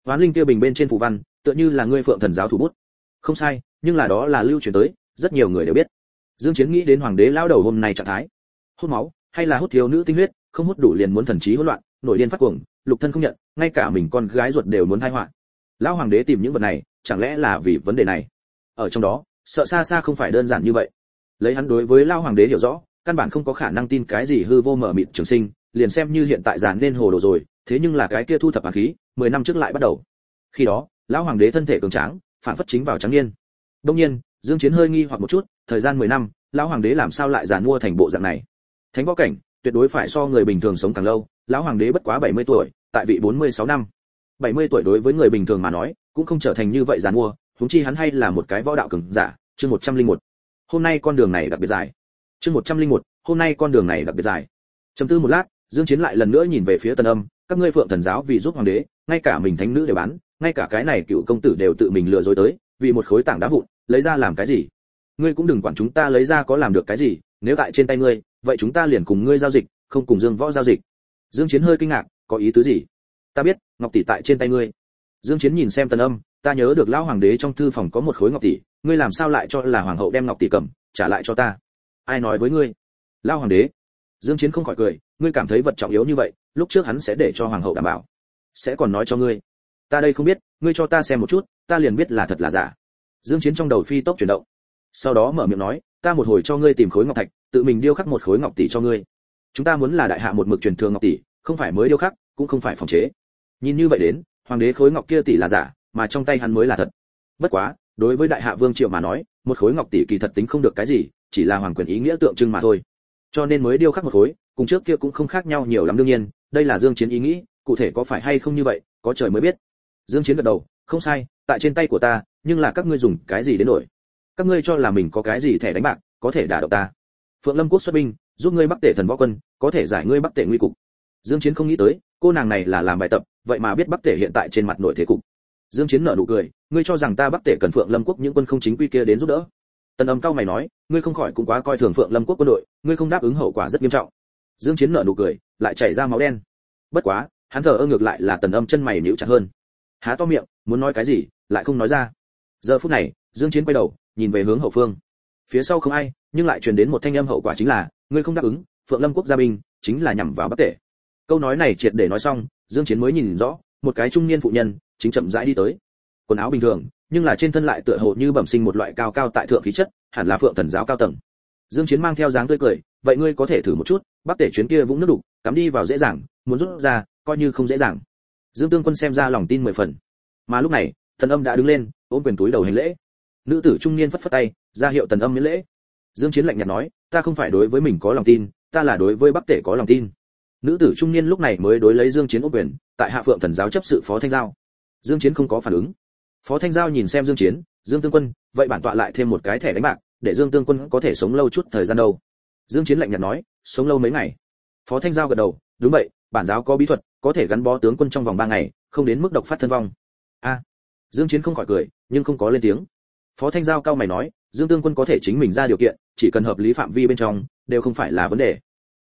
Hoán linh kia bình bên trên phù văn, tựa như là ngươi phượng thần giáo thủ bút. Không sai, nhưng là đó là lưu truyền tới, rất nhiều người đều biết. Dương chiến nghĩ đến hoàng đế lão đầu hôm nay trạng thái. Hút máu, hay là hút thiếu nữ tinh huyết, không hút đủ liền muốn thần trí hỗn loạn, nổi điên phát cuồng lục thân không nhận, ngay cả mình con gái ruột đều muốn thay họa. Lão hoàng đế tìm những vật này, chẳng lẽ là vì vấn đề này? Ở trong đó, sợ xa xa không phải đơn giản như vậy. Lấy hắn đối với lão hoàng đế hiểu rõ, căn bản không có khả năng tin cái gì hư vô mở mịt trường sinh, liền xem như hiện tại giàn nên hồ đồ rồi, thế nhưng là cái kia thu thập hàn khí, mười năm trước lại bắt đầu. Khi đó, lão hoàng đế thân thể cường tráng, phản phất chính vào trắng niên. Đông nhiên, dương chiến hơi nghi hoặc một chút, thời gian 10 năm, lão hoàng đế làm sao lại giàn mua thành bộ dạng này? Thánh võ cảnh tuyệt đối phải so người bình thường sống càng lâu lão hoàng đế bất quá 70 tuổi tại vị 46 năm. 70 tuổi đối với người bình thường mà nói cũng không trở thành như vậy giàn mua huống chi hắn hay là một cái võ đạo cường giả chương 101. hôm nay con đường này đặc biệt dài. Chương 101, hôm nay con đường này đặc biệt dài. Trầm tư một lát dương chiến lại lần nữa nhìn về phía tần âm các ngươi phượng thần giáo vì giúp hoàng đế ngay cả mình thánh nữ đều bán ngay cả cái này cựu công tử đều tự mình lừa dối tới vì một khối tảng đá vụn lấy ra làm cái gì? Ngươi cũng đừng quản chúng ta lấy ra có làm được cái gì nếu tại trên tay ngươi vậy chúng ta liền cùng ngươi giao dịch, không cùng dương võ giao dịch. Dương chiến hơi kinh ngạc, có ý tứ gì? Ta biết, ngọc tỷ tại trên tay ngươi. Dương chiến nhìn xem tần âm, ta nhớ được lão hoàng đế trong thư phòng có một khối ngọc tỷ, ngươi làm sao lại cho là hoàng hậu đem ngọc tỷ cầm, trả lại cho ta? Ai nói với ngươi? Lão hoàng đế. Dương chiến không khỏi cười, ngươi cảm thấy vật trọng yếu như vậy, lúc trước hắn sẽ để cho hoàng hậu đảm bảo. Sẽ còn nói cho ngươi. Ta đây không biết, ngươi cho ta xem một chút, ta liền biết là thật là giả. Dương chiến trong đầu phi tốc chuyển động. Sau đó mở miệng nói, ta một hồi cho ngươi tìm khối ngọc thạch tự mình điêu khắc một khối ngọc tỷ cho ngươi. Chúng ta muốn là đại hạ một mực truyền thường ngọc tỷ, không phải mới điêu khắc, cũng không phải phòng chế. Nhìn như vậy đến, hoàng đế khối ngọc kia tỷ là giả, mà trong tay hắn mới là thật. Bất quá, đối với đại hạ vương triệu mà nói, một khối ngọc tỷ kỳ thật tính không được cái gì, chỉ là hoàng quyền ý nghĩa tượng trưng mà thôi. Cho nên mới điêu khắc một khối, cùng trước kia cũng không khác nhau nhiều lắm đương nhiên, đây là dương chiến ý nghĩ, cụ thể có phải hay không như vậy, có trời mới biết. Dương chiến gật đầu, không sai, tại trên tay của ta, nhưng là các ngươi dùng cái gì đến đổi? Các ngươi cho là mình có cái gì thẻ đánh bạc, có thể đả động ta? Phượng lâm quốc xuất binh, giúp ngươi bắc tể thần võ quân, có thể giải ngươi bắc tể nguy cục. Dương chiến không nghĩ tới, cô nàng này là làm bài tập, vậy mà biết bắc tể hiện tại trên mặt nội thế cục. Dương chiến nở nụ cười, ngươi cho rằng ta bắc tể cần phượng lâm quốc những quân không chính quy kia đến giúp đỡ. Tần âm cao mày nói, ngươi không khỏi cũng quá coi thường phượng lâm quốc quân đội, ngươi không đáp ứng hậu quả rất nghiêm trọng. Dương chiến nở nụ cười, lại chảy ra máu đen. Bất quá, hắn thở ơ ngược lại là tần âm chân mày nhíu chặt hơn. Há to miệng, muốn nói cái gì, lại không nói ra. Giờ phút này, dương chiến quay đầu, nhìn về hướng hậu phương. Phía sau không ai nhưng lại truyền đến một thanh âm hậu quả chính là, ngươi không đáp ứng, phượng lâm quốc gia binh chính là nhằm vào bắc tể. Câu nói này triệt để nói xong, dương chiến mới nhìn rõ, một cái trung niên phụ nhân chính chậm rãi đi tới. Quần áo bình thường, nhưng là trên thân lại tựa hồ như bẩm sinh một loại cao cao tại thượng khí chất, hẳn là phượng thần giáo cao tầng. Dương chiến mang theo dáng tươi cười, vậy ngươi có thể thử một chút, bắc tể chuyến kia vũng nước đục, cắm đi vào dễ dàng, muốn rút ra, coi như không dễ dàng. Dương tương quân xem ra lòng tin mười phần. Mà lúc này, thần âm đã đứng lên, ôm quyền túi đầu hành lễ. Nữ tử trung niên phất phất tay, ra hiệu tần âm miễn lễ dương chiến lạnh nhạt nói, ta không phải đối với mình có lòng tin, ta là đối với bắc tể có lòng tin. Nữ tử trung niên lúc này mới đối lấy dương chiến ôm quyền, tại hạ phượng thần giáo chấp sự phó thanh giao. Dương chiến không có phản ứng. Phó thanh giao nhìn xem dương chiến, dương tương quân, vậy bản tọa lại thêm một cái thẻ đánh bạc, để dương tương quân có thể sống lâu chút thời gian đâu. Dương chiến lạnh nhạt nói, sống lâu mấy ngày? Phó thanh giao gật đầu, đúng vậy, bản giáo có bí thuật, có thể gắn bó tướng quân trong vòng 3 ngày, không đến mức độc phát thân vong. A. Dương chiến không khỏi cười, nhưng không có lên tiếng. Phó thanh giao cao mày nói, dương tương quân có thể chính mình ra điều kiện chỉ cần hợp lý phạm vi bên trong, đều không phải là vấn đề.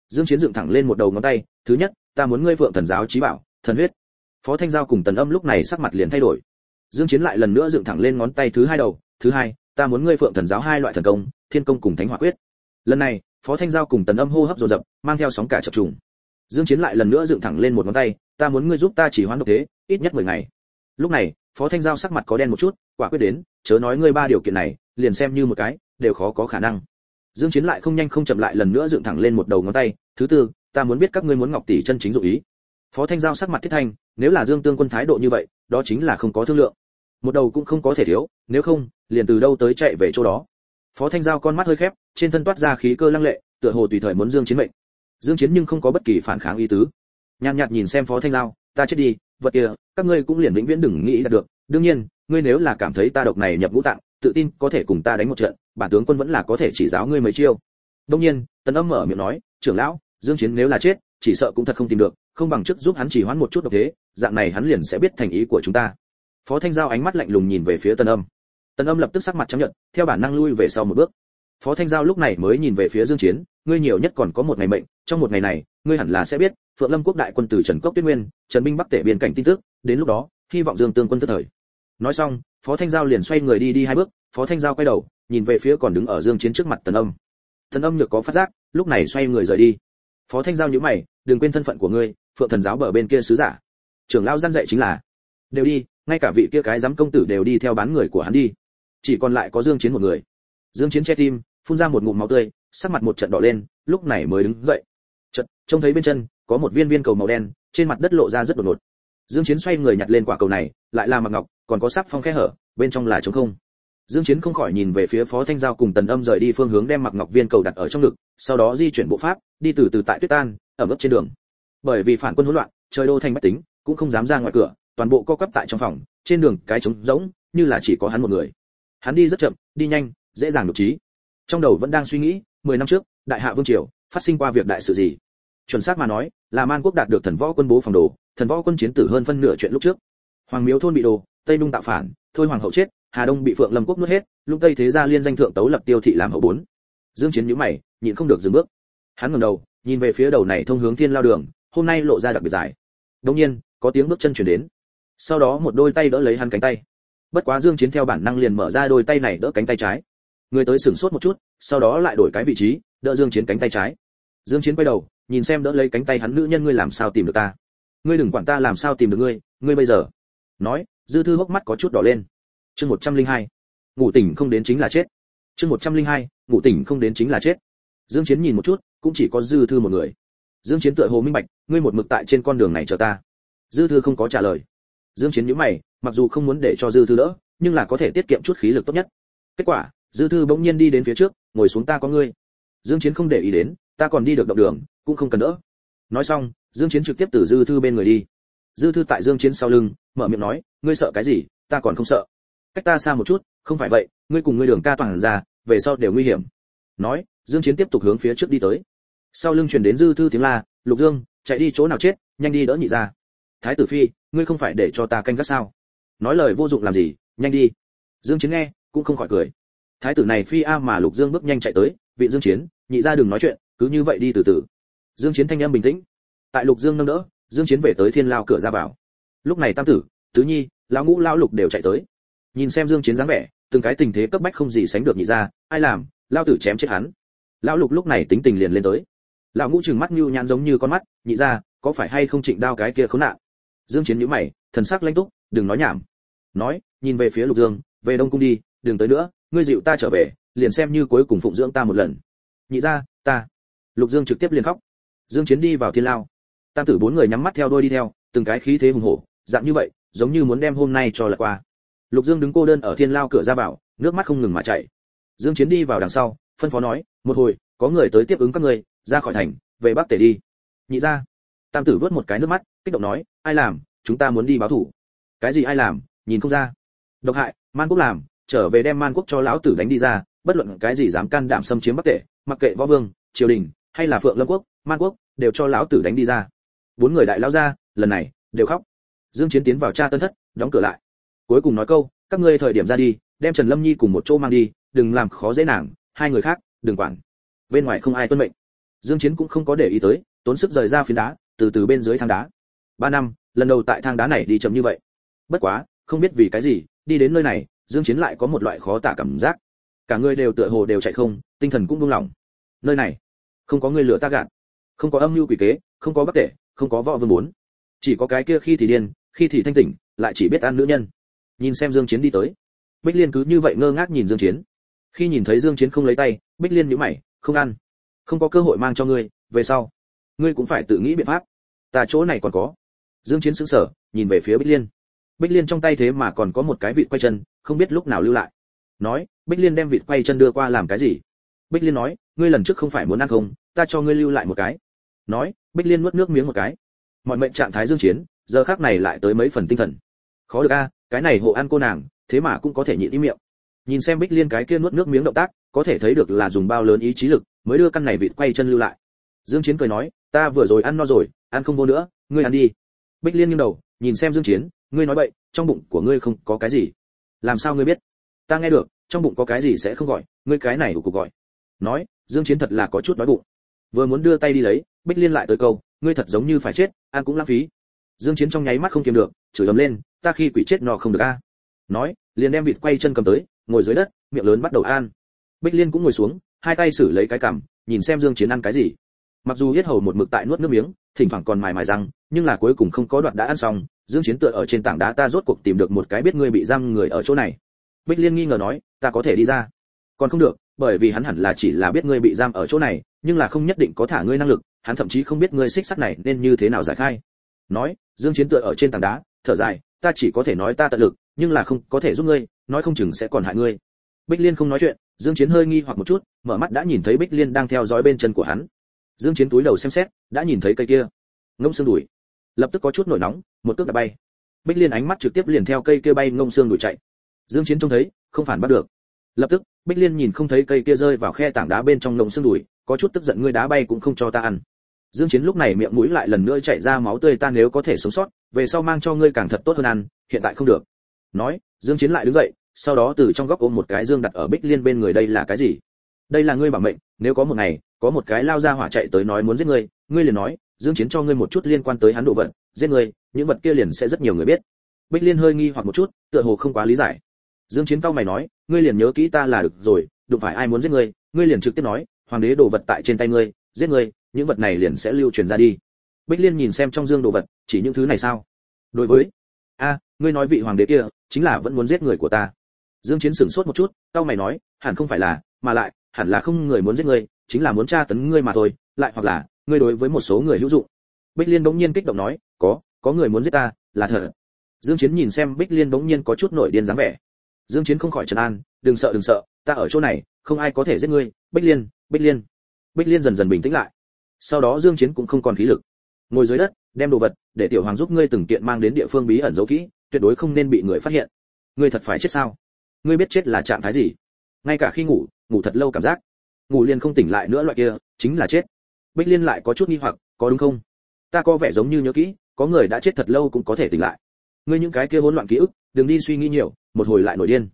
Dương chiến dựng thẳng lên một đầu ngón tay, thứ nhất, ta muốn ngươi phượng thần giáo trí bảo, thần huyết. Phó thanh giao cùng tần âm lúc này sắc mặt liền thay đổi. Dương chiến lại lần nữa dựng thẳng lên ngón tay thứ hai đầu, thứ hai, ta muốn ngươi phượng thần giáo hai loại thần công, thiên công cùng thánh hỏa quyết. Lần này, phó thanh giao cùng tần âm hô hấp dồn dập, mang theo sóng cả chập trùng. Dương chiến lại lần nữa dựng thẳng lên một ngón tay, ta muốn ngươi giúp ta chỉ hoãn độc thế, ít nhất 10 ngày. Lúc này, phó thanh giao sắc mặt có đen một chút, quả quyết đến, chớ nói ngươi ba điều kiện này, liền xem như một cái, đều khó có khả năng dương chiến lại không nhanh không chậm lại lần nữa dựng thẳng lên một đầu ngón tay, thứ tư, ta muốn biết các ngươi muốn ngọc tỷ chân chính dụng ý. Phó thanh giao sắc mặt thiết thanh, nếu là dương tương quân thái độ như vậy, đó chính là không có thương lượng. Một đầu cũng không có thể thiếu, nếu không, liền từ đâu tới chạy về chỗ đó. Phó thanh giao con mắt hơi khép, trên thân toát ra khí cơ lăng lệ, tựa hồ tùy thời muốn dương chiến mệnh. Dương chiến nhưng không có bất kỳ phản kháng ý tứ. Nhàn nhạt nhìn xem phó thanh giao, ta chết đi, vật kia, các ngươi cũng liền vĩnh viễn đừng nghĩ đạt được. Đương nhiên, ngươi nếu là cảm thấy ta độc này nhập ngũ tạng, tự tin có thể cùng ta đánh một trận bản tướng quân vẫn là có thể chỉ giáo ngươi mấy chiêu. Đông nhiên, tần âm mở miệng nói, trưởng lão, dương chiến nếu là chết, chỉ sợ cũng thật không tìm được, không bằng trước giúp hắn chỉ hoãn một chút độc thế, dạng này hắn liền sẽ biết thành ý của chúng ta. Phó thanh giao ánh mắt lạnh lùng nhìn về phía tần âm. Tần âm lập tức sắc mặt chấp nhận theo bản năng lui về sau một bước. Phó thanh giao lúc này mới nhìn về phía dương chiến, ngươi nhiều nhất còn có một ngày mệnh, trong một ngày này, ngươi hẳn là sẽ biết, phượng lâm quốc đại quân từ trần cốc tuyết nguyên, trần binh bắc tể biên cảnh tin tức, đến lúc đó, hy vọng dương tương quân tức thời nói xong, phó thanh giao liền xoay người đi đi hai bước, phó thanh giao quay đầu, nhìn về phía còn đứng ở dương chiến trước mặt tần âm. Tần âm nhược có phát giác, lúc này xoay người rời đi. Phó thanh giao nhíu mày, đừng quên thân phận của ngươi, phượng thần giáo bờ bên kia sứ giả. Trưởng lão gian dạy chính là. Đều đi, ngay cả vị kia cái giám công tử đều đi theo bán người của hắn đi. Chỉ còn lại có dương chiến một người. Dương chiến che tim, phun ra một ngụm máu tươi, sắc mặt một trận đỏ lên, lúc này mới đứng dậy. Chợt, trông thấy bên chân, có một viên viên cầu màu đen, trên mặt đất lộ ra rất đột ngột dương chiến xoay người nhặt lên quả cầu này, lại là mặc ngọc, còn có sắp phong khe hở, bên trong là trống không. Dương chiến không khỏi nhìn về phía phó thanh giao cùng tần âm rời đi phương hướng đem mặc ngọc viên cầu đặt ở trong lực sau đó di chuyển bộ pháp, đi từ từ tại tuyết tan, ở mức trên đường. Bởi vì phản quân hỗn loạn, trời đô thành bách tính, cũng không dám ra ngoài cửa, toàn bộ co quắp tại trong phòng, trên đường cái trống rỗng, như là chỉ có hắn một người. Hắn đi rất chậm, đi nhanh, dễ dàng đột trí. Trong đầu vẫn đang suy nghĩ 10 năm trước, đại hạ vương triều, phát sinh qua việc đại sự gì? Chuẩn xác mà nói, là man quốc đạt được thần võ quân bố phòng đồ thần võ quân chiến tử hơn phân nửa chuyện lúc trước. Hoàng miếu thôn bị đồ tây nung tạo phản, thôi hoàng hậu chết, hà đông bị phượng lâm quốc nuốt hết, lúc tây thế gia liên danh thượng tấu lập tiêu thị làm hậu bốn. Dương chiến nhíu mày, nhịn không được dừng bước. Hắn ngẩng đầu, nhìn về phía đầu này thông hướng thiên lao đường, hôm nay lộ ra đặc biệt dài. Đột nhiên, có tiếng bước chân chuyển đến. Sau đó một đôi tay đỡ lấy hắn cánh tay. Bất quá dương chiến theo bản năng liền mở ra đôi tay này đỡ cánh tay trái. Người tới sửng sốt một chút, sau đó lại đổi cái vị trí, đỡ dương chiến cánh tay trái. Dương chiến quay đầu, nhìn xem đỡ lấy cánh tay hắn nữ nhân ngươi làm sao tìm được ta ngươi đừng quản ta làm sao tìm được ngươi ngươi bây giờ. Nói, dư thư hốc mắt có chút đỏ lên. Chương 102. ngủ tỉnh không đến chính là chết. Chương 102. ngủ tỉnh không đến chính là chết. Dương chiến nhìn một chút, cũng chỉ có dư thư một người. Dương chiến tựa hồ minh bạch, ngươi một mực tại trên con đường này chờ ta. Dư thư không có trả lời. Dương chiến nhíu mày, mặc dù không muốn để cho dư thư đỡ, nhưng là có thể tiết kiệm chút khí lực tốt nhất. Kết quả, dư thư bỗng nhiên đi đến phía trước, ngồi xuống ta có ngươi. Dương chiến không để ý đến, ta còn đi được động đường, cũng không cần đỡ nói xong, dương chiến trực tiếp từ dư thư bên người đi. Dư thư tại dương chiến sau lưng, mở miệng nói, ngươi sợ cái gì? Ta còn không sợ. Cách ta xa một chút, không phải vậy, ngươi cùng ngươi đường ca toàn ra, về sau đều nguy hiểm. Nói, dương chiến tiếp tục hướng phía trước đi tới. Sau lưng truyền đến dư thư tiếng la, lục dương, chạy đi chỗ nào chết, nhanh đi đỡ nhị ra. Thái tử phi, ngươi không phải để cho ta canh gác sao? Nói lời vô dụng làm gì, nhanh đi. Dương chiến nghe, cũng không khỏi cười. Thái tử này phi a mà lục dương bước nhanh chạy tới vị dương chiến, nhị ra đừng nói chuyện, cứ như vậy đi từ từ dương chiến thanh âm bình tĩnh. Tại lục dương nâng đỡ, dương chiến về tới thiên lao cửa ra vào. Lúc này tam tử, tứ nhi, lão ngũ, lão lục đều chạy tới. Nhìn xem dương chiến dáng vẻ, từng cái tình thế cấp bách không gì sánh được nhị ra, ai làm, Lão tử chém chết hắn. Lão lục lúc này tính tình liền lên tới. Lão ngũ trừng mắt như nhãn giống như con mắt, nhị ra, có phải hay không chỉnh đao cái kia khốn nạn? Dương chiến nhíu mày, thần sắc lãnh túc, đừng nói nhảm. Nói, nhìn về phía lục dương, về đông cung đi, đừng tới nữa, ngươi dịu ta trở về, liền xem như cuối cùng phụng dưỡng ta một lần. Nhị ra, ta. Lục dương trực tiếp liền khóc dương chiến đi vào thiên lao. Tam tử bốn người nhắm mắt theo đuôi đi theo, từng cái khí thế hùng hổ, dạng như vậy, giống như muốn đem hôm nay cho lật qua. Lục dương đứng cô đơn ở thiên lao cửa ra vào, nước mắt không ngừng mà chảy. Dương chiến đi vào đằng sau, phân phó nói, một hồi, có người tới tiếp ứng các ngươi, ra khỏi thành, về bắc tể đi. Nhị ra. Tam tử vớt một cái nước mắt, kích động nói, ai làm? Chúng ta muốn đi báo thủ. Cái gì ai làm? Nhìn không ra. Độc hại, man quốc làm, trở về đem man quốc cho lão tử đánh đi ra, bất luận cái gì dám can đảm xâm chiếm bắc tể mặc kệ võ vương, triều đình, hay là phượng lâm quốc man quốc, đều cho lão tử đánh đi ra. Bốn người đại lão ra, lần này, đều khóc. Dương chiến tiến vào cha tân thất, đóng cửa lại. Cuối cùng nói câu, các ngươi thời điểm ra đi, đem trần lâm nhi cùng một chỗ mang đi, đừng làm khó dễ nàng, hai người khác, đừng quản. Bên ngoài không ai tuân mệnh. Dương chiến cũng không có để ý tới, tốn sức rời ra phiến đá, từ từ bên dưới thang đá. Ba năm, lần đầu tại thang đá này đi chậm như vậy. Bất quá, không biết vì cái gì, đi đến nơi này, dương chiến lại có một loại khó tả cảm giác. Cả người đều tựa hồ đều chạy không, tinh thần cũng buông lỏng. Nơi này, không có người lửa ta gạt không có âm mưu quỷ kế, không có bất tể, không có võ vương muốn chỉ có cái kia khi thì điên, khi thì thanh tỉnh, lại chỉ biết ăn nữ nhân. Nhìn xem dương chiến đi tới. Bích liên cứ như vậy ngơ ngác nhìn dương chiến. Khi nhìn thấy dương chiến không lấy tay, bích liên nhíu mày, không ăn. Không có cơ hội mang cho ngươi, về sau, ngươi cũng phải tự nghĩ biện pháp. Ta chỗ này còn có. Dương chiến sững sờ, nhìn về phía bích liên. Bích liên trong tay thế mà còn có một cái vịt quay chân, không biết lúc nào lưu lại. Nói, bích liên đem vịt quay chân đưa qua làm cái gì? Bích liên nói, ngươi lần trước không phải muốn ăn không? Ta cho ngươi lưu lại một cái nói bích liên nuốt nước miếng một cái. Mọi mệnh trạng thái dương chiến giờ khắc này lại tới mấy phần tinh thần. Khó được a cái này hộ ăn cô nàng thế mà cũng có thể nhịn ý miệng. Nhìn xem bích liên cái kia nuốt nước miếng động tác có thể thấy được là dùng bao lớn ý chí lực mới đưa căn này vịt quay chân lưu lại. Dương chiến cười nói ta vừa rồi ăn no rồi ăn không vô nữa ngươi ăn đi. Bích liên nghiêng đầu nhìn xem dương chiến ngươi nói vậy, trong bụng của ngươi không có cái gì. Làm sao ngươi biết? Ta nghe được trong bụng có cái gì sẽ không gọi ngươi cái này của cuộc gọi. Nói dương chiến thật là có chút đói bụng vừa muốn đưa tay đi lấy, bích liên lại tới câu, ngươi thật giống như phải chết, ăn cũng lãng phí. Dương chiến trong nháy mắt không kiềm được, chửi ầm lên, ta khi quỷ chết nọ không được a. Nói, liền đem vịt quay chân cầm tới, ngồi dưới đất, miệng lớn bắt đầu ăn. Bích liên cũng ngồi xuống, hai tay xử lấy cái cằm, nhìn xem dương chiến ăn cái gì. Mặc dù yết hầu một mực tại nuốt nước miếng, thỉnh thoảng còn mài mài răng, nhưng là cuối cùng không có đoạn đã ăn xong, dương chiến tựa ở trên tảng đá ta rốt cuộc tìm được một cái biết ngươi bị giam người ở chỗ này. Bích liên nghi ngờ nói, ta có thể đi ra còn không được, bởi vì hắn hẳn là chỉ là biết ngươi bị giam ở chỗ này, nhưng là không nhất định có thả ngươi năng lực, hắn thậm chí không biết ngươi xích sắt này nên như thế nào giải khai. Nói, dương chiến tựa ở trên tảng đá, thở dài, ta chỉ có thể nói ta tận lực, nhưng là không có thể giúp ngươi, nói không chừng sẽ còn hại ngươi. Bích liên không nói chuyện, dương chiến hơi nghi hoặc một chút, mở mắt đã nhìn thấy bích liên đang theo dõi bên chân của hắn. Dương chiến túi đầu xem xét, đã nhìn thấy cây kia. Ngông xương đuổi. Lập tức có chút nổi nóng, một cước đã bay. Bích liên ánh mắt trực tiếp liền theo cây kia bay ngông xương đuổi chạy. Dương chiến trông thấy, không phản bắt được. Lập tức bích liên nhìn không thấy cây kia rơi vào khe tảng đá bên trong lồng xương đuổi có chút tức giận, ngươi đá bay cũng không cho ta ăn. Dương chiến lúc này miệng mũi lại lần nữa chảy ra máu tươi, ta nếu có thể sống sót, về sau mang cho ngươi càng thật tốt hơn ăn, hiện tại không được. Nói, dương chiến lại đứng dậy, sau đó từ trong góc ôm một cái dương đặt ở bích liên bên người, đây là cái gì? Đây là ngươi bảo mệnh, nếu có một ngày, có một cái lao ra hỏa chạy tới nói muốn giết ngươi ngươi liền nói, dương chiến cho ngươi một chút liên quan tới hắn độ vận giết ngươi, những vật kia liền sẽ rất nhiều người biết. Bích liên hơi nghi hoặc một chút, tựa hồ không quá lý giải dương chiến cao mày nói, ngươi liền nhớ kỹ ta là được rồi, đụng phải ai muốn giết ngươi ngươi liền trực tiếp nói, hoàng đế đồ vật tại trên tay ngươi, giết ngươi, những vật này liền sẽ lưu truyền ra đi. Bích liên nhìn xem trong dương đồ vật, chỉ những thứ này sao? Đối với, a, ngươi nói vị hoàng đế kia, chính là vẫn muốn giết người của ta. Dương chiến sửng sốt một chút, cao mày nói, hẳn không phải là, mà lại, hẳn là không người muốn giết ngươi, chính là muốn tra tấn ngươi mà thôi, lại hoặc là, ngươi đối với một số người hữu dụng. Bích liên đống nhiên kích động nói, có có người muốn giết ta, là thật. Dương chiến nhìn xem bích liên đống nhiên có chút nổi điên dáng vẻ dương chiến không khỏi trấn an, đừng sợ đừng sợ, ta ở chỗ này, không ai có thể giết ngươi. Bích liên bích liên. Bích liên dần dần bình tĩnh lại. Sau đó dương chiến cũng không còn khí lực. Ngồi dưới đất, đem đồ vật để tiểu hoàng giúp ngươi từng kiện mang đến địa phương bí ẩn giấu kỹ, tuyệt đối không nên bị người phát hiện. Ngươi thật phải chết sao? Ngươi biết chết là trạng thái gì? Ngay cả khi ngủ ngủ thật lâu cảm giác. Ngủ liền không tỉnh lại nữa loại kia, chính là chết. Bích liên lại có chút nghi hoặc, có đúng không? Ta có vẻ giống như nhớ kỹ, có người đã chết thật lâu cũng có thể tỉnh lại. Ngươi những cái kia hỗn loạn ký ức, đừng đi suy nghĩ nhiều một hồi lại nổi điên.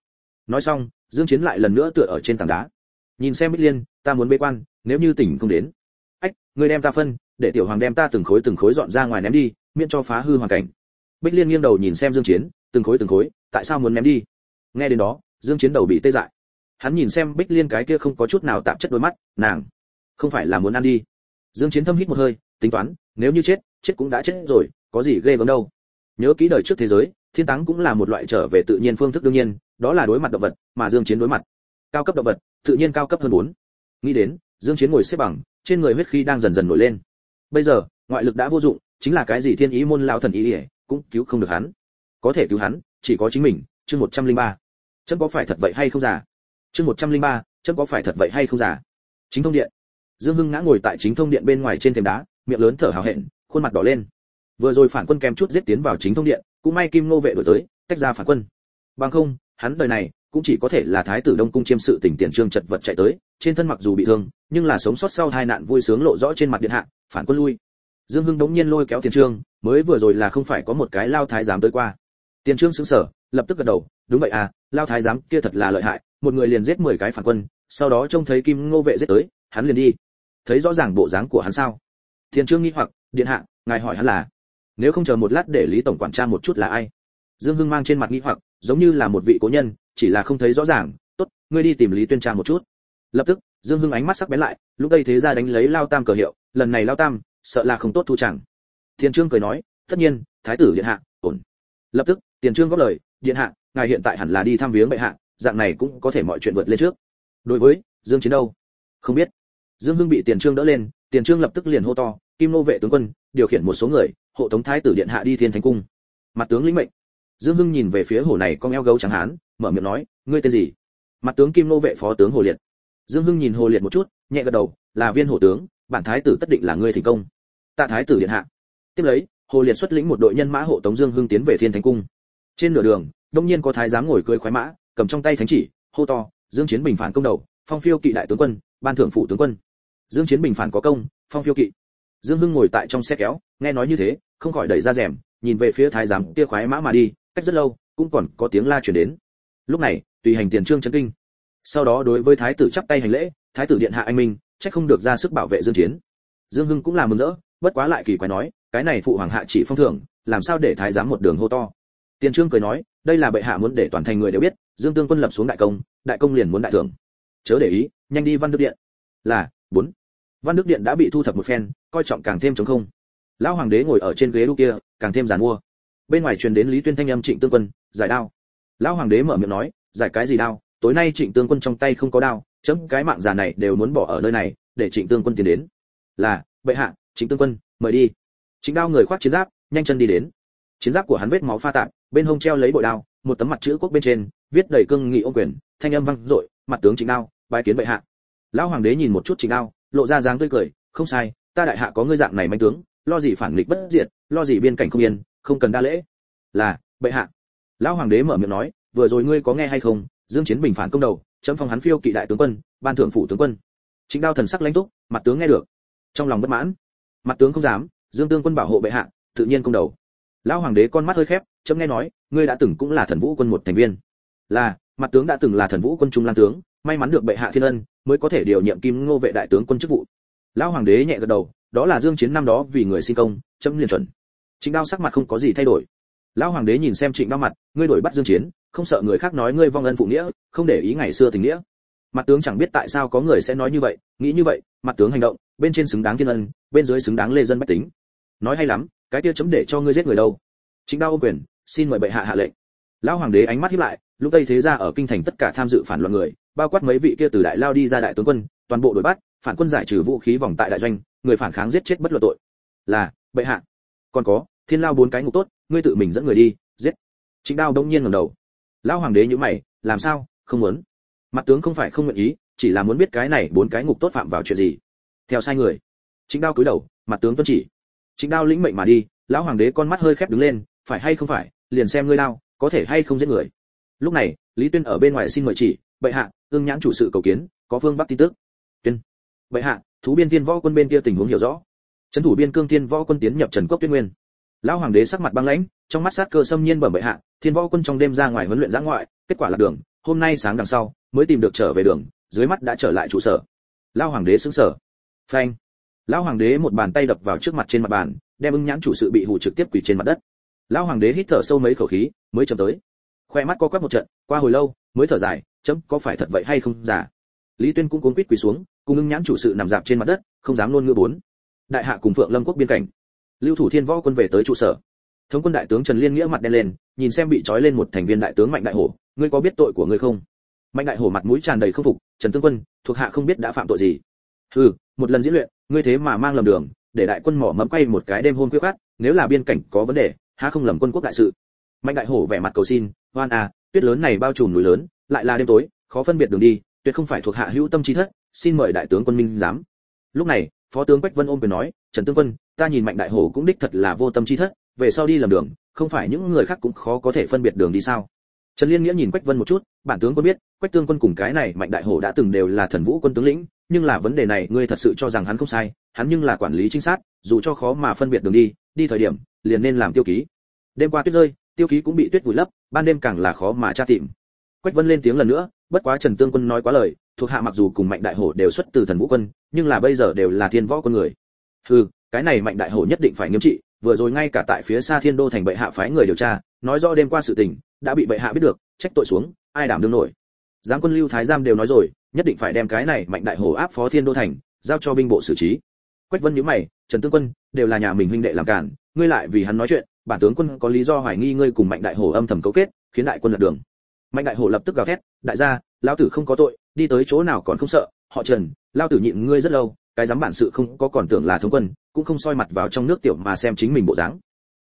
Nói xong, dương chiến lại lần nữa tựa ở trên tảng đá. Nhìn xem bích liên, ta muốn bế quan, nếu như tỉnh không đến. Ách ngươi đem ta phân, để tiểu hoàng đem ta từng khối từng khối dọn ra ngoài ném đi, miễn cho phá hư hoàn cảnh. Bích liên nghiêng đầu nhìn xem dương chiến, từng khối từng khối, tại sao muốn ném đi? Nghe đến đó, dương chiến đầu bị tê dại. Hắn nhìn xem bích liên cái kia không có chút nào tạm chất đôi mắt, nàng, không phải là muốn ăn đi. Dương chiến thâm hít một hơi, tính toán, nếu như chết chết cũng đã chết rồi, có gì ghê gớm đâu. Nhớ kỹ đời trước thế giới thiên táng cũng là một loại trở về tự nhiên phương thức đương nhiên đó là đối mặt động vật mà dương chiến đối mặt. Cao cấp động vật tự nhiên cao cấp hơn bốn. Nghĩ đến dương chiến ngồi xếp bằng trên người huyết khí đang dần dần nổi lên. Bây giờ ngoại lực đã vô dụng chính là cái gì thiên ý môn lão thần ý ỉa cũng cứu không được hắn. Có thể cứu hắn chỉ có chính mình chương 103. chân có phải thật vậy hay không giả chương 103, chân có phải thật vậy hay không giả chính thông điện. Dương hưng ngã ngồi tại chính thông điện bên ngoài trên thềm đá miệng lớn thở hào hẹn khuôn mặt đỏ lên. Vừa rồi phản quân kém chút giết tiến vào chính thông điện cũng may kim ngô vệ đổi tới, tách ra phản quân. Bằng không, hắn đời này cũng chỉ có thể là thái tử đông cung chiêm sự tỉnh tiền trương chật vật chạy tới, trên thân mặc dù bị thương, nhưng là sống sót sau hai nạn vui sướng lộ rõ trên mặt điện hạ, phản quân lui. Dương hưng đống nhiên lôi kéo tiền trương, mới vừa rồi là không phải có một cái lao thái giám tới qua. Tiền trương sững sờ, lập tức gật đầu, đúng vậy à lao thái giám kia thật là lợi hại, một người liền giết 10 cái phản quân, sau đó trông thấy kim ngô vệ giết tới, hắn liền đi. Thấy rõ ràng bộ dáng của hắn sao? Tiền trương nghi hoặc, điện hạ, ngài hỏi hắn là nếu không chờ một lát để lý tổng quản tra một chút là ai. Dương hưng mang trên mặt nghi hoặc, giống như là một vị cố nhân, chỉ là không thấy rõ ràng. Tốt, ngươi đi tìm lý tuyên tra một chút. Lập tức, dương hưng ánh mắt sắc bén lại, lúc đây thế ra đánh lấy lao tam cờ hiệu, lần này lao tam, sợ là không tốt thu chẳng. Thiên trương cười nói, tất nhiên, thái tử điện hạ, ổn. Lập tức, tiền trương góp lời, điện hạ, ngài hiện tại hẳn là đi thăm viếng bệ hạ, dạng này cũng có thể mọi chuyện vượt lên trước. Đối với dương chiến đâu, không biết. Dương hưng bị tiền trương đỡ lên, tiền trương lập tức liền hô to, kim nô vệ tướng quân, điều khiển một số người hộ tống thái tử điện hạ đi thiên thánh cung. Mặt tướng lĩnh mệnh. Dương hưng nhìn về phía hồ này con eo gấu trắng hán, mở miệng nói, ngươi tên gì? Mặt tướng kim nô vệ phó tướng hồ liệt. Dương hưng nhìn hồ liệt một chút, nhẹ gật đầu, là viên hổ tướng, bản thái tử tất định là ngươi thành công. Tạ thái tử điện hạ. Tiếp lấy, hồ liệt xuất lĩnh một đội nhân mã hộ tống dương hưng tiến về thiên thánh cung. Trên nửa đường, đông nhiên có thái giám ngồi cưỡi khoái mã, cầm trong tay thánh chỉ, hô to, dương chiến bình phản công đầu, phong phiêu kỵ đại tướng quân, ban thưởng phụ tướng quân. Dương chiến bình phản có công, phong phiêu kỵ. Dương hưng ngồi tại trong xe kéo, nghe nói như thế không khỏi đẩy ra rèm, nhìn về phía thái giám kia khoái mã mà đi, cách rất lâu, cũng còn có tiếng la truyền đến. Lúc này, tùy hành tiền trương chấn kinh. Sau đó đối với thái tử chắp tay hành lễ, thái tử điện hạ anh minh trách không được ra sức bảo vệ dương chiến. Dương hưng cũng là mừng rỡ, bất quá lại kỳ quái nói, cái này phụ hoàng hạ chỉ phong thưởng, làm sao để thái giám một đường hô to? Tiền trương cười nói, đây là bệ hạ muốn để toàn thành người đều biết, dương tương quân lập xuống đại công đại công liền muốn đại thưởng. Chớ để ý, nhanh đi văn đức điện. Là, bốn. Văn đức điện đã bị thu thập một phen, coi trọng càng thêm chống không lão hoàng đế ngồi ở trên ghế đu kia, càng thêm giàn mua. Bên ngoài truyền đến lý tuyên thanh âm trịnh tương quân, giải đao. Lão hoàng đế mở miệng nói, giải cái gì đao? Tối nay trịnh tương quân trong tay không có đao, chấm cái mạng già này đều muốn bỏ ở nơi này, để trịnh tương quân tiến đến. Là, bệ hạ, trịnh tương quân, mời đi. Trịnh đao người khoác chiến giáp, nhanh chân đi đến. Chiến giáp của hắn vết máu pha tạp, bên hông treo lấy bội đao, một tấm mặt chữ quốc bên trên, viết đầy cương nghị ô quyền, thanh âm vang dội, mặt tướng trịnh đao bài kiến bệ hạ. Lão hoàng đế nhìn một chút trịnh đao, lộ ra dáng tươi cười, không sai, ta đại hạ có ngươi dạng này manh tướng lo gì phản nghịch bất diệt, lo gì biên cảnh không yên, không cần đa lễ. Là, bệ hạ. Lão hoàng đế mở miệng nói, vừa rồi ngươi có nghe hay không? Dương chiến bình phản công đầu, chấm phong hắn phiêu kỵ đại tướng quân, ban thưởng phụ tướng quân. Chính đao thần sắc lãnh túc, mặt tướng nghe được. Trong lòng bất mãn. Mặt tướng không dám, dương tương quân bảo hộ bệ hạ, tự nhiên công đầu. Lão hoàng đế con mắt hơi khép, chấm nghe nói, ngươi đã từng cũng là thần vũ quân một thành viên. Là, mặt tướng đã từng là thần vũ quân trung lang tướng, may mắn được bệ hạ thiên ân, mới có thể điều nhiệm kim ngô vệ đại tướng quân chức vụ. Lão hoàng đế nhẹ gật đầu đó là dương chiến năm đó vì người sinh công, chấm liền chuẩn. Trịnh đao sắc mặt không có gì thay đổi. Lão hoàng đế nhìn xem trịnh đao mặt, ngươi đổi bắt dương chiến, không sợ người khác nói ngươi vong ân phụ nghĩa, không để ý ngày xưa tình nghĩa. Mặt tướng chẳng biết tại sao có người sẽ nói như vậy, nghĩ như vậy, mặt tướng hành động, bên trên xứng đáng thiên ân, bên dưới xứng đáng lê dân bách tính. Nói hay lắm, cái kia chấm để cho ngươi giết người đâu. Trịnh đao ô quyền, xin mời bệ hạ hạ lệnh. Lão hoàng đế ánh mắt híp lại, lúc đây thế ra ở kinh thành tất cả tham dự phản loạn người, bao quát mấy vị kia từ đại lao đi ra đại tướng quân, toàn bộ đội bắt, phản quân giải trừ vũ khí vòng tại đại doanh người phản kháng giết chết bất luận tội. Là, bệ hạ. Còn có, thiên lao bốn cái ngục tốt, ngươi tự mình dẫn người đi, giết. Chính đao đông nhiên ngẩng đầu. Lão hoàng đế nhíu mày, làm sao, không muốn. Mặt tướng không phải không nguyện ý, chỉ là muốn biết cái này bốn cái ngục tốt phạm vào chuyện gì. Theo sai người. Chính đao cúi đầu, mặt tướng tuân chỉ. Chính đao lĩnh mệnh mà đi, lão hoàng đế con mắt hơi khép đứng lên, phải hay không phải, liền xem ngươi đao, có thể hay không giết người. Lúc này, lý tuyên ở bên ngoài xin mời chỉ, bệ hạ ương nhãn chủ sự cầu kiến, có phương bắc tin tức. Tuyên. Bệ hạ thú biên tiên võ quân bên kia tình huống hiểu rõ. Trấn thủ biên cương tiên võ quân tiến nhập trần cốc tuyên nguyên. Lão hoàng đế sắc mặt băng lãnh, trong mắt sát cơ xâm nhiên bẩm bệ hạ, thiên võ quân trong đêm ra ngoài huấn luyện giã ngoại, kết quả là đường, hôm nay sáng đằng sau, mới tìm được trở về đường, dưới mắt đã trở lại trụ sở. Lão hoàng đế sững sờ. Phanh. Lão hoàng đế một bàn tay đập vào trước mặt trên mặt bàn, đem ưng nhãn chủ sự bị hù trực tiếp quỳ trên mặt đất. Lão hoàng đế hít thở sâu mấy khẩu khí, mới chậm tới. Khoe mắt co quắp một trận, qua hồi lâu, mới thở dài, chấm có phải thật vậy hay không? Giả lý tuyên cũng cuống quýt quỳ xuống cùng ưng nhãn chủ sự nằm dạp trên mặt đất, không dám luôn ngư bốn. Đại hạ cùng phượng lâm quốc biên cảnh. Lưu thủ thiên võ quân về tới trụ sở. Thống quân đại tướng trần liên nghĩa mặt đen lên, nhìn xem bị trói lên một thành viên đại tướng mạnh đại hổ, ngươi có biết tội của ngươi không? Mạnh đại hổ mặt mũi tràn đầy không phục, trần tương quân, thuộc hạ không biết đã phạm tội gì. Ừ một lần diễn luyện, ngươi thế mà mang lầm đường, để đại quân mỏ mẫm quay một cái đêm hôm khuya khát nếu là biên cảnh có vấn đề, há không lầm quân quốc đại sự? Mạnh đại hổ vẻ mặt cầu xin hoan à tuyết lớn này bao trùm núi lớn, lại là đêm tối, khó phân biệt đường đi tuyệt không phải thuộc hạ hữu tâm trí thất, xin mời đại tướng quân minh giám. Lúc này, phó tướng quách vân ôm quyền nói, trần tướng quân, ta nhìn mạnh đại hổ cũng đích thật là vô tâm trí thất, về sau đi làm đường, không phải những người khác cũng khó có thể phân biệt đường đi sao? Trần liên nghĩa nhìn quách vân một chút, bản tướng quân biết, quách tương quân cùng cái này mạnh đại hổ đã từng đều là thần vũ quân tướng lĩnh, nhưng là vấn đề này ngươi thật sự cho rằng hắn không sai, hắn nhưng là quản lý chính xác dù cho khó mà phân biệt đường đi đi thời điểm, liền nên làm tiêu ký. Đêm qua tuyết rơi, tiêu ký cũng bị tuyết vùi lấp, ban đêm càng là khó mà tra tìm quách vân lên tiếng lần nữa, bất quá trần tương quân nói quá lời, thuộc hạ mặc dù cùng mạnh đại hổ đều xuất từ thần vũ quân, nhưng là bây giờ đều là thiên võ quân người. Hừ, cái này mạnh đại hổ nhất định phải nghiêm trị, vừa rồi ngay cả tại phía xa thiên đô thành bệ hạ phái người điều tra, nói rõ đêm qua sự tình, đã bị bệ hạ biết được, trách tội xuống, ai đảm đương nổi. Giáng quân lưu thái giam đều nói rồi, nhất định phải đem cái này mạnh đại hổ áp phó thiên đô thành, giao cho binh bộ xử trí. Quách vân nhíu mày, trần tương quân, đều là nhà mình huynh đệ làm cản, ngươi lại vì hắn nói chuyện, bản tướng quân có lý do hoài nghi ngươi cùng mạnh đại hổ âm thầm cấu kết, khiến đại quân lật đường mạnh đại hổ lập tức gào thét, đại gia, lão tử không có tội, đi tới chỗ nào còn không sợ, họ trần, lão tử nhịn ngươi rất lâu, cái dám bản sự không có còn tưởng là thống quân, cũng không soi mặt vào trong nước tiểu mà xem chính mình bộ dáng.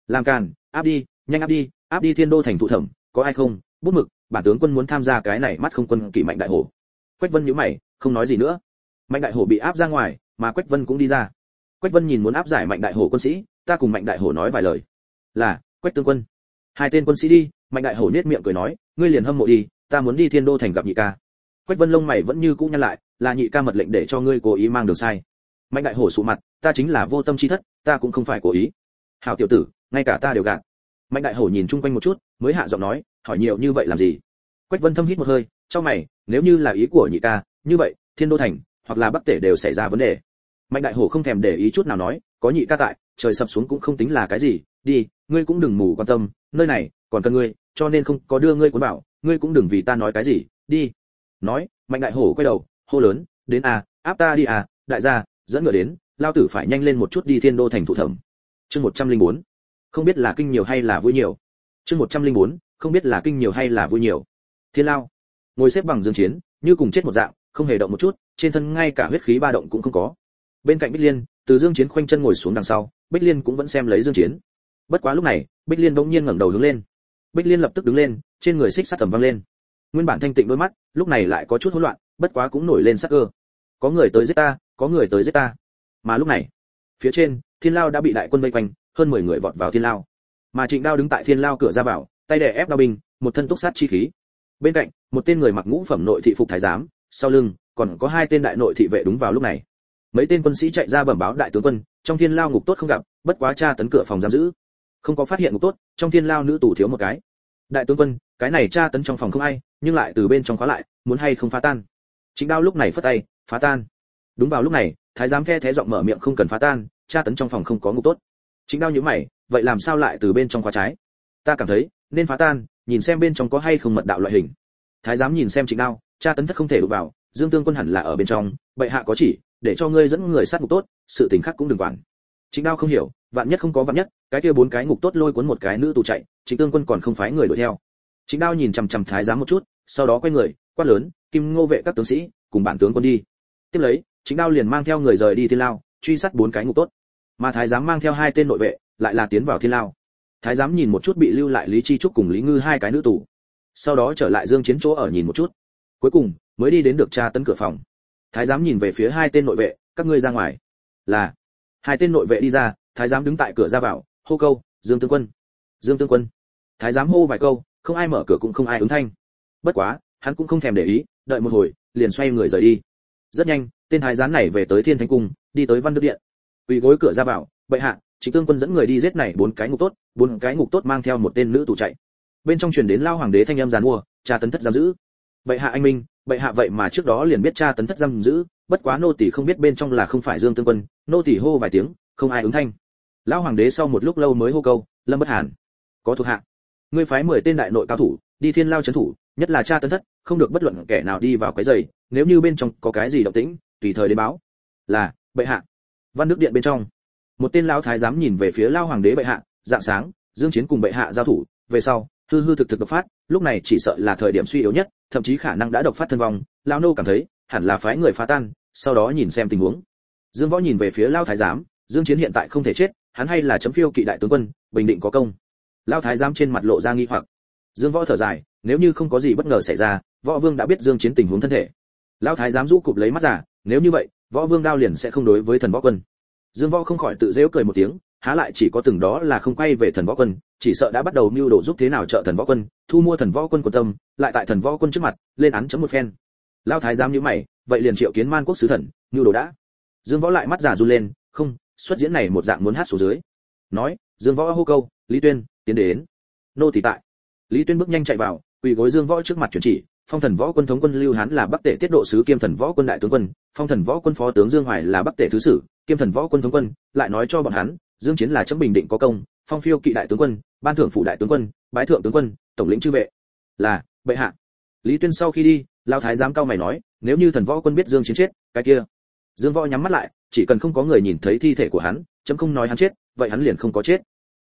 Làm càn, áp đi, nhanh áp đi áp đi thiên đô thành thụ thẩm, có ai không? Bút mực, bản tướng quân muốn tham gia cái này mắt không quân kỵ mạnh đại hổ. Quách vân nhíu mày, không nói gì nữa. Mạnh đại hổ bị áp ra ngoài, mà quách vân cũng đi ra. Quách vân nhìn muốn áp giải mạnh đại hổ quân sĩ, ta cùng mạnh đại hổ nói vài lời. Là, quách tướng quân. Hai tên quân sĩ đi mạnh đại hổ nhếch miệng cười nói, ngươi liền hâm mộ đi, ta muốn đi thiên đô thành gặp nhị ca. Quách vân lông mày vẫn như cũ nhăn lại, là nhị ca mật lệnh để cho ngươi cố ý mang đường sai. Mạnh đại hổ sụ mặt, ta chính là vô tâm chi thất, ta cũng không phải cố ý. Hảo tiểu tử, ngay cả ta đều gạt. Mạnh đại hổ nhìn chung quanh một chút, mới hạ giọng nói, hỏi nhiều như vậy làm gì? Quách vân thâm hít một hơi cho mày, nếu như là ý của nhị ca, như vậy, thiên đô thành, hoặc là bắc tể đều xảy ra vấn đề. Mạnh đại hổ không thèm để ý chút nào nói, có nhị ca tại, trời sập xuống cũng không tính là cái gì, đi, ngươi cũng đừng mù quan tâm, nơi này, còn cần ngươi cho nên không có đưa ngươi cuốn vào, ngươi cũng đừng vì ta nói cái gì đi. Nói mạnh đại hổ quay đầu hô lớn đến à áp ta đi à đại gia dẫn ngựa đến lao tử phải nhanh lên một chút đi thiên đô thành thủ thẩm. Chương một trăm linh bốn không biết là kinh nhiều hay là vui nhiều. Chương một trăm linh bốn không biết là kinh nhiều hay là vui nhiều. Thiên lao ngồi xếp bằng dương chiến như cùng chết một dạng không hề động một chút trên thân ngay cả huyết khí ba động cũng không có. Bên cạnh bích liên từ dương chiến khoanh chân ngồi xuống đằng sau bích liên cũng vẫn xem lấy dương chiến. Bất quá lúc này bích liên đột nhiên ngẩng đầu hướng lên bích liên lập tức đứng lên, trên người xích sắt tầm vang lên. Nguyên bản thanh tịnh đôi mắt, lúc này lại có chút hỗn loạn, bất quá cũng nổi lên sắc cơ. Có người tới giết ta, có người tới giết ta. Mà lúc này, phía trên, thiên lao đã bị đại quân vây quanh, hơn 10 người vọt vào thiên lao. Mà trịnh đao đứng tại thiên lao cửa ra vào, tay đè ép đao binh, một thân túc sát chi khí. Bên cạnh, một tên người mặc ngũ phẩm nội thị phục thái giám, sau lưng, còn có hai tên đại nội thị vệ đúng vào lúc này. Mấy tên quân sĩ chạy ra bẩm báo đại tướng quân, trong thiên lao ngục tốt không gặp, bất quá tra tấn cửa phòng giam giữ không có phát hiện ngục tốt, trong thiên lao nữ tù thiếu một cái. Đại tướng quân, cái này tra tấn trong phòng không ai, nhưng lại từ bên trong khóa lại, muốn hay không phá tan? Chính đao lúc này phất tay, phá tan. Đúng vào lúc này, thái giám khe thế giọng mở miệng không cần phá tan, tra tấn trong phòng không có ngục tốt. Chính đao nhíu mày, vậy làm sao lại từ bên trong khóa trái? Ta cảm thấy, nên phá tan, nhìn xem bên trong có hay không mật đạo loại hình. Thái giám nhìn xem chính đao, tra tấn thất không thể đụng vào, dương tương quân hẳn là ở bên trong, bệ hạ có chỉ, để cho ngươi dẫn người sát ngục tốt, sự tình khác cũng đừng quản. Chính đao không hiểu vạn nhất không có vạn nhất, cái kia bốn cái ngục tốt lôi cuốn một cái nữ tù chạy chính tương quân còn không phái người đuổi theo. Chính đao nhìn chằm chằm thái giám một chút, sau đó quay người, quát lớn, kim ngô vệ các tướng sĩ, cùng bản tướng quân đi. Tiếp lấy chính đao liền mang theo người rời đi thiên lao, truy sát bốn cái ngục tốt. Mà thái giám mang theo hai tên nội vệ, lại là tiến vào thiên lao. Thái giám nhìn một chút bị lưu lại lý chi trúc cùng lý ngư hai cái nữ tù. Sau đó trở lại dương chiến chỗ ở nhìn một chút. Cuối cùng, mới đi đến được tra tấn cửa phòng. Thái giám nhìn về phía hai tên nội vệ, các ngươi ra ngoài. Là. Hai tên nội vệ đi ra thái giám đứng tại cửa ra vào, hô câu, dương tương quân, dương tương quân. Thái giám hô vài câu, không ai mở cửa cũng không ai ứng thanh. Bất quá, hắn cũng không thèm để ý, đợi một hồi, liền xoay người rời đi. Rất nhanh, tên thái giám này về tới thiên thánh cung, đi tới văn đức điện. Quỳ gối cửa ra vào, bệ hạ chính tương quân dẫn người đi giết này bốn cái ngục tốt, bốn cái ngục tốt mang theo một tên nữ tù chạy. Bên trong truyền đến lao hoàng đế thanh âm giàn mua, cha tấn thất giam giữ. Bệ hạ anh minh, bệ hạ vậy mà trước đó liền biết cha tấn thất giam giữ, bất quá nô tỳ không biết bên trong là không phải dương tương quân. Nô tỳ hô vài tiếng, không ai ứng thanh lão hoàng đế sau một lúc lâu mới hô câu, lâm bất hàn, có thuộc hạ. Ngươi phái mười tên đại nội cao thủ, đi thiên lao trấn thủ, nhất là cha tấn thất, không được bất luận kẻ nào đi vào cái giày nếu như bên trong có cái gì động tĩnh, tùy thời đến báo. Là, bệ hạ. Văn nước điện bên trong, một tên lão thái giám nhìn về phía lao hoàng đế bệ hạ, dạng sáng, dương chiến cùng bệ hạ giao thủ, về sau, hư hư thực thực độc phát, lúc này chỉ sợ là thời điểm suy yếu nhất, thậm chí khả năng đã độc phát thân vong, lão nô cảm thấy, hẳn là phái người phá tan, sau đó nhìn xem tình huống. Dương võ nhìn về phía lao thái giám, dương chiến hiện tại không thể chết hắn hay là chấm phiêu kỵ đại tướng quân, bình định có công. Lao thái giám trên mặt lộ ra nghi hoặc. Dương võ thở dài, nếu như không có gì bất ngờ xảy ra, võ vương đã biết dương chiến tình huống thân thể. Lao thái giám rũ cụp lấy mắt giả, nếu như vậy, võ vương đao liền sẽ không đối với thần võ quân. Dương võ không khỏi tự dễu cười một tiếng, há lại chỉ có từng đó là không quay về thần võ quân, chỉ sợ đã bắt đầu mưu đồ giúp thế nào trợ thần võ quân, thu mua thần võ quân của tâm, lại tại thần võ quân trước mặt, lên án chấm một phen. Lao thái giám như mày, vậy liền triệu kiến man quốc sứ thần, mưu đồ đã. Dương võ lại mắt giả run lên, không xuất diễn này một dạng muốn hát số dưới. Nói, dương võ hô câu, lý tuyên, tiến đến. Nô tỳ tại. Lý tuyên bước nhanh chạy vào, quỳ gối dương võ trước mặt chuyển chỉ, phong thần võ quân thống quân lưu hán là bắc tể tiết độ sứ, kiêm thần võ quân đại tướng quân, phong thần võ quân phó tướng dương hoài là bắc tể thứ sử, kiêm thần võ quân thống quân, lại nói cho bọn hắn, dương chiến là chấm bình định có công, phong phiêu kỵ đại tướng quân, ban thưởng phụ đại tướng quân, bái thượng tướng quân, tổng lĩnh chư vệ. Là, bệ hạ. Lý tuyên sau khi đi, lao thái giám cao mày nói, nếu như thần võ quân biết dương chiến chết, cái kia dương võ nhắm mắt lại, chỉ cần không có người nhìn thấy thi thể của hắn, chấm không nói hắn chết, vậy hắn liền không có chết.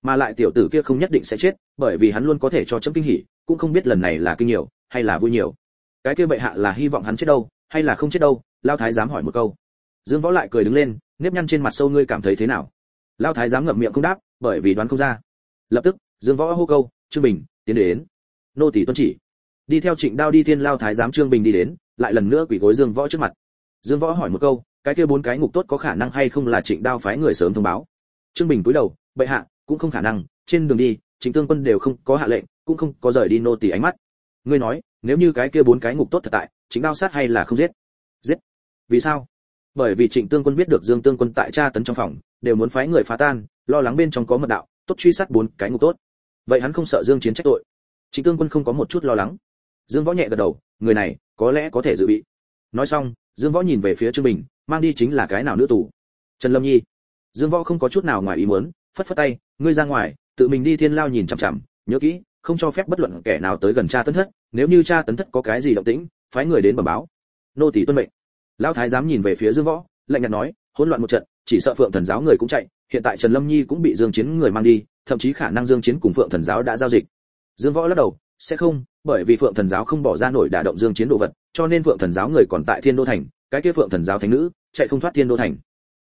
Mà lại tiểu tử kia không nhất định sẽ chết, bởi vì hắn luôn có thể cho chấm kinh hỉ, cũng không biết lần này là kinh nhiều, hay là vui nhiều. Cái kia bệ hạ là hy vọng hắn chết đâu, hay là không chết đâu, lao thái giám hỏi một câu. Dương võ lại cười đứng lên, nếp nhăn trên mặt sâu, ngươi cảm thấy thế nào? Lao thái giám ngậm miệng không đáp, bởi vì đoán không ra. Lập tức, dương võ hô câu, trương bình, tiến đến. Nô tỳ tuân chỉ. Đi theo trịnh đao đi thiên lao thái giám trương bình đi đến, lại lần nữa quỳ gối dương võ trước mặt. Dương võ hỏi một câu cái kia bốn cái ngục tốt có khả năng hay không là trịnh đao phái người sớm thông báo. Trương bình cúi đầu, bệ hạ, cũng không khả năng, trên đường đi chính tương quân đều không có hạ lệnh, cũng không có rời đi nô tỳ ánh mắt. Ngươi nói, nếu như cái kia bốn cái ngục tốt thật tại chính đao sát hay là không giết? Giết. Vì sao? Bởi vì trịnh tương quân biết được dương tương quân tại tra tấn trong phòng, đều muốn phái người phá tan, lo lắng bên trong có mật đạo, tốt truy sát bốn cái ngục tốt. Vậy hắn không sợ dương chiến trách tội? Trịnh tương quân không có một chút lo lắng. Dương võ nhẹ gật đầu, người này, có lẽ có thể dự bị nói xong, dương võ nhìn về phía trương bình, mang đi chính là cái nào nữ tù? Trần lâm nhi. Dương võ không có chút nào ngoài ý muốn, phất phất tay, ngươi ra ngoài, tự mình đi thiên lao nhìn chằm chằm, nhớ kỹ, không cho phép bất luận kẻ nào tới gần cha tấn thất, nếu như cha tấn thất có cái gì động tĩnh, phái người đến bẩm báo. Nô tỳ tuân mệnh. Lão thái giám nhìn về phía dương võ, lạnh nhạt nói, hỗn loạn một trận, chỉ sợ phượng thần giáo người cũng chạy, hiện tại trần lâm nhi cũng bị dương chiến người mang đi, thậm chí khả năng dương chiến cùng phượng thần giáo đã giao dịch. Dương võ lắc đầu sẽ không, bởi vì phượng thần giáo không bỏ ra nổi đả động dương chiến đồ vật, cho nên phượng thần giáo người còn tại thiên đô thành, cái kia phượng thần giáo thánh nữ, chạy không thoát thiên đô thành.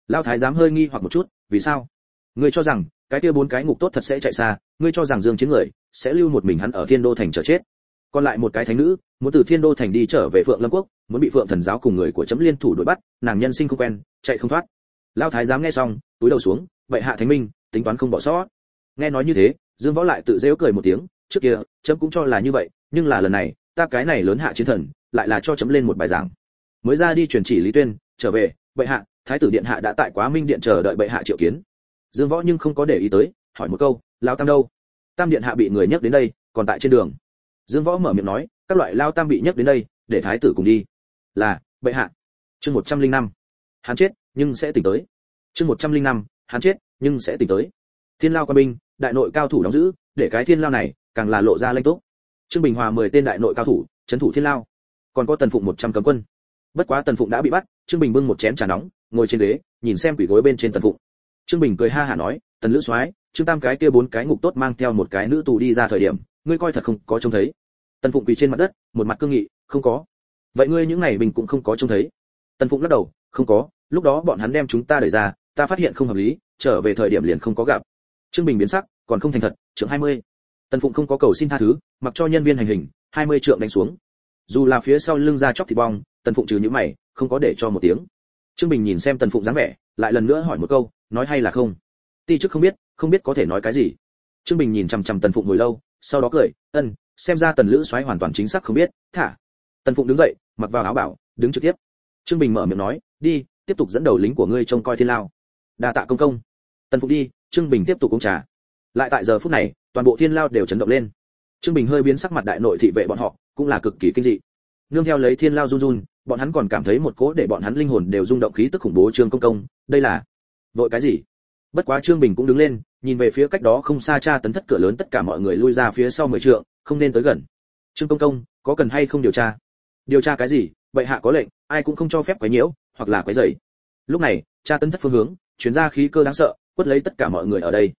Lão thái giám hơi nghi hoặc một chút, vì sao? Ngươi cho rằng, cái kia bốn cái ngục tốt thật sẽ chạy xa, ngươi cho rằng dương chiến người, sẽ lưu một mình hắn ở thiên đô thành chờ chết. Còn lại một cái thánh nữ, muốn từ thiên đô thành đi trở về phượng lâm quốc, muốn bị phượng thần giáo cùng người của chấm liên thủ đuổi bắt, nàng nhân sinh không quen, chạy không thoát. Lao thái giám nghe xong, túi đầu xuống, vậy hạ thánh minh, tính toán không bỏ sót. Nghe nói như thế, dương võ lại tự dễu cười một tiếng trước kia, chấm cũng cho là như vậy, nhưng là lần này, ta cái này lớn hạ chiến thần, lại là cho chấm lên một bài giảng. Mới ra đi truyền chỉ lý tuyên, trở về, bệ hạ, thái tử điện hạ đã tại quá minh điện chờ đợi bệ hạ triệu kiến. Dương võ nhưng không có để ý tới, hỏi một câu, lao tam đâu? Tam điện hạ bị người nhắc đến đây, còn tại trên đường. Dương võ mở miệng nói, các loại lao tam bị nhắc đến đây, để thái tử cùng đi. Là, bệ hạ. Chương một trăm linh năm. Hắn chết, nhưng sẽ tỉnh tới. Chương một trăm linh năm. Hắn chết, nhưng sẽ tỉnh tới. Thiên lao quan binh, đại nội cao thủ đóng giữ, để cái thiên lao này càng là lộ ra lanh tốt trương bình hòa mười tên đại nội cao thủ, trấn thủ thiên lao. Còn có tần phụng một trăm cấm quân. Bất quá tần phụng đã bị bắt, trương bình bưng một chén trà nóng, ngồi trên ghế, nhìn xem quỷ gối bên trên tần phụng. Trương bình cười ha hả nói, tần lữ soái, trương tam cái kia bốn cái ngục tốt mang theo một cái nữ tù đi ra thời điểm, ngươi coi thật không có trông thấy. Tần phụng quỳ trên mặt đất, một mặt cương nghị, không có. Vậy ngươi những ngày mình cũng không có trông thấy. Tần phụng lắc đầu, không có, lúc đó bọn hắn đem chúng ta đẩy ra, ta phát hiện không hợp lý, trở về thời điểm liền không có gặp. Trương bình biến sắc, còn không thành thật, trưởng 20 tần phụng không có cầu xin tha thứ, mặc cho nhân viên hành hình 20 trượng đánh xuống. Dù là phía sau lưng ra chóc thịt bong, tần phụng trừ những mày, không có để cho một tiếng. Trương bình nhìn xem tần phụng dáng vẻ, lại lần nữa hỏi một câu, nói hay là không? Ti chức không biết không biết có thể nói cái gì. Trương bình nhìn chằm chằm tần phụng hồi lâu, sau đó cười, ân, xem ra tần lữ xoáy hoàn toàn chính xác không biết. Thả. Tần phụng đứng dậy, mặc vào áo bảo, đứng trực tiếp. Trương bình mở miệng nói, đi, tiếp tục dẫn đầu lính của ngươi trông coi thiên lao. Đa tạ công công. Tần phụng đi, trương bình tiếp tục uống trà. Lại tại giờ phút này toàn bộ thiên lao đều chấn động lên. Trương bình hơi biến sắc mặt đại nội thị vệ bọn họ, cũng là cực kỳ kinh dị. Nương theo lấy thiên lao run run, bọn hắn còn cảm thấy một cố để bọn hắn linh hồn đều rung động khí tức khủng bố trương công công, đây là vội cái gì? Bất quá trương bình cũng đứng lên, nhìn về phía cách đó không xa cha tấn thất cửa lớn tất cả mọi người lui ra phía sau mười trượng, không nên tới gần. Trương công công, có cần hay không điều tra? Điều tra cái gì? Bệ hạ có lệnh, ai cũng không cho phép quấy nhiễu, hoặc là quấy rầy. Lúc này cha tấn thất phương hướng chuyến ra khí cơ đáng sợ, quất lấy tất cả mọi người ở đây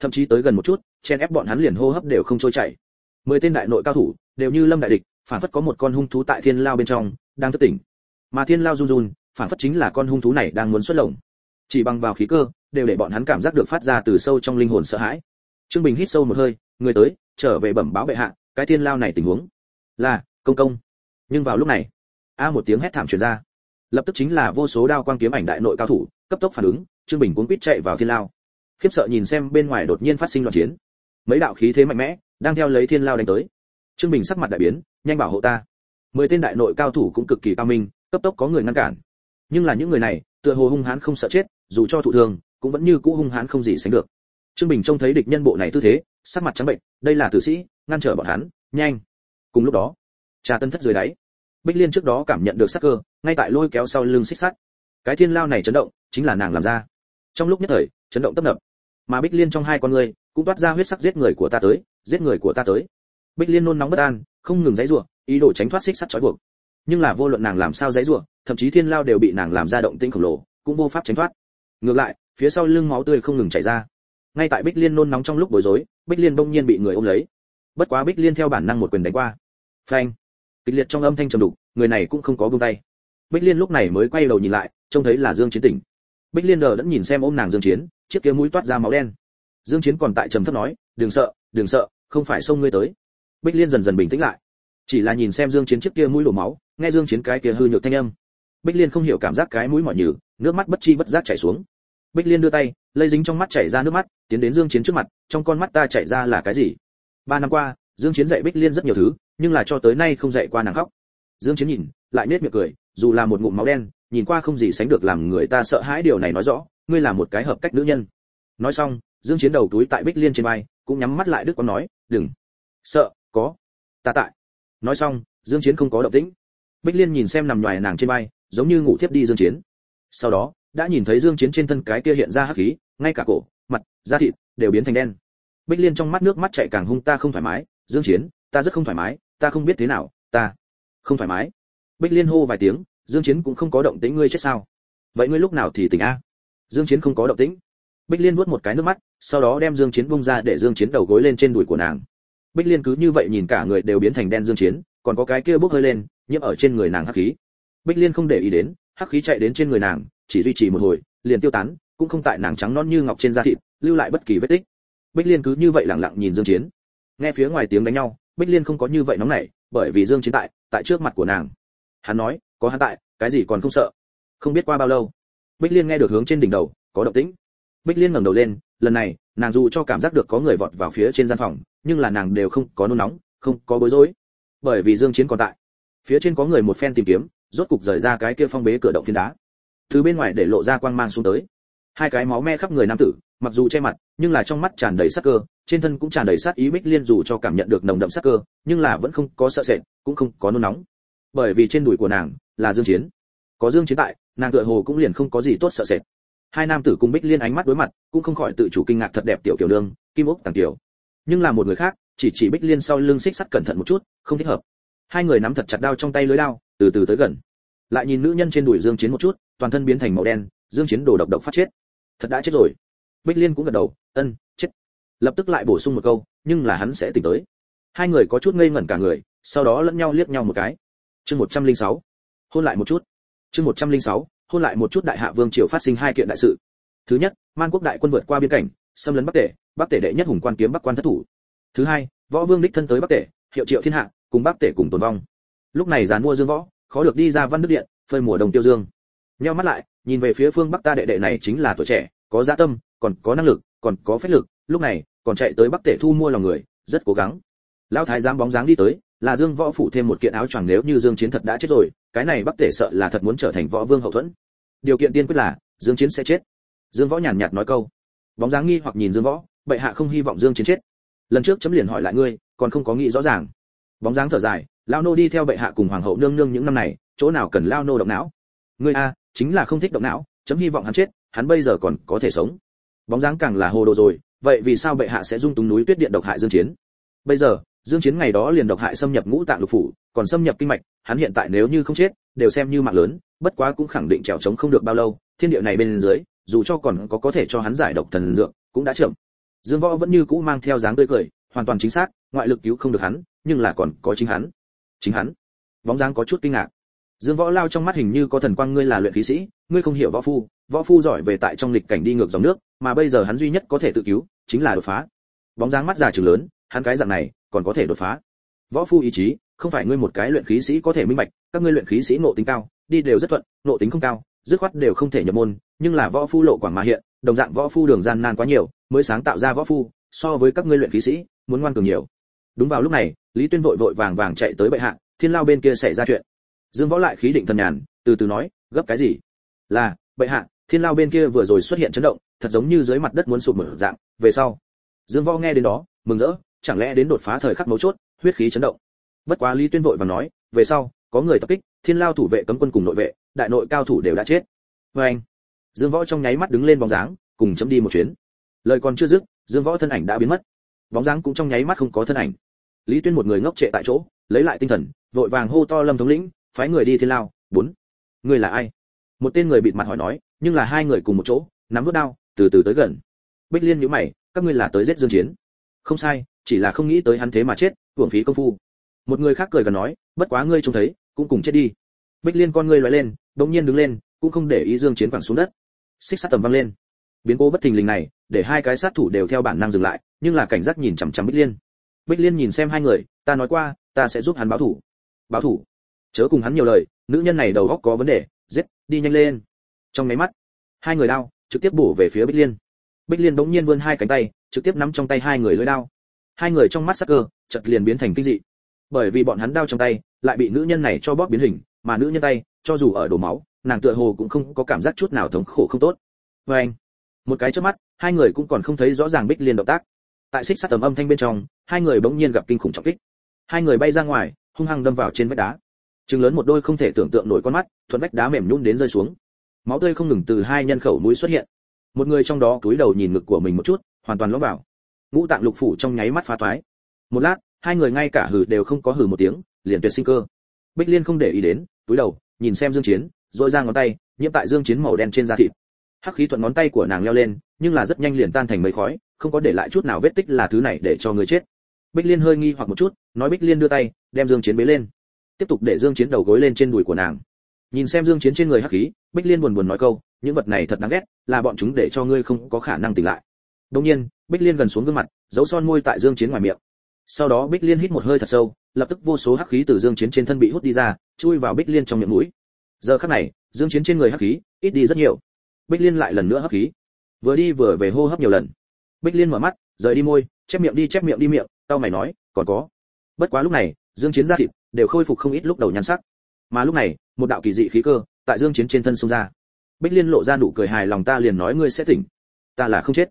thậm chí tới gần một chút, chen ép bọn hắn liền hô hấp đều không trôi chảy. Mười tên đại nội cao thủ, đều như lâm đại địch, phản phất có một con hung thú tại thiên lao bên trong, đang thức tỉnh. Mà thiên lao run run, phản phất chính là con hung thú này đang muốn xuất lồng. Chỉ bằng vào khí cơ, đều để bọn hắn cảm giác được phát ra từ sâu trong linh hồn sợ hãi. Trương bình hít sâu một hơi, người tới, trở về bẩm báo bệ hạ, cái thiên lao này tình huống. Là, công công. Nhưng vào lúc này, a một tiếng hét thảm truyền ra. Lập tức chính là vô số đao quang kiếm ảnh đại nội cao thủ, cấp tốc phản ứng, trương bình cuốn quýt chạy vào thiên lao khiếp sợ nhìn xem bên ngoài đột nhiên phát sinh loạn chiến. Mấy đạo khí thế mạnh mẽ, đang theo lấy thiên lao đánh tới. Trương bình sắc mặt đại biến, nhanh bảo hộ ta. Mười tên đại nội cao thủ cũng cực kỳ cao minh, cấp tốc có người ngăn cản. Nhưng là những người này, tựa hồ hung hãn không sợ chết, dù cho thụ thương, cũng vẫn như cũ hung hãn không gì sánh được. Trương bình trông thấy địch nhân bộ này tư thế, sắc mặt trắng bệnh, đây là tử sĩ, ngăn trở bọn hắn, nhanh. Cùng lúc đó, trà tân thất dưới đáy. Bích liên trước đó cảm nhận được sắc cơ, ngay tại lôi kéo sau lưng xích sắt. Cái thiên lao này chấn động, chính là nàng làm ra. Trong lúc nhất thời, chấn động tấp nập mà bích liên trong hai con người cũng toát ra huyết sắc giết người của ta tới, giết người của ta tới. Bích liên nôn nóng bất an, không ngừng dãy rủa, ý đồ tránh thoát xích sắt trói buộc. Nhưng là vô luận nàng làm sao dãy rủa, thậm chí thiên lao đều bị nàng làm ra động tĩnh khổng lồ, cũng vô pháp tránh thoát. Ngược lại, phía sau lưng máu tươi không ngừng chảy ra. Ngay tại bích liên nôn nóng trong lúc bối rối, bích liên bỗng nhiên bị người ôm lấy. Bất quá bích liên theo bản năng một quyền đánh qua. Phanh! Kịch liệt trong âm thanh trầm đục, người này cũng không có buông tay. Bích liên lúc này mới quay đầu nhìn lại, trông thấy là dương chiến tỉnh. Bích liên đờ đẫn nhìn xem ôm nàng dương chiến chiếc kia mũi toát ra máu đen. Dương chiến còn tại trầm thấp nói, đừng sợ đừng sợ, không phải xông ngươi tới. Bích liên dần dần bình tĩnh lại. Chỉ là nhìn xem dương chiến chiếc kia mũi đổ máu, nghe dương chiến cái kia hư nhược thanh âm. Bích liên không hiểu cảm giác cái mũi mỏi nhừ, nước mắt bất chi bất giác chảy xuống. Bích liên đưa tay, lây dính trong mắt chảy ra nước mắt, tiến đến dương chiến trước mặt, trong con mắt ta chảy ra là cái gì? Ba năm qua, dương chiến dạy bích liên rất nhiều thứ, nhưng là cho tới nay không dạy qua nàng khóc. Dương chiến nhìn, lại nét miệng cười, dù là một ngụm máu đen, nhìn qua không gì sánh được làm người ta sợ hãi điều này nói rõ ngươi là một cái hợp cách nữ nhân. Nói xong, dương chiến đầu túi tại bích liên trên vai, cũng nhắm mắt lại đức quang nói, đừng. Sợ, có. Ta tại. Nói xong, dương chiến không có động tĩnh. Bích liên nhìn xem nằm nhòi nàng trên vai, giống như ngủ thiếp đi dương chiến. Sau đó, đã nhìn thấy dương chiến trên thân cái kia hiện ra hắc khí, ngay cả cổ, mặt, da thịt đều biến thành đen. Bích liên trong mắt nước mắt chảy càng hung ta không thoải mái. Dương chiến, ta rất không thoải mái, ta không biết thế nào, ta không thoải mái. Bích liên hô vài tiếng, dương chiến cũng không có động tĩnh, ngươi chết sao? Vậy ngươi lúc nào thì tỉnh a? Dương chiến không có động tĩnh. Bích liên nuốt một cái nước mắt, sau đó đem dương chiến bung ra để dương chiến đầu gối lên trên đùi của nàng. Bích liên cứ như vậy nhìn cả người đều biến thành đen dương chiến, còn có cái kia bốc hơi lên, nhiễm ở trên người nàng hắc khí. Bích liên không để ý đến, hắc khí chạy đến trên người nàng, chỉ duy trì một hồi, liền tiêu tán, cũng không tại nàng trắng non như ngọc trên da thịt, lưu lại bất kỳ vết tích. Bích liên cứ như vậy lặng lặng nhìn dương chiến. Nghe phía ngoài tiếng đánh nhau, bích liên không có như vậy nóng nảy, bởi vì dương chiến tại tại trước mặt của nàng. Hắn nói, có hắn tại, cái gì còn không sợ? Không biết qua bao lâu bích liên nghe được hướng trên đỉnh đầu, có động tĩnh. Bích liên ngẩng đầu lên, lần này, nàng dù cho cảm giác được có người vọt vào phía trên gian phòng, nhưng là nàng đều không có nôn nóng, không có bối rối. Bởi vì dương chiến còn tại. Phía trên có người một phen tìm kiếm, rốt cục rời ra cái kia phong bế cửa động phiến đá. Từ bên ngoài để lộ ra quang mang xuống tới. Hai cái máu me khắp người nam tử, mặc dù che mặt, nhưng là trong mắt tràn đầy sát cơ, trên thân cũng tràn đầy sát ý bích liên dù cho cảm nhận được nồng đậm sát cơ, nhưng là vẫn không có sợ sệt, cũng không có nôn nóng. Bởi vì trên đùi của nàng là dương chiến. Có dương chiến tại nàng tựa hồ cũng liền không có gì tốt sợ sệt. Hai nam tử cùng bích liên ánh mắt đối mặt, cũng không khỏi tự chủ kinh ngạc thật đẹp tiểu kiểu lương kim ốc tàng tiểu. Nhưng là một người khác, chỉ chỉ bích liên sau lưng xích sắt cẩn thận một chút, không thích hợp. Hai người nắm thật chặt đao trong tay lưới đao từ từ tới gần. Lại nhìn nữ nhân trên đùi dương chiến một chút, toàn thân biến thành màu đen, dương chiến đồ độc độc phát chết. Thật đã chết rồi. Bích liên cũng gật đầu, ân, chết. Lập tức lại bổ sung một câu, nhưng là hắn sẽ tỉnh tới. Hai người có chút ngây ngẩn cả người, sau đó lẫn nhau liếc nhau một cái. Chương 106. hôn lại một chút chương 106. hôn lại một chút đại hạ vương triều phát sinh hai kiện đại sự. Thứ nhất, man quốc đại quân vượt qua biên cảnh, xâm lấn bắc tể bắc tể đệ nhất hùng quan kiếm bắc quan thất thủ. Thứ hai, võ vương đích thân tới bắc tể, hiệu triệu thiên hạ, cùng bắc tể cùng tồn vong. Lúc này giàn mua dương võ, khó được đi ra văn đức điện, phơi mùa đồng tiêu dương. Nheo mắt lại, nhìn về phía phương bắc ta đệ đệ này chính là tuổi trẻ, có dạ tâm, còn có năng lực, còn có phách lực, lúc này, còn chạy tới bắc tể thu mua lòng người, rất cố gắng. Lão thái giám bóng dáng đi tới, là dương võ phụ thêm một kiện áo choàng nếu như dương chiến thật đã chết rồi cái này bắc tể sợ là thật muốn trở thành võ vương hậu thuẫn. Điều kiện tiên quyết là, dương chiến sẽ chết. Dương võ nhàn nhạt nói câu. Bóng dáng nghi hoặc nhìn dương võ, bệ hạ không hy vọng dương chiến chết. Lần trước chấm liền hỏi lại ngươi, còn không có nghĩ rõ ràng. Bóng dáng thở dài lao nô đi theo bệ hạ cùng hoàng hậu nương nương những năm này, chỗ nào cần lao nô động não? Ngươi a, chính là không thích động não, chấm hy vọng hắn chết, hắn bây giờ còn có thể sống. Bóng dáng càng là hồ đồ rồi, vậy vì sao bệ hạ sẽ dung túng núi tuyết điện độc hại dương chiến? Bây giờ dương chiến ngày đó liền độc hại xâm nhập ngũ tạng lục phủ, còn xâm nhập kinh mạch, hắn hiện tại nếu như không chết, đều xem như mạng lớn, bất quá cũng khẳng định trèo chống không được bao lâu, thiên địa này bên dưới, dù cho còn có có thể cho hắn giải độc thần dược, cũng đã chậm. Dương võ vẫn như cũ mang theo dáng tươi cười, hoàn toàn chính xác, ngoại lực cứu không được hắn, nhưng là còn có chính hắn. Chính hắn. Bóng dáng có chút kinh ngạc. Dương võ lao trong mắt hình như có thần quang ngươi là luyện khí sĩ, ngươi không hiểu võ phu võ phu giỏi về tại trong lịch cảnh đi ngược dòng nước, mà bây giờ hắn duy nhất có thể tự cứu, chính là đột phá. Bóng dáng mắt già trừng lớn, hắn cái dạng này còn có thể đột phá. Võ phu ý chí, không phải ngươi một cái luyện khí sĩ có thể minh bạch, các ngươi luyện khí sĩ nội tính cao, đi đều rất thuận nội tính không cao, dứt khoát đều không thể nhập môn, nhưng là võ phu lộ quảng mà hiện, đồng dạng võ phu đường gian nan quá nhiều, mới sáng tạo ra võ phu, so với các ngươi luyện khí sĩ, muốn ngoan cường nhiều. Đúng vào lúc này, lý tuyên vội vội vàng vàng chạy tới bệ hạ, thiên lao bên kia xảy ra chuyện. Dương võ lại khí định thần nhàn, từ từ nói, gấp cái gì? Là, bệ hạ, thiên lao bên kia vừa rồi xuất hiện chấn động, thật giống như dưới mặt đất muốn sụp mở dạng, về sau. Dương võ nghe đến đó, mừng rỡ chẳng lẽ đến đột phá thời khắc mấu chốt, huyết khí chấn động? Bất quá lý tuyên vội và nói, về sau, có người tập kích, thiên lao thủ vệ cấm quân cùng nội vệ, đại nội cao thủ đều đã chết. Vê anh, dương võ trong nháy mắt đứng lên bóng dáng, cùng chấm đi một chuyến. Lời còn chưa dứt, dương võ thân ảnh đã biến mất. Bóng dáng cũng trong nháy mắt không có thân ảnh. Lý tuyên một người ngốc trệ tại chỗ, lấy lại tinh thần, vội vàng hô to lâm thống lĩnh, phái người đi thiên lao. Bốn, người là ai? Một tên người bịt mặt hỏi nói, nhưng là hai người cùng một chỗ, nắm vút đao, từ từ tới gần. Bích liên nhíu mày, các ngươi là tới giết dương chiến không sai, chỉ là không nghĩ tới hắn thế mà chết, hưởng phí công phu. Một người khác cười gần nói, bất quá ngươi trông thấy, cũng cùng chết đi. Bích liên con ngươi lóe lên đống nhiên đứng lên, cũng không để ý dương chiến quẳng xuống đất. Xích sắt tầm văng lên. Biến cố bất thình lình này, để hai cái sát thủ đều theo bản năng dừng lại, nhưng là cảnh giác nhìn chằm chằm bích liên. Bích liên nhìn xem hai người, ta nói qua, ta sẽ giúp hắn báo thủ. Báo thủ? Chớ cùng hắn nhiều lời, nữ nhân này đầu óc có vấn đề, giết, đi nhanh lên. Trong máy mắt, hai người đao trực tiếp bổ về phía bích liên bích liên đống nhiên vươn hai cánh tay, trực tiếp nắm trong tay hai người lưỡi đao. Hai người trong mắt sắc cơ, chợt liền biến thành kinh dị. Bởi vì bọn hắn đao trong tay, lại bị nữ nhân này cho bóp biến hình, mà nữ nhân tay, cho dù ở đổ máu, nàng tựa hồ cũng không có cảm giác chút nào thống khổ không tốt. Vê anh một cái trước mắt, hai người cũng còn không thấy rõ ràng bích liên động tác. Tại xích sắt tầm âm thanh bên trong, hai người bỗng nhiên gặp kinh khủng trọng kích. Hai người bay ra ngoài, hung hăng đâm vào trên vách đá. Trừng lớn một đôi không thể tưởng tượng nổi con mắt, thuận vách đá mềm nhũn đến rơi xuống. Máu tươi không ngừng từ hai nhân khẩu mũi xuất hiện một người trong đó cúi đầu nhìn ngực của mình một chút, hoàn toàn lõm vào. Ngũ tạng lục phủ trong nháy mắt phá toái một lát, hai người ngay cả hừ đều không có hừ một tiếng, liền tuyệt sinh cơ. Bích liên không để ý đến, cúi đầu, nhìn xem dương chiến rồi ra ngón tay, nhiễm tại dương chiến màu đen trên da thịt. Hắc khí thuận ngón tay của nàng leo lên, nhưng là rất nhanh liền tan thành mây khói, không có để lại chút nào vết tích là thứ này để cho người chết. Bích liên hơi nghi hoặc một chút, nói bích liên đưa tay, đem dương chiến bế lên. Tiếp tục để dương chiến đầu gối lên trên đùi của nàng. Nhìn xem dương chiến trên người hắc khí, bích liên buồn buồn nói câu những vật này thật đáng ghét, là bọn chúng để cho ngươi không có khả năng tỉnh lại. Đương nhiên, bích liên gần xuống gương mặt, giấu son môi tại dương chiến ngoài miệng. Sau đó bích liên hít một hơi thật sâu, lập tức vô số hắc khí từ dương chiến trên thân bị hút đi ra, chui vào bích liên trong miệng mũi. Giờ khắc này, dương chiến trên người hắc khí, ít đi rất nhiều. Bích liên lại lần nữa hấp khí. Vừa đi vừa về hô hấp nhiều lần. Bích liên mở mắt, rời đi môi, chép miệng đi, chép miệng đi miệng tao mày nói, còn có. Bất quá lúc này, dương chiến ra thịt đều khôi phục không ít lúc đầu nhan sắc. Mà lúc này, một đạo kỳ dị khí cơ tại dương chiến trên thân xông ra bích liên lộ ra nụ cười hài lòng ta liền nói ngươi sẽ tỉnh. Ta là không chết.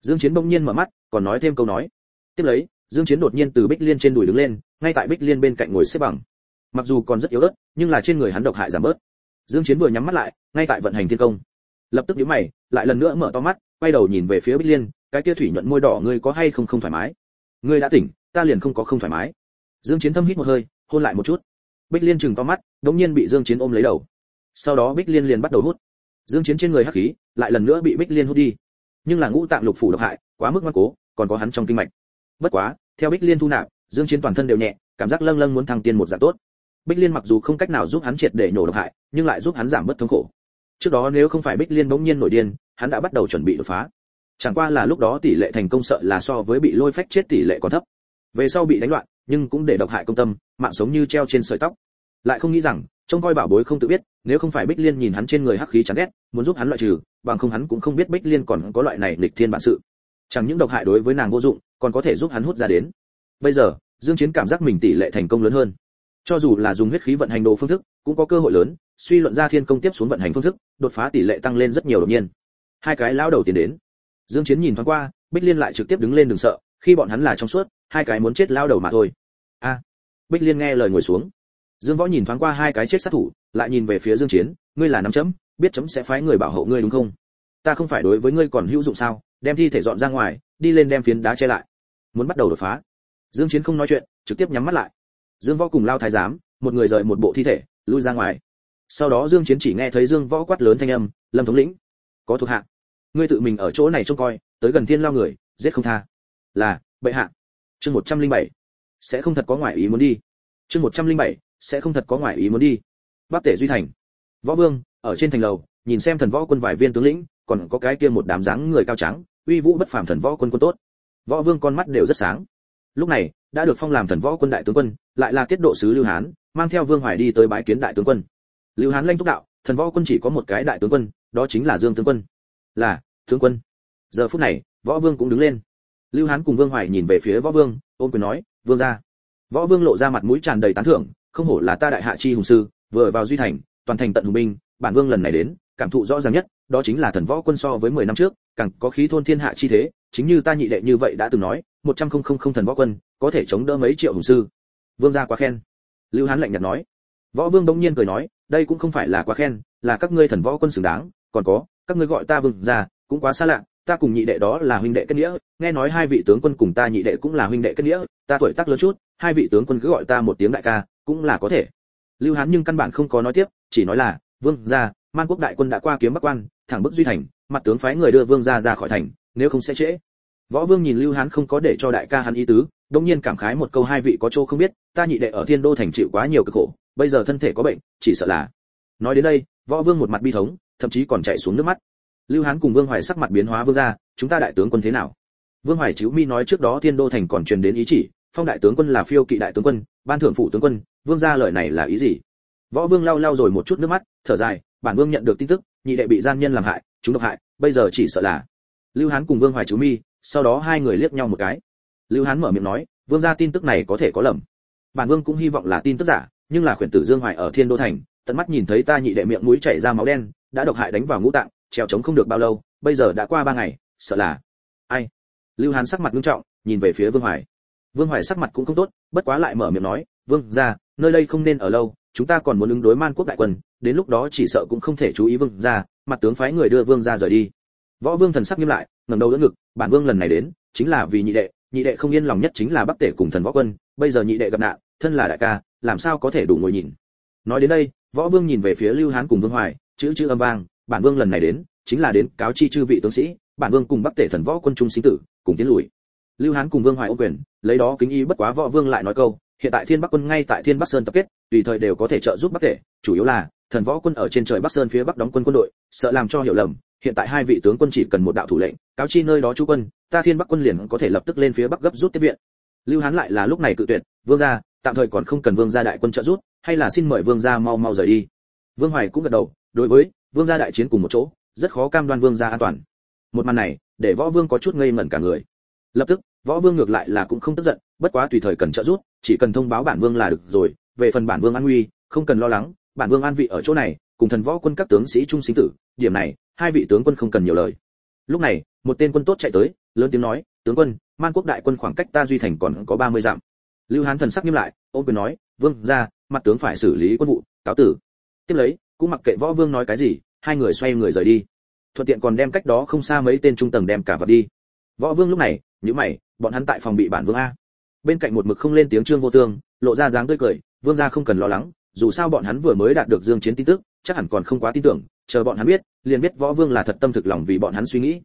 Dương chiến bỗng nhiên mở mắt, còn nói thêm câu nói. Tiếp lấy, dương chiến đột nhiên từ bích liên trên đùi đứng lên, ngay tại bích liên bên cạnh ngồi xếp bằng. Mặc dù còn rất yếu ớt, nhưng là trên người hắn độc hại giảm bớt. Dương chiến vừa nhắm mắt lại, ngay tại vận hành thiên công. Lập tức nhíu mày, lại lần nữa mở to mắt, quay đầu nhìn về phía bích liên, cái kia thủy nhuận môi đỏ ngươi có hay không không thoải mái? Ngươi đã tỉnh, ta liền không có không thoải mái. Dương chiến thâm hít một hơi, hôn lại một chút. Bích liên chừng to mắt đống nhiên bị dương chiến ôm lấy đầu. Sau đó bích liên liền bắt đầu hút dương chiến trên người hắc khí lại lần nữa bị bích liên hút đi. Nhưng là ngũ tạng lục phủ độc hại, quá mức ngoan cố, còn có hắn trong kinh mạch. Bất quá, theo bích liên thu nạp, dương chiến toàn thân đều nhẹ, cảm giác lâng lâng muốn thăng tiên một dạng tốt. Bích liên mặc dù không cách nào giúp hắn triệt để nhổ độc hại, nhưng lại giúp hắn giảm bớt thống khổ. Trước đó nếu không phải bích liên bỗng nhiên nổi điên, hắn đã bắt đầu chuẩn bị đột phá. Chẳng qua là lúc đó tỷ lệ thành công sợ là so với bị lôi phách chết tỷ lệ còn thấp. Về sau bị đánh loạn, nhưng cũng để độc hại công tâm, mạng sống như treo trên sợi tóc. Lại không nghĩ rằng trông coi bảo bối không tự biết, nếu không phải bích liên nhìn hắn trên người hắc khí chán ghét, muốn giúp hắn loại trừ, bằng không hắn cũng không biết bích liên còn có loại này lịch thiên bản sự. Chẳng những độc hại đối với nàng vô dụng, còn có thể giúp hắn hút ra đến. Bây giờ, dương chiến cảm giác mình tỷ lệ thành công lớn hơn. Cho dù là dùng huyết khí vận hành đồ phương thức, cũng có cơ hội lớn, suy luận ra thiên công tiếp xuống vận hành phương thức, đột phá tỷ lệ tăng lên rất nhiều đột nhiên. Hai cái lão đầu tiến đến. Dương chiến nhìn thoáng qua, bích liên lại trực tiếp đứng lên đừng sợ, khi bọn hắn là trong suốt, hai cái muốn chết lão đầu mà thôi. A. Bích liên nghe lời ngồi xuống dương võ nhìn thoáng qua hai cái chết sát thủ lại nhìn về phía dương chiến ngươi là nắm chấm biết chấm sẽ phái người bảo hộ ngươi đúng không? Ta không phải đối với ngươi còn hữu dụng sao? Đem thi thể dọn ra ngoài đi lên đem phiến đá che lại. Muốn bắt đầu đột phá. Dương chiến không nói chuyện trực tiếp nhắm mắt lại. Dương võ cùng lao thái giám một người rời một bộ thi thể lui ra ngoài. Sau đó dương chiến chỉ nghe thấy dương võ quát lớn thanh âm lâm thống lĩnh có thuộc hạ. Ngươi tự mình ở chỗ này trông coi tới gần thiên lao người giết không tha. Là bệ hạ. Chương 107. sẽ không thật có ngoại ý muốn đi. Chương 107, sẽ không thật có ngoại ý muốn đi. Bắc tể duy thành. Võ vương, ở trên thành lầu, nhìn xem thần võ quân vài viên tướng lĩnh, còn có cái kia một đám dáng người cao trắng, uy vũ bất phàm thần võ quân quân tốt. Võ vương con mắt đều rất sáng. Lúc này, đã được phong làm thần võ quân đại tướng quân, lại là tiết độ sứ lưu hán, mang theo vương hoài đi tới bái kiến đại tướng quân. Lưu hán lanh thúc đạo, thần võ quân chỉ có một cái đại tướng quân, đó chính là dương tướng quân. Là, tướng quân. Giờ phút này, võ vương cũng đứng lên. Lưu hán cùng vương hoài nhìn về phía võ vương, ôn quyền nói, vương gia. Võ vương lộ ra mặt mũi tràn đầy tán thưởng không hổ là ta đại hạ chi hùng sư, vừa vào duy thành, toàn thành tận hùng binh, bản vương lần này đến, cảm thụ rõ ràng nhất, đó chính là thần võ quân so với 10 năm trước, càng có khí thôn thiên hạ chi thế, chính như ta nhị đệ như vậy đã từng nói, một trăm không không không thần võ quân, có thể chống đỡ mấy triệu hùng sư. Vương gia quá khen. Lưu hán lạnh nhạt nói. Võ vương đống nhiên cười nói, đây cũng không phải là quá khen, là các ngươi thần võ quân xứng đáng, còn có, các ngươi gọi ta vương gia, cũng quá xa lạ ta cùng nhị đệ đó là huynh đệ kết nghĩa, nghe nói hai vị tướng quân cùng ta nhị đệ cũng là huynh đệ kết nghĩa, ta tuổi tác lớn chút, hai vị tướng quân cứ gọi ta một tiếng đại ca, cũng là có thể. Lưu hán nhưng căn bản không có nói tiếp, chỉ nói là, vương gia, man quốc đại quân đã qua kiếm bắc quan, thẳng bức duy thành, mặt tướng phái người đưa vương gia ra khỏi thành, nếu không sẽ trễ. Võ vương nhìn lưu hán không có để cho đại ca hắn ý tứ đông nhiên cảm khái một câu hai vị có chỗ không biết, ta nhị đệ ở thiên đô thành chịu quá nhiều cực khổ, bây giờ thân thể có bệnh, chỉ sợ là. Nói đến đây, võ vương một mặt bi thống, thậm chí còn chạy xuống nước mắt lưu hán cùng vương hoài sắc mặt biến hóa vương gia, chúng ta đại tướng quân thế nào? Vương hoài chiếu mi nói trước đó thiên đô thành còn truyền đến ý chỉ, phong đại tướng quân là phiêu kỵ đại tướng quân, ban thưởng phụ tướng quân, vương gia lời này là ý gì? Võ vương lau lau rồi một chút nước mắt, thở dài, bản vương nhận được tin tức, nhị đệ bị gian nhân làm hại, chúng độc hại, bây giờ chỉ sợ là. Lưu hán cùng vương hoài chiếu mi, sau đó hai người liếc nhau một cái. Lưu hán mở miệng nói, vương gia tin tức này có thể có lầm. Bản vương cũng hy vọng là tin tức giả, nhưng là khuyển tử dương hoài ở thiên đô thành, tận mắt nhìn thấy ta nhị đệ miệng mũi chảy ra máu đen, đã độc hại đánh vào ngũ tạng trèo chống không được bao lâu, bây giờ đã qua ba ngày, sợ là. Ai? Lưu hán sắc mặt nghiêm trọng, nhìn về phía vương hoài. Vương hoài sắc mặt cũng không tốt, bất quá lại mở miệng nói, vương gia, nơi đây không nên ở lâu, chúng ta còn muốn ứng đối man quốc đại quân, đến lúc đó chỉ sợ cũng không thể chú ý vương gia, mặt tướng phái người đưa vương gia rời đi. Võ vương thần sắc nghiêm lại, ngẩng đầu đỡ ngực, bản vương lần này đến, chính là vì nhị đệ nhị đệ không yên lòng nhất chính là bắc tể cùng thần võ quân, bây giờ nhị đệ gặp nạn, thân là đại ca, làm sao có thể đủ ngồi nhìn? Nói đến đây, võ vương nhìn về phía lưu hán cùng vương hoài, chữ chữ âm vang bản vương lần này đến, chính là đến cáo chi chư vị tướng sĩ, bản vương cùng bắc tể thần võ quân trung sinh tử, cùng tiến lùi. Lưu hán cùng vương hoài ô quyền, lấy đó kính y bất quá võ vương lại nói câu, hiện tại thiên bắc quân ngay tại thiên bắc sơn tập kết, tùy thời đều có thể trợ giúp bắc tể, chủ yếu là, thần võ quân ở trên trời bắc sơn phía bắc đóng quân quân đội, sợ làm cho hiểu lầm, hiện tại hai vị tướng quân chỉ cần một đạo thủ lệnh, cáo chi nơi đó chú quân, ta thiên bắc quân liền có thể lập tức lên phía bắc gấp rút tiếp viện. Lưu hán lại là lúc này cự tuyệt, vương gia, tạm thời còn không cần vương gia đại quân trợ rút hay là xin mời vương gia mau mau rời đi. Vương hoài cũng gật đầu, đối với vương gia đại chiến cùng một chỗ, rất khó cam đoan vương gia an toàn. Một màn này, để võ vương có chút ngây ngẩn cả người. Lập tức, võ vương ngược lại là cũng không tức giận, bất quá tùy thời cần trợ giúp, chỉ cần thông báo bản vương là được rồi, về phần bản vương an nguy, không cần lo lắng, bản vương an vị ở chỗ này, cùng thần võ quân các tướng sĩ trung sinh tử, điểm này, hai vị tướng quân không cần nhiều lời. Lúc này, một tên quân tốt chạy tới, lớn tiếng nói, tướng quân, man quốc đại quân khoảng cách ta duy thành còn có 30 dặm. Lưu hán thần sắc nghiêm lại ôm quyền nói, vương ra mặt tướng phải xử lý quân vụ, cáo tử. Tiếp lấy cũng mặc kệ võ vương nói cái gì, hai người xoay người rời đi. Thuận tiện còn đem cách đó không xa mấy tên trung tầng đem cả vật đi. Võ vương lúc này những mày, bọn hắn tại phòng bị bản vương a. Bên cạnh một mực không lên tiếng trương vô tương, lộ ra dáng tươi cười, vương gia không cần lo lắng, dù sao bọn hắn vừa mới đạt được dương chiến tin tức, chắc hẳn còn không quá tin tưởng, chờ bọn hắn biết, liền biết võ vương là thật tâm thực lòng vì bọn hắn suy nghĩ.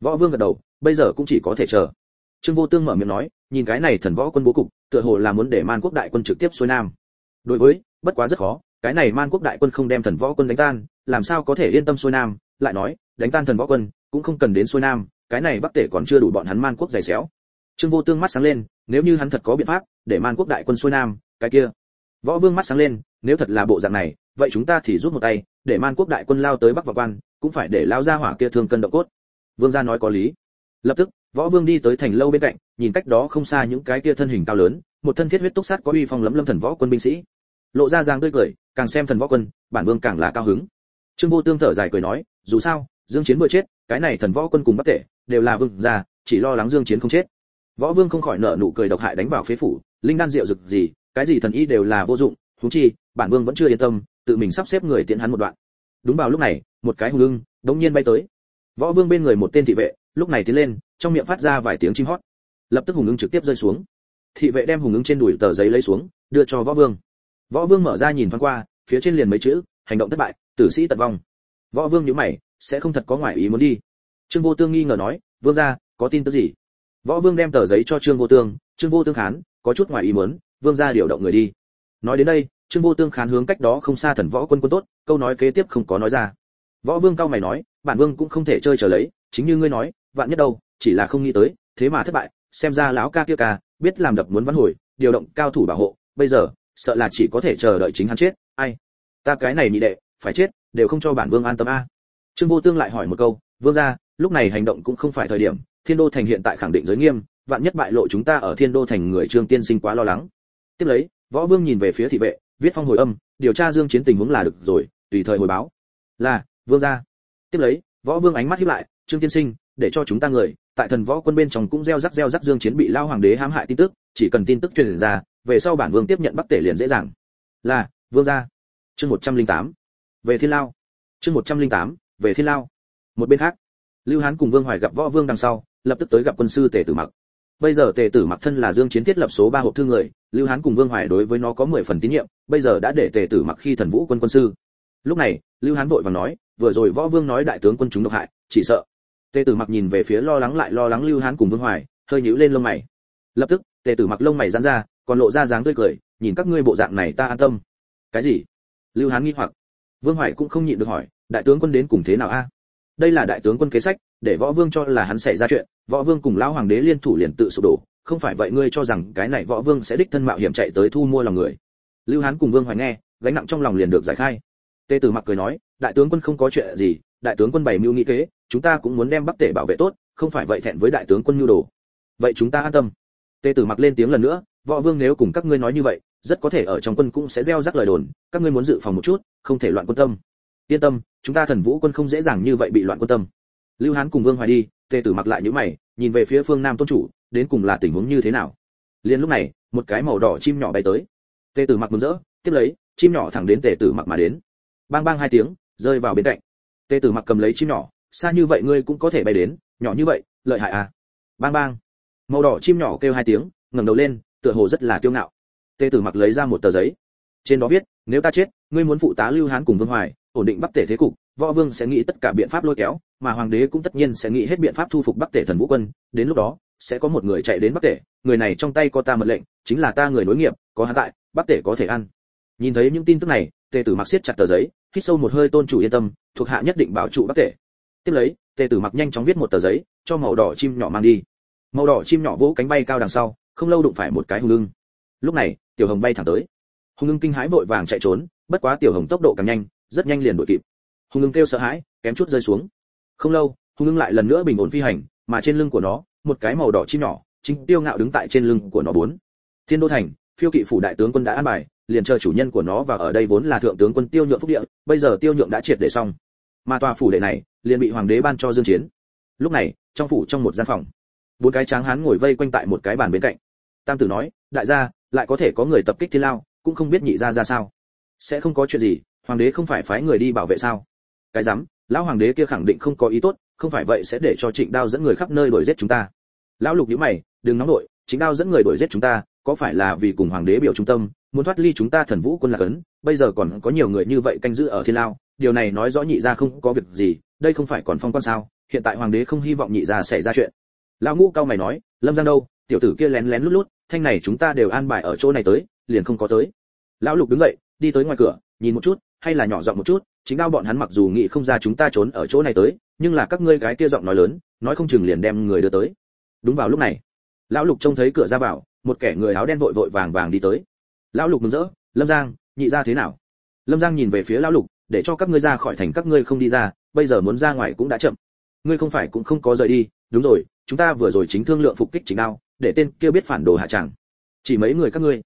Võ vương gật đầu, bây giờ cũng chỉ có thể chờ. Trương vô tương mở miệng nói, nhìn cái này thần võ quân bố cục, tựa hồ là muốn để man quốc đại quân trực tiếp xuôi nam. Đối với, bất quá rất khó cái này man quốc đại quân không đem thần võ quân đánh tan, làm sao có thể yên tâm xuôi nam? Lại nói, đánh tan thần võ quân, cũng không cần đến xuôi nam, cái này bắc tể còn chưa đủ bọn hắn man quốc dày xéo. Trương vô tương mắt sáng lên, nếu như hắn thật có biện pháp để man quốc đại quân xuôi nam, cái kia. Võ vương mắt sáng lên, nếu thật là bộ dạng này, vậy chúng ta thì rút một tay, để man quốc đại quân lao tới bắc vào quan, cũng phải để lao ra hỏa kia thương cân động cốt. Vương gia nói có lý. Lập tức, võ vương đi tới thành lâu bên cạnh, nhìn cách đó không xa những cái kia thân hình cao lớn, một thân thiết huyết túc sát có uy phong lấm lâm thần võ quân binh sĩ lộ ra dáng tươi cười, càng xem thần võ quân, bản vương càng là cao hứng. Trương vô tương thở dài cười nói, dù sao, dương chiến vừa chết, cái này thần võ quân cùng bất tể, đều là vương gia, chỉ lo lắng dương chiến không chết. Võ vương không khỏi nở nụ cười độc hại đánh vào phế phủ, linh đan rượu rực gì, cái gì thần y đều là vô dụng, huống chi, bản vương vẫn chưa yên tâm, tự mình sắp xếp người tiện hắn một đoạn. Đúng vào lúc này, một cái hùng ưng, đống nhiên bay tới. Võ vương bên người một tên thị vệ, lúc này tiến lên, trong miệng phát ra vài tiếng chim hót. Lập tức hùng ưng trực tiếp rơi xuống. Thị vệ đem hùng ưng trên đùi tờ giấy lấy xuống, đưa cho võ vương võ vương mở ra nhìn thoáng qua, phía trên liền mấy chữ, hành động thất bại, tử sĩ tật vong. Võ vương nhíu mày, sẽ không thật có ngoại ý muốn đi. Trương vô tương nghi ngờ nói, vương gia, có tin tức gì? Võ vương đem tờ giấy cho trương vô tương, trương vô tương khán, có chút ngoại ý muốn, vương gia điều động người đi. Nói đến đây, trương vô tương khán hướng cách đó không xa thần võ quân quân tốt, câu nói kế tiếp không có nói ra. Võ vương cao mày nói, bản vương cũng không thể chơi chờ lấy, chính như ngươi nói, vạn nhất đâu, chỉ là không nghĩ tới, thế mà thất bại, xem ra lão ca kia ca, biết làm đập muốn vãn hồi, điều động cao thủ bảo hộ, bây giờ sợ là chỉ có thể chờ đợi chính hắn chết. Ai? Ta cái này nhị đệ, phải chết, đều không cho bản vương an tâm a. Trương vô tương lại hỏi một câu, vương gia, lúc này hành động cũng không phải thời điểm, thiên đô thành hiện tại khẳng định giới nghiêm, vạn nhất bại lộ chúng ta ở thiên đô thành người trương tiên sinh quá lo lắng. Tiếp lấy, võ vương nhìn về phía thị vệ, viết phong hồi âm, điều tra dương chiến tình huống là được rồi, tùy thời hồi báo. Là, vương gia. Tiếp lấy, võ vương ánh mắt híp lại, trương tiên sinh, để cho chúng ta người, tại thần võ quân bên trong cũng gieo rắc gieo rắc dương chiến bị lao hoàng đế hãm hại tin tức, chỉ cần tin tức truyền ra về sau bản vương tiếp nhận bắc tể liền dễ dàng. Là vương gia. Chương 108. về thiên lao. Chương 108, về thiên lao. Một bên khác lưu hán cùng vương hoài gặp võ vương đằng sau lập tức tới gặp quân sư tề tử mặc. Bây giờ tề tử mặc thân là dương chiến thiết lập số ba hộp thư người lưu hán cùng vương hoài đối với nó có 10 phần tín nhiệm bây giờ đã để tề tử mặc khi thần vũ quân quân sư. Lúc này lưu hán vội vàng nói vừa rồi võ vương nói đại tướng quân chúng độc hại chỉ sợ. Tề tử mặc nhìn về phía lo lắng lại lo lắng lưu hán cùng vương hoài hơi nhíu lên lông mày. Lập tức tề tử mặc lông mày giãn ra còn lộ ra dáng tươi cười, nhìn các ngươi bộ dạng này ta an tâm. Cái gì? Lưu hán nghi hoặc. Vương hoài cũng không nhịn được hỏi, đại tướng quân đến cùng thế nào a? Đây là đại tướng quân kế sách, để võ vương cho là hắn xảy ra chuyện, võ vương cùng lão hoàng đế liên thủ liền tự sụp đổ, không phải vậy ngươi cho rằng cái này võ vương sẽ đích thân mạo hiểm chạy tới thu mua lòng người. Lưu hán cùng vương hoài nghe, gánh nặng trong lòng liền được giải khai. Tề tử mặc cười nói, đại tướng quân không có chuyện gì, đại tướng quân bày mưu nghĩ kế, chúng ta cũng muốn đem bắc tể bảo vệ tốt, không phải vậy thẹn với đại tướng quân nhu đồ. Vậy chúng ta an tâm. Tề tử mặc lên tiếng lần nữa võ vương nếu cùng các ngươi nói như vậy, rất có thể ở trong quân cũng sẽ gieo rắc lời đồn, các ngươi muốn dự phòng một chút, không thể loạn quân tâm. Yên tâm, chúng ta thần vũ quân không dễ dàng như vậy bị loạn quân tâm. Lưu hán cùng vương hoài đi, tề tử mặc lại nhíu mày, nhìn về phía phương nam tôn chủ, đến cùng là tình huống như thế nào? Liền lúc này, một cái màu đỏ chim nhỏ bay tới. Tề tử mặc mừng rỡ, tiếp lấy, chim nhỏ thẳng đến tề tử mặc mà đến. Bang bang hai tiếng, rơi vào bên cạnh. Tề tử mặc cầm lấy chim nhỏ, xa như vậy ngươi cũng có thể bay đến, nhỏ như vậy, lợi hại à? Bang bang. Màu đỏ chim nhỏ kêu hai tiếng, ngẩng đầu lên tựa hồ rất là kiêu ngạo. Tề tử mặc lấy ra một tờ giấy. Trên đó viết, nếu ta chết, ngươi muốn phụ tá lưu hán cùng vương hoài, ổn định bắc tể thế cục, võ vương sẽ nghĩ tất cả biện pháp lôi kéo, mà hoàng đế cũng tất nhiên sẽ nghĩ hết biện pháp thu phục bắc tể thần vũ quân. Đến lúc đó, sẽ có một người chạy đến bắc tể, người này trong tay có ta mật lệnh, chính là ta người nối nghiệp, có hắn tại, bắc tể có thể ăn. Nhìn thấy những tin tức này tề tử mặc siết chặt tờ giấy, hít sâu một hơi tôn chủ yên tâm, thuộc hạ nhất định bảo trụ bắc tể. Tiếp lấy tề tử mặc nhanh chóng viết một tờ giấy, cho màu đỏ chim nhỏ mang đi. Màu đỏ chim nhỏ vỗ cánh bay cao đằng sau không lâu đụng phải một cái hùng ưng. Lúc này, tiểu hồng bay thẳng tới. Hùng ưng kinh hãi vội vàng chạy trốn, bất quá tiểu hồng tốc độ càng nhanh, rất nhanh liền đuổi kịp. Hùng ưng kêu sợ hãi, kém chút rơi xuống. Không lâu, hùng ưng lại lần nữa bình ổn phi hành, mà trên lưng của nó, một cái màu đỏ chim nhỏ, chính tiêu ngạo đứng tại trên lưng của nó bốn. Thiên đô thành, phiêu kỵ phủ đại tướng quân đã an bài, liền chờ chủ nhân của nó và ở đây vốn là thượng tướng quân tiêu nhượng phúc địa, bây giờ tiêu nhượng đã triệt để xong. Mà tòa phủ đệ này, liền bị hoàng đế ban cho dương chiến. Lúc này, trong phủ trong một gian phòng, bốn cái tráng hán ngồi vây quanh tại một cái bàn bên cạnh tam tử nói, đại gia, lại có thể có người tập kích thiên lao, cũng không biết nhị gia ra sao. Sẽ không có chuyện gì, hoàng đế không phải phái người đi bảo vệ sao? Cái rắm, lão hoàng đế kia khẳng định không có ý tốt, không phải vậy sẽ để cho trịnh đao dẫn người khắp nơi đuổi giết chúng ta. Lão lục nhíu mày, đừng nóng nổi trịnh đao dẫn người đuổi giết chúng ta, có phải là vì cùng hoàng đế biểu trung tâm, muốn thoát ly chúng ta thần vũ quân lạc ấn, bây giờ còn có nhiều người như vậy canh giữ ở thiên lao, điều này nói rõ nhị gia không có việc gì, đây không phải còn phong quan sao, hiện tại hoàng đế không hy vọng nhị gia xảy ra chuyện. Lão ngũ cao mày nói, lâm giang đâu, tiểu tử kia lén lén lút lút thanh này chúng ta đều an bài ở chỗ này tới, liền không có tới. Lão lục đứng dậy, đi tới ngoài cửa, nhìn một chút, hay là nhỏ giọng một chút, chính đao bọn hắn mặc dù nghĩ không ra chúng ta trốn ở chỗ này tới, nhưng là các ngươi gái kia giọng nói lớn, nói không chừng liền đem người đưa tới. Đúng vào lúc này, lão lục trông thấy cửa ra vào, một kẻ người áo đen vội vội vàng vàng đi tới. Lão lục mừng rỡ, lâm giang, nhị ra thế nào? Lâm giang nhìn về phía lão lục, để cho các ngươi ra khỏi thành các ngươi không đi ra, bây giờ muốn ra ngoài cũng đã chậm. Ngươi không phải cũng không có rời đi, đúng rồi, chúng ta vừa rồi chính thương lượng phục kích chính đao để tên kia biết phản đồ hạ chẳng. Chỉ mấy người các ngươi.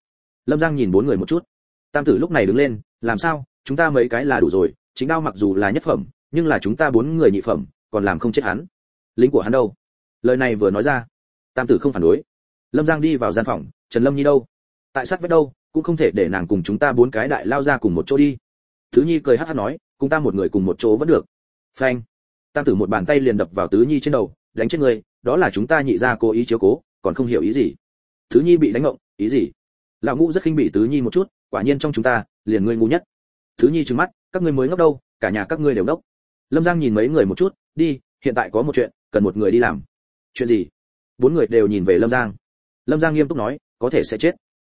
Lâm giang nhìn bốn người một chút. Tam tử lúc này đứng lên, làm sao? Chúng ta mấy cái là đủ rồi. Chính đao mặc dù là nhất phẩm, nhưng là chúng ta bốn người nhị phẩm, còn làm không chết hắn. Lính của hắn đâu? Lời này vừa nói ra, tam tử không phản đối. Lâm giang đi vào gian phòng, trần lâm nhi đâu? Tại sát vết đâu, cũng không thể để nàng cùng chúng ta bốn cái đại lao ra cùng một chỗ đi. Thứ nhi cười hát hắt nói, cùng ta một người cùng một chỗ vẫn được. Phanh. Tam tử một bàn tay liền đập vào tứ nhi trên đầu, đánh chết người, đó là chúng ta nhị ra cố ý chiếu cố còn không hiểu ý gì. Thứ nhi bị đánh ngộng, ý gì? Lão ngũ rất khinh bỉ tứ nhi một chút, quả nhiên trong chúng ta, liền ngươi ngu nhất. Thứ nhi trừng mắt, các ngươi mới ngốc đâu, cả nhà các ngươi đều ngốc. Lâm giang nhìn mấy người một chút, đi, hiện tại có một chuyện, cần một người đi làm. Chuyện gì? Bốn người đều nhìn về lâm giang. Lâm giang nghiêm túc nói, có thể sẽ chết.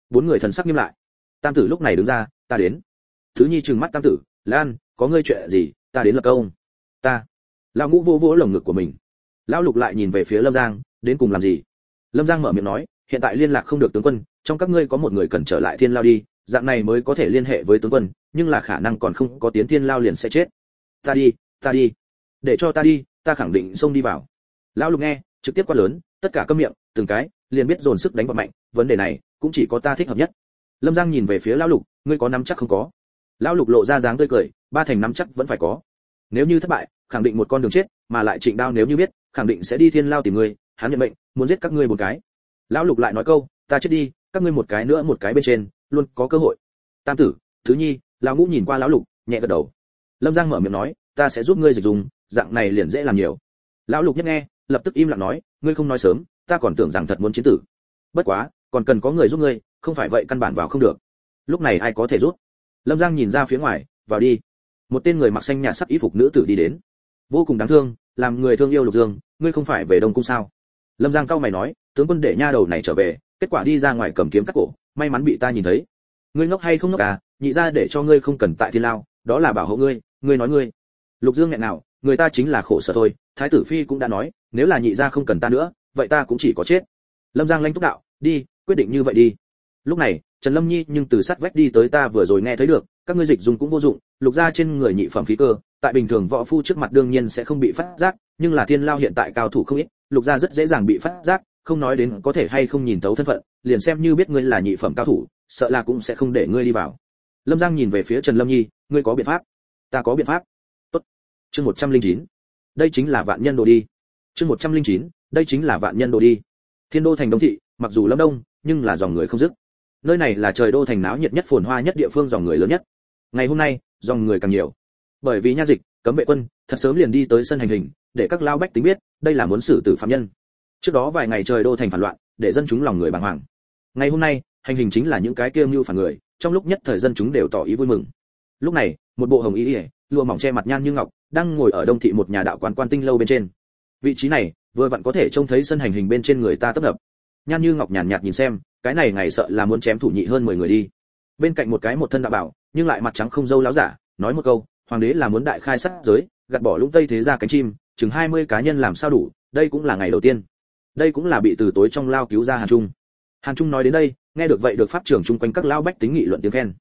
Bốn người thần sắc nghiêm lại. Tam tử lúc này đứng ra, ta đến. Thứ nhi trừng mắt tam tử, lan, có ngươi chuyện gì, ta đến lập công. Ta. Lão ngũ vô vỗ lồng ngực của mình. Lão lục lại nhìn về phía lâm giang, đến cùng làm gì? Lâm giang mở miệng nói, hiện tại liên lạc không được tướng quân, trong các ngươi có một người cần trở lại thiên lao đi, dạng này mới có thể liên hệ với tướng quân, nhưng là khả năng còn không có tiến thiên lao liền sẽ chết. Ta đi ta đi. Để cho ta đi, ta khẳng định xông đi vào. Lão lục nghe, trực tiếp quát lớn, tất cả câm miệng, từng cái, liền biết dồn sức đánh vào mạnh, vấn đề này cũng chỉ có ta thích hợp nhất. Lâm giang nhìn về phía lão lục, ngươi có nắm chắc không có? Lão lục lộ ra dáng tươi cười, ba thành nắm chắc vẫn phải có. Nếu như thất bại, khẳng định một con đường chết, mà lại trịnh đao nếu như biết, khẳng định sẽ đi thiên lao tìm ngươi hắn nhận mệnh, muốn giết các ngươi một cái. Lão lục lại nói câu, ta chết đi, các ngươi một cái nữa một cái bên trên, luôn có cơ hội. Tam tử, thứ nhi, lão ngũ nhìn qua lão lục, nhẹ gật đầu. Lâm giang mở miệng nói, ta sẽ giúp ngươi dịch dùng, dạng này liền dễ làm nhiều. Lão lục nhất nghe, lập tức im lặng nói, ngươi không nói sớm, ta còn tưởng rằng thật muốn chiến tử. Bất quá, còn cần có người giúp ngươi, không phải vậy căn bản vào không được. Lúc này ai có thể giúp? Lâm giang nhìn ra phía ngoài, vào đi. Một tên người mặc xanh nhạt sắc y phục nữ tử đi đến. Vô cùng đáng thương, làm người thương yêu lục dương, ngươi không phải về đông cung sao? Lâm giang cao mày nói, tướng quân để nha đầu này trở về, kết quả đi ra ngoài cầm kiếm cắt cổ, may mắn bị ta nhìn thấy. Ngươi ngốc hay không ngốc à nhị ra để cho ngươi không cần tại thiên lao, đó là bảo hộ ngươi ngươi nói ngươi. Lục dương nghẹn nào, người ta chính là khổ sở thôi, thái tử phi cũng đã nói, nếu là nhị ra không cần ta nữa, vậy ta cũng chỉ có chết. Lâm giang lanh túc đạo, đi, quyết định như vậy đi. Lúc này, trần lâm nhi nhưng từ sát vách đi tới ta vừa rồi nghe thấy được, các ngươi dịch dùng cũng vô dụng, lục ra trên người nhị phẩm khí cơ, tại bình thường võ phu trước mặt đương nhiên sẽ không bị phát giác, nhưng là thiên lao hiện tại cao thủ không ít lục gia rất dễ dàng bị phát giác, không nói đến có thể hay không nhìn tấu thân phận, liền xem như biết ngươi là nhị phẩm cao thủ, sợ là cũng sẽ không để ngươi đi vào. Lâm giang nhìn về phía trần lâm nhi, ngươi có biện pháp? Ta có biện pháp. Tốt. Chương một trăm linh chín. Đây chính là vạn nhân đồ đi. Chương một trăm linh chín, đây chính là vạn nhân đồ đi. Thiên đô thành đông thị, mặc dù lâm đông, nhưng là dòng người không dứt. Nơi này là trời đô thành náo nhiệt nhất phồn hoa nhất địa phương dòng người lớn nhất. Ngày hôm nay, dòng người càng nhiều. Bởi vì nha dịch cấm vệ quân, thật sớm liền đi tới sân hành hình, để các lao bách tính biết, đây là muốn xử tử phạm nhân. Trước đó vài ngày trời đô thành phản loạn, để dân chúng lòng người bàng hoàng. Ngày hôm nay, hành hình chính là những cái kia mưu phản người, trong lúc nhất thời dân chúng đều tỏ ý vui mừng. Lúc này, một bộ hồng y ỉa lụa mỏng che mặt nhan như ngọc, đang ngồi ở đông thị một nhà đạo quán quan tinh lâu bên trên. Vị trí này, vừa vặn có thể trông thấy sân hành hình bên trên người ta tấp nập. Nhan như ngọc nhàn nhạt nhìn xem, cái này ngày sợ là muốn chém thủ nhị hơn mười người đi. Bên cạnh một cái một thân đạo bảo, nhưng lại mặt trắng không dâu láo giả, nói một câu hoàng đế là muốn đại khai sát giới, gạt bỏ lũng tây thế ra cánh chim, chừng 20 cá nhân làm sao đủ, đây cũng là ngày đầu tiên. Đây cũng là bị từ tối trong lao cứu ra hàn trung. Hàn trung nói đến đây, nghe được vậy được pháp trưởng chung quanh các lao bách tính nghị luận tiếng khen.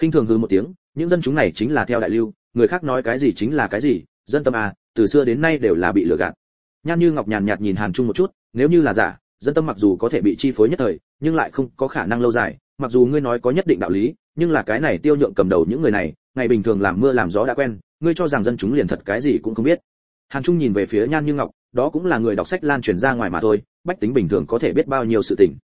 Khinh thường hừ một tiếng, những dân chúng này chính là theo đại lưu, người khác nói cái gì chính là cái gì, dân tâm à từ xưa đến nay đều là bị lừa gạt. Nhan như ngọc nhàn nhạt nhìn hàn trung một chút, nếu như là giả, dân tâm mặc dù có thể bị chi phối nhất thời, nhưng lại không có khả năng lâu dài. Mặc dù ngươi nói có nhất định đạo lý, nhưng là cái này tiêu nhượng cầm đầu những người này ngày bình thường làm mưa làm gió đã quen, ngươi cho rằng dân chúng liền thật cái gì cũng không biết. Hàn trung nhìn về phía nhan như ngọc, đó cũng là người đọc sách lan truyền ra ngoài mà thôi, bách tính bình thường có thể biết bao nhiêu sự tình.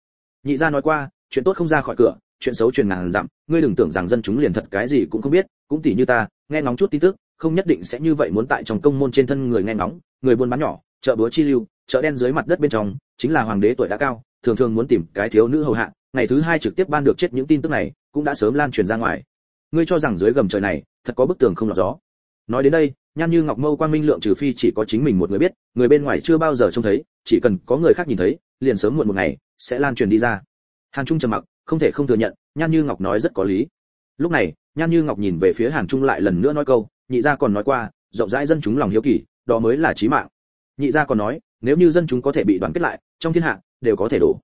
Nhị gia nói qua, chuyện tốt không ra khỏi cửa, chuyện xấu truyền ngàn dặm, ngươi đừng tưởng rằng dân chúng liền thật cái gì cũng không biết, cũng tỉ như ta, nghe ngóng chút tin tức, không nhất định sẽ như vậy muốn tại trong công môn trên thân người nghe ngóng, người buôn bán nhỏ, chợ búa chi lưu, chợ đen dưới mặt đất bên trong, chính là hoàng đế tuổi đã cao, thường thường muốn tìm cái thiếu nữ hầu hạ, ngày thứ hai trực tiếp ban được chết những tin tức này, cũng đã sớm lan truyền ra ngoài ngươi cho rằng dưới gầm trời này, thật có bức tường không lọt gió. Nói đến đây, nhan như ngọc mâu quang minh lượng trừ phi chỉ có chính mình một người biết, người bên ngoài chưa bao giờ trông thấy, chỉ cần có người khác nhìn thấy, liền sớm muộn một ngày, sẽ lan truyền đi ra. Hàn trung trầm mặc, không thể không thừa nhận, nhan như ngọc nói rất có lý. Lúc này, nhan như ngọc nhìn về phía hàn trung lại lần nữa nói câu, nhị gia còn nói qua, rộng rãi dân chúng lòng hiếu kỳ, đó mới là chí mạng. Nhị gia còn nói, nếu như dân chúng có thể bị đoàn kết lại, trong thiên hạ, đều có thể đổ.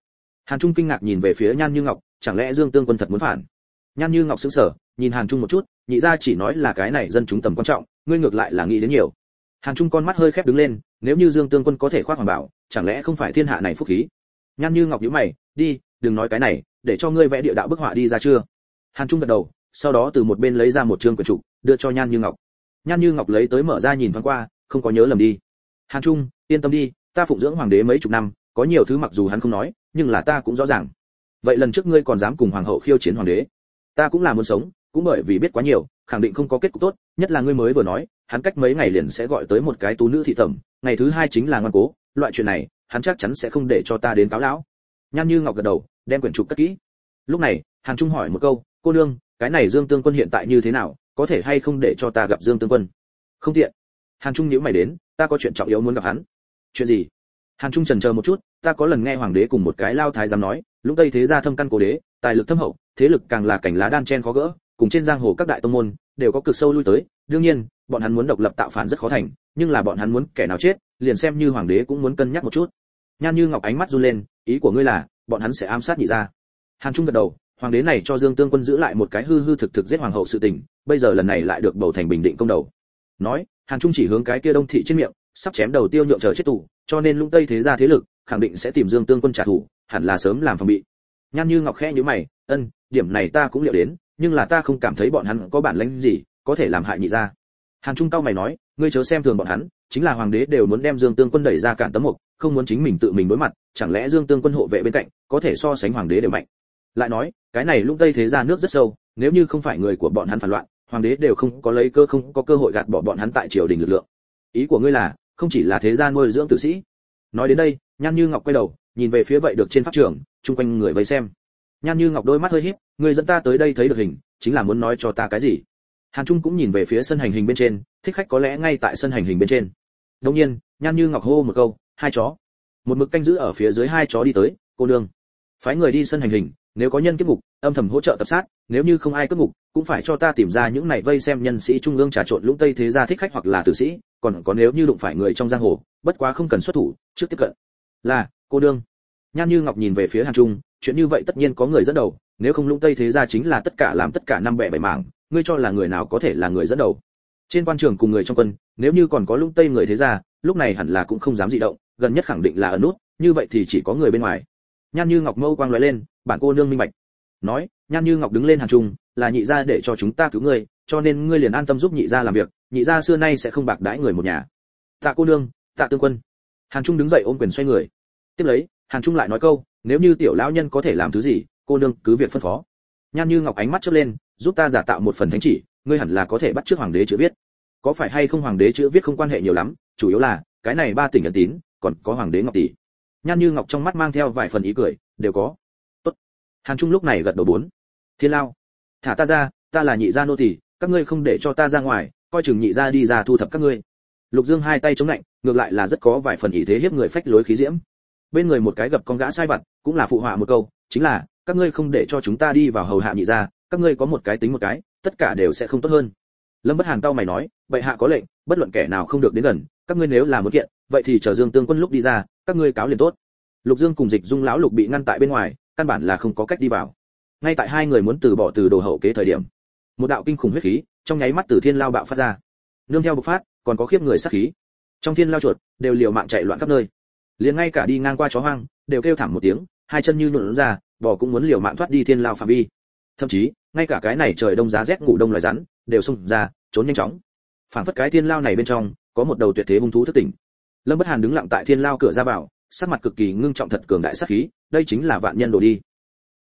Hàn trung kinh ngạc nhìn về phía nhan như ngọc, chẳng lẽ dương tương quân thật muốn phản? Nhan như ngọc sững sờ nhìn hàn trung một chút, nhị gia chỉ nói là cái này dân chúng tầm quan trọng, ngươi ngược lại là nghĩ đến nhiều. Hàn trung con mắt hơi khép đứng lên, nếu như dương tương quân có thể khoác hoàng bảo, chẳng lẽ không phải thiên hạ này phúc khí? Nhan như ngọc nhíu mày, đi, đừng nói cái này, để cho ngươi vẽ địa đạo bức họa đi ra chưa? Hàn trung gật đầu, sau đó từ một bên lấy ra một trương quyển trục, đưa cho nhan như ngọc. Nhan như ngọc lấy tới mở ra nhìn thoáng qua, không có nhớ lầm đi. Hàn trung, yên tâm đi, ta phụng dưỡng hoàng đế mấy chục năm, có nhiều thứ mặc dù hắn không nói, nhưng là ta cũng rõ ràng. Vậy lần trước ngươi còn dám cùng hoàng hậu khiêu chiến hoàng đế, ta cũng là muốn sống cũng bởi vì biết quá nhiều, khẳng định không có kết cục tốt, nhất là ngươi mới vừa nói, hắn cách mấy ngày liền sẽ gọi tới một cái tú nữ thị thẩm ngày thứ hai chính là ngoan cố, loại chuyện này, hắn chắc chắn sẽ không để cho ta đến cáo lão. Nhan như ngọc gật đầu, đem quyển trục cất kỹ. Lúc này, hàn trung hỏi một câu, cô nương, cái này dương tương quân hiện tại như thế nào, có thể hay không để cho ta gặp dương tương quân? Không tiện. Hàn trung nhíu mày đến, ta có chuyện trọng yếu muốn gặp hắn. Chuyện gì? Hàn trung trần chờ một chút, ta có lần nghe hoàng đế cùng một cái lao thái giám nói lúc tây thế gia thâm căn cố đế, tài lực thâm hậu, thế lực càng là cảnh lá đan chen khó gỡ cùng trên giang hồ các đại tông môn, đều có cực sâu lui tới. Đương nhiên, bọn hắn muốn độc lập tạo phản rất khó thành, nhưng là bọn hắn muốn kẻ nào chết, liền xem như hoàng đế cũng muốn cân nhắc một chút. Nhan như ngọc ánh mắt run lên, ý của ngươi là, bọn hắn sẽ ám sát nhị gia. Hàn trung gật đầu, hoàng đế này cho dương tương quân giữ lại một cái hư hư thực thực giết hoàng hậu sự tình, bây giờ lần này lại được bầu thành bình định công đầu. Nói, hàn trung chỉ hướng cái kia đông thị trên miệng, sắp chém đầu tiêu nhượng chờ chết tù, cho nên lũng tây thế gia thế lực, khẳng định sẽ tìm dương tương quân trả thù, hẳn là sớm làm phòng bị. Nhan như ngọc khẽ nhíu mày, ân, điểm này ta cũng liệu đến nhưng là ta không cảm thấy bọn hắn có bản lĩnh gì có thể làm hại nhị gia. Hàn trung cao mày nói, ngươi chớ xem thường bọn hắn, chính là hoàng đế đều muốn đem dương tương quân đẩy ra cản tấm mục, không muốn chính mình tự mình đối mặt, chẳng lẽ dương tương quân hộ vệ bên cạnh có thể so sánh hoàng đế đều mạnh? Lại nói, cái này lúc tây thế gia nước rất sâu, nếu như không phải người của bọn hắn phản loạn, hoàng đế đều không có lấy cơ không có cơ hội gạt bỏ bọn hắn tại triều đình lực lượng. Ý của ngươi là, không chỉ là thế gia nuôi dưỡng tử sĩ. Nói đến đây, nhan như ngọc quay đầu, nhìn về phía vậy được trên pháp trường, chung quanh người vây xem nhan như ngọc đôi mắt hơi híp, người dẫn ta tới đây thấy được hình, chính là muốn nói cho ta cái gì? Hàn trung cũng nhìn về phía sân hành hình bên trên, thích khách có lẽ ngay tại sân hành hình bên trên. Đương nhiên, nhan như ngọc hô một câu, hai chó. Một mực canh giữ ở phía dưới hai chó đi tới, cô nương. Phái người đi sân hành hình, nếu có nhân kiếp ngục âm thầm hỗ trợ tập sát, nếu như không ai cướp ngục cũng phải cho ta tìm ra những này vây xem nhân sĩ trung ương trà trộn lũng tây thế gia thích khách hoặc là tử sĩ, còn có nếu như đụng phải người trong giang hồ, bất quá không cần xuất thủ, trước tiếp cận. Là, cô đương nhan như ngọc nhìn về phía hàn trung, chuyện như vậy tất nhiên có người dẫn đầu, nếu không lũng tây thế gia chính là tất cả làm tất cả năm bẻ bảy mảng, ngươi cho là người nào có thể là người dẫn đầu? Trên quan trường cùng người trong quân, nếu như còn có lũng tây người thế gia, lúc này hẳn là cũng không dám dị động, gần nhất khẳng định là ở nút, như vậy thì chỉ có người bên ngoài. Nhan như ngọc mâu quang lóe lên, bản cô nương minh bạch. Nói, nhan như ngọc đứng lên hàn trung, là nhị gia để cho chúng ta cứu ngươi, cho nên ngươi liền an tâm giúp nhị gia làm việc, nhị gia xưa nay sẽ không bạc đãi người một nhà. Tạ cô nương, tạ tương quân. Hàn trung đứng dậy ôm quyền xoay người. Tiếp lấy hàn trung lại nói câu, nếu như tiểu lão nhân có thể làm thứ gì, cô nương cứ việc phân phó. Nhan như ngọc ánh mắt chớp lên, giúp ta giả tạo một phần thánh chỉ, ngươi hẳn là có thể bắt trước hoàng đế chữ viết. Có phải hay không hoàng đế chữ viết không quan hệ nhiều lắm, chủ yếu là, cái này ba tỉnh ẩn tín, còn có hoàng đế ngọc tỷ. Nhan như ngọc trong mắt mang theo vài phần ý cười, đều có. Tốt. Hàn trung lúc này gật đầu bốn, thiên lao, thả ta ra, ta là nhị gia nô tỳ, các ngươi không để cho ta ra ngoài, coi chừng nhị gia đi ra thu thập các ngươi. Lục dương hai tay chống lạnh, ngược lại là rất có vài phần ý thế hiếp người phách lối khí diễm bên người một cái gặp con gã sai vặt, cũng là phụ họa một câu, chính là, các ngươi không để cho chúng ta đi vào hầu hạ nhị gia, các ngươi có một cái tính một cái, tất cả đều sẽ không tốt hơn. Lâm bất hàn tao mày nói bệ hạ có lệnh, bất luận kẻ nào không được đến gần, các ngươi nếu là một kiện, vậy thì chờ dương tương quân lúc đi ra, các ngươi cáo liền tốt. Lục dương cùng dịch dung lão lục bị ngăn tại bên ngoài, căn bản là không có cách đi vào. Ngay tại hai người muốn từ bỏ từ đồ hậu kế thời điểm, một đạo kinh khủng huyết khí trong nháy mắt từ thiên lao bạo phát ra. Nương theo bộc phát, còn có khiếp người sát khí. Trong thiên lao chuột, đều liều mạng chạy loạn khắp nơi liền ngay cả đi ngang qua chó hoang, đều kêu thảm một tiếng, hai chân như nhuộn ra, bò cũng muốn liều mạng thoát đi thiên lao phạm vi. Thậm chí, ngay cả cái này trời đông giá rét ngủ đông loài rắn, đều xông ra, trốn nhanh chóng. Phản phất cái thiên lao này bên trong, có một đầu tuyệt thế hung thú thức tỉnh. Lâm bất hàn đứng lặng tại thiên lao cửa ra vào, sắc mặt cực kỳ ngưng trọng thật cường đại sát khí, đây chính là vạn nhân đồ đi.